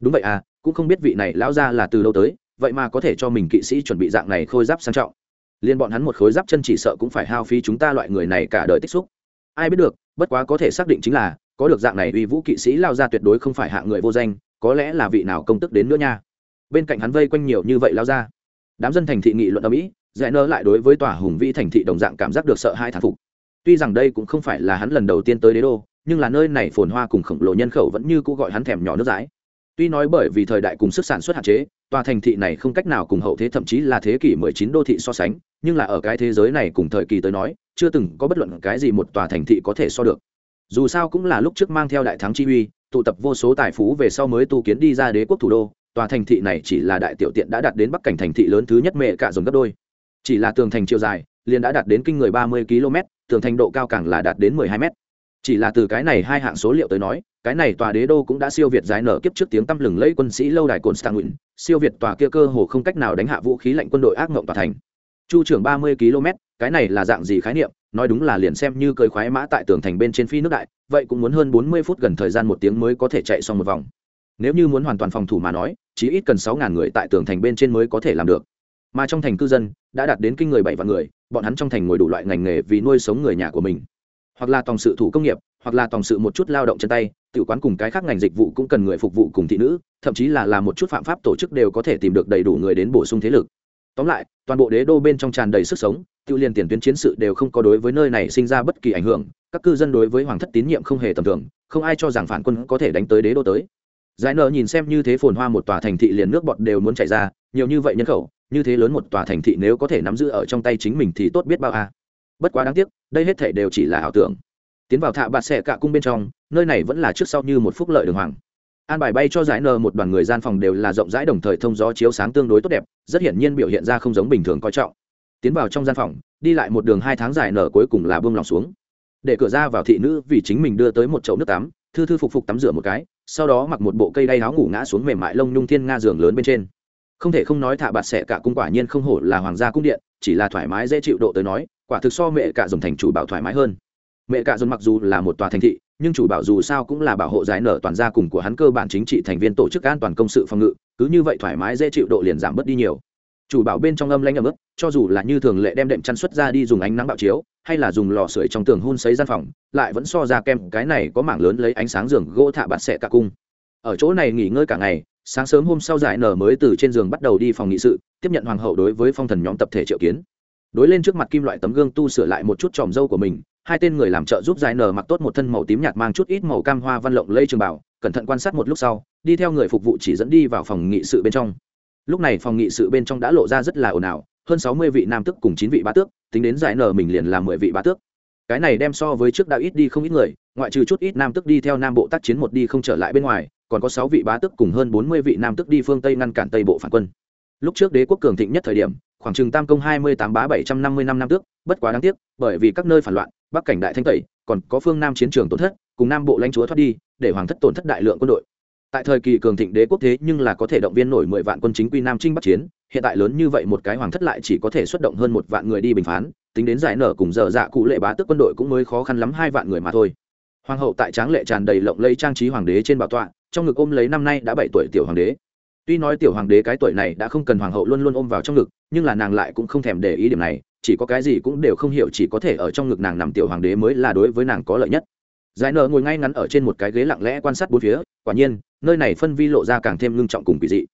Đúng vậy à cũng không biết vị này lão ra là từ lâu tới, vậy mà có thể cho mình kỵ sĩ chuẩn bị dạng này khôi giáp sang trọng. Liên bọn hắn một khối giáp chân chỉ sợ cũng phải hao phí chúng ta loại người này cả đời tích xúc. Ai biết được, bất quá có thể xác định chính là, có được dạng này uy vũ kỵ sĩ lao ra tuyệt đối không phải hạ người vô danh, có lẽ là vị nào công tức đến nữa nha bên cạnh hắn vây quanh nhiều như vậy lao ra. Đám dân thành thị nghị luận ở mỹ dạy nơ lại đối với tòa hùng vĩ thành thị đồng dạng cảm giác được sợ hai thản phục. Tuy rằng đây cũng không phải là hắn lần đầu tiên tới đế đô, nhưng là nơi này phồn hoa cùng khổng lồ nhân khẩu vẫn như cũ gọi hắn thèm nhỏ nước dãi. Tuy nói bởi vì thời đại cùng sức sản xuất hạn chế, tòa thành thị này không cách nào cùng hậu thế thậm chí là thế kỷ 19 đô thị so sánh, nhưng là ở cái thế giới này cùng thời kỳ tới nói, chưa từng có bất luận cái gì một tòa thành thị có thể so được. Dù sao cũng là lúc trước mang theo đại thắng chi uy, tụ tập vô số tài phú về sau mới tu kiến đi ra đế quốc thủ đô tòa thành thị này chỉ là đại tiểu tiện đã đạt đến bắc cảnh thành thị lớn thứ nhất mẹ cả dòng gấp đôi. Chỉ là tường thành chiều dài, liền đã đạt đến kinh người ba mươi km, tường thành độ cao càng là đạt đến mười hai m. Chỉ là từ cái này hai hạng số liệu tới nói, cái này tòa đế đô cũng đã siêu việt giải nở kiếp trước tiếng tăm lừng lẫy quân sĩ lâu đài cồn stang siêu việt tòa kia cơ hồ không cách nào đánh hạ vũ khí lạnh quân đội ác mộng tòa thành. Chu trưởng ba mươi km, cái này là dạng gì khái niệm? Nói đúng là liền xem như cơi khoái mã tại tường thành bên trên phi nước đại, vậy cũng muốn hơn bốn mươi phút gần thời gian một tiếng mới có thể chạy xong một vòng nếu như muốn hoàn toàn phòng thủ mà nói chỉ ít cần sáu ngàn người tại tường thành bên trên mới có thể làm được. Mà trong thành cư dân, đã đạt đến kinh người bảy vạn người, bọn hắn trong thành ngồi đủ loại ngành nghề vì nuôi sống người nhà của mình. Hoặc là tòng sự thủ công nghiệp, hoặc là tòng sự một chút lao động chân tay tự quán cùng cái khác ngành dịch vụ cũng cần người phục vụ cùng thị nữ, thậm chí là làm một chút phạm pháp tổ chức đều có thể tìm được đầy đủ người đến bổ sung thế lực. Tóm lại, toàn bộ đế đô bên trong tràn đầy sức sống tự liên tiền tuyến chiến sự đều không có đối với nơi này sinh ra bất kỳ ảnh hưởng, các cư dân đối với hoàng thất tín nhiệm không hề tầm thường, không ai cho rằng phản quân có thể đánh tới đế đô tới giải nợ nhìn xem như thế phồn hoa một tòa thành thị liền nước bọt đều muốn chảy ra, nhiều như vậy nhân khẩu, như thế lớn một tòa thành thị nếu có thể nắm giữ ở trong tay chính mình thì tốt biết bao a. À. bất quá đáng tiếc, đây hết thể đều chỉ là ảo tưởng. Tiến vào thạ bạt xẻ cả cung bên trong, nơi này vẫn là trước sau như một phúc lợi đường hoàng. An bài bay cho giải nờ một đoàn người gian phòng đều là rộng rãi đồng thời thông gió chiếu sáng tương đối tốt đẹp, rất hiển nhiên biểu hiện ra không giống bình thường coi trọng. Tiến vào trong gian phòng, đi lại một đường hai tháng Giải nở cuối cùng là bông lòng xuống. Để cửa ra vào thị nữ vì chính mình đưa tới một chậu nước tắm, thư thư phục phục tắm rửa một cái sau đó mặc một bộ cây đay áo ngủ ngã xuống mềm mại lông nhung thiên nga giường lớn bên trên. Không thể không nói thả bạt sẽ cả cung quả nhiên không hổ là hoàng gia cung điện, chỉ là thoải mái dễ chịu độ tới nói, quả thực so mẹ cả dùng thành chủ bảo thoải mái hơn. Mẹ cả dùng mặc dù là một tòa thành thị, nhưng chủ bảo dù sao cũng là bảo hộ giải nở toàn gia cùng của hắn cơ bản chính trị thành viên tổ chức an toàn công sự phòng ngự, cứ như vậy thoải mái dễ chịu độ liền giảm bớt đi nhiều chủ bảo bên trong âm lãnh ẩm ướt, cho dù là như thường lệ đem đệm chăn xuất ra đi dùng ánh nắng bạo chiếu, hay là dùng lò sưởi trong tường hun sấy gian phòng, lại vẫn so ra kem, cái này có mảng lớn lấy ánh sáng giường gỗ thả bạt xẻ cả cung. Ở chỗ này nghỉ ngơi cả ngày, sáng sớm hôm sau giải nở mới từ trên giường bắt đầu đi phòng nghị sự, tiếp nhận hoàng hậu đối với phong thần nhóm tập thể triệu kiến. Đối lên trước mặt kim loại tấm gương tu sửa lại một chút tròm dâu của mình, hai tên người làm trợ giúp giải nở mặc tốt một thân màu tím nhạt mang chút ít màu cam hoa văn lộng lây trường bảo, cẩn thận quan sát một lúc sau, đi theo người phục vụ chỉ dẫn đi vào phòng nghị sự bên trong lúc này phòng nghị sự bên trong đã lộ ra rất là ồn ào, hơn sáu mươi vị nam tước cùng chín vị bá tước, tính đến giải nở mình liền làm mười vị bá tước. Cái này đem so với trước đã ít đi không ít người, ngoại trừ chút ít nam tước đi theo nam bộ tác chiến một đi không trở lại bên ngoài, còn có sáu vị bá tước cùng hơn bốn mươi vị nam tước đi phương tây ngăn cản tây bộ phản quân. Lúc trước đế quốc cường thịnh nhất thời điểm, khoảng chừng tam công hai mươi tám bá bảy trăm năm mươi năm nam tước, bất quá đáng tiếc, bởi vì các nơi phản loạn, bắc cảnh đại thanh tẩy, còn có phương nam chiến trường tổn thất, cùng nam bộ lãnh chúa thoát đi, để hoàng thất tổn thất đại lượng quân đội tại thời kỳ cường thịnh đế quốc thế nhưng là có thể động viên nổi mười vạn quân chính quy nam trinh bắc chiến, hiện tại lớn như vậy một cái hoàng thất lại chỉ có thể xuất động hơn một vạn người đi bình phán, tính đến giải nở cùng giờ dạ cụ lệ bá tước quân đội cũng mới khó khăn lắm hai vạn người mà thôi. Hoàng hậu tại tráng lệ tràn đầy lộng lẫy trang trí hoàng đế trên bảo tọa, trong ngực ôm lấy năm nay đã bảy tuổi tiểu hoàng đế. Tuy nói tiểu hoàng đế cái tuổi này đã không cần hoàng hậu luôn luôn ôm vào trong ngực, nhưng là nàng lại cũng không thèm để ý điểm này, chỉ có cái gì cũng đều không hiểu chỉ có thể ở trong ngực nàng nằm tiểu hoàng đế mới là đối với nàng có lợi nhất. Giải nở ngồi ngay ngắn ở trên một cái ghế lặng lẽ quan sát bốn phía, quả nhiên nơi này phân vi lộ ra càng thêm ngưng trọng cùng kỳ dị.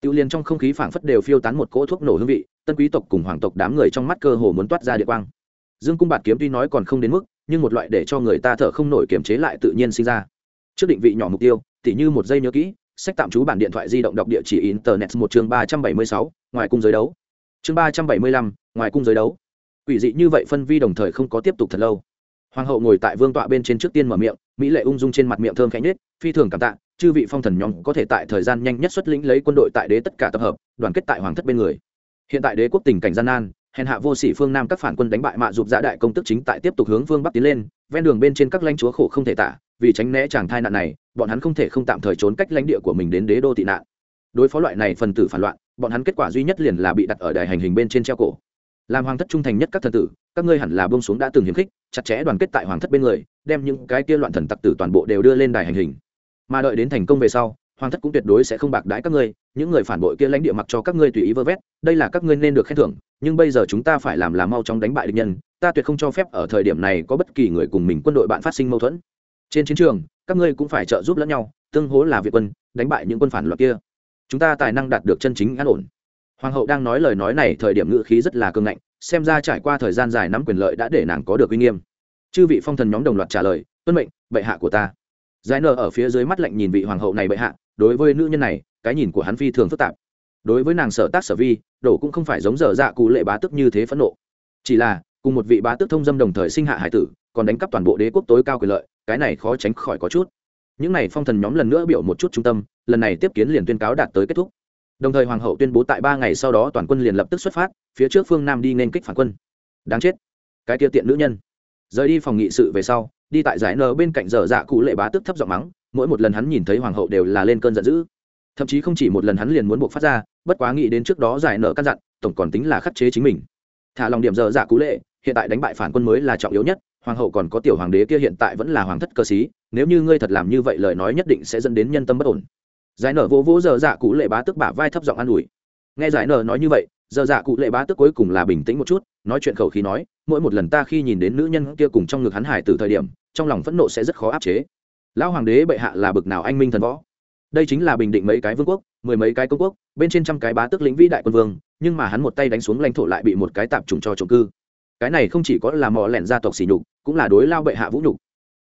Tiêu liên trong không khí phảng phất đều phiêu tán một cỗ thuốc nổ hương vị, tân quý tộc cùng hoàng tộc đám người trong mắt cơ hồ muốn toát ra địa quang. Dương cung bạt kiếm tuy nói còn không đến mức, nhưng một loại để cho người ta thở không nổi kiềm chế lại tự nhiên sinh ra. Trước định vị nhỏ mục tiêu, tỉ như một giây nhớ kỹ, sách tạm trú bản điện thoại di động đọc địa chỉ internet một chương ba trăm bảy mươi sáu, ngoài cung giới đấu. Chương ba trăm bảy mươi lăm, ngoài cung giới đấu. Quỷ dị như vậy phân vi đồng thời không có tiếp tục thật lâu. Hoàng hậu ngồi tại vương tọa bên trên trước tiên mở miệng, mỹ lệ ung dung trên mặt miệng thơm khẽ nhết phi thường cảm tạ chư vị phong thần nhóm có thể tại thời gian nhanh nhất xuất lĩnh lấy quân đội tại đế tất cả tập hợp, đoàn kết tại hoàng thất bên người. Hiện tại đế quốc tình cảnh gian nan, hèn hạ vô sĩ phương nam các phản quân đánh bại mạ dục giả đại công tức chính tại tiếp tục hướng phương bắc tiến lên, ven đường bên trên các lãnh chúa khổ không thể tả, vì tránh né chàng thai nạn này, bọn hắn không thể không tạm thời trốn cách lãnh địa của mình đến đế đô tị nạn. Đối phó loại này phần tử phản loạn, bọn hắn kết quả duy nhất liền là bị đặt ở đài hành hình bên trên treo cổ. Làm hoàng thất trung thành nhất các thần tử, các ngươi hẳn là bông xuống đã từng hiếm khích, chặt chẽ đoàn kết tại hoàng thất bên người, đem những cái kia loạn thần tặc tử toàn bộ đều đưa lên đài hành hình mà đợi đến thành công về sau, hoàng thất cũng tuyệt đối sẽ không bạc đãi các ngươi, những người phản bội kia lãnh địa mặc cho các ngươi tùy ý vơ vét, đây là các ngươi nên được khen thưởng, nhưng bây giờ chúng ta phải làm là mau chóng đánh bại địch nhân, ta tuyệt không cho phép ở thời điểm này có bất kỳ người cùng mình quân đội bạn phát sinh mâu thuẫn. Trên chiến trường, các ngươi cũng phải trợ giúp lẫn nhau, tương hố là việt quân, đánh bại những quân phản loạn kia. Chúng ta tài năng đạt được chân chính an ổn. Hoàng hậu đang nói lời nói này, thời điểm ngự khí rất là cương ngạnh, xem ra trải qua thời gian dài nắm quyền lợi đã để nàng có được uy nghiêm. Chư vị phong thần nhóm đồng loạt trả lời, tuân mệnh, bệ hạ của ta giải nở ở phía dưới mắt lạnh nhìn vị hoàng hậu này bệ hạ, đối với nữ nhân này, cái nhìn của hắn phi thường phức tạp. Đối với nàng sở tác sở vi, đổ cũng không phải giống dở dạ cụ lệ bá tức như thế phẫn nộ. Chỉ là, cùng một vị bá tước thông dâm đồng thời sinh hạ hải tử, còn đánh cắp toàn bộ đế quốc tối cao quyền lợi, cái này khó tránh khỏi có chút. Những này phong thần nhóm lần nữa biểu một chút trung tâm, lần này tiếp kiến liền tuyên cáo đạt tới kết thúc. Đồng thời hoàng hậu tuyên bố tại ba ngày sau đó toàn quân liền lập tức xuất phát, phía trước phương nam đi nên kích phản quân. Đáng chết. Cái tiêu tiện nữ nhân rời đi phòng nghị sự về sau, đi tại giải nờ bên cạnh dở dạ cụ lệ bá tức thấp giọng mắng, mỗi một lần hắn nhìn thấy hoàng hậu đều là lên cơn giận dữ. Thậm chí không chỉ một lần hắn liền muốn buộc phát ra, bất quá nghĩ đến trước đó giải nợ căn dặn, tổng còn tính là khắc chế chính mình. Thả lòng điểm dở dạ cụ lệ, hiện tại đánh bại phản quân mới là trọng yếu nhất, hoàng hậu còn có tiểu hoàng đế kia hiện tại vẫn là hoàng thất cơ sĩ, nếu như ngươi thật làm như vậy lời nói nhất định sẽ dẫn đến nhân tâm bất ổn. Giải nở vỗ vỗ dở dạ cụ lệ bá tức bả vai thấp giọng an ủi. Nghe giải nở nói như vậy giờ dạ cụ lệ bá tức cuối cùng là bình tĩnh một chút, nói chuyện khẩu khí nói, mỗi một lần ta khi nhìn đến nữ nhân kia cùng trong ngực hắn hải từ thời điểm, trong lòng phẫn nộ sẽ rất khó áp chế. Lão hoàng đế bệ hạ là bực nào anh minh thần võ. Đây chính là bình định mấy cái vương quốc, mười mấy cái công quốc, bên trên trăm cái bá tức lĩnh vĩ đại quân vương, nhưng mà hắn một tay đánh xuống lãnh thổ lại bị một cái tạp trùng cho trộm cư. Cái này không chỉ có là mò lẻn gia tộc xỉ nhục, cũng là đối lao bệ hạ vũ nhục.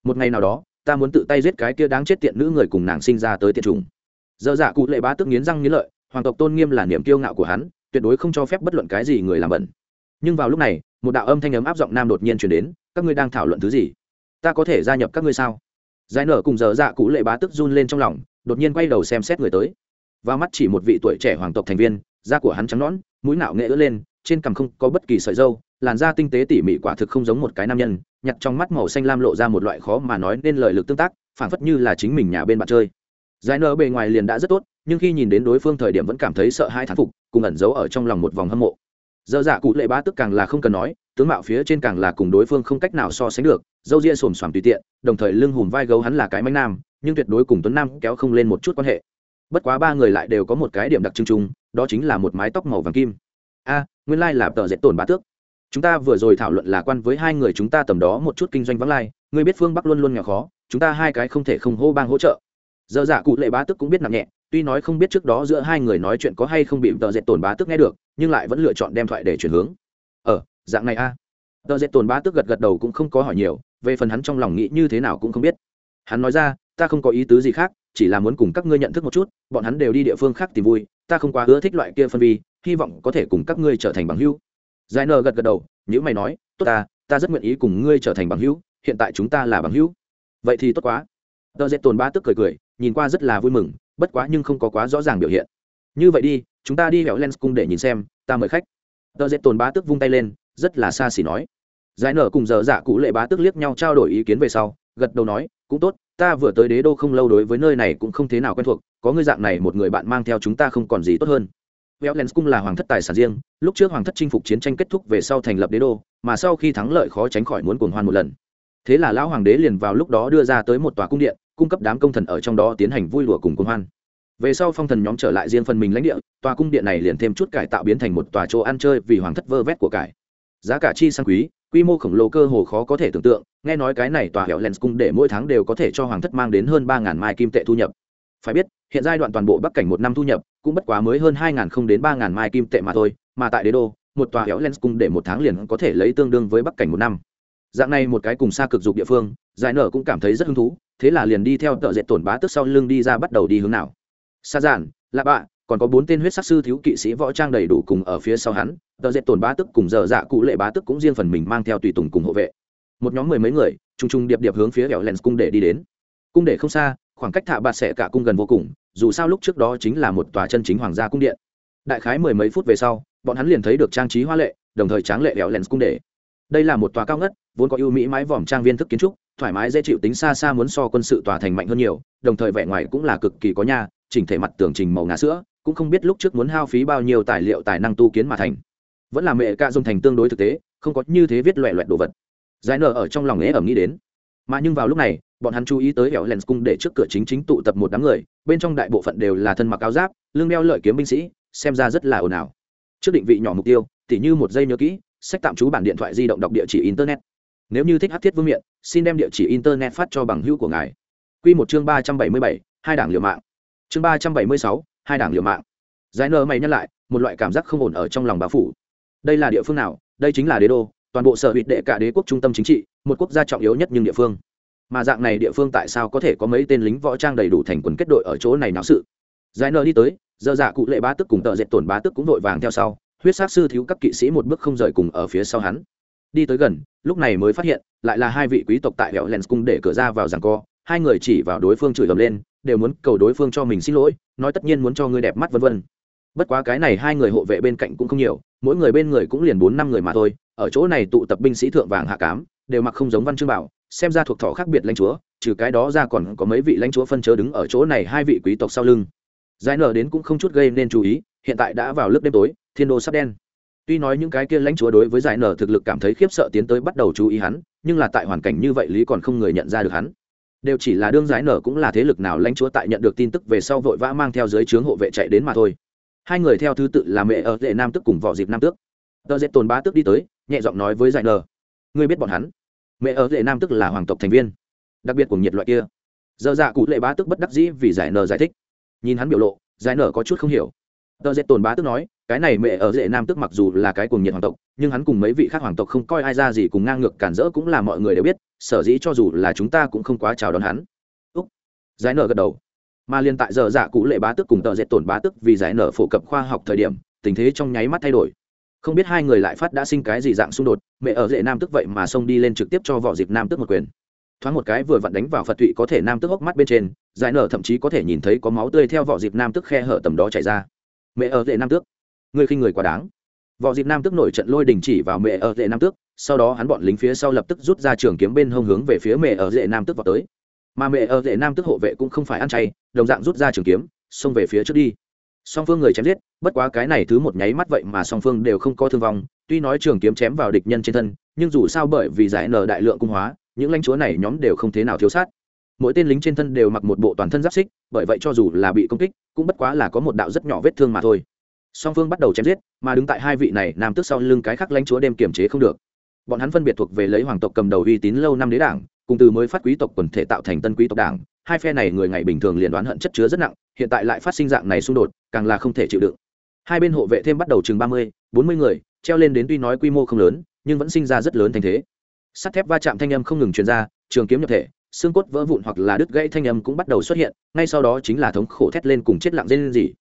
Một ngày nào đó, ta muốn tự tay giết cái kia đáng chết tiện nữ người cùng nàng sinh ra tới tiện trùng dơ dạ cụ lệ bá tức nghiến răng nghiến lợi, hoàng tộc tôn nghiêm là niềm kiêu ngạo của hắn tuyệt đối không cho phép bất luận cái gì người làm bẩn. Nhưng vào lúc này, một đạo âm thanh ấm áp giọng nam đột nhiên chuyển đến, các ngươi đang thảo luận thứ gì? Ta có thể gia nhập các ngươi sao? Giải nở cùng giờ dạ cụ lệ bá tức run lên trong lòng, đột nhiên quay đầu xem xét người tới. Và mắt chỉ một vị tuổi trẻ hoàng tộc thành viên, da của hắn trắng nõn, mũi nạo nghệ ứa lên, trên cằm không có bất kỳ sợi dâu, làn da tinh tế tỉ mỉ quả thực không giống một cái nam nhân, nhặt trong mắt màu xanh lam lộ ra một loại khó mà nói nên lời lực tương tác, phảng phất như là chính mình nhà bên bạn chơi giải nở bề ngoài liền đã rất tốt, nhưng khi nhìn đến đối phương thời điểm vẫn cảm thấy sợ hai thán phục, cùng ẩn giấu ở trong lòng một vòng hâm mộ. Dơ dạ cụ lệ bá tức càng là không cần nói, tướng mạo phía trên càng là cùng đối phương không cách nào so sánh được, dâu ria xồm xoàm tùy tiện, đồng thời lưng hùm vai gấu hắn là cái manh nam, nhưng tuyệt đối cùng tuấn nam kéo không lên một chút quan hệ. Bất quá ba người lại đều có một cái điểm đặc trưng chung, đó chính là một mái tóc màu vàng kim. A, nguyên lai là tờ dễ tổn bá tước. Chúng ta vừa rồi thảo luận là quan với hai người chúng ta tầm đó một chút kinh doanh vắng lai người biết phương bắc luôn luôn nghèo khó, chúng ta hai cái không thể không hô bang hỗ trợ dơ dạ cụ lệ bá tức cũng biết nặng nhẹ, tuy nói không biết trước đó giữa hai người nói chuyện có hay không bị tờ dệt tổn bá tức nghe được, nhưng lại vẫn lựa chọn đem thoại để chuyển hướng. Ờ dạng này a. Tờ dệt tổn bá tức gật gật đầu cũng không có hỏi nhiều, về phần hắn trong lòng nghĩ như thế nào cũng không biết. Hắn nói ra, ta không có ý tứ gì khác, chỉ là muốn cùng các ngươi nhận thức một chút, bọn hắn đều đi địa phương khác tìm vui, ta không quá ưa thích loại kia phân vi, hy vọng có thể cùng các ngươi trở thành bằng hữu. Giải nờ gật gật đầu nếu mày nói, tốt ta ta rất nguyện ý cùng ngươi trở thành bằng hữu, hiện tại chúng ta là bằng hữu. Vậy thì tốt quá. Tờ dệt tồn ba tức cười cười nhìn qua rất là vui mừng bất quá nhưng không có quá rõ ràng biểu hiện. Như vậy đi chúng ta đi hẻo lens cung để nhìn xem ta mời khách. Tờ dễ tồn bá tức vung tay lên rất là xa xỉ nói. Giải nở cùng giờ dạ cụ lệ bá tức liếc nhau trao đổi ý kiến về sau gật đầu nói cũng tốt ta vừa tới đế đô không lâu đối với nơi này cũng không thế nào quen thuộc có ngươi dạng này một người bạn mang theo chúng ta không còn gì tốt hơn. Wellens cung là hoàng thất tài sản riêng, lúc trước hoàng thất chinh phục chiến tranh kết thúc về sau thành lập đế đô, mà sau khi thắng lợi khó tránh khỏi muốn cuồng hoan một lần. Thế là lão hoàng đế liền vào lúc đó đưa ra tới một tòa cung điện, cung cấp đám công thần ở trong đó tiến hành vui lùa cùng công hoan. Về sau phong thần nhóm trở lại riêng phần mình lãnh địa, tòa cung điện này liền thêm chút cải tạo biến thành một tòa chỗ ăn chơi vì hoàng thất vơ vét của cải. Giá cả chi sang quý quy mô khổng lồ cơ hồ khó có thể tưởng tượng nghe nói cái này tòa hẻo lens cung để mỗi tháng đều có thể cho hoàng thất mang đến hơn ba ngàn mai kim tệ thu nhập. Phải biết hiện giai đoạn toàn bộ bắc cảnh một năm thu nhập cũng bất quá mới hơn hai ngàn không đến ba ngàn mai kim tệ mà thôi mà tại đế đô một tòa hẻo lens cung để một tháng liền có thể lấy tương đương với bắc cảnh một năm dạng này một cái cùng xa cực dục địa phương, giải nở cũng cảm thấy rất hứng thú, thế là liền đi theo tợ dệt tổn bá tức sau lưng đi ra bắt đầu đi hướng nào. Xa giản, lạ bạ, còn có bốn tên huyết sắc sư thiếu kỵ sĩ võ trang đầy đủ cùng ở phía sau hắn, tợ dệt tổn bá tức cùng giờ dạ cụ lệ bá tức cũng riêng phần mình mang theo tùy tùng cùng hộ vệ. Một nhóm mười mấy người t r u n g t r u n g điệp điệp hướng phía hẻo lens cung để đi đến. Cung để không xa, khoảng cách thạ bạt sẽ cả cung gần vô cùng, dù sao lúc trước đó chính là một tòa chân chính hoàng gia cung điện. Đại khái mười mấy phút về sau, bọn hắn liền thấy được trang trí hoa lệ, đồng thời tráng lệ hẻo lens cung để đây là một tòa cao ngất, vốn có ưu mỹ mái vòm trang viên thức kiến trúc, thoải mái dễ chịu tính xa xa muốn so quân sự tòa thành mạnh hơn nhiều, đồng thời vẻ ngoài cũng là cực kỳ có nha, chỉnh thể mặt tường trình màu ngà sữa, cũng không biết lúc trước muốn hao phí bao nhiêu tài liệu tài năng tu kiến mà thành. Vẫn là mẹ ca dung thành tương đối thực tế, không có như thế viết loẹ loẹt đồ vật. Giải nở ở trong lòng ế ẩm nghĩ đến. Mà nhưng vào lúc này, bọn hắn chú ý tới hẻo lens cung để trước cửa chính chính tụ tập một đám người, bên trong đại bộ phận đều là thân mặc áo giáp, lưng đeo lợi kiếm binh sĩ, xem ra rất là ồn ào. Trước định vị nhỏ mục tiêu, tỉ như một giây nhớ kỹ sách tạm trú bản điện thoại di động đọc địa chỉ internet. Nếu như thích hát thiết vương miện, xin đem địa chỉ internet phát cho bằng hữu của ngài. Q một chương ba trăm bảy mươi bảy, hai đảng liều mạng. Chương ba trăm bảy mươi sáu, hai đảng liều mạng. Giải nơ mày nhắc lại, một loại cảm giác không ổn ở trong lòng bà phủ. Đây là địa phương nào? Đây chính là đế đô. Toàn bộ sở hữu đệ cả đế quốc trung tâm chính trị, một quốc gia trọng yếu nhất nhưng địa phương. Mà dạng này địa phương tại sao có thể có mấy tên lính võ trang đầy đủ thành quần kết đội ở chỗ này náo sự? Giải nơ đi tới, giờ dạ cụ lệ bá tức cùng tợ dệt tổn bá tức cũng vội vàng theo sau huyết sát sư thiếu các kỵ sĩ một bước không rời cùng ở phía sau hắn. Đi tới gần, lúc này mới phát hiện, lại là hai vị quý tộc tại hẻo lens cung để cửa ra vào rằng co, hai người chỉ vào đối phương chửi gầm lên, đều muốn cầu đối phương cho mình xin lỗi, nói tất nhiên muốn cho ngươi đẹp mắt vân vân. Bất quá cái này hai người hộ vệ bên cạnh cũng không nhiều, mỗi người bên người cũng liền bốn năm người mà thôi, ở chỗ này tụ tập binh sĩ thượng vàng hạ cám, đều mặc không giống văn chương bảo, xem ra thuộc thọ khác biệt lãnh chúa, trừ cái đó ra còn có mấy vị lãnh chúa phân chớ đứng ở chỗ này hai vị quý tộc sau lưng. Giải nở đến cũng không chút gây nên chú ý, hiện tại đã vào lúc đêm tối thiên đô sắp đen. Tuy nói những cái kia lãnh chúa đối với giải nở thực lực cảm thấy khiếp sợ tiến tới bắt đầu chú ý hắn, nhưng là tại hoàn cảnh như vậy lý còn không người nhận ra được hắn. Đều chỉ là đương giải nở cũng là thế lực nào lãnh chúa tại nhận được tin tức về sau vội vã mang theo dưới trướng hộ vệ chạy đến mà thôi. Hai người theo thứ tự là mẹ ở lệ nam tức cùng vỏ dịp nam tước. Tờ dệt tồn ba tước đi tới, nhẹ giọng nói với giải nở. Ngươi biết bọn hắn. Mẹ ở lệ nam tức là hoàng tộc thành viên. Đặc biệt của nhiệt loại kia. Giờ dạ cụ lệ bá tức bất đắc dĩ vì giải nở giải thích. Nhìn hắn biểu lộ, giải nở có chút không hiểu. Tờ dệt tồn bá tức nói cái này mẹ ở dễ nam tức mặc dù là cái cuồng nhiệt hoàng tộc, nhưng hắn cùng mấy vị khác hoàng tộc không coi ai ra gì cùng ngang ngược cản rỡ cũng là mọi người đều biết, sở dĩ cho dù là chúng ta cũng không quá chào đón hắn. Úc. Giải nở gật đầu. Mà liên tại giờ dạ cụ lệ bá tức cùng tợ dệt tổn bá tức vì giải nở phổ cập khoa học thời điểm, tình thế trong nháy mắt thay đổi. Không biết hai người lại phát đã sinh cái gì dạng xung đột, mẹ ở dễ nam tức vậy mà xông đi lên trực tiếp cho vỏ dịp nam tức một quyền. Thoáng một cái vừa vặn đánh vào phật tụy có thể nam tức hốc mắt bên trên, giải nở thậm chí có thể nhìn thấy có máu tươi theo vỏ dịp nam tức khe hở tầm đó chảy ra. Mẹ ở dễ nam tước ngươi khinh người quá đáng. Võ dịp nam tức nổi trận lôi đình chỉ vào mẹ ở dễ nam tước, sau đó hắn bọn lính phía sau lập tức rút ra trường kiếm bên hông hướng về phía mẹ ở dễ nam tước vào tới. Mà mẹ ở dễ nam tước hộ vệ cũng không phải ăn chay, đồng dạng rút ra trường kiếm, xông về phía trước đi. Song phương người chém giết, bất quá cái này thứ một nháy mắt vậy mà song phương đều không có thương vong, tuy nói trường kiếm chém vào địch nhân trên thân, nhưng dù sao bởi vì giải nở đại lượng cung hóa, những lãnh chúa này nhóm đều không thế nào thiếu sát. Mỗi tên lính trên thân đều mặc một bộ toàn thân giáp xích, bởi vậy cho dù là bị công kích, cũng bất quá là có một đạo rất nhỏ vết thương mà thôi song phương bắt đầu chém giết, mà đứng tại hai vị này nam tức sau lưng cái khác lãnh chúa đêm kiềm chế không được. Bọn hắn phân biệt thuộc về lấy hoàng tộc cầm đầu uy tín lâu năm đế đảng, cùng từ mới phát quý tộc quần thể tạo thành tân quý tộc đảng, hai phe này người ngày bình thường liền đoán hận chất chứa rất nặng, hiện tại lại phát sinh dạng này xung đột, càng là không thể chịu đựng. Hai bên hộ vệ thêm bắt đầu chừng ba mươi, bốn mươi người, treo lên đến tuy nói quy mô không lớn, nhưng vẫn sinh ra rất lớn thành thế. Sắt thép va chạm thanh âm không ngừng truyền ra, trường kiếm nhập thể, xương cốt vỡ vụn hoặc là đứt gãy thanh âm cũng bắt đầu xuất hiện, ngay sau đó chính là thống khổ thét lên cùng chết lặng dây lên gì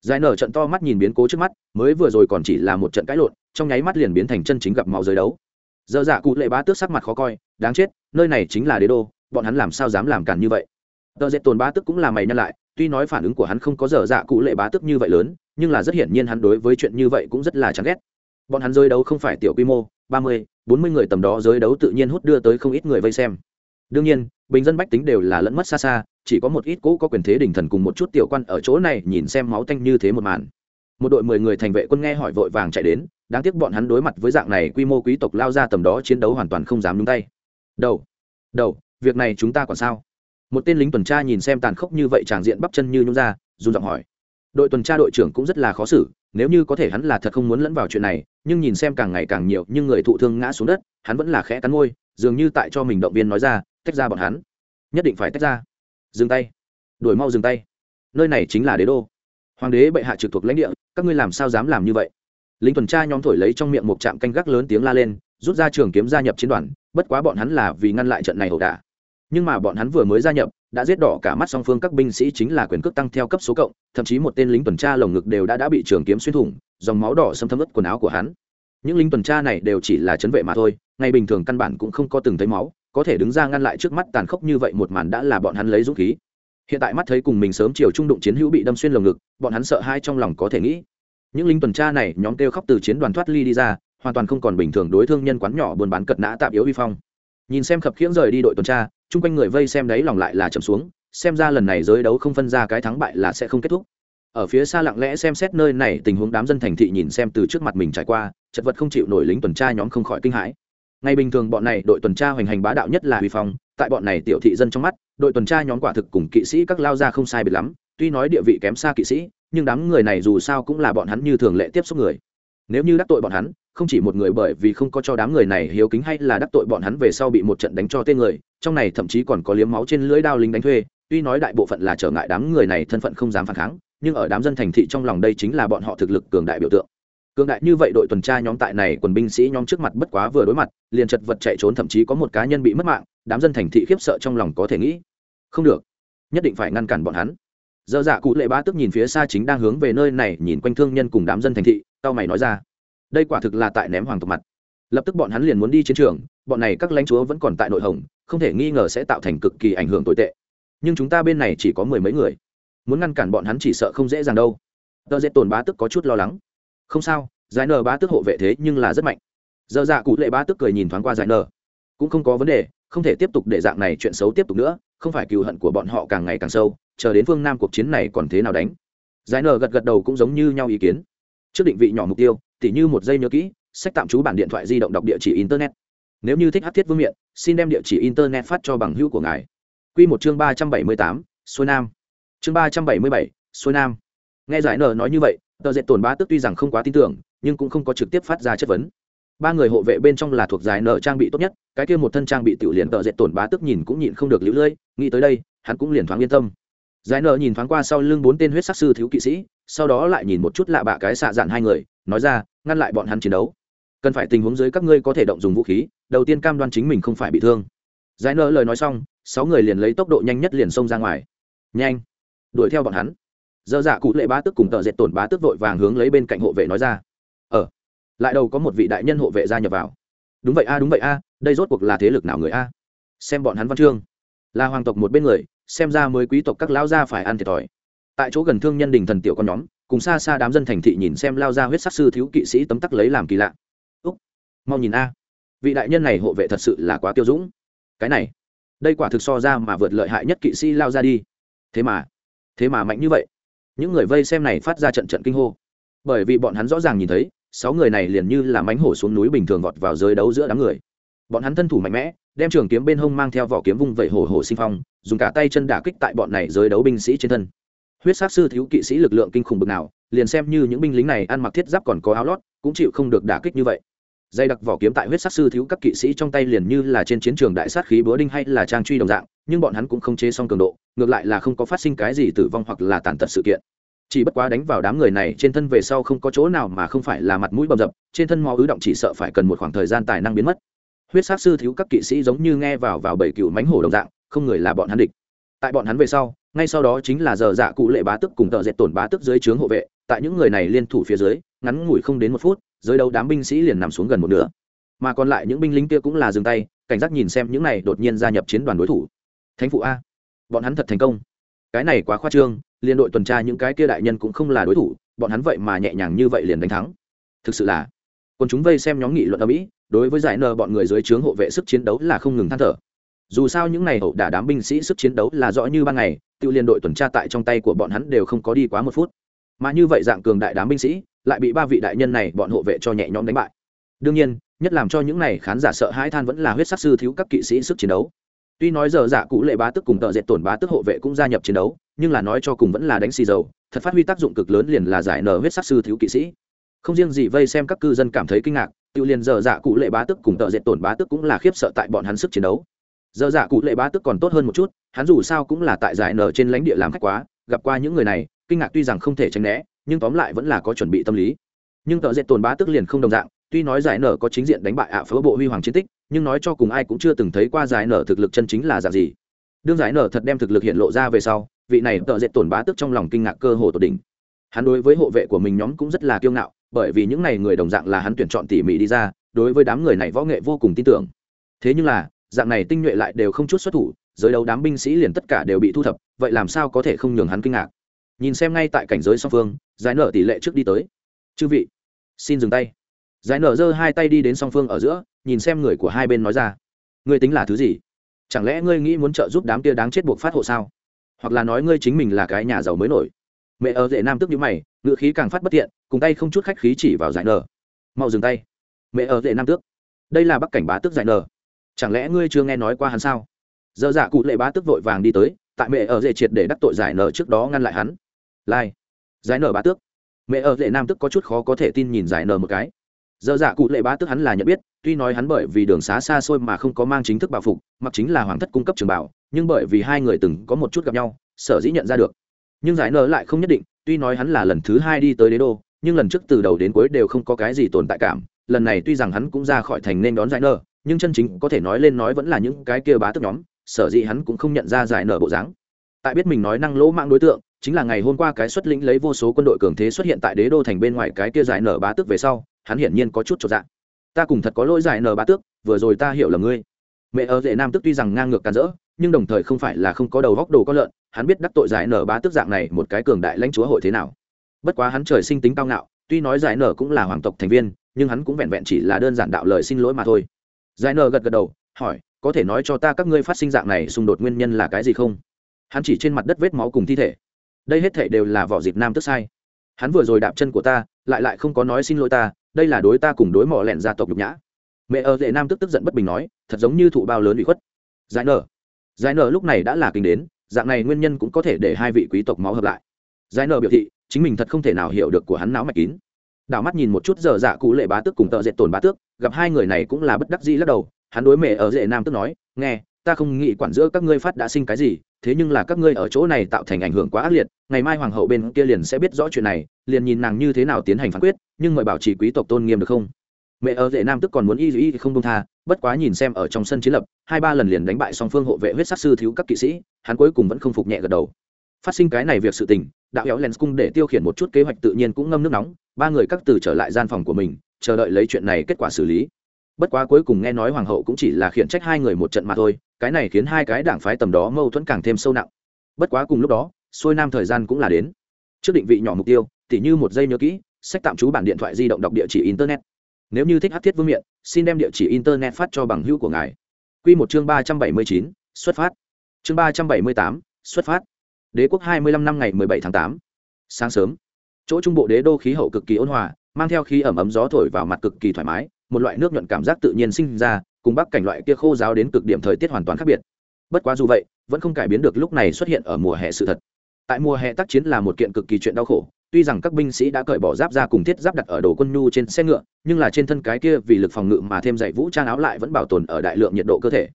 giải nở trận to mắt nhìn biến cố trước mắt, mới vừa rồi còn chỉ là một trận cãi lộn, trong nháy mắt liền biến thành chân chính gặp máu giới đấu. Dơ dạ cụ lệ bá tước sắc mặt khó coi, đáng chết, nơi này chính là đế đô, bọn hắn làm sao dám làm cản như vậy? Tờ dệt tồn bá tức cũng là mày nhân lại, tuy nói phản ứng của hắn không có dở dạ cụ lệ bá tức như vậy lớn, nhưng là rất hiển nhiên hắn đối với chuyện như vậy cũng rất là chán ghét. Bọn hắn rơi đấu không phải tiểu quy mô, ba mươi, bốn mươi người tầm đó giới đấu tự nhiên hút đưa tới không ít người vây xem. Đương nhiên, bình dân bách tính đều là lẫn mất xa xa chỉ có một ít cũ có quyền thế đình thần cùng một chút tiểu quan ở chỗ này nhìn xem máu tanh như thế một màn. Một đội mười người thành vệ quân nghe hỏi vội vàng chạy đến, đáng tiếc bọn hắn đối mặt với dạng này quy mô quý tộc lao ra tầm đó chiến đấu hoàn toàn không dám nhúng tay. Đầu đầu, việc này chúng ta còn sao? Một tên lính tuần tra nhìn xem tàn khốc như vậy tràng diện bắp chân như nhung ra, run giọng hỏi. Đội tuần tra đội trưởng cũng rất là khó xử, nếu như có thể hắn là thật không muốn lẫn vào chuyện này, nhưng nhìn xem càng ngày càng nhiều, nhưng người thụ thương ngã xuống đất, hắn vẫn là khẽ cắn môi, dường như tại cho mình động viên nói ra, tách ra bọn hắn. Nhất định phải tách ra dừng tay. Đổi mau dừng tay. Nơi này chính là đế đô. Hoàng đế bệ hạ trực thuộc lãnh địa, các ngươi làm sao dám làm như vậy? Lính tuần tra nhóm thổi lấy trong miệng một trạm canh gác lớn tiếng la lên, rút ra trường kiếm gia nhập chiến đoàn, bất quá bọn hắn là vì ngăn lại trận này ẩu đả. Nhưng mà bọn hắn vừa mới gia nhập, đã giết đỏ cả mắt song phương các binh sĩ chính là quyền cước tăng theo cấp số cộng, thậm chí một tên lính tuần tra lồng ngực đều đã đã bị trường kiếm xuyên thủng, dòng máu đỏ xâm thấm ướt quần áo của hắn. Những lính tuần tra này đều chỉ là chấn vệ mà thôi, ngày bình thường căn bản cũng không có từng thấy máu có thể đứng ra ngăn lại trước mắt tàn khốc như vậy một màn đã là bọn hắn lấy dũng khí. Hiện tại mắt thấy cùng mình sớm chiều trung đụng chiến hữu bị đâm xuyên lồng ngực, bọn hắn sợ hai trong lòng có thể nghĩ. Những lính tuần tra này nhóm kêu khóc từ chiến đoàn thoát ly đi ra, hoàn toàn không còn bình thường đối thương nhân quán nhỏ buôn bán cật nã tạm yếu vi phong. Nhìn xem khập khiễng rời đi đội tuần tra, chung quanh người vây xem đấy lòng lại là chậm xuống, xem ra lần này giới đấu không phân ra cái thắng bại là sẽ không kết thúc. Ở phía xa lặng lẽ xem xét nơi này, tình huống đám dân thành thị nhìn xem từ trước mặt mình trải qua, chật vật không chịu nổi lính tuần tra nhóm không khỏi kinh hãi ngày bình thường bọn này đội tuần tra hoành hành bá đạo nhất là huy phong, tại bọn này tiểu thị dân trong mắt, đội tuần tra nhóm quả thực cùng kỵ sĩ các lao ra không sai biệt lắm, tuy nói địa vị kém xa kỵ sĩ, nhưng đám người này dù sao cũng là bọn hắn như thường lệ tiếp xúc người. Nếu như đắc tội bọn hắn, không chỉ một người bởi vì không có cho đám người này hiếu kính hay là đắc tội bọn hắn về sau bị một trận đánh cho tên người, trong này thậm chí còn có liếm máu trên lưỡi đao lính đánh thuê, tuy nói đại bộ phận là trở ngại đám người này thân phận không dám phản kháng, nhưng ở đám dân thành thị trong lòng đây chính là bọn họ thực lực cường đại biểu tượng cường đại như vậy đội tuần tra nhóm tại này, quần binh sĩ nhóm trước mặt bất quá vừa đối mặt, liền chật vật chạy trốn, thậm chí có một cá nhân bị mất mạng, đám dân thành thị khiếp sợ trong lòng có thể nghĩ. Không được, nhất định phải ngăn cản bọn hắn. Dơ dạ cụ lệ bá tức nhìn phía xa chính đang hướng về nơi này, nhìn quanh thương nhân cùng đám dân thành thị tao mày nói ra. Đây quả thực là tại ném hoàng tộc mặt. Lập tức bọn hắn liền muốn đi chiến trường, bọn này các lãnh chúa vẫn còn tại nội hồng, không thể nghi ngờ sẽ tạo thành cực kỳ ảnh hưởng tồi tệ. Nhưng chúng ta bên này chỉ có mười mấy người. Muốn ngăn cản bọn hắn chỉ sợ không dễ dàng đâu. Tờ dễ tồn bá tức có chút lo lắng không sao, giải nờ bá tức hộ vệ thế nhưng là rất mạnh. Giờ dạ cụ lệ bá tức cười nhìn thoáng qua giải nờ. Cũng không có vấn đề, không thể tiếp tục để dạng này chuyện xấu tiếp tục nữa, không phải cừu hận của bọn họ càng ngày càng sâu, chờ đến phương nam cuộc chiến này còn thế nào đánh. Giải nờ gật gật đầu cũng giống như nhau ý kiến. Trước định vị nhỏ mục tiêu, tỉ như một giây nhớ kỹ, sách tạm trú bản điện thoại di động đọc địa chỉ internet. Nếu như thích hát thiết vương miện, xin đem địa chỉ internet phát cho bằng hữu của ngài. Q một chương ba trăm bảy mươi tám, xuôi nam. Chương ba trăm bảy mươi bảy, xuôi nam. Nghe giải nờ nói như vậy tờ dệt tổn ba tức tuy rằng không quá tin tưởng, nhưng cũng không có trực tiếp phát ra chất vấn. Ba người hộ vệ bên trong là thuộc giải nợ trang bị tốt nhất, cái kia một thân trang bị tiểu liền tợ dệt tổn bá tức nhìn cũng nhịn không được lũ lưỡi nghĩ tới đây, hắn cũng liền thoáng yên tâm. Giải nợ nhìn thoáng qua sau lưng bốn tên huyết sắc sư thiếu kỵ sĩ, sau đó lại nhìn một chút lạ bạ cái xạ dạn hai người, nói ra, ngăn lại bọn hắn chiến đấu. Cần phải tình huống dưới các ngươi có thể động dùng vũ khí, đầu tiên cam đoan chính mình không phải bị thương. Giải nợ lời nói xong, sáu người liền lấy tốc độ nhanh nhất liền xông ra ngoài. Nhanh, đuổi theo bọn hắn dơ dạ cụ lệ bá tức cùng tờ dệt tổn bá tức vội vàng hướng lấy bên cạnh hộ vệ nói ra. Ờ lại đầu có một vị đại nhân hộ vệ gia nhập vào. Đúng vậy a, đúng vậy a, đây rốt cuộc là thế lực nào người a? Xem bọn hắn văn chương. Là hoàng tộc một bên người, xem ra mới quý tộc các lão gia phải ăn thiệt thòi. Tại chỗ gần thương nhân đình thần tiểu con nhóm, cùng xa xa đám dân thành thị nhìn xem lao ra huyết sắc sư thiếu kỵ sĩ tấm tắc lấy làm kỳ lạ. Úc, mau nhìn a. Vị đại nhân này hộ vệ thật sự là quá tiêu dũng. Cái này, đây quả thực so ra mà vượt lợi hại nhất kỵ sĩ lao ra đi. Thế mà thế mà mạnh như vậy những người vây xem này phát ra trận trận kinh hô. Bởi vì bọn hắn rõ ràng nhìn thấy, sáu người này liền như là mánh hổ xuống núi bình thường vọt vào giới đấu giữa đám người. Bọn hắn thân thủ mạnh mẽ, đem trường kiếm bên hông mang theo vỏ kiếm vung vẩy hổ hổ sinh phong, dùng cả tay chân đả kích tại bọn này giới đấu binh sĩ trên thân. Huyết sát sư thiếu kỵ sĩ lực lượng kinh khủng bực nào, liền xem như những binh lính này ăn mặc thiết giáp còn có áo lót, cũng chịu không được đả kích như vậy. Dây đặc vỏ kiếm tại huyết sát sư thiếu các kỵ sĩ trong tay liền như là trên chiến trường đại sát khí búa đinh hay là trang truy đồng dạng nhưng bọn hắn cũng không chế xong cường độ, ngược lại là không có phát sinh cái gì tử vong hoặc là tàn tật sự kiện. Chỉ bất quá đánh vào đám người này trên thân về sau không có chỗ nào mà không phải là mặt mũi bầm dập, trên thân mò ứ động chỉ sợ phải cần một khoảng thời gian tài năng biến mất. Huyết sát sư thiếu các kỵ sĩ giống như nghe vào vào bảy cựu mánh hổ đồng dạng, không người là bọn hắn địch. Tại bọn hắn về sau, ngay sau đó chính là giờ dạ cụ lệ bá tức cùng tợ dệt tổn bá tức dưới trướng hộ vệ, tại những người này liên thủ phía dưới, ngắn ngủi không đến một phút dưới đầu đám binh sĩ liền nằm xuống gần một nửa. Mà còn lại những binh lính kia cũng là dừng tay, cảnh giác nhìn xem những này đột nhiên gia nhập chiến đoàn đối thủ thánh phụ a, bọn hắn thật thành công. Cái này quá khoa trương, liên đội tuần tra những cái kia đại nhân cũng không là đối thủ, bọn hắn vậy mà nhẹ nhàng như vậy liền đánh thắng. Thực sự là, còn chúng vây xem nhóm nghị luận ở mỹ, đối với giải nờ bọn người dưới trướng hộ vệ sức chiến đấu là không ngừng than thở. Dù sao những này hậu đả đám binh sĩ sức chiến đấu là rõ như ban ngày, tự liên đội tuần tra tại trong tay của bọn hắn đều không có đi quá một phút. Mà như vậy dạng cường đại đám binh sĩ, lại bị ba vị đại nhân này bọn hộ vệ cho nhẹ nhõm đánh bại. Đương nhiên, nhất làm cho những này khán giả sợ hãi than vẫn là huyết sắc sư thiếu các kỵ sĩ sức chiến đấu tuy nói giờ giả cụ lệ bá tức cùng tợ dệt tổn bá tức hộ vệ cũng gia nhập chiến đấu, nhưng là nói cho cùng vẫn là đánh xì dầu, thật phát huy tác dụng cực lớn liền là giải nở huyết sắc sư thiếu kỵ sĩ. Không riêng gì vây xem các cư dân cảm thấy kinh ngạc, tự liền giờ dạ cụ lệ bá tức cùng tợ dệt tổn bá tức cũng là khiếp sợ tại bọn hắn sức chiến đấu. Giờ dạ cụ lệ bá tức còn tốt hơn một chút, hắn dù sao cũng là tại giải nở trên lãnh địa làm khách quá, gặp qua những người này, kinh ngạc tuy rằng không thể tránh né, nhưng tóm lại vẫn là có chuẩn bị tâm lý. Nhưng tợ dệt tổn bá tức liền không đồng dạng, tuy nói giải nở có chính diện đánh bại ạ à bộ huy hoàng chiến tích nhưng nói cho cùng ai cũng chưa từng thấy qua giải nở thực lực chân chính là dạng gì. Đương giải nở thật đem thực lực hiện lộ ra về sau, vị này tợ dệt tổn bá tức trong lòng kinh ngạc cơ hồ tột đỉnh. Hắn đối với hộ vệ của mình nhóm cũng rất là kiêu ngạo, bởi vì những này người đồng dạng là hắn tuyển chọn tỉ mỉ đi ra, đối với đám người này võ nghệ vô cùng tin tưởng. Thế nhưng là, dạng này tinh nhuệ lại đều không chút xuất thủ, giới đấu đám binh sĩ liền tất cả đều bị thu thập, vậy làm sao có thể không nhường hắn kinh ngạc? Nhìn xem ngay tại cảnh giới song phương, giải nở tỷ lệ trước đi tới. Chư vị, xin dừng tay. Giải nở giơ hai tay đi đến song phương ở giữa nhìn xem người của hai bên nói ra. Ngươi tính là thứ gì? Chẳng lẽ ngươi nghĩ muốn trợ giúp đám kia đáng chết buộc phát hộ sao? Hoặc là nói ngươi chính mình là cái nhà giàu mới nổi? Mẹ ở dễ nam tức như mày ngựa khí càng phát bất tiện, cùng tay không chút khách khí chỉ vào giải nờ mau dừng tay. Mẹ ở dễ nam tước. Đây là bắc cảnh bá tước giải nờ chẳng lẽ ngươi chưa nghe nói qua hắn sao? Dơ dạ cụ lệ bá tước vội vàng đi tới, tại mẹ ở dễ triệt để đắc tội giải nờ trước đó ngăn lại hắn. Lai. Giải nờ bá tước. Mẹ ở dễ nam tức có chút khó có thể tin nhìn giải nờ một cái dơ dạ cụ lệ bá tước hắn là nhận biết, tuy nói hắn bởi vì đường xá xa xôi mà không có mang chính thức bảo phục, mặc chính là hoàng thất cung cấp trường bảo, nhưng bởi vì hai người từng có một chút gặp nhau, sở dĩ nhận ra được. Nhưng giải nở lại không nhất định, tuy nói hắn là lần thứ hai đi tới đế đô, nhưng lần trước từ đầu đến cuối đều không có cái gì tồn tại cảm, lần này tuy rằng hắn cũng ra khỏi thành nên đón giải nở, nhưng chân chính có thể nói lên nói vẫn là những cái kia bá tức nhóm, sở dĩ hắn cũng không nhận ra giải nở bộ dáng. Tại biết mình nói năng lỗ mạng đối tượng, chính là ngày hôm qua cái xuất lĩnh lấy vô số quân đội cường thế xuất hiện tại đế đô thành bên ngoài cái kia giải nở bá tước về sau hắn hiển nhiên có chút cho dạng ta cùng thật có lỗi giải nở bá tước, vừa rồi ta hiểu là ngươi. Mẹ ở dễ nam tức tuy rằng ngang ngược càn rỡ, nhưng đồng thời không phải là không có đầu góc đồ có lợn, hắn biết đắc tội giải nở bá tước dạng này một cái cường đại lãnh chúa hội thế nào. Bất quá hắn trời sinh tính cao ngạo, tuy nói giải nở cũng là hoàng tộc thành viên, nhưng hắn cũng vẹn vẹn chỉ là đơn giản đạo lời xin lỗi mà thôi. Giải nở gật gật đầu, hỏi, có thể nói cho ta các ngươi phát sinh dạng này xung đột nguyên nhân là cái gì không? Hắn chỉ trên mặt đất vết máu cùng thi thể. Đây hết thể đều là vỏ dịp nam tức sai. Hắn vừa rồi đạp chân của ta, lại lại không có nói xin lỗi ta đây là đối ta cùng đối mỏ lẹn gia tộc nhục nhã. Mẹ ở lệ nam tức tức giận bất bình nói, thật giống như thụ bao lớn bị khuất. Giải nở. Giải nở lúc này đã là kinh đến, dạng này nguyên nhân cũng có thể để hai vị quý tộc máu hợp lại. Giải nở biểu thị, chính mình thật không thể nào hiểu được của hắn não mạch kín. Đảo mắt nhìn một chút giờ dạ cụ lệ bá tước cùng tợ dệt tồn bá tước, gặp hai người này cũng là bất đắc dĩ lắc đầu, hắn đối mẹ ở dễ nam tức nói, nghe ta không nghĩ quản giữa các ngươi phát đã sinh cái gì, thế nhưng là các ngươi ở chỗ này tạo thành ảnh hưởng quá ác liệt, ngày mai hoàng hậu bên kia liền sẽ biết rõ chuyện này, liền nhìn nàng như thế nào tiến hành phán quyết, nhưng mời bảo trì quý tộc tôn nghiêm được không? Mẹ ở dễ nam tức còn muốn y y không công tha, bất quá nhìn xem ở trong sân chiến lập, hai ba lần liền đánh bại song phương hộ vệ huyết sát sư thiếu các kỵ sĩ, hắn cuối cùng vẫn không phục nhẹ gật đầu. Phát sinh cái này việc sự tình, đạo éo lens cung để tiêu khiển một chút kế hoạch tự nhiên cũng ngâm nước nóng, ba người các từ trở lại gian phòng của mình, chờ đợi lấy chuyện này kết quả xử lý bất quá cuối cùng nghe nói hoàng hậu cũng chỉ là khiển trách hai người một trận mà thôi, cái này khiến hai cái đảng phái tầm đó mâu thuẫn càng thêm sâu nặng. Bất quá cùng lúc đó, xuôi nam thời gian cũng là đến. Trước định vị nhỏ mục tiêu, tỉ như một giây nhớ kỹ, sách tạm trú bản điện thoại di động đọc địa chỉ internet. Nếu như thích hát thiết vương miện, xin đem địa chỉ internet phát cho bằng hữu của ngài. Q một chương ba trăm bảy mươi chín, xuất phát. Chương ba trăm bảy mươi tám, xuất phát. Đế quốc hai mươi lăm năm ngày mười bảy tháng tám. Sáng sớm. Chỗ trung bộ đế đô khí hậu cực kỳ ôn hòa, mang theo khí ẩm ấm gió thổi vào mặt cực kỳ thoải mái một loại nước nhuận cảm giác tự nhiên sinh ra, cùng bắc cảnh loại kia khô giáo đến cực điểm thời tiết hoàn toàn khác biệt. Bất quá dù vậy, vẫn không cải biến được lúc này xuất hiện ở mùa hè sự thật. Tại mùa hè tác chiến là một kiện cực kỳ chuyện đau khổ, tuy rằng các binh sĩ đã cởi bỏ giáp ra cùng thiết giáp đặt ở đồ quân nhu trên xe ngựa, nhưng là trên thân cái kia vì lực phòng ngự mà thêm dạy vũ trang áo lại vẫn bảo tồn ở đại lượng nhiệt độ cơ thể.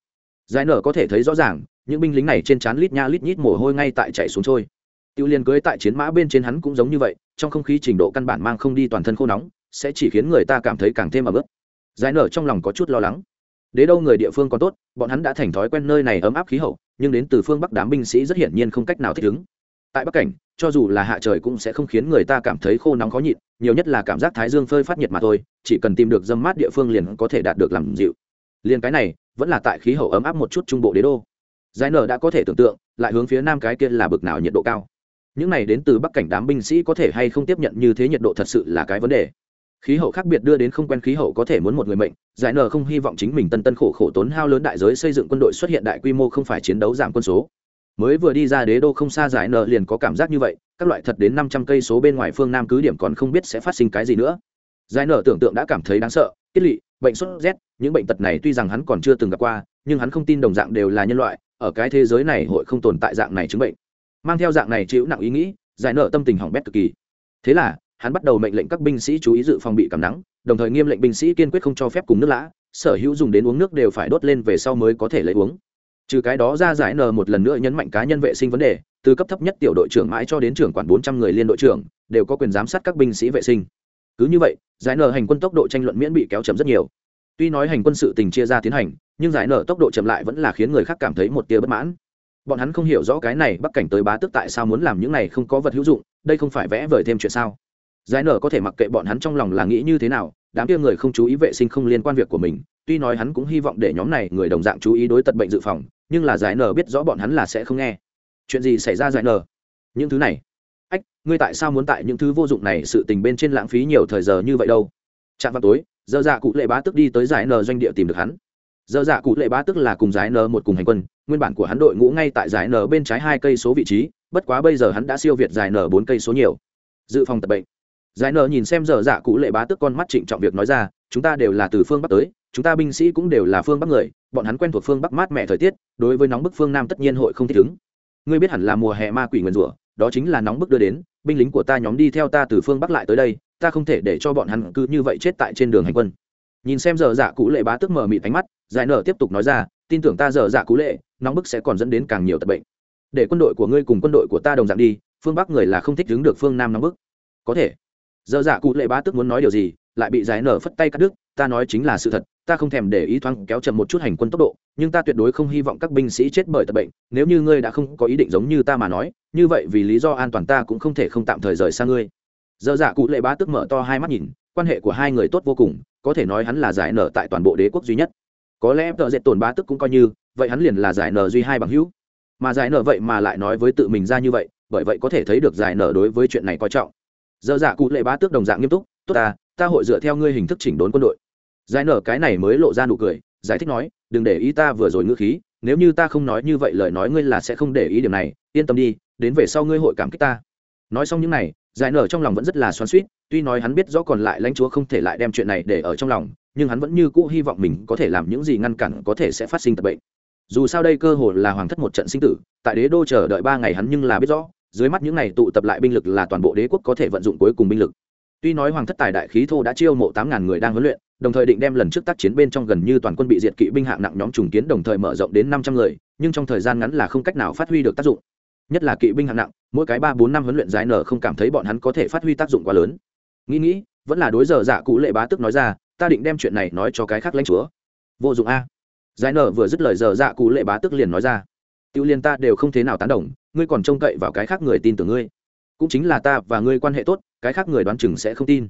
Giải nở có thể thấy rõ ràng, những binh lính này trên trán lít nha lít nhít mồ hôi ngay tại chạy xuống trôi. Tiêu liên cưới tại chiến mã bên trên hắn cũng giống như vậy, trong không khí trình độ căn bản mang không đi toàn thân khô nóng, sẽ chỉ khiến người ta cảm thấy càng thêm ấm ức giải nở trong lòng có chút lo lắng. Đế đâu người địa phương còn tốt, bọn hắn đã thành thói quen nơi này ấm áp khí hậu, nhưng đến từ phương bắc đám binh sĩ rất hiển nhiên không cách nào thích ứng. Tại bắc cảnh, cho dù là hạ trời cũng sẽ không khiến người ta cảm thấy khô nóng khó nhịn, nhiều nhất là cảm giác thái dương phơi phát nhiệt mà thôi, chỉ cần tìm được dâm mát địa phương liền có thể đạt được làm dịu. Liền cái này, vẫn là tại khí hậu ấm áp một chút trung bộ đế đô. Giải nở đã có thể tưởng tượng, lại hướng phía nam cái kia là bực nào nhiệt độ cao. Những này đến từ bắc cảnh đám binh sĩ có thể hay không tiếp nhận như thế nhiệt độ thật sự là cái vấn đề khí hậu khác biệt đưa đến không quen khí hậu có thể muốn một người mệnh, giải nờ không hy vọng chính mình tân tân khổ khổ tốn hao lớn đại giới xây dựng quân đội xuất hiện đại quy mô không phải chiến đấu giảm quân số. Mới vừa đi ra đế đô không xa giải nờ liền có cảm giác như vậy, các loại thật đến năm trăm cây số bên ngoài phương nam cứ điểm còn không biết sẽ phát sinh cái gì nữa. Giải nờ tưởng tượng đã cảm thấy đáng sợ, kết lị, bệnh sốt rét, những bệnh tật này tuy rằng hắn còn chưa từng gặp qua, nhưng hắn không tin đồng dạng đều là nhân loại, ở cái thế giới này hội không tồn tại dạng này chứng bệnh. Mang theo dạng này chịu nặng ý nghĩ, giải nợ tâm tình hỏng bét cực kỳ. Thế là hắn bắt đầu mệnh lệnh các binh sĩ chú ý dự phòng bị cảm nắng, đồng thời nghiêm lệnh binh sĩ kiên quyết không cho phép cùng nước lã, sở hữu dùng đến uống nước đều phải đốt lên về sau mới có thể lấy uống. Trừ cái đó ra giải n một lần nữa nhấn mạnh cá nhân vệ sinh vấn đề, từ cấp thấp nhất tiểu đội trưởng mãi cho đến trưởng quản bốn trăm người liên đội trưởng, đều có quyền giám sát các binh sĩ vệ sinh. Cứ như vậy, giải nở hành quân tốc độ tranh luận miễn bị kéo chậm rất nhiều. Tuy nói hành quân sự tình chia ra tiến hành, nhưng giải nở tốc độ chậm lại vẫn là khiến người khác cảm thấy một tia bất mãn. Bọn hắn không hiểu rõ cái này bắc cảnh tới bá tức tại sao muốn làm những này không có vật hữu dụng, đây không phải vẽ vời thêm chuyện sao? Giải nở có thể mặc kệ bọn hắn trong lòng là nghĩ như thế nào, đám kia người không chú ý vệ sinh không liên quan việc của mình, tuy nói hắn cũng hy vọng để nhóm này người đồng dạng chú ý đối tật bệnh dự phòng, nhưng là giải nở biết rõ bọn hắn là sẽ không nghe. Chuyện gì xảy ra giải nở? Những thứ này. Ách, ngươi tại sao muốn tại những thứ vô dụng này sự tình bên trên lãng phí nhiều thời giờ như vậy đâu? Chạm vào tối, giờ dạ cụ lệ bá tức đi tới giải nở doanh địa tìm được hắn. Giờ dạ cụ lệ bá tức là cùng giải nở một cùng hành quân, nguyên bản của hắn đội ngũ ngay tại giải nở bên trái hai cây số vị trí, bất quá bây giờ hắn đã siêu việt giải nở bốn cây số nhiều. Dự phòng tật bệnh giải nở nhìn xem dở dạ cụ lệ bá tức con mắt trịnh trọng việc nói ra, chúng ta đều là từ phương bắc tới, chúng ta binh sĩ cũng đều là phương bắc người, bọn hắn quen thuộc phương bắc mát mẻ thời tiết, đối với nóng bức phương nam tất nhiên hội không thích ứng. Ngươi biết hẳn là mùa hè ma quỷ nguyền rủa, đó chính là nóng bức đưa đến, binh lính của ta nhóm đi theo ta từ phương bắc lại tới đây, ta không thể để cho bọn hắn cứ như vậy chết tại trên đường hành quân. Nhìn xem dở dạ cụ lệ bá tức mở mịt ánh mắt, giải nở tiếp tục nói ra, tin tưởng ta dở dạ cụ lệ, nóng bức sẽ còn dẫn đến càng nhiều tật bệnh. Để quân đội của ngươi cùng quân đội của ta đồng dạng đi, phương bắc người là không thích đứng được phương nam nóng bức. Có thể giờ dạ cụ lệ bá tức muốn nói điều gì, lại bị giải nở phất tay cắt đứt, ta nói chính là sự thật, ta không thèm để ý thoáng kéo chậm một chút hành quân tốc độ, nhưng ta tuyệt đối không hy vọng các binh sĩ chết bởi tật bệnh, nếu như ngươi đã không có ý định giống như ta mà nói, như vậy vì lý do an toàn ta cũng không thể không tạm thời rời xa ngươi. Giờ dạ cụ lệ bá tức mở to hai mắt nhìn, quan hệ của hai người tốt vô cùng, có thể nói hắn là giải nở tại toàn bộ đế quốc duy nhất. Có lẽ tợ dệt tổn bá tức cũng coi như, vậy hắn liền là giải nở duy hai bằng hữu. Mà giải nở vậy mà lại nói với tự mình ra như vậy, bởi vậy có thể thấy được giải nở đối với chuyện này coi trọng giờ dạ cụ lệ bá tước đồng dạng nghiêm túc, tốt ta ta hội dựa theo ngươi hình thức chỉnh đốn quân đội. Giải nở cái này mới lộ ra nụ cười, giải thích nói, đừng để ý ta vừa rồi ngữ khí, nếu như ta không nói như vậy lời nói ngươi là sẽ không để ý điểm này, yên tâm đi, đến về sau ngươi hội cảm kích ta. Nói xong những này, giải nở trong lòng vẫn rất là xoắn suýt tuy nói hắn biết rõ còn lại lãnh chúa không thể lại đem chuyện này để ở trong lòng, nhưng hắn vẫn như cũ hy vọng mình có thể làm những gì ngăn cản có thể sẽ phát sinh tập bệnh. Dù sao đây cơ hội là hoàng thất một trận sinh tử, tại đế đô chờ đợi ba ngày hắn nhưng là biết rõ dưới mắt những này tụ tập lại binh lực là toàn bộ đế quốc có thể vận dụng cuối cùng binh lực. Tuy nói hoàng thất tài đại khí thô đã chiêu mộ tám ngàn người đang huấn luyện, đồng thời định đem lần trước tác chiến bên trong gần như toàn quân bị diệt kỵ binh hạng nặng nhóm trùng kiến đồng thời mở rộng đến năm trăm người, nhưng trong thời gian ngắn là không cách nào phát huy được tác dụng. Nhất là kỵ binh hạng nặng, mỗi cái ba bốn năm huấn luyện giải nở không cảm thấy bọn hắn có thể phát huy tác dụng quá lớn. Nghĩ nghĩ, vẫn là đối giờ dạ cụ lệ bá tức nói ra, ta định đem chuyện này nói cho cái khác lãnh chúa. Vô dụng a. Giải nở vừa dứt lời, giờ dạ cụ lệ bá tức liền nói ra tiêu liên ta đều không thế nào tán đồng ngươi còn trông cậy vào cái khác người tin tưởng ngươi. Cũng chính là ta và ngươi quan hệ tốt, cái khác người đoán chừng sẽ không tin.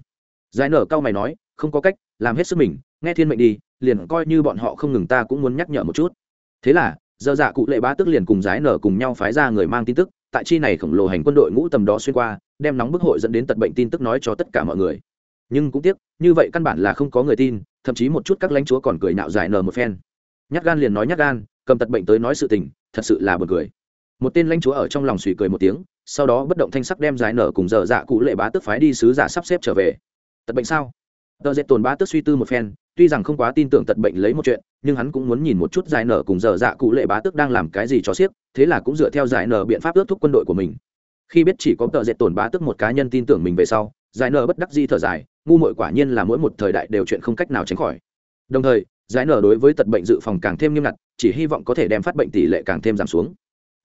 Giải nở cao mày nói, không có cách, làm hết sức mình, nghe thiên mệnh đi, liền coi như bọn họ không ngừng ta cũng muốn nhắc nhở một chút. Thế là, giờ dạ cụ lệ bá tức liền cùng giải nở cùng nhau phái ra người mang tin tức, tại chi này khổng lồ hành quân đội ngũ tầm đó xuyên qua, đem nóng bức hội dẫn đến tật bệnh tin tức nói cho tất cả mọi người. Nhưng cũng tiếc, như vậy căn bản là không có người tin, thậm chí một chút các lãnh chúa còn cười nạo giải nở một phen. Nhát gan liền nói nhát gan, cầm tật bệnh tới nói sự tình, thật sự là buồn cười một tên lãnh chúa ở trong lòng suy cười một tiếng, sau đó bất động thanh sắc đem giải nở cùng dở dạ cụ lệ bá tức phái đi sứ giả sắp xếp trở về. Tật bệnh sao? Tờ dệt tồn bá tức suy tư một phen, tuy rằng không quá tin tưởng tật bệnh lấy một chuyện, nhưng hắn cũng muốn nhìn một chút giải nở cùng dở dạ cụ lệ bá tức đang làm cái gì cho xiếc thế là cũng dựa theo giải nở biện pháp ước thúc quân đội của mình. Khi biết chỉ có tờ dệt tồn bá tức một cá nhân tin tưởng mình về sau, giải nở bất đắc di thở dài, ngu mội quả nhiên là mỗi một thời đại đều chuyện không cách nào tránh khỏi. Đồng thời, giải nở đối với tật bệnh dự phòng càng thêm nghiêm ngặt, chỉ hy vọng có thể đem phát bệnh tỷ lệ càng thêm giảm xuống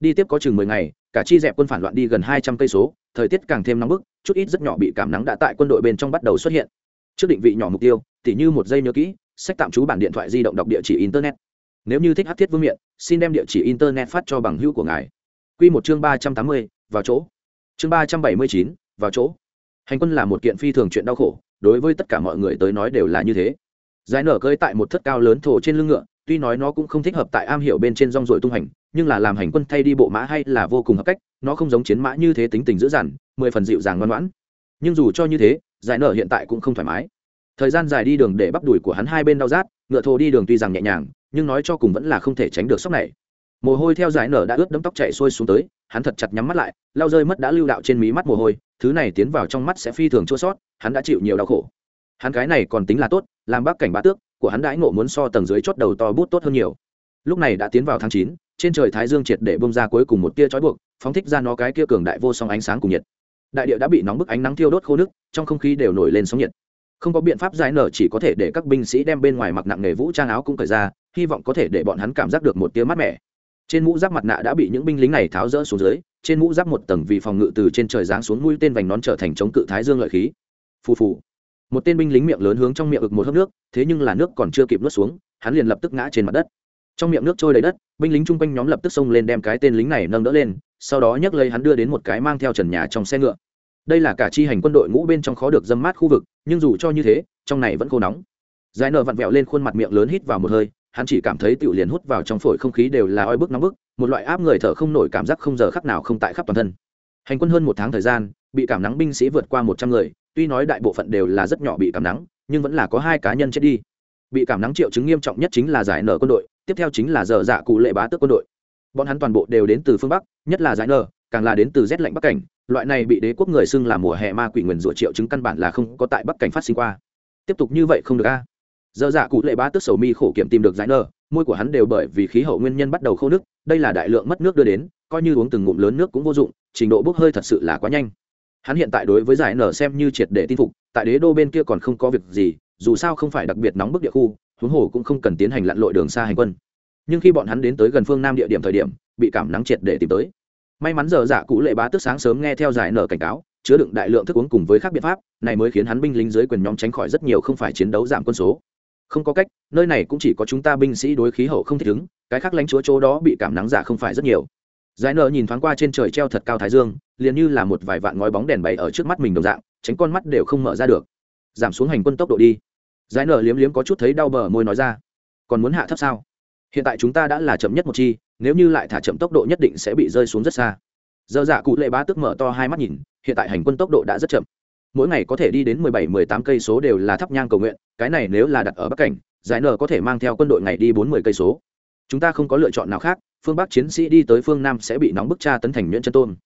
đi tiếp có chừng mười ngày, cả chi dẹp quân phản loạn đi gần hai trăm cây số, thời tiết càng thêm nóng bức, chút ít rất nhỏ bị cảm nắng đã tại quân đội bên trong bắt đầu xuất hiện. Trước định vị nhỏ mục tiêu, tỉ như một giây nhớ kỹ, sách tạm trú bản điện thoại di động đọc địa chỉ internet. Nếu như thích hát thiết vương miện, xin đem địa chỉ internet phát cho bằng hữu của ngài. Q một chương ba trăm tám mươi, vào chỗ. Chương ba trăm bảy mươi chín, vào chỗ. Hành quân là một kiện phi thường chuyện đau khổ, đối với tất cả mọi người tới nói đều là như thế. Giải nở cơi tại một thất cao lớn thổ trên lưng ngựa tuy nói nó cũng không thích hợp tại am hiểu bên trên rong rồi tung hành, nhưng là làm hành quân thay đi bộ mã hay là vô cùng hợp cách, nó không giống chiến mã như thế tính tình dữ dằn, mười phần dịu dàng ngoan ngoãn. Nhưng dù cho như thế, giải nở hiện tại cũng không thoải mái. Thời gian dài đi đường để bắp đùi của hắn hai bên đau rát, ngựa thồ đi đường tuy rằng nhẹ nhàng, nhưng nói cho cùng vẫn là không thể tránh được sốc này. Mồ hôi theo giải nở đã ướt đẫm tóc chạy xuôi xuống tới, hắn thật chặt nhắm mắt lại lao rơi mất đã lưu đạo trên mí mắt mồ hôi, thứ này tiến vào trong mắt sẽ phi thường chua sót, hắn đã chịu nhiều đau khổ. Hắn cái này còn tính là tốt, làm bác cảnh bá tước của hắn đãi ngộ muốn so tầng dưới chót đầu to bút tốt hơn nhiều. Lúc này đã tiến vào tháng chín, trên trời thái dương triệt để bông ra cuối cùng một tia chói buộc, phóng thích ra nó cái kia cường đại vô song ánh sáng cùng nhiệt. Đại địa đã bị nóng bức ánh nắng thiêu đốt khô nước, trong không khí đều nổi lên sóng nhiệt. Không có biện pháp giải nở, chỉ có thể để các binh sĩ đem bên ngoài mặc nặng nghề vũ trang áo cũng cởi ra, hy vọng có thể để bọn hắn cảm giác được một tia mát mẻ. Trên mũ giáp mặt nạ đã bị những binh lính này tháo rỡ xuống dưới, trên mũ giáp một tầng vì phòng ngự từ trên trời giáng xuống mũi tên vành nón trở thành chống cự thái dương lợi khí. Phù phù một tên binh lính miệng lớn hướng trong miệng ực một hớp nước, thế nhưng là nước còn chưa kịp nuốt xuống, hắn liền lập tức ngã trên mặt đất. Trong miệng nước trôi đầy đất, binh lính chung quanh nhóm lập tức xông lên đem cái tên lính này nâng đỡ lên, sau đó nhấc lấy hắn đưa đến một cái mang theo trần nhà trong xe ngựa. Đây là cả chi hành quân đội ngũ bên trong khó được dâm mát khu vực, nhưng dù cho như thế, trong này vẫn khô nóng. Giải nở vặn vẹo lên khuôn mặt miệng lớn hít vào một hơi, hắn chỉ cảm thấy tiểu liền hút vào trong phổi không khí đều là oi bức nóng bức, một loại áp người thở không nổi cảm giác không giờ khắc nào không tại khắp toàn thân. Hành quân hơn một tháng thời gian, bị cảm nắng binh sĩ vượt qua một trăm người tuy nói đại bộ phận đều là rất nhỏ bị cảm nắng nhưng vẫn là có hai cá nhân chết đi. Bị cảm nắng triệu chứng nghiêm trọng nhất chính là giải nở quân đội tiếp theo chính là giờ dạ cụ lệ bá tước quân đội. Bọn hắn toàn bộ đều đến từ phương bắc nhất là giải nở càng là đến từ rét lạnh bắc cảnh. Loại này bị đế quốc người xưng là mùa hè ma quỷ nguyền rủa triệu chứng căn bản là không có tại bắc cảnh phát sinh qua. Tiếp tục như vậy không được a. Giờ dạ cụ lệ bá tước sầu mi khổ kiểm tìm được giải nở, môi của hắn đều bởi vì khí hậu nguyên nhân bắt đầu khô nước đây là đại lượng mất nước đưa đến coi như uống từng ngụm lớn nước cũng vô dụng trình độ bốc hơi thật sự là quá nhanh hắn hiện tại đối với giải nở xem như triệt để tin phục, tại đế đô bên kia còn không có việc gì, dù sao không phải đặc biệt nóng bức địa khu, huống hồ cũng không cần tiến hành lặn lội đường xa hành quân. Nhưng khi bọn hắn đến tới gần phương nam địa điểm thời điểm, bị cảm nắng triệt để tìm tới. May mắn giờ giả cụ lệ bá tức sáng sớm nghe theo giải nở cảnh cáo, chứa đựng đại lượng thức uống cùng với các biện pháp, này mới khiến hắn binh lính dưới quyền nhóm tránh khỏi rất nhiều không phải chiến đấu giảm quân số. Không có cách, nơi này cũng chỉ có chúng ta binh sĩ đối khí hậu không thích ứng, cái khác lánh chúa chỗ đó bị cảm nắng giả không phải rất nhiều giải nợ nhìn thoáng qua trên trời treo thật cao thái dương, liền như là một vài vạn ngói bóng đèn bày ở trước mắt mình đồng dạng, tránh con mắt đều không mở ra được. Giảm xuống hành quân tốc độ đi. Giải nợ liếm liếm có chút thấy đau bờ môi nói ra. Còn muốn hạ thấp sao? Hiện tại chúng ta đã là chậm nhất một chi, nếu như lại thả chậm tốc độ nhất định sẽ bị rơi xuống rất xa. Dơ dạ cụ lệ bá tức mở to hai mắt nhìn, hiện tại hành quân tốc độ đã rất chậm. Mỗi ngày có thể đi đến mười bảy, mười tám cây số đều là thắp nhang cầu nguyện, cái này nếu là đặt ở bắc cảnh, giải nở có thể mang theo quân đội ngày đi bốn mươi cây số. Chúng ta không có lựa chọn nào khác phương bắc chiến sĩ đi tới phương nam sẽ bị nóng bức tra tấn thành nhuyễn chân tôn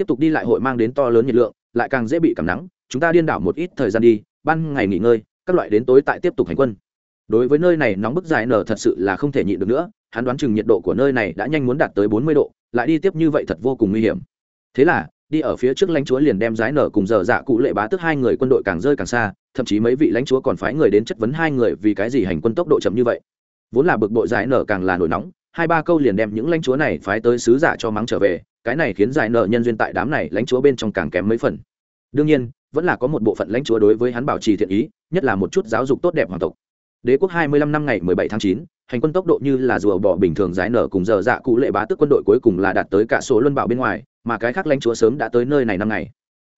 tiếp tục đi lại hội mang đến to lớn nhiệt lượng, lại càng dễ bị cảm nắng. Chúng ta điên đảo một ít thời gian đi, ban ngày nghỉ ngơi, các loại đến tối tại tiếp tục hành quân. Đối với nơi này nóng bức dài nở thật sự là không thể nhịn được nữa, hắn đoán chừng nhiệt độ của nơi này đã nhanh muốn đạt tới bốn mươi độ, lại đi tiếp như vậy thật vô cùng nguy hiểm. Thế là, đi ở phía trước lãnh chúa liền đem giái nở cùng dở dạ cụ lệ bá tức hai người quân đội càng rơi càng xa, thậm chí mấy vị lãnh chúa còn phái người đến chất vấn hai người vì cái gì hành quân tốc độ chậm như vậy. Vốn là bực bội giái nở càng là nổi nóng hai ba câu liền đem những lãnh chúa này phái tới sứ giả cho mắng trở về, cái này khiến giải nợ nhân duyên tại đám này lãnh chúa bên trong càng kém mấy phần. Đương nhiên, vẫn là có một bộ phận lãnh chúa đối với hắn bảo trì thiện ý, nhất là một chút giáo dục tốt đẹp hoàng tộc. Đế quốc hai mươi lăm năm ngày mười bảy tháng chín, hành quân tốc độ như là rùa bỏ bình thường giải nở cùng giờ dạ cụ lệ bá tức quân đội cuối cùng là đạt tới cả số luân bảo bên ngoài, mà cái khác lãnh chúa sớm đã tới nơi này năm ngày.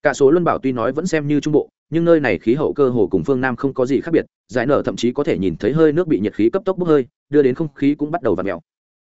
Cả số luân bảo tuy nói vẫn xem như trung bộ, nhưng nơi này khí hậu cơ hồ cùng phương nam không có gì khác biệt, giải nở thậm chí có thể nhìn thấy hơi nước bị nhiệt khí cấp tốc bốc hơi, đưa đến không khí cũng bắt đầu v ặ mèo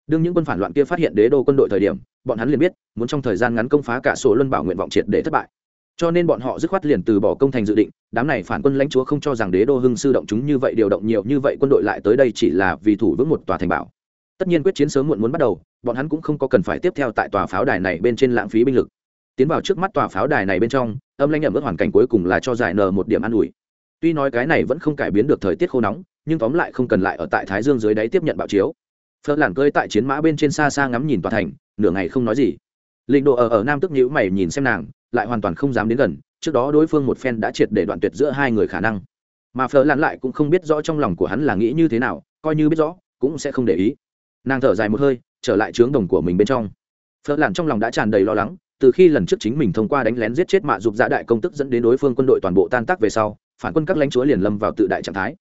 đương những quân phản loạn kia phát hiện đế đô quân đội thời điểm, bọn hắn liền biết, muốn trong thời gian ngắn công phá cả sổ luân bảo nguyện vọng triệt để thất bại. Cho nên bọn họ dứt khoát liền từ bỏ công thành dự định, đám này phản quân lãnh chúa không cho rằng đế đô hưng sư động chúng như vậy, điều động nhiều như vậy quân đội lại tới đây chỉ là vì thủ vững một tòa thành bảo. Tất nhiên quyết chiến sớm muộn muốn bắt đầu, bọn hắn cũng không có cần phải tiếp theo tại tòa pháo đài này bên trên lãng phí binh lực. Tiến vào trước mắt tòa pháo đài này bên trong, âm lãnh ẩm ướt hoàn cảnh cuối cùng là cho giải nờ một điểm an ủi. Tuy nói cái này vẫn không cải biến được thời tiết khô nóng, nhưng tóm lại không cần lại ở tại thái dương dưới đáy tiếp nhận bạo chiếu phớt làn cơi tại chiến mã bên trên xa xa ngắm nhìn tòa thành, nửa ngày không nói gì. Lịnh độ ở ở nam tức nhữ mày nhìn xem nàng, lại hoàn toàn không dám đến gần, trước đó đối phương một phen đã triệt để đoạn tuyệt giữa hai người khả năng. Mà phở lặn lại cũng không biết rõ trong lòng của hắn là nghĩ như thế nào, coi như biết rõ, cũng sẽ không để ý. Nàng thở dài một hơi, trở lại trướng đồng của mình bên trong. Phở lặn trong lòng đã tràn đầy lo lắng, từ khi lần trước chính mình thông qua đánh lén giết chết mạ dục dạ đại công tức dẫn đến đối phương quân đội toàn bộ tan tác về sau, phản quân các lãnh chúa liền lâm vào tự đại trạng thái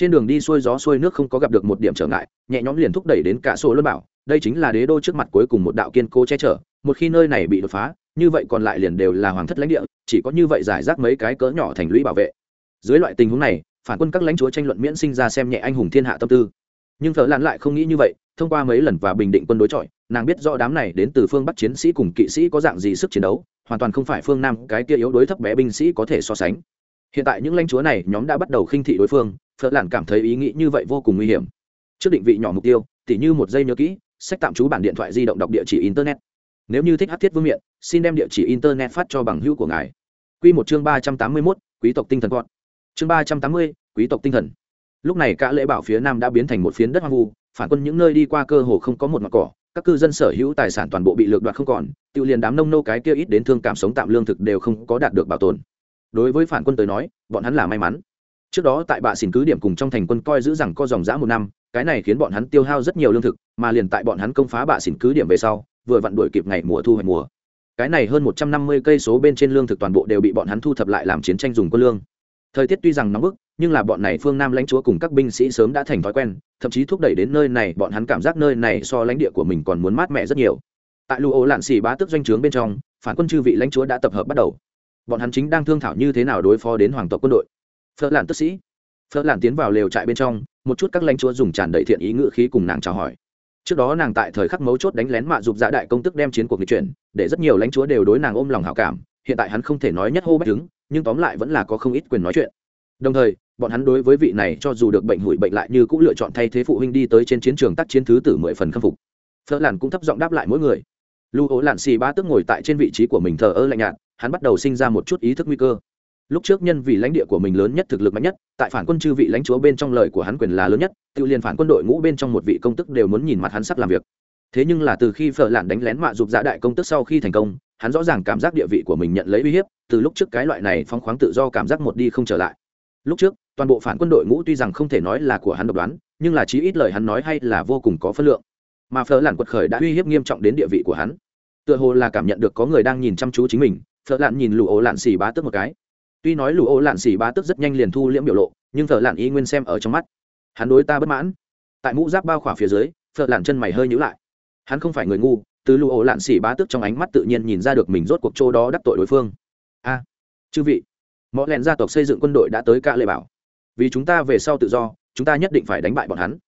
trên đường đi xuôi gió xuôi nước không có gặp được một điểm trở ngại, nhẹ nhõm liền thúc đẩy đến cả sổ luân bảo. Đây chính là đế đô trước mặt cuối cùng một đạo kiên cố che chở. Một khi nơi này bị đột phá, như vậy còn lại liền đều là hoàng thất lãnh địa, chỉ có như vậy giải rác mấy cái cỡ nhỏ thành lũy bảo vệ. Dưới loại tình huống này, phản quân các lãnh chúa tranh luận miễn sinh ra xem nhẹ anh hùng thiên hạ tâm tư. Nhưng thợ lan lại không nghĩ như vậy, thông qua mấy lần và bình định quân đối chọi, nàng biết rõ đám này đến từ phương bắc chiến sĩ cùng kỵ sĩ có dạng gì sức chiến đấu, hoàn toàn không phải phương nam cái kia yếu đối thấp bé binh sĩ có thể so sánh hiện tại những lãnh chúa này nhóm đã bắt đầu khinh thị đối phương, phật lạn cảm thấy ý nghĩ như vậy vô cùng nguy hiểm. Trước định vị nhỏ mục tiêu, tỉ như một giây nhớ kỹ, sách tạm trú bản điện thoại di động đọc địa chỉ internet. Nếu như thích hát thiết vương miện, xin đem địa chỉ internet phát cho bằng hữu của ngài. Q một chương ba trăm tám mươi mốt, quý tộc tinh thần gọn chương ba trăm tám mươi, quý tộc tinh thần. Lúc này cả lễ bảo phía nam đã biến thành một phiến đất hoang vu, phản quân những nơi đi qua cơ hồ không có một mặt cỏ, các cư dân sở hữu tài sản toàn bộ bị lược đoạt không còn, tự liền đám nông nô cái kia ít đến thương cảm sống tạm lương thực đều không có đạt được bảo tồn đối với phản quân tới nói, bọn hắn là may mắn. Trước đó tại bạ xỉn cứ điểm cùng trong thành quân coi giữ rằng có dòng giã một năm, cái này khiến bọn hắn tiêu hao rất nhiều lương thực, mà liền tại bọn hắn công phá bạ xỉn cứ điểm về sau, vừa vặn đuổi kịp ngày mùa thu hoạch mùa. Cái này hơn một trăm năm mươi cây số bên trên lương thực toàn bộ đều bị bọn hắn thu thập lại làm chiến tranh dùng quân lương. Thời tiết tuy rằng nóng bức, nhưng là bọn này phương nam lãnh chúa cùng các binh sĩ sớm đã thành thói quen, thậm chí thúc đẩy đến nơi này, bọn hắn cảm giác nơi này so lãnh địa của mình còn muốn mát mẻ rất nhiều. Tại lụ ô lạn xì bá tước doanh trướng bên trong, phản quân chư vị lãnh chúa đã tập hợp bắt đầu bọn hắn chính đang thương thảo như thế nào đối phó đến hoàng tộc quân đội. Phở lạn tức sĩ. Phở lạn tiến vào lều trại bên trong, một chút các lãnh chúa dùng tràn đầy thiện ý ngữ khí cùng nàng chào hỏi. Trước đó nàng tại thời khắc mấu chốt đánh lén mạ dục dạ đại công tức đem chiến cuộc nghịch chuyển, để rất nhiều lãnh chúa đều đối nàng ôm lòng hảo cảm, hiện tại hắn không thể nói nhất hô bách đứng, nhưng tóm lại vẫn là có không ít quyền nói chuyện. Đồng thời, bọn hắn đối với vị này cho dù được bệnh hủi bệnh lại như cũng lựa chọn thay thế phụ huynh đi tới trên chiến trường tác chiến thứ tử mười phần khâm phục. Phở làn cũng thấp giọng đáp lại mỗi người. Lưu ố lạn xì ba tức ngồi tại trên vị trí của mình thờ ơ lạnh nhạt hắn bắt đầu sinh ra một chút ý thức nguy cơ. Lúc trước nhân vì lãnh địa của mình lớn nhất, thực lực mạnh nhất, tại phản quân chư vị lãnh chúa bên trong lời của hắn quyền là lớn nhất, tự liền phản quân đội ngũ bên trong một vị công tức đều muốn nhìn mặt hắn sắp làm việc. Thế nhưng là từ khi phở lạn đánh lén mạ dục dạ đại công tức sau khi thành công, hắn rõ ràng cảm giác địa vị của mình nhận lấy uy hiếp, từ lúc trước cái loại này phóng khoáng tự do cảm giác một đi không trở lại. Lúc trước, toàn bộ phản quân đội ngũ tuy rằng không thể nói là của hắn độc đoán, nhưng là chí ít lời hắn nói hay là vô cùng có phân lượng. Mà phở lạn quật khởi đã uy hiếp nghiêm trọng đến địa vị của hắn. Tựa hồ là cảm nhận được có người đang nhìn chăm chú chính mình thợ lạn nhìn lụ ổ lạn xì bá tức một cái. Tuy nói lụ ổ lạn xì bá tức rất nhanh liền thu liễm biểu lộ, nhưng thợ lạn y nguyên xem ở trong mắt. Hắn đối ta bất mãn. Tại mũ giáp bao khỏa phía dưới thợ lạn chân mày hơi nhữ lại. Hắn không phải người ngu, từ lụ ổ lạn xì bá tức trong ánh mắt tự nhiên nhìn ra được mình rốt cuộc chỗ đó đắc tội đối phương. A, chư vị mọi lẹn gia tộc xây dựng quân đội đã tới ca lệ bảo. Vì chúng ta về sau tự do, chúng ta nhất định phải đánh bại bọn hắn.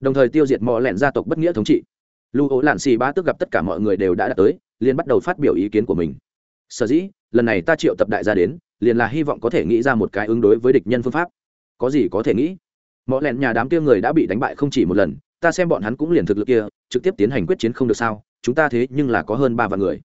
Đồng thời tiêu diệt mọi lẹn gia tộc bất nghĩa thống trị. Lưu ố lạn xì bá tức gặp tất cả mọi người đều đã đạt tới, liền bắt đầu phát biểu ý kiến của mình sở dĩ, lần này ta triệu tập đại gia đến, liền là hy vọng có thể nghĩ ra một cái ứng đối với địch nhân phương pháp. Có gì có thể nghĩ? Mọi lẹn nhà đám kia người đã bị đánh bại không chỉ một lần, ta xem bọn hắn cũng liền thực lực kia, trực tiếp tiến hành quyết chiến không được sao, chúng ta thế nhưng là có hơn ba vạn người.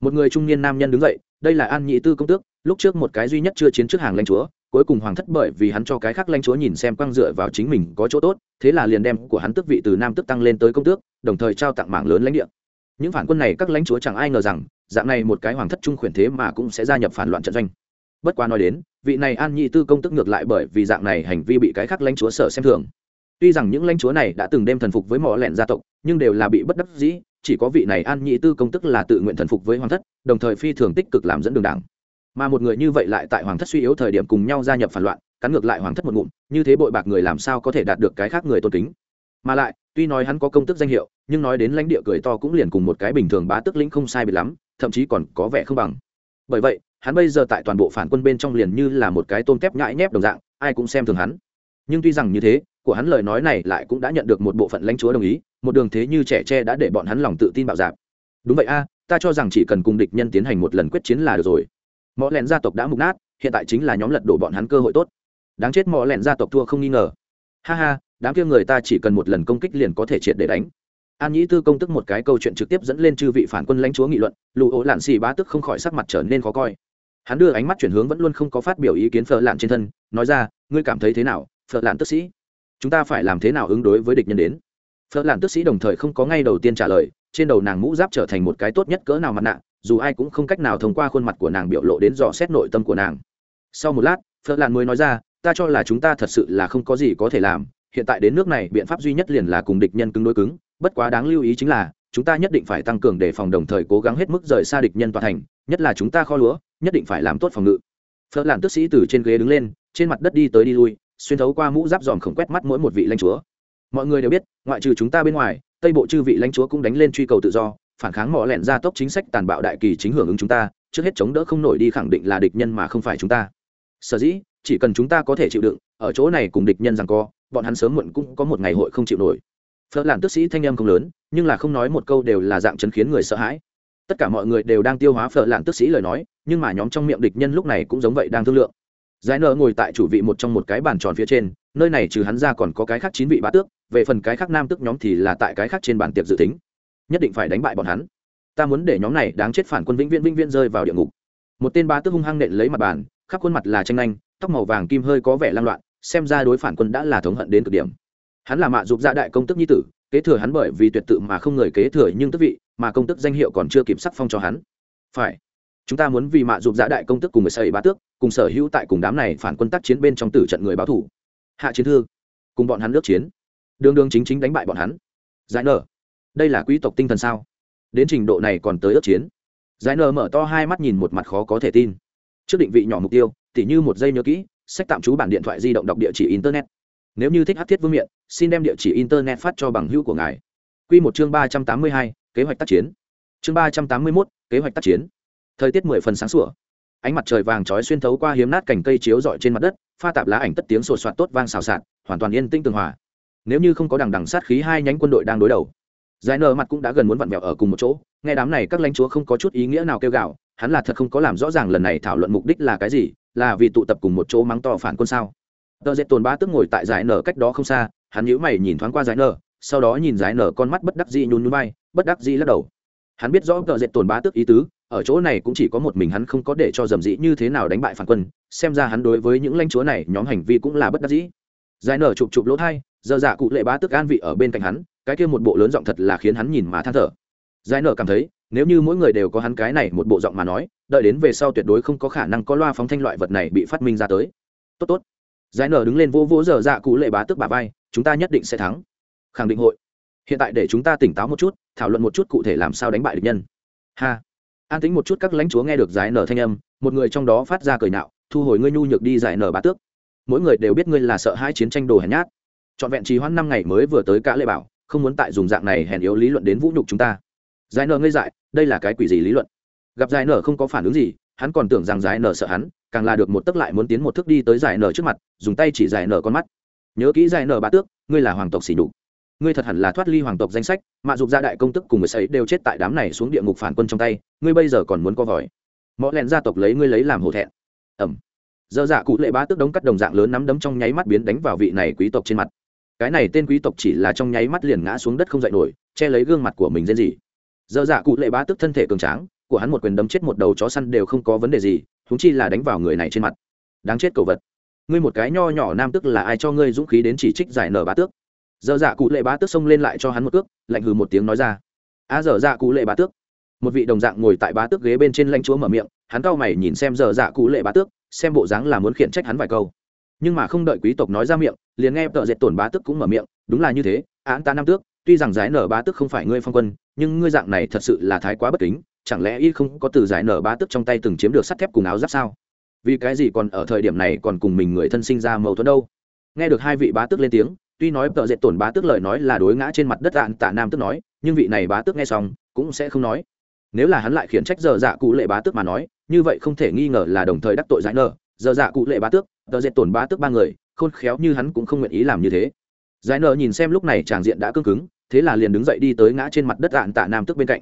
Một người trung niên nam nhân đứng dậy, đây là an nhị tư công tước, lúc trước một cái duy nhất chưa chiến trước hàng lãnh chúa, cuối cùng hoàng thất bởi vì hắn cho cái khác lãnh chúa nhìn xem quăng dựa vào chính mình có chỗ tốt, thế là liền đem của hắn tước vị từ nam tước tăng lên tới công tước, đồng thời trao tặng mạng lớn lãnh địa. Những phản quân này các lãnh chúa chẳng ai ngờ rằng dạng này một cái hoàng thất trung khuyển thế mà cũng sẽ gia nhập phản loạn trận doanh. Bất quá nói đến, vị này an nhị tư công tức ngược lại bởi vì dạng này hành vi bị cái khác lãnh chúa sở xem thường. Tuy rằng những lãnh chúa này đã từng đem thần phục với mỏ lẹn gia tộc, nhưng đều là bị bất đắc dĩ, chỉ có vị này an nhị tư công tức là tự nguyện thần phục với hoàng thất, đồng thời phi thường tích cực làm dẫn đường đảng. Mà một người như vậy lại tại hoàng thất suy yếu thời điểm cùng nhau gia nhập phản loạn, cắn ngược lại hoàng thất một ngụm, như thế bội bạc người làm sao có thể đạt được cái khác người tôn kính? Mà lại, tuy nói hắn có công tức danh hiệu, nhưng nói đến lãnh địa cười to cũng liền cùng một cái bình thường bá tức lĩnh không sai biệt lắm thậm chí còn có vẻ không bằng. Bởi vậy, hắn bây giờ tại toàn bộ phản quân bên trong liền như là một cái tôm tép nhãi nhép đồng dạng, ai cũng xem thường hắn. Nhưng tuy rằng như thế, của hắn lời nói này lại cũng đã nhận được một bộ phận lãnh chúa đồng ý, một đường thế như trẻ tre đã để bọn hắn lòng tự tin bạo dạp đúng vậy a, ta cho rằng chỉ cần cùng địch nhân tiến hành một lần quyết chiến là được rồi. Mõ lẹn gia tộc đã mục nát, hiện tại chính là nhóm lật đổ bọn hắn cơ hội tốt. Đáng chết mõ lẹn gia tộc thua không nghi ngờ. Ha ha, đám kia người ta chỉ cần một lần công kích liền có thể triệt để đánh an nhĩ tư công tức một cái câu chuyện trực tiếp dẫn lên chư vị phản quân lãnh chúa nghị luận lụ ố lạn xì bá tức không khỏi sắc mặt trở nên khó coi. Hắn đưa ánh mắt chuyển hướng vẫn luôn không có phát biểu ý kiến phở lạn trên thân, nói ra, ngươi cảm thấy thế nào, phở lạn tức sĩ? Chúng ta phải làm thế nào ứng đối với địch nhân đến? Phở lạn tức sĩ đồng thời không có ngay đầu tiên trả lời, trên đầu nàng mũ giáp trở thành một cái tốt nhất cỡ nào mặt nạ, dù ai cũng không cách nào thông qua khuôn mặt của nàng biểu lộ đến dò xét nội tâm của nàng. Sau một lát, phở lạn mới nói ra, ta cho là chúng ta thật sự là không có gì có thể làm, hiện tại đến nước này biện pháp duy nhất liền là cùng địch nhân cứng đối cứng bất quá đáng lưu ý chính là, chúng ta nhất định phải tăng cường đề phòng đồng thời cố gắng hết mức rời xa địch nhân toàn thành, nhất là chúng ta kho lúa, nhất định phải làm tốt phòng ngự. Phở lạn tức sĩ từ trên ghế đứng lên, trên mặt đất đi tới đi lui, xuyên thấu qua mũ giáp dòm khổng quét mắt mỗi một vị lãnh chúa. Mọi người đều biết, ngoại trừ chúng ta bên ngoài, tây bộ chư vị lãnh chúa cũng đánh lên truy cầu tự do, phản kháng mỏ lẹn ra tốc chính sách tàn bạo đại kỳ chính hưởng ứng chúng ta, trước hết chống đỡ không nổi đi khẳng định là địch nhân mà không phải chúng ta. Sở dĩ, chỉ cần chúng ta có thể chịu đựng, ở chỗ này cùng địch nhân rằng co, bọn hắn sớm muộn cũng có một ngày hội không chịu nổi phở làn tức sĩ thanh em không lớn, nhưng là không nói một câu đều là dạng chấn khiến người sợ hãi. Tất cả mọi người đều đang tiêu hóa phở làn tức sĩ lời nói, nhưng mà nhóm trong miệng địch nhân lúc này cũng giống vậy đang thương lượng. Giải nợ ngồi tại chủ vị một trong một cái bàn tròn phía trên, nơi này trừ hắn ra còn có cái khác chín vị bá tước, về phần cái khác nam tước nhóm thì là tại cái khác trên bàn tiệc dự tính. Nhất định phải đánh bại bọn hắn. Ta muốn để nhóm này đáng chết phản quân vĩnh viễn vĩnh viễn rơi vào địa ngục. Một tên bá tước hung hăng nện lấy mặt bàn, khắp khuôn mặt là tranh nhanh tóc màu vàng kim hơi có vẻ lan loạn, xem ra đối phản quân đã là thống hận đến cực điểm hắn là mạ dục gia đại công tức nhi tử, kế thừa hắn bởi vì tuyệt tự mà không người kế thừa nhưng tức vị, mà công tức danh hiệu còn chưa kịp sắc phong cho hắn. Phải, chúng ta muốn vì mạ dục gia đại công tức cùng người xây bá tước, cùng sở hữu tại cùng đám này phản quân tác chiến bên trong tử trận người báo thủ. Hạ chiến thư, cùng bọn hắn nước chiến. Đường đường chính chính đánh bại bọn hắn. Giải nở, đây là quý tộc tinh thần sao? Đến trình độ này còn tới ước chiến. Giải nở mở to hai mắt nhìn một mặt khó có thể tin. Trước định vị nhỏ mục tiêu, tỉ như một giây nhớ kỹ, sách tạm trú bản điện thoại di động đọc địa chỉ internet. Nếu như thích hát thiết vương miện xin đem địa chỉ internet phát cho bằng hữu của ngài. Quy một chương ba trăm tám mươi hai, kế hoạch tác chiến. Chương ba trăm tám mươi mốt, kế hoạch tác chiến. Thời tiết mười phần sáng sủa. Ánh mặt trời vàng trói xuyên thấu qua hiếm nát cành cây chiếu rọi trên mặt đất, pha tạp lá ảnh tất tiếng sột soạt tốt vang xào xạc, hoàn toàn yên tĩnh tường hòa. Nếu như không có đằng đằng sát khí, hai nhánh quân đội đang đối đầu. Giải nở mặt cũng đã gần muốn vặn vẹo ở cùng một chỗ. Nghe đám này các lãnh chúa không có chút ý nghĩa nào kêu gạo hắn là thật không có làm rõ ràng lần này thảo luận mục đích là cái gì, là vì tụ tập cùng một chỗ mắng to phản quân sao. Tờ dệt tồn ba tức ngồi tại giải nở cách đó không xa hắn nhíu mày nhìn thoáng qua giải nở, sau đó nhìn giải nở con mắt bất đắc dĩ nhún nhún vai, bất đắc dĩ lắc đầu. Hắn biết rõ cờ dệt tồn bá tức ý tứ, ở chỗ này cũng chỉ có một mình hắn không có để cho dầm dĩ như thế nào đánh bại phản quân, xem ra hắn đối với những lãnh chúa này, nhóm hành vi cũng là bất đắc dĩ. Giải nở chụp chụp lỗ thai, giờ dạ cụ lệ bá tức an vị ở bên cạnh hắn, cái kia một bộ lớn giọng thật là khiến hắn nhìn mà than thở. Giải nở cảm thấy, nếu như mỗi người đều có hắn cái này một bộ giọng mà nói, đợi đến về sau tuyệt đối không có khả năng có loa phóng thanh loại vật này bị phát minh ra tới. Tốt tốt. Giải nở đứng lên vô vô giờ dạ cụ lệ bá tức bà vai chúng ta nhất định sẽ thắng. Khẳng định hội. Hiện tại để chúng ta tỉnh táo một chút, thảo luận một chút cụ thể làm sao đánh bại địch nhân. Ha. An tính một chút các lãnh chúa nghe được giải nở thanh âm, một người trong đó phát ra cười nạo, thu hồi ngươi nhu nhược đi giải nở bá tước. Mỗi người đều biết ngươi là sợ hai chiến tranh đồ hèn nhát. Trọn vẹn trì hoãn năm ngày mới vừa tới cả lệ bảo, không muốn tại dùng dạng này hèn yếu lý luận đến vũ nhục chúng ta. Giải nở ngây dại, đây là cái quỷ gì lý luận? Gặp giải nở không có phản ứng gì, hắn còn tưởng rằng giải nở sợ hắn, càng là được một tức lại muốn tiến một thước đi tới giải nở trước mặt, dùng tay chỉ giải nở con mắt nhớ kỹ giải nở bá tước, ngươi là hoàng tộc xỉ đục ngươi thật hẳn là thoát ly hoàng tộc danh sách mạ dục gia đại công tức cùng người sấy đều chết tại đám này xuống địa ngục phản quân trong tay, ngươi bây giờ còn muốn co vòi mõ lẹn gia tộc lấy ngươi lấy làm hổ thẹn. Ẩm. Dơ dạ cụ lệ bá tước đống cắt đồng dạng lớn nắm đấm trong nháy mắt biến đánh vào vị này quý tộc trên mặt. Cái này tên quý tộc chỉ là trong nháy mắt liền ngã xuống đất không dậy nổi, che lấy gương mặt của mình lên gì dơ dạ cụ lệ bá tước thân thể cường tráng, của hắn một quyền đấm chết một đầu chó săn đều không có vấn đề gì húng chi là đánh vào người này trên mặt. Đáng chết cầu vật ngươi một cái nho nhỏ nam tức là ai cho ngươi dũng khí đến chỉ trích giải nở bá tước? Dơ dạ cụ lệ bá tước xông lên lại cho hắn một cước lạnh hừ một tiếng nói ra. A à, dở dạ cụ lệ bá tước. Một vị đồng dạng ngồi tại bá tước ghế bên trên lãnh chúa mở miệng hắn cau mày nhìn xem dở dạ cụ lệ bá tước xem bộ dáng là muốn khiển trách hắn vài câu. Nhưng mà không đợi quý tộc nói ra miệng liền nghe tợ dệt tổn bá tước cũng mở miệng đúng là như thế án ta nam tước tuy rằng giải nở bá tước không phải ngươi phong quân nhưng ngươi dạng này thật sự là thái quá bất kính chẳng lẽ y không có từ giải nở bá tước trong tay từng chiếm được sắt thép cùng áo giáp sao? Vì cái gì còn ở thời điểm này còn cùng mình người thân sinh ra mâu thuẫn đâu? Nghe được hai vị bá tước lên tiếng, tuy nói tợ dệt tổn bá tước lời nói là đối ngã trên mặt đất đạn tạ nam tước nói, nhưng vị này bá tước nghe xong, cũng sẽ không nói. Nếu là hắn lại khiển trách giờ dạ cụ lệ bá tước mà nói, như vậy không thể nghi ngờ là đồng thời đắc tội giải nợ. Giờ dạ cụ lệ bá tước, tợ dệt tổn bá tước ba người, khôn khéo như hắn cũng không nguyện ý làm như thế. Giải nợ nhìn xem lúc này tràng diện đã cương cứng, thế là liền đứng dậy đi tới ngã trên mặt đất đạn tạ nam tước bên cạnh.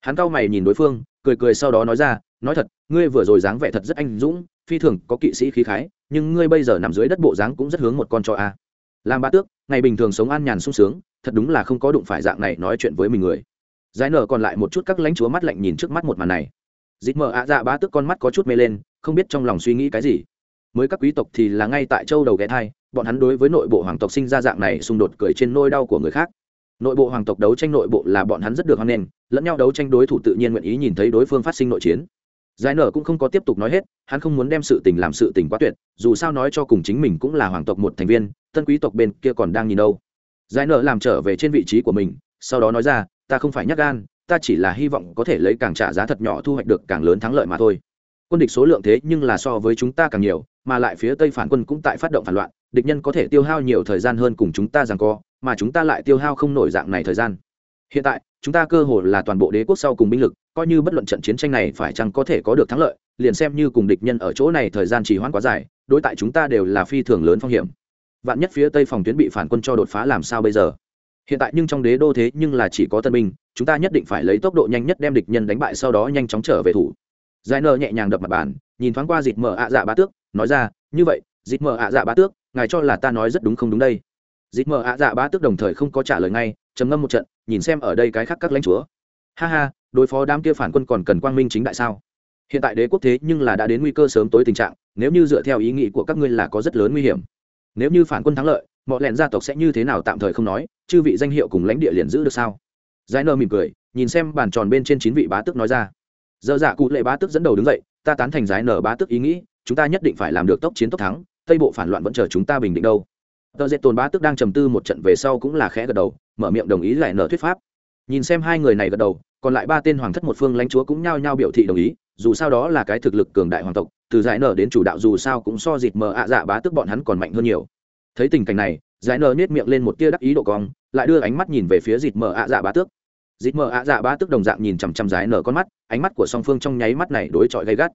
Hắn cau mày nhìn đối phương, cười cười sau đó nói ra, nói thật, ngươi vừa rồi dáng vẻ thật rất anh dũng phi thường có kỵ sĩ khí khái, nhưng ngươi bây giờ nằm dưới đất bộ dáng cũng rất hướng một con cho a. Làm ba tước, ngày bình thường sống an nhàn sung sướng, thật đúng là không có đụng phải dạng này nói chuyện với mình người. Giải nở còn lại một chút các lãnh chúa mắt lạnh nhìn trước mắt một màn này. Dịp mờ ạ dạ ba tước con mắt có chút mê lên, không biết trong lòng suy nghĩ cái gì. Mới các quý tộc thì là ngay tại châu đầu ghé thai, bọn hắn đối với nội bộ hoàng tộc sinh ra dạng này xung đột cười trên nôi đau của người khác. Nội bộ hoàng tộc đấu tranh nội bộ là bọn hắn rất được hoan nghênh, lẫn nhau đấu tranh đối thủ tự nhiên nguyện ý nhìn thấy đối phương phát sinh nội chiến giải nở cũng không có tiếp tục nói hết, hắn không muốn đem sự tình làm sự tình quá tuyệt, dù sao nói cho cùng chính mình cũng là hoàng tộc một thành viên, tân quý tộc bên kia còn đang nhìn đâu. Giải nở làm trở về trên vị trí của mình, sau đó nói ra, ta không phải nhắc gan, ta chỉ là hy vọng có thể lấy càng trả giá thật nhỏ thu hoạch được càng lớn thắng lợi mà thôi. Quân địch số lượng thế nhưng là so với chúng ta càng nhiều, mà lại phía tây phản quân cũng tại phát động phản loạn, địch nhân có thể tiêu hao nhiều thời gian hơn cùng chúng ta rằng co, mà chúng ta lại tiêu hao không nổi dạng này thời gian. Hiện tại chúng ta cơ hồ là toàn bộ đế quốc sau cùng binh lực, coi như bất luận trận chiến tranh này phải chăng có thể có được thắng lợi, liền xem như cùng địch nhân ở chỗ này thời gian trì hoãn quá dài, đối tại chúng ta đều là phi thường lớn phong hiểm. Vạn nhất phía tây phòng tuyến bị phản quân cho đột phá làm sao bây giờ? Hiện tại nhưng trong đế đô thế nhưng là chỉ có tân binh, chúng ta nhất định phải lấy tốc độ nhanh nhất đem địch nhân đánh bại sau đó nhanh chóng trở về thủ. Giải nơ nhẹ nhàng đập mặt bàn, nhìn thoáng qua dịt mở ạ dạ ba tước, nói ra, như vậy dịt mở ạ dạ ba tước, ngài cho là ta nói rất đúng không đúng đây? Dịt mở ạ dạ ba tước đồng thời không có trả lời ngay trầm ngâm một trận, nhìn xem ở đây cái khác các lãnh chúa. Ha ha, đối phó đám kia phản quân còn cần quang minh chính đại sao? Hiện tại đế quốc thế nhưng là đã đến nguy cơ sớm tối tình trạng, nếu như dựa theo ý nghĩ của các ngươi là có rất lớn nguy hiểm. Nếu như phản quân thắng lợi, mọi lẹn gia tộc sẽ như thế nào tạm thời không nói, chư vị danh hiệu cùng lãnh địa liền giữ được sao? Giải nơ mỉm cười, nhìn xem bàn tròn bên trên chín vị bá tước nói ra. Dơ dạ cụ lệ bá tước dẫn đầu đứng dậy, ta tán thành giải nở bá tước ý nghĩ, chúng ta nhất định phải làm được tốc chiến tốc thắng, tây bộ phản loạn vẫn chờ chúng ta bình định đâu. Tờ dệt tồn bá tước đang trầm tư một trận về sau cũng là khẽ gật đầu mở miệng đồng ý lại nở thuyết pháp. Nhìn xem hai người này gật đầu, còn lại ba tên hoàng thất một phương lãnh chúa cũng nhao nhao biểu thị đồng ý, dù sao đó là cái thực lực cường đại hoàng tộc, từ giải nở đến chủ đạo dù sao cũng so dịt mờ ạ dạ bá tước bọn hắn còn mạnh hơn nhiều. Thấy tình cảnh này, giải nở nết miệng lên một tia đắc ý độ cong, lại đưa ánh mắt nhìn về phía dịt mờ ạ dạ bá tước. Dịt mờ ạ dạ bá tước đồng dạng nhìn chằm chằm giải nở con mắt, ánh mắt của song phương trong nháy mắt này đối chọi gay gắt.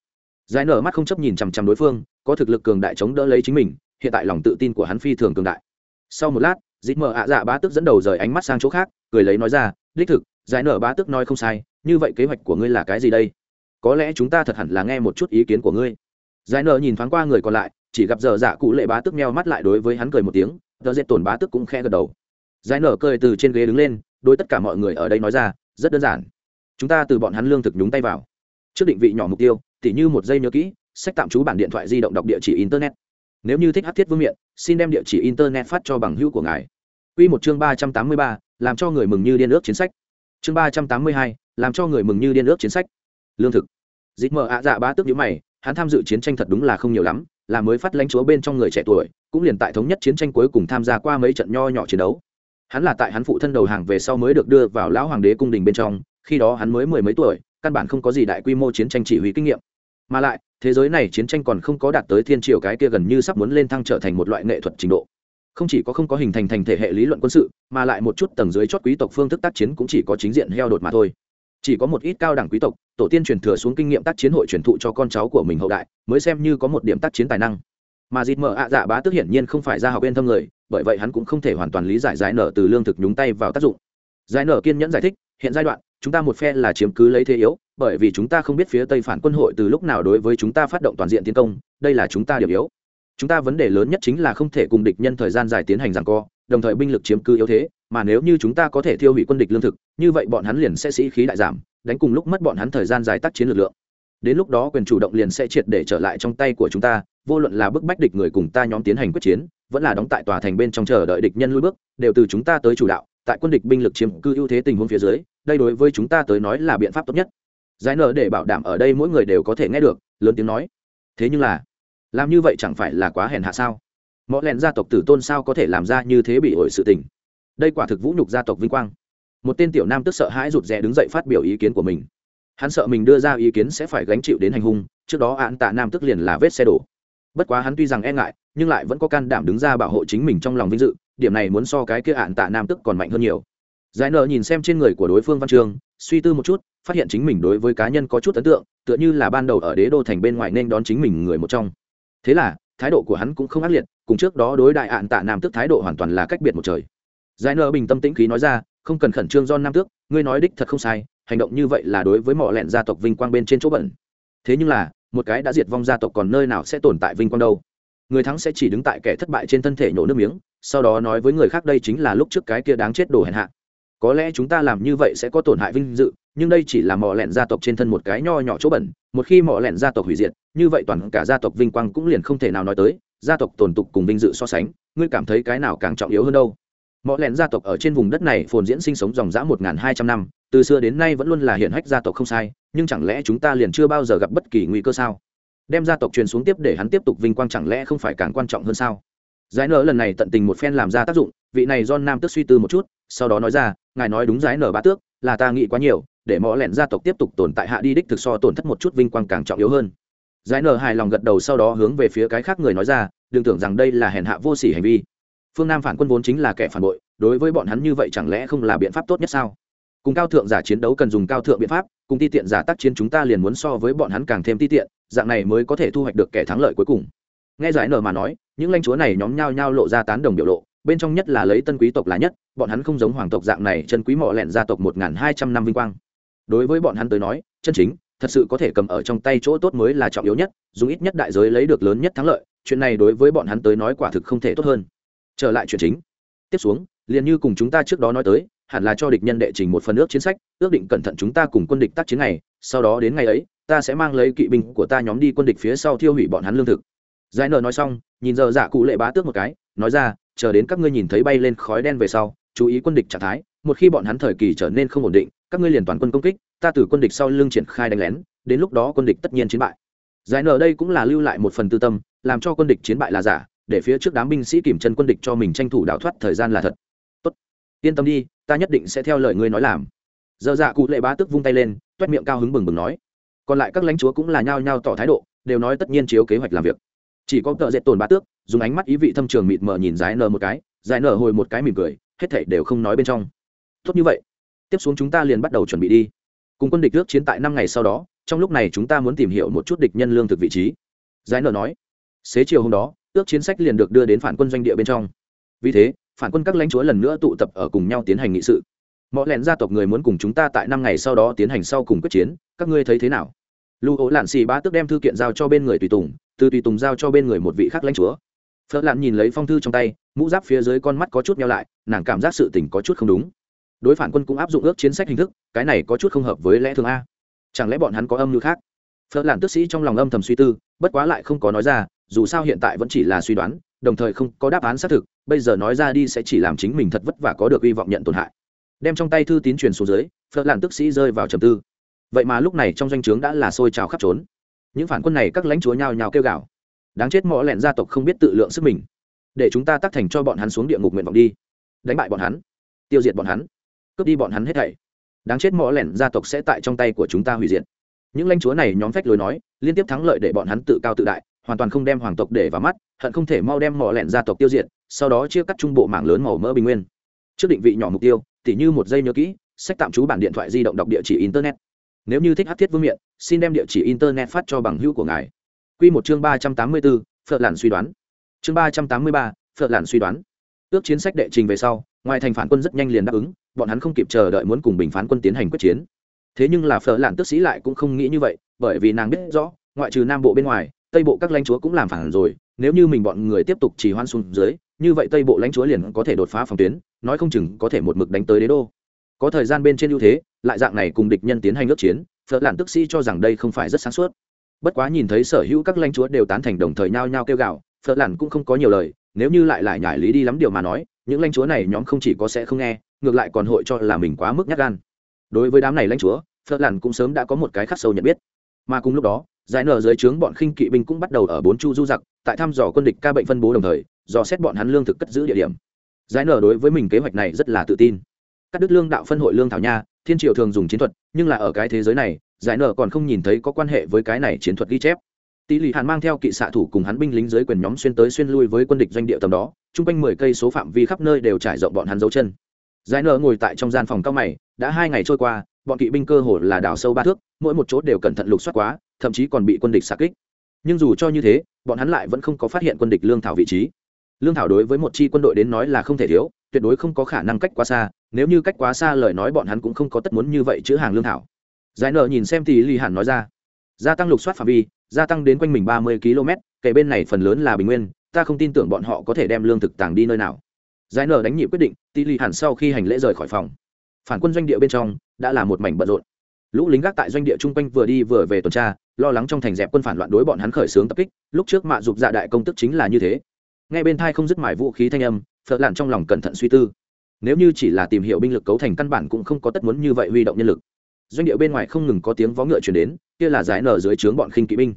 Giải nở mắt không chấp nhìn chằm chằm đối phương, có thực lực cường đại chống đỡ lấy chính mình, hiện tại lòng tự tin của hắn phi thường cường đại. Sau một lát dịp mở ạ dạ bá tước dẫn đầu rời ánh mắt sang chỗ khác, cười lấy nói ra, đích thực, giải nở bá tước nói không sai, như vậy kế hoạch của ngươi là cái gì đây? Có lẽ chúng ta thật hẳn là nghe một chút ý kiến của ngươi. Giải nở nhìn thoáng qua người còn lại, chỉ gặp giờ dạ cụ lệ bá tức meo mắt lại đối với hắn cười một tiếng giờ dệt dạ tổn bá tức cũng khe gật đầu. Giải nở cười từ trên ghế đứng lên, đối tất cả mọi người ở đây nói ra, rất đơn giản, chúng ta từ bọn hắn lương thực nhúng tay vào. Trước định vị nhỏ mục tiêu, tỉ như một giây nhớ kỹ, sách tạm trú bản điện thoại di động đọc địa chỉ internet nếu như thích hát thiết vương miện xin đem địa chỉ internet phát cho bằng hữu của ngài Quy một chương ba trăm tám mươi ba, làm cho người mừng như điên ước chiến sách. Chương ba trăm tám mươi hai, làm cho người mừng như điên ước chiến sách. Lương thực. Dịch mở ạ dạ bá tức nhíu mày, hắn tham dự chiến tranh thật đúng là không nhiều lắm, là mới phát lãnh chúa bên trong người trẻ tuổi cũng liền tại thống nhất chiến tranh cuối cùng tham gia qua mấy trận nho nhỏ chiến đấu hắn là tại hắn phụ thân đầu hàng về sau mới được đưa vào lão hoàng đế cung đình bên trong khi đó hắn mới mười mấy tuổi căn bản không có gì đại quy mô chiến tranh chỉ huy kinh nghiệm mà lại thế giới này chiến tranh còn không có đạt tới thiên triều cái kia gần như sắp muốn lên thăng trở thành một loại nghệ thuật trình độ. Không chỉ có không có hình thành thành thể hệ lý luận quân sự, mà lại một chút tầng dưới chót quý tộc phương thức tác chiến cũng chỉ có chính diện heo đột mà thôi. Chỉ có một ít cao đẳng quý tộc, tổ tiên truyền thừa xuống kinh nghiệm tác chiến hội truyền thụ cho con cháu của mình hậu đại, mới xem như có một điểm tác chiến tài năng. Mà dịt mở ạ dạ bá tức hiển nhiên không phải ra học bên thâm người, bởi vậy hắn cũng không thể hoàn toàn lý giải giải nở từ lương thực nhúng tay vào tác dụng. Giải nở kiên nhẫn giải thích, hiện giai đoạn, chúng ta một phe là chiếm cứ lấy thế yếu bởi vì chúng ta không biết phía tây phản quân hội từ lúc nào đối với chúng ta phát động toàn diện tiến công, đây là chúng ta điểm yếu. Chúng ta vấn đề lớn nhất chính là không thể cùng địch nhân thời gian dài tiến hành rằng co, đồng thời binh lực chiếm cứ yếu thế, mà nếu như chúng ta có thể thiêu hủy quân địch lương thực, như vậy bọn hắn liền sẽ sĩ khí đại giảm, đánh cùng lúc mất bọn hắn thời gian dài tác chiến lực lượng. Đến lúc đó quyền chủ động liền sẽ triệt để trở lại trong tay của chúng ta, vô luận là bức bách địch người cùng ta nhóm tiến hành quyết chiến, vẫn là đóng tại tòa thành bên trong chờ đợi địch nhân lui bước, đều từ chúng ta tới chủ đạo, tại quân địch binh lực chiếm cư ưu thế tình huống phía dưới, đây đối với chúng ta tới nói là biện pháp tốt nhất giải nở để bảo đảm ở đây mỗi người đều có thể nghe được, lớn tiếng nói. Thế nhưng là, làm như vậy chẳng phải là quá hèn hạ sao? Mọi lẹn gia tộc tử tôn sao có thể làm ra như thế bị ổi sự tình? Đây quả thực vũ nhục gia tộc vinh quang. Một tên tiểu nam tức sợ hãi rụt rè đứng dậy phát biểu ý kiến của mình. Hắn sợ mình đưa ra ý kiến sẽ phải gánh chịu đến hành hung, trước đó án tạ nam tức liền là vết xe đổ. Bất quá hắn tuy rằng e ngại, nhưng lại vẫn có can đảm đứng ra bảo hộ chính mình trong lòng vinh dự, điểm này muốn so cái kia án tạ nam tức còn mạnh hơn nhiều. Giải nợ nhìn xem trên người của đối phương văn trường, suy tư một chút phát hiện chính mình đối với cá nhân có chút ấn tượng, tựa như là ban đầu ở đế đô thành bên ngoài nên đón chính mình người một trong. Thế là, thái độ của hắn cũng không ác liệt, cùng trước đó đối đại ạn tạ nam tước thái độ hoàn toàn là cách biệt một trời. Giải nợ bình tâm tĩnh khí nói ra, không cần khẩn trương do nam tước, ngươi nói đích thật không sai, hành động như vậy là đối với mọi lẹn gia tộc vinh quang bên trên chỗ bẩn. Thế nhưng là, một cái đã diệt vong gia tộc còn nơi nào sẽ tồn tại vinh quang đâu? Người thắng sẽ chỉ đứng tại kẻ thất bại trên thân thể nhổ nước miếng, sau đó nói với người khác đây chính là lúc trước cái kia đáng chết đồ hèn hạ. Có lẽ chúng ta làm như vậy sẽ có tổn hại vinh dự nhưng đây chỉ là mỏ lẹn gia tộc trên thân một cái nho nhỏ chỗ bẩn, một khi mỏ lẹn gia tộc hủy diệt, như vậy toàn cả gia tộc vinh quang cũng liền không thể nào nói tới, gia tộc tồn tục cùng vinh dự so sánh, ngươi cảm thấy cái nào càng trọng yếu hơn đâu? Mỏ lẹn gia tộc ở trên vùng đất này phồn diễn sinh sống dòng dã một hai trăm năm, từ xưa đến nay vẫn luôn là hiện hách gia tộc không sai, nhưng chẳng lẽ chúng ta liền chưa bao giờ gặp bất kỳ nguy cơ sao? Đem gia tộc truyền xuống tiếp để hắn tiếp tục vinh quang chẳng lẽ không phải càng quan trọng hơn sao? Giải nở lần này tận tình một phen làm ra tác dụng, vị này do nam tức suy tư một chút, sau đó nói ra, ngài nói đúng giải nở bá tước, là ta nghĩ quá nhiều để mỏ lẹn gia tộc tiếp tục tồn tại hạ đi đích thực so tổn thất một chút vinh quang càng trọng yếu hơn. Giải nở hài lòng gật đầu sau đó hướng về phía cái khác người nói ra, đừng tưởng rằng đây là hèn hạ vô sỉ hành vi. Phương nam phản quân vốn chính là kẻ phản bội, đối với bọn hắn như vậy chẳng lẽ không là biện pháp tốt nhất sao? Cùng cao thượng giả chiến đấu cần dùng cao thượng biện pháp, cùng ti tiện giả tác chiến chúng ta liền muốn so với bọn hắn càng thêm ti tiện, dạng này mới có thể thu hoạch được kẻ thắng lợi cuối cùng. Nghe giải nở mà nói, những lãnh chúa này nhóm nhau nhao lộ ra tán đồng biểu lộ, bên trong nhất là lấy tân quý tộc là nhất, bọn hắn không giống hoàng tộc dạng này chân quý mọ lẹn gia tộc một n g h n hai trăm năm vinh quang đối với bọn hắn tới nói, chân chính, thật sự có thể cầm ở trong tay chỗ tốt mới là trọng yếu nhất, dùng ít nhất đại giới lấy được lớn nhất thắng lợi, chuyện này đối với bọn hắn tới nói quả thực không thể tốt hơn. Trở lại chuyện chính. Tiếp xuống, liền như cùng chúng ta trước đó nói tới, hẳn là cho địch nhân đệ trình một phần ước chiến sách, ước định cẩn thận chúng ta cùng quân địch tác chiến này sau đó đến ngày ấy, ta sẽ mang lấy kỵ binh của ta nhóm đi quân địch phía sau thiêu hủy bọn hắn lương thực. Giải nợ nói xong, nhìn giờ dạ cụ lệ bá tước một cái, nói ra, chờ đến các ngươi nhìn thấy bay lên khói đen về sau, chú ý quân địch trạng thái, một khi bọn hắn thời kỳ trở nên không ổn định các ngươi liền toàn quân công kích, ta từ quân địch sau lưng triển khai đánh lén, đến lúc đó quân địch tất nhiên chiến bại. Giải nở đây cũng là lưu lại một phần tư tâm, làm cho quân địch chiến bại là giả, để phía trước đám binh sĩ kìm chân quân địch cho mình tranh thủ đào thoát thời gian là thật. Tốt. Yên tâm đi, ta nhất định sẽ theo lời ngươi nói làm. Giờ dạ cụ lệ bá tức vung tay lên, toét miệng cao hứng bừng bừng nói. Còn lại các lãnh chúa cũng là nhao nhao tỏ thái độ, đều nói tất nhiên chiếu kế hoạch làm việc. Chỉ có tợ dệt tồn bá tước, dùng ánh mắt ý vị thâm trường mịt mờ nhìn giải nở một cái, giải nở hồi một cái mỉm cười, hết thảy đều không nói bên trong. Tốt như vậy tiếp xuống chúng ta liền bắt đầu chuẩn bị đi. Cùng quân địch ước chiến tại năm ngày sau đó, trong lúc này chúng ta muốn tìm hiểu một chút địch nhân lương thực vị trí. Giải nợ nói, xế chiều hôm đó, ước chiến sách liền được đưa đến phản quân doanh địa bên trong. Vì thế, phản quân các lãnh chúa lần nữa tụ tập ở cùng nhau tiến hành nghị sự. Mọi lẹn gia tộc người muốn cùng chúng ta tại năm ngày sau đó tiến hành sau cùng quyết chiến, các ngươi thấy thế nào? Lưu ố lạn xì bá tức đem thư kiện giao cho bên người tùy tùng, từ tùy tùng giao cho bên người một vị khác lãnh chúa. Phớt lạn nhìn lấy phong thư trong tay, mũ giáp phía dưới con mắt có chút nhau lại, nàng cảm giác sự tình có chút không đúng đối phản quân cũng áp dụng ước chiến sách hình thức, cái này có chút không hợp với lẽ thường a. Chẳng lẽ bọn hắn có âm mưu khác? Phớt lạn tức sĩ trong lòng âm thầm suy tư, bất quá lại không có nói ra, dù sao hiện tại vẫn chỉ là suy đoán, đồng thời không có đáp án xác thực, bây giờ nói ra đi sẽ chỉ làm chính mình thật vất vả có được hy vọng nhận tổn hại. Đem trong tay thư tín truyền xuống dưới, phớt lạn tức sĩ rơi vào trầm tư. Vậy mà lúc này trong doanh trướng đã là sôi trào khắp trốn. Những phản quân này các lãnh chúa nhào nhào kêu gào. Đáng chết mõ lẹn gia tộc không biết tự lượng sức mình. Để chúng ta tác thành cho bọn hắn xuống địa ngục nguyện vọng đi. Đánh bại bọn hắn. Tiêu diệt bọn hắn cướp đi bọn hắn hết thảy. Đáng chết mõ lẹn gia tộc sẽ tại trong tay của chúng ta hủy diệt. Những lãnh chúa này nhóm phách lối nói, liên tiếp thắng lợi để bọn hắn tự cao tự đại, hoàn toàn không đem hoàng tộc để vào mắt, hận không thể mau đem mỏ lẹn gia tộc tiêu diệt, sau đó chia cắt trung bộ mảng lớn màu mỡ bình nguyên. Trước định vị nhỏ mục tiêu, tỉ như một giây nhớ kỹ, sách tạm trú bản điện thoại di động đọc địa chỉ internet. Nếu như thích hát thiết vương miện, xin đem địa chỉ internet phát cho bằng hữu của ngài. Q một chương ba trăm tám mươi bốn phật làn suy đoán. Chương ba trăm tám mươi ba, phật làn suy đoán. Ước chiến sách đệ trình về sau, ngoài thành phản quân rất nhanh liền đáp ứng bọn hắn không kịp chờ đợi muốn cùng bình phán quân tiến hành quyết chiến. Thế nhưng là phở lạn tức sĩ lại cũng không nghĩ như vậy, bởi vì nàng biết rõ, ngoại trừ nam bộ bên ngoài, tây bộ các lãnh chúa cũng làm phản rồi, nếu như mình bọn người tiếp tục chỉ hoan xuống dưới, như vậy tây bộ lãnh chúa liền có thể đột phá phòng tuyến, nói không chừng có thể một mực đánh tới đế đô. Có thời gian bên trên ưu thế, lại dạng này cùng địch nhân tiến hành ước chiến, phở lạn tức sĩ cho rằng đây không phải rất sáng suốt. Bất quá nhìn thấy sở hữu các lãnh chúa đều tán thành đồng thời nhao nhao kêu gạo phở lạn cũng không có nhiều lời, nếu như lại lại nhải lý đi lắm điều mà nói, những lãnh chúa này nhóm không chỉ có sẽ không nghe ngược lại còn hội cho là mình quá mức nhát gan. Đối với đám này lãnh chúa, phật lạn cũng sớm đã có một cái khắc sâu nhận biết. Mà cùng lúc đó, giải nở dưới trướng bọn khinh kỵ binh cũng bắt đầu ở bốn chu du giặc, tại thăm dò quân địch ca bệnh phân bố đồng thời, dò xét bọn hắn lương thực cất giữ địa điểm. Giải nở đối với mình kế hoạch này rất là tự tin. Các đức lương đạo phân hội lương thảo nha, thiên triều thường dùng chiến thuật, nhưng là ở cái thế giới này, giải nở còn không nhìn thấy có quan hệ với cái này chiến thuật ghi chép. Tỷ lệ hàn mang theo kỵ xạ thủ cùng hắn binh lính dưới quyền nhóm xuyên tới xuyên lui với quân địch doanh địa tầm đó, chung quanh mười cây số phạm vi khắp nơi đều trải rộng bọn hắn dấu chân giải nở ngồi tại trong gian phòng cao mày, đã hai ngày trôi qua, bọn kỵ binh cơ hồ là đào sâu ba thước, mỗi một chỗ đều cẩn thận lục soát quá, thậm chí còn bị quân địch xạ kích. Nhưng dù cho như thế, bọn hắn lại vẫn không có phát hiện quân địch lương thảo vị trí. Lương thảo đối với một chi quân đội đến nói là không thể thiếu, tuyệt đối không có khả năng cách quá xa, nếu như cách quá xa lời nói bọn hắn cũng không có tất muốn như vậy chữ hàng lương thảo. Giải nợ nhìn xem thì ly hẳn nói ra, gia tăng lục soát phạm vi, gia tăng đến quanh mình ba mươi km kể bên này phần lớn là bình nguyên, ta không tin tưởng bọn họ có thể đem lương thực tàng đi nơi nào giải nở đánh nhị quyết định tỷ lì hẳn sau khi hành lễ rời khỏi phòng. Phản quân doanh địa bên trong đã là một mảnh bận rộn. Lũ lính gác tại doanh địa chung quanh vừa đi vừa về tuần tra, lo lắng trong thành dẹp quân phản loạn đối bọn hắn khởi xướng tập kích, lúc trước mạ dục dạ đại công tức chính là như thế. Ngay bên thai không dứt mải vũ khí thanh âm, phật lặn trong lòng cẩn thận suy tư. Nếu như chỉ là tìm hiểu binh lực cấu thành căn bản cũng không có tất muốn như vậy huy động nhân lực. Doanh địa bên ngoài không ngừng có tiếng vó ngựa chuyển đến, kia là giải nở dưới trướng bọn khinh kỵ binh.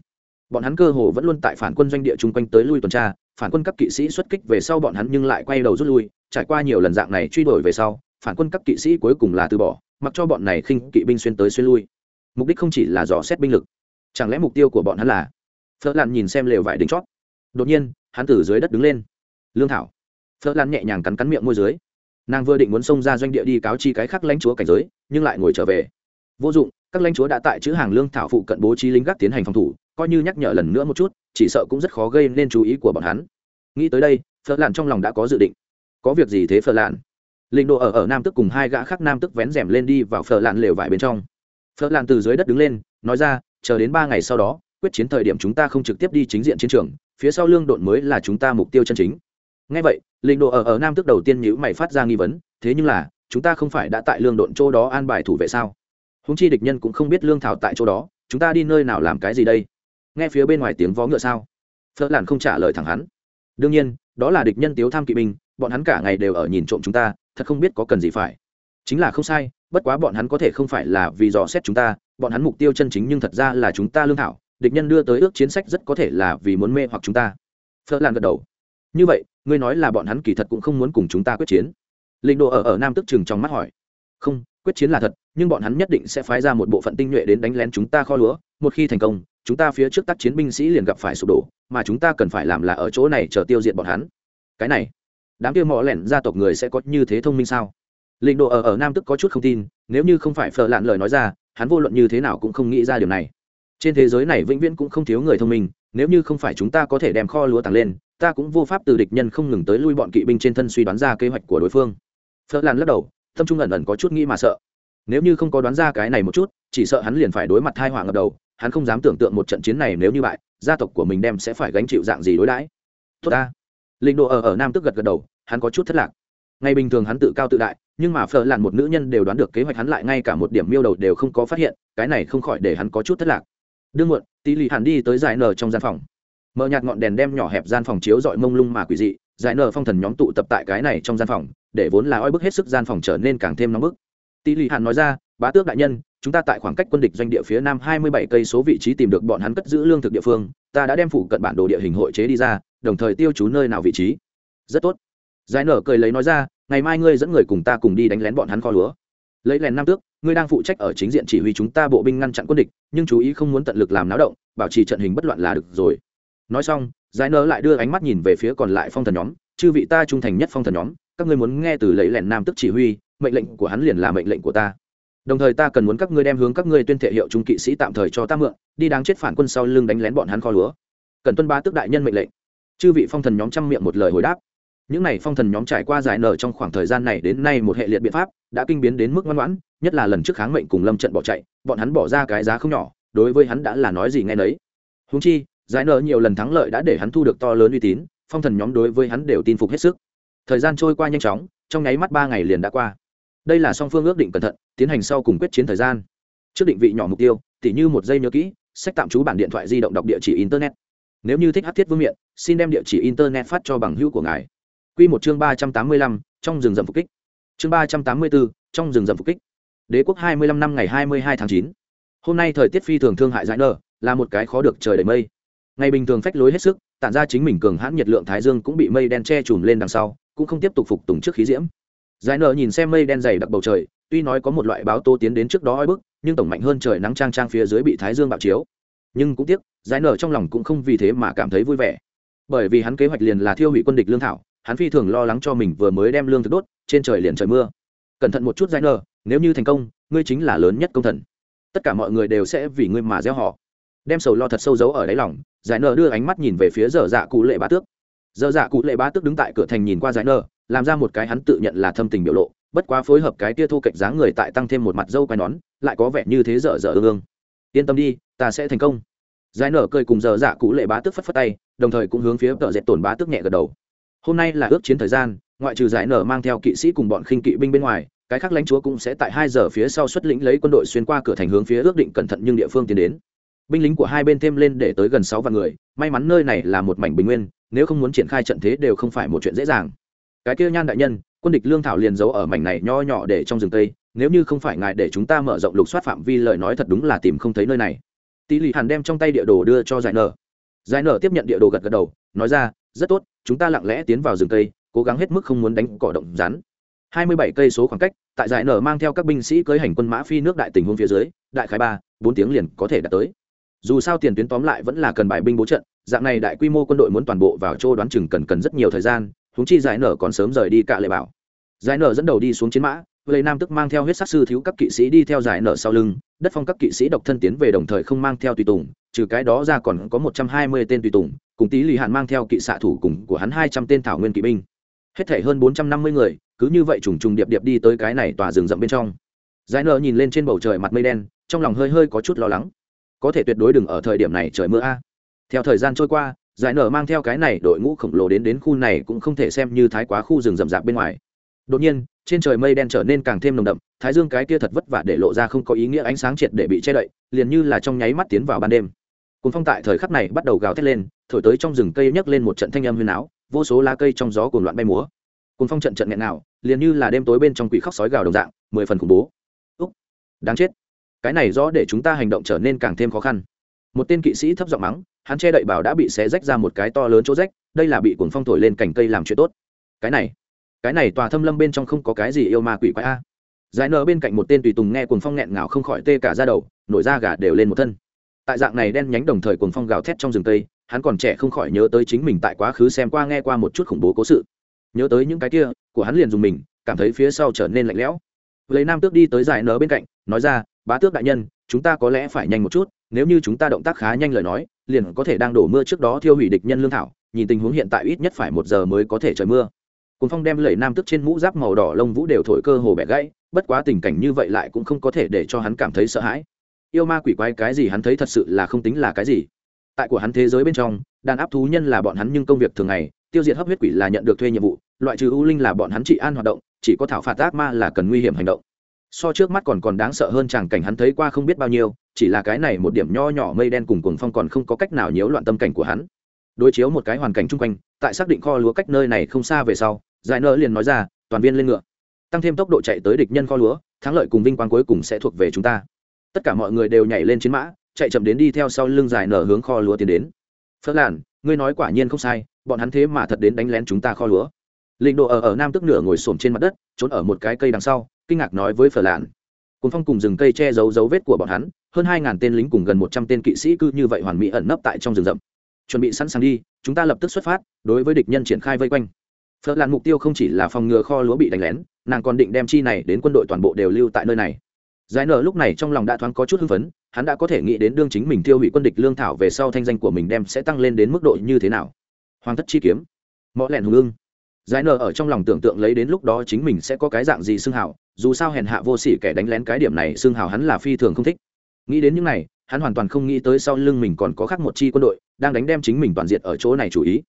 Bọn hắn cơ hồ vẫn luôn tại phản quân doanh địa chung quanh tới lui tuần tra phản quân các kỵ sĩ xuất kích về sau bọn hắn nhưng lại quay đầu rút lui, trải qua nhiều lần dạng này truy đuổi về sau, phản quân các kỵ sĩ cuối cùng là từ bỏ, mặc cho bọn này khinh kỵ binh xuyên tới xuyên lui. Mục đích không chỉ là dò xét binh lực, chẳng lẽ mục tiêu của bọn hắn là phớt lan nhìn xem lều vải đỉnh chót. Đột nhiên, hắn từ dưới đất đứng lên. Lương thảo. Phớt lan nhẹ nhàng cắn cắn miệng môi dưới. Nàng vừa định muốn xông ra doanh địa đi cáo chi cái khác lãnh chúa cảnh giới, nhưng lại ngồi trở về. Vô dụng, các lãnh chúa đã tại chữ hàng lương thảo phụ cận bố trí lính gác tiến hành phòng thủ coi như nhắc nhở lần nữa một chút, chỉ sợ cũng rất khó gây nên chú ý của bọn hắn. Nghĩ tới đây Phở Lạn trong lòng đã có dự định. Có việc gì thế Phở Lạn? linh đồ ở ở nam tức cùng hai gã khác nam tức vén rèm lên đi vào phở lạn lều vải bên trong. Phở lạn từ dưới đất đứng lên, nói ra, chờ đến ba ngày sau đó, quyết chiến thời điểm chúng ta không trực tiếp đi chính diện chiến trường, phía sau lương độn mới là chúng ta mục tiêu chân chính. Ngay vậy, linh đồ ở ở nam tức đầu tiên nhữ mày phát ra nghi vấn, thế nhưng là, chúng ta không phải đã tại lương độn chỗ đó an bài thủ vệ sao? Húng chi địch nhân cũng không biết lương thảo tại chỗ đó, chúng ta đi nơi nào làm cái gì đây? Nghe phía bên ngoài tiếng vó ngựa sao? Phở làn không trả lời thẳng hắn. Đương nhiên, đó là địch nhân tiếu tham kỵ binh, bọn hắn cả ngày đều ở nhìn trộm chúng ta, thật không biết có cần gì phải. Chính là không sai, bất quá bọn hắn có thể không phải là vì dò xét chúng ta, bọn hắn mục tiêu chân chính nhưng thật ra là chúng ta lương thảo, địch nhân đưa tới ước chiến sách rất có thể là vì muốn mê hoặc chúng ta. Phớt lan gật đầu. Như vậy, ngươi nói là bọn hắn kỳ thật cũng không muốn cùng chúng ta quyết chiến. Linh đồ ở ở nam tức chừng trong mắt hỏi. Không, quyết chiến là thật, nhưng bọn hắn nhất định sẽ phái ra một bộ phận tinh nhuệ đến đánh lén chúng ta kho lúa, một khi thành công chúng ta phía trước tác chiến binh sĩ liền gặp phải sụp đổ, mà chúng ta cần phải làm là ở chỗ này chờ tiêu diệt bọn hắn. Cái này, đám kia mọ lẻn gia tộc người sẽ có như thế thông minh sao? Linh độ ở ở nam tức có chút không tin, nếu như không phải phờ lạn lời nói ra, hắn vô luận như thế nào cũng không nghĩ ra điều này. Trên thế giới này vĩnh viễn cũng không thiếu người thông minh, nếu như không phải chúng ta có thể đem kho lúa tăng lên, ta cũng vô pháp từ địch nhân không ngừng tới lui bọn kỵ binh trên thân suy đoán ra kế hoạch của đối phương. Phở lạn lắc đầu, tâm trung ẩn ẩn có chút nghĩ mà sợ. Nếu như không có đoán ra cái này một chút, chỉ sợ hắn liền phải đối mặt tai họa ngập đầu hắn không dám tưởng tượng một trận chiến này nếu như bại, gia tộc của mình đem sẽ phải gánh chịu dạng gì đối đãi. Tốt ta. Linh đồ ở ở nam tức gật gật đầu, hắn có chút thất lạc. Ngày bình thường hắn tự cao tự đại, nhưng mà phở làn một nữ nhân đều đoán được kế hoạch hắn lại ngay cả một điểm miêu đầu đều không có phát hiện, cái này không khỏi để hắn có chút thất lạc. Đương muộn tỷ lì hẳn đi tới giải nở trong gian phòng. Mở nhạt ngọn đèn đem nhỏ hẹp gian phòng chiếu dọi mông lung mà quỷ dị, giải nở phong thần nhóm tụ tập tại cái này trong gian phòng, để vốn là oi bức hết sức gian phòng trở nên càng thêm nóng bức. Tỷ lì hẳn nói ra, bá tước đại nhân chúng ta tại khoảng cách quân địch doanh địa phía nam hai mươi bảy cây số vị trí tìm được bọn hắn cất giữ lương thực địa phương, ta đã đem phụ cận bản đồ địa hình hội chế đi ra, đồng thời tiêu chú nơi nào vị trí. Rất tốt. Giải nở cười lấy nói ra, ngày mai ngươi dẫn người cùng ta cùng đi đánh lén bọn hắn kho lúa. Lấy lèn nam tước, ngươi đang phụ trách ở chính diện chỉ huy chúng ta bộ binh ngăn chặn quân địch, nhưng chú ý không muốn tận lực làm náo động, bảo trì trận hình bất loạn là được rồi. Nói xong, giải nở lại đưa ánh mắt nhìn về phía còn lại phong thần nhóm, chư vị ta trung thành nhất phong thần nhóm, các ngươi muốn nghe từ lấy lèn nam tước chỉ huy, mệnh lệnh của hắn liền là mệnh lệnh của ta đồng thời ta cần muốn các ngươi đem hướng các ngươi tuyên thệ hiệu trung kỵ sĩ tạm thời cho ta mượn, đi đáng chết phản quân sau lưng đánh lén bọn hắn kho lúa. Cần tuân ba tức đại nhân mệnh lệnh. Chư vị phong thần nhóm trăm miệng một lời hồi đáp. Những này phong thần nhóm trải qua giải nở trong khoảng thời gian này đến nay một hệ liệt biện pháp, đã kinh biến đến mức ngoan ngoãn, nhất là lần trước kháng mệnh cùng lâm trận bỏ chạy, bọn hắn bỏ ra cái giá không nhỏ, đối với hắn đã là nói gì nghe nấy. Húng chi, giải nở nhiều lần thắng lợi đã để hắn thu được to lớn uy tín, phong thần nhóm đối với hắn đều tin phục hết sức. Thời gian trôi qua nhanh chóng, trong nháy mắt ba ngày liền đã qua đây là song phương ước định cẩn thận, tiến hành sau cùng quyết chiến thời gian. Trước định vị nhỏ mục tiêu, tỉ như một giây nhớ kỹ, sách tạm trú bản điện thoại di động đọc địa chỉ internet. Nếu như thích hát thiết vương miện, xin đem địa chỉ internet phát cho bằng hữu của ngài. Q một chương ba trăm tám mươi lăm, trong rừng rậm phục kích. Chương ba trăm tám mươi bốn trong rừng rậm phục kích. Đế quốc hai mươi lăm năm ngày hai mươi hai tháng chín. Hôm nay thời tiết phi thường thương hại dãi nở, là một cái khó được trời đầy mây. Ngày bình thường phách lối hết sức, tản ra chính mình cường hãn nhiệt lượng thái dương cũng bị mây đen che chùm lên đằng sau, cũng không tiếp tục phục tùng trước khí diễm giải nở nhìn xem mây đen dày đặc bầu trời, tuy nói có một loại báo tô tiến đến trước đó oi bức, nhưng tổng mạnh hơn trời nắng trang trang phía dưới bị thái dương bạo chiếu. Nhưng cũng tiếc, giải nở trong lòng cũng không vì thế mà cảm thấy vui vẻ. Bởi vì hắn kế hoạch liền là thiêu hủy quân địch lương thảo, hắn phi thường lo lắng cho mình vừa mới đem lương thực đốt, trên trời liền trời mưa. Cẩn thận một chút giải nở, nếu như thành công, ngươi chính là lớn nhất công thần. Tất cả mọi người đều sẽ vì ngươi mà gieo họ. Đem sầu lo thật sâu giấu ở đáy lòng, giải nở đưa ánh mắt nhìn về phía dở dạ cụ lệ bá tước. Dở dạ cụ lệ bá tước đứng tại cửa thành nhìn qua giải nở làm ra một cái hắn tự nhận là thâm tình biểu lộ, bất quá phối hợp cái tia thu cạnh dáng người tại tăng thêm một mặt dâu quai nón, lại có vẻ như thế dở dở ương ương. Yên tâm đi, ta sẽ thành công. Giải nở cười cùng dở dạ cụ lệ bá tước phất phất tay, đồng thời cũng hướng phía tợ dệt tổn bá tước nhẹ gật đầu. Hôm nay là ước chiến thời gian, ngoại trừ giải nở mang theo kỵ sĩ cùng bọn khinh kỵ binh bên ngoài, cái khác lãnh chúa cũng sẽ tại hai giờ phía sau xuất lĩnh lấy quân đội xuyên qua cửa thành hướng phía ước định cẩn thận nhưng địa phương tiến đến. Binh lính của hai bên thêm lên để tới gần sáu vạn người, may mắn nơi này là một mảnh bình nguyên, nếu không muốn triển khai trận thế đều không phải một chuyện dễ dàng cái kia nhan đại nhân, quân địch lương thảo liền giấu ở mảnh này nho nhỏ để trong rừng tây, nếu như không phải ngài để chúng ta mở rộng lục soát phạm vi lời nói thật đúng là tìm không thấy nơi này. Tỷ lì hàn đem trong tay địa đồ đưa cho giải nở. Giải nở tiếp nhận địa đồ gật gật đầu, nói ra, rất tốt, chúng ta lặng lẽ tiến vào rừng tây, cố gắng hết mức không muốn đánh cỏ động rắn. Hai mươi bảy cây số khoảng cách, tại giải nở mang theo các binh sĩ cưới hành quân mã phi nước đại tình huống phía dưới, đại khái ba, bốn tiếng liền có thể đạt tới. Dù sao tiền tuyến tóm lại vẫn là cần bài binh bố trận, dạng này đại quy mô quân đội muốn toàn bộ vào chỗ đoán chừng cần cần rất nhiều thời gian huống chi giải nở còn sớm rời đi cả lệ bảo. Giải nở dẫn đầu đi xuống chiến mã, lê nam tức mang theo huyết sắc sư thiếu các kỵ sĩ đi theo giải nở sau lưng, đất phong các kỵ sĩ độc thân tiến về đồng thời không mang theo tùy tùng, trừ cái đó ra còn có một trăm hai mươi tên tùy tùng, cùng tí lì hạn mang theo kỵ xạ thủ cùng của hắn hai trăm tên thảo nguyên kỵ binh. Hết thể hơn bốn trăm năm mươi người, cứ như vậy trùng trùng điệp điệp đi tới cái này tòa rừng rậm bên trong. Giải nở nhìn lên trên bầu trời mặt mây đen, trong lòng hơi hơi có chút lo lắng. Có thể tuyệt đối đừng ở thời điểm này trời mưa a. Theo thời gian trôi qua giải nở mang theo cái này đội ngũ khổng lồ đến đến khu này cũng không thể xem như thái quá khu rừng rậm rạp bên ngoài. Đột nhiên, trên trời mây đen trở nên càng thêm nồng đậm, thái dương cái kia thật vất vả để lộ ra không có ý nghĩa ánh sáng triệt để bị che đậy, liền như là trong nháy mắt tiến vào ban đêm. Cùng phong tại thời khắc này bắt đầu gào thét lên, thổi tới trong rừng cây nhấc lên một trận thanh âm huyền áo vô số lá cây trong gió cuồng loạn bay múa. Cùng phong trận trận nghẹn nào liền như là đêm tối bên trong quỷ khóc sói gào đồng dạng, mười phần khủng bố. Úc, đáng chết. Cái này rõ để chúng ta hành động trở nên càng thêm khó khăn. Một tên kỵ sĩ thấp giọng mắng hắn che đậy bảo đã bị xé rách ra một cái to lớn chỗ rách, đây là bị cuồng phong thổi lên cành cây làm chuyện tốt. Cái này cái này tòa thâm lâm bên trong không có cái gì yêu ma quỷ quái a. Giải nở bên cạnh một tên tùy tùng nghe cuồng phong nghẹn ngào không khỏi tê cả ra đầu, nổi da gà đều lên một thân. Tại dạng này đen nhánh đồng thời cuồng phong gào thét trong rừng tây, hắn còn trẻ không khỏi nhớ tới chính mình tại quá khứ xem qua nghe qua một chút khủng bố cố sự. Nhớ tới những cái kia, của hắn liền dùng mình, cảm thấy phía sau trở nên lạnh lẽo. Lấy nam tước đi tới giải nở bên cạnh, nói ra, bá tước đại nhân, chúng ta có lẽ phải nhanh một chút nếu như chúng ta động tác khá nhanh lời nói, liền có thể đang đổ mưa trước đó thiêu hủy địch nhân lương thảo, nhìn tình huống hiện tại ít nhất phải một giờ mới có thể trời mưa. Cuốn phong đem lẩy nam tức trên mũ giáp màu đỏ lông vũ đều thổi cơ hồ bẻ gãy, bất quá tình cảnh như vậy lại cũng không có thể để cho hắn cảm thấy sợ hãi. Yêu ma quỷ quái cái gì hắn thấy thật sự là không tính là cái gì. Tại của hắn thế giới bên trong, đàn áp thú nhân là bọn hắn nhưng công việc thường ngày, tiêu diệt hấp huyết quỷ là nhận được thuê nhiệm vụ, loại trừ u linh là bọn hắn trị an hoạt động, chỉ có thảo phạt ác ma là cần nguy hiểm hành động so trước mắt còn còn đáng sợ hơn chàng cảnh hắn thấy qua không biết bao nhiêu, chỉ là cái này một điểm nho nhỏ mây đen cùng cuồng phong còn không có cách nào nhiễu loạn tâm cảnh của hắn. Đối chiếu một cái hoàn cảnh chung quanh, tại xác định kho lúa cách nơi này không xa về sau, giải nợ liền nói ra, toàn viên lên ngựa. Tăng thêm tốc độ chạy tới địch nhân kho lúa, thắng lợi cùng vinh quang cuối cùng sẽ thuộc về chúng ta. Tất cả mọi người đều nhảy lên chiến mã, chạy chậm đến đi theo sau lưng giải nở hướng kho lúa tiến đến. Phớt làn ngươi nói quả nhiên không sai, bọn hắn thế mà thật đến đánh lén chúng ta kho lúa. Lịnh độ ở ở nam tức nửa ngồi xổm trên mặt đất, trốn ở một cái cây đằng sau kinh ngạc nói với phở lạn. Cùng phong cùng rừng cây che giấu dấu vết của bọn hắn, hơn hai ngàn tên lính cùng gần một trăm tên kỵ sĩ cư như vậy hoàn mỹ ẩn nấp tại trong rừng rậm. Chuẩn bị sẵn sàng đi, chúng ta lập tức xuất phát, đối với địch nhân triển khai vây quanh. Phở lạn mục tiêu không chỉ là phòng ngừa kho lúa bị đánh lén, nàng còn định đem chi này đến quân đội toàn bộ đều lưu tại nơi này. Giải nở lúc này trong lòng đã thoáng có chút hưng phấn, hắn đã có thể nghĩ đến đương chính mình tiêu hủy quân địch lương thảo về sau thanh danh của mình đem sẽ tăng lên đến mức độ như thế nào. Hoàng thất chi kiếm. Mõ lẹn hùng ưng. Giải nở ở trong lòng tưởng tượng lấy đến lúc đó chính mình sẽ có cái dạng gì xưng hảo dù sao hèn hạ vô sỉ kẻ đánh lén cái điểm này xương hào hắn là phi thường không thích. Nghĩ đến những này, hắn hoàn toàn không nghĩ tới sau lưng mình còn có khác một chi quân đội, đang đánh đem chính mình toàn diện ở chỗ này chủ ý.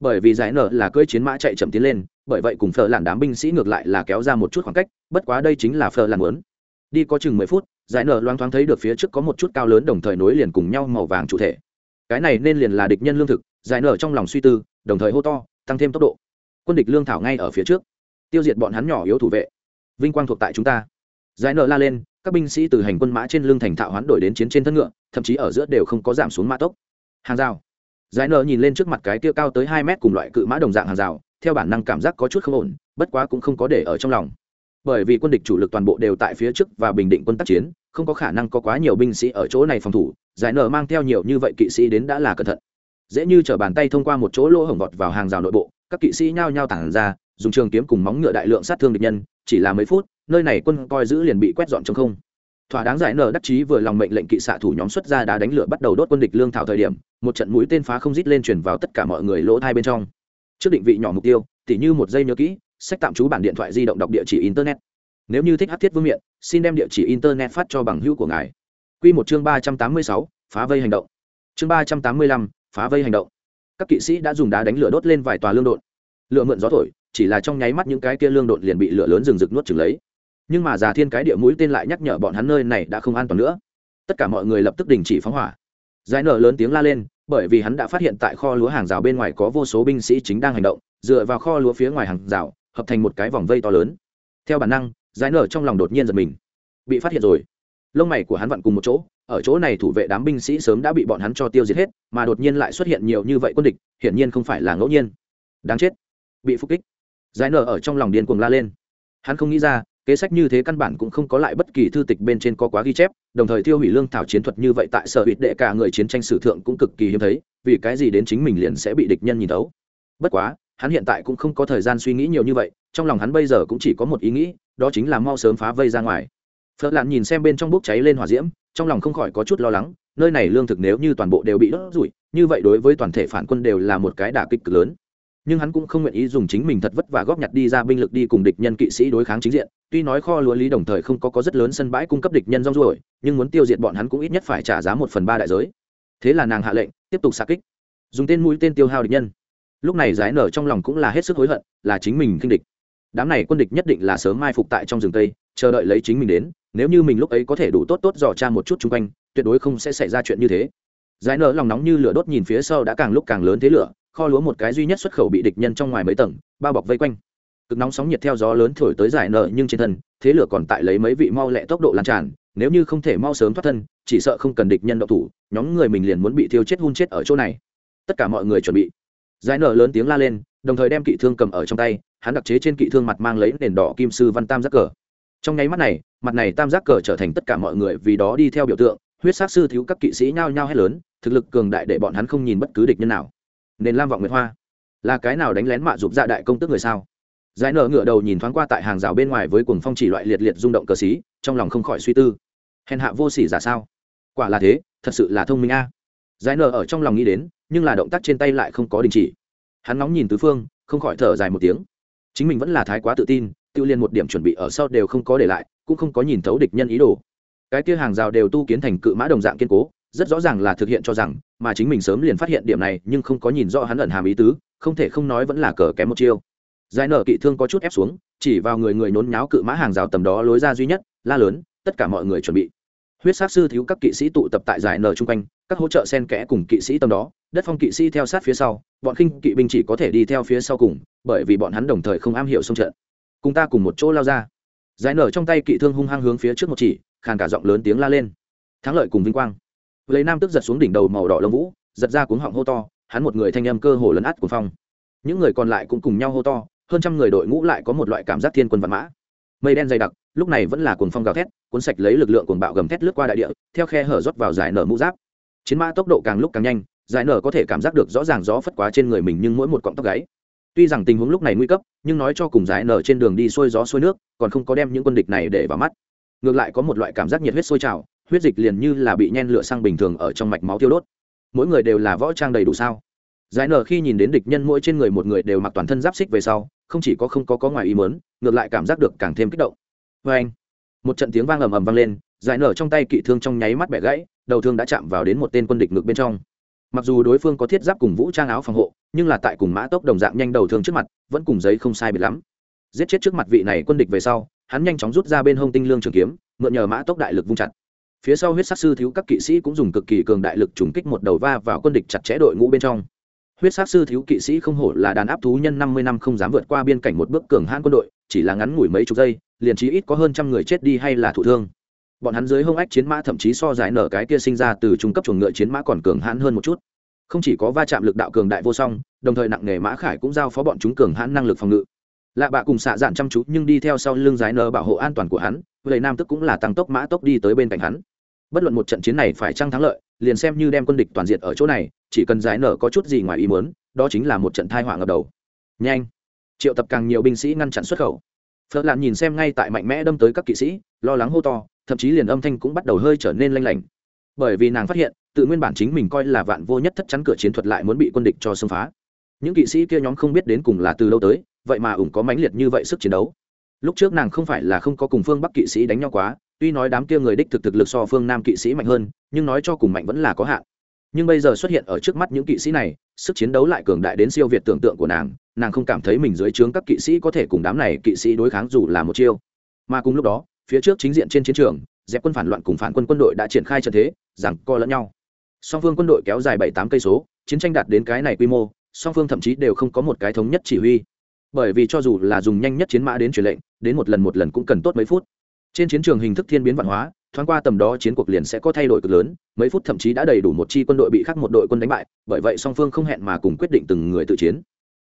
Bởi vì giải nở là cưỡi chiến mã chạy chậm tiến lên, bởi vậy cùng phở làn đám binh sĩ ngược lại là kéo ra một chút khoảng cách, bất quá đây chính là phở làn muốn. Đi có chừng mười phút, giải nở loang thoáng thấy được phía trước có một chút cao lớn đồng thời nối liền cùng nhau màu vàng chủ thể. Cái này nên liền là địch nhân lương thực, giải nở trong lòng suy tư, đồng thời hô to, tăng thêm tốc độ. Quân địch lương thảo ngay ở phía trước. Tiêu diệt bọn hắn nhỏ yếu thủ vệ vinh quang thuộc tại chúng ta. Giải nợ la lên, các binh sĩ từ hành quân mã trên lưng thành thạo hoán đổi đến chiến trên thân ngựa, thậm chí ở giữa đều không có giảm xuống mã tốc. Hàng rào. Giải nợ nhìn lên trước mặt cái kia cao tới hai mét cùng loại cự mã đồng dạng hàng rào, theo bản năng cảm giác có chút không ổn, bất quá cũng không có để ở trong lòng. Bởi vì quân địch chủ lực toàn bộ đều tại phía trước và bình định quân tác chiến, không có khả năng có quá nhiều binh sĩ ở chỗ này phòng thủ, giải nở mang theo nhiều như vậy kỵ sĩ đến đã là cẩn thận. Dễ như t bàn tay thông qua một chỗ lỗ hổng vọt vào hàng rào nội bộ, các kỵ sĩ nhao nhao tản ra, dùng trường kiếm cùng móng ngựa đại lượng sát thương địch nhân chỉ là mấy phút, nơi này quân coi giữ liền bị quét dọn trong không. Thỏa đáng giải nở đắc chí vừa lòng mệnh lệnh kỵ xạ thủ nhóm xuất ra đá đánh lửa bắt đầu đốt quân địch lương thảo thời điểm, một trận mũi tên phá không rít lên truyền vào tất cả mọi người lỗ thai bên trong. Trước định vị nhỏ mục tiêu, tỉ như một giây nhớ kỹ, sách tạm trú bản điện thoại di động đọc địa chỉ internet. Nếu như thích hát thiết vương miện, xin đem địa chỉ internet phát cho bằng hữu của ngài. Q một chương ba trăm tám mươi sáu, phá vây hành động. Chương ba trăm tám mươi lăm, phá vây hành động. Các kỵ sĩ đã dùng đá đánh lửa đốt lên vài tòa lương đột lửa mượn gió thổi chỉ là trong nháy mắt những cái kia lương đột liền bị lửa lớn rừng rực nuốt chừng lấy. Nhưng mà già thiên cái địa mũi tên lại nhắc nhở bọn hắn nơi này đã không an toàn nữa. Tất cả mọi người lập tức đình chỉ phóng hỏa. Giải nở lớn tiếng la lên, bởi vì hắn đã phát hiện tại kho lúa hàng rào bên ngoài có vô số binh sĩ chính đang hành động, dựa vào kho lúa phía ngoài hàng rào, hợp thành một cái vòng vây to lớn. Theo bản năng, giải nở trong lòng đột nhiên giật mình. Bị phát hiện rồi. Lông mày của hắn vặn cùng một chỗ, ở chỗ này thủ vệ đám binh sĩ sớm đã bị bọn hắn cho tiêu diệt hết, mà đột nhiên lại xuất hiện nhiều như vậy quân địch, hiển nhiên không phải là ngẫu nhiên. Đáng chết. Bị phục kích giải nở ở trong lòng điên cuồng la lên. Hắn không nghĩ ra, kế sách như thế căn bản cũng không có lại bất kỳ thư tịch bên trên có quá ghi chép, đồng thời tiêu hủy lương thảo chiến thuật như vậy tại sở hụt đệ cả người chiến tranh sử thượng cũng cực kỳ hiếm thấy, vì cái gì đến chính mình liền sẽ bị địch nhân nhìn thấu. Bất quá, hắn hiện tại cũng không có thời gian suy nghĩ nhiều như vậy, trong lòng hắn bây giờ cũng chỉ có một ý nghĩ, đó chính là mau sớm phá vây ra ngoài. Phật lạn nhìn xem bên trong bốc cháy lên hỏa diễm, trong lòng không khỏi có chút lo lắng, nơi này lương thực nếu như toàn bộ đều bị đốt rủi như vậy đối với toàn thể phản quân đều là một cái đả kích cực lớn nhưng hắn cũng không nguyện ý dùng chính mình thật vất vả góp nhặt đi ra binh lực đi cùng địch nhân kỵ sĩ đối kháng chính diện. Tuy nói kho lúa lý đồng thời không có có rất lớn sân bãi cung cấp địch nhân rong ruổi, nhưng muốn tiêu diệt bọn hắn cũng ít nhất phải trả giá một phần ba đại giới. Thế là nàng hạ lệnh, tiếp tục xa kích. Dùng tên mũi tên tiêu hao địch nhân. Lúc này giải nở trong lòng cũng là hết sức hối hận, là chính mình kinh địch. Đám này quân địch nhất định là sớm mai phục tại trong rừng tây, chờ đợi lấy chính mình đến, nếu như mình lúc ấy có thể đủ tốt tốt dò tra một chút chung quanh, tuyệt đối không sẽ xảy ra chuyện như thế. Giải nở lòng nóng như lửa đốt nhìn phía sau đã càng lúc càng lớn thế lửa kho lúa một cái duy nhất xuất khẩu bị địch nhân trong ngoài mấy tầng, bao bọc vây quanh. Cực nóng sóng nhiệt theo gió lớn thổi tới giải nở nhưng trên thân, thế lửa còn tại lấy mấy vị mau lẹ tốc độ lan tràn, nếu như không thể mau sớm thoát thân, chỉ sợ không cần địch nhân động thủ, nhóm người mình liền muốn bị thiêu chết hun chết ở chỗ này. Tất cả mọi người chuẩn bị. Giải nở lớn tiếng la lên, đồng thời đem kỵ thương cầm ở trong tay, hắn đặc chế trên kỵ thương mặt mang lấy nền đỏ kim sư văn tam giác cờ. Trong nháy mắt này, mặt này tam giác cờ trở thành tất cả mọi người vì đó đi theo biểu tượng, huyết sát sư thiếu các kỵ sĩ nhao nhao hét lớn, thực lực cường đại để bọn hắn không nhìn bất cứ địch nhân nào nền lam vọng nguyệt hoa. Là cái nào đánh lén mạ dục dạ đại công tức người sao? Giải nở ngựa đầu nhìn thoáng qua tại hàng rào bên ngoài với cuồng phong chỉ loại liệt liệt rung động cờ xí, trong lòng không khỏi suy tư. Hèn hạ vô sỉ giả sao? Quả là thế, thật sự là thông minh a. Giải nở ở trong lòng nghĩ đến, nhưng là động tác trên tay lại không có đình chỉ. Hắn nóng nhìn tứ phương, không khỏi thở dài một tiếng. Chính mình vẫn là thái quá tự tin, tự liên một điểm chuẩn bị ở sau đều không có để lại, cũng không có nhìn thấu địch nhân ý đồ. Cái kia hàng rào đều tu kiến thành cự mã đồng dạng kiên cố rất rõ ràng là thực hiện cho rằng, mà chính mình sớm liền phát hiện điểm này, nhưng không có nhìn rõ hắn ẩn hàm ý tứ, không thể không nói vẫn là cờ kém một chiêu. Giải nở kỵ thương có chút ép xuống, chỉ vào người người nhốn nháo cự mã hàng rào tầm đó lối ra duy nhất, la lớn, tất cả mọi người chuẩn bị. Huyết sát sư thiếu các kỵ sĩ tụ tập tại giải nở chung quanh, các hỗ trợ sen kẽ cùng kỵ sĩ tầm đó, đất phong kỵ sĩ theo sát phía sau, bọn khinh kỵ binh chỉ có thể đi theo phía sau cùng, bởi vì bọn hắn đồng thời không am hiểu sông trận. Cùng ta cùng một chỗ lao ra. Giải nở trong tay kỵ thương hung hăng hướng phía trước một chỉ, khàn cả giọng lớn tiếng la lên. Thắng lợi cùng vinh quang lấy nam tức giật xuống đỉnh đầu màu đỏ lông vũ, giật ra cuống họng hô to, hắn một người thanh âm cơ hồ lấn át của phong. Những người còn lại cũng cùng nhau hô to, hơn trăm người đội ngũ lại có một loại cảm giác thiên quân văn mã. Mây đen dày đặc, lúc này vẫn là cuồng phong gào thét, cuốn sạch lấy lực lượng cuồng bạo gầm thét lướt qua đại địa, theo khe hở rót vào giải nở mũ giáp. Chiến mã tốc độ càng lúc càng nhanh, giải nở có thể cảm giác được rõ ràng gió phất quá trên người mình nhưng mỗi một cọng tóc gáy. Tuy rằng tình huống lúc này nguy cấp, nhưng nói cho cùng giải nở trên đường đi xuôi gió xuôi nước, còn không có đem những quân địch này để vào mắt. Ngược lại có một loại cảm giác nhiệt huyết sôi trào huyết dịch liền như là bị nhen lửa sang bình thường ở trong mạch máu tiêu đốt. Mỗi người đều là võ trang đầy đủ sao? Giải nở khi nhìn đến địch nhân mỗi trên người một người đều mặc toàn thân giáp xích về sau, không chỉ có không có có ngoài ý mớn ngược lại cảm giác được càng thêm kích động. Vê anh, một trận tiếng vang ầm ầm vang lên, giải nở trong tay kỵ thương trong nháy mắt bẻ gãy, đầu thương đã chạm vào đến một tên quân địch ngược bên trong. Mặc dù đối phương có thiết giáp cùng vũ trang áo phòng hộ, nhưng là tại cùng mã tốc đồng dạng nhanh đầu thương trước mặt, vẫn cùng giấy không sai biệt lắm. Giết chết trước mặt vị này quân địch về sau, hắn nhanh chóng rút ra bên hông tinh lương trường kiếm, mượn nhờ mã tốc đại lực vung chặt phía sau huyết sắc sư thiếu các kỵ sĩ cũng dùng cực kỳ cường đại lực trùng kích một đầu va vào quân địch chặt chẽ đội ngũ bên trong. Huyết sắc sư thiếu kỵ sĩ không hổ là đàn áp thú nhân năm mươi năm không dám vượt qua biên cảnh một bước cường hãn quân đội, chỉ là ngắn ngủi mấy chục giây, liền chí ít có hơn trăm người chết đi hay là thụ thương. Bọn hắn dưới hông ách chiến mã thậm chí so giải nở cái kia sinh ra từ trung cấp chuồng ngựa chiến mã còn cường hãn hơn một chút. Không chỉ có va chạm lực đạo cường đại vô song, đồng thời nặng nghề mã khải cũng giao phó bọn chúng cường hãn năng lực phòng ngự. Lạ bạ cùng xạ dạn chăm chú nhưng đi theo sau lưng giải nở bảo hộ an toàn của hắn lầy nam tức cũng là tăng tốc mã tốc đi tới bên cạnh hắn bất luận một trận chiến này phải trăng thắng lợi, liền xem như đem quân địch toàn diện ở chỗ này, chỉ cần giải nở có chút gì ngoài ý muốn, đó chính là một trận thai họa ngập đầu. Nhanh! Triệu tập càng nhiều binh sĩ ngăn chặn xuất khẩu. Phật lạn nhìn xem ngay tại mạnh mẽ đâm tới các kỵ sĩ, lo lắng hô to, thậm chí liền âm thanh cũng bắt đầu hơi trở nên lanh lảnh. Bởi vì nàng phát hiện, tự nguyên bản chính mình coi là vạn vô nhất thất chắn cửa chiến thuật lại muốn bị quân địch cho xâm phá. Những kỵ sĩ kia nhóm không biết đến cùng là từ lâu tới, vậy mà ủng có mãnh liệt như vậy sức chiến đấu. Lúc trước nàng không phải là không có cùng phương bắc kỵ sĩ đánh nhau quá tuy nói đám kia người đích thực thực lực so phương nam kỵ sĩ mạnh hơn, nhưng nói cho cùng mạnh vẫn là có hạn. Nhưng bây giờ xuất hiện ở trước mắt những kỵ sĩ này, sức chiến đấu lại cường đại đến siêu việt tưởng tượng của nàng nàng không cảm thấy mình dưới trướng các kỵ sĩ có thể cùng đám này kỵ sĩ đối kháng dù là một chiêu. Mà cùng lúc đó, phía trước chính diện trên chiến trường, dẹp quân phản loạn cùng phản quân quân đội đã triển khai trận thế rằng co lẫn nhau. Song phương quân đội kéo dài bảy tám cây số, chiến tranh đạt đến cái này quy mô, song phương thậm chí đều không có một cái thống nhất chỉ huy. Bởi vì cho dù là dùng nhanh nhất chiến mã đến truyền lệnh, đến một lần một lần cũng cần tốt mấy phút trên chiến trường hình thức thiên biến văn hóa, thoáng qua tầm đó chiến cuộc liền sẽ có thay đổi cực lớn, mấy phút thậm chí đã đầy đủ một chi quân đội bị khác một đội quân đánh bại, bởi vậy song phương không hẹn mà cùng quyết định từng người tự chiến.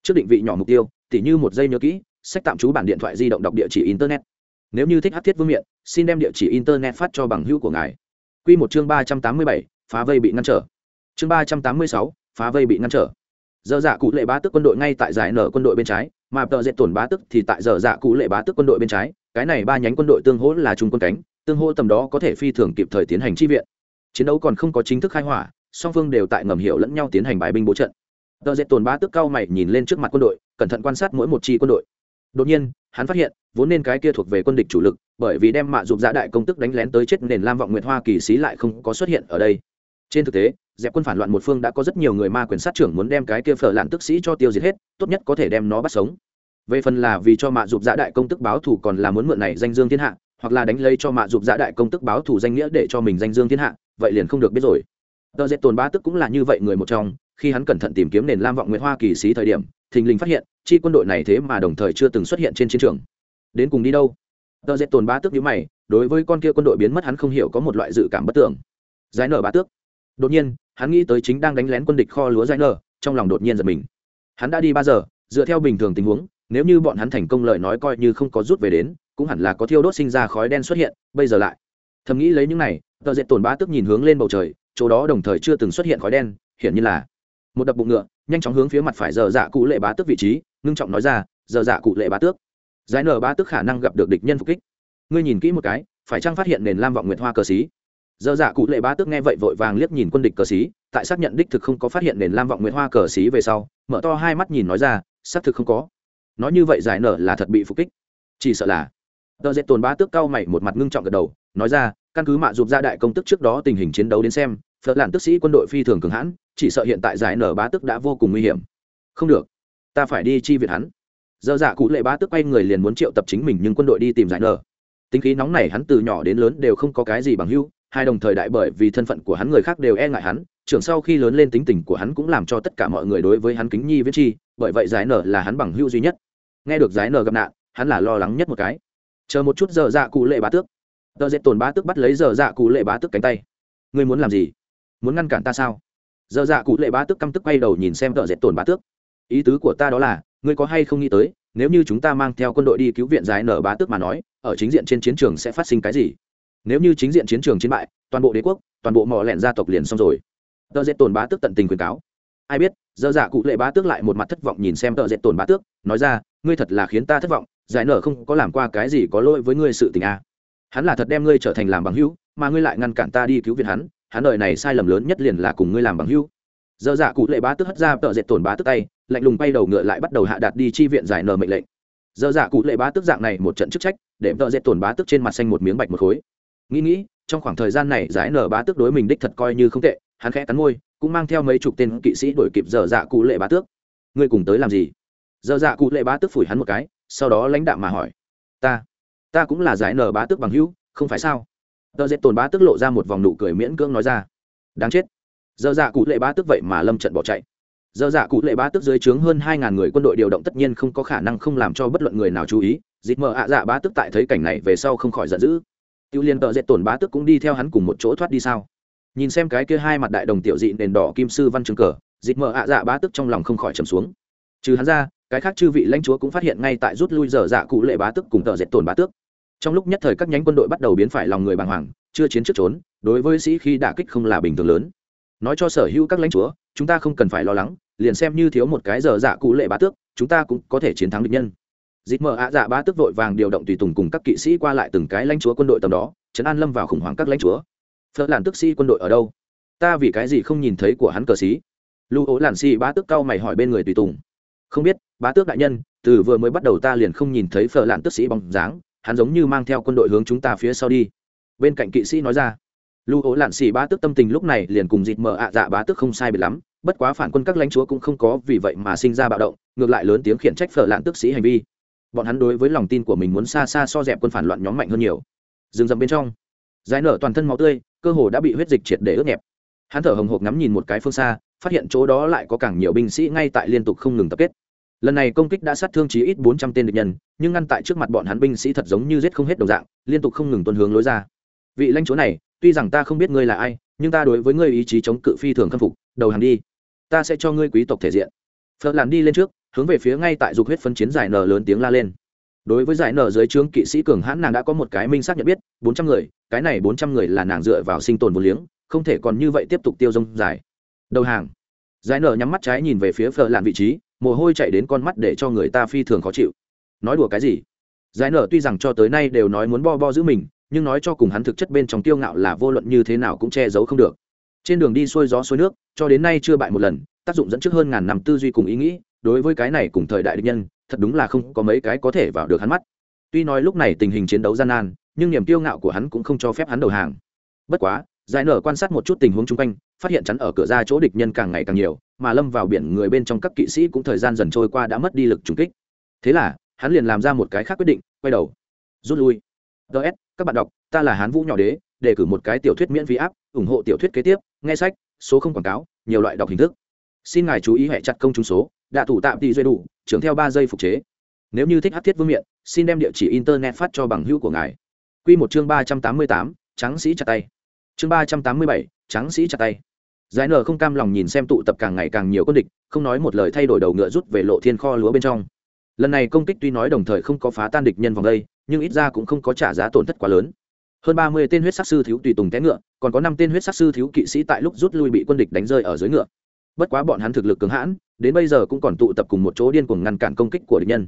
Trước định vị nhỏ mục tiêu, tỉ như một giây nhớ kỹ, sách tạm trú bản điện thoại di động đọc địa chỉ internet. Nếu như thích hát thiết vương miện, xin đem địa chỉ internet phát cho bằng hữu của ngài. Q một chương ba trăm tám mươi bảy, phá vây bị ngăn trở. Chương ba trăm tám mươi sáu, phá vây bị ngăn trở. Giờ dạ cụ lệ bá tức quân đội ngay tại giải nở quân đội bên trái, mà tờ dệt tổn bá tức thì tại giờ dạ cụ lệ bá tức quân đội bên trái cái này ba nhánh quân đội tương hỗ là trung quân cánh, tương hỗ tầm đó có thể phi thường kịp thời tiến hành chi viện. Chiến đấu còn không có chính thức khai hỏa, song phương đều tại ngầm hiểu lẫn nhau tiến hành bài binh bố trận. Tờ dệt tồn ba tức cao mày nhìn lên trước mặt quân đội, cẩn thận quan sát mỗi một chi quân đội. Đột nhiên, hắn phát hiện, vốn nên cái kia thuộc về quân địch chủ lực, bởi vì đem mạ dục giã đại công tức đánh lén tới chết nền lam vọng nguyệt hoa kỳ sĩ lại không có xuất hiện ở đây. Trên thực tế, dẹp quân phản loạn một phương đã có rất nhiều người ma quyền sát trưởng muốn đem cái kia phở lạn tức sĩ cho tiêu diệt hết, tốt nhất có thể đem nó bắt sống về phần là vì cho mạ dục dạ đại công tức báo Thủ còn là muốn mượn này danh dương thiên hạ, hoặc là đánh lấy cho mạ dục dạ đại công tức báo Thủ danh nghĩa để cho mình danh dương thiên hạ, vậy liền không được biết rồi. Tờ dệt tồn ba tức cũng là như vậy người một trong, khi hắn cẩn thận tìm kiếm nền lam vọng nguyễn hoa kỳ xí thời điểm, thình lình phát hiện, chi quân đội này thế mà đồng thời chưa từng xuất hiện trên chiến trường. Đến cùng đi đâu? Tờ dệt tồn bá tước nhíu mày, đối với con kia quân đội biến mất hắn không hiểu có một loại dự cảm bất tưởng giải nở bá tước. Đột nhiên, hắn nghĩ tới chính đang đánh lén quân địch kho lúa giải nở, trong lòng đột nhiên giật mình. Hắn đã đi ba giờ, dựa theo bình thường tình huống nếu như bọn hắn thành công lời nói coi như không có rút về đến, cũng hẳn là có thiêu đốt sinh ra khói đen xuất hiện, bây giờ lại. Thầm nghĩ lấy những này, tờ dệt tồn bá tước nhìn hướng lên bầu trời, chỗ đó đồng thời chưa từng xuất hiện khói đen, hiển nhiên là một đập bụng ngựa, nhanh chóng hướng phía mặt phải giờ dạ cụ lệ bá tước vị trí, ngưng trọng nói ra, giờ dạ cụ lệ bá tước. Giải nở bá tước khả năng gặp được địch nhân phục kích. Ngươi nhìn kỹ một cái, phải chăng phát hiện nền lam vọng nguyệt hoa cờ xí? Giờ dạ cụ lệ bá tước nghe vậy vội vàng liếc nhìn quân địch cờ xí, tại xác nhận đích thực không có phát hiện nền lam vọng nguyệt hoa cờ xí về sau, mở to hai mắt nhìn nói ra, xác thực không có nói như vậy giải nở là thật bị phục kích. Chỉ sợ là, tờ dệt tồn bá tước cao mày một mặt ngưng trọng gật đầu, nói ra, căn cứ mạ dục ra đại công tức trước đó tình hình chiến đấu đến xem, phật làn tức sĩ quân đội phi thường cường hãn, chỉ sợ hiện tại giải nở bá tức đã vô cùng nguy hiểm. Không được, ta phải đi chi viện hắn. Giờ dạ cụ lệ bá tức quay người liền muốn triệu tập chính mình nhưng quân đội đi tìm giải nở. Tính khí nóng này hắn từ nhỏ đến lớn đều không có cái gì bằng hưu hai đồng thời đại bởi vì thân phận của hắn người khác đều e ngại hắn, trưởng sau khi lớn lên tính tình của hắn cũng làm cho tất cả mọi người đối với hắn kính nhi viết chi, bởi vậy giải nở là hắn bằng hưu duy nhất nghe được giải nở gặp nạn, hắn là lo lắng nhất một cái. Chờ một chút giờ dạ cụ lệ bá tước. Tờ dễ tồn bá tước bắt lấy giờ dạ cụ lệ bá tước cánh tay. Ngươi muốn làm gì? Muốn ngăn cản ta sao? Giờ dạ cụ lệ bá tước căm tức quay đầu nhìn xem tờ dễ tồn bá tước. Ý tứ của ta đó là, ngươi có hay không nghĩ tới, nếu như chúng ta mang theo quân đội đi cứu viện giải nở bá tước mà nói, ở chính diện trên chiến trường sẽ phát sinh cái gì? Nếu như chính diện chiến trường chiến bại, toàn bộ đế quốc, toàn bộ mỏ lẹn gia tộc liền xong rồi. Tờ dễ tồn bá tước tận tình khuyên cáo ai biết, giờ dạ cụ lệ bá tước lại một mặt thất vọng nhìn xem tợ dệt tổn bá tước, nói ra, ngươi thật là khiến ta thất vọng, giải nở không có làm qua cái gì có lỗi với ngươi sự tình a à. hắn là thật đem ngươi trở thành làm bằng hữu, mà ngươi lại ngăn cản ta đi cứu viện hắn hắn đời này sai lầm lớn nhất liền là cùng ngươi làm bằng hữu. Giờ dạ cụ lệ bá Tước hất ra tợ dệt tổn bá Tước tay, lạnh lùng bay đầu ngựa lại bắt đầu hạ đạt đi chi viện giải nở mệnh lệnh. Giờ dạ cụ lệ bá Tước dạng này một trận chức trách, để tợ dệt tổn bá Tước trên mặt xanh một miếng bạch một khối. Nghĩ nghĩ, trong khoảng thời gian này giải nở bá Tước đối mình đích thật coi như không tệ hắn khẽ cắn môi, cũng mang theo mấy chục tên kỵ sĩ đuổi kịp giờ dạ cụ lệ bá tước. Ngươi cùng tới làm gì? Giờ dạ cụ lệ bá tước phủi hắn một cái, sau đó lãnh đạo mà hỏi. Ta ta cũng là giải nở bá tước bằng hữu, không phải sao? Tờ dệt tồn bá tước lộ ra một vòng nụ cười miễn cưỡng nói ra. Đáng chết. Giờ dạ cụ lệ bá tước vậy mà lâm trận bỏ chạy. Giờ dạ cụ lệ bá tước dưới trướng hơn hai ngàn người quân đội điều động tất nhiên không có khả năng không làm cho bất luận người nào chú ý. Dịp mờ ạ dạ bá tước tại thấy cảnh này về sau không khỏi giận dữ. Tiêu liên tờ dệt tổn bá tước cũng đi theo hắn cùng một chỗ thoát đi sao? Nhìn xem cái kia hai mặt đại đồng tiểu dị nền đỏ kim sư văn trường cờ dịp mở ạ dạ bá tức trong lòng không khỏi trầm xuống. Trừ hắn ra, cái khác chư vị lãnh chúa cũng phát hiện ngay tại rút lui dở dạ cụ lệ bá tức cùng tờ dệt tổn bá tước. Trong lúc nhất thời các nhánh quân đội bắt đầu biến phải lòng người bàng hoàng, chưa chiến trước trốn, đối với sĩ khi đả kích không là bình thường lớn. Nói cho sở hữu các lãnh chúa, chúng ta không cần phải lo lắng, liền xem như thiếu một cái dở dạ cụ lệ bá tước, chúng ta cũng có thể chiến thắng địch nhân. Dịp mở ạ dạ bá tước vội vàng điều động tùy tùng cùng các kỵ sĩ qua lại từng cái lãnh chúa quân đội tầm đó, trấn an lâm vào khủng hoảng các lãnh chúa phớt làn tức sĩ quân đội ở đâu? Ta vì cái gì không nhìn thấy của hắn cờ sĩ lưu ố làn sĩ bá tước cao mày hỏi bên người tùy tùng. Không biết, bá tước đại nhân, từ vừa mới bắt đầu ta liền không nhìn thấy phở lạn tức sĩ bóng dáng, hắn giống như mang theo quân đội hướng chúng ta phía sau đi. Bên cạnh kỵ sĩ nói ra. Lưu ố lạn xì bá tước tâm tình lúc này liền cùng dịt mờ ạ dạ bá tước không sai biệt lắm, bất quá phản quân các lãnh chúa cũng không có vì vậy mà sinh ra bạo động, ngược lại lớn tiếng khiển trách phở lạn tức sĩ hành vi. Bọn hắn đối với lòng tin của mình muốn xa xa so dẹp quân phản loạn nhóm mạnh hơn nhiều. Dừng dầm bên trong, giải nở toàn thân máu tươi cơ hồ đã bị huyết dịch triệt để ướt nhẹp. Hắn thở hồng hộc ngắm nhìn một cái phương xa, phát hiện chỗ đó lại có càng nhiều binh sĩ ngay tại liên tục không ngừng tập kết. Lần này công kích đã sát thương chí ít bốn trăm tên địch nhân, nhưng ngăn tại trước mặt bọn hắn binh sĩ thật giống như giết không hết đồng dạng, liên tục không ngừng tuân hướng lối ra. Vị lãnh chúa này, tuy rằng ta không biết ngươi là ai, nhưng ta đối với ngươi ý chí chống cự phi thường khâm phục, đầu hàng đi. Ta sẽ cho ngươi quý tộc thể diện. Phật làn đi lên trước, hướng về phía ngay tại dục huyết phân chiến giải nở lớn tiếng la lên đối với giải nở dưới trướng kỵ sĩ cường hãn, nàng đã có một cái minh xác nhận biết, bốn trăm người, cái này bốn trăm người là nàng dựa vào sinh tồn vô liếng, không thể còn như vậy tiếp tục tiêu dông dài. Đầu hàng. Giải nở nhắm mắt trái nhìn về phía phở làn vị trí, mồ hôi chạy đến con mắt để cho người ta phi thường khó chịu. Nói đùa cái gì? Giải nở tuy rằng cho tới nay đều nói muốn bo bo giữ mình, nhưng nói cho cùng hắn thực chất bên trong tiêu ngạo là vô luận như thế nào cũng che giấu không được. Trên đường đi xuôi gió xuôi nước, cho đến nay chưa bại một lần, tác dụng dẫn trước hơn ngàn năm tư duy cùng ý nghĩ, đối với cái này cùng thời đại địch nhân thật đúng là không có mấy cái có thể vào được hắn mắt. Tuy nói lúc này tình hình chiến đấu gian nan, nhưng niềm kiêu ngạo của hắn cũng không cho phép hắn đầu hàng. Bất quá, giải nở quan sát một chút tình huống chung quanh, phát hiện chắn ở cửa ra chỗ địch nhân càng ngày càng nhiều, mà lâm vào biển người bên trong các kỵ sĩ cũng thời gian dần trôi qua đã mất đi lực trùng kích. Thế là, hắn liền làm ra một cái khác quyết định, quay đầu. Rút lui. Ts các bạn đọc, ta là hán vũ nhỏ đế đề cử một cái tiểu thuyết miễn phí áp, ủng hộ tiểu thuyết kế tiếp, nghe sách, số không quảng cáo, nhiều loại đọc hình thức. Xin ngài chú ý hệ chặt công chúng số đạ thủ tạm tỷ duy đủ, trưởng theo ba giây phục chế. Nếu như thích hát thiết vương miện, xin đem địa chỉ internet phát cho bằng hữu của ngài. Q một chương ba trăm tám mươi tám trắng sĩ chặt tay. Chương ba trăm tám mươi bảy trắng sĩ chặt tay. Giải nở không cam lòng nhìn xem tụ tập càng ngày càng nhiều quân địch, không nói một lời thay đổi đầu ngựa rút về lộ thiên kho lúa bên trong. Lần này công kích tuy nói đồng thời không có phá tan địch nhân vòng đây, nhưng ít ra cũng không có trả giá tổn thất quá lớn. Hơn ba mươi tên huyết sắc sư thiếu tùy tùng té ngựa, còn có năm tên huyết sắc sư thiếu kỵ sĩ tại lúc rút lui bị quân địch đánh rơi ở dưới ngựa bất quá bọn hắn thực lực cứng hãn, đến bây giờ cũng còn tụ tập cùng một chỗ điên cuồng ngăn cản công kích của địch nhân.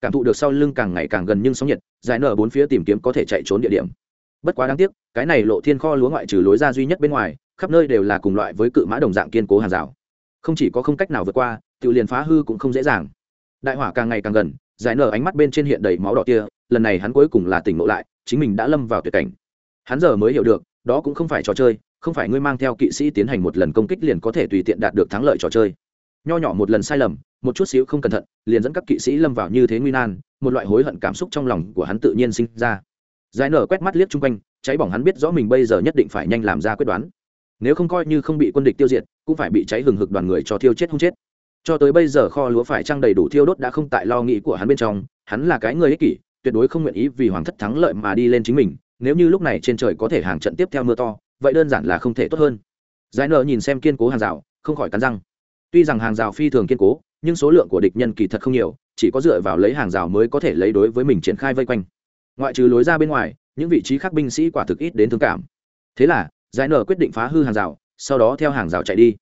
Cảm thụ được sau lưng càng ngày càng gần nhưng sóng nhiệt, giải nở bốn phía tìm kiếm có thể chạy trốn địa điểm. Bất quá đáng tiếc, cái này lộ thiên kho lúa ngoại trừ lối ra duy nhất bên ngoài, khắp nơi đều là cùng loại với cự mã đồng dạng kiên cố hàng rào. Không chỉ có không cách nào vượt qua, tự liền phá hư cũng không dễ dàng. Đại hỏa càng ngày càng gần, giải nở ánh mắt bên trên hiện đầy máu đỏ kia, lần này hắn cuối cùng là tỉnh ngộ lại, chính mình đã lâm vào tuyệt cảnh. Hắn giờ mới hiểu được, đó cũng không phải trò chơi không phải ngươi mang theo kỵ sĩ tiến hành một lần công kích liền có thể tùy tiện đạt được thắng lợi trò chơi. Nho nhỏ một lần sai lầm, một chút xíu không cẩn thận, liền dẫn các kỵ sĩ lâm vào như thế nguy nan, một loại hối hận cảm xúc trong lòng của hắn tự nhiên sinh ra. Giải nở quét mắt liếc chung quanh, cháy bỏng hắn biết rõ mình bây giờ nhất định phải nhanh làm ra quyết đoán. Nếu không coi như không bị quân địch tiêu diệt, cũng phải bị cháy hừng hực đoàn người cho thiêu chết không chết. Cho tới bây giờ kho lúa phải trang đầy đủ thiêu đốt đã không tại lo nghĩ của hắn bên trong, hắn là cái người ích kỷ, tuyệt đối không nguyện ý vì hoàng thất thắng lợi mà đi lên chính mình, nếu như lúc này trên trời có thể hàng trận tiếp theo mưa to vậy đơn giản là không thể tốt hơn. Giải nợ nhìn xem kiên cố hàng rào, không khỏi cắn răng. Tuy rằng hàng rào phi thường kiên cố, nhưng số lượng của địch nhân kỳ thật không nhiều, chỉ có dựa vào lấy hàng rào mới có thể lấy đối với mình triển khai vây quanh. Ngoại trừ lối ra bên ngoài, những vị trí khác binh sĩ quả thực ít đến thương cảm. Thế là, giải nở quyết định phá hư hàng rào, sau đó theo hàng rào chạy đi.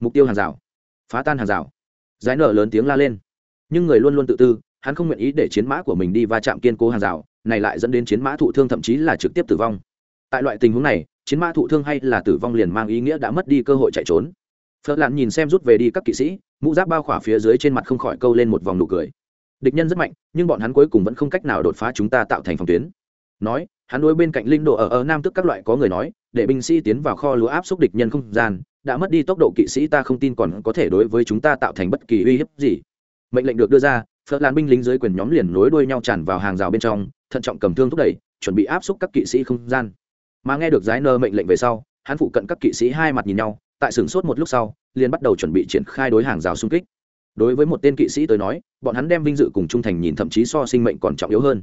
Mục tiêu hàng rào. Phá tan hàng rào. Giải nở lớn tiếng la lên. Nhưng người luôn luôn tự tư, hắn không nguyện ý để chiến mã của mình đi va chạm kiên cố hàng rào, này lại dẫn đến chiến mã thụ thương thậm chí là trực tiếp tử vong tại loại tình huống này, chiến mã thụ thương hay là tử vong liền mang ý nghĩa đã mất đi cơ hội chạy trốn. Phật lặn nhìn xem rút về đi các kỵ sĩ, mũ giáp bao khỏa phía dưới trên mặt không khỏi câu lên một vòng nụ cười. Địch nhân rất mạnh, nhưng bọn hắn cuối cùng vẫn không cách nào đột phá chúng ta tạo thành phòng tuyến. Nói, hắn đối bên cạnh linh đồ ở ở nam tức các loại có người nói, để binh sĩ tiến vào kho lúa áp xúc địch nhân không gian, đã mất đi tốc độ kỵ sĩ ta không tin còn có thể đối với chúng ta tạo thành bất kỳ uy hiếp gì. Mệnh lệnh được đưa ra phật lan binh lính dưới quyền nhóm liền nối đuôi nhau tràn vào hàng rào bên trong, thận trọng cầm thương thúc đẩy, chuẩn bị áp xúc các kỵ sĩ không gian mà nghe được giải nơ mệnh lệnh về sau, hắn phụ cận các kỵ sĩ hai mặt nhìn nhau, tại sửng sốt một lúc sau, liền bắt đầu chuẩn bị triển khai đối hàng rào xung kích. Đối với một tên kỵ sĩ tới nói, bọn hắn đem vinh dự cùng trung thành nhìn thậm chí so sinh mệnh còn trọng yếu hơn.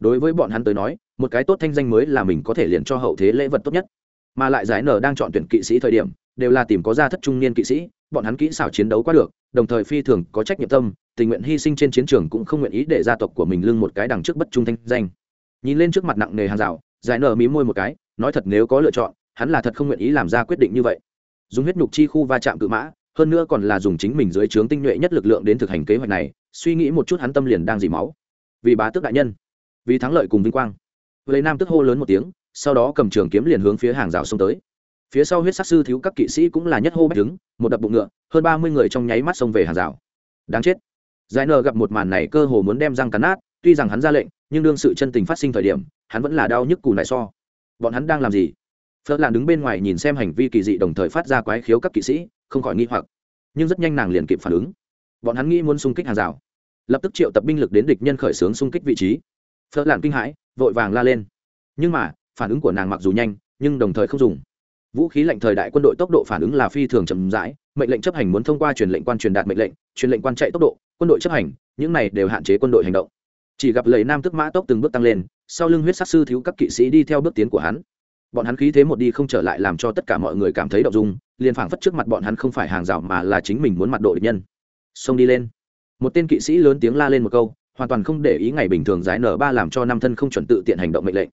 Đối với bọn hắn tới nói, một cái tốt thanh danh mới là mình có thể liền cho hậu thế lễ vật tốt nhất. Mà lại giải nở đang chọn tuyển kỵ sĩ thời điểm, đều là tìm có gia thất trung niên kỵ sĩ, bọn hắn kỹ xảo chiến đấu quá được, đồng thời phi thường có trách nhiệm tâm, tình nguyện hy sinh trên chiến trường cũng không nguyện ý để gia tộc của mình lưng một cái đằng trước bất trung thanh danh. Nhìn lên trước mặt nặng nề hàng rào giải nở mí môi một cái nói thật nếu có lựa chọn, hắn là thật không nguyện ý làm ra quyết định như vậy. Dùng huyết nhục chi khu va chạm cự mã, hơn nữa còn là dùng chính mình dưới trướng tinh nhuệ nhất lực lượng đến thực hành kế hoạch này, suy nghĩ một chút hắn tâm liền đang dì máu. Vì bá tước đại nhân, vì thắng lợi cùng vinh quang. Lấy nam tức hô lớn một tiếng, sau đó cầm trường kiếm liền hướng phía hàng rào xông tới. Phía sau huyết sát sư thiếu các kỵ sĩ cũng là nhất hô bách đứng, một đập bụng ngựa, hơn ba mươi người trong nháy mắt xông về hàng rào. Đáng chết. Giải nờ gặp một màn này cơ hồ muốn đem răng cắn nát, tuy rằng hắn ra lệnh, nhưng đương sự chân tình phát sinh thời điểm, hắn vẫn là đau nhức cù lại so bọn hắn đang làm gì? Phớt làn đứng bên ngoài nhìn xem hành vi kỳ dị đồng thời phát ra quái khiếu các kỵ sĩ, không khỏi nghi hoặc. Nhưng rất nhanh nàng liền kịp phản ứng. Bọn hắn nghĩ muốn xung kích hàng rào. Lập tức triệu tập binh lực đến địch nhân khởi xướng xung kích vị trí. Phớt làn kinh hãi, vội vàng la lên. Nhưng mà, phản ứng của nàng mặc dù nhanh, nhưng đồng thời không dùng. Vũ khí lệnh thời đại quân đội tốc độ phản ứng là phi thường chậm rãi, mệnh lệnh chấp hành muốn thông qua truyền lệnh quan truyền đạt mệnh lệnh, truyền lệnh quan chạy tốc độ, quân đội chấp hành, những này đều hạn chế quân đội hành động chỉ gặp lầy nam tức mã tốc từng bước tăng lên, sau lưng huyết sát sư thiếu các kỵ sĩ đi theo bước tiến của hắn. Bọn hắn khí thế một đi không trở lại làm cho tất cả mọi người cảm thấy động dung, liền phảng phất trước mặt bọn hắn không phải hàng rào mà là chính mình muốn mặt độ địch nhân. Xông đi lên. Một tên kỵ sĩ lớn tiếng la lên một câu, hoàn toàn không để ý ngày bình thường giải nở ba làm cho nam thân không chuẩn tự tiện hành động mệnh lệnh.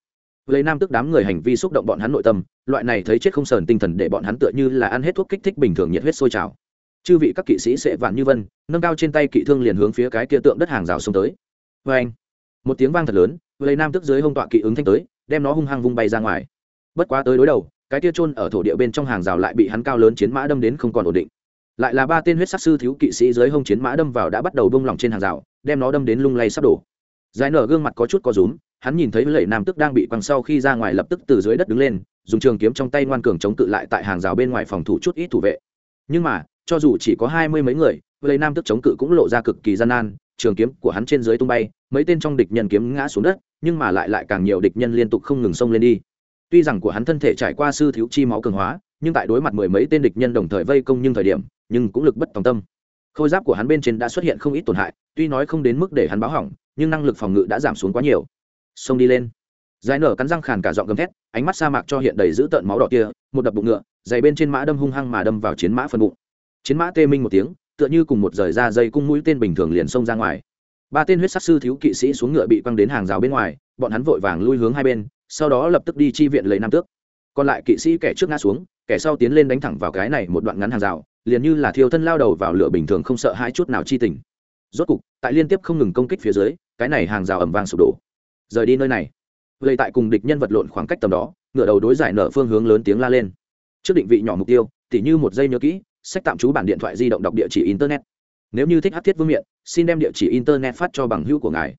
Lấy nam tức đám người hành vi xúc động bọn hắn nội tâm, loại này thấy chết không sờn tinh thần để bọn hắn tựa như là ăn hết thuốc kích thích bình thường nhiệt huyết sôi trào. Chư vị các kỵ sĩ sẽ vạn như vân, nâng cao trên tay kỵ thương liền hướng phía cái kia tượng đất hàng rào xông tới vê anh. Một tiếng vang thật lớn, lấy nam tức dưới hông tọa kỵ ứng thanh tới, đem nó hung hăng vung bay ra ngoài. Bất quá tới đối đầu, cái tia trôn ở thổ địa bên trong hàng rào lại bị hắn cao lớn chiến mã đâm đến không còn ổn định. Lại là ba tên huyết sắc sư thiếu kỵ sĩ dưới hông chiến mã đâm vào đã bắt đầu bông lỏng trên hàng rào, đem nó đâm đến lung lay sắp đổ. Giải nở gương mặt có chút có rúm, hắn nhìn thấy lệ nam tức đang bị quăng sau khi ra ngoài lập tức từ dưới đất đứng lên, dùng trường kiếm trong tay ngoan cường chống cự lại tại hàng rào bên ngoài phòng thủ chút ít thủ vệ. Nhưng mà, cho dù chỉ có hai mươi mấy người, lệ nam tức chống cự cũng lộ ra cực kỳ gian nan trường kiếm của hắn trên dưới tung bay, mấy tên trong địch nhân kiếm ngã xuống đất, nhưng mà lại lại càng nhiều địch nhân liên tục không ngừng xông lên đi. Tuy rằng của hắn thân thể trải qua sư thiếu chi máu cường hóa, nhưng tại đối mặt mười mấy tên địch nhân đồng thời vây công nhưng thời điểm, nhưng cũng lực bất tòng tâm. Khôi giáp của hắn bên trên đã xuất hiện không ít tổn hại, tuy nói không đến mức để hắn báo hỏng, nhưng năng lực phòng ngự đã giảm xuống quá nhiều. Xông đi lên. Giải nở cắn răng khàn cả giọng gầm thét, ánh mắt sa mạc cho hiện đầy dữ tợn máu đỏ kia, một đập bụng ngựa dày bên trên mã đâm hung hăng mà đâm vào chiến mã phần bụng. Chiến mã tê minh một tiếng tựa như cùng một rời ra dây cung mũi tên bình thường liền xông ra ngoài. Ba tên huyết sắc sư thiếu kỵ sĩ xuống ngựa bị quăng đến hàng rào bên ngoài, bọn hắn vội vàng lui hướng hai bên, sau đó lập tức đi chi viện lấy nam tước. Còn lại kỵ sĩ kẻ trước ngã xuống, kẻ sau tiến lên đánh thẳng vào cái này một đoạn ngắn hàng rào, liền như là thiêu thân lao đầu vào lửa bình thường không sợ hai chút nào chi tình. Rốt cục, tại liên tiếp không ngừng công kích phía dưới, cái này hàng rào ẩm vàng sụp đổ. Rời đi nơi này. Lây tại cùng địch nhân vật lộn khoảng cách tầm đó, ngựa đầu đối giải nở phương hướng lớn tiếng la lên. Trước định vị nhỏ mục tiêu, tỉ như một giây nhớ kỹ sách tạm trú bản điện thoại di động đọc địa chỉ internet. Nếu như thích hát thiết vương miện, xin đem địa chỉ internet phát cho bằng hữu của ngài.